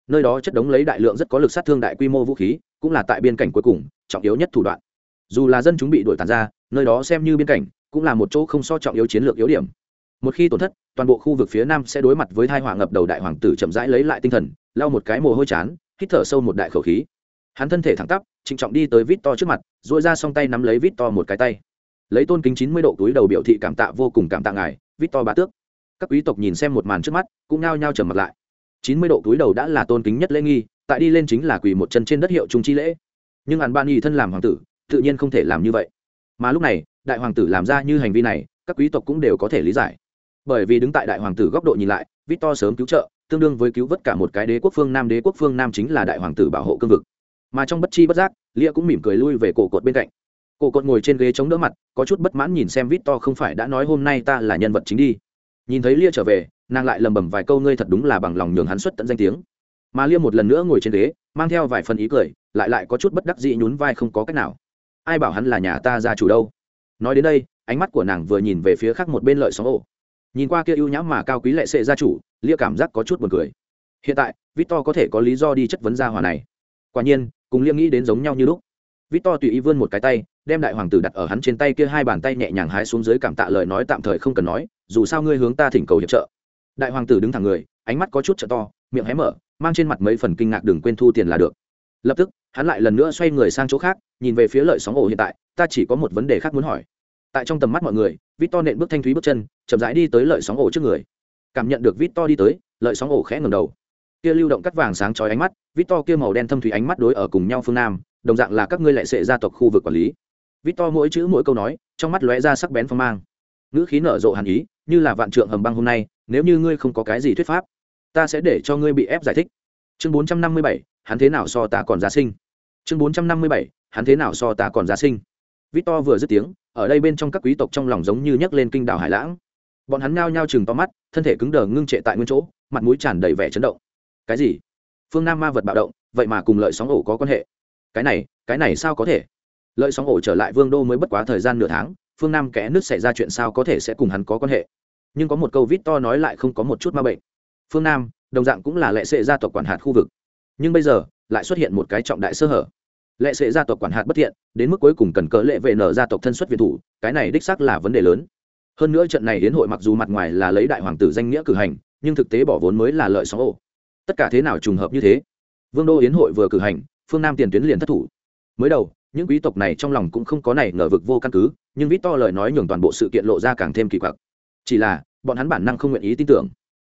Nơi đó chất đống lấy đại lượng rất có lực sát thương đại quy mô vũ khí, cũng là tại biên cảnh cuối cùng, trọng yếu nhất thủ đoạn. Dù là dân chúng bị đuổi tàn ra, nơi đó xem như biên cảnh, cũng là một chỗ không so trọng yếu chiến lược yếu điểm. Một khi tổn thất, toàn bộ khu vực phía nam sẽ đối mặt với thai họa ngập đầu đại hoàng tử chậm rãi lấy lại tinh thần lau một cái mồ hôi chán, hít thở sâu một đại khẩu khí. Hắn thân thể thẳng tắp, trịnh trọng đi tới vít to trước mặt dội ra song tay nắm lấy vít to một cái tay. Lấy tôn kính chín mươi độ túi đầu biểu thị cảm tạ vô cùng cảm tạ ngài, vít to bá tước. Các quý tộc nhìn xem một màn trước mắt, cũng nao nhao trầm mặt lại. Chín mươi độ túi đầu đã là tôn kính nhất lễ nghi, tại đi lên chính là quỳ một chân trên đất hiệu trung chi lễ. Nhưng hàn ban y thân làm hoàng tử, tự nhiên không thể làm như vậy. Mà lúc này, đại hoàng tử làm ra như hành vi này, các quý tộc cũng đều có thể lý giải. Bởi vì đứng tại đại hoàng tử góc độ nhìn lại victor sớm cứu trợ tương đương với cứu vớt cả một cái đế quốc phương nam. Đế quốc phương nam chính là đại hoàng tử bảo hộ cương vực. Mà trong bất chi bất giác, lia cũng mỉm cười lui về cổ cột bên cạnh. Cổ cột ngồi trên ghế chống đỡ mặt, có chút bất mãn nhìn xem vít to không phải đã nói hôm nay ta là nhân vật chính đi. Nhìn thấy lia trở về, nàng lại lầm bầm vài câu ngươi thật đúng là bằng lòng nhường hắn xuất tận danh tiếng. Mà lia một lần nữa ngồi trên ghế, mang theo vài phần ý cười, lại lại có chút bất đắc dĩ nhún vai không có cách nào. Ai bảo hắn là nhà ta gia chủ đâu? Nói đến đây, ánh mắt của nàng vừa nhìn về phía khác một bên lợi sóng ổ. Nhìn qua kia ưu nhãm mà cao quý lệ sệ gia chủ lia cảm giác có chút buồn cười. Hiện tại, victor có thể có lý do đi chất vấn gia hòa này. Quả nhiên, cùng lia nghĩ đến giống nhau như lúc. Victor tùy ý vươn một cái tay, đem đại hoàng tử đặt ở hắn trên tay kia hai bàn tay nhẹ nhàng hái xuống dưới cảm tạ lời nói tạm thời không cần nói, dù sao ngươi hướng ta thỉnh cầu hiệp trợ. Đại hoàng tử đứng thẳng người, ánh mắt có chút trợ to, miệng hé mở, mang trên mặt mấy phần kinh ngạc đừng quên thu tiền là được. Lập tức, hắn lại lần nữa xoay người sang chỗ khác, nhìn về phía lợi sóng ổ hiện tại, ta chỉ có một vấn đề khác muốn hỏi. Tại trong tầm mắt mọi người vít to nện bước thanh thúy bước chân, chậm rãi đi tới lợi sóng ổ trước người cảm nhận được vít to đi tới, lợi sóng ổ khẽ ngầm đầu. Kia lưu động cắt vàng sáng chói ánh mắt vít to kia màu đen thâm thủy ánh mắt đối ở cùng nhau phương nam, đồng dạng là các ngươi lệ sệ gia tộc khu vực quản lý. Vít to mỗi chữ mỗi câu nói, trong mắt lóe ra sắc bén phong mang. Ngữ khí nở rộ hàn ý, như là vạn trượng hầm băng hôm nay, nếu như ngươi không có cái gì thuyết pháp, ta sẽ để cho ngươi bị ép giải thích. Chương bốn trăm năm mươi bảy, hắn thế nào so ta còn giá sinh? Chương bốn trăm năm mươi bảy, hắn thế nào so ta còn giá sinh? Victor vừa dứt tiếng, ở đây bên trong các quý tộc trong lòng giống như nhấc lên kinh đảo hải lãng bọn hắn nhao nhao chừng to mắt, thân thể cứng đờ ngưng trệ tại nguyên chỗ, mặt mũi tràn đầy vẻ chấn động. Cái gì? Phương nam ma vật bạo động, vậy mà cùng lợi sóng ổ có quan hệ. Cái này cái này sao có thể? Lợi sóng ổ trở lại vương đô mới bất quá thời gian nửa tháng, phương nam kẽ nước xảy ra chuyện sao có thể sẽ cùng hắn có quan hệ? Nhưng có một câu vít to nói lại không có một chút ma bệnh. Phương nam, đồng dạng cũng là lệ sệ gia tộc quản hạt khu vực. Nhưng bây giờ, lại xuất hiện một cái trọng đại sơ hở. Lệ sệ gia tộc quản hạt bất thiện, đến mức cuối cùng cần cỡ lệ vệ nở gia tộc thân xuất việt thủ, cái này đích xác là vấn đề lớn hơn nữa trận này đến hội mặc dù mặt ngoài là lấy đại hoàng tử danh nghĩa cử hành, nhưng thực tế bỏ vốn mới là lợi sóng ổ tất cả thế nào trùng hợp như thế? Vương đô yến hội vừa cử hành, phương nam tiền tuyến liền thất thủ. Mới đầu, những quý tộc này trong lòng cũng không có này ngờ vực vô căn cứ, nhưng vít to lời nói nhường toàn bộ sự kiện lộ ra càng thêm kỳ quặc. Chỉ là, bọn hắn bản năng không nguyện ý tin tưởng.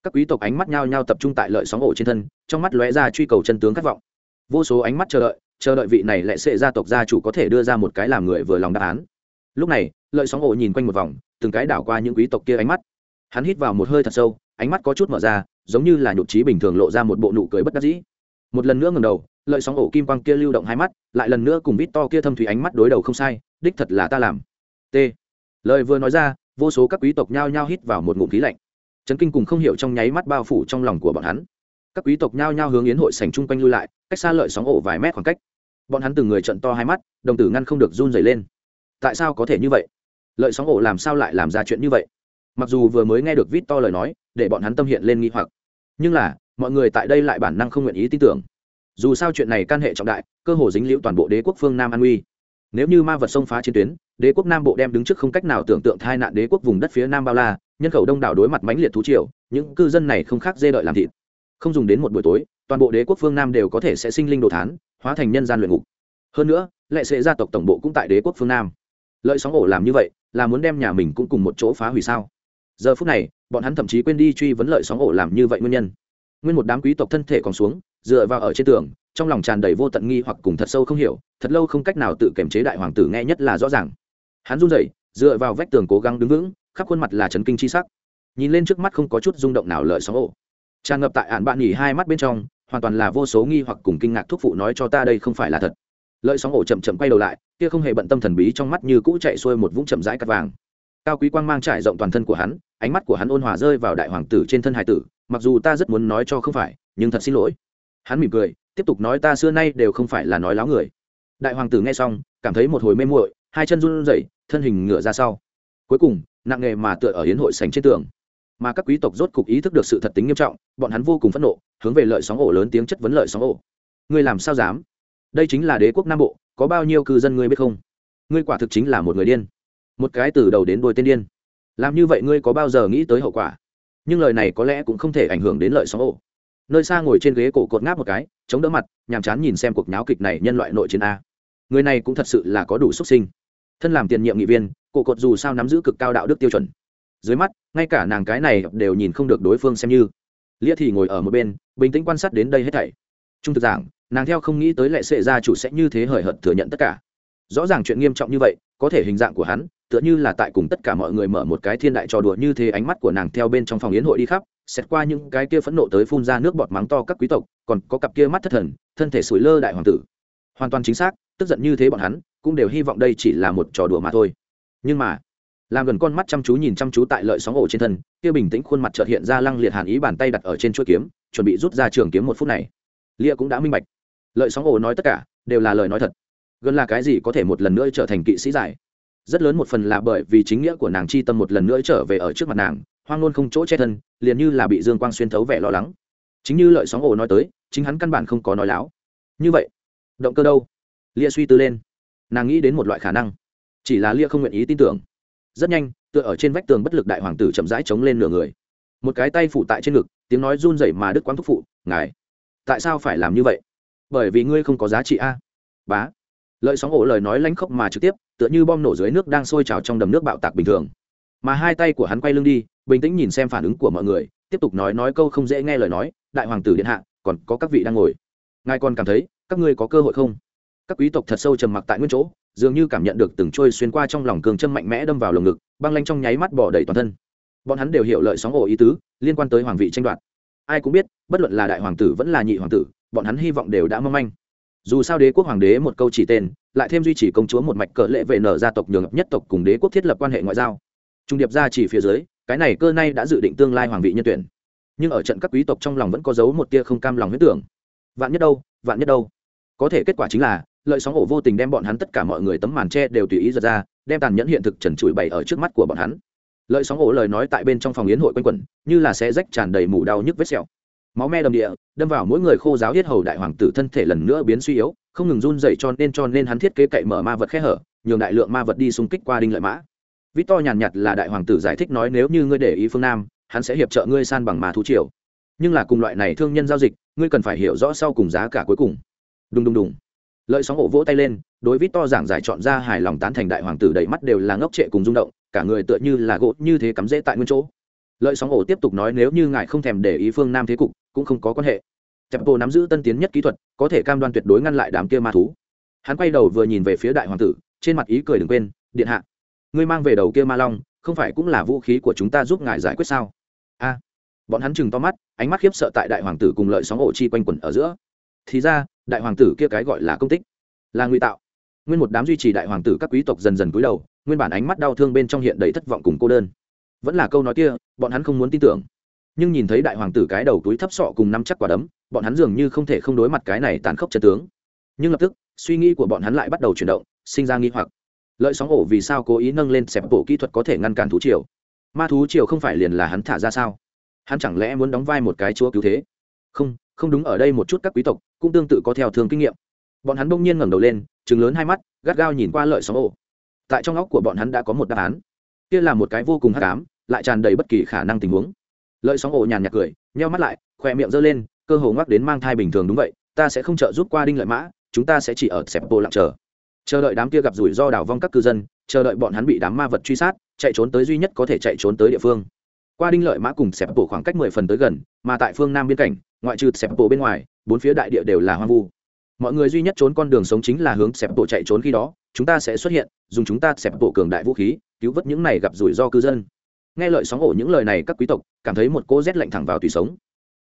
Các quý tộc ánh mắt nhao nhao tập trung tại lợi sóng ổ trên thân, trong mắt lóe ra truy cầu chân tướng khát vọng. Vô số ánh mắt chờ đợi chờ đợi vị này lại sẽ gia tộc gia chủ có thể đưa ra một cái làm người vừa lòng đáp án. Lúc này, lợi sóng ổ nhìn quanh một vòng từng cái đảo qua những quý tộc kia ánh mắt. Hắn hít vào một hơi thật sâu, ánh mắt có chút mở ra, giống như là nhụt trí bình thường lộ ra một bộ nụ cười bất đắc dĩ. Một lần nữa ngầm đầu, lợi sóng ổ kim quang kia lưu động hai mắt, lại lần nữa cùng vít to kia thâm thủy ánh mắt đối đầu không sai, đích thật là ta làm. T. Lời vừa nói ra, vô số các quý tộc nhao nhao hít vào một ngụm khí lạnh. Trấn kinh cùng không hiểu trong nháy mắt bao phủ trong lòng của bọn hắn. Các quý tộc nhao nhao hướng yến hội sành chung quanh lui lại, cách xa lợi sóng ổ vài mét khoảng cách. Bọn hắn từng người trận to hai mắt, đồng tử ngăn không được run dày lên. Tại sao có thể như vậy? Lợi sóng ổ làm sao lại làm ra chuyện như vậy? Mặc dù vừa mới nghe được vít to lời nói, để bọn hắn tâm hiện lên nghi hoặc. Nhưng là, mọi người tại đây lại bản năng không nguyện ý tin tưởng. Dù sao chuyện này can hệ trọng đại, cơ hồ dính liễu toàn bộ đế quốc phương nam an uy. Nếu như ma vật xông phá chiến tuyến, đế quốc nam bộ đem đứng trước không cách nào tưởng tượng thai nạn đế quốc vùng đất phía nam bao la, nhân khẩu đông đảo đối mặt mãnh liệt thú triều, những cư dân này không khác dê đợi làm thịt. Không dùng đến một buổi tối, toàn bộ đế quốc phương nam đều có thể sẽ sinh linh đồ thán, hóa thành nhân gian luyện ngục. Hơn nữa, lệ sệ gia tộc tổng bộ cũng tại đế quốc phương nam. Lợi sóng ổ làm như vậy là muốn đem nhà mình cũng cùng một chỗ phá hủy sao? Giờ phút này, bọn hắn thậm chí quên đi truy vấn lợi sóng ổ làm như vậy nguyên nhân. Nguyên một đám quý tộc thân thể còn xuống, dựa vào ở trên tường, trong lòng tràn đầy vô tận nghi hoặc cùng thật sâu không hiểu, thật lâu không cách nào tự kiềm chế đại hoàng tử nghe nhất là rõ ràng. Hắn run rẩy, dựa vào vách tường cố gắng đứng vững, khắp khuôn mặt là trấn kinh chi sắc. Nhìn lên trước mắt không có chút rung động nào lợi sóng ổ. Tràn ngập tại ạn bạn nghỉ hai mắt bên trong, hoàn toàn là vô số nghi hoặc cùng kinh ngạc thúc phụ nói cho ta đây không phải là thật lợi sóng ổ chậm chậm quay đầu lại, kia không hề bận tâm thần bí trong mắt như cũ chạy xuôi một vũng chậm rãi cắt vàng. Cao quý quang mang trải rộng toàn thân của hắn, ánh mắt của hắn ôn hòa rơi vào đại hoàng tử trên thân hải tử, mặc dù ta rất muốn nói cho không phải, nhưng thật xin lỗi. Hắn mỉm cười, tiếp tục nói ta xưa nay đều không phải là nói láo người. Đại hoàng tử nghe xong, cảm thấy một hồi mê muội, hai chân run rẩy, thân hình ngựa ra sau. Cuối cùng, nặng nghề mà tựa ở hiến hội sành trên tường. Mà các quý tộc rốt cục ý thức được sự thật tính nghiêm trọng, bọn hắn vô cùng phẫn nộ, hướng về lợi sóng ổ lớn tiếng chất vấn lợi sóng ổ. Ngươi làm sao dám? Đây chính là đế quốc nam bộ, có bao nhiêu cư dân ngươi biết không? Ngươi quả thực chính là một người điên. Một cái từ đầu đến đôi tên điên. Làm như vậy ngươi có bao giờ nghĩ tới hậu quả? Nhưng lời này có lẽ cũng không thể ảnh hưởng đến lợi xóm ổ nơi xa ngồi trên ghế cổ cột ngáp một cái, chống đỡ mặt, nhàm chán nhìn xem cuộc nháo kịch này nhân loại nội chiến a. Người này cũng thật sự là có đủ xuất sinh. Thân làm tiền nhiệm nghị viên, cổ cột dù sao nắm giữ cực cao đạo đức tiêu chuẩn. Dưới mắt, ngay cả nàng cái này đều nhìn không được đối phương xem như. Lia thì ngồi ở một bên, bình tĩnh quan sát đến đây hết thảy. Trung thực giảng nàng theo không nghĩ tới lệ sệ gia chủ sẽ như thế hời hợt thừa nhận tất cả. Rõ ràng chuyện nghiêm trọng như vậy, có thể hình dạng của hắn, tựa như là tại cùng tất cả mọi người mở một cái thiên đại trò đùa như thế ánh mắt của nàng theo bên trong phòng yến hội đi khắp, xét qua những cái kia phẫn nộ tới phun ra nước bọt mắng to các quý tộc, còn có cặp kia mắt thất thần, thân thể sủi lơ đại hoàng tử. Hoàn toàn chính xác, tức giận như thế bọn hắn, cũng đều hy vọng đây chỉ là một trò đùa mà thôi. Nhưng mà, làm gần con mắt chăm chú nhìn chăm chú tại lợi sóng ổ trên thân, kia bình tĩnh khuôn mặt trợt hiện ra lăng liệt hàn ý bàn tay đặt ở trên chuỗi kiếm, chuẩn bị rút ra trường kiếm một phút này. Lia cũng đã minh bạch lợi sóng ổ nói tất cả, đều là lời nói thật. Gần là cái gì có thể một lần nữa trở thành kỵ sĩ giải rất lớn một phần là bởi vì chính nghĩa của nàng chi tâm một lần nữa trở về ở trước mặt nàng, hoang nôn không chỗ che thân, liền như là bị dương quang xuyên thấu vẻ lo lắng. Chính như lợi sóng ổ nói tới, chính hắn căn bản không có nói láo. Như vậy, động cơ đâu? Lia suy tư lên. Nàng nghĩ đến một loại khả năng. Chỉ là lia không nguyện ý tin tưởng. Rất nhanh, tựa ở trên vách tường bất lực đại hoàng tử chậm rãi chống lên nửa người. Một cái tay phụ tại trên ngực, tiếng nói run rẩy mà đức quang thúc phụ, ngài, tại sao phải làm như vậy? Bởi vì ngươi không có giá trị a. Bá. Lợi sóng ổ lời nói lánh khóc mà trực tiếp, tựa như bom nổ dưới nước đang sôi trào trong đầm nước bạo tạc bình thường. Mà hai tay của hắn quay lưng đi, bình tĩnh nhìn xem phản ứng của mọi người, tiếp tục nói nói câu không dễ nghe lời nói, đại hoàng tử điện hạ, còn có các vị đang ngồi. Ngài còn cảm thấy, các ngươi có cơ hội không? Các quý tộc thật sâu trầm mặc tại nguyên chỗ, dường như cảm nhận được từng trôi xuyên qua trong lòng cường châm mạnh mẽ đâm vào lồng ngực, băng lanh trong nháy mắt bỏ đầy toàn thân. Bọn hắn đều hiểu lợi sóng ổ ý tứ, liên quan tới hoàng vị tranh đoạt. Ai cũng biết, bất luận là đại hoàng tử vẫn là nhị hoàng tử bọn hắn hy vọng đều đã mong manh. Dù sao đế quốc hoàng đế một câu chỉ tên, lại thêm duy trì công chúa một mạch cờ lệ vệ nở gia tộc nhường nhất tộc cùng đế quốc thiết lập quan hệ ngoại giao. Trung điệp ra chỉ phía dưới, cái này cơ nay đã dự định tương lai hoàng vị nhân tuyển. Nhưng ở trận các quý tộc trong lòng vẫn có giấu một tia không cam lòng huyết tưởng. Vạn nhất đâu, vạn nhất đâu. Có thể kết quả chính là, lợi sóng ổ vô tình đem bọn hắn tất cả mọi người tấm màn tre đều tùy ý giật ra, đem tàn nhẫn hiện thực trần trụi bày ở trước mắt của bọn hắn. Lợi sóng ổ lời nói tại bên trong phòng yến hội quanh quẩn, như là sẽ rách tràn đầy mủ đau nhức vết sẹo máu me đầm địa, đâm vào mỗi người khô giáo yết hầu đại hoàng tử thân thể lần nữa biến suy yếu, không ngừng run dậy cho nên cho nên hắn thiết kế cậy mở ma vật khe hở, nhường đại lượng ma vật đi xung kích qua đinh lợi mã. Vít to nhàn nhạt là đại hoàng tử giải thích nói nếu như ngươi để ý phương nam, hắn sẽ hiệp trợ ngươi san bằng ma thú triều. Nhưng là cùng loại này thương nhân giao dịch, ngươi cần phải hiểu rõ sau cùng giá cả cuối cùng. Đùng đùng đùng. Lợi sóng ổ vỗ tay lên, đối vít to giảng giải chọn ra hài lòng tán thành đại hoàng tử đầy mắt đều là ngốc trệ cùng rung động, cả người tựa như là gỗ như thế cắm rễ tại nguyên chỗ lợi sóng ổ tiếp tục nói nếu như ngài không thèm để ý phương nam thế cục, cũng không có quan hệ. Chẹp bộ nắm giữ tân tiến nhất kỹ thuật, có thể cam đoan tuyệt đối ngăn lại đám kia ma thú. Hắn quay đầu vừa nhìn về phía đại hoàng tử, trên mặt ý cười đừng quên, điện hạ, ngươi mang về đầu kia ma long, không phải cũng là vũ khí của chúng ta giúp ngài giải quyết sao? A. Bọn hắn chừng to mắt, ánh mắt khiếp sợ tại đại hoàng tử cùng lợi sóng ổ chi quanh quẩn ở giữa. Thì ra, đại hoàng tử kia cái gọi là công tích, là ngụy tạo. Nguyên một đám duy trì đại hoàng tử các quý tộc dần dần cúi đầu, nguyên bản ánh mắt đau thương bên trong hiện đầy thất vọng cùng cô đơn vẫn là câu nói kia, bọn hắn không muốn tin tưởng. Nhưng nhìn thấy đại hoàng tử cái đầu túi thấp sọ cùng năm chắc quả đấm, bọn hắn dường như không thể không đối mặt cái này tàn khốc chân tướng. Nhưng lập tức, suy nghĩ của bọn hắn lại bắt đầu chuyển động, sinh ra nghi hoặc. Lợi sóng ổ vì sao cố ý nâng lên xẹp bộ kỹ thuật có thể ngăn cản thú triều? Ma thú triều không phải liền là hắn thả ra sao? Hắn chẳng lẽ muốn đóng vai một cái chúa cứu thế? Không không đúng ở đây một chút các quý tộc cũng tương tự có theo thường kinh nghiệm. Bọn hắn bỗng nhiên ngẩng đầu lên chừng lớn hai mắt, gắt gao nhìn qua lợi sóng ổ. Tại trong óc của bọn hắn đã có một đáp án. Kia là một cái vô cùng hắc ám lại tràn đầy bất kỳ khả năng tình huống. Lợi sóng ổ nhàn nhạt cười, nheo mắt lại, khỏe miệng giơ lên, cơ hồ ngoắc đến mang thai bình thường đúng vậy, ta sẽ không trợ giúp qua đinh lợi mã, chúng ta sẽ chỉ ở xẹp bộ lặng chờ. Chờ đợi đám kia gặp rủi ro đảo vong các cư dân, chờ đợi bọn hắn bị đám ma vật truy sát, chạy trốn tới duy nhất có thể chạy trốn tới địa phương. Qua đinh lợi mã cùng xẹp bộ khoảng cách mười phần tới gần, mà tại phương nam biên cảnh, ngoại trừ xẹp bộ bên ngoài, bốn phía đại địa đều là hoang vu. Mọi người duy nhất trốn con đường sống chính là hướng xẹp bộ chạy trốn khi đó, chúng ta sẽ xuất hiện, dùng chúng ta xẹp bộ cường đại vũ khí, cứu vớt những này gặp rủi ro cư dân nghe lợi sóng ổ những lời này các quý tộc, cảm thấy một cô rét lạnh thẳng vào tùy sống.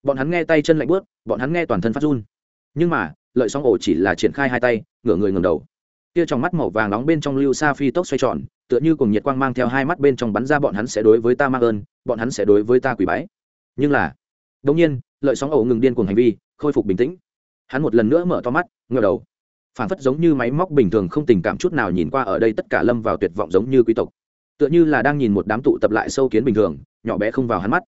Bọn hắn nghe tay chân lạnh bớt bọn hắn nghe toàn thân phát run. Nhưng mà, lợi sóng ổ chỉ là triển khai hai tay, ngửa người ngầm đầu. Kia trong mắt màu vàng nóng bên trong lưu sa phi tốc xoay tròn, tựa như cùng nhiệt quang mang theo hai mắt bên trong bắn ra bọn hắn sẽ đối với ta mang ơn, bọn hắn sẽ đối với ta quỳ bái. Nhưng là đông nhiên, lợi sóng ổ ngừng điên cuồng hành vi, khôi phục bình tĩnh. Hắn một lần nữa mở to mắt ngờ đầu. Phản phất giống như máy móc bình thường không tình cảm chút nào nhìn qua ở đây tất cả lâm vào tuyệt vọng giống như quý tộc tựa như là đang nhìn một đám tụ tập lại sâu kiến bình thường, nhỏ bé không vào hắn mắt.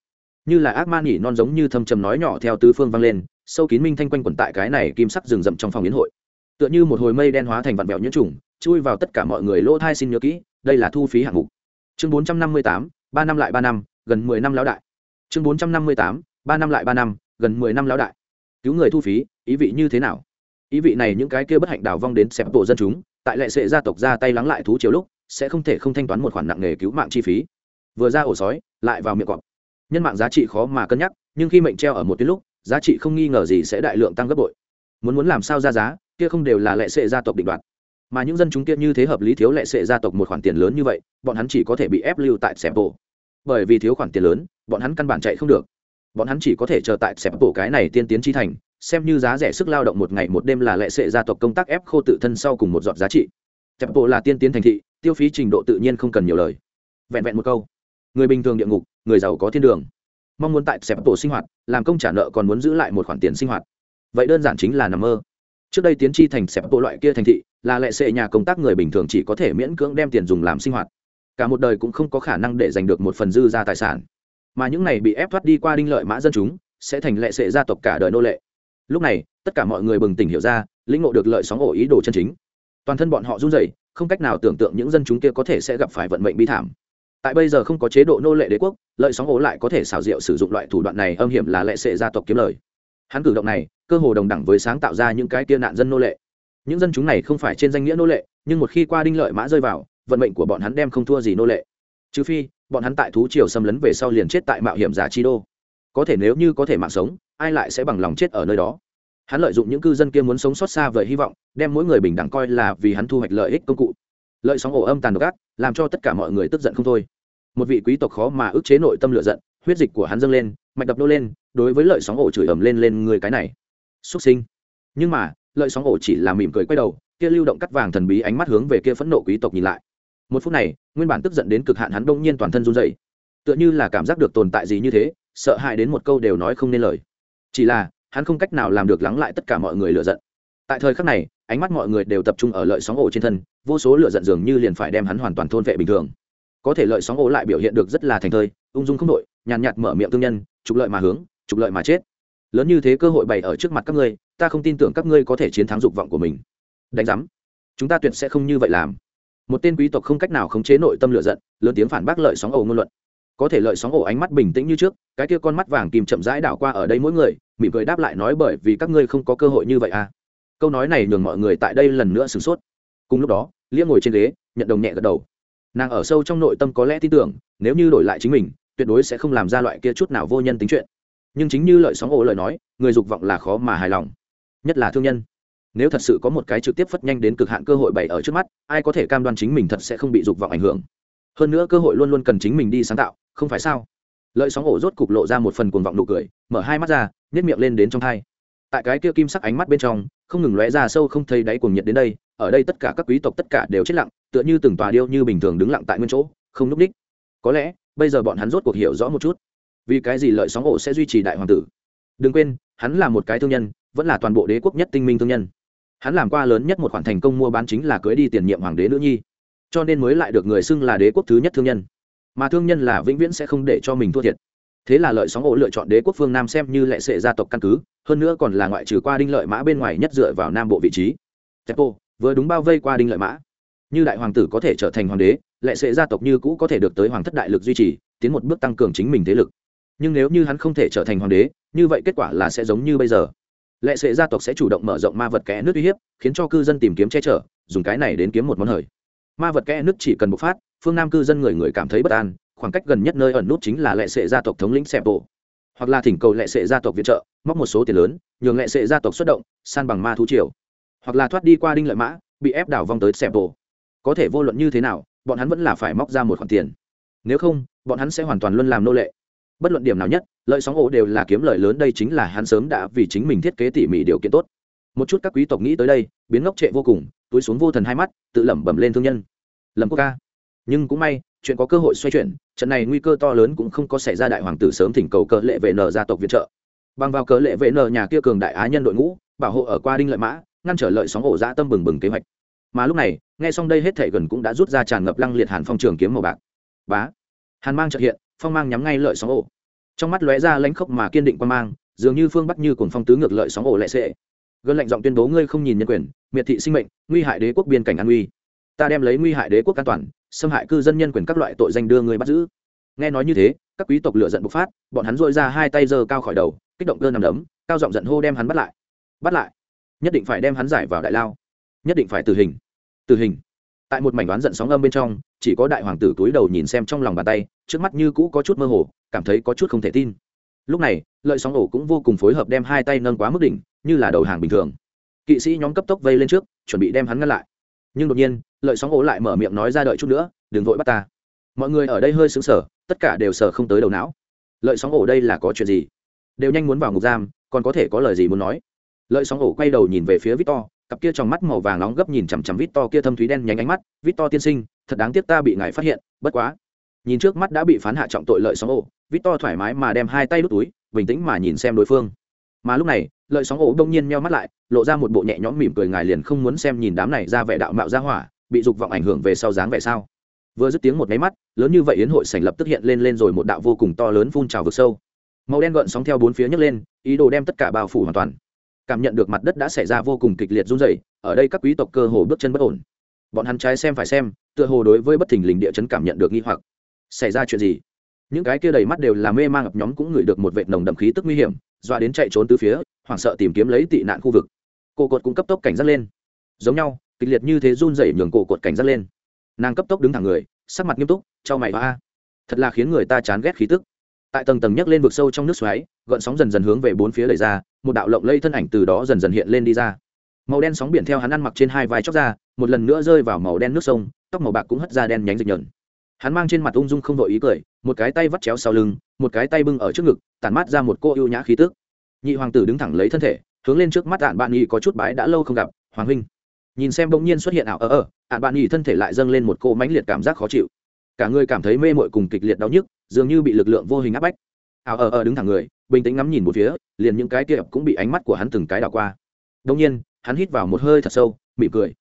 Như là ác ma nhỉ non giống như thâm trầm nói nhỏ theo tứ phương vang lên, sâu kín minh thanh quanh quẩn tại cái này kim sắc rừng rậm trong phòng yến hội. Tựa như một hồi mây đen hóa thành vạn vẹo nhiễm trùng, chui vào tất cả mọi người lỗ thai xin nhớ kỹ, đây là thu phí hạng mục. Chương bốn trăm năm mươi tám, ba năm lại ba năm, gần mười năm lão đại. Chương bốn trăm năm mươi tám, ba năm lại ba năm, gần mười năm lão đại. Cứu người thu phí, ý vị như thế nào? Ý vị này những cái kia bất hạnh đào vong đến xẹp bộ dân chúng, tại lệ sệ gia tộc ra tay lắng lại thú chiều lúc sẽ không thể không thanh toán một khoản nặng nghề cứu mạng chi phí. Vừa ra ổ sói, lại vào miệng cọp. Nhân mạng giá trị khó mà cân nhắc, nhưng khi mệnh treo ở một tuyến lúc, giá trị không nghi ngờ gì sẽ đại lượng tăng gấp bội. Muốn muốn làm sao ra giá, kia không đều là lệ sệ gia tộc định đoạt. Mà những dân chúng kia như thế hợp lý thiếu lệ sệ gia tộc một khoản tiền lớn như vậy, bọn hắn chỉ có thể bị ép lưu tại xẹp bộ. Bởi vì thiếu khoản tiền lớn, bọn hắn căn bản chạy không được. Bọn hắn chỉ có thể chờ tại xẹp bộ cái này tiên tiến chi thành, xem như giá rẻ sức lao động một ngày một đêm là lệ sệ gia tộc công tác ép khô tự thân sau cùng một giọt giá trị. Xẹp bộ là tiên tiến thành thị tiêu phí trình độ tự nhiên không cần nhiều lời. Vẹn vẹn một câu. Người bình thường địa ngục, người giàu có thiên đường. Mong muốn tại xẹp tổ sinh hoạt, làm công trả nợ còn muốn giữ lại một khoản tiền sinh hoạt. Vậy đơn giản chính là nằm mơ. Trước đây tiến tri thành xẹp bộ loại kia thành thị, là lệ sệ nhà công tác người bình thường chỉ có thể miễn cưỡng đem tiền dùng làm sinh hoạt. Cả một đời cũng không có khả năng để giành được một phần dư ra tài sản. Mà những này bị ép thoát đi qua đinh lợi mã dân chúng, sẽ thành lệ sệ gia tộc cả đời nô lệ. Lúc này, tất cả mọi người bừng tỉnh hiểu ra, lĩnh ngộ được lợi sóng ổ ý đồ chân chính. Toàn thân bọn họ run rẩy không cách nào tưởng tượng những dân chúng kia có thể sẽ gặp phải vận mệnh bi thảm. Tại bây giờ không có chế độ nô lệ đế quốc, lợi sóng ố lại có thể xảo diệu sử dụng loại thủ đoạn này âm hiểm là lệ sệ gia tộc kiếm lời. Hắn cử động này, cơ hồ đồng đẳng với sáng tạo ra những cái kia nạn dân nô lệ. Những dân chúng này không phải trên danh nghĩa nô lệ, nhưng một khi qua đinh lợi mã rơi vào, vận mệnh của bọn hắn đem không thua gì nô lệ. Trừ phi, bọn hắn tại thú triều xâm lấn về sau liền chết tại mạo hiểm giả chi đô. Có thể nếu như có thể mạng sống, ai lại sẽ bằng lòng chết ở nơi đó? Hắn lợi dụng những cư dân kia muốn sống sót xa vời hy vọng, đem mỗi người bình đẳng coi là vì hắn thu hoạch lợi ích công cụ. Lợi sóng ổ âm tàn độc ác, làm cho tất cả mọi người tức giận không thôi. Một vị quý tộc khó mà ức chế nội tâm lựa giận, huyết dịch của hắn dâng lên, mạch đập nô lên, đối với lợi sóng ổ chửi ầm lên lên người cái này. Xuất sinh. Nhưng mà, lợi sóng ổ chỉ là mỉm cười quay đầu, kia lưu động cắt vàng thần bí ánh mắt hướng về kia phẫn nộ quý tộc nhìn lại. Một phút này, nguyên bản tức giận đến cực hạn hắn đông nhiên toàn thân run dậy tựa như là cảm giác được tồn tại gì như thế, sợ hãi đến một câu đều nói không nên lời. Chỉ là hắn không cách nào làm được lắng lại tất cả mọi người lựa giận. Tại thời khắc này, ánh mắt mọi người đều tập trung ở lợi sóng ổ trên thân, vô số lựa giận dường như liền phải đem hắn hoàn toàn thôn vệ bình thường. Có thể lợi sóng ổ lại biểu hiện được rất là thành thơi, ung dung không đội nhàn nhạt mở miệng thương nhân, trục lợi mà hướng, trục lợi mà chết. Lớn như thế cơ hội bày ở trước mặt các ngươi, ta không tin tưởng các ngươi có thể chiến thắng dục vọng của mình. Đánh giám, chúng ta tuyệt sẽ không như vậy làm. Một tên quý tộc không cách nào khống chế nội tâm lựa giận, lớn tiếng phản bác lợi sóng ổ ngôn luận có thể lợi sóng ổ ánh mắt bình tĩnh như trước, cái kia con mắt vàng kìm chậm rãi đảo qua ở đây mỗi người, mỉm cười đáp lại nói bởi vì các ngươi không có cơ hội như vậy à. Câu nói này nhường mọi người tại đây lần nữa sửng sốt. Cùng lúc đó lia ngồi trên ghế, nhận đồng nhẹ gật đầu. Nàng ở sâu trong nội tâm có lẽ tin tưởng, nếu như đổi lại chính mình, tuyệt đối sẽ không làm ra loại kia chút nào vô nhân tính chuyện. Nhưng chính như lợi sóng ổ lời nói, người dục vọng là khó mà hài lòng. Nhất là thương nhân. Nếu thật sự có một cái trực tiếp phất nhanh đến cực hạn cơ hội bày ở trước mắt, ai có thể cam đoan chính mình thật sẽ không bị dục vọng ảnh hưởng? Hơn nữa cơ hội luôn luôn cần chính mình đi sáng tạo, không phải sao? Lợi sóng ổ rốt cục lộ ra một phần cuồng vọng nụ cười, mở hai mắt ra nhét miệng lên đến trong thai. Tại cái kia kim sắc ánh mắt bên trong, không ngừng lóe ra sâu không thấy đáy cuồng nhiệt đến đây, ở đây tất cả các quý tộc tất cả đều chết lặng, tựa như từng tòa điêu như bình thường đứng lặng tại nguyên chỗ, không núp đích. Có lẽ, bây giờ bọn hắn rốt cuộc hiểu rõ một chút, vì cái gì lợi sóng ổ sẽ duy trì đại hoàng tử. Đừng quên, hắn là một cái thương nhân, vẫn là toàn bộ đế quốc nhất tinh minh thương nhân. Hắn làm qua lớn nhất một khoản thành công mua bán chính là cưới đi tiền nhiệm hoàng đế nữ nhi cho nên mới lại được người xưng là đế quốc thứ nhất thương nhân. Mà thương nhân là vĩnh viễn sẽ không để cho mình thua thiệt. Thế là lợi sóng ổ lựa chọn đế quốc phương nam xem như lệ sệ gia tộc căn cứ, hơn nữa còn là ngoại trừ qua đinh lợi mã bên ngoài nhất dựa vào nam bộ vị trí. Tepo vừa đúng bao vây qua đinh lợi mã. Như đại hoàng tử có thể trở thành hoàng đế, lệ sệ gia tộc như cũ có thể được tới hoàng thất đại lực duy trì, tiến một bước tăng cường chính mình thế lực. Nhưng nếu như hắn không thể trở thành hoàng đế, như vậy kết quả là sẽ giống như bây giờ. Lệ sệ gia tộc sẽ chủ động mở rộng ma vật kẽ nước uy hiếp, khiến cho cư dân tìm kiếm che chở, dùng cái này đến kiếm một món hời ma vật kẽ nước chỉ cần bộc phát, phương nam cư dân người người cảm thấy bất an, khoảng cách gần nhất nơi ẩn nút chính là lệ sệ gia tộc thống lĩnh xẹp bộ hoặc là thỉnh cầu lệ sệ gia tộc viện trợ, móc một số tiền lớn, nhường lệ sệ gia tộc xuất động, san bằng ma thú triều. Hoặc là thoát đi qua đinh lợi mã, bị ép đảo vong tới xẹp bộ có thể vô luận như thế nào, bọn hắn vẫn là phải móc ra một khoản tiền. Nếu không, bọn hắn sẽ hoàn toàn luôn làm nô lệ. Bất luận điểm nào nhất, lợi sóng ổ đều là kiếm lợi lớn, đây chính là hắn sớm đã vì chính mình thiết kế tỉ mỉ điều kiện tốt. Một chút các quý tộc nghĩ tới đây, biến ngốc trệ vô cùng túi xuống vô thần hai mắt, tự lẩm bẩm lên thương nhân. Lầm quốc ca. Nhưng cũng may, chuyện có cơ hội xoay chuyển, trận này nguy cơ to lớn cũng không có xảy ra đại hoàng tử sớm thỉnh cầu cờ lệ vệ nở gia tộc viện trợ. Bằng vào cờ lệ vệ nở nhà kia cường đại á nhân đội ngũ, bảo hộ ở qua đinh lợi mã, ngăn trở lợi sóng ổ dã tâm bừng bừng kế hoạch. Mà lúc này, nghe xong đây hết thể gần cũng đã rút ra tràn ngập lăng liệt hàn phong trường kiếm màu bạc. Bá. Hàn mang trợ hiện, phong mang nhắm ngay lợi sóng ổ. Trong mắt lóe ra lãnh khốc mà kiên định quan mang, dường như phương bắc như cùng phong tứ ngược lợi sóng ổ lệ sệ gần lệnh giọng tuyên bố ngươi không nhìn nhân quyền, miệt thị sinh mệnh, nguy hại đế quốc biên cảnh an uy. Ta đem lấy nguy hại đế quốc an toàn, xâm hại cư dân nhân quyền các loại tội danh đưa người bắt giữ. Nghe nói như thế, các quý tộc lựa giận bộc phát, bọn hắn dội ra hai tay giơ cao khỏi đầu, kích động cơ nằm đấm, cao giọng giận hô đem hắn bắt lại. Bắt lại? Nhất định phải đem hắn giải vào đại lao. Nhất định phải tử hình. Tử hình. Tại một mảnh đoán giận sóng âm bên trong, chỉ có đại hoàng tử túi đầu nhìn xem trong lòng bàn tay, trước mắt như cũ có chút mơ hồ, cảm thấy có chút không thể tin. Lúc này, lợi sóng ổ cũng vô cùng phối hợp đem hai tay nâng quá mức đỉnh như là đầu hàng bình thường. Kỵ sĩ nhóm cấp tốc vây lên trước, chuẩn bị đem hắn ngăn lại. Nhưng đột nhiên, lợi sóng ố lại mở miệng nói ra đợi chút nữa, đừng vội bắt ta. Mọi người ở đây hơi xứng sở tất cả đều sờ không tới đầu não. Lợi sóng ổ đây là có chuyện gì? Đều nhanh muốn vào ngục giam, còn có thể có lời gì muốn nói. Lợi sóng ổ quay đầu nhìn về phía victor, cặp kia trong mắt màu vàng nóng gấp nhìn chằm chằm victor kia thâm thúy đen nhánh ánh mắt, victor tiên sinh, thật đáng tiếc ta bị ngài phát hiện, bất quá. Nhìn trước mắt đã bị phán hạ trọng tội lợi sóng ổ, victor thoải mái mà đem hai tay đút túi, bình tĩnh mà nhìn xem đối phương mà lúc này, lợi sóng ổ đông nhiên meo mắt lại, lộ ra một bộ nhẹ nhõm mỉm cười ngài liền không muốn xem nhìn đám này ra vẻ đạo mạo ra hỏa, bị dục vọng ảnh hưởng về sau dáng vẻ sao? Vừa dứt tiếng một máy mắt, lớn như vậy yến hội sảnh lập tức hiện lên lên rồi một đạo vô cùng to lớn phun trào vực sâu. Màu đen gợn sóng theo bốn phía nhấc lên, ý đồ đem tất cả bao phủ hoàn toàn. Cảm nhận được mặt đất đã xảy ra vô cùng kịch liệt run rẩy, ở đây các quý tộc cơ hồ bước chân bất ổn. Bọn hắn trái xem phải xem, tựa hồ đối với bất thình lình địa chấn cảm nhận được nghi hoặc. Xảy ra chuyện gì? Những cái kia đầy mắt đều là mê mang ập nhóm cũng ngửi được một vệt nồng đậm khí tức nguy hiểm doa đến chạy trốn từ phía, hoảng sợ tìm kiếm lấy tị nạn khu vực. Cô cột cũng cấp tốc cảnh giác lên. Giống nhau, kịch liệt như thế run rẩy nhường cổ cột cảnh giác lên. Nàng cấp tốc đứng thẳng người, sắc mặt nghiêm túc trao mày hoa thật là khiến người ta chán ghét khí tức. Tại tầng tầng nhấc lên vực sâu trong nước xoáy, gợn sóng dần dần hướng về bốn phía đẩy ra, một đạo lộng lây thân ảnh từ đó dần dần hiện lên đi ra. Màu đen sóng biển theo hắn ăn mặc trên hai vai chóc ra, một lần nữa rơi vào màu đen nước sông, tóc màu bạc cũng hất ra đen nhánh dịch nhợn hắn mang trên mặt ung dung không vội ý cười, một cái tay vắt chéo sau lưng, một cái tay bưng ở trước ngực, tản mát ra một cô ưu nhã khí tức. Nhị hoàng tử đứng thẳng lấy thân thể, hướng lên trước mắt ạn bạn nhị có chút bái đã lâu không gặp, hoàng huynh. Nhìn xem bỗng nhiên xuất hiện ảo ở ở ạn bạn nhị thân thể lại dâng lên một cô mãnh liệt cảm giác khó chịu. Cả người cảm thấy mê mội cùng kịch liệt đau nhức, dường như bị lực lượng vô hình áp bách. Ảo ở ở đứng thẳng người, bình tĩnh ngắm nhìn một phía, liền những cái kia cũng bị ánh mắt của hắn từng cái đảo qua. Đông nhiên, hắn hít vào một hơi thật sâu, mỉm cười.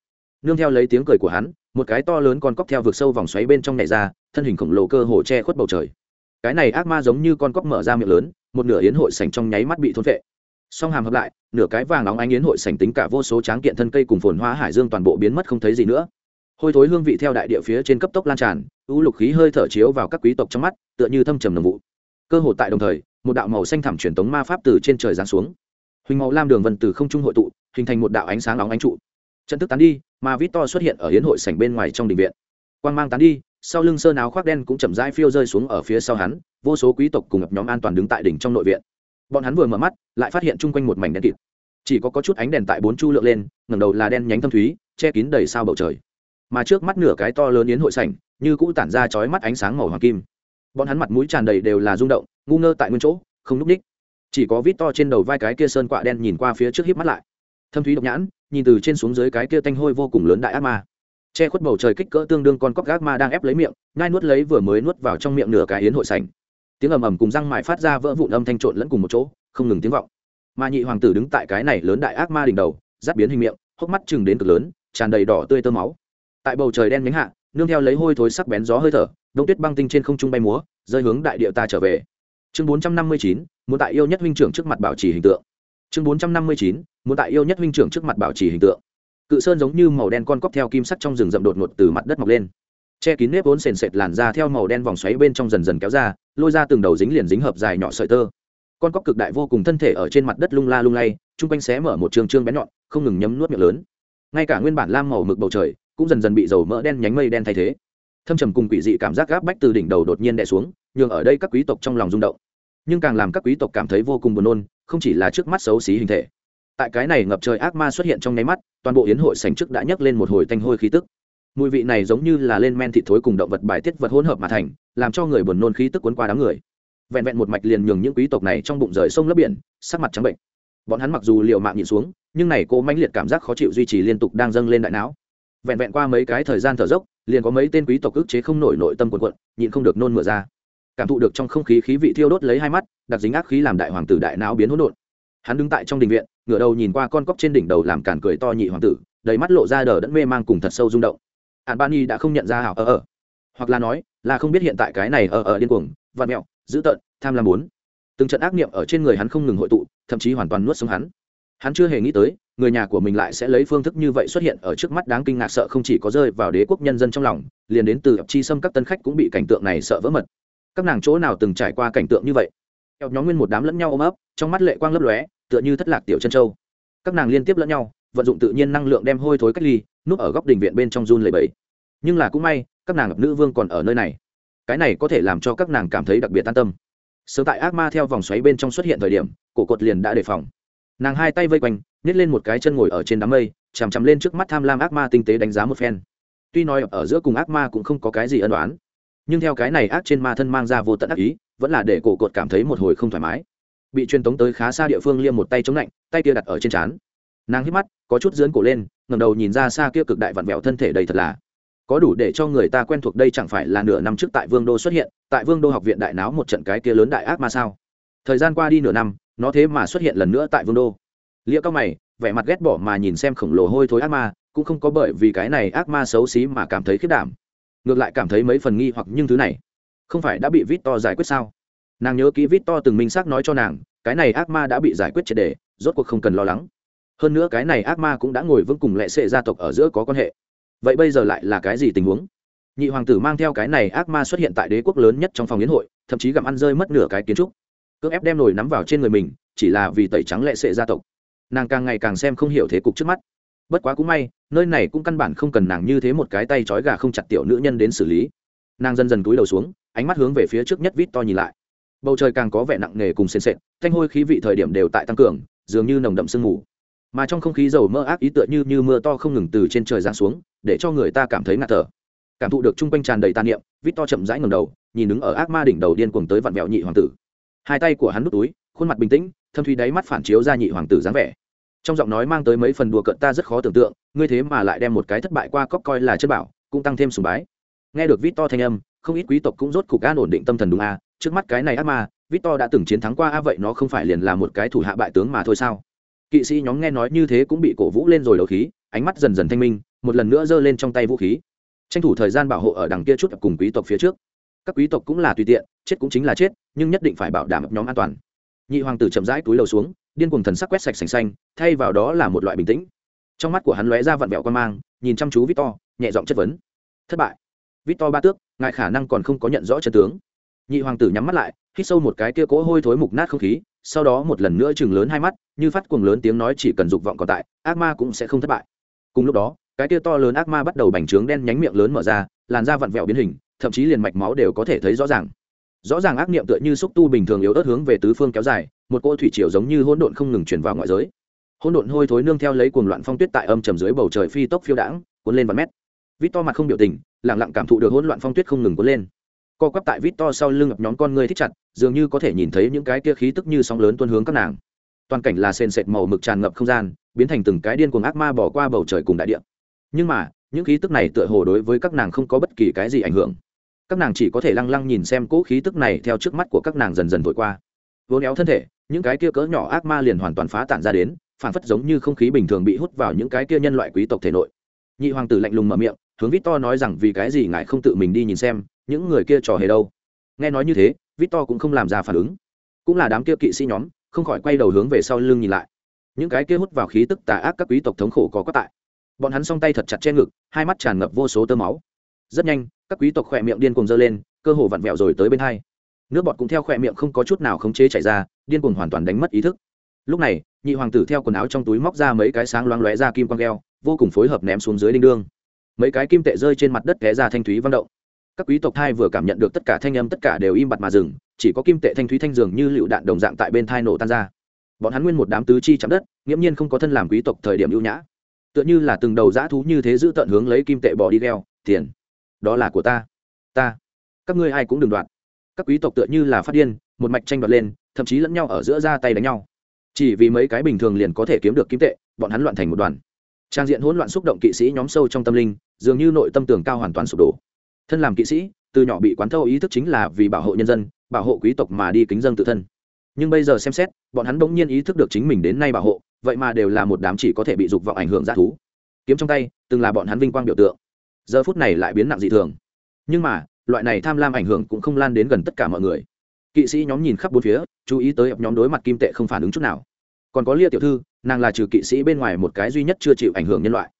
Nương theo lấy tiếng cười của hắn một cái to lớn con cóc theo vực sâu vòng xoáy bên trong này ra, thân hình khổng lồ cơ hồ che khuất bầu trời. Cái này ác ma giống như con cóc mở ra miệng lớn, một nửa yến hội sành trong nháy mắt bị thôn vệ song hàm hợp lại, nửa cái vàng óng ánh yến hội sành tính cả vô số tráng kiện thân cây cùng phồn hoa hải dương toàn bộ biến mất không thấy gì nữa. Hôi thối hương vị theo đại địa phía trên cấp tốc lan tràn ưu lục khí hơi thở chiếu vào các quý tộc trong mắt, tựa như thâm trầm nồng vụ. Cơ hồ tại đồng thời, một đạo màu xanh thẳm truyền tống ma pháp từ trên trời giáng xuống. Huỳnh màu lam đường vần từ không trung hội tụ, hình thành một đạo ánh sáng óng ánh trụ trận tức tán đi mà vít to xuất hiện ở hiến hội sảnh bên ngoài trong đình viện. Quang mang tán đi sau lưng sơn áo khoác đen cũng chậm rãi phiêu rơi xuống ở phía sau hắn vô số quý tộc cùng ngập nhóm an toàn đứng tại đỉnh trong nội viện. Bọn hắn vừa mở mắt lại phát hiện chung quanh một mảnh đen kịt. Chỉ có, có chút ánh đèn tại bốn chu lượng lên ngẩng đầu là đen nhánh thâm thúy che kín đầy sao bầu trời. Mà trước mắt nửa cái to lớn yến hội sảnh như cũ tản ra chói mắt ánh sáng màu hoàng kim. Bọn hắn mặt mũi tràn đầy đều là rung động ngu ngơ tại nguyên chỗ không núp ních. Chỉ có vít to trên đầu vai cái kia sơn quạ đen nhìn qua phía trước híp mắt lại. Thâm thúy độc nhãn nhìn từ trên xuống dưới cái kia tanh hôi vô cùng lớn đại ác ma. Che khuất bầu trời kích cỡ tương đương con cóc gác ma đang ép lấy miệng ngai nuốt lấy vừa mới nuốt vào trong miệng nửa cái yến hội sành. Tiếng ầm ầm cùng răng mại phát ra vỡ vụn âm thanh trộn lẫn cùng một chỗ, không ngừng tiếng vọng. Mà nhị hoàng tử đứng tại cái này lớn đại ác ma đỉnh đầu, giáp biến hình miệng, hốc mắt chừng đến cực lớn, tràn đầy đỏ tươi tơ máu. Tại bầu trời đen nhánh hạ, nương theo lấy hôi thối sắc bén gió hơi thở, đông tuyết băng tinh trên không trung bay múa, rơi hướng đại địa ta trở về. Chương bốn trăm năm mươi chín, muốn tại yêu nhất huynh trưởng trước mặt bảo trì hình tượng. Chương bốn trăm năm mươi chín muốn tại yêu nhất huynh trưởng trước mặt bảo trì hình tượng. Cự sơn giống như màu đen con cóc theo kim sắc trong rừng rậm đột ngột từ mặt đất mọc lên. Che kín nếp vốn sền sệt làn ra theo màu đen vòng xoáy bên trong dần dần kéo ra, lôi ra từng đầu dính liền dính hợp dài nhỏ sợi tơ. Con cóc cực đại vô cùng thân thể ở trên mặt đất lung la lung lay, chung quanh xé mở một trường trương bén nhọn, không ngừng nhấm nuốt miệng lớn. Ngay cả nguyên bản lam màu mực bầu trời, cũng dần dần bị dầu mỡ đen nhánh mây đen thay thế. Thâm trầm cùng quỷ dị cảm giác gáp bách từ đỉnh đầu đột nhiên đè xuống, nhường ở đây các quý tộc trong lòng rung động. Nhưng càng làm các quý tộc cảm thấy vô cùng buồn nôn, không chỉ là trước mắt xấu xí hình thể tại cái này ngập trời ác ma xuất hiện trong nháy mắt, toàn bộ yến hội sành trước đã nhấc lên một hồi tanh hôi khí tức. Mùi vị này giống như là lên men thịt thối cùng động vật bài tiết vật hỗn hợp mà thành, làm cho người buồn nôn khí tức cuốn qua đám người. Vẹn vẹn một mạch liền nhường những quý tộc này trong bụng rời sông lấp biển, sắc mặt trắng bệnh. Bọn hắn mặc dù liều mạng nhịn xuống, nhưng này cô mãnh liệt cảm giác khó chịu duy trì liên tục đang dâng lên đại não. Vẹn vẹn qua mấy cái thời gian thở dốc, liền có mấy tên quý tộc ức chế không nổi nội tâm quần quận nhịn không được nôn mửa ra. Cảm thụ được trong không khí khí vị thiêu đốt lấy hai mắt, đặc dính ác khí làm đại hoàng tử đại não biến hỗn độn hắn đứng tại trong đình viện, ngửa đầu nhìn qua con cóc trên đỉnh đầu làm cản cười to nhị hoàng tử, đầy mắt lộ ra đờ đẫn mê mang cùng thật sâu rung động. Ạn ban y đã không nhận ra hảo ở ở hoặc là nói, là không biết hiện tại cái này ở ở điên cuồng vạn mẹo, dữ tợn, tham lam muốn. Từng trận ác niệm ở trên người hắn không ngừng hội tụ, thậm chí hoàn toàn nuốt sống hắn. Hắn chưa hề nghĩ tới, người nhà của mình lại sẽ lấy phương thức như vậy xuất hiện ở trước mắt đáng kinh ngạc sợ không chỉ có rơi vào đế quốc nhân dân trong lòng, liền đến từ ập chi xâm các tân khách cũng bị cảnh tượng này sợ vỡ mật. Các nàng chỗ nào từng trải qua cảnh tượng như vậy? Eo nhóm nguyên một đám lẫn nhau ôm ấp, trong mắt lệ quang lấp lóe, tựa như thất lạc tiểu chân châu các nàng liên tiếp lẫn nhau, vận dụng tự nhiên năng lượng đem hôi thối cách ly, núp ở góc đình viện bên trong run lầy bẫy nhưng là cũng may, các nàng nữ vương còn ở nơi này. Cái này có thể làm cho các nàng cảm thấy đặc biệt an tâm. Sớm tại ác ma theo vòng xoáy bên trong xuất hiện thời điểm, cổ cột liền đã đề phòng. Nàng hai tay vây quanh, nhét lên một cái chân ngồi ở trên đám mây, chằm chằm lên trước mắt tham lam ác ma tinh tế đánh giá một phen. Tuy nói ở giữa cùng ác ma cũng không có cái gì ân đoán nhưng theo cái này ác trên ma thân mang ra vô tận ác ý vẫn là để cổ cột cảm thấy một hồi không thoải mái. Bị truyền tống tới khá xa địa phương liêm một tay chống lạnh, tay kia đặt ở trên trán. Nàng hít mắt, có chút dưỡn cổ lên ngầm đầu nhìn ra xa kia cực đại vặn vẹo thân thể đầy thật là. Có đủ để cho người ta quen thuộc đây chẳng phải là nửa năm trước tại vương đô xuất hiện, tại vương đô học viện đại náo một trận cái kia lớn đại ác ma sao? Thời gian qua đi nửa năm, nó thế mà xuất hiện lần nữa tại vương đô. Lia cao mày, vẻ mặt ghét bỏ mà nhìn xem khổng lồ hôi thối ác ma, cũng không có bởi vì cái này ác ma xấu xí mà cảm thấy khiết đảm. Ngược lại cảm thấy mấy phần nghi hoặc nhưng thứ này không phải đã bị vít to giải quyết sao? Nàng nhớ kỹ vít to từng minh xác nói cho nàng, cái này ác ma đã bị giải quyết triệt đề rốt cuộc không cần lo lắng. Hơn nữa cái này ác ma cũng đã ngồi vững cùng lệ sệ gia tộc ở giữa có quan hệ. Vậy bây giờ lại là cái gì tình huống? Nhị hoàng tử mang theo cái này ác ma xuất hiện tại đế quốc lớn nhất trong phòng yến hội, thậm chí gặm ăn rơi mất nửa cái kiến trúc. Cưỡng ép đem nổi nắm vào trên người mình, chỉ là vì tẩy trắng lệ sệ gia tộc. Nàng càng ngày càng xem không hiểu thế cục trước mắt. Bất quá cũng may, nơi này cũng căn bản không cần nàng như thế một cái tay trói gà không chặt tiểu nữ nhân đến xử lý. Nàng dần dần cúi đầu xuống ánh mắt hướng về phía trước nhất vít to nhìn lại. Bầu trời càng có vẻ nặng nề cùng sền sệt, thanh hôi khí vị thời điểm đều tại tăng cường, dường như nồng đậm sương mù. Mà trong không khí dầu mơ ác ý tựa như như mưa to không ngừng từ trên trời giáng xuống, để cho người ta cảm thấy ngạt thở. Cảm thụ được chung quanh tràn đầy tàn niệm, vít to chậm rãi ngầm đầu, nhìn đứng ở ác ma đỉnh đầu điên cuồng tới vặn vẹo nhị hoàng tử. Hai tay của hắn nút túi, khuôn mặt bình tĩnh, thâm thủy đáy mắt phản chiếu ra nhị hoàng tử dáng vẻ. Trong giọng nói mang tới mấy phần đùa cợt ta rất khó tưởng tượng, ngươi thế mà lại đem một cái thất bại qua cóc coi là chất bảo, cũng tăng thêm sùng bái. Nghe được vít to thanh âm không ít quý tộc cũng rốt cục an ổn định tâm thần đúng a trước mắt cái này ác ma, victor đã từng chiến thắng qua a vậy nó không phải liền là một cái thủ hạ bại tướng mà thôi sao? Kỵ sĩ nhóm nghe nói như thế cũng bị cổ vũ lên rồi đầu khí, ánh mắt dần dần thanh minh, một lần nữa giơ lên trong tay vũ khí. Tranh thủ thời gian bảo hộ ở đằng kia chút cùng quý tộc phía trước. Các quý tộc cũng là tùy tiện, chết cũng chính là chết, nhưng nhất định phải bảo đảm nhóm an toàn. Nhị hoàng tử chậm rãi túi lầu xuống, điên cuồng thần sắc quét sạch sành xanh, thay vào đó là một loại bình tĩnh. Trong mắt của hắn lóe ra vặn vẹo quan mang, nhìn chăm chú victor, nhẹ giọng chất vấn. Thất bại victor ba tước ngại khả năng còn không có nhận rõ chân tướng. Nhị hoàng tử nhắm mắt lại, hít sâu một cái kia cỗ hôi thối mục nát không khí, sau đó một lần nữa chừng lớn hai mắt, như phát cuồng lớn tiếng nói chỉ cần dục vọng còn tại, ác ma cũng sẽ không thất bại. Cùng lúc đó, cái kia to lớn ác ma bắt đầu bành trướng đen nhánh miệng lớn mở ra, làn da vặn vẹo biến hình, thậm chí liền mạch máu đều có thể thấy rõ ràng. Rõ ràng ác niệm tựa như xúc tu bình thường yếu ớt hướng về tứ phương kéo dài, một cỗ thủy triều giống như hỗn độn không ngừng chuyển vào ngoại giới. Hỗn độn hôi thối nương theo lấy cuồng loạn phong tuyết tại âm trầm dưới bầu trời phi tốc phiêu đãng, cuốn lên vài mét vít to mặt không biểu tình lẳng lặng cảm thụ được hỗn loạn phong tuyết không ngừng cuốn lên. Co quắp tại vít to sau lưng ngập nhóm con người thích chặt, dường như có thể nhìn thấy những cái kia khí tức như sóng lớn tuôn hướng các nàng. Toàn cảnh là sền sệt màu mực tràn ngập không gian, biến thành từng cái điên cuồng ác ma bỏ qua bầu trời cùng đại địa. Nhưng mà, những khí tức này tựa hồ đối với các nàng không có bất kỳ cái gì ảnh hưởng. Các nàng chỉ có thể lăng lăng nhìn xem cỗ khí tức này theo trước mắt của các nàng dần dần vội qua. Vô néo thân thể, những cái kia cỡ nhỏ ác ma liền hoàn toàn phá tản ra đến phản phất giống như không khí bình thường bị hút vào những cái kia nhân loại quý tộc thể nội. Nhị hoàng tử lạnh lùng mở miệng hướng vít to nói rằng vì cái gì ngài không tự mình đi nhìn xem, những người kia trò hề đâu. Nghe nói như thế vít to cũng không làm ra phản ứng. Cũng là đám kia kỵ sĩ nhóm, không khỏi quay đầu hướng về sau lưng nhìn lại. Những cái kia hút vào khí tức tà ác các quý tộc thống khổ có có tại. Bọn hắn song tay thật chặt che ngực, hai mắt tràn ngập vô số tơ máu. Rất nhanh, các quý tộc khỏe miệng điên cuồng dơ lên, cơ hồ vặn vẹo rồi tới bên hai. Nước bọt cũng theo khỏe miệng không có chút nào khống chế chảy ra, điên cuồng hoàn toàn đánh mất ý thức. Lúc này, nhị hoàng tử theo quần áo trong túi móc ra mấy cái sáng loáng lóe ra kim quang keo, vô cùng phối hợp ném xuống dưới đinh đương mấy cái kim tệ rơi trên mặt đất té ra thanh thúy vang động. Các quý tộc thai vừa cảm nhận được tất cả thanh âm tất cả đều im bặt mà dừng, chỉ có kim tệ thanh thúy thanh dường như lựu đạn đồng dạng tại bên thai nổ tan ra. Bọn hắn nguyên một đám tứ chi chạm đất, nghiễm nhiên không có thân làm quý tộc thời điểm ưu nhã. Tựa như là từng đầu dã thú như thế giữ tận hướng lấy kim tệ bỏ đi đeo tiền. Đó là của ta. Ta. Các ngươi ai cũng đừng đoạt. Các quý tộc tựa như là phát điên, một mạch tranh đoạt lên, thậm chí lẫn nhau ở giữa ra tay đánh nhau. Chỉ vì mấy cái bình thường liền có thể kiếm được kim tệ, bọn hắn loạn thành một đoàn trang diện hỗn loạn xúc động kỵ sĩ nhóm sâu trong tâm linh, dường như nội tâm tường cao hoàn toàn sụp đổ. Thân làm kỵ sĩ, từ nhỏ bị quán thâu ý thức chính là vì bảo hộ nhân dân, bảo hộ quý tộc mà đi kính dân tự thân. Nhưng bây giờ xem xét, bọn hắn bỗng nhiên ý thức được chính mình đến nay bảo hộ, vậy mà đều là một đám chỉ có thể bị dục vọng ảnh hưởng g thú. Kiếm trong tay, từng là bọn hắn vinh quang biểu tượng. Giờ phút này lại biến nặng dị thường. Nhưng mà, loại này tham lam ảnh hưởng cũng không lan đến gần tất cả mọi người. Kỵ sĩ nhóm nhìn khắp bốn phía, chú ý tới nhóm đối mặt kim tệ không phản ứng chút nào. Còn có lia tiểu thư nàng là trừ kỵ sĩ bên ngoài một cái duy nhất chưa chịu ảnh hưởng nhân loại.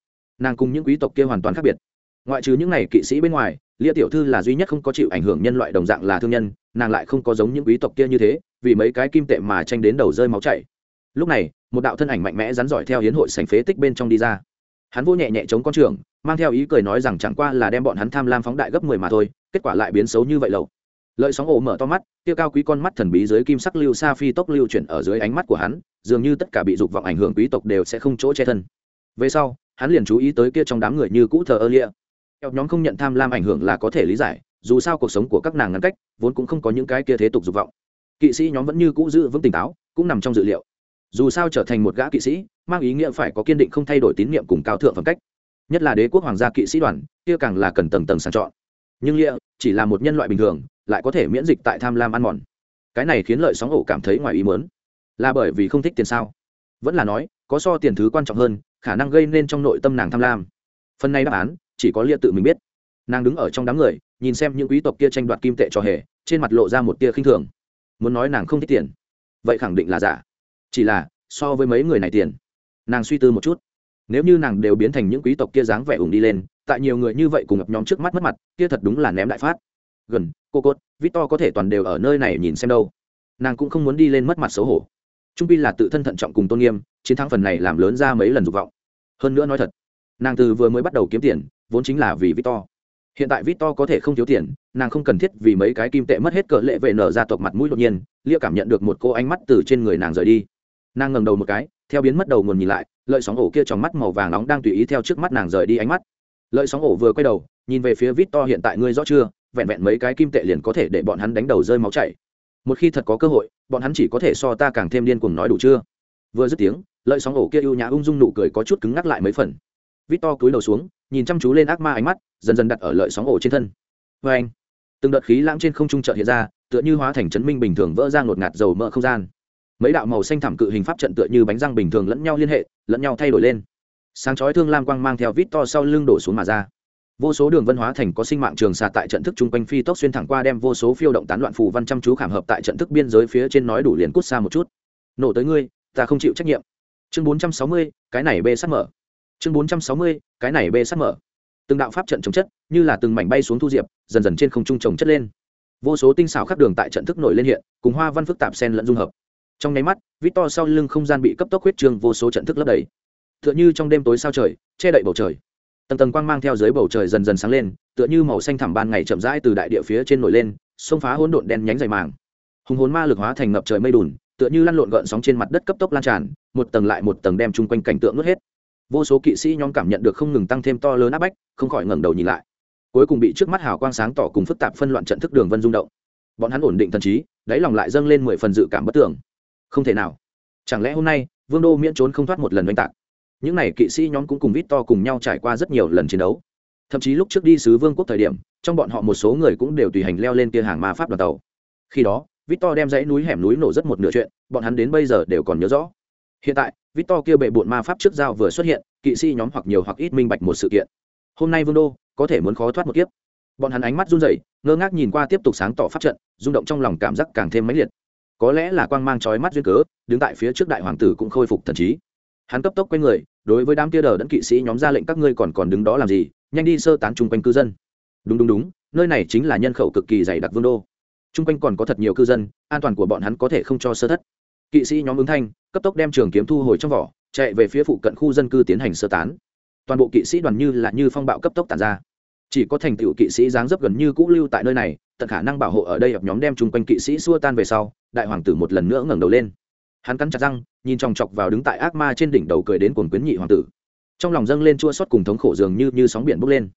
Nàng cùng những quý tộc kia hoàn toàn khác biệt. Ngoại trừ những n à y kỵ sĩ bên ngoài, lia tiểu thư là duy nhất không có chịu ảnh hưởng nhân loại đồng dạng là thương nhân, nàng lại không có giống những quý tộc kia như thế, vì mấy cái kim tệ mà tranh đến đầu rơi máu chảy. Lúc này, một đạo thân ảnh mạnh mẽ rắn giỏi theo hiến hội sành phế tích bên trong đi ra. Hắn vô nhẹ nhẹ chống con trường, mang theo ý cười nói rằng chẳng qua là đem bọn hắn tham lam phóng đại gấp mười mà thôi, kết quả lại biến xấu như vậy lâu lợi sóng ổ mở to mắt tiêu cao quý con mắt thần bí dưới kim sắc lưu sa phi tốc lưu chuyển ở dưới ánh mắt của hắn, dường như tất cả bị dục vọng ảnh hưởng quý tộc đều sẽ không chỗ che thân. Về sau, hắn liền chú ý tới kia trong đám người như cũ thờ ơ lia nhóm không nhận tham lam ảnh hưởng là có thể lý giải, dù sao cuộc sống của các nàng ngăn cách, vốn cũng không có những cái kia thế tục dục vọng. Kỵ sĩ nhóm vẫn như cũ giữ vững tỉnh táo, cũng nằm trong dự liệu. Dù sao trở thành một gã kỵ sĩ, mang ý nghĩa phải có kiên định không thay đổi tín nhiệm cùng cao thượng phẩm cách. Nhất là đế quốc hoàng gia kỵ sĩ đoàn, kia càng là cần tầng tầng sàng chọn. Nhưng lia chỉ là một nhân loại bình thường lại có thể miễn dịch tại tham lam ăn mòn. Cái này khiến lợi sóng ổ cảm thấy ngoài ý mớn là bởi vì không thích tiền sao? Vẫn là nói, có so tiền thứ quan trọng hơn, khả năng gây nên trong nội tâm nàng tham lam. Phần này đáp án, chỉ có lia tự mình biết. Nàng đứng ở trong đám người, nhìn xem những quý tộc kia tranh đoạt kim tệ cho hề, trên mặt lộ ra một tia khinh thường. Muốn nói nàng không thích tiền. Vậy khẳng định là giả. Chỉ là, so với mấy người này tiền, nàng suy tư một chút. Nếu như nàng đều biến thành những quý tộc kia dáng vẻ ủng đi lên, tại nhiều người như vậy cùng ngập nhóm trước mắt mất mặt, kia thật đúng là ném đại phát gần, cô cốt, victor có thể toàn đều ở nơi này nhìn xem đâu. Nàng cũng không muốn đi lên mất mặt xấu hổ. Trung pi là tự thân thận trọng cùng tôn nghiêm, chiến thắng phần này làm lớn ra mấy lần dục vọng. Hơn nữa nói thật, nàng từ vừa mới bắt đầu kiếm tiền, vốn chính là vì victor. Hiện tại victor có thể không thiếu tiền, nàng không cần thiết vì mấy cái kim tệ mất hết cỡ lệ về nở ra tộc mặt mũi đột nhiên, lia cảm nhận được một cô ánh mắt từ trên người nàng rời đi. Nàng ngẩng đầu một cái, theo biến mất đầu nguồn nhìn lại, lợi sóng ổ kia trong mắt màu vàng nóng đang tùy ý theo trước mắt nàng rời đi ánh mắt. Lợi sóng ổ vừa quay đầu, nhìn về phía vít to hiện tại ngươi rõ chưa? Vẹn vẹn mấy cái kim tệ liền có thể để bọn hắn đánh đầu rơi máu chảy. Một khi thật có cơ hội, bọn hắn chỉ có thể so ta càng thêm điên cuồng nói đủ chưa? Vừa dứt tiếng, lợi sóng ổ kia ưu nhã ung dung nụ cười có chút cứng ngắc lại mấy phần. Vít to cúi đầu xuống, nhìn chăm chú lên ác ma ánh mắt, dần dần đặt ở lợi sóng ổ trên thân. Vê anh, từng đợt khí lãng trên không trung trợ hiện ra, tựa như hóa thành chấn minh bình thường vỡ ra ngột ngạt dầu mỡ không gian. Mấy đạo màu xanh thảm cự hình pháp trận tựa như bánh răng bình thường lẫn nhau liên hệ, lẫn nhau thay đổi lên. Sáng chói thương lam quang mang theo vít to sau lưng đổ xuống mà ra vô số đường vân hóa thành có sinh mạng trường xà tại trận thức chung quanh phi tốc xuyên thẳng qua đem vô số phiêu động tán loạn phù văn chăm chú khảm hợp tại trận thức biên giới phía trên nói đủ liền cút xa một chút. Nổ tới ngươi, ta không chịu trách nhiệm. Chương bốn trăm sáu mươi, cái này bê sắt mở. Chương bốn trăm sáu mươi, cái này bê sắt mở. Từng đạo pháp trận chống chất, như là từng mảnh bay xuống thu diệp, dần dần trên không trung trồng chất lên. Vô số tinh xảo khắc đường tại trận thức nổi lên hiện, cùng hoa văn phức tạp sen lẫn dung hợp. Trong nháy mắt vít to sau lưng không gian bị cấp tốc huyết trương, vô số trận thức lấp đầy. T h ư ợ n h ư trong đêm tối sao trời, che đậy bầu trời tầng tầng quang mang theo dưới bầu trời dần dần sáng lên, tựa như màu xanh thẳm ban ngày chậm rãi từ đại địa phía trên nổi lên, xông phá hỗn độn đen nhánh dày màng. Hùng hồn ma lực hóa thành ngập trời mây đùn, tựa như lăn lộn gợn sóng trên mặt đất cấp tốc lan tràn, một tầng lại một tầng đem chung quanh cảnh tượng nuốt hết. Vô số kỵ sĩ nhóm cảm nhận được không ngừng tăng thêm to lớn áp bách, không khỏi ngẩng đầu nhìn lại. Cuối cùng bị trước mắt hào quang sáng tỏ cùng phức tạp phân loạn trận thức đường vân rung động. Bọn hắn ổn định thần trí, đáy lòng lại dâng lên mười phần dự cảm bất tưởng không thể nào. Chẳng lẽ hôm nay, vương đô miễn trốn không thoát một lần oanh tạc? Những n à y kỵ sĩ nhóm cũng cùng vít to cùng nhau trải qua rất nhiều lần chiến đấu. Thậm chí lúc trước đi sứ vương quốc thời điểm, trong bọn họ một số người cũng đều tùy hành leo lên kia hàng ma pháp đoàn tàu. Khi đó, vít to đem dãy núi hẻm núi nổ rất một nửa chuyện, bọn hắn đến bây giờ đều còn nhớ rõ. Hiện tại, vít to kia bệ bộn ma pháp trước dao vừa xuất hiện, kỵ sĩ nhóm hoặc nhiều hoặc ít minh bạch một sự kiện. Hôm nay vương đô, có thể muốn khó thoát một kiếp. Bọn hắn ánh mắt run rẩy, ngơ ngác nhìn qua tiếp tục sáng tỏ pháp trận, rung động trong lòng cảm giác càng thêm mãnh liệt. Có lẽ là quang mang trói mắt duyên cớ, đứng tại phía trước đại hoàng tử cũng khôi phục thần trí hắn cấp tốc quay người, đối với đám kia đờ đẫn kỵ sĩ nhóm ra lệnh các ngươi còn còn đứng đó làm gì, nhanh đi sơ tán chung quanh cư dân. Đúng đúng đúng, nơi này chính là nhân khẩu cực kỳ dày đặc vương đô. Chung quanh còn có thật nhiều cư dân, an toàn của bọn hắn có thể không cho sơ thất. Kỵ sĩ nhóm ứng thanh, cấp tốc đem trường kiếm thu hồi trong vỏ, chạy về phía phụ cận khu dân cư tiến hành sơ tán. Toàn bộ kỵ sĩ đoàn như là như phong bạo cấp tốc tàn ra. Chỉ có thành tựu kỵ sĩ dáng dấp gần như cũ lưu tại nơi này, tận khả năng bảo hộ ở đây ập nhóm đem chung quanh kỵ sĩ xua tan về sau, đại hoàng tử một lần nữa ngẩng đầu lên hắn cắn chặt răng, nhìn chòng chọc vào đứng tại ác ma trên đỉnh đầu cười đến cuồng quyến nhị hoàng tử. Trong lòng dâng lên chua xót cùng thống khổ dường như như sóng biển bốc lên.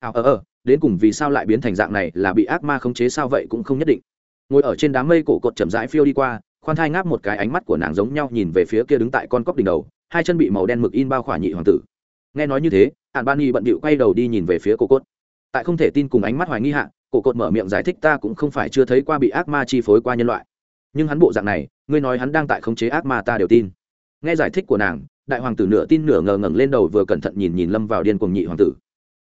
Ào ờ ờ đến cùng vì sao lại biến thành dạng này là bị ác ma khống chế sao vậy cũng không nhất định. Ngồi ở trên đám mây cổ cột chậm rãi phiêu đi qua, khoan thai ngáp một cái ánh mắt của nàng giống nhau nhìn về phía kia đứng tại con cóc đỉnh đầu, hai chân bị màu đen mực in bao khỏa nhị hoàng tử. Nghe nói như thế hạn ban y bận bịu quay đầu đi nhìn về phía cổ cốt tại không thể tin cùng ánh mắt hoài nghi hạ, cổ cột mở miệng giải thích ta cũng không phải chưa thấy qua bị ác ma chi phối qua nhân loại. Nhưng hắn bộ dạng này ngươi nói hắn đang tại khống chế ác ma ta đều tin. Nghe giải thích của nàng, đại hoàng tử nửa tin nửa ngờ ngẩng lên đầu vừa cẩn thận nhìn nhìn lâm vào điên cuồng nhị hoàng tử.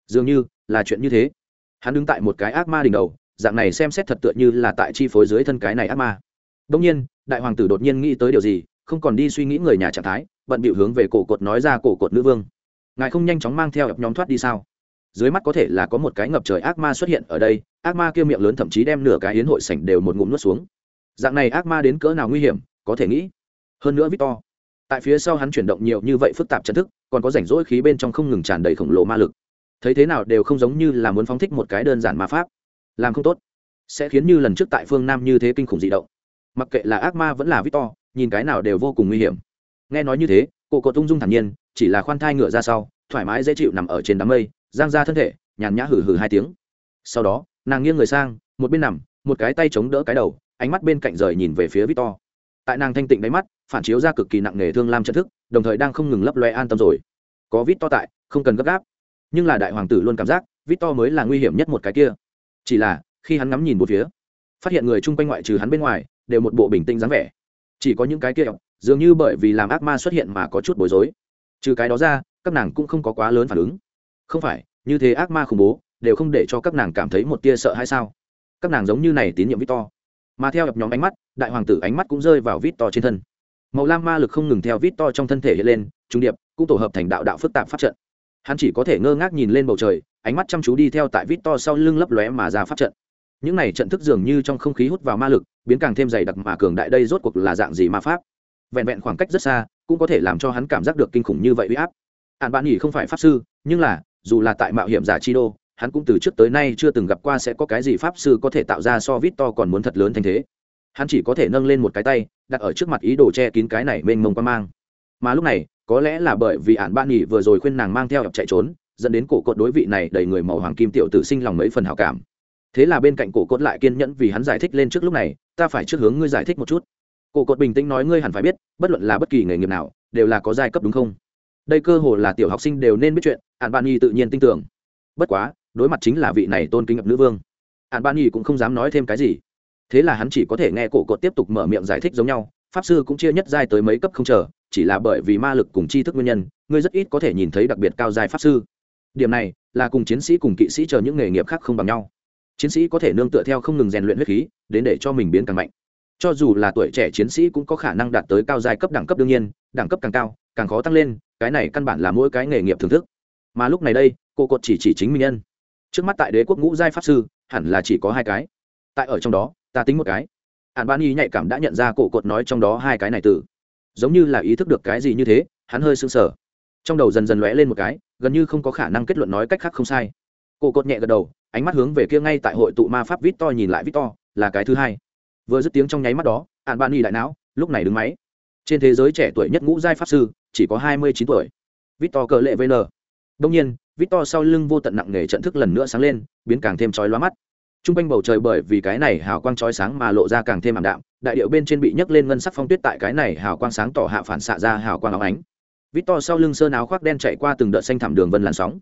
Dường như là chuyện như thế. Hắn đứng tại một cái ác ma đỉnh đầu, dạng này xem xét thật tựa như là tại chi phối dưới thân cái này ác ma. Đông nhiên, đại hoàng tử đột nhiên nghĩ tới điều gì, không còn đi suy nghĩ người nhà trạng thái, bận bịu hướng về cổ cột nói ra cổ cột nữ vương. Ngài không nhanh chóng mang theo nhóm thoát đi sao? Dưới mắt có thể là có một cái ngập trời ác ma xuất hiện ở đây, ác ma kia miệng lớn thậm chí đem nửa cái hiến hội sảnh đều một ngụm nuốt xuống dạng này ác ma đến cỡ nào nguy hiểm, có thể nghĩ. Hơn nữa victor, tại phía sau hắn chuyển động nhiều như vậy phức tạp chân thức, còn có rảnh rỗi khí bên trong không ngừng tràn đầy khổng lồ ma lực. Thấy thế nào đều không giống như là muốn phóng thích một cái đơn giản ma pháp. Làm không tốt. Sẽ khiến như lần trước tại phương nam như thế kinh khủng dị động. Mặc kệ là ác ma vẫn là victor, nhìn cái nào đều vô cùng nguy hiểm. Nghe nói như thế, cô có tung dung thản nhiên, chỉ là khoan thai ngựa ra sau, thoải mái dễ chịu nằm ở trên đám mây, giang ra thân thể, nhàn nhã hử hử hai tiếng. Sau đó, nàng nghiêng người sang, một bên nằm, một cái tay chống đỡ cái đầu ánh mắt bên cạnh rời nhìn về phía victor. Tại nàng thanh tịnh đáy mắt, phản chiếu ra cực kỳ nặng nề thương lam chân thức, đồng thời đang không ngừng lấp loe an tâm rồi. Có victor tại, không cần gấp gáp. Nhưng là đại hoàng tử luôn cảm giác, victor mới là nguy hiểm nhất một cái kia. Chỉ là, khi hắn ngắm nhìn một phía, phát hiện người chung quanh ngoại trừ hắn bên ngoài, đều một bộ bình tĩnh dáng vẻ. Chỉ có những cái kia, dường như bởi vì làm ác ma xuất hiện mà có chút bối rối. Trừ cái đó ra, các nàng cũng không có quá lớn phản ứng. Không phải, như thế ác ma khủng bố, đều không để cho các nàng cảm thấy một tia sợ hay sao? Các nàng giống như này tín nhiệm victor mà theo ập nhóm ánh mắt, đại hoàng tử ánh mắt cũng rơi vào vít to trên thân. Màu lam ma lực không ngừng theo vít to trong thân thể hiện lên, trung điệp cũng tổ hợp thành đạo đạo phức tạp pháp trận. Hắn chỉ có thể ngơ ngác nhìn lên bầu trời, ánh mắt chăm chú đi theo tại vít to sau lưng lấp lóe mà ra pháp trận. Những này trận thức dường như trong không khí hút vào ma lực, biến càng thêm dày đặc mà cường đại đây rốt cuộc là dạng gì ma pháp? Vẹn vẹn khoảng cách rất xa, cũng có thể làm cho hắn cảm giác được kinh khủng như vậy uy áp. Hạn bạn nghỉ không phải pháp sư, nhưng là, dù là tại mạo hiểm giả chi đô hắn cũng từ trước tới nay chưa từng gặp qua sẽ có cái gì pháp sư có thể tạo ra so vít to còn muốn thật lớn thành thế. Hắn chỉ có thể nâng lên một cái tay, đặt ở trước mặt ý đồ che kín cái này mênh mông qua mang. Mà lúc này, có lẽ là bởi vì ạn bạn nghỉ vừa rồi khuyên nàng mang theo chạy trốn, dẫn đến cổ cột đối vị này đầy người màu hoàng kim tiểu tử sinh lòng mấy phần hảo cảm. Thế là bên cạnh cổ cột lại kiên nhẫn vì hắn giải thích lên trước lúc này, ta phải trước hướng ngươi giải thích một chút. Cổ cột bình tĩnh nói, ngươi hẳn phải biết, bất luận là bất kỳ nghề nghiệp nào, đều là có giai cấp đúng không? Đây cơ hồ là tiểu học sinh đều nên biết chuyện ạn bạn nhi tự nhiên tin tưởng. Bất quá đối mặt chính là vị này tôn kính ngập nữ vương. Hạn ban nhi cũng không dám nói thêm cái gì. Thế là hắn chỉ có thể nghe cổ cột tiếp tục mở miệng giải thích giống nhau. Pháp sư cũng chia nhất giai tới mấy cấp không chờ, chỉ là bởi vì ma lực cùng tri thức nguyên nhân, ngươi rất ít có thể nhìn thấy đặc biệt cao giai pháp sư. Điểm này là cùng chiến sĩ cùng kỵ sĩ chờ những nghề nghiệp khác không bằng nhau. Chiến sĩ có thể nương tựa theo không ngừng rèn luyện huyết khí, đến để cho mình biến càng mạnh. Cho dù là tuổi trẻ chiến sĩ cũng có khả năng đạt tới cao giai cấp đẳng cấp đương nhiên, đẳng cấp càng cao, càng khó tăng lên, cái này căn bản là mỗi cái nghề nghiệp thưởng thức. Mà lúc này đây cô cột chỉ chỉ chính mình nhân trước mắt tại đế quốc ngũ giai pháp sư, hẳn là chỉ có hai cái. Tại ở trong đó, ta tính một cái. Hạn ban y nhạy cảm đã nhận ra cổ cột nói trong đó hai cái này từ. Giống như là ý thức được cái gì như thế, hắn hơi sưng sờ. Trong đầu dần dần lóe lên một cái, gần như không có khả năng kết luận nói cách khác không sai. Cổ cột nhẹ gật đầu, ánh mắt hướng về kia ngay tại hội tụ ma pháp vít to nhìn lại vít to là cái thứ hai. Vừa dứt tiếng trong nháy mắt đó hạn ban y đại não, lúc này đứng máy. Trên thế giới trẻ tuổi nhất ngũ giai pháp sư, chỉ có hai mươi chín tuổi. Vít to cờ lệ vn đông nhiên, victor sau lưng vô tận nặng nề trận thức lần nữa sáng lên, biến càng thêm chói lóa mắt. Trung quanh bầu trời bởi vì cái này hào quang chói sáng mà lộ ra càng thêm ảm đạm, đại điệu bên trên bị nhấc lên ngân sắc phong tuyết tại cái này hào quang sáng tỏ hạ phản xạ ra hào quang óng ánh. Victor sau lưng sơn áo khoác đen chạy qua từng đợt xanh thảm đường vân làn sóng.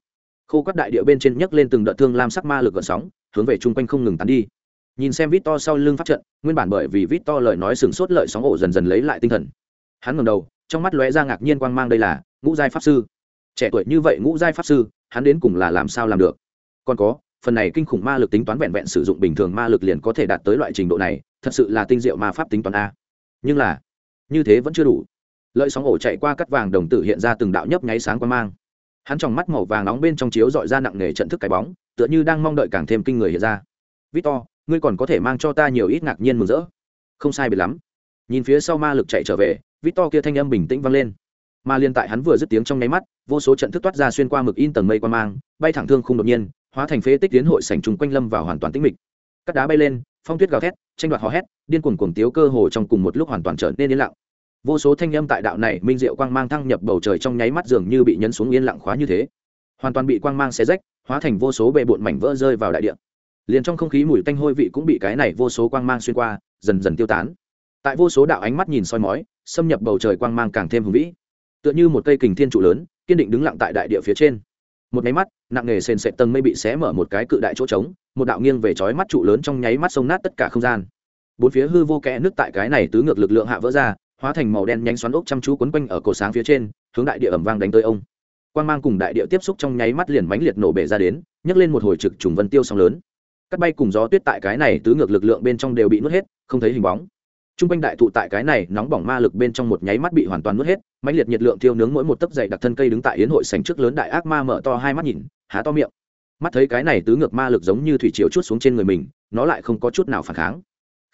Khô các đại điệu bên trên nhấc lên từng đợt thương lam sắc ma lực gợn sóng, hướng về trung quanh không ngừng tán đi. Nhìn xem victor sau lưng phát trận, nguyên bản bởi vì victor lời nói sừng sốt lợi sóng ổ dần dần lấy lại tinh thần. Hắn ngẩng đầu, trong mắt lóe ra ngạc nhiên quang mang đây là ngũ giai pháp sư trẻ tuổi như vậy ngũ giai pháp sư, hắn đến cùng là làm sao làm được? Còn có, phần này kinh khủng ma lực tính toán vẹn vẹn sử dụng bình thường ma lực liền có thể đạt tới loại trình độ này, thật sự là tinh diệu ma pháp tính toán a. Nhưng là, như thế vẫn chưa đủ. Lợi sóng ổ chạy qua cắt vàng đồng tử hiện ra từng đạo nhấp nháy sáng quang mang. Hắn trong mắt màu vàng nóng bên trong chiếu dọi ra nặng nề trận thức cái bóng, tựa như đang mong đợi càng thêm kinh người hiện ra. Victor, ngươi còn có thể mang cho ta nhiều ít ngạc nhiên mừng rỡ. Không sai biệt lắm. Nhìn phía sau ma lực chạy trở về, victor kia thanh âm bình tĩnh vang lên mà liên tại hắn vừa dứt tiếng trong nháy mắt, vô số trận thức toát ra xuyên qua mực in tầng mây qua mang, bay thẳng thương không đột nhiên, hóa thành phế tích tiến hội sảnh trùng quanh lâm vào hoàn toàn tĩnh mịch. Cắt đá bay lên, phong tuyết gào thét, tranh đoạt hò hét, điên cuồng cuồng tiếu cơ hồ trong cùng một lúc hoàn toàn trở nên yên lặng. Vô số thanh âm tại đạo này minh diệu quang mang thăng nhập bầu trời trong nháy mắt dường như bị nhấn xuống yên lặng khóa như thế. Hoàn toàn bị quang mang xé rách, hóa thành vô số bệ bụn mảnh vỡ rơi vào đại địa. Liền trong không khí mùi tanh hôi vị cũng bị cái này vô số quang mang xuyên qua, dần dần tiêu tán. Tại vô số đạo ánh mắt nhìn soi mói, xâm nhập bầu trời quang mang càng thêm hùng vĩ tựa như một cây kình thiên trụ lớn, kiên định đứng lặng tại đại địa phía trên. Một máy mắt, nặng nghề sền sệt tầng mây bị xé mở một cái cự đại chỗ trống, một đạo nghiêng về chói mắt trụ lớn trong nháy mắt sông nát tất cả không gian. Bốn phía hư vô kẽ nước tại cái này tứ ngược lực lượng hạ vỡ ra, hóa thành màu đen nhánh xoắn ốc chăm chú quấn quanh ở cổ sáng phía trên, hướng đại địa ẩm vang đánh tới ông. Quan g mang cùng đại địa tiếp xúc trong nháy mắt liền mánh liệt nổ bể ra đến, nhấc lên một hồi trực trùng vân tiêu sóng lớn. Cắt bay cùng gió tuyết tại cái này tứ ngược lực lượng bên trong đều bị nuốt hết, không thấy hình bóng. Trung quanh đại thụ tại cái này nóng bỏng ma lực bên trong một nháy mắt bị hoàn toàn nuốt hết mãnh liệt nhiệt lượng thiêu nướng mỗi một tấc dày đặc thân cây đứng tại yến hội sảnh trước lớn đại ác ma mở to hai mắt nhìn há to miệng. Mắt thấy cái này tứ ngược ma lực giống như thủy chiều chút xuống trên người mình nó lại không có chút nào phản kháng.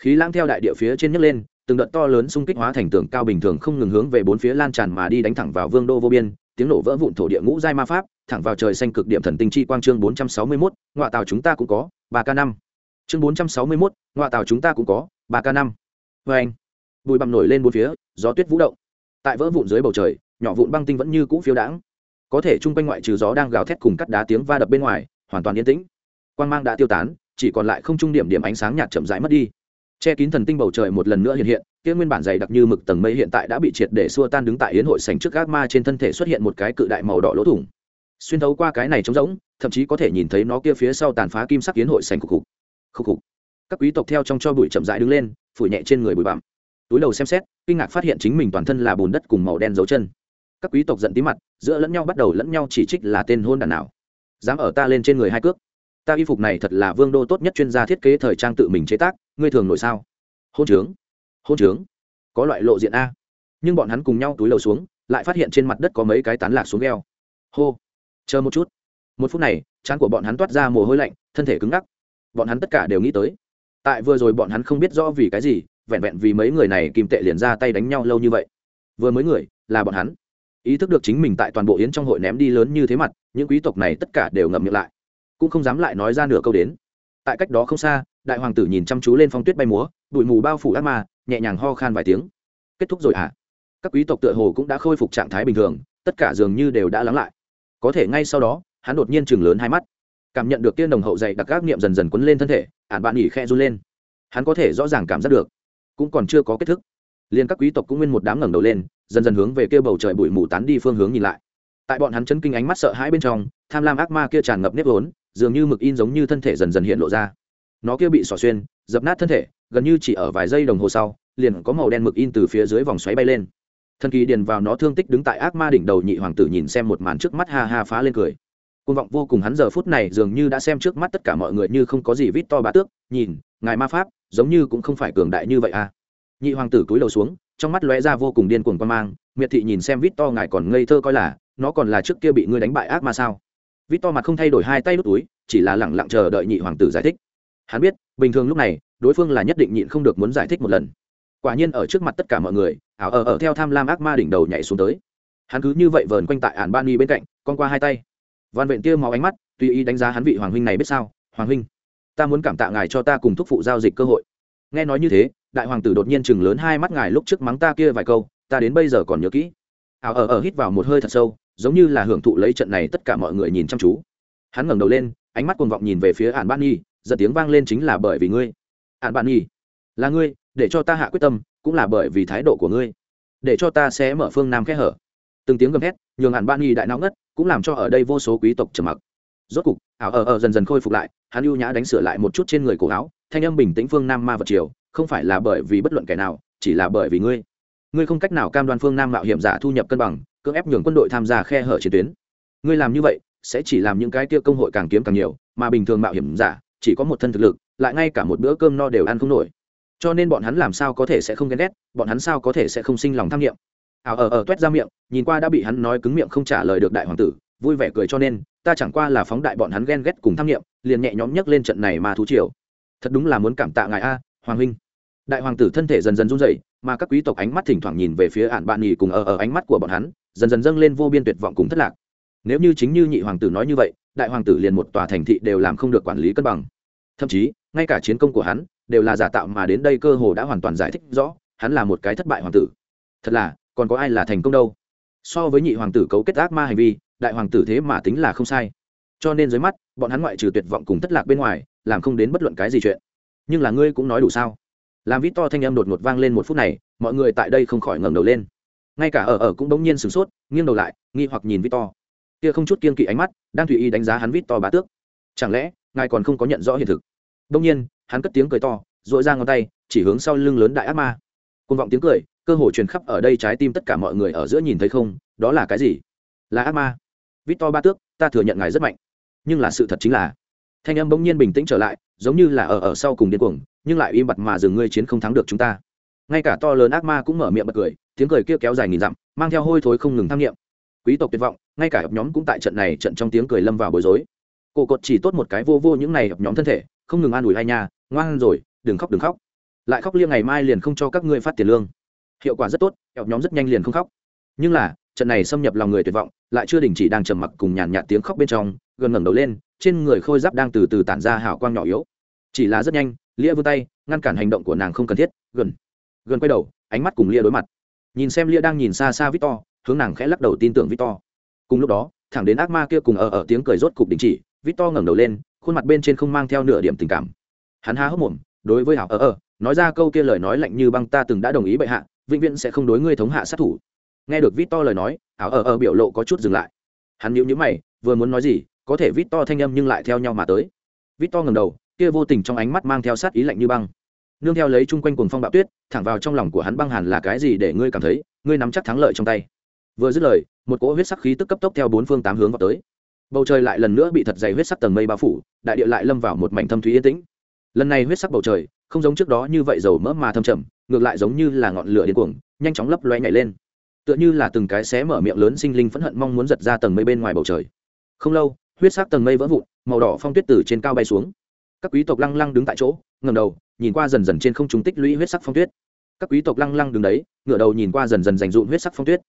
Khí lãng theo đại địa phía trên nhấc lên từng đợt to lớn xung kích hóa thành tường cao bình thường không ngừng hướng về bốn phía lan tràn mà đi đánh thẳng vào vương đô vô biên tiếng nổ vỡ vụn thổ địa ngũ giai ma pháp thẳng vào trời xanh cực điểm thần tinh chi quang chương bốn trăm sáu mươi 461, ngọa tàu chúng ta cũng có ba k năm. Chương bốn trăm sáu mươi 461, ngọa tàu chúng ta cũng có ba k năm vê anh. Bụi bặm nổi lên bốn phía, gió tuyết vũ động. Tại vỡ vụn dưới bầu trời, nhỏ vụn băng tinh vẫn như cũ phiếu đãng. Có thể chung quanh ngoại trừ gió đang gào thét cùng cắt đá tiếng va đập bên ngoài, hoàn toàn yên tĩnh. Quang mang đã tiêu tán, chỉ còn lại không trung điểm điểm ánh sáng nhạt chậm rãi mất đi. Che kín thần tinh bầu trời một lần nữa hiện hiện, kia nguyên bản dày đặc như mực tầng mây hiện tại đã bị triệt để xua tan đứng tại yến hội sành trước gác ma trên thân thể xuất hiện một cái cự đại màu đỏ lỗ thủng. Xuyên thấu qua cái này trống rỗng, thậm chí có thể nhìn thấy nó kia phía sau tàn phá kim sắc yến hội sành khục khục. Khục khục. Các quý tộc theo trong cho bụi chậm rãi đứng lên phủ nhẹ trên người bụi bặm. Túi đầu xem xét, kinh ngạc phát hiện chính mình toàn thân là bùn đất cùng màu đen dấu chân. Các quý tộc giận tí mặt, giữa lẫn nhau bắt đầu lẫn nhau chỉ trích là tên hôn đàn nào. Dám ở ta lên trên người hai cước. Ta y phục này thật là vương đô tốt nhất chuyên gia thiết kế thời trang tự mình chế tác, ngươi thường nổi sao? Hôn trướng. Hôn trướng. Có loại lộ diện a. Nhưng bọn hắn cùng nhau túi lầu xuống, lại phát hiện trên mặt đất có mấy cái tán lạc xuống gheo. Hô. Chờ một chút. Một phút này, trán của bọn hắn toát ra mồ hôi lạnh, thân thể cứng ngắc. Bọn hắn tất cả đều nghĩ tới tại vừa rồi bọn hắn không biết rõ vì cái gì, vẹn vẹn vì mấy người này kim tệ liền ra tay đánh nhau lâu như vậy. Vừa mới người, là bọn hắn. Ý thức được chính mình tại toàn bộ yến trong hội ném đi lớn như thế mặt, những quý tộc này tất cả đều ngậm miệng lại. Cũng không dám lại nói ra nửa câu đến. Tại cách đó không xa, đại hoàng tử nhìn chăm chú lên phong tuyết bay múa, bụi mù bao phủ ác ma, nhẹ nhàng ho khan vài tiếng. Kết thúc rồi ạ à? các quý tộc tựa hồ cũng đã khôi phục trạng thái bình thường, tất cả dường như đều đã lắng lại. Có thể ngay sau đó, hắn đột nhiên chừng lớn hai mắt cảm nhận được tiên đồng hậu dày đặc các niệm dần dần quấn lên thân thể, ản bạn nghỉ khe run lên. Hắn có thể rõ ràng cảm giác được, cũng còn chưa có kết thức. Liền các quý tộc cũng nguyên một đám ngẩng đầu lên, dần dần hướng về kia bầu trời bụi mù tán đi phương hướng nhìn lại. Tại bọn hắn chấn kinh ánh mắt sợ hãi bên trong, tham lam ác ma kia tràn ngập nếp vốn, dường như mực in giống như thân thể dần dần hiện lộ ra. Nó kia bị xỏ xuyên, dập nát thân thể, gần như chỉ ở vài giây đồng hồ sau, liền có màu đen mực in từ phía dưới vòng xoáy bay lên. Thần kỳ điền vào nó thương tích đứng tại ác ma đỉnh đầu nhị hoàng tử nhìn xem một màn trước mắt ha ha phá lên cười côn vọng vô cùng hắn giờ phút này dường như đã xem trước mắt tất cả mọi người như không có gì vít to bá tước, nhìn, ngài ma pháp, giống như cũng không phải cường đại như vậy à. Nhị hoàng tử cúi đầu xuống, trong mắt lóe ra vô cùng điên cuồng quan mang, miệt thị nhìn xem vít to ngài còn ngây thơ coi là, nó còn là trước kia bị ngươi đánh bại ác ma sao. Vít to mặt không thay đổi hai tay đút túi, chỉ là lẳng lặng chờ đợi nhị hoàng tử giải thích. Hắn biết, bình thường lúc này, đối phương là nhất định nhịn không được muốn giải thích một lần. Quả nhiên ở trước mặt tất cả mọi người, ảo ở ở theo tham lam ác ma đỉnh đầu nhảy xuống tới. Hắn cứ như vậy vờn quanh tại ản ban ni bên cạnh con qua hai tay văn vện tia máu ánh mắt, tùy ý đánh giá hắn vị hoàng huynh này biết sao? Hoàng huynh, ta muốn cảm tạ ngài cho ta cùng thúc phụ giao dịch cơ hội. Nghe nói như thế, đại hoàng tử đột nhiên chừng lớn hai mắt ngài lúc trước mắng ta kia vài câu, ta đến bây giờ còn nhớ kỹ. Ảo ở ở hít vào một hơi thật sâu, giống như là hưởng thụ lấy trận này tất cả mọi người nhìn chăm chú. Hắn ngẩng đầu lên, ánh mắt cuồng vọng nhìn về phía ản ban nhi giật tiếng vang lên chính là bởi vì ngươi. Ản ban nhi, là ngươi, để cho ta hạ quyết tâm, cũng là bởi vì thái độ của ngươi. Để cho ta sẽ mở phương nam kẽ hở. Từng tiếng gầm thét, nhường ản ban nhi đại não ngất cũng làm cho ở đây vô số quý tộc trầm mặc. Rốt cục, ảo ở ở dần dần khôi phục lại, hắn ưu nhã đánh sửa lại một chút trên người cổ áo, thanh âm bình tĩnh phương nam ma vật triều, không phải là bởi vì bất luận kẻ nào, chỉ là bởi vì ngươi. Ngươi không cách nào cam đoan phương nam mạo hiểm giả thu nhập cân bằng, cưỡng ép nhường quân đội tham gia khe hở chiến tuyến. Ngươi làm như vậy, sẽ chỉ làm những cái tia công hội càng kiếm càng nhiều, mà bình thường mạo hiểm giả, chỉ có một thân thực lực, lại ngay cả một bữa cơm no đều ăn không nổi. Cho nên bọn hắn làm sao có thể sẽ không ghen ghét, bọn hắn sao có thể sẽ không sinh lòng tham nghiệm? Ảo ở ở toét ra miệng, nhìn qua đã bị hắn nói cứng miệng không trả lời được đại hoàng tử, vui vẻ cười cho nên, ta chẳng qua là phóng đại bọn hắn ghen ghét cùng tham nghiệm, liền nhẹ nhõm nhấc lên trận này mà thú triều. Thật đúng là muốn cảm tạ ngài a, hoàng huynh. Đại hoàng tử thân thể dần dần run rẩy, mà các quý tộc ánh mắt thỉnh thoảng nhìn về phía ạn bạn nhì cùng ở ở ánh mắt của bọn hắn, dần dần dâng lên vô biên tuyệt vọng cùng thất lạc. Nếu như chính như nhị hoàng tử nói như vậy, đại hoàng tử liền một tòa thành thị đều làm không được quản lý cân bằng. Thậm chí, ngay cả chiến công của hắn, đều là giả tạo mà đến đây cơ hồ đã hoàn toàn giải thích rõ, hắn là một cái thất bại hoàng tử. Thật là còn có ai là thành công đâu? So với nhị hoàng tử cấu kết ác ma hành vi, đại hoàng tử thế mà tính là không sai. Cho nên dưới mắt, bọn hắn ngoại trừ tuyệt vọng cùng thất lạc bên ngoài, làm không đến bất luận cái gì chuyện. Nhưng là ngươi cũng nói đủ sao? Làm vít to thanh âm đột ngột vang lên một phút này, mọi người tại đây không khỏi ngẩng đầu lên. Ngay cả ở ở cũng bỗng nhiên sửng sốt, nghiêng đầu lại, nghi hoặc nhìn vít to. Kia không chút kiên kỵ ánh mắt, đang tùy ý đánh giá hắn vít to bá tước. Chẳng lẽ, ngài còn không có nhận rõ hiện thực? Đông nhiên, hắn cất tiếng cười to dội ra ngón tay, chỉ hướng sau lưng lớn đại ác ma. Côn vọng tiếng cười cơ hồ truyền khắp ở đây trái tim tất cả mọi người ở giữa nhìn thấy không, đó là cái gì? Là ác ma. Vít to ba tước, ta thừa nhận ngài rất mạnh. Nhưng là sự thật chính là, thanh âm bỗng nhiên bình tĩnh trở lại, giống như là ở ở sau cùng điên cuồng, nhưng lại im bặt mà dừng ngươi chiến không thắng được chúng ta. Ngay cả to lớn ác ma cũng mở miệng bật cười, tiếng cười kia kéo dài nghìn dặm, mang theo hôi thối không ngừng tham nghiệm. Quý tộc tuyệt vọng, ngay cả hợp nhóm cũng tại trận này trận trong tiếng cười lâm vào bối rối. Cổ cột chỉ tốt một cái vô vô những này hợp nhóm thân thể, không ngừng an ủi hai nhà ngoan rồi, đừng khóc đừng khóc. Lại khóc liêng ngày mai liền không cho các ngươi phát tiền lương hiệu quả rất tốt hợp nhóm rất nhanh liền không khóc. Nhưng là, trận này xâm nhập lòng người tuyệt vọng, lại chưa đình chỉ đang trầm mặc cùng nhàn nhạt tiếng khóc bên trong, gần ngẩng đầu lên, trên người khôi giáp đang từ từ tản ra hào quang nhỏ yếu. Chỉ là rất nhanh, lia vươn tay, ngăn cản hành động của nàng không cần thiết, gần. Gần quay đầu, ánh mắt cùng lia đối mặt. Nhìn xem lia đang nhìn xa xa victor, hướng nàng khẽ lắc đầu tin tưởng victor. Cùng lúc đó, thẳng đến ác ma kia cùng ở ở tiếng cười rốt cục đình chỉ, victor ngẩng đầu lên, khuôn mặt bên trên không mang theo nửa điểm tình cảm. Hắn há hốc mồm, đối với hảo ở ở nói ra câu kia lời nói lạnh như băng, ta từng đã đồng ý bệ hạ vĩnh viễn sẽ không đối ngươi thống hạ sát thủ. Nghe được vít to lời nói, ảo ở ở biểu lộ có chút dừng lại. Hắn nhíu nhíu mày, vừa muốn nói gì, có thể vít to thanh âm nhưng lại theo nhau mà tới. Vít to ngầm đầu, kia vô tình trong ánh mắt mang theo sát ý lạnh như băng. Nương theo lấy chung quanh cuồng phong bạo tuyết, thẳng vào trong lòng của hắn băng hàn là cái gì để ngươi cảm thấy, ngươi nắm chắc thắng lợi trong tay. Vừa dứt lời, một cỗ huyết sắc khí tức cấp tốc theo bốn phương tám hướng vào tới. Bầu trời lại lần nữa bị thật dày huyết sắc tầng mây bao phủ, đại địa lại lâm vào một mảnh thâm thúy yên tĩnh. Lần này huyết sắc bầu trời, không giống trước đó như vậy dầu mỡ mà thâm trầm ngược lại giống như là ngọn lửa điên cuồng, nhanh chóng lấp loe nhảy lên. Tựa như là từng cái xé mở miệng lớn sinh linh phẫn hận mong muốn giật ra tầng mây bên ngoài bầu trời. Không lâu, huyết sắc tầng mây vỡ vụn, màu đỏ phong tuyết từ trên cao bay xuống. Các quý tộc lăng lăng đứng tại chỗ ngầm đầu, nhìn qua dần dần trên không trung tích lũy huyết sắc phong tuyết. Các quý tộc lăng lăng đứng đấy, ngửa đầu nhìn qua dần dần dành dụm huyết sắc phong tuyết.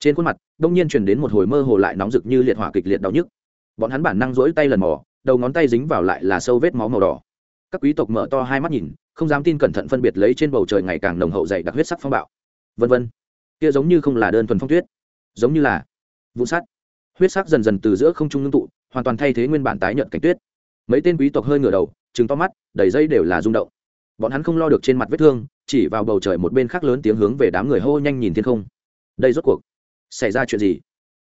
Trên khuôn mặt, đông nhiên truyền đến một hồi mơ hồ lại nóng rực như liệt hỏa kịch liệt đau nhức. Bọn hắn bản năng rỗi tay lần mò, đầu ngón tay dính vào lại là sâu vết máu màu đỏ. Các quý tộc mở to hai mắt nhìn không dám tin cẩn thận phân biệt lấy trên bầu trời ngày càng nồng hậu dày đặc huyết sắc phong bạo. Vân vân. Kia giống như không là đơn thuần phong tuyết, giống như là vụ sắt. Huyết sắc dần dần từ giữa không trung ngưng tụ, hoàn toàn thay thế nguyên bản tái nhợt cảnh tuyết. Mấy tên quý tộc hơi ngửa đầu, trừng to mắt, đầy dây đều là rung động. Bọn hắn không lo được trên mặt vết thương, chỉ vào bầu trời một bên khác lớn tiếng hướng về đám người hô nhanh nhìn thiên không. Đây rốt cuộc xảy ra chuyện gì?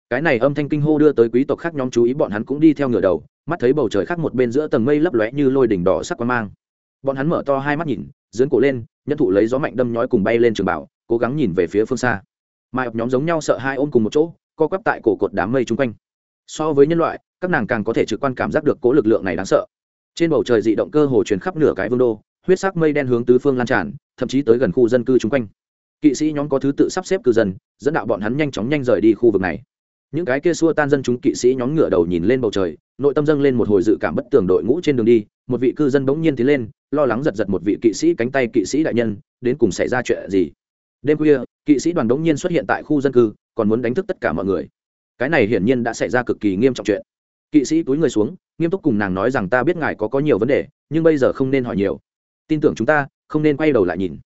Cái này âm thanh kinh hô đưa tới quý tộc khác nhóm chú ý, bọn hắn cũng đi theo ngửa đầu, mắt thấy bầu trời khác một bên giữa tầng mây lấp lóe như lôi đỉnh đỏ sắc quang mang bọn hắn mở to hai mắt nhìn dưỡng cổ lên nhân thụ lấy gió mạnh đâm nhói cùng bay lên trường bảo, cố gắng nhìn về phía phương xa. Mai ập nhóm giống nhau sợ hai ôm cùng một chỗ, co quắp tại cổ cột đám mây chung quanh. So với nhân loại, các nàng càng có thể trực quan cảm giác được cố lực lượng này đáng sợ. Trên bầu trời dị động cơ hồ truyền khắp nửa cái vương đô, huyết sắc mây đen hướng tứ phương lan tràn, thậm chí tới gần khu dân cư chung quanh. Kỵ sĩ nhóm có thứ tự sắp xếp cư dân, dẫn đạo bọn hắn nhanh chóng nhanh rời đi khu vực này những cái kia xua tan dân chúng kỵ sĩ nhóm ngựa đầu nhìn lên bầu trời, nội tâm dâng lên một hồi dự cảm bất tường đội ngũ trên đường đi, một vị cư dân bỗng nhiên tiến lên, lo lắng giật giật một vị kỵ sĩ cánh tay kỵ sĩ đại nhân, đến cùng xảy ra chuyện gì? Đêm khuya, kỵ sĩ đoàn bỗng nhiên xuất hiện tại khu dân cư, còn muốn đánh thức tất cả mọi người. Cái này hiển nhiên đã xảy ra cực kỳ nghiêm trọng chuyện. Kỵ sĩ túi người xuống, nghiêm túc cùng nàng nói rằng ta biết ngài có có nhiều vấn đề, nhưng bây giờ không nên hỏi nhiều. Tin tưởng chúng ta, không nên quay đầu lại nhìn.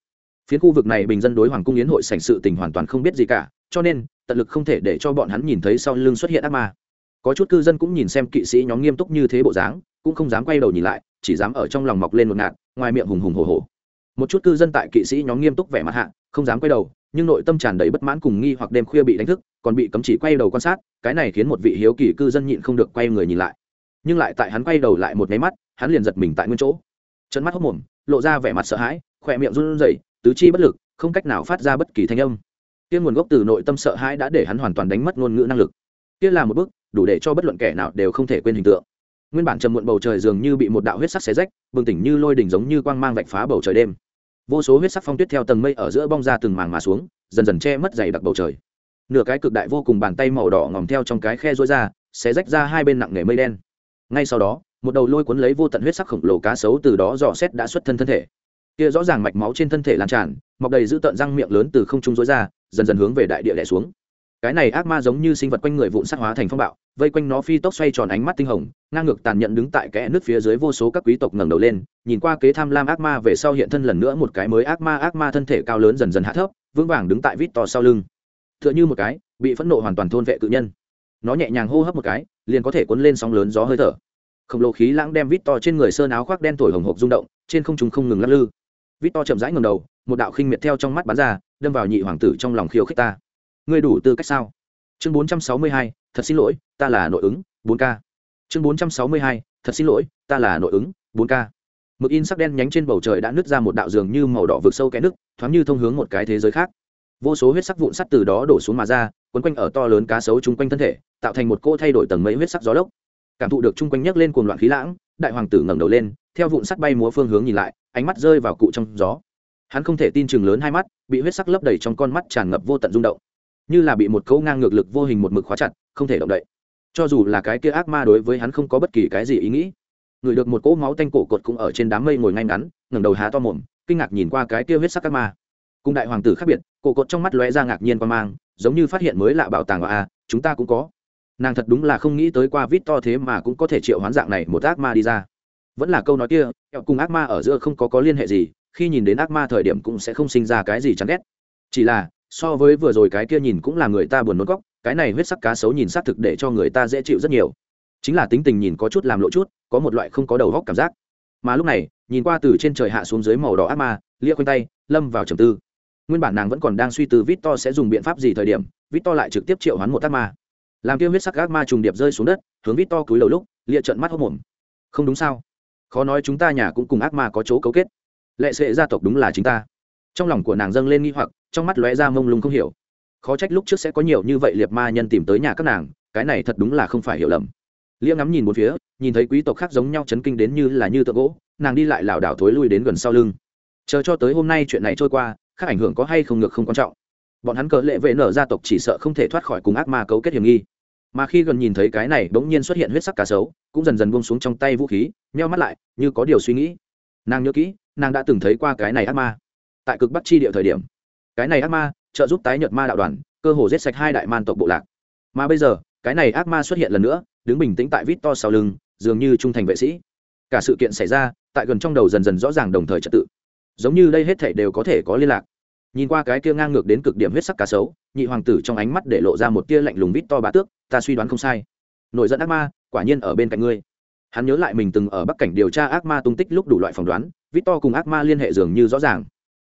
Phiến khu vực này bình dân đối hoàng cung yến hội sảnh sự tình hoàn toàn không biết gì cả, cho nên tận lực không thể để cho bọn hắn nhìn thấy sau lưng xuất hiện ác ma. Có chút cư dân cũng nhìn xem kỵ sĩ nhóm nghiêm túc như thế bộ dáng, cũng không dám quay đầu nhìn lại, chỉ dám ở trong lòng mọc lên một ngạt, ngoài miệng hùng hùng hồ hồ một chút cư dân tại kỵ sĩ nhóm nghiêm túc vẻ mặt hạ, không dám quay đầu, nhưng nội tâm tràn đầy bất mãn cùng nghi hoặc đêm khuya bị đánh thức, còn bị cấm chỉ quay đầu quan sát, cái này khiến một vị hiếu kỳ cư dân nhịn không được quay người nhìn lại. Nhưng lại tại hắn quay đầu lại một máy mắt, hắn liền giật mình tại nguyên chỗ. Chân mắt hốc mồm, lộ ra vẻ mặt sợ hãi, khỏe miệng run rẩy, tứ chi bất lực, không cách nào phát ra bất kỳ thanh âm kia nguồn gốc từ nội tâm sợ hãi đã để hắn hoàn toàn đánh mất ngôn ngữ năng lực. Kia là một bước, đủ để cho bất luận kẻ nào đều không thể quên hình tượng. Nguyên bản trầm muộn bầu trời dường như bị một đạo huyết sắc xé rách, bừng tỉnh như lôi đỉnh giống như quang mang vạch phá bầu trời đêm. Vô số huyết sắc phong tuyết theo tầng mây ở giữa bong ra từng màng mà xuống, dần dần che mất dày đặc bầu trời. Nửa cái cực đại vô cùng bàn tay màu đỏ ngòm theo trong cái khe rối ra, xé rách ra hai bên nặng nề mây đen. Ngay sau đó, một đầu lôi cuốn lấy vô tận huyết sắc khổng lồ cá sấu từ đó dò xét đã xuất thân thân thể. Kia rõ ràng mạch máu trên thân thể lan tràn, mọc đầy giữ tận răng miệng lớn từ không trung rối ra dần dần hướng về đại địa đẻ xuống. Cái này ác ma giống như sinh vật quanh người vụn sắc hóa thành phong bạo, vây quanh nó phi tốc xoay tròn ánh mắt tinh hồng, ngang ngược tàn nhẫn đứng tại kẽ nước phía dưới vô số các quý tộc ngẩng đầu lên, nhìn qua kế tham lam ác ma về sau hiện thân lần nữa một cái mới ác ma ác ma thân thể cao lớn dần dần hạ thấp, vững vàng đứng tại vít to sau lưng. Tựa như một cái, bị phẫn nộ hoàn toàn thôn vệ cự nhân. Nó nhẹ nhàng hô hấp một cái, liền có thể cuốn lên sóng lớn gió hơi thở. Khổng lồ khí lãng đem vít to trên người sơn áo khoác đen thổi hồng hộc rung động, trên không trung không ngừng lắc lư. Vít to chậm rãi ngầm đầu, một đạo khinh miệt theo trong mắt bắn ra đâm vào nhị hoàng tử trong lòng khiêu khích ta. Ngươi đủ tư cách sao? Chương 462, thật xin lỗi ta là nội ứng bốn k. Chương 462, thật xin lỗi ta là nội ứng bốn k. Mực in sắc đen nhánh trên bầu trời đã nứt ra một đạo dường như màu đỏ vực sâu kẽ nước thoáng như thông hướng một cái thế giới khác. Vô số huyết sắc vụn sắt từ đó đổ xuống mà ra quấn quanh ở to lớn cá sấu chung quanh thân thể tạo thành một cỗ thay đổi tầng mấy huyết sắc gió lốc. Cảm thụ được chung quanh nhấc lên cuồng loạn khí lãng đại hoàng tử ngẩng đầu lên theo vụn sắt bay múa phương hướng nhìn lại ánh mắt rơi vào cụ trong gió hắn không thể tin chừng lớn hai mắt, bị huyết sắc lấp đầy trong con mắt tràn ngập vô tận rung động. Như là bị một câu ngang ngược lực vô hình một mực khóa chặt, không thể động đậy. Cho dù là cái kia ác ma đối với hắn không có bất kỳ cái gì ý nghĩ. Người được một cỗ máu tanh cổ cột cũng ở trên đám mây ngồi ngay ngắn, ngẩng đầu há to mồm, kinh ngạc nhìn qua cái kia huyết sắc ác ma. Cùng đại hoàng tử khác biệt, cổ cột trong mắt lóe ra ngạc nhiên qua mang, giống như phát hiện mới lạ bảo tàng và a chúng ta cũng có. Nàng thật đúng là không nghĩ tới qua vít to thế mà cũng có thể triệu hoán dạng này một ác ma đi ra. Vẫn là câu nói kia cùng ác ma ở giữa không có có liên hệ gì khi nhìn đến ác ma thời điểm cũng sẽ không sinh ra cái gì chán ghét. Chỉ là, so với vừa rồi cái kia nhìn cũng là người ta buồn nôn góc, cái này huyết sắc cá sấu nhìn xác thực để cho người ta dễ chịu rất nhiều. Chính là tính tình nhìn có chút làm lộ chút, có một loại không có đầu góc cảm giác. Mà lúc này, nhìn qua từ trên trời hạ xuống dưới màu đỏ ác ma, lia quanh tay, lâm vào trầm tư. Nguyên bản nàng vẫn còn đang suy tư vít to sẽ dùng biện pháp gì thời điểm vít to lại trực tiếp triệu hoán một ác ma. Làm kia huyết sắc ác ma trùng điệp rơi xuống đất, hướng vít to cúi đầu lúc, lia trận mắt hốc mồm. Không đúng sao? Khó nói chúng ta nhà cũng cùng ác ma có chỗ cấu kết lệ sệ gia tộc đúng là chính ta. Trong lòng của nàng dâng lên nghi hoặc, trong mắt lóe ra mông lung không hiểu. Khó trách lúc trước sẽ có nhiều như vậy liệt ma nhân tìm tới nhà các nàng, cái này thật đúng là không phải hiểu lầm. Lia ngắm nhìn một phía, nhìn thấy quý tộc khác giống nhau chấn kinh đến như là như tượng gỗ, nàng đi lại lảo đảo thối lui đến gần sau lưng. Chờ cho tới hôm nay chuyện này trôi qua, khác ảnh hưởng có hay không ngược không quan trọng. Bọn hắn cờ lệ vệ nở gia tộc chỉ sợ không thể thoát khỏi cùng ác ma cấu kết hiểm nghi. Mà khi gần nhìn thấy cái này bỗng nhiên xuất hiện huyết sắc cá sấu, cũng dần dần buông xuống trong tay vũ khí neo mắt lại, như có điều suy nghĩ. Nàng nhớ kỹ nàng đã từng thấy qua cái này ác ma. Tại cực bắc chi địa thời điểm, cái này ác ma trợ giúp tái nhật ma đạo đoàn, cơ hồ giết sạch hai đại man tộc bộ lạc. Mà bây giờ, cái này ác ma xuất hiện lần nữa, đứng bình tĩnh tại vít to sau lưng, dường như trung thành vệ sĩ. Cả sự kiện xảy ra, tại gần trong đầu dần dần rõ ràng đồng thời trật tự. Giống như đây hết thể đều có thể có liên lạc. Nhìn qua cái kia ngang ngược đến cực điểm huyết sắc cá sấu, nhị hoàng tử trong ánh mắt để lộ ra một tia lạnh lùng vít to bá tước, ta suy đoán không sai. Nội dẫn ác ma, quả nhiên ở bên cạnh ngươi. Hắn nhớ lại mình từng ở bắc cảnh điều tra ác ma tung tích lúc đủ loại phỏng đoán Victor cùng ác ma liên hệ dường như rõ ràng.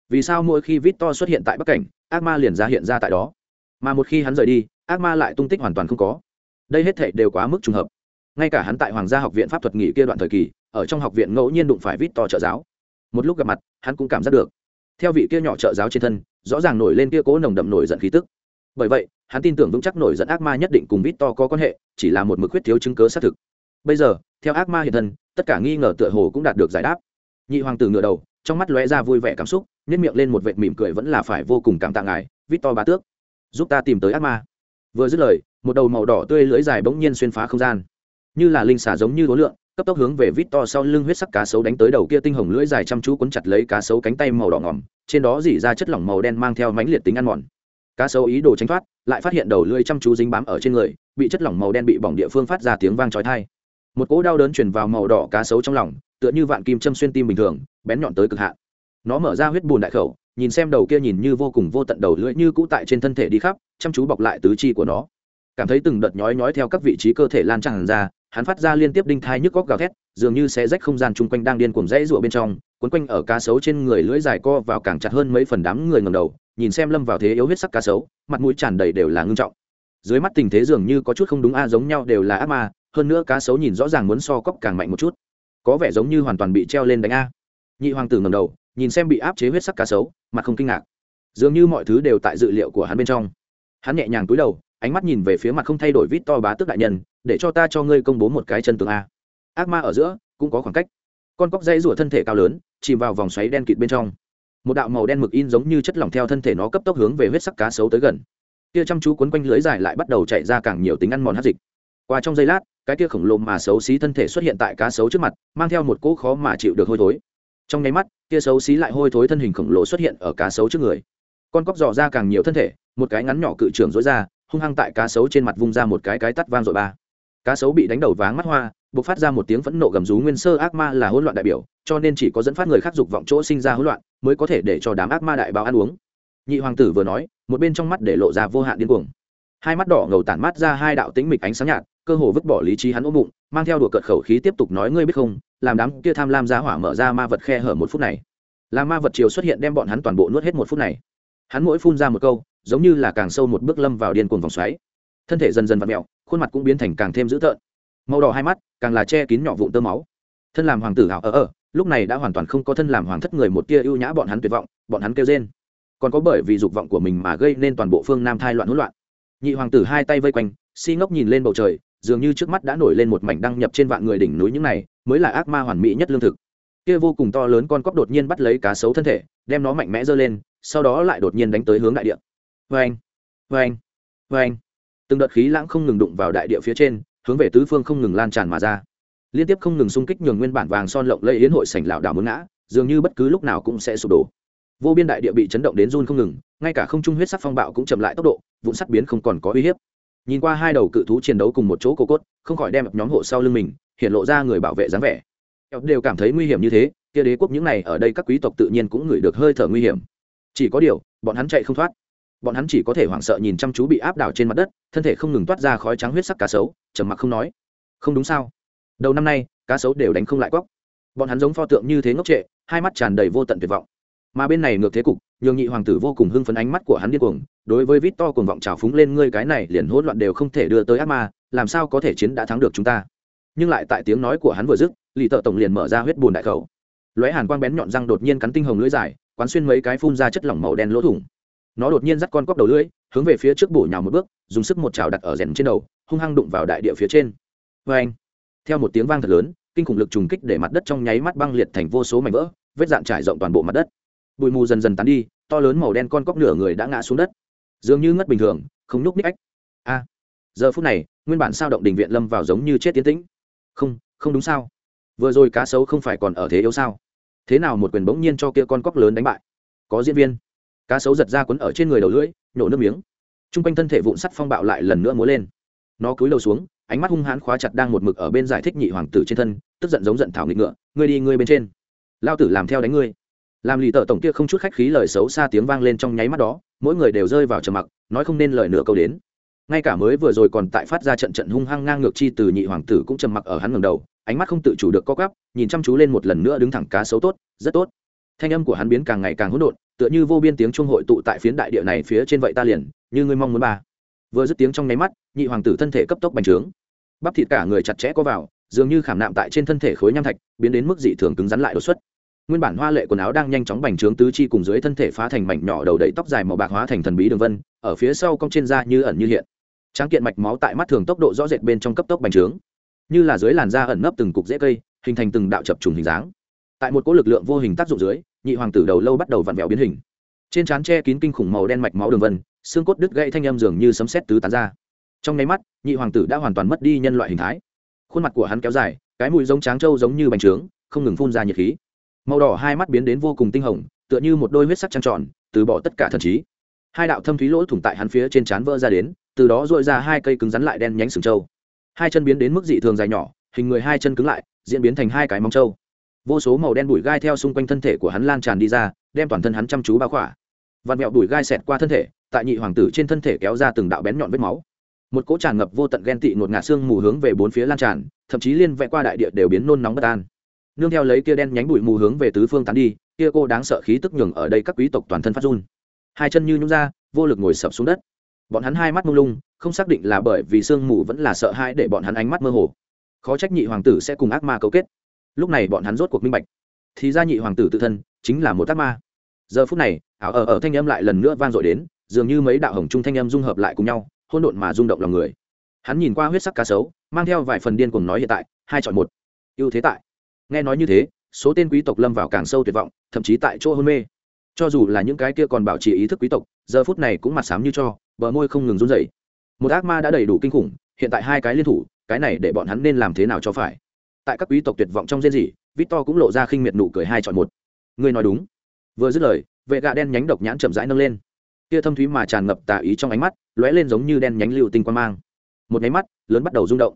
Vì sao mỗi khi Victor xuất hiện tại bắc cảnh ác ma liền ra hiện ra tại đó? Mà một khi hắn rời đi ác ma lại tung tích hoàn toàn không có. Đây hết thảy đều quá mức trùng hợp. Ngay cả hắn tại hoàng gia học viện pháp thuật nghỉ kia đoạn thời kỳ, ở trong học viện ngẫu nhiên đụng phải Victor trợ giáo. Một lúc gặp mặt, hắn cũng cảm giác được. Theo vị kia nhỏ trợ giáo trên thân, rõ ràng nổi lên kia cố nồng đậm nổi giận khí tức. Bởi vậy, hắn tin tưởng vững chắc nổi giận ác ma nhất định cùng Victor có quan hệ, chỉ là một mực khuyết thiếu chứng cứ xác thực. Bây giờ, theo ác ma hiện thân, tất cả nghi ngờ tựa hồ cũng đạt được giải đáp nhị hoàng tử ngựa đầu, trong mắt lóe ra vui vẻ cảm xúc nhét miệng lên một vệt mỉm cười vẫn là phải vô cùng cảm tạ ngài vít to bá tước, giúp ta tìm tới ác ma. Vừa dứt lời, một đầu màu đỏ tươi lưỡi dài bỗng nhiên xuyên phá không gian. Như là linh xả giống như đối lượng, cấp tốc hướng về vít to sau lưng huyết sắc cá sấu đánh tới đầu kia tinh hồng lưỡi dài chăm chú cuốn chặt lấy cá sấu cánh tay màu đỏ ngỏm, trên đó dỉ ra chất lỏng màu đen mang theo mãnh liệt tính ăn mòn. Cá sấu ý đồ tránh thoát, lại phát hiện đầu lưỡi chăm chú dính bám ở trên người, bị chất lỏng màu đen bị bỏng địa phương phát ra tiếng vang chói tai. Một cỗ đau đớn truyền vào màu đỏ cá sấu trong lòng tựa như vạn kim châm xuyên tim bình thường, bén nhọn tới cực hạn. Nó mở ra huyết bùn đại khẩu, nhìn xem đầu kia nhìn như vô cùng vô tận đầu lưỡi như cũ tại trên thân thể đi khắp, chăm chú bọc lại tứ chi của nó. Cảm thấy từng đợt nhói nhói theo các vị trí cơ thể lan tràn ra, hắn phát ra liên tiếp đinh thai nhức góc gào thét, dường như sẽ rách không gian chung quanh đang điên cuồng rãy rụa bên trong quấn quanh ở cá sấu trên người lưỡi dài co vào càng chặt hơn mấy phần đám người ngầm đầu, nhìn xem lâm vào thế yếu huyết sắc cá sấu, mặt mũi tràn đầy đều là ngưng trọng. Dưới mắt tình thế dường như có chút không đúng a, giống nhau đều là ác ma, hơn nữa cá sấu nhìn rõ ràng muốn so cóc càng mạnh một chút có vẻ giống như hoàn toàn bị treo lên đánh a. Nhị hoàng tử ngầm đầu, nhìn xem bị áp chế huyết sắc cá sấu, mặt không kinh ngạc. Dường như mọi thứ đều tại dự liệu của hắn bên trong. Hắn nhẹ nhàng túi đầu, ánh mắt nhìn về phía mặt không thay đổi vít to bá tước đại nhân, để cho ta cho ngươi công bố một cái chân tường a. Ác ma ở giữa, cũng có khoảng cách. Con cóc dây rủa thân thể cao lớn, chìm vào vòng xoáy đen kịt bên trong. Một đạo màu đen mực in giống như chất lỏng theo thân thể nó cấp tốc hướng về huyết sắc cá sấu tới gần. Kia chăm chú quấn quanh lưới dài lại bắt đầu chạy ra càng nhiều tính ăn mòn hát dịch. Qua trong giây lát cái kia khổng lồ mà xấu xí thân thể xuất hiện tại cá sấu trước mặt, mang theo một cỗ khó mà chịu được hôi thối. Trong nháy mắt, kia xấu xí lại hôi thối thân hình khổng lồ xuất hiện ở cá sấu trước người. Con cóc dò ra càng nhiều thân thể, một cái ngắn nhỏ cự trưởng dối ra, hung hăng tại cá sấu trên mặt vung ra một cái cái tắt vang rồi ba. Cá sấu bị đánh đầu váng mắt hoa buộc phát ra một tiếng phẫn nộ gầm rú, nguyên sơ ác ma là hỗn loạn đại biểu, cho nên chỉ có dẫn phát người khác dục vọng chỗ sinh ra hỗn loạn, mới có thể để cho đám ác ma đại báo ăn uống. Nhị hoàng tử vừa nói, một bên trong mắt để lộ ra vô hạn điên cuồng. Hai mắt đỏ ngầu tản mát ra hai đạo tĩnh mịch ánh sáng nhạt cơ hồ vứt bỏ lý trí hắn ôm bụng, mang theo đùa cợt khẩu khí tiếp tục nói, ngươi biết không, làm đám kia tham lam giá hỏa mở ra ma vật khe hở một phút này. Làm ma vật chiều xuất hiện đem bọn hắn toàn bộ nuốt hết một phút này. Hắn mỗi phun ra một câu, giống như là càng sâu một bước lâm vào điên cuồng vòng xoáy. Thân thể dần dần v ặ mẹo khuôn mặt cũng biến thành càng thêm dữ tợn. Màu đỏ hai mắt, càng là che kín nhỏ vụn tơ máu. Thân làm hoàng tử hảo ở ở lúc này đã hoàn toàn không có thân làm hoàng thất người một tia ưu nhã bọn hắn tuyệt vọng, bọn hắn kêu trên còn có bởi vì dục vọng của mình mà gây nên toàn bộ phương nam thai loạn hỗn loạn. Nhị hoàng tử hai tay vây quanh, si ngốc nhìn lên bầu trời dường như trước mắt đã nổi lên một mảnh đăng nhập trên vạn người đỉnh núi những này, mới là ác ma hoàn mỹ nhất lương thực. Kia vô cùng to lớn con cóc đột nhiên bắt lấy cá sấu thân thể, đem nó mạnh mẽ giơ lên, sau đó lại đột nhiên đánh tới hướng đại địa. Vê anh vê anh vê anh từng đợt khí lãng không ngừng đụng vào đại địa phía trên, hướng về tứ phương không ngừng lan tràn mà ra. Liên tiếp không ngừng xung kích nhường nguyên bản vàng son lộng lẫy yến hội sảnh lảo đảo muốn ngã, dường như bất cứ lúc nào cũng sẽ sụp đổ. Vô biên đại địa bị chấn động đến run không ngừng, ngay cả không trung huyết sắc phong bạo cũng chậm lại tốc độ, vụn sắt biến không còn có uy hiếp nhìn qua hai đầu cự thú chiến đấu cùng một chỗ cổ cốt, không khỏi đem nhóm hộ sau lưng mình, hiện lộ ra người bảo vệ dáng vẻ. Đều cảm thấy nguy hiểm như thế, kia đế quốc những này ở đây các quý tộc tự nhiên cũng ngửi được hơi thở nguy hiểm. Chỉ có điều, bọn hắn chạy không thoát. Bọn hắn chỉ có thể hoảng sợ nhìn chăm chú bị áp đảo trên mặt đất, thân thể không ngừng toát ra khói trắng huyết sắc cá sấu, trầm mặc không nói. Không đúng sao? Đầu năm nay, cá sấu đều đánh không lại cóc bọn hắn giống pho tượng như thế ngốc trệ, hai mắt tràn đầy vô tận tuyệt vọng. Mà bên này ngược thế cục, nhường nhị hoàng tử vô cùng hưng phấn ánh mắt của hắn điên cuồng đối với vít to cuồng vọng trào phúng lên ngươi cái này liền hỗn loạn đều không thể đưa tới ác ma, làm sao có thể chiến đã thắng được chúng ta? Nhưng lại tại tiếng nói của hắn vừa dứt, lì tợ tổng liền mở ra huyết bùn đại khẩu. Lóe hàn quang bén nhọn răng đột nhiên cắn tinh hồng lưỡi dài, quán xuyên mấy cái phun ra chất lỏng màu đen lỗ thủng. Nó đột nhiên dắt con cóc đầu lưỡi, hướng về phía trước bổ nhào một bước, dùng sức một chảo đặt ở rèn trên đầu, hung hăng đụng vào đại địa phía trên. Vê anh theo một tiếng vang thật lớn, kinh khủng lực trùng kích để mặt đất trong nháy mắt băng liệt thành vô số mảnh vỡ, vết dạn trải rộng toàn bộ mặt đất. Bụi mù dần dần tán đi, to lớn màu đen con cóc nửa người đã ngã xuống đất dường như ngất bình thường, không nhúc ních ách. A, giờ phút này, nguyên bản sao động đình viện lâm vào giống như chết tiến tĩnh. Không không đúng sao? Vừa rồi cá sấu không phải còn ở thế yếu sao? Thế nào một quyền bỗng nhiên cho kia con cóc lớn đánh bại? Có diễn viên. Cá sấu giật ra quấn ở trên người đầu lưỡi, nhổ nước miếng. T r u n g quanh thân thể vụn sắt phong bạo lại lần nữa múa lên. Nó cúi đầu xuống, ánh mắt hung hãn khóa chặt đang một mực ở bên giải thích nhị hoàng tử trên thân, tức giận giống giận thảo nghịch ngựa, ngươi đi, ngươi bên trên. Lao tử làm theo đánh ngươi. Làm lì tợ tổng kia không chút khách khí lời xấu xa tiếng vang lên trong nháy mắt đó mỗi người đều rơi vào trầm mặc nói không nên lời nửa câu đến. Ngay cả mới vừa rồi còn tại phát ra trận trận hung hăng ngang ngược chi từ nhị hoàng tử cũng trầm mặc ở hắn ngầm đầu ánh mắt không tự chủ được co quắp, nhìn chăm chú lên một lần nữa đứng thẳng cá xấu tốt rất tốt. Thanh âm của hắn biến càng ngày càng hỗn độn tựa như vô biên tiếng trung hội tụ tại phiến đại địa này phía trên vậy ta liền như ngươi mong muốn bà. vừa dứt tiếng trong nháy mắt nhị hoàng tử thân thể cấp tốc bành trướng. Bắp thịt cả người chặt chẽ có vào dường như khảm nạm tại trên thân thể khối nham thạch biến đến mức dị thường cứng rắn lại đột xuất nguyên bản hoa lệ quần áo đang nhanh chóng bành trướng tứ chi cùng dưới thân thể phá thành mảnh nhỏ đầu đầy tóc dài màu bạc hóa thành thần bí đường vân, ở phía sau cong trên da như ẩn như hiện. Tráng kiện mạch máu tại mắt thường tốc độ rõ rệt bên trong cấp tốc bành trướng. Như là dưới làn da ẩn nấp từng cục rễ cây, hình thành từng đạo chập trùng hình dáng. Tại một cỗ lực lượng vô hình tác dụng dưới, nhị hoàng tử đầu lâu bắt đầu vặn vẹo biến hình. Trên trán che kín kinh khủng màu đen mạch máu đường vân, xương cốt đứt gãy thanh âm dường như sấm sét tứ tán ra. Trong nháy mắt, nhị hoàng tử đã hoàn toàn mất đi nhân loại hình thái. Khuôn mặt của hắn kéo dài, cái mùi giống tráng trâu giống như bành trướng, không ngừng phun ra nhiệt khí màu đỏ hai mắt biến đến vô cùng tinh hồng, tựa như một đôi huyết sắc trăng tròn, từ bỏ tất cả thần trí. Hai đạo thâm thúy lỗ thủng tại hắn phía trên trán vỡ ra đến, từ đó dội ra hai cây cứng rắn lại đen nhánh sừng trâu. Hai chân biến đến mức dị thường dài nhỏ, hình người hai chân cứng lại, diễn biến thành hai cái móng trâu. Vô số màu đen bụi gai theo xung quanh thân thể của hắn lan tràn đi ra, đem toàn thân hắn chăm chú bao khỏa. Vạt mẹo bụi gai xẹt qua thân thể, tại nhị hoàng tử trên thân thể kéo ra từng đạo bén nhọn vết máu. Một cỗ tràn ngập vô tận ghen tị ngột ngạt xương mù hướng về bốn phía lan tràn, thậm chí liên vẽ qua đại địa đều biến nôn nóng bất an nương theo lấy kia đen nhánh bụi mù hướng về tứ phương tán đi, kia cô đáng sợ khí tức nhường ở đây các quý tộc toàn thân phát run. Hai chân như nhún ra, vô lực ngồi sập xuống đất. Bọn hắn hai mắt mông lung, không xác định là bởi vì sương mù vẫn là sợ hãi để bọn hắn ánh mắt mơ hồ. Khó trách nhị hoàng tử sẽ cùng ác ma cấu kết. Lúc này bọn hắn rốt cuộc minh bạch. Thì ra nhị hoàng tử tự thân chính là một ác ma. Giờ phút này, ảo ở ở thanh âm lại lần nữa vang dội đến, dường như mấy đạo hồng trung thanh âm dung hợp lại cùng nhau hôn độn mà rung động lòng người. Hắn nhìn qua huyết sắc cá sấu, mang theo vài phần điên cuồng nói hiện tại, hai chọn một. Ưu thế tại nghe nói như thế, số tên quý tộc lâm vào càng sâu tuyệt vọng, thậm chí tại chỗ hôn mê. Cho dù là những cái kia còn bảo trì ý thức quý tộc, giờ phút này cũng mặt sám như cho, bờ môi không ngừng run rẩy. Một ác ma đã đầy đủ kinh khủng, hiện tại hai cái liên thủ, cái này để bọn hắn nên làm thế nào cho phải? Tại các quý tộc tuyệt vọng trong rên rỉ, victor cũng lộ ra khinh miệt nụ cười hai chọn một. Ngươi nói đúng. Vừa dứt lời, vệ gạ đen nhánh độc nhãn chậm rãi nâng lên. Kia thâm thúy mà tràn ngập tà ý trong ánh mắt, lóe lên giống như đen nhánh lưu tinh quan mang. Một nháy mắt, lớn bắt đầu rung động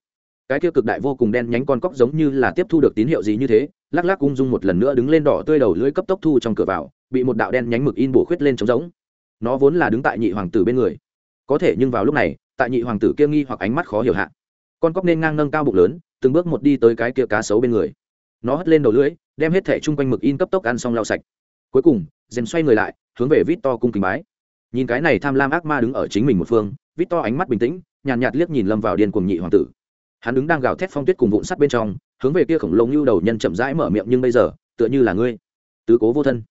cái kia cực đại vô cùng đen nhánh con cóc giống như là tiếp thu được tín hiệu gì như thế lắc lắc ung dung một lần nữa đứng lên đỏ tươi đầu lưỡi cấp tốc thu trong cửa vào bị một đạo đen nhánh mực in bổ khuyết lên trống giống nó vốn là đứng tại nhị hoàng tử bên người. Có thể nhưng vào lúc này tại nhị hoàng tử kia nghi hoặc ánh mắt khó hiểu hạn. con cóc nên ngang nâng cao bụng lớn từng bước một đi tới cái kia cá sấu bên người. Nó hất lên đầu lưỡi đem hết thẻ chung quanh mực in cấp tốc ăn xong lau sạch. Cuối cùng dèm xoay người lại hướng về vít to cung kính bái. Nhìn cái này tham lam ác ma đứng ở chính mình một phương vít to ánh mắt bình tĩnh nhàn nhạt, nhạt liếc nhìn lâm vào điên cuồng nhị hoàng tử hắn đứng đang gào thét phong tuyết cùng vụn sắt bên trong, hướng về kia khổng lồ như đầu nhân chậm rãi mở miệng nhưng bây giờ, tựa như là ngươi. Tứ cố vô thân.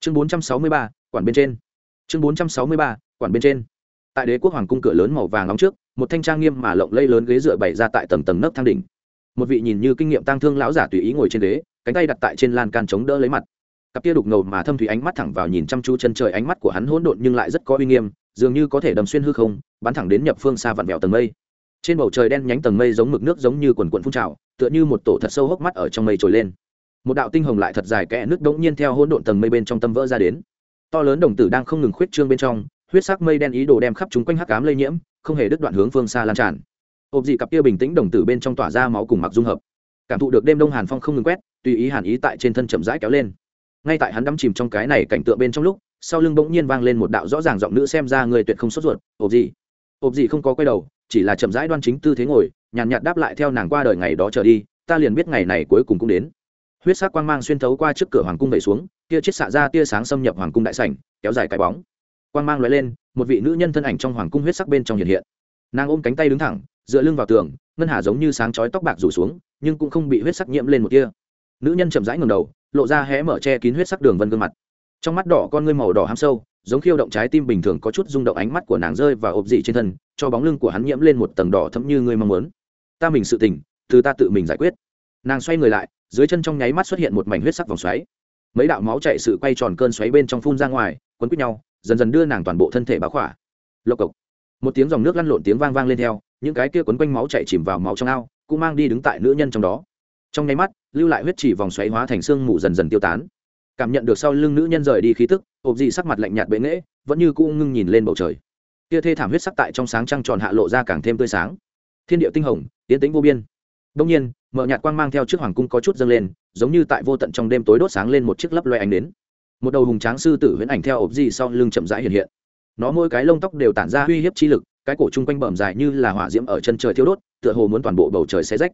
Chương bốn trăm sáu mươi ba, quản bên trên. Chương bốn trăm sáu mươi ba, quản bên trên. Tại đế quốc hoàng cung cửa lớn màu vàng nóng trước, một thanh trang nghiêm mà lộng lây lớn ghế dựa bày ra tại tầng tầng nấc thang đỉnh. Một vị nhìn như kinh nghiệm tăng thương lão giả tùy ý ngồi trên ghế, cánh tay đặt tại trên lan can chống đỡ lấy mặt. Cặp kia đục ngầu mà thâm thủy ánh mắt thẳng vào nhìn chăm chú chân trời ánh mắt của hắn hỗn độn nhưng lại rất có uy nghiêm, dường như có thể đầm xuyên hư không, bắn thẳng đến nhập phương xa vặn vẹo tầng mây trên bầu trời đen nhánh tầng mây giống mực nước giống như quần quần phun trào, tựa như một tổ thật sâu hốc mắt ở trong mây trồi lên. Một đạo tinh hồng lại thật dài kẽ nước đống nhiên theo hỗn độn tầng mây bên trong tâm vỡ ra đến. To lớn đồng tử đang không ngừng khuyết trương bên trong, huyết sắc mây đen ý đồ đem khắp chúng quanh hắc ám lây nhiễm, không hề đứt đoạn hướng phương xa lan tràn. Hộp dị cặp kia bình tĩnh đồng tử bên trong tỏa ra máu cùng mặc dung hợp. Cảm thụ được đêm đông hàn phong không ngừng quét, tùy ý hàn ý tại trên thân chậm rãi kéo lên. Ngay tại hắn đắm chìm trong cái này cảnh tượng bên trong lúc, sau lưng bỗng nhiên vang lên một đạo rõ ràng giọng nữ xem ra người tuyệt không sốt ruột hộp dị. Hộp dị không có quay đầu chỉ là chậm rãi đoan chính tư thế ngồi, nhàn nhạt đáp lại theo nàng qua đời ngày đó trở đi, ta liền biết ngày này cuối cùng cũng đến. Huyết sắc quang mang xuyên thấu qua trước cửa hoàng cung vẩy xuống tia chết xạ ra tia sáng xâm nhập hoàng cung đại sảnh, kéo dài cái bóng. Quang mang lóe lên, một vị nữ nhân thân ảnh trong hoàng cung huyết sắc bên trong hiện hiện. Nàng ôm cánh tay đứng thẳng, dựa lưng vào tường, ngân hà giống như sáng chói tóc bạc rủ xuống, nhưng cũng không bị huyết sắc nhiễm lên một tia. Nữ nhân chậm rãi ngầm đầu, lộ ra hé mở che kín huyết sắc đường vân gương mặt. Trong mắt đỏ con ngươi màu đỏ ham sâu giống khiêu động trái tim bình thường có chút rung động ánh mắt của nàng rơi và ộp dị trên thân, cho bóng lưng của hắn nhiễm lên một tầng đỏ thấm như ngươi mong muốn. Ta mình sự tình từ ta tự mình giải quyết. Nàng xoay người lại, dưới chân trong nháy mắt xuất hiện một mảnh huyết sắc vòng xoáy. Mấy đạo máu chạy sự quay tròn cơn xoáy bên trong phun ra ngoài, quấn quýt nhau, dần dần đưa nàng toàn bộ thân thể báo khỏa. Lộc cộc. Một tiếng dòng nước lăn lộn tiếng vang vang lên theo, những cái kia quấn quanh máu chạy chìm vào máu trong ao, cũng mang đi đứng tại nữ nhân trong đó. Trong nháy mắt, lưu lại huyết chỉ vòng xoáy hóa thành xương mù dần dần tiêu tán cảm nhận được sau lưng nữ nhân rời đi khí tức, ộp dị sắc mặt lạnh nhạt bệ nghễ, vẫn như cũ ngưng nhìn lên bầu trời. Kia thê thảm huyết sắc tại trong sáng trăng tròn hạ lộ ra càng thêm tươi sáng. Thiên địa tinh hồng, tiến tĩnh vô biên. Đông nhiên mở nhạt quang mang theo trước hoàng cung có chút dâng lên, giống như tại vô tận trong đêm tối đốt sáng lên một chiếc lấp loe ánh đến một đầu hùng tráng sư tử huyễn ảnh theo ộp dị sau lưng chậm rãi hiện hiện. Nó mỗi cái lông tóc đều tản ra uy hiếp chi lực, cái cổ chung quanh bẩm dài như là hỏa diễm ở chân trời thiêu đốt, tựa hồ muốn toàn bộ bầu trời xé rách.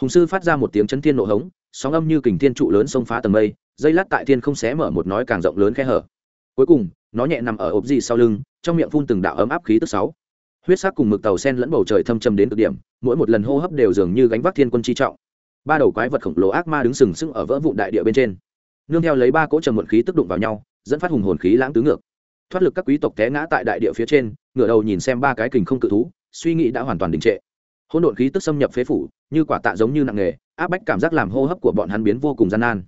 Hùng sư phát ra một tiếng chấn thiên nộ hống, sóng âm như kình thiên trụ lớn xông phá tầng mây dây lát tại thiên không xé mở một nói càng rộng lớn khe hở. Cuối cùng, nó nhẹ nằm ở ốp dị sau lưng, trong miệng phun từng đạo ấm áp khí tức sáu. Huyết sắc cùng mực tàu sen lẫn bầu trời thâm trầm đến cực điểm, mỗi một lần hô hấp đều dường như gánh vác thiên quân chi trọng. Ba đầu quái vật khổng lồ ác ma đứng sừng sững ở vỡ vụn đại địa bên trên. Nương theo lấy ba cỗ trầm muộn khí tức đụng vào nhau, dẫn phát hùng hồn khí lãng tứ ngược. Thoát lực các quý tộc té ngã tại đại địa phía trên, ngửa đầu nhìn xem ba cái kình không cự thú, suy nghĩ đã hoàn toàn đình trệ. Hỗn độn khí tức xâm nhập phế phủ, như quả tạ giống như nặng nghề áp bách cảm giác làm hô hấp của bọn hắn biến vô cùng gian nan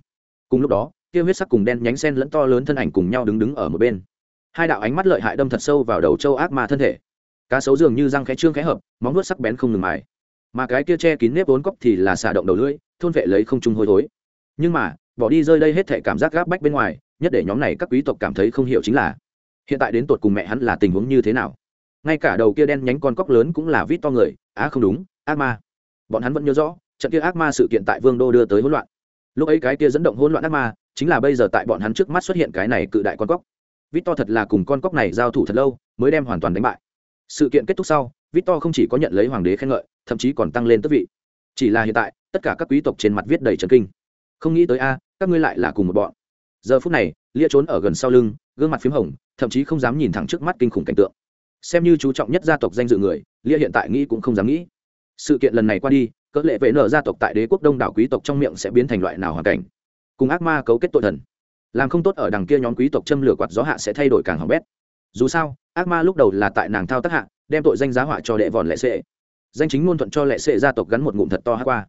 cùng lúc đó, kia huyết sắc cùng đen nhánh sen lẫn to lớn thân ảnh cùng nhau đứng đứng ở một bên. Hai đạo ánh mắt lợi hại đâm thật sâu vào đầu châu ác ma thân thể. Cá sấu dường như răng khẽ trương khẽ hợp, móng nuốt sắc bén không ngừng mài. Mà cái kia che kín nếp vốn cóc thì là xả động đầu lưỡi, thôn vệ lấy không trung hôi thối. Nhưng mà, bỏ đi rơi đây hết thể cảm giác gáp bách bên ngoài, nhất để nhóm này các quý tộc cảm thấy không hiểu chính là, hiện tại đến tột cùng mẹ hắn là tình huống như thế nào? Ngay cả đầu kia đen nhánh con cóc lớn cũng là vít to người, á không đúng, ác ma. Bọn hắn vẫn nhớ rõ, trận kia ác ma sự kiện tại vương đô đưa tới hỗn loạn lúc ấy cái kia dẫn động hỗn loạn ác ma, chính là bây giờ tại bọn hắn trước mắt xuất hiện cái này cự đại con cóc. To thật là cùng con cóc này giao thủ thật lâu, mới đem hoàn toàn đánh bại. Sự kiện kết thúc sau vít to không chỉ có nhận lấy hoàng đế khen ngợi, thậm chí còn tăng lên tước vị. Chỉ là hiện tại, tất cả các quý tộc trên mặt viết đầy trần kinh. Không nghĩ tới a, các ngươi lại là cùng một bọn. Giờ phút này, lia trốn ở gần sau lưng, gương mặt p h í m hồng, thậm chí không dám nhìn thẳng trước mắt kinh khủng cảnh tượng. Xem như chú trọng nhất gia tộc danh dự người, lia hiện tại nghĩ cũng không dám nghĩ. Sự kiện lần này qua đi cỡ lệ vệ nở gia tộc tại đế quốc đông đảo quý tộc trong miệng sẽ biến thành loại nào hoàn cảnh? Cùng ác ma cấu kết tội thần. Làm không tốt ở đằng kia nhóm quý tộc châm lửa quạt gió hạ sẽ thay đổi càng hỏng bét. Dù sao, ác ma lúc đầu là tại nàng thao tác hạ, đem tội danh giá họa cho đệ vòn lệ sệ. Danh chính ngôn thuận cho lệ sệ gia tộc gắn một ngụm thật to hát qua.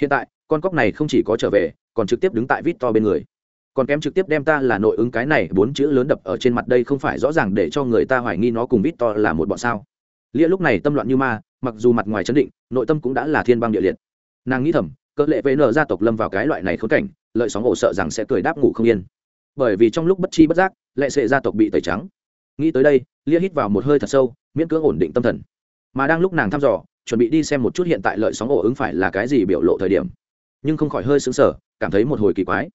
Hiện tại, con cóc này không chỉ có trở về, còn trực tiếp đứng tại vít to bên người. Còn kém trực tiếp đem ta là nội ứng cái này bốn chữ lớn đập ở trên mặt đây không phải rõ ràng để cho người ta hoài nghi nó cùng vít to là một bọn sao lia lúc này tâm loạn như ma, mặc dù mặt ngoài chấn định, nội tâm cũng đã là thiên băng địa liệt. Nàng nghĩ thầm, cỡ lệ vn gia tộc lâm vào cái loại này khốn cảnh, lợi sóng ổ sợ rằng sẽ cười đáp ngủ không yên. Bởi vì trong lúc bất chi bất giác, lệ sệ gia tộc bị tẩy trắng. Nghĩ tới đây, lia hít vào một hơi thật sâu, miễn cưỡng ổn định tâm thần. Mà đang lúc nàng thăm dò, chuẩn bị đi xem một chút hiện tại lợi sóng ổ ứng phải là cái gì biểu lộ thời điểm. Nhưng không khỏi hơi sững sờ, cảm thấy một hồi kỳ quái.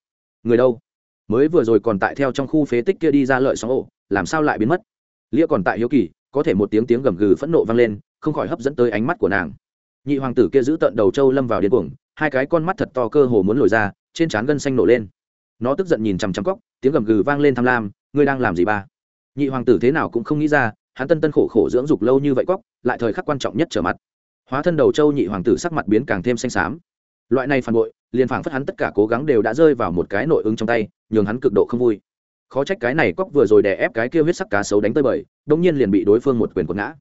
Người đâu? Mới vừa rồi còn tại theo trong khu phế tích kia đi ra lợi sóng ổ, làm sao lại biến mất? Lia còn tại hiếu kỳ có thể một tiếng tiếng gầm gừ phẫn nộ vang lên, không khỏi hấp dẫn tới ánh mắt của nàng. Nhị hoàng tử kia giữ tận đầu trâu lâm vào điên cuồng, hai cái con mắt thật to cơ hồ muốn lồi ra, trên trán gân xanh nổ lên. Nó tức giận nhìn chằm chằm cóc tiếng gầm gừ vang lên tham lam, ngươi đang làm gì ba? Nhị hoàng tử thế nào cũng không nghĩ ra, hắn tân tân khổ khổ dưỡng dục lâu như vậy cóc lại thời khắc quan trọng nhất trở mặt. Hóa thân đầu châu nhị hoàng tử sắc mặt biến càng thêm xanh xám. Loại này phản bội, liền phảng phất hắn tất cả cố gắng đều đã rơi vào một cái nội ứng trong tay, nhường hắn cực độ không vui khó trách cái này cóc vừa rồi đè ép cái kia huyết sắc cá sấu đánh tới bời đông nhiên liền bị đối phương một quyền quật ngã.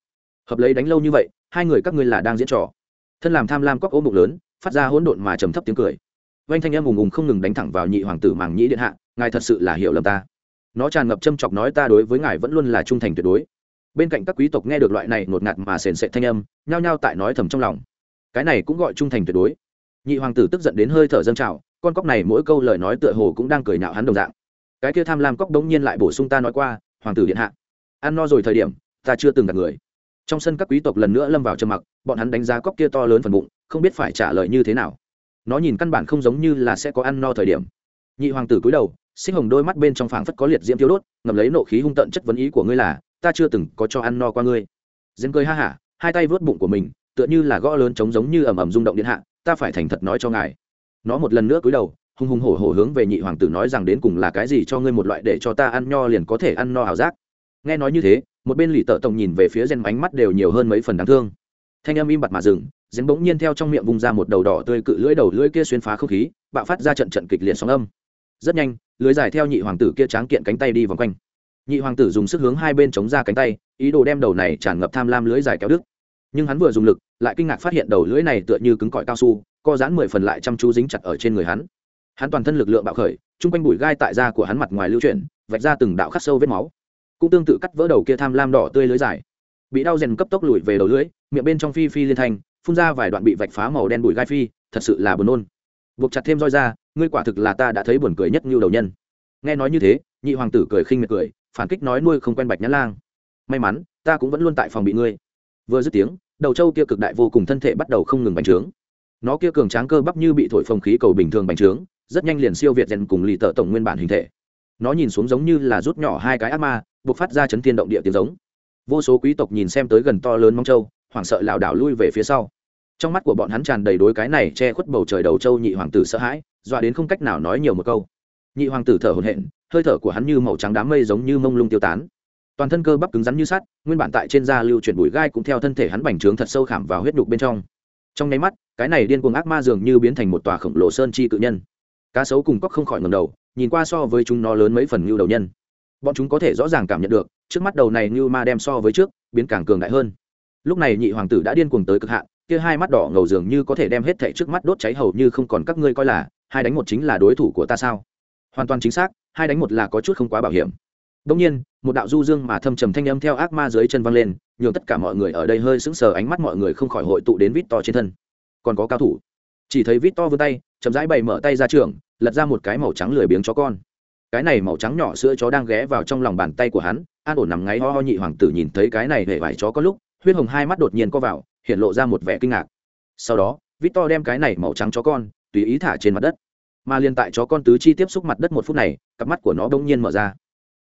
Hợp lấy đánh lâu như vậy, hai người các ngươi là đang diễn trò. Thân làm tham lam cóc ôm bụng lớn, phát ra hỗn độn mà trầm thấp tiếng cười. Vanh thanh em ùng ùng không ngừng đánh thẳng vào nhị hoàng tử màng nhĩ điện hạ, ngài thật sự là hiểu lầm ta. Nó tràn ngập châm chọc nói ta đối với ngài vẫn luôn là trung thành tuyệt đối. Bên cạnh các quý tộc nghe được loại này ngột ngạt mà sền sệt thanh âm, nhao nhao tại nói thầm trong lòng. Cái này cũng gọi trung thành tuyệt đối. Nhị hoàng tử tức giận đến hơi thở dâng trào, con cóc này mỗi câu lời nói tựa hồ cũng đang cười nhạo hắn đồng dạng cái kia tham lam cóc đống nhiên lại bổ sung ta nói qua, hoàng tử điện hạ. Ăn no rồi thời điểm, ta chưa từng gặp người. Trong sân các quý tộc lần nữa lâm vào trầm mặc, bọn hắn đánh giá cóc kia to lớn phần bụng, không biết phải trả lời như thế nào. Nó nhìn căn bản không giống như là sẽ có ăn no thời điểm. Nhị hoàng tử cúi đầu sinh hồng đôi mắt bên trong phảng phất có liệt diễm tiêu đốt ngầm lấy nộ khí hung tận chất vấn ý của ngươi là, ta chưa từng có cho ăn no qua ngươi. Diễm cười ha hả, hai tay vớt bụng của mình, tựa như là gõ lớn trống giống như ầm ầm rung động điện hạ, ta phải thành thật nói cho ngài. Nó một lần nữa cúi đầu hùng hùng hổ hổ hướng về nhị hoàng tử nói rằng đến cùng là cái gì cho ngươi một loại để cho ta ăn nho liền có thể ăn no ảo giác. Nghe nói như thế, một bên lì tợ tổng nhìn về phía rèn ánh mắt đều nhiều hơn mấy phần đáng thương. Thanh âm im bặt mà dừng rèn bỗng nhiên theo trong miệng vùng ra một đầu đỏ tươi cự lưỡi đầu lưỡi kia xuyên phá không khí, bạo phát ra trận trận kịch liệt sóng âm. Rất nhanh, lưới dài theo nhị hoàng tử kia tráng kiện cánh tay đi vòng quanh. Nhị hoàng tử dùng sức hướng hai bên chống ra cánh tay, ý đồ đem đầu này tràn ngập tham lam lưới dài kéo đứt. Nhưng hắn vừa dùng lực, lại kinh ngạc phát hiện đầu lưỡi này tựa như cứng cỏi cao su, co giãn mười phần lại chăm chú dính chặt ở trên người hắn hắn toàn thân lực lượng bạo khởi, chung quanh bụi gai tại da của hắn mặt ngoài lưu chuyển, vạch ra từng đạo khắc sâu vết máu. Cũng tương tự cắt vỡ đầu kia tham lam đỏ tươi lưới dài. Bị đau rèn cấp tốc lùi về đầu lưỡi miệng bên trong phi phi liên thanh phun ra vài đoạn bị vạch phá màu đen bụi gai phi, thật sự là buồn nôn. Buộc chặt thêm roi ra, ngươi quả thực là ta đã thấy buồn cười nhất như đầu nhân. Nghe nói như thế, nhị hoàng tử cười khinh miệt cười, phản kích nói nuôi không quen bạch nhãn lang. May mắn, ta cũng vẫn luôn tại phòng bị ngươi. Vừa dứt tiếng, đầu trâu kia cực đại vô cùng thân thể bắt đầu không ngừng bành trướng. Nó kia cường tráng cơ bắp như bị thổi phồng khí cầu bình thường bành trướng rất nhanh liền siêu việt rèn cùng lì tợ tổng nguyên bản hình thể. Nó nhìn xuống giống như là rút nhỏ hai cái ác ma buộc phát ra chấn thiên động địa tiếng giống. Vô số quý tộc nhìn xem tới gần to lớn mong trâu hoảng sợ lảo đảo lui về phía sau. Trong mắt của bọn hắn tràn đầy đối cái này che khuất bầu trời đầu trâu nhị hoàng tử sợ hãi, dọa đến không cách nào nói nhiều một câu. Nhị hoàng tử thở hổn hển, hơi thở của hắn như màu trắng đám mây giống như mông lung tiêu tán. Toàn thân cơ bắp cứng rắn như sắt, nguyên bản tại trên da lưu chuyển bụi gai cũng theo thân thể hắn bành trướng thật sâu khảm vào huyết đục bên trong. Trong nháy mắt, cái này điên cuồng ác ma dường như biến thành một tòa khổng lồ sơn chi cự nhân cá sấu cùng cóc không khỏi ngầm đầu, nhìn qua so với chúng nó lớn mấy phần như đầu nhân. Bọn chúng có thể rõ ràng cảm nhận được, trước mắt đầu này như ma đem so với trước, biến càng cường đại hơn. Lúc này nhị hoàng tử đã điên cuồng tới cực hạn, kia hai mắt đỏ ngầu dường như có thể đem hết thảy trước mắt đốt cháy hầu như không còn các ngươi coi là, hai đánh một chính là đối thủ của ta sao? Hoàn toàn chính xác, hai đánh một là có chút không quá bảo hiểm. Đông nhiên, một đạo du dương mà thâm trầm thanh âm theo ác ma dưới chân văng lên, nhường tất cả mọi người ở đây hơi sững sờ, ánh mắt mọi người không khỏi hội tụ đến vít to trên thân. Còn có cao thủ chỉ thấy vít to vươn tay, chậm rãi bày mở tay ra trường, lật ra một cái màu trắng lười biếng chó con. Cái này màu trắng nhỏ sữa chó đang ghé vào trong lòng bàn tay của hắn, an ổn nằm ngáy ho ho nhị hoàng tử nhìn thấy cái này hề vải chó có lúc, huyết hồng hai mắt đột nhiên co vào, hiện lộ ra một vẻ kinh ngạc. Sau đó, vít to đem cái này màu trắng chó con, tùy ý thả trên mặt đất. Mà liền tại chó con tứ chi tiếp xúc mặt đất một phút này, cặp mắt của nó bỗng nhiên mở ra.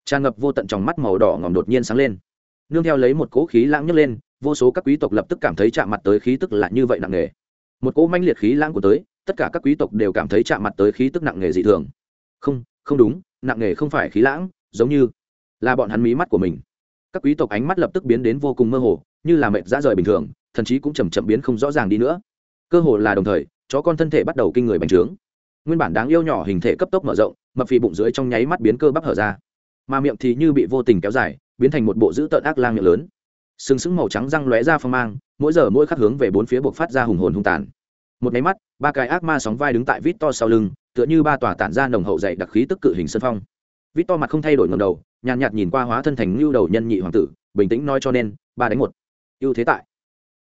Tràn ngập vô tận trong mắt màu đỏ ngòm đột nhiên sáng lên. Nương theo lấy một cỗ khí lãng nhấc lên, vô số các quý tộc lập tức cảm thấy chạm mặt tới khí tức lạ như vậy nặng nề một cỗ manh liệt khí lãng của tới, tất cả các quý tộc đều cảm thấy chạm mặt tới khí tức nặng nề dị thường. Không không đúng, nặng nề không phải khí lãng, giống như là bọn hắn mí mắt của mình. Các quý tộc ánh mắt lập tức biến đến vô cùng mơ hồ, như là mệt dã rời bình thường, thậm chí cũng chầm chậm biến không rõ ràng đi nữa. Cơ hồ là đồng thời, chó con thân thể bắt đầu kinh người bành trướng. Nguyên bản đáng yêu nhỏ hình thể cấp tốc mở rộng, mập phì bụng dưới trong nháy mắt biến cơ bắp hở ra. Mà miệng thì như bị vô tình kéo dài, biến thành một bộ dữ tợn ác lang miệng lớn. Sừng sững màu trắng răng lóe ra phong mang mỗi giờ mỗi khắc hướng về bốn phía buộc phát ra hùng hồn hung tàn. Một máy mắt, ba cái ác ma sóng vai đứng tại vít to sau lưng, tựa như ba tòa tản ra nồng hậu dày đặc khí tức cự hình sân phong. Vít to mặt không thay đổi ngầm đầu, nhàn nhạt nhìn qua hóa thân thành lưu đầu nhân nhị hoàng tử, bình tĩnh nói cho nên, ba đánh một. Ưu thế tại.